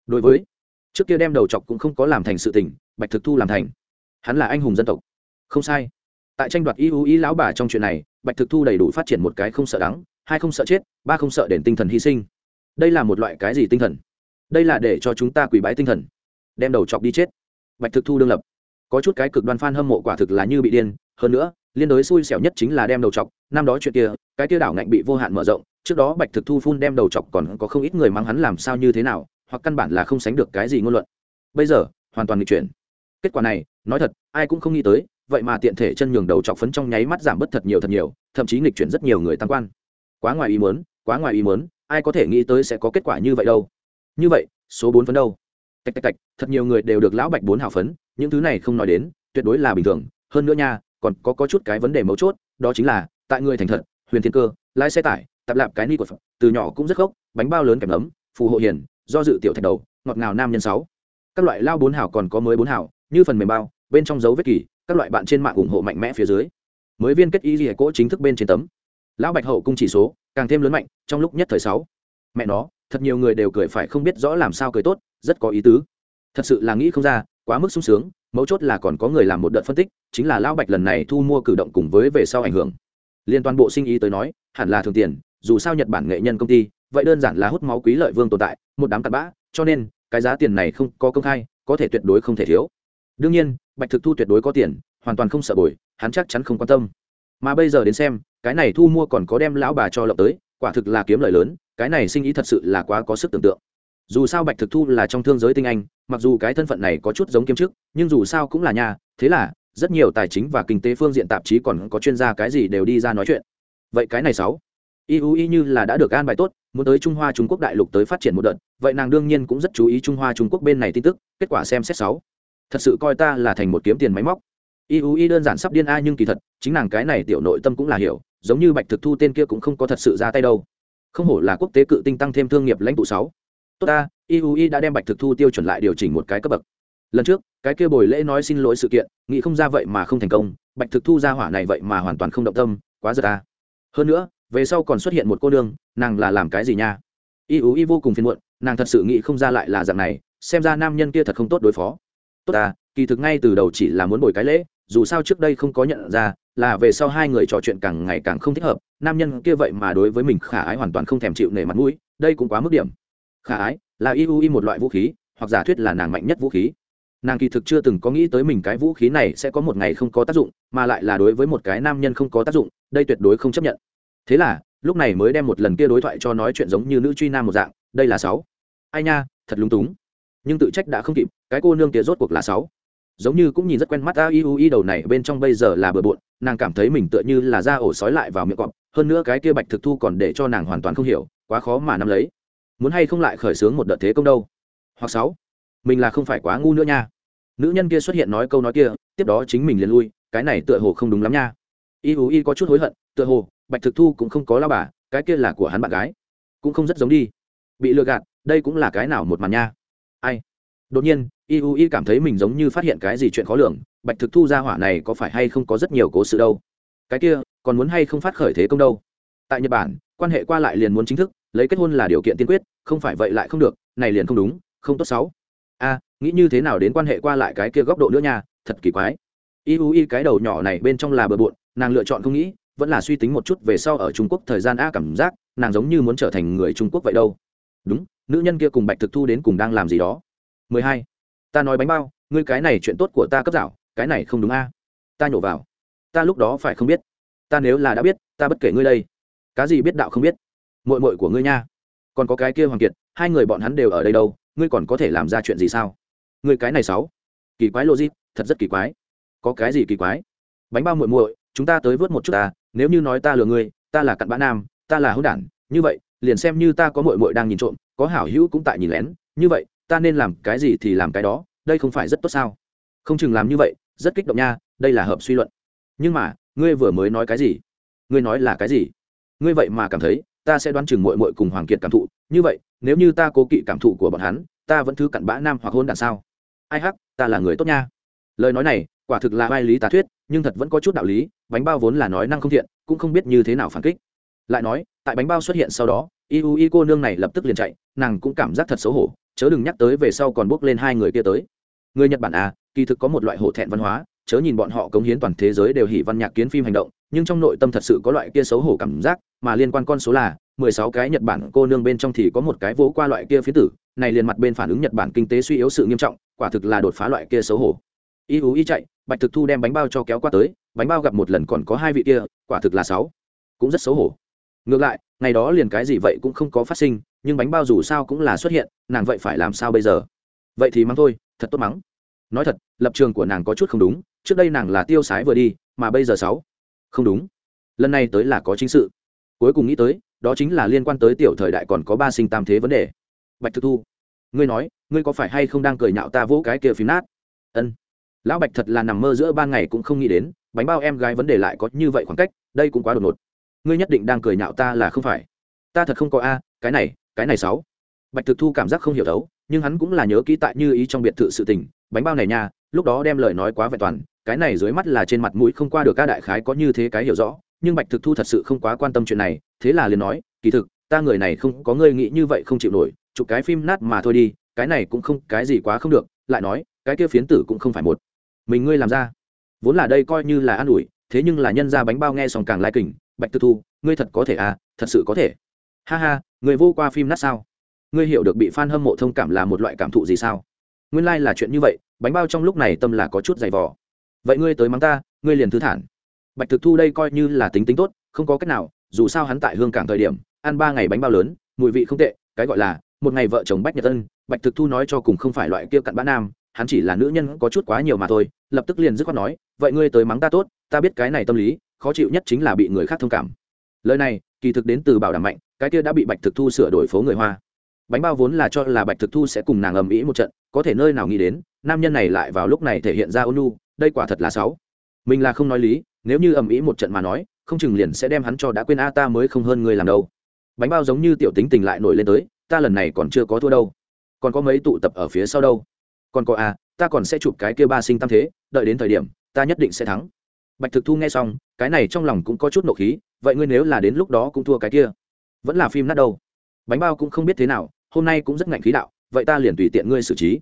Đối với, trước kia đem đầu chọc cũng không có làm thành sự tình, bạch thực thu làm thành. Hắn là anh hùng dân tộc. Không sai. Tại tranh đoạt yếu ưu ý lão bà trong chuyện này, bạch thực thu đầy đủ phát triển một cái không sợ đắng, hai không sợ chết, ba không sợ đền tinh thần hy sinh. Đây là một loại cái gì tinh thần? Đây là để cho chúng ta quỳ bái tinh thần. Đem đầu chọc đi chết. Bạch thực thu đương lập. Có chút cái cực đoan f hâm mộ quả thực là như bị điên, hơn nữa liên đối xui xẻo nhất chính là đem đầu chọc, năm đó chuyện kia, cái kia đảo ngạnh bị vô hạn mở rộng, trước đó bạch thực thu phun đem đầu chọc còn có không ít người mắng hắn làm sao như thế nào, hoặc căn bản là không sánh được cái gì ngôn luận. Bây giờ, hoàn toàn nghịch chuyển. Kết quả này, nói thật, ai cũng không nghĩ tới, vậy mà tiện thể chân nhường đầu chọc phấn trong nháy mắt giảm bớt thật nhiều thật nhiều, thậm chí nghịch chuyển rất nhiều người tăng quan. Quá ngoài ý muốn, quá ngoài ý muốn, ai có thể nghĩ tới sẽ có kết quả như vậy đâu. Như vậy, số bốn phấn đâu? Tạch tạch tạch, thật nhiều người đều được lão bạch bốn hào phấn, những thứ này không nói đến, tuyệt đối là bình thường. Hơn nữa nha còn có, có chút cái vấn đề mấu chốt đó chính là tại người thành thật huyền thiên cơ lái xe tải tập lạp cái ni của phật từ nhỏ cũng rất gốc bánh bao lớn kèm ấm phù hộ hiền do dự tiểu thạch đầu ngọt ngào nam nhân sáu. Các loại lao bốn hảo còn có mới bốn hảo như phần mềm bao bên trong dấu vết kỳ các loại bạn trên mạng ủng hộ mạnh mẽ phía dưới. Mới viên kết y gì cỗ chính thức bên trên tấm. Lão bạch hậu cung chỉ số càng thêm lớn mạnh trong lúc nhất thời sáu. Mẹ nó thật nhiều người đều cười phải không biết rõ làm sao cười tốt rất có ý tứ. Thật sự là nghĩ không ra quá mức sung sướng mấu chốt là còn có người làm một đợt phân tích, chính là lão bạch lần này thu mua cử động cùng với về sau ảnh hưởng. Liên toàn bộ sinh ý tới nói, hẳn là thường tiền, dù sao nhật bản nghệ nhân công ty, vậy đơn giản là hút máu quý lợi vương tồn tại, một đám cặn bã, cho nên, cái giá tiền này không có công khai, có thể tuyệt đối không thể thiếu. Đương nhiên, bạch thực thu tuyệt đối có tiền, hoàn toàn không sợ bồi, hắn chắc chắn không quan tâm. Mà bây giờ đến xem, cái này thu mua còn có đem lão bà cho lộng tới, quả thực là kiếm lời lớn, cái này sinh ý thật sự là quá có sức tưởng tượng dù sao bạch thực thu là trong thương giới tinh anh, mặc dù cái thân phận này có chút giống kiếm chức, nhưng dù sao cũng là nhà, thế là, rất nhiều tài chính và kinh tế phương diện tạp chí còn có chuyên gia cái gì đều đi ra nói chuyện. Vậy cái này sáu, iui như là đã được an bài tốt, muốn tới trung hoa trung quốc đại lục tới phát triển một đợt, vậy nàng đương nhiên cũng rất chú ý trung hoa trung quốc bên này tin tức, kết quả xem xét sáu. Thật sự coi ta là thành một kiếm tiền máy móc. Iui đơn giản sắp điên a nhưng kỳ thật, chính nàng cái này tiểu nội tâm cũng là hiểu, giống như bạch thực thu tên kia cũng không có thật sự ra tay đâu. Không hổ là quốc tế cự tinh tăng thêm thương nghiệp lãnh tụ sáu tốt ta iui đã đem bạch thực thu tiêu chuẩn lại điều chỉnh một cái cấp bậc. Lần trước, cái kia bồi lễ nói xin lỗi sự kiện, nghĩ không ra vậy mà không thành công, bạch thực thu ra hỏa này vậy mà hoàn toàn không động tâm, quá giật ta. Hơn nữa, về sau còn xuất hiện một cô đương nàng là làm cái gì nha? Iui vô cùng phiền muộn, nàng thật sự nghĩ không ra lại là dạng này, xem ra nam nhân kia thật không tốt đối phó. Tốt ta, kỳ thực ngay từ đầu chỉ là muốn bồi cái lễ, dù sao trước đây không có nhận ra, là về sau hai người trò chuyện càng ngày càng không thích hợp, nam nhân kia vậy mà đối với mình khả ái hoàn toàn không thèm chịu nể mặt mũi, đây cũng quá mức điểm khả ái, là y một loại vũ khí, hoặc giả thuyết là nàng mạnh nhất vũ khí. Nàng kỳ thực chưa từng có nghĩ tới mình cái vũ khí này sẽ có một ngày không có tác dụng, mà lại là đối với một cái nam nhân không có tác dụng, đây tuyệt đối không chấp nhận. Thế là, lúc này mới đem một lần kia đối thoại cho nói chuyện giống như nữ truy nam một dạng, đây là sáu. Ai nha, thật lung túng. Nhưng tự trách đã không kịp, cái cô nương kia rốt cuộc là sáu. Giống như cũng nhìn rất quen mắt a iu i đầu này bên trong bây giờ là bừa bộn, nàng cảm thấy mình tựa như là da ổ sói lại vào miệng cọp, hơn nữa cái kia bạch thực thu còn để cho nàng hoàn toàn không hiểu, quá khó mà nắm lấy muốn hay không lại khởi xướng một đợt thế công đâu? Hoặc sáu, mình là không phải quá ngu nữa nha. Nữ nhân kia xuất hiện nói câu nói kia, tiếp đó chính mình liền lui, cái này tựa hồ không đúng lắm nha. Y u y có chút hối hận, tựa hồ, bạch thực thu cũng không có lao bà, cái kia là của hắn bạn gái, cũng không rất giống đi. Bị lừa gạt, đây cũng là cái nào một màn nha. Ai? Đột nhiên y u y cảm thấy mình giống như phát hiện cái gì chuyện khó lường, bạch thực thu ra hỏa này có phải hay không có rất nhiều cố sự đâu? Cái kia, còn muốn hay không phát khởi thế công đâu? Tại nhật bản, quan hệ qua lại liền muốn chính thức lấy kết hôn là điều kiện tiên quyết, không phải vậy lại không được, này liền không đúng, không tốt xấu. A nghĩ như thế nào đến quan hệ qua lại cái kia góc độ nữa nha, thật kỳ quái. Y u y cái đầu nhỏ này bên trong là bừa bộn, nàng lựa chọn không nghĩ, vẫn là suy tính một chút về sau ở trung quốc thời gian a cảm giác, nàng giống như muốn trở thành người trung quốc vậy đâu. Đúng, nữ nhân kia cùng bạch thực thu đến cùng đang làm gì đó. 12. ta nói bánh bao, ngươi cái này chuyện tốt của ta cấp dạo, cái này không đúng a. Ta nhổ vào. Ta lúc đó phải không biết. Ta nếu là đã biết, ta bất kể ngươi đây. Cá gì biết đạo không biết mội mội của ngươi nha. Còn có cái kia hoàng kiệt, hai người bọn hắn đều ở đây đâu, ngươi còn có thể làm ra chuyện gì sao? Ngươi cái này sáu, kỳ quái logic, thật rất kỳ quái. Có cái gì kỳ quái? Bánh bao muội muội, chúng ta tới vớt một chút ta, nếu như nói ta lừa ngươi, ta là cặn bã nam, ta là hữu đản, như vậy, liền xem như ta có muội muội đang nhìn trộm, có hảo hữu cũng tại nhìn lén, như vậy, ta nên làm cái gì thì làm cái đó, đây không phải rất tốt sao? Không chừng làm như vậy, rất kích động nha, đây là hợp suy luận. Nhưng mà, ngươi vừa mới nói cái gì? Ngươi nói là cái gì? Ngươi vậy mà cảm thấy ta sẽ đoán chừng mội mội cùng hoàng kiệt cảm thụ. Như vậy, nếu như ta cố kỵ cảm thụ của bọn hắn, ta vẫn thứ cặn bã nam hoặc hôn đàn sao? Ai hắc, ta là người tốt nha. Lời nói này, quả thực là vai lý tà thuyết, nhưng thật vẫn có chút đạo lý, bánh bao vốn là nói năng không thiện, cũng không biết như thế nào phản kích. Lại nói, tại bánh bao xuất hiện sau đó iu y cô nương này lập tức liền chạy, nàng cũng cảm giác thật xấu hổ, chớ đừng nhắc tới về sau còn bước lên hai người kia tới. Người nhật bản à kỳ thực có một loại hổ thẹn văn hóa, chớ nhìn bọn họ cống hiến toàn thế giới đều hỉ văn nhạc kiến phim hành động nhưng trong nội tâm thật sự có loại kia xấu hổ cảm giác, mà liên quan con số là mười sáu cái nhật bản cô nương bên trong thì có một cái vỗ qua loại kia phía tử, này liền mặt bên phản ứng nhật bản kinh tế suy yếu sự nghiêm trọng, quả thực là đột phá loại kia xấu hổ. Y ú y chạy, bạch thực thu đem bánh bao cho kéo qua tới, bánh bao gặp một lần còn có hai vị kia, quả thực là sáu cũng rất xấu hổ. Ngược lại, ngày đó liền cái gì vậy cũng không có phát sinh, nhưng bánh bao dù sao cũng là xuất hiện, nàng vậy phải làm sao bây giờ? Vậy thì mắng thôi, thật tốt mắng. Nói thật, lập trường của nàng có chút không đúng, trước đây nàng là tiêu sái vừa đi, mà bây giờ sáu không đúng. Lần này tới là có chính sự. Cuối cùng nghĩ tới, đó chính là liên quan tới tiểu thời đại còn có ba sinh tam thế vấn đề. Bạch thực thu, ngươi nói, ngươi có phải hay không đang cười nhạo ta vỗ cái kia phím nát? Ân. Lão bạch thật là nằm mơ giữa ban ngày cũng không nghĩ đến, bánh bao em gái vấn đề lại có như vậy khoảng cách, đây cũng quá đột ngột. Ngươi nhất định đang cười nhạo ta là không phải. Ta thật không có a, cái này cái này sáu. Bạch thực thu cảm giác không hiểu thấu, nhưng hắn cũng là nhớ kỹ tại như ý trong biệt thự sự tình bánh bao này nha, lúc đó đem lời nói quá vẹn toàn, cái này dưới mắt là trên mặt mũi không qua được ca đại khái có như thế cái hiểu rõ, nhưng bạch thực thu thật sự không quá quan tâm chuyện này, thế là liền nói, kỳ thực, ta người này không có ngươi nghĩ như vậy không chịu nổi, chụp cái phim nát mà thôi đi, cái này cũng không, cái gì quá không được, lại nói, cái kia phiến tử cũng không phải một mình ngươi làm ra. Vốn là đây coi như là an ủi, thế nhưng là nhân ra bánh bao nghe xong càng lai kình, bạch tư thu, ngươi thật có thể à thật sự có thể. Ha ha, người vô qua phim nát sao? Ngươi hiểu được bị f a n hâm mộ thông cảm là một loại cảm thụ gì sao? Nguyên lai là chuyện như vậy, bánh bao trong lúc này tâm là có chút dày vò. Vậy ngươi tới mắng ta, ngươi liền thư thản. Bạch thực thu đây coi như là tính tính tốt, không có cách nào, dù sao hắn tại hương cảng thời điểm, ăn ba ngày bánh bao lớn, mùi vị không tệ, cái gọi là, một ngày vợ chồng bách nhật tân bạch thực thu nói cho cùng không phải loại kia cặn bã nam, hắn chỉ là nữ nhân có chút quá nhiều mà thôi, lập tức liền dứt khoát nói, vậy ngươi tới mắng ta tốt, ta biết cái này tâm lý, khó chịu nhất chính là bị người khác thông cảm. Lời này, kỳ thực đến từ bảo đảm mạnh, cái kia đã bị bạch thực thu sửa đổi phố người hoa bánh bao vốn là cho là bạch thực thu sẽ cùng nàng ầm ĩ một trận, có thể nơi nào nghĩ đến, nam nhân này lại vào lúc này thể hiện ra ôn nu đây quả thật là sáu mình là không nói lý, nếu như ầm ĩ một trận mà nói, không chừng liền sẽ đem hắn cho đã quên, a, ta mới không hơn người làm đâu. Bánh bao giống như tiểu tính tình lại nổi lên tới, ta lần này còn chưa có thua đâu. Còn có mấy tụ tập ở phía sau đâu. Còn có, a, ta còn sẽ chụp cái kia ba sinh tam thế, đợi đến thời điểm, ta nhất định sẽ thắng. Bạch thực thu nghe xong, cái này trong lòng cũng có chút nộ khí, vậy ngươi nếu là đến lúc đó cũng thua cái kia, vẫn là phim nát đâu bánh bao cũng không biết thế nào, hôm nay cũng rất ngạnh khí đạo, vậy ta liền tùy tiện ngươi xử trí.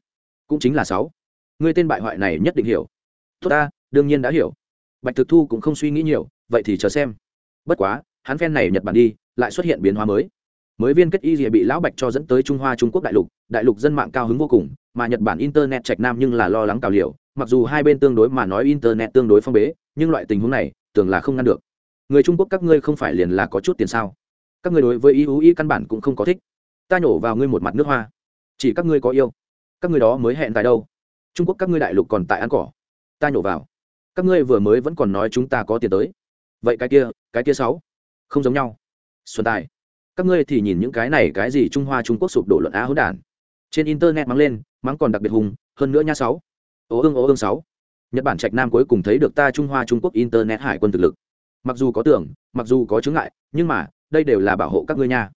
Cũng chính là sáu. Ngươi tên bại hoại này nhất định hiểu. Tốt ta, đương nhiên đã hiểu. Bạch thực thu cũng không suy nghĩ nhiều, vậy thì chờ xem. Bất quá, hắn phen này nhật bản đi, lại xuất hiện biến hóa mới. Mới viên kết y rìa bị lão bạch cho dẫn tới trung hoa trung quốc đại lục đại lục dân mạng cao hứng vô cùng, mà nhật bản internet trạch nam nhưng là lo lắng cào liều, mặc dù hai bên tương đối mà nói internet tương đối phong bế, nhưng loại tình huống này, tưởng là không ngăn được. Người trung quốc các ngươi không phải liền là có chút tiền sao? Các ngươi đối với ý ú ý căn bản cũng không có thích. Ta nhổ vào ngươi một mặt nước hoa. Chỉ các ngươi có yêu, các ngươi đó mới hẹn tại đâu? Trung quốc các ngươi đại lục còn tại ăn cỏ. Ta nhổ vào. Các ngươi vừa mới vẫn còn nói chúng ta có tiền tới. Vậy cái kia cái kia sáu, không giống nhau. Xuân tài, các ngươi thì nhìn những cái này cái gì trung hoa trung quốc sụp đổ luận á hỗn đản. Trên internet mắng lên, mắng còn đặc biệt hùng, hơn nữa nha sáu. Ố ương ố ương sáu. Nhật bản trạch nam cuối cùng thấy được ta trung hoa trung quốc internet hải quân thực lực. Mặc dù có tưởng, mặc dù có chứng ngại, nhưng mà đây đều là bảo hộ các ngươi nha.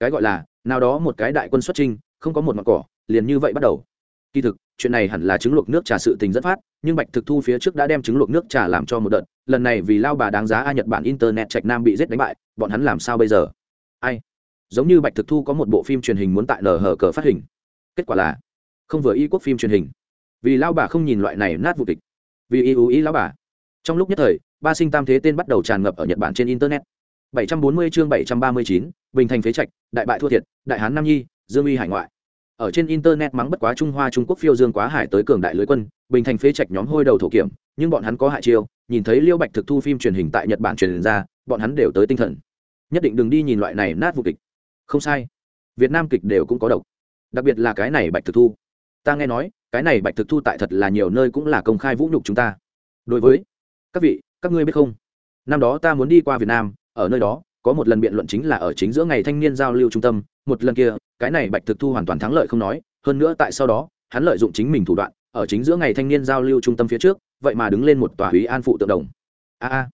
Cái gọi là, nào đó một cái đại quân xuất trinh không có một mặt cỏ, liền như vậy bắt đầu. Kỳ thực, chuyện này hẳn là trứng luộc nước trà sự tình dẫn phát, nhưng bạch thực thu phía trước đã đem trứng luộc nước trà làm cho một đợt, lần này vì lao bà đáng giá a nhật bản internet trạch nam bị giết đánh bại, bọn hắn làm sao bây giờ? Ai? Giống như bạch thực thu có một bộ phim truyền hình muốn tại nở hở cờ phát hình. Kết quả là, không vừa y quốc phim truyền hình. Vì lao bà không nhìn loại này nát vụ kịch. Vì y ưu ý lao bà. Trong lúc nhất thời, ba sinh tam thế tên bắt đầu tràn ngập ở nhật bản trên internet. 740 chương 739, bình thành phế trạch đại bại thua thiệt đại hán nam nhi dương uy hải ngoại. Ở trên internet mắng bất quá trung hoa trung quốc phiêu dương quá hải tới cường đại lưới quân bình thành phế trạch nhóm hôi đầu thổ kiểm nhưng bọn hắn có hại chiêu nhìn thấy liêu bạch thực thu phim truyền hình tại nhật bản truyền ra bọn hắn đều tới tinh thần. Nhất định đừng đi nhìn loại này nát vụ kịch. Không sai. Việt nam kịch đều cũng có độc. Đặc biệt là cái này bạch thực thu. Ta nghe nói cái này bạch thực thu tại thật là nhiều nơi cũng là công khai vũ nhục chúng ta. Đối với các vị các ngươi biết không? Năm đó ta muốn đi qua việt nam ở nơi đó, có một lần biện luận chính là ở chính giữa ngày thanh niên giao lưu trung tâm, một lần kia, cái này bạch thực thu hoàn toàn thắng lợi không nói, hơn nữa tại sau đó, hắn lợi dụng chính mình thủ đoạn, ở chính giữa ngày thanh niên giao lưu trung tâm phía trước, vậy mà đứng lên một tòa húy an phụ tượng đồng. A a,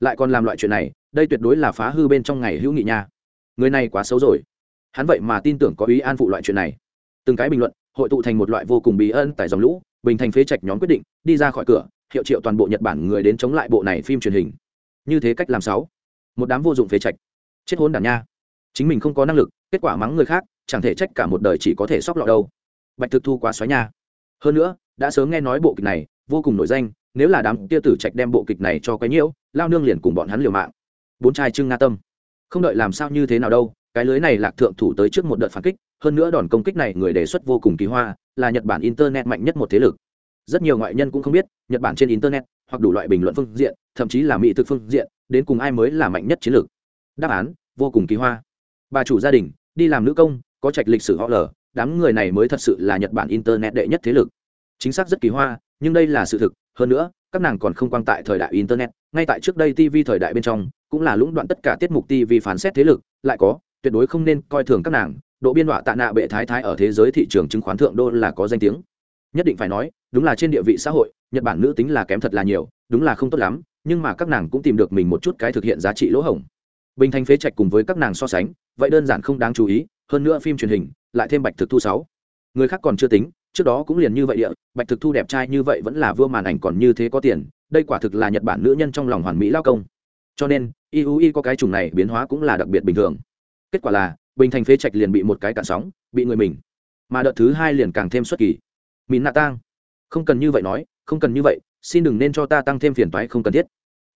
lại còn làm loại chuyện này, đây tuyệt đối là phá hư bên trong ngày hữu nghị nha. Người này quá xấu rồi. Hắn vậy mà tin tưởng có ý an phụ loại chuyện này. Từng cái bình luận, hội tụ thành một loại vô cùng bí ân tại dòng lũ, bình thành phế trạch nhóm quyết định, đi ra khỏi cửa, hiệu triệu toàn bộ nhật bản người đến chống lại bộ này phim truyền hình. Như thế cách làm sáu một đám vô dụng phế trạch. Chết hôn đàn nha. Chính mình không có năng lực, kết quả mắng người khác, chẳng thể trách cả một đời chỉ có thể sóc lọ đâu. Bạch thực thu quá xoáy nha. Hơn nữa, đã sớm nghe nói bộ kịch này, vô cùng nổi danh, nếu là đám tia tử trạch đem bộ kịch này cho cái nhiễu, lao nương liền cùng bọn hắn liều mạng. Bốn trai trưng nga tâm. Không đợi làm sao như thế nào đâu, cái lưới này lạc thượng thủ tới trước một đợt phản kích, hơn nữa đòn công kích này người đề xuất vô cùng kỳ hoa, là nhật bản internet mạnh nhất một thế lực. Rất nhiều ngoại nhân cũng không biết, nhật bản trên internet, hoặc đủ loại bình luận phương diện, thậm chí là mỹ thực phương diện đến cùng ai mới là mạnh nhất chiến lược? Đáp án, vô cùng kỳ hoa. Bà chủ gia đình, đi làm nữ công, có trạch lịch sử họ lờ, đám người này mới thật sự là nhật bản internet đệ nhất thế lực. Chính xác rất kỳ hoa, nhưng đây là sự thực. Hơn nữa, các nàng còn không quan tại thời đại internet, ngay tại trước đây tv thời đại bên trong, cũng là lũng đoạn tất cả tiết mục tv phán xét thế lực. Lại có, tuyệt đối không nên coi thường các nàng. Độ biên họa tạ nạ bệ thái thái ở thế giới thị trường chứng khoán thượng đô là có danh tiếng. Nhất định phải nói, đúng là trên địa vị xã hội, nhật bản nữ tính là kém thật là nhiều, đúng là không tốt lắm nhưng mà các nàng cũng tìm được mình một chút cái thực hiện giá trị lỗ hổng. Bình thành phế trạch cùng với các nàng so sánh, vậy đơn giản không đáng chú ý, hơn nữa phim truyền hình, lại thêm bạch thực thu sáu. Người khác còn chưa tính, trước đó cũng liền như vậy địa, bạch thực thu đẹp trai như vậy vẫn là vua màn ảnh còn như thế có tiền, đây quả thực là nhật bản nữ nhân trong lòng hoàn mỹ lao công. Cho nên, iui có cái chủng này biến hóa cũng là đặc biệt bình thường. Kết quả là, bình thành phế trạch liền bị một cái cạn sóng, bị người mình. Mà đợt thứ hai liền càng thêm xuất kỳ. Mìn nạ tang không cần như vậy nói, không cần như vậy xin đừng nên cho ta tăng thêm phiền toái không cần thiết.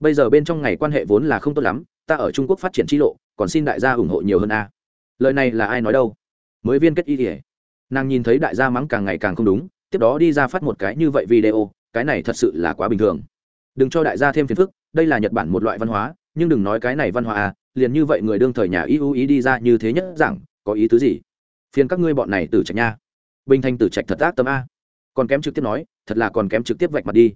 Bây giờ bên trong ngày quan hệ vốn là không tốt lắm, ta ở trung quốc phát triển chi lộ, còn xin đại gia ủng hộ nhiều hơn a. Lời này là ai nói đâu? Mới viên kết y ỉa nàng nhìn thấy đại gia mắng càng ngày càng không đúng, tiếp đó đi ra phát một cái như vậy video, cái này thật sự là quá bình thường. Đừng cho đại gia thêm phiền phức, đây là nhật bản một loại văn hóa, nhưng đừng nói cái này văn hóa à liền như vậy người đương thời nhà y ý đi ra như thế nhất rằng có ý tứ gì? Phiền các ngươi bọn này tử trạch nha. Bình thành tử trạch thật ác tâm a. Còn kém trực tiếp nói, thật là còn kém trực tiếp vạch mặt đi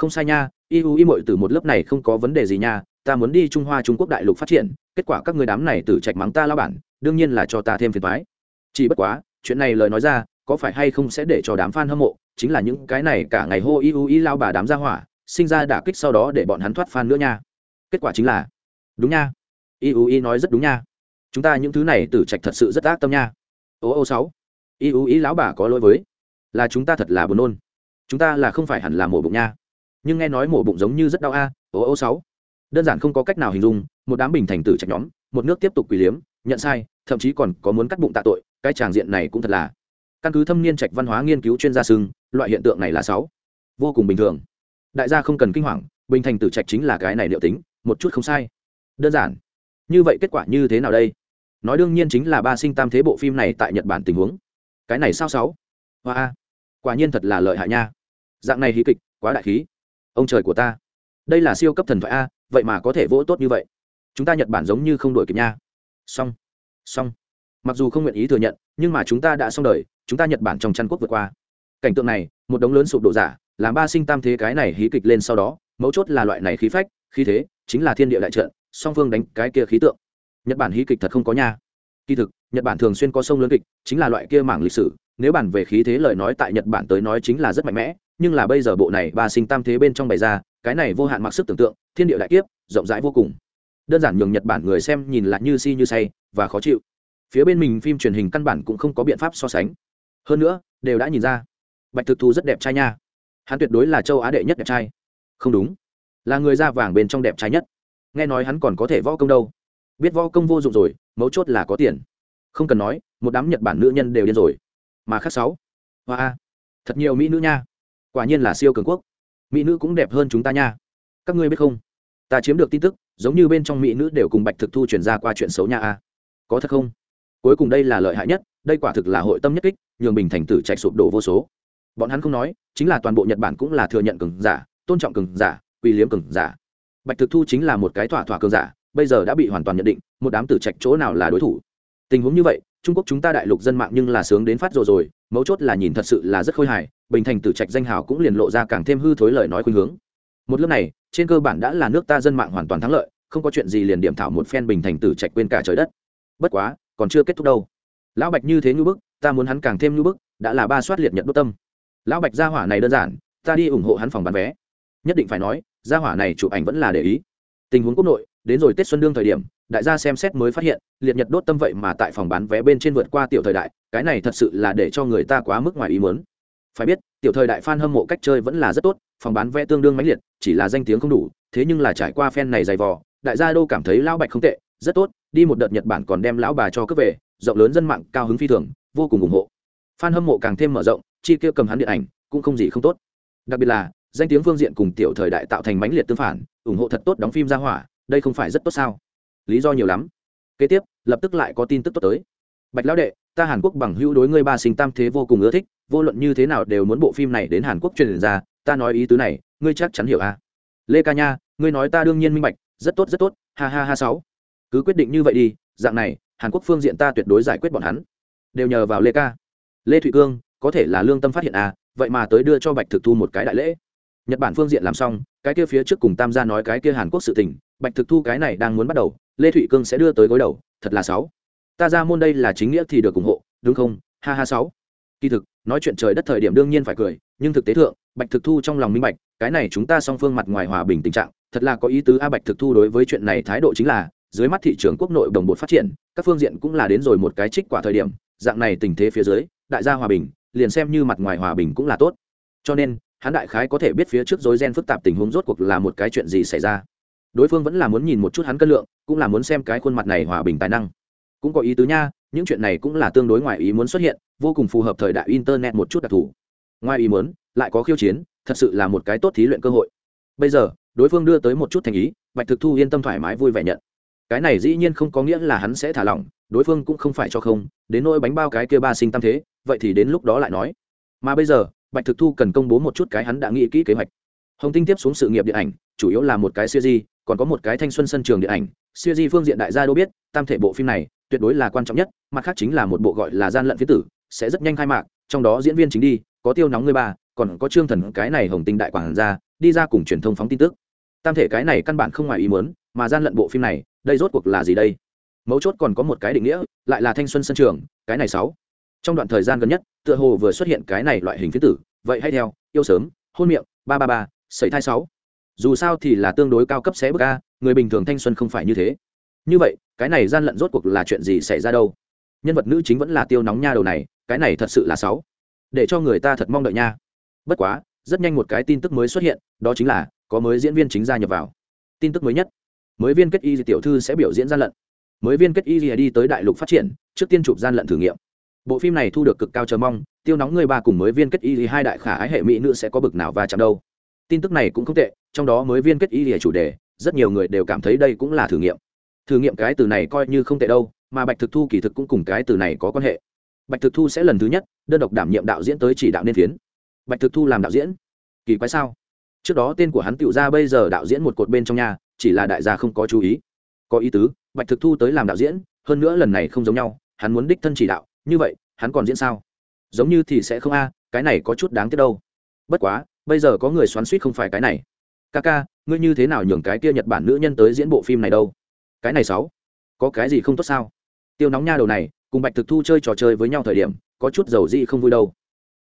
không sai nha y u y mội từ một lớp này không có vấn đề gì nha, ta muốn đi trung hoa trung quốc đại lục phát triển, kết quả các người đám này từ trạch mắng ta lao bản, đương nhiên là cho ta thêm phiền thoái chỉ bất quá, chuyện này lời nói ra, có phải hay không sẽ để cho đám f a n hâm mộ, chính là những cái này cả ngày hô y u y lao bà đám ra hỏa, sinh ra đả kích sau đó để bọn hắn thoát f a n nữa nha. Kết quả chính là, đúng nha. Y u y nói rất đúng nha. Chúng ta những thứ này từ trạch thật sự rất ác tâm nha. Ô ô sáu y u y lão bà có lỗi với, là chúng ta thật là buồn nôn. Chúng ta là không phải hẳn là mổ bụng nha nhưng nghe nói mổ bụng giống như rất đau a, ô ô sáu. Đơn giản không có cách nào hình dung, một đám bình thành tử trạch nhóm, một nước tiếp tục quỳ liếm, nhận sai, thậm chí còn có muốn cắt bụng tạ tội, cái tràng diện này cũng thật là. Căn cứ thâm niên trạch văn hóa nghiên cứu chuyên gia sưng loại hiện tượng này là sáu. Vô cùng bình thường. Đại gia không cần kinh hoàng, bình thành tử trạch chính là cái này liệu tính, một chút không sai. Đơn giản. Như vậy kết quả như thế nào đây? Nói đương nhiên chính là ba sinh tam thế bộ phim này tại nhật bản tình huống. Cái này sao sáu? Hoa quả nhiên thật là lợi hại nha. Dạng này hí kịch, quá đại khí ông trời của ta. Đây là siêu cấp thần thoại a, vậy mà có thể vỗ tốt như vậy. Chúng ta nhật bản giống như không đổi kịp nha. Xong. Xong. Mặc dù không nguyện ý thừa nhận, nhưng mà chúng ta đã xong đời, chúng ta nhật bản trong chăn quốc vượt qua. Cảnh tượng này, một đống lớn sụp đổ giả, làm ba sinh tam thế cái này hí kịch lên sau đó, mấu chốt là loại này khí phách, khí thế, chính là thiên địa đại trận, song phương đánh cái kia khí tượng. Nhật bản hí kịch thật không có nha kỳ thực, nhật bản thường xuyên có sông lớn kịch, chính là loại kia mảng lịch sử. Nếu bản về khí thế lời nói tại nhật bản tới nói chính là rất mạnh mẽ, nhưng là bây giờ bộ này ba sinh tam thế bên trong bày ra, cái này vô hạn mặc sức tưởng tượng, thiên địa đại kiếp, rộng rãi vô cùng. Đơn giản nhường nhật bản người xem nhìn lại như si như say và khó chịu. Phía bên mình phim truyền hình căn bản cũng không có biện pháp so sánh. Hơn nữa, đều đã nhìn ra, bạch thực thu rất đẹp trai nha. Hắn tuyệt đối là châu á đệ nhất đẹp trai. Không đúng. Là người da vàng bên trong đẹp trai nhất. Nghe nói hắn còn có thể võ công đâu biết võ công vô dụng rồi, mấu chốt là có tiền. Không cần nói, một đám nhật bản nữ nhân đều điên rồi. Mà khác sáu. Hoa thật nhiều mỹ nữ nha. Quả nhiên là siêu cường quốc. Mỹ nữ cũng đẹp hơn chúng ta nha. Các ngươi biết không? Ta chiếm được tin tức, giống như bên trong mỹ nữ đều cùng bạch thực thu chuyển ra qua chuyện xấu nha a. Có thật không? Cuối cùng đây là lợi hại nhất, đây quả thực là hội tâm nhất kích, nhường bình thành tử chạy sụp đổ vô số. Bọn hắn không nói, chính là toàn bộ nhật bản cũng là thừa nhận cường giả, tôn trọng cường giả uy liếm cường giả. Bạch thực thu chính là một cái thỏa thỏa cường giả bây giờ đã bị hoàn toàn nhận định, một đám tử trạch chỗ nào là đối thủ. Tình huống như vậy, trung quốc chúng ta đại lục dân mạng nhưng là sướng đến phát rồi rồi, mấu chốt là nhìn thật sự là rất khôi hài, bình thành tử trạch danh hào cũng liền lộ ra càng thêm hư thối lời nói khuynh hướng. Một lớp này, trên cơ bản đã là nước ta dân mạng hoàn toàn thắng lợi, không có chuyện gì liền điểm thảo một phen bình thành tử trạch quên cả trời đất. Bất quá, còn chưa kết thúc đâu. Lão bạch như thế như bức, ta muốn hắn càng thêm như bức, đã là ba soát liệt nhật đốt tâm. Lão bạch gia hỏa này đơn giản, ta đi ủng hộ hắn phòng bán vé. Nhất định phải nói, gia hỏa này chụp ảnh vẫn là để ý. Tình huống quốc nội đến rồi tết xuân đương thời điểm, đại gia xem xét mới phát hiện, liệt nhật đốt tâm vậy mà tại phòng bán vé bên trên vượt qua tiểu thời đại, cái này thật sự là để cho người ta quá mức ngoài ý muốn. Phải biết, tiểu thời đại fan hâm mộ cách chơi vẫn là rất tốt, phòng bán vé tương đương mãnh liệt, chỉ là danh tiếng không đủ, thế nhưng là trải qua fan này dày vò, đại gia đô cảm thấy lão bạch không tệ, rất tốt, đi một đợt nhật bản còn đem lão bà cho cướp về, rộng lớn dân mạng, cao hứng phi thường, vô cùng ủng hộ. Fan hâm mộ càng thêm mở rộng, chi kia cầm hắn điện ảnh cũng không gì không tốt. Đặc biệt là, danh tiếng phương diện cùng tiểu thời đại tạo thành mãnh liệt tương phản, ủng hộ thật tốt đóng phim ra hỏa đây không phải rất tốt sao? Lý do nhiều lắm. Kế tiếp, lập tức lại có tin tức tốt tới. Bạch lão đệ, ta hàn quốc bằng hữu đối ngươi ba sinh tam thế vô cùng ưa thích, vô luận như thế nào đều muốn bộ phim này đến hàn quốc truyền ra, ta nói ý tứ này, ngươi chắc chắn hiểu à? lê ca nha, ngươi nói ta đương nhiên minh bạch, rất tốt rất tốt, ha ha ha sáu. Cứ quyết định như vậy đi, dạng này, hàn quốc phương diện ta tuyệt đối giải quyết bọn hắn. Đều nhờ vào lê ca. Lê thụy cương, có thể là lương tâm phát hiện à vậy mà tới đưa cho bạch thực thu một cái đại lễ. Nhật bản phương diện làm xong cái kia phía trước cùng tam gia nói cái kia hàn quốc sự tình, bạch thực thu cái này đang muốn bắt đầu, lê thụy cương sẽ đưa tới gối đầu, thật là sáu. Ta ra môn đây là chính nghĩa thì được ủng hộ, đúng không? Ha ha sáu. Kỳ thực, nói chuyện trời đất thời điểm đương nhiên phải cười, nhưng thực tế thượng, bạch thực thu trong lòng minh bạch, cái này chúng ta song phương mặt ngoài hòa bình tình trạng, thật là có ý tứ a bạch thực thu đối với chuyện này thái độ chính là, dưới mắt thị trường quốc nội đồng bộ phát triển, các phương diện cũng là đến rồi một cái trích quả thời điểm, dạng này tình thế phía dưới, đại gia hòa bình, liền xem như mặt ngoài hòa bình cũng là tốt. Cho nên hắn đại khái có thể biết phía trước dối gen phức tạp tình huống rốt cuộc là một cái chuyện gì xảy ra. Đối phương vẫn là muốn nhìn một chút hắn cân lượng, cũng là muốn xem cái khuôn mặt này hòa bình tài năng. Cũng có ý tứ nha, những chuyện này cũng là tương đối ngoài ý muốn xuất hiện, vô cùng phù hợp thời đại internet một chút đặc thù. Ngoài ý muốn, lại có khiêu chiến, thật sự là một cái tốt thí luyện cơ hội. Bây giờ, đối phương đưa tới một chút thành ý, bạch thực thu yên tâm thoải mái vui vẻ nhận. Cái này dĩ nhiên không có nghĩa là hắn sẽ thả lỏng, đối phương cũng không phải cho không, đến nỗi bánh bao cái kia ba sinh tam thế, vậy thì đến lúc đó lại nói. Mà bây giờ bạch thực thu cần công bố một chút cái hắn đã nghĩ kỹ kế hoạch. Hồng tinh tiếp xuống sự nghiệp điện ảnh, chủ yếu là một cái siêu di còn có một cái thanh xuân sân trường điện ảnh. Siêu di phương diện đại gia đô biết, tam thể bộ phim này tuyệt đối là quan trọng nhất, mặt khác chính là một bộ gọi là gian lận phía tử, sẽ rất nhanh khai mạc, trong đó diễn viên chính đi, có tiêu nóng người ba, còn có trương thần, cái này hồng tinh đại quảng ra đi ra cùng truyền thông phóng tin tức. Tam thể cái này căn bản không ngoài ý muốn, mà gian lận bộ phim này, đây rốt cuộc là gì đây? Mấu chốt còn có một cái định nghĩa, lại là thanh xuân sân trường, cái này sáu trong đoạn thời gian gần nhất, tựa hồ vừa xuất hiện cái này loại hình phía tử, vậy hay theo, yêu sớm, hôn miệng, ba ba ba, sẩy thai sáu. Dù sao thì là tương đối cao cấp xé bức a, người bình thường thanh xuân không phải như thế. Như vậy, cái này gian lận rốt cuộc là chuyện gì xảy ra đâu? Nhân vật nữ chính vẫn là tiêu nóng nha đầu này, cái này thật sự là sáu. Để cho người ta thật mong đợi nha. Bất quá, rất nhanh một cái tin tức mới xuất hiện, đó chính là, có mới diễn viên chính gia nhập vào. Tin tức mới nhất. Mới viên kết y tiểu thư sẽ biểu diễn gian lận. Mới viên kết y đi tới đại lục phát triển, trước tiên chụp gian lận thử nghiệm bộ phim này thu được cực cao chờ mong, tiêu nóng người ba cùng mới viên kết y hai đại khả ái hệ mỹ nữ sẽ có bực nào và chạm đâu. Tin tức này cũng không tệ, trong đó mới viên kết y chủ đề, rất nhiều người đều cảm thấy đây cũng là thử nghiệm. Thử nghiệm cái từ này coi như không tệ đâu, mà bạch thực thu kỳ thực cũng cùng cái từ này có quan hệ. Bạch thực thu sẽ lần thứ nhất, đơn độc đảm nhiệm đạo diễn tới chỉ đạo nên phiến. Bạch thực thu làm đạo diễn? Kỳ quái sao? Trước đó tên của hắn tựu ra bây giờ đạo diễn một cột bên trong nhà, chỉ là đại gia không có chú ý. Có ý tứ, bạch thực thu tới làm đạo diễn, hơn nữa lần này không giống nhau, hắn muốn đích thân chỉ đạo như vậy, hắn còn diễn sao? Giống như thì sẽ không a, cái này có chút đáng tiếc đâu. Bất quá, bây giờ có người xoắn suýt không phải cái này. Ca ca ngươi như thế nào nhường cái kia nhật bản nữ nhân tới diễn bộ phim này đâu? Cái này sáu, có cái gì không tốt sao? Tiêu nóng nha đầu này, cùng bạch thực thu chơi trò chơi với nhau thời điểm, có chút dầu dị không vui đâu.